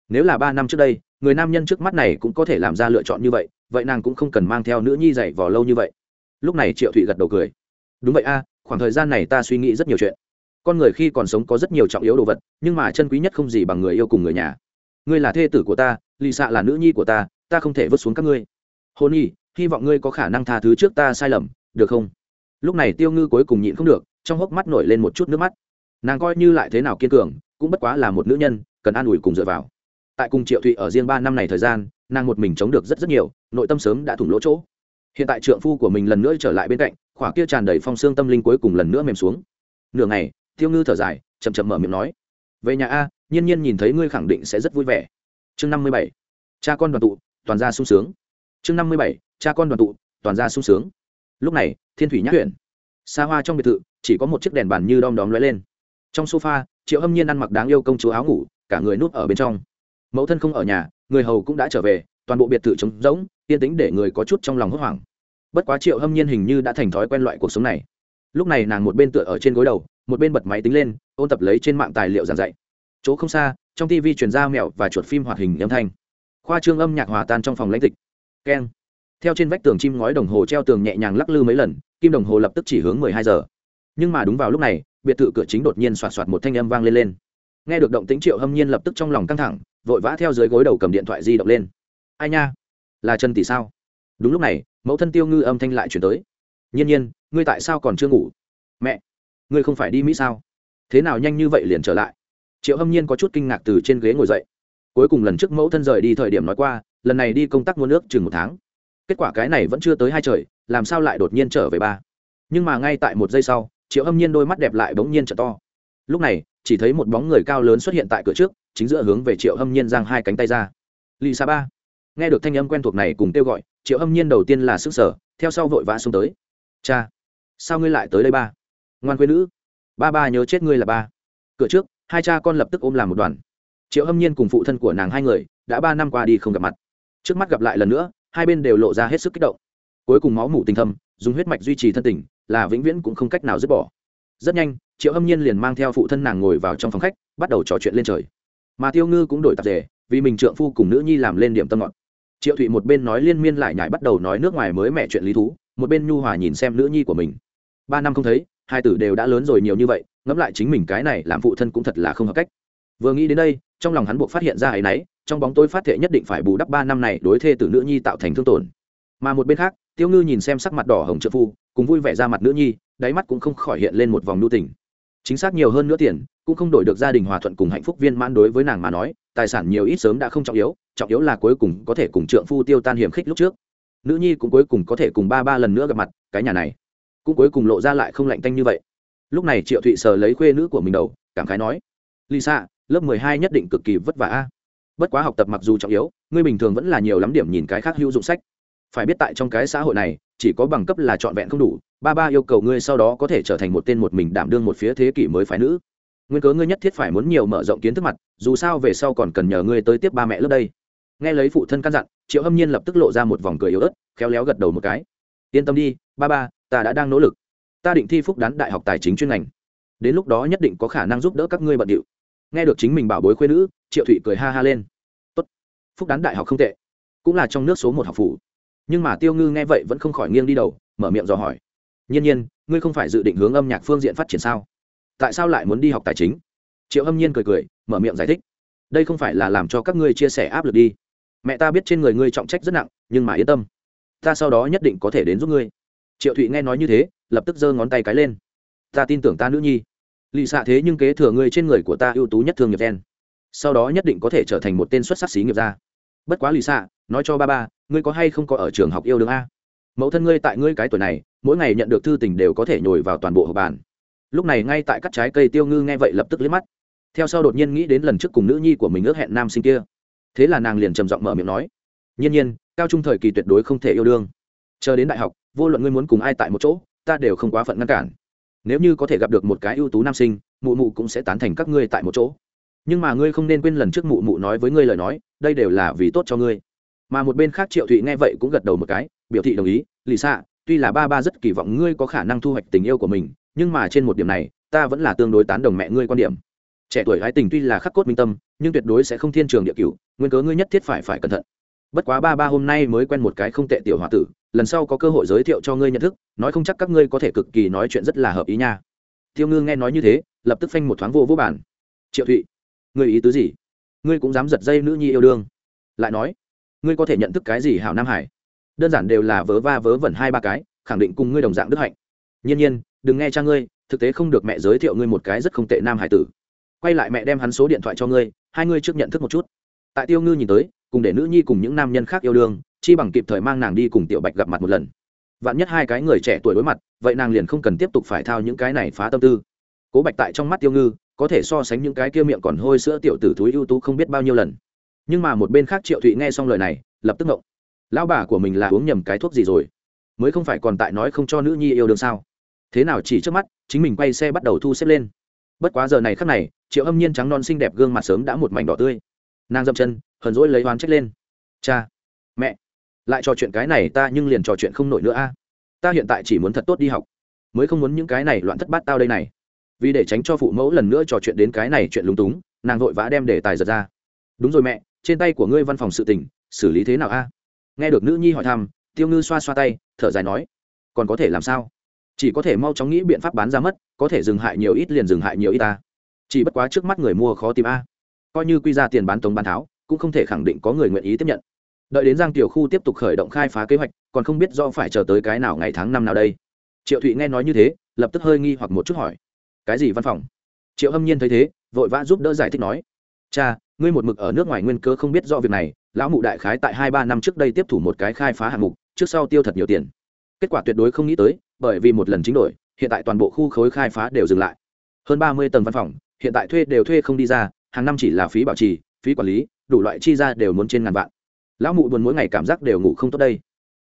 Nếu là ba năm trước đây, người nam nhân trước mắt này cũng có thể làm ra lựa chọn như vậy vậy nàng cũng không cần mang theo nữ nhi dạy vò lâu như vậy. Lúc này triệu thụy gật đầu cười. Đúng vậy a, khoảng thời gian này ta suy nghĩ rất nhiều chuyện. Con người khi còn sống có rất nhiều trọng yếu đồ vật, nhưng mà chân quý nhất không gì bằng người yêu cùng người nhà. Ngươi là thê tử của ta lì xạ là nữ nhi của ta ta không thể vứt xuống các ngươi. Hôn nhi hy vọng ngươi có khả năng tha thứ trước ta sai lầm, được không? Lúc này tiêu ngư cuối cùng nhịn không được, trong hốc mắt nổi lên một chút nước mắt. Nàng coi như lại thế nào kiên cường, cũng bất quá là một nữ nhân, cần an ủi cùng dựa vào. Tại cùng triệu thụy ở riêng ba năm này thời gian nàng một mình chống được rất rất nhiều, nội tâm sớm đã thủng lỗ chỗ. Hiện tại trượng phu của mình lần nữa trở lại bên cạnh, khỏa kia tràn đầy phong xương tâm linh cuối cùng lần nữa mềm xuống. Nửa ngày, tiêu ngư thở dài, chậm chậm mở miệng nói, về nhà a, nhiên nhiên nhìn thấy ngươi khẳng định sẽ rất vui vẻ. Chương năm mươi bảy, cha con đoàn tụ, toàn ra sung sướng. Chương năm mươi bảy, cha con đoàn tụ, toàn ra sung sướng. Lúc này, thiên thủy nhắc huyện xa hoa trong biệt thự, chỉ có một chiếc đèn bàn như đom đóm lóe lên. Trong sofa, triệu hâm nhiên ăn mặc đáng yêu công chúa áo ngủ, cả người núp ở bên trong. Mẫu thân không ở nhà người hầu cũng đã trở về, toàn bộ biệt thự trống rỗng, yên tĩnh để người có chút trong lòng hốt hoảng. Bất quá triệu hâm nhiên hình như đã thành thói quen loại cuộc sống này. Lúc này nàng một bên tựa ở trên gối đầu, một bên bật máy tính lên, ôn tập lấy trên mạng tài liệu giảng dạy. Chỗ không xa, trong tv truyền ra mẹo và chuột phim hoạt hình âm thanh. Khoa trương âm nhạc hòa tan trong phòng lãnh tịch. Keng. Theo trên vách tường chim ngói đồng hồ treo tường nhẹ nhàng lắc lư mấy lần, kim đồng hồ lập tức chỉ hướng mười hai giờ. Nhưng mà đúng vào lúc này, biệt thự cửa chính đột nhiên soạt soạt một thanh âm vang lên lên. Nghe được động tính triệu hâm nhiên lập tức trong lòng căng thẳng vội vã theo dưới gối đầu cầm điện thoại di động lên. Ai nha? Là chân tỷ sao? Đúng lúc này, mẫu thân tiêu ngư âm thanh lại chuyển tới. Nhiên nhiên, ngươi tại sao còn chưa ngủ? Mẹ, ngươi không phải đi mỹ sao? Thế nào nhanh như vậy liền trở lại? Triệu hâm nhiên có chút kinh ngạc từ trên ghế ngồi dậy. Cuối cùng lần trước mẫu thân rời đi thời điểm nói qua, lần này đi công tác mua nước chừng một tháng. Kết quả cái này vẫn chưa tới hai trời, làm sao lại đột nhiên trở về ba? Nhưng mà ngay tại một giây sau, triệu hâm nhiên đôi mắt đẹp lại bỗng nhiên trở to. Lúc này chỉ thấy một bóng người cao lớn xuất hiện tại cửa trước, chính giữa hướng về triệu hâm nhiên giang hai cánh tay ra. Lì xa ba. Nghe được thanh âm quen thuộc này cùng kêu gọi, triệu hâm nhiên đầu tiên là sức sở theo sau vội vã xuống tới. Cha, sao ngươi lại tới đây ba? Ngoan quê nữ, ba ba nhớ chết ngươi là ba. Cửa trước, hai cha con lập tức ôm làm một đoàn. Triệu hâm nhiên cùng phụ thân của nàng hai người đã ba năm qua đi không gặp mặt. Trước mắt gặp lại lần nữa, hai bên đều lộ ra hết sức kích động. Cuối cùng máu mủ tinh thâm, dùng huyết mạch duy trì thân tình, là vĩnh viễn cũng không cách nào dứt bỏ. Rất nhanh triệu hâm nhiên liền mang theo phụ thân nàng ngồi vào trong phòng khách, bắt đầu trò chuyện lên trời. Mà tiêu ngư cũng đổi tạp rể vì mình trượng phu cùng nữ nhi làm lên điểm tâm ngọt. Triệu thụy một bên nói liên miên lại nhải bắt đầu nói nước ngoài mới mẹ chuyện lý thú, một bên nhu hòa nhìn xem nữ nhi của mình. Ba năm không thấy, hai tử đều đã lớn rồi nhiều như vậy, ngẫm lại chính mình cái này làm phụ thân cũng thật là không hợp cách. Vừa nghĩ đến đây, trong lòng hắn buộc phát hiện ra ấy nấy, trong bóng tối phát thệ nhất định phải bù đắp ba năm này đối thê tử nữ nhi tạo thành thương tổn. Mà một bên khác, tiêu ngư nhìn xem sắc mặt đỏ hồng trợ phu, cùng vui vẻ ra mặt nữ nhi, đáy mắt cũng không khỏi hiện lên một vòng nu tình chính xác nhiều hơn nữa tiền, cũng không đổi được gia đình hòa thuận cùng hạnh phúc viên mãn đối với nàng mà nói, tài sản nhiều ít sớm đã không trọng yếu trọng yếu là cuối cùng có thể cùng trượng phu tiêu tan hiểm khích lúc trước. Nữ nhi cũng cuối cùng có thể cùng ba ba lần nữa gặp mặt, cái nhà này cũng cuối cùng lộ ra lại không lạnh tanh như vậy. Lúc này triệu thụy sờ lấy khuê nữ của mình đầu, cảm khái nói, lisa, lớp mười hai nhất định cực kỳ vất vả a. Bất quá học tập mặc dù trọng yếu, ngươi bình thường vẫn là nhiều lắm điểm nhìn cái khác hữu dụng sách. Phải biết tại trong cái xã hội này, chỉ có bằng cấp là trọn vẹn không đủ ba ba yêu cầu ngươi sau đó có thể trở thành một tên một mình đảm đương một phía thế kỷ mới phái nữ. Nguyên cớ ngươi nhất thiết phải muốn nhiều mở rộng kiến thức mặt, dù sao về sau còn cần nhờ ngươi tới tiếp ba mẹ lớp đây. Nghe lấy phụ thân căn dặn, triệu hâm nhiên lập tức lộ ra một vòng cười yếu ớt, khéo léo gật đầu một cái. Yên tâm đi, ba ba, ta đã đang nỗ lực. Ta định thi phúc đán đại học tài chính chuyên ngành. Đến lúc đó nhất định có khả năng giúp đỡ các ngươi bận điệu. Nghe được chính mình bảo bối khuê nữ, triệu thụy cười ha ha lên. Tốt. Phúc đán đại học không tệ. Cũng là trong nước số một học phủ. Nhưng mà tiêu ngư nghe vậy vẫn không khỏi nghiêng đi đầu, mở miệng dò hỏi nhiên nhiên, ngươi không phải dự định hướng âm nhạc phương diện phát triển sao? Tại sao lại muốn đi học tài chính? Triệu âm nhiên cười cười, mở miệng giải thích. Đây không phải là làm cho các ngươi chia sẻ áp lực đi. Mẹ ta biết trên người ngươi trọng trách rất nặng, nhưng mà yên tâm. Ta sau đó nhất định có thể đến giúp ngươi. Triệu thụy nghe nói như thế, lập tức giơ ngón tay cái lên. Ta tin tưởng ta nữ nhi. Lì xạ thế nhưng kế thừa ngươi trên người của ta ưu tú nhất thương nghiệp gen. Sau đó nhất định có thể trở thành một tên xuất sắc xí nghiệp gia. Bất quá lì xạ, nói cho ba ba, ngươi có hay không có ở trường học yêu đương a? Mẫu thân ngươi tại ngươi cái tuổi này, mỗi ngày nhận được thư tình đều có thể nhồi vào toàn bộ hộp bàn. Lúc này ngay tại các trái cây tiêu ngư nghe vậy lập tức liếc mắt. Theo sau đột nhiên nghĩ đến lần trước cùng nữ nhi của mình ước hẹn nam sinh kia. Thế là nàng liền trầm giọng mở miệng nói, nhiên nhiên, cao trung thời kỳ tuyệt đối không thể yêu đương. Chờ đến đại học, vô luận ngươi muốn cùng ai tại một chỗ, ta đều không quá phận ngăn cản. Nếu như có thể gặp được một cái ưu tú nam sinh, mụ mụ cũng sẽ tán thành các ngươi tại một chỗ. Nhưng mà ngươi không nên quên lần trước mụ mụ nói với ngươi lời nói, đây đều là vì tốt cho ngươi mà một bên khác triệu thụy nghe vậy cũng gật đầu một cái, biểu thị đồng ý, lì xạ tuy là ba ba rất kỳ vọng ngươi có khả năng thu hoạch tình yêu của mình, nhưng mà trên một điểm này, ta vẫn là tương đối tán đồng mẹ ngươi quan điểm. Trẻ tuổi hái tình tuy là khắc cốt minh tâm, nhưng tuyệt đối sẽ không thiên trường địa cửu, nguyên cớ ngươi nhất thiết phải phải cẩn thận. Bất quá ba ba hôm nay mới quen một cái không tệ tiểu h o a tử, lần sau có cơ hội giới thiệu cho ngươi nhận thức, nói không chắc các ngươi có thể cực kỳ nói chuyện rất là hợp ý nha. Tiêu ngư nghe nói như thế, lập tức phanh một thoáng vô vô bản triệu thụy, ngươi ý tứ gì? Ngươi cũng dám giật dây nữ nhi yêu đương. Lại nói ngươi có thể nhận thức cái gì hảo nam hải? Đơn giản đều là vớ va vớ vẩn hai ba cái, khẳng định cùng ngươi đồng dạng đức hạnh. Nhiên nhiên, đừng nghe cha ngươi, thực tế không được mẹ giới thiệu ngươi một cái rất không tệ nam hải tử. Quay lại mẹ đem hắn số điện thoại cho ngươi, hai ngươi trước nhận thức một chút. Tại tiêu ngư nhìn tới, cùng để nữ nhi cùng những nam nhân khác yêu đương, chi bằng kịp thời mang nàng đi cùng tiểu bạch gặp mặt một lần. Vạn nhất hai cái người trẻ tuổi đối mặt, vậy nàng liền không cần tiếp tục phải thao những cái này phá tâm tư. Cố bạch tại trong mắt tiêu ngư, có thể so sánh những cái kia miệng còn hôi sữa tiểu tử thúi ưu tú không biết bao nhiêu lần nhưng mà một bên khác triệu thụy nghe xong lời này, lập tức ngộng. Lão bà của mình là uống nhầm cái thuốc gì rồi? Mới không phải còn tại nói không cho nữ nhi yêu đương sao? Thế nào chỉ trước mắt, chính mình quay xe bắt đầu thu xếp lên. Bất quá giờ này khắc này, triệu âm nhiên trắng non xinh đẹp gương mặt sớm đã một mảnh đỏ tươi. Nàng dậm chân, hờn rỗi lấy oán trách lên. Cha, mẹ, lại trò chuyện cái này ta nhưng liền trò chuyện không nổi nữa a. Ta hiện tại chỉ muốn thật tốt đi học. Mới không muốn những cái này loạn thất bát tao đây này. Vì để tránh cho phụ mẫu lần nữa trò chuyện đến cái này chuyện lúng túng, nàng vội vã đem đề tài giật ra. Đúng rồi mẹ trên tay của ngươi văn phòng sự tình, xử lý thế nào a? Nghe được nữ nhi hỏi thăm, tiêu ngư xoa xoa tay, thở dài nói, còn có thể làm sao? Chỉ có thể mau chóng nghĩ biện pháp bán ra mất, có thể dừng hại nhiều ít liền dừng hại nhiều ít ta. Chỉ bất quá trước mắt người mua khó tìm a. Coi như quy ra tiền bán tống bán tháo, cũng không thể khẳng định có người nguyện ý tiếp nhận. Đợi đến giang tiểu khu tiếp tục khởi động khai phá kế hoạch, còn không biết do phải chờ tới cái nào ngày tháng năm nào đây. Triệu thụy nghe nói như thế, lập tức hơi nghi hoặc một chút hỏi, cái gì văn phòng? Triệu hâm nhiên thấy thế, vội vã giúp đỡ giải thích nói, cha ngươi một mực ở nước ngoài nguyên cơ không biết do việc này, lão mụ đại khái tại hai ba năm trước đây tiếp thủ một cái khai phá hạng mục, trước sau tiêu thật nhiều tiền. Kết quả tuyệt đối không nghĩ tới, bởi vì một lần chính đổi, hiện tại toàn bộ khu khối khai phá đều dừng lại. Hơn ba mươi tầng văn phòng, hiện tại thuê đều thuê không đi ra, hàng năm chỉ là phí bảo trì, phí quản lý, đủ loại chi ra đều muốn trên ngàn vạn. Lão mụ buồn mỗi ngày cảm giác đều ngủ không tốt đây.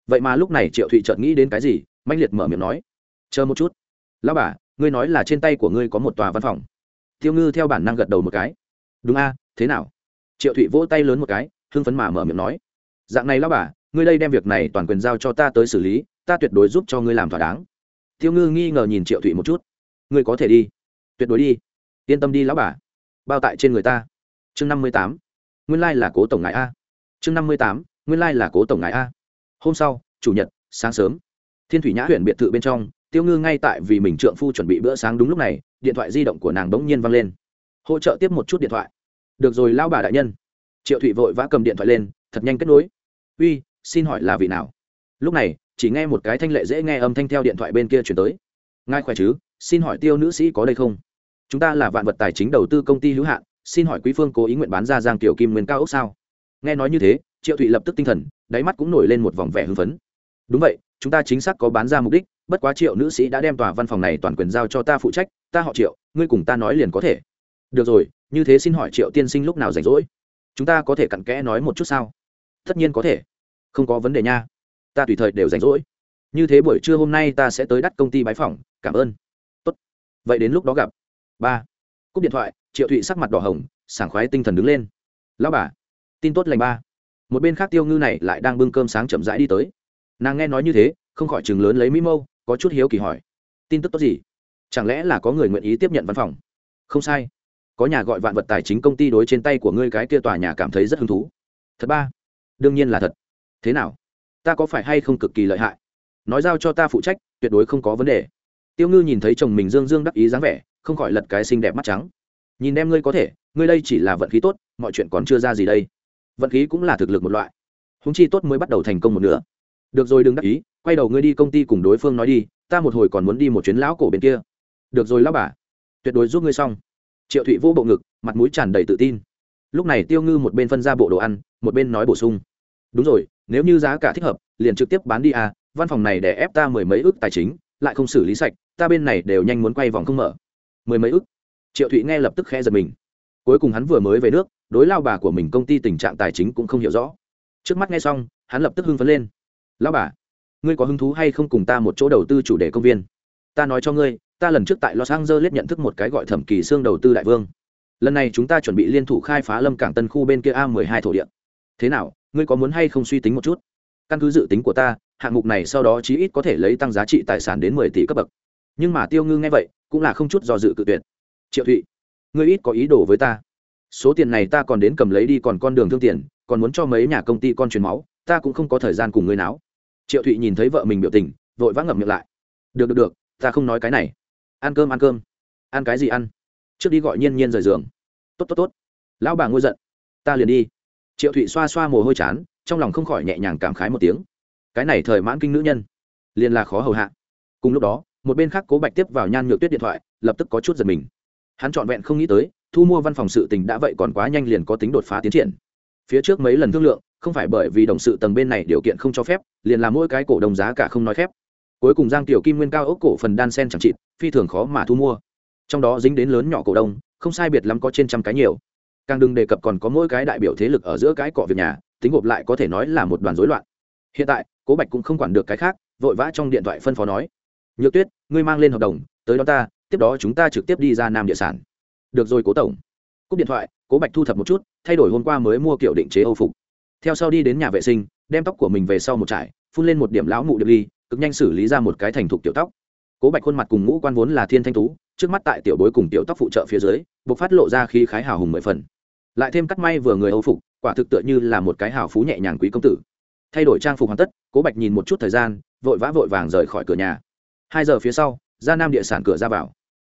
Vậy mà lúc này triệu thụy chợt nghĩ đến cái gì mạnh liệt mở miệng nói, chờ một chút. Lão bà, ngươi nói là trên tay của ngươi có một tòa văn phòng. Tiêu ngư theo bản năng gật đầu một cái. Đúng a thế nào? Triệu thụy vỗ tay lớn một cái, hưng phấn mà mở miệng nói, dạng này lao bà, ngươi đây đem việc này toàn quyền giao cho ta tới xử lý, ta tuyệt đối giúp cho ngươi làm thỏa đáng. Tiêu ngư nghi ngờ nhìn triệu thụy một chút, ngươi có thể đi. Tuyệt đối đi. Yên tâm đi lão bà. Bao tại trên người ta. Chương năm mươi tám. Nguyên lai là cố tổng ngài a. Chương năm mươi tám, nguyên lai là cố tổng ngài a. Hôm sau, chủ nhật, sáng sớm. Thiên thủy nhã huyện biệt thự bên trong, tiêu ngư ngay tại vì mình trượng phu chuẩn bị bữa sáng đúng lúc này, điện thoại di động của nàng bỗng nhiên văng lên. Hỗ trợ tiếp một chút điện thoại được rồi lao bà đại nhân. Triệu thụy vội vã cầm điện thoại lên, thật nhanh kết nối. Uy, xin hỏi là vị nào? Lúc này, chỉ nghe một cái thanh lệ dễ nghe âm thanh theo điện thoại bên kia chuyển tới. Ngài khỏe chứ? Xin hỏi tiêu nữ sĩ có đây không? Chúng ta là vạn vật tài chính đầu tư công ty hữu hạn, xin hỏi quý phương cố ý nguyện bán ra giang tiểu kim nguyên cao ốc sao? Nghe nói như thế, triệu thụy lập tức tinh thần, đáy mắt cũng nổi lên một vòng vẻ hưng phấn. Đúng vậy, chúng ta chính xác có bán ra mục đích, bất quá triệu nữ sĩ đã đem tòa văn phòng này toàn quyền giao cho ta phụ trách, ta họ triệu, ngươi cùng ta nói liền có thể. Được rồi như thế xin hỏi triệu tiên sinh lúc nào rảnh rỗi? Chúng ta có thể cặn kẽ nói một chút sao? Tất nhiên có thể. Không có vấn đề nha. Ta tùy thời đều rảnh rỗi. Như thế buổi trưa hôm nay ta sẽ tới đắt công ty bái phòng cảm ơn. Tốt. Vậy đến lúc đó gặp. Ba. Cúp điện thoại, triệu thụy sắc mặt đỏ hồng, sảng khoái tinh thần đứng lên. Lão bà, tin tốt lành ba. Một bên khác tiêu ngư này lại đang bưng cơm sáng chậm rãi đi tới. Nàng nghe nói như thế, không khỏi chừng lớn lấy mỹ mâu, có chút hiếu kỳ hỏi. Tin tức tốt gì? Chẳng lẽ là có người nguyện ý tiếp nhận văn phòng? Không sai có nhà gọi vạn vật tài chính công ty đối trên tay của ngươi cái kia tòa nhà cảm thấy rất hứng thú. Thật ba, đương nhiên là thật. Thế nào? Ta có phải hay không cực kỳ lợi hại? Nói giao cho ta phụ trách, tuyệt đối không có vấn đề. Tiêu ngư nhìn thấy chồng mình dương dương đắc ý dáng vẻ, không khỏi lật cái xinh đẹp mắt trắng. Nhìn em ngươi có thể, ngươi đây chỉ là vận khí tốt, mọi chuyện còn chưa ra gì đây. Vận khí cũng là thực lực một loại. Húng chi tốt mới bắt đầu thành công một nửa. Được rồi đừng đắc ý, quay đầu ngươi đi công ty cùng đối phương nói đi, ta một hồi còn muốn đi một chuyến lão cổ bên kia. Được rồi lão bà, tuyệt đối giúp ngươi xong triệu thụy vô bộ ngực, mặt mũi tràn đầy tự tin. Lúc này tiêu ngư một bên phân ra bộ đồ ăn, một bên nói bổ sung. Đúng rồi, nếu như giá cả thích hợp, liền trực tiếp bán đi à văn phòng này để ép ta mười mấy ước tài chính, lại không xử lý sạch, ta bên này đều nhanh muốn quay vòng không mở. Mười mấy ước triệu thụy nghe lập tức khẽ giật mình. Cuối cùng hắn vừa mới về nước, đối lao bà của mình công ty tình trạng tài chính cũng không hiểu rõ. Trước mắt nghe xong, hắn lập tức hưng phấn lên. Lao bà, ngươi có hứng thú hay không cùng ta một chỗ đầu tư chủ đề công viên? Ta nói cho ngươi ta lần trước tại los angeles nhận thức một cái gọi thẩm kỳ xương đầu tư đại vương. Lần này chúng ta chuẩn bị liên thủ khai phá lâm cảng tân khu bên kia a mười hai thổ địa. Thế nào, ngươi có muốn hay không suy tính một chút? Căn cứ dự tính của ta, hạng mục này sau đó chí ít có thể lấy tăng giá trị tài sản đến mười tỷ cấp bậc. Nhưng mà tiêu ngư nghe vậy, cũng là không chút do dự cự tuyệt. Triệu thụy, ngươi ít có ý đồ với ta. Số tiền này ta còn đến cầm lấy đi còn con đường thương tiền, còn muốn cho mấy nhà công ty con truyền máu, ta cũng không có thời gian cùng ngươi náo. Triệu thụy nhìn thấy vợ mình biểu tình, vội vã ngậm miệng lại. Được được được, ta không nói cái này ăn cơm ăn cơm. Ăn cái gì ăn? Trước đi gọi nhiên nhiên rời giường. Tốt tốt tốt. Lão bà ngôi giận. Ta liền đi. Triệu thụy xoa xoa mồ hôi chán, trong lòng không khỏi nhẹ nhàng cảm khái một tiếng. Cái này thời mãn kinh nữ nhân, liền là khó hầu hạ. Cùng lúc đó, một bên khác cố bạch tiếp vào nhan nhược tuyết điện thoại, lập tức có chút giật mình. Hắn trọn vẹn không nghĩ tới, thu mua văn phòng sự tình đã vậy còn quá nhanh liền có tính đột phá tiến triển. Phía trước mấy lần thương lượng, không phải bởi vì đồng sự tầng bên này điều kiện không cho phép, liền là mỗi cái cổ đồng giá cả không nói phép cuối cùng giang tiểu kim nguyên cao ốc cổ phần đan sen chẳng chịt, phi thường khó mà thu mua. Trong đó dính đến lớn nhỏ cổ đông, không sai biệt lắm có trên trăm cái nhiều. Càng đừng đề cập còn có mỗi cái đại biểu thế lực ở giữa cái cọ việc nhà, tính gộp lại có thể nói là một đoàn rối loạn. Hiện tại, cố bạch cũng không quản được cái khác, vội vã trong điện thoại phân phó nói. Nhược tuyết, ngươi mang lên hợp đồng, tới đó ta, tiếp đó chúng ta trực tiếp đi ra nam địa sản. Được rồi, cố tổng. Cúp điện thoại, cố bạch thu thập một chút, thay đổi hôm qua mới mua kiểu định chế âu phục. Theo sau đi đến nhà vệ sinh, đem tóc của mình về sau một trải, phun lên một điểm lão mụ điệp ly cực nhanh xử lý ra một cái thành thục tiểu tóc. Cố bạch khuôn mặt cùng ngũ quan vốn là thiên thanh tú, trước mắt tại tiểu bối cùng tiểu tóc phụ trợ phía dưới buộc phát lộ ra khi khái hào hùng mười phần. Lại thêm cắt may vừa người âu phục, quả thực tựa như là một cái hào phú nhẹ nhàng quý công tử. Thay đổi trang phục hoàn tất, cố bạch nhìn một chút thời gian, vội vã vội vàng rời khỏi cửa nhà. Hai giờ phía sau, ra nam địa sản cửa ra vào.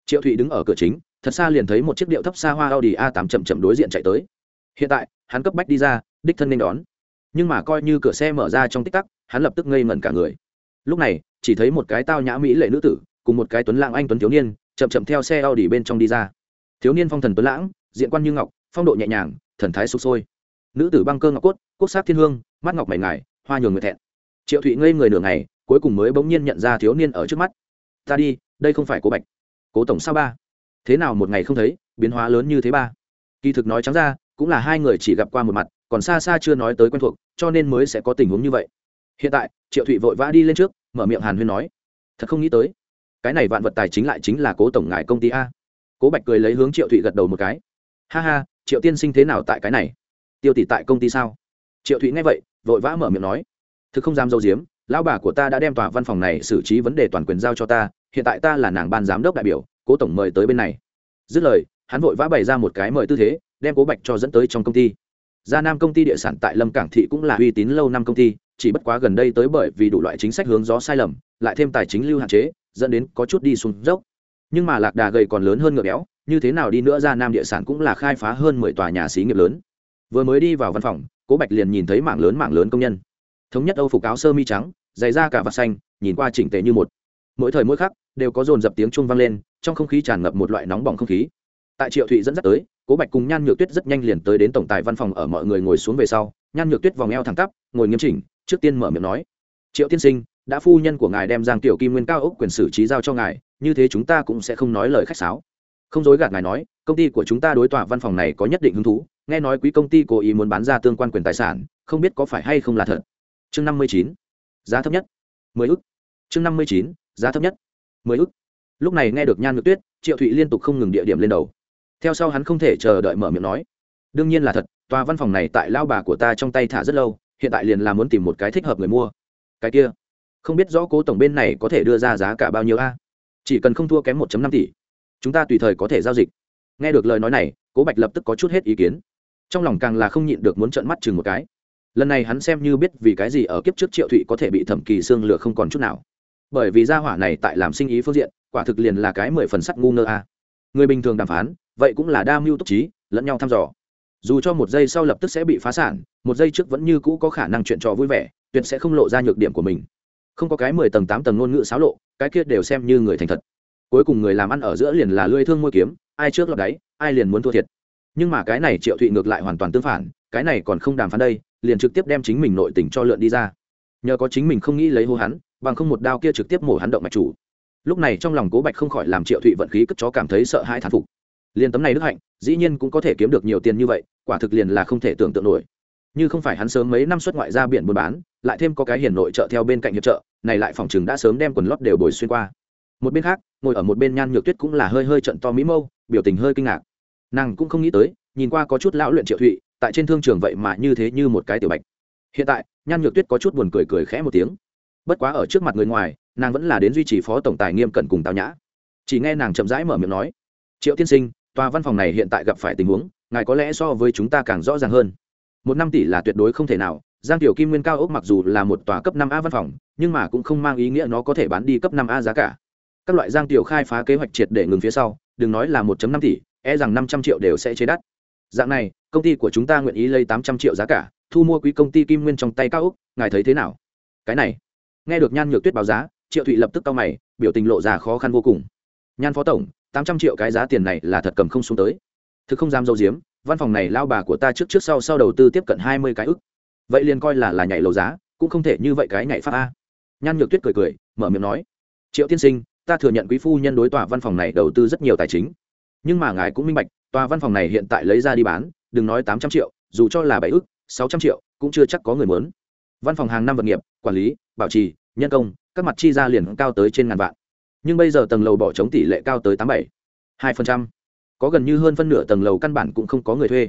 Triệu thụy đứng ở cửa chính, thật xa liền thấy một chiếc điệu thấp xa hoa audi a 8 chậm chậm đối diện chạy tới. Hiện tại, hắn cấp bách đi ra, đích thân nên đón. Nhưng mà coi như cửa xe mở ra trong tích tắc, hắn lập tức ngây ngẩn cả người lúc này, chỉ thấy một cái tao nhã mỹ lệ nữ tử, cùng một cái tuấn lãng anh tuấn thiếu niên, chậm chậm theo xe Audi bên trong đi ra. Thiếu niên phong thần tuấn lãng, diện quan như ngọc, phong độ nhẹ nhàng, thần thái sục sôi. Nữ tử băng cơ ngọc cốt quốc sát thiên hương, mắt ngọc mày ngài, hoa nhường người thẹn. Triệu thụy ngây người nửa ngày, cuối cùng mới bỗng nhiên nhận ra thiếu niên ở trước mắt. Ta đi, đây không phải cố bạch. Cố tổng sao ba? Thế nào một ngày không thấy, biến hóa lớn như thế ba? Kỳ thực nói trắng ra, cũng là hai người chỉ gặp qua một mặt, còn xa xa chưa nói tới quen thuộc, cho nên mới sẽ có tình huống như vậy hiện tại, triệu thụy vội vã đi lên trước, mở miệng hàn huyên nói, thật không nghĩ tới, cái này vạn vật tài chính lại chính là cố tổng ngài công ty a. Cố bạch cười lấy hướng triệu thụy gật đầu một cái, ha ha, triệu tiên sinh thế nào tại cái này? Tiêu tỷ tại công ty sao? Triệu thụy nghe vậy, vội vã mở miệng nói, thực không dám dâu diếm lão bà của ta đã đem tòa văn phòng này xử trí vấn đề toàn quyền giao cho ta, hiện tại ta là nàng ban giám đốc đại biểu, cố tổng mời tới bên này. Dứt lời, hắn vội vã bày ra một cái mời tư thế, đem cố bạch cho dẫn tới trong công ty. Gia nam công ty địa sản tại lâm cảng thị cũng là uy tín lâu năm công ty chỉ bất quá gần đây tới bởi vì đủ loại chính sách hướng gió sai lầm, lại thêm tài chính lưu hạn chế, dẫn đến có chút đi xuống dốc. Nhưng mà lạc đà gầy còn lớn hơn ngựa béo, như thế nào đi nữa ra nam địa sản cũng là khai phá hơn mười tòa nhà xí nghiệp lớn. Vừa mới đi vào văn phòng, cố bạch liền nhìn thấy mảng lớn mảng lớn công nhân. Thống nhất âu phục áo sơ mi trắng dày da cả vạt xanh, nhìn qua chỉnh tề như một. Mỗi thời mỗi khắc, đều có dồn dập tiếng chuông vang lên, trong không khí tràn ngập một loại nóng bỏng không khí. Tại triệu thụy dẫn dắt tới, cố bạch cùng nhan nhược tuyết rất nhanh liền tới đến tổng tài văn phòng ở mọi người ngồi xuống về sau. Nhan nhược tuyết vòng eo thẳng tắp, ngồi nghiêm chỉnh trước tiên mở miệng nói, triệu tiên sinh, đã phu nhân của ngài đem giang tiểu kim nguyên cao ốc quyền xử trí giao cho ngài, như thế chúng ta cũng sẽ không nói lời khách sáo. Không dối gạt ngài nói, công ty của chúng ta đối tòa văn phòng này có nhất định hứng thú, nghe nói quý công ty cố ý muốn bán ra tương quan quyền tài sản, không biết có phải hay không là thật. Chương năm mươi chín, giá thấp nhất, mười ức. Chương năm mươi chín, giá thấp nhất, mười ức. Lúc này nghe được nhan ngược tuyết, triệu thụy liên tục không ngừng địa điểm lên đầu. Theo sau hắn không thể chờ đợi mở miệng nói, đương nhiên là thật, tòa văn phòng này tại lao bà của ta trong tay thả rất lâu hiện tại liền là muốn tìm một cái thích hợp người mua. Cái kia, không biết rõ cố tổng bên này có thể đưa ra giá cả bao nhiêu a? Chỉ cần không thua kém một năm tỷ, chúng ta tùy thời có thể giao dịch. Nghe được lời nói này, cố bạch lập tức có chút hết ý kiến. Trong lòng càng là không nhịn được muốn trợn mắt chừng một cái. Lần này hắn xem như biết vì cái gì ở kiếp trước triệu thụy có thể bị thẩm kỳ xương lửa không còn chút nào. Bởi vì gia hỏa này tại làm sinh ý phương diện, quả thực liền là cái mười phần sắt ngu ngơ a. Người bình thường đàm phán, vậy cũng là đa mưu túc trí, lẫn nhau thăm dò dù cho một giây sau lập tức sẽ bị phá sản, một giây trước vẫn như cũ có khả năng chuyện trò vui vẻ, tuyệt sẽ không lộ ra nhược điểm của mình. Không có cái mười tầng tám tầng ngôn ngữ xáo lộ, cái kia đều xem như người thành thật. Cuối cùng người làm ăn ở giữa liền là lưỡi thương môi kiếm, ai trước lọt đáy, ai liền muốn thua thiệt. Nhưng mà cái này triệu thụy ngược lại hoàn toàn tương phản, cái này còn không đàm phán đây, liền trực tiếp đem chính mình nội tình cho lượn đi ra. Nhờ có chính mình không nghĩ lấy hô hắn, bằng không một đao kia trực tiếp mổ hắn động mạch chủ. Lúc này trong lòng cố bạch không khỏi làm triệu thụy vận khí cất chó cảm thấy sợ hãi thán phục liền tấm này đức hạnh, dĩ nhiên cũng có thể kiếm được nhiều tiền như vậy, quả thực liền là không thể tưởng tượng nổi. Như không phải hắn sớm mấy năm xuất ngoại ra biển buôn bán, lại thêm có cái hiền nội trợ theo bên cạnh hiệp trợ, này lại phòng chừng đã sớm đem quần lót đều bồi xuyên qua. Một bên khác, ngồi ở một bên nhan nhược tuyết cũng là hơi hơi trận to mỹ mâu, biểu tình hơi kinh ngạc. Nàng cũng không nghĩ tới, nhìn qua có chút lão luyện triệu thụy, tại trên thương trường vậy mà như thế như một cái tiểu bạch. Hiện tại, nhan nhược tuyết có chút buồn cười cười khẽ một tiếng. Bất quá ở trước mặt người ngoài, nàng vẫn là đến duy trì phó tổng tài nghiêm cẩn cùng tào nhã. Chỉ nghe nàng chậm rãi mở miệng nói, triệu tiên sinh tòa văn phòng này hiện tại gặp phải tình huống, ngài có lẽ so với chúng ta càng rõ ràng hơn. Một năm tỷ là tuyệt đối không thể nào, giang tiểu kim nguyên cao ốc mặc dù là một tòa cấp năm a văn phòng, nhưng mà cũng không mang ý nghĩa nó có thể bán đi cấp năm a giá cả. Các loại giang tiểu khai phá kế hoạch triệt để ngừng phía sau, đừng nói là một năm tỷ e rằng năm trăm triệu đều sẽ chế đắt. Dạng này, công ty của chúng ta nguyện ý lấy tám trăm triệu giá cả, thu mua quý công ty kim nguyên trong tay cao ốc, ngài thấy thế nào? Cái này, nghe được nhan nhược tuyết báo giá, triệu thụy lập tức cau mày, biểu tình lộ ra khó khăn vô cùng. Nhan phó tổng tám trăm triệu cái giá tiền này là thật cầm không xuống tới. Thực không dám dâu diếm văn phòng này lao bà của ta trước trước sau sau đầu tư tiếp cận hai mươi cái ức. Vậy liền coi là là nhảy lầu giá, cũng không thể như vậy cái nhảy pháp a. Nhan nhược tuyết cười cười, mở miệng nói, triệu tiên sinh, ta thừa nhận quý phu nhân đối tòa văn phòng này đầu tư rất nhiều tài chính. Nhưng mà ngài cũng minh bạch, tòa văn phòng này hiện tại lấy ra đi bán, đừng nói tám trăm triệu, dù cho là bảy ức, sáu trăm triệu, cũng chưa chắc có người muốn. Văn phòng hàng năm vật nghiệp, quản lý, bảo trì, nhân công, các mặt chi ra liền cao tới trên ngàn vạn nhưng bây giờ tầng lầu bỏ trống tỷ lệ cao tới tám bảy, hai phần trăm. Có gần như hơn phân nửa tầng lầu căn bản cũng không có người thuê.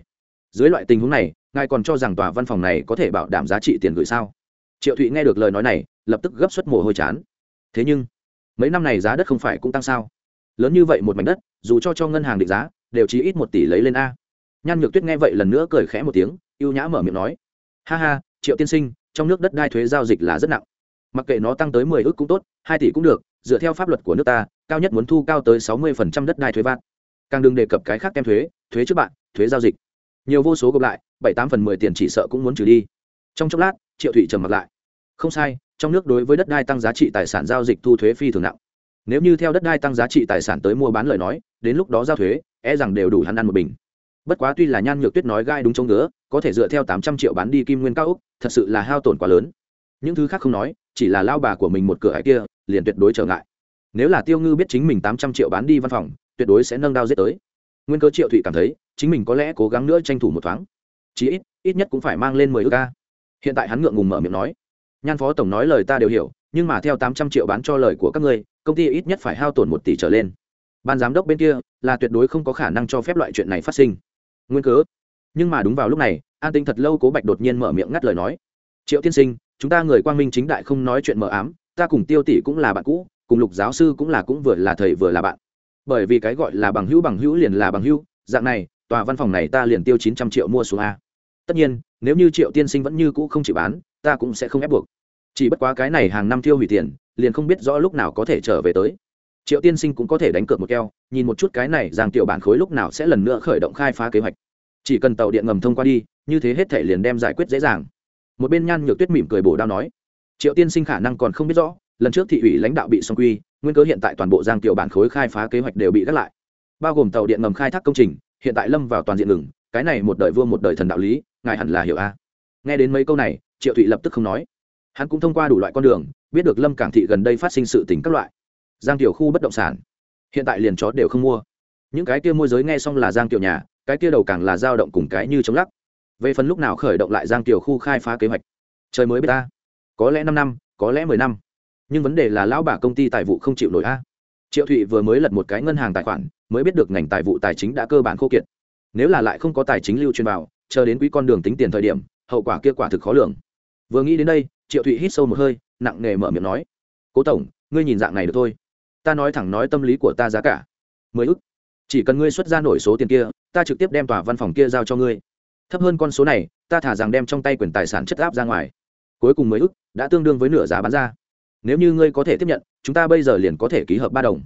Dưới loại tình huống này, ngài còn cho rằng tòa văn phòng này có thể bảo đảm giá trị tiền gửi sao? Triệu thụy nghe được lời nói này, lập tức gấp suất mồ hôi chán. Thế nhưng, mấy năm này giá đất không phải cũng tăng sao? Lớn như vậy một mảnh đất, dù cho cho ngân hàng định giá, đều chỉ ít một tỷ lấy lên a. Nhan nhược tuyết nghe vậy lần nữa cười khẽ một tiếng y ê u nhã mở miệng nói, ha ha, triệu tiên sinh, trong nước đất đai thuế giao dịch là rất nặng mặc kệ nó tăng tới mười ước cũng tốt, hai tỷ cũng được, dựa theo pháp luật của nước ta, cao nhất muốn thu cao tới sáu mươi phần trăm đất đai thuế vạn. Càng đừng đề cập cái khác kem thuế thuế trước bạn thuế giao dịch. Nhiều vô số gộp lại, bảy tám phần mười tiền chỉ sợ cũng muốn trừ đi. Trong chốc lát, triệu thụy trầm mặt lại. Không sai, trong nước đối với đất đai tăng giá trị tài sản giao dịch thu thuế phi thường nặng. Nếu như theo đất đai tăng giá trị tài sản tới mua bán lời nói, đến lúc đó giao thuế e rằng đều đủ hắn ăn một bình. Bất quá tuy là nhan nhược tuyết nói gai đúng chống ngứa, có thể dựa theo tám trăm triệu bán đi kim nguyên cao úc thật sự là hao tổn quá lớn. Những thứ khác không nói chỉ là lao bà của mình một cửa hải kia, liền tuyệt đối trở ngại. Nếu là tiêu ngư biết chính mình tám trăm triệu bán đi văn phòng, tuyệt đối sẽ nâng đao giết tới. Nguyên cơ triệu thụy cảm thấy, chính mình có lẽ cố gắng nữa tranh thủ một thoáng. Chí ít ít nhất cũng phải mang lên mười ước ca hiện tại hắn ngượng ngùng mở miệng nói, nhan phó tổng nói lời ta đều hiểu, nhưng mà theo tám trăm triệu bán cho lời của các ngươi, công ty ít nhất phải hao tổn một tỷ trở lên. Ban giám đốc bên kia là tuyệt đối không có khả năng cho phép loại chuyện này phát sinh. Nguyên cớ nhưng mà đúng vào lúc này, an tinh thật lâu cố bạch đột nhiên mở miệng ngắt lời nói, triệu tiên sinh chúng ta người quang minh chính đại không nói chuyện mờ ám, ta cùng tiêu tỷ cũng là bạn cũ, cùng lục giáo sư cũng là cũng vừa là thầy vừa là bạn. Bởi vì cái gọi là bằng hữu bằng hữu liền là bằng hữu, dạng này, tòa văn phòng này ta liền tiêu chín trăm triệu mua xuống a. Tất nhiên, nếu như triệu tiên sinh vẫn như cũ không chịu bán, ta cũng sẽ không ép buộc. Chỉ bất quá cái này hàng năm tiêu hủy tiền, liền không biết rõ lúc nào có thể trở về tới. Triệu tiên sinh cũng có thể đánh cược một keo, nhìn một chút cái này rằng tiểu bản khối lúc nào sẽ lần nữa khởi động khai phá kế hoạch. Chỉ cần tàu điện ngầm thông qua đi, như thế hết thể liền đem giải quyết dễ dàng một bên nhan nhược tuyết mỉm cười bổ đao nói, triệu tiên sinh khả năng còn không biết rõ, lần trước thị ủy lãnh đạo bị song quy, nguyên cớ hiện tại toàn bộ giang tiểu bản khối khai phá kế hoạch đều bị gác lại. Bao gồm tàu điện ngầm khai thác công trình, hiện tại lâm vào toàn diện ngừng, cái này một đời vua một đời thần đạo lý, ngài hẳn là hiểu a. Nghe đến mấy câu này, triệu thụy lập tức không nói. Hắn cũng thông qua đủ loại con đường, biết được lâm cảng thị gần đây phát sinh sự tình các loại. Giang tiểu khu bất động sản, hiện tại liền chó đều không mua. Những cái kia môi giới nghe xong là giang tiểu nhà, cái kia đầu càng là dao động cùng cái như chống lắc về phần lúc nào khởi động lại giang tiểu khu khai phá kế hoạch. Trời mới biết ta. Có lẽ năm năm, có lẽ mười năm. Nhưng vấn đề là lão bà công ty tài vụ không chịu nổi a. Triệu thụy vừa mới lật một cái ngân hàng tài khoản, mới biết được ngành tài vụ tài chính đã cơ bản khô kiệt. Nếu là lại không có tài chính lưu truyền vào, chờ đến quỹ con đường tính tiền thời điểm, hậu quả kia quả thực khó lường. Vừa nghĩ đến đây, triệu thụy hít sâu một hơi, nặng nề mở miệng nói, cố tổng, ngươi nhìn dạng này được thôi. Ta nói thẳng nói tâm lý của ta giá cả. Mười ức. Chỉ cần ngươi xuất ra nổi số tiền kia, ta trực tiếp đem tòa văn phòng kia giao cho ngươi thấp hơn con số này, ta thả rằng đem trong tay quyền tài sản chất áp ra ngoài. Cuối cùng mới ức, đã tương đương với nửa giá bán ra. Nếu như ngươi có thể tiếp nhận, chúng ta bây giờ liền có thể ký hợp ba đồng.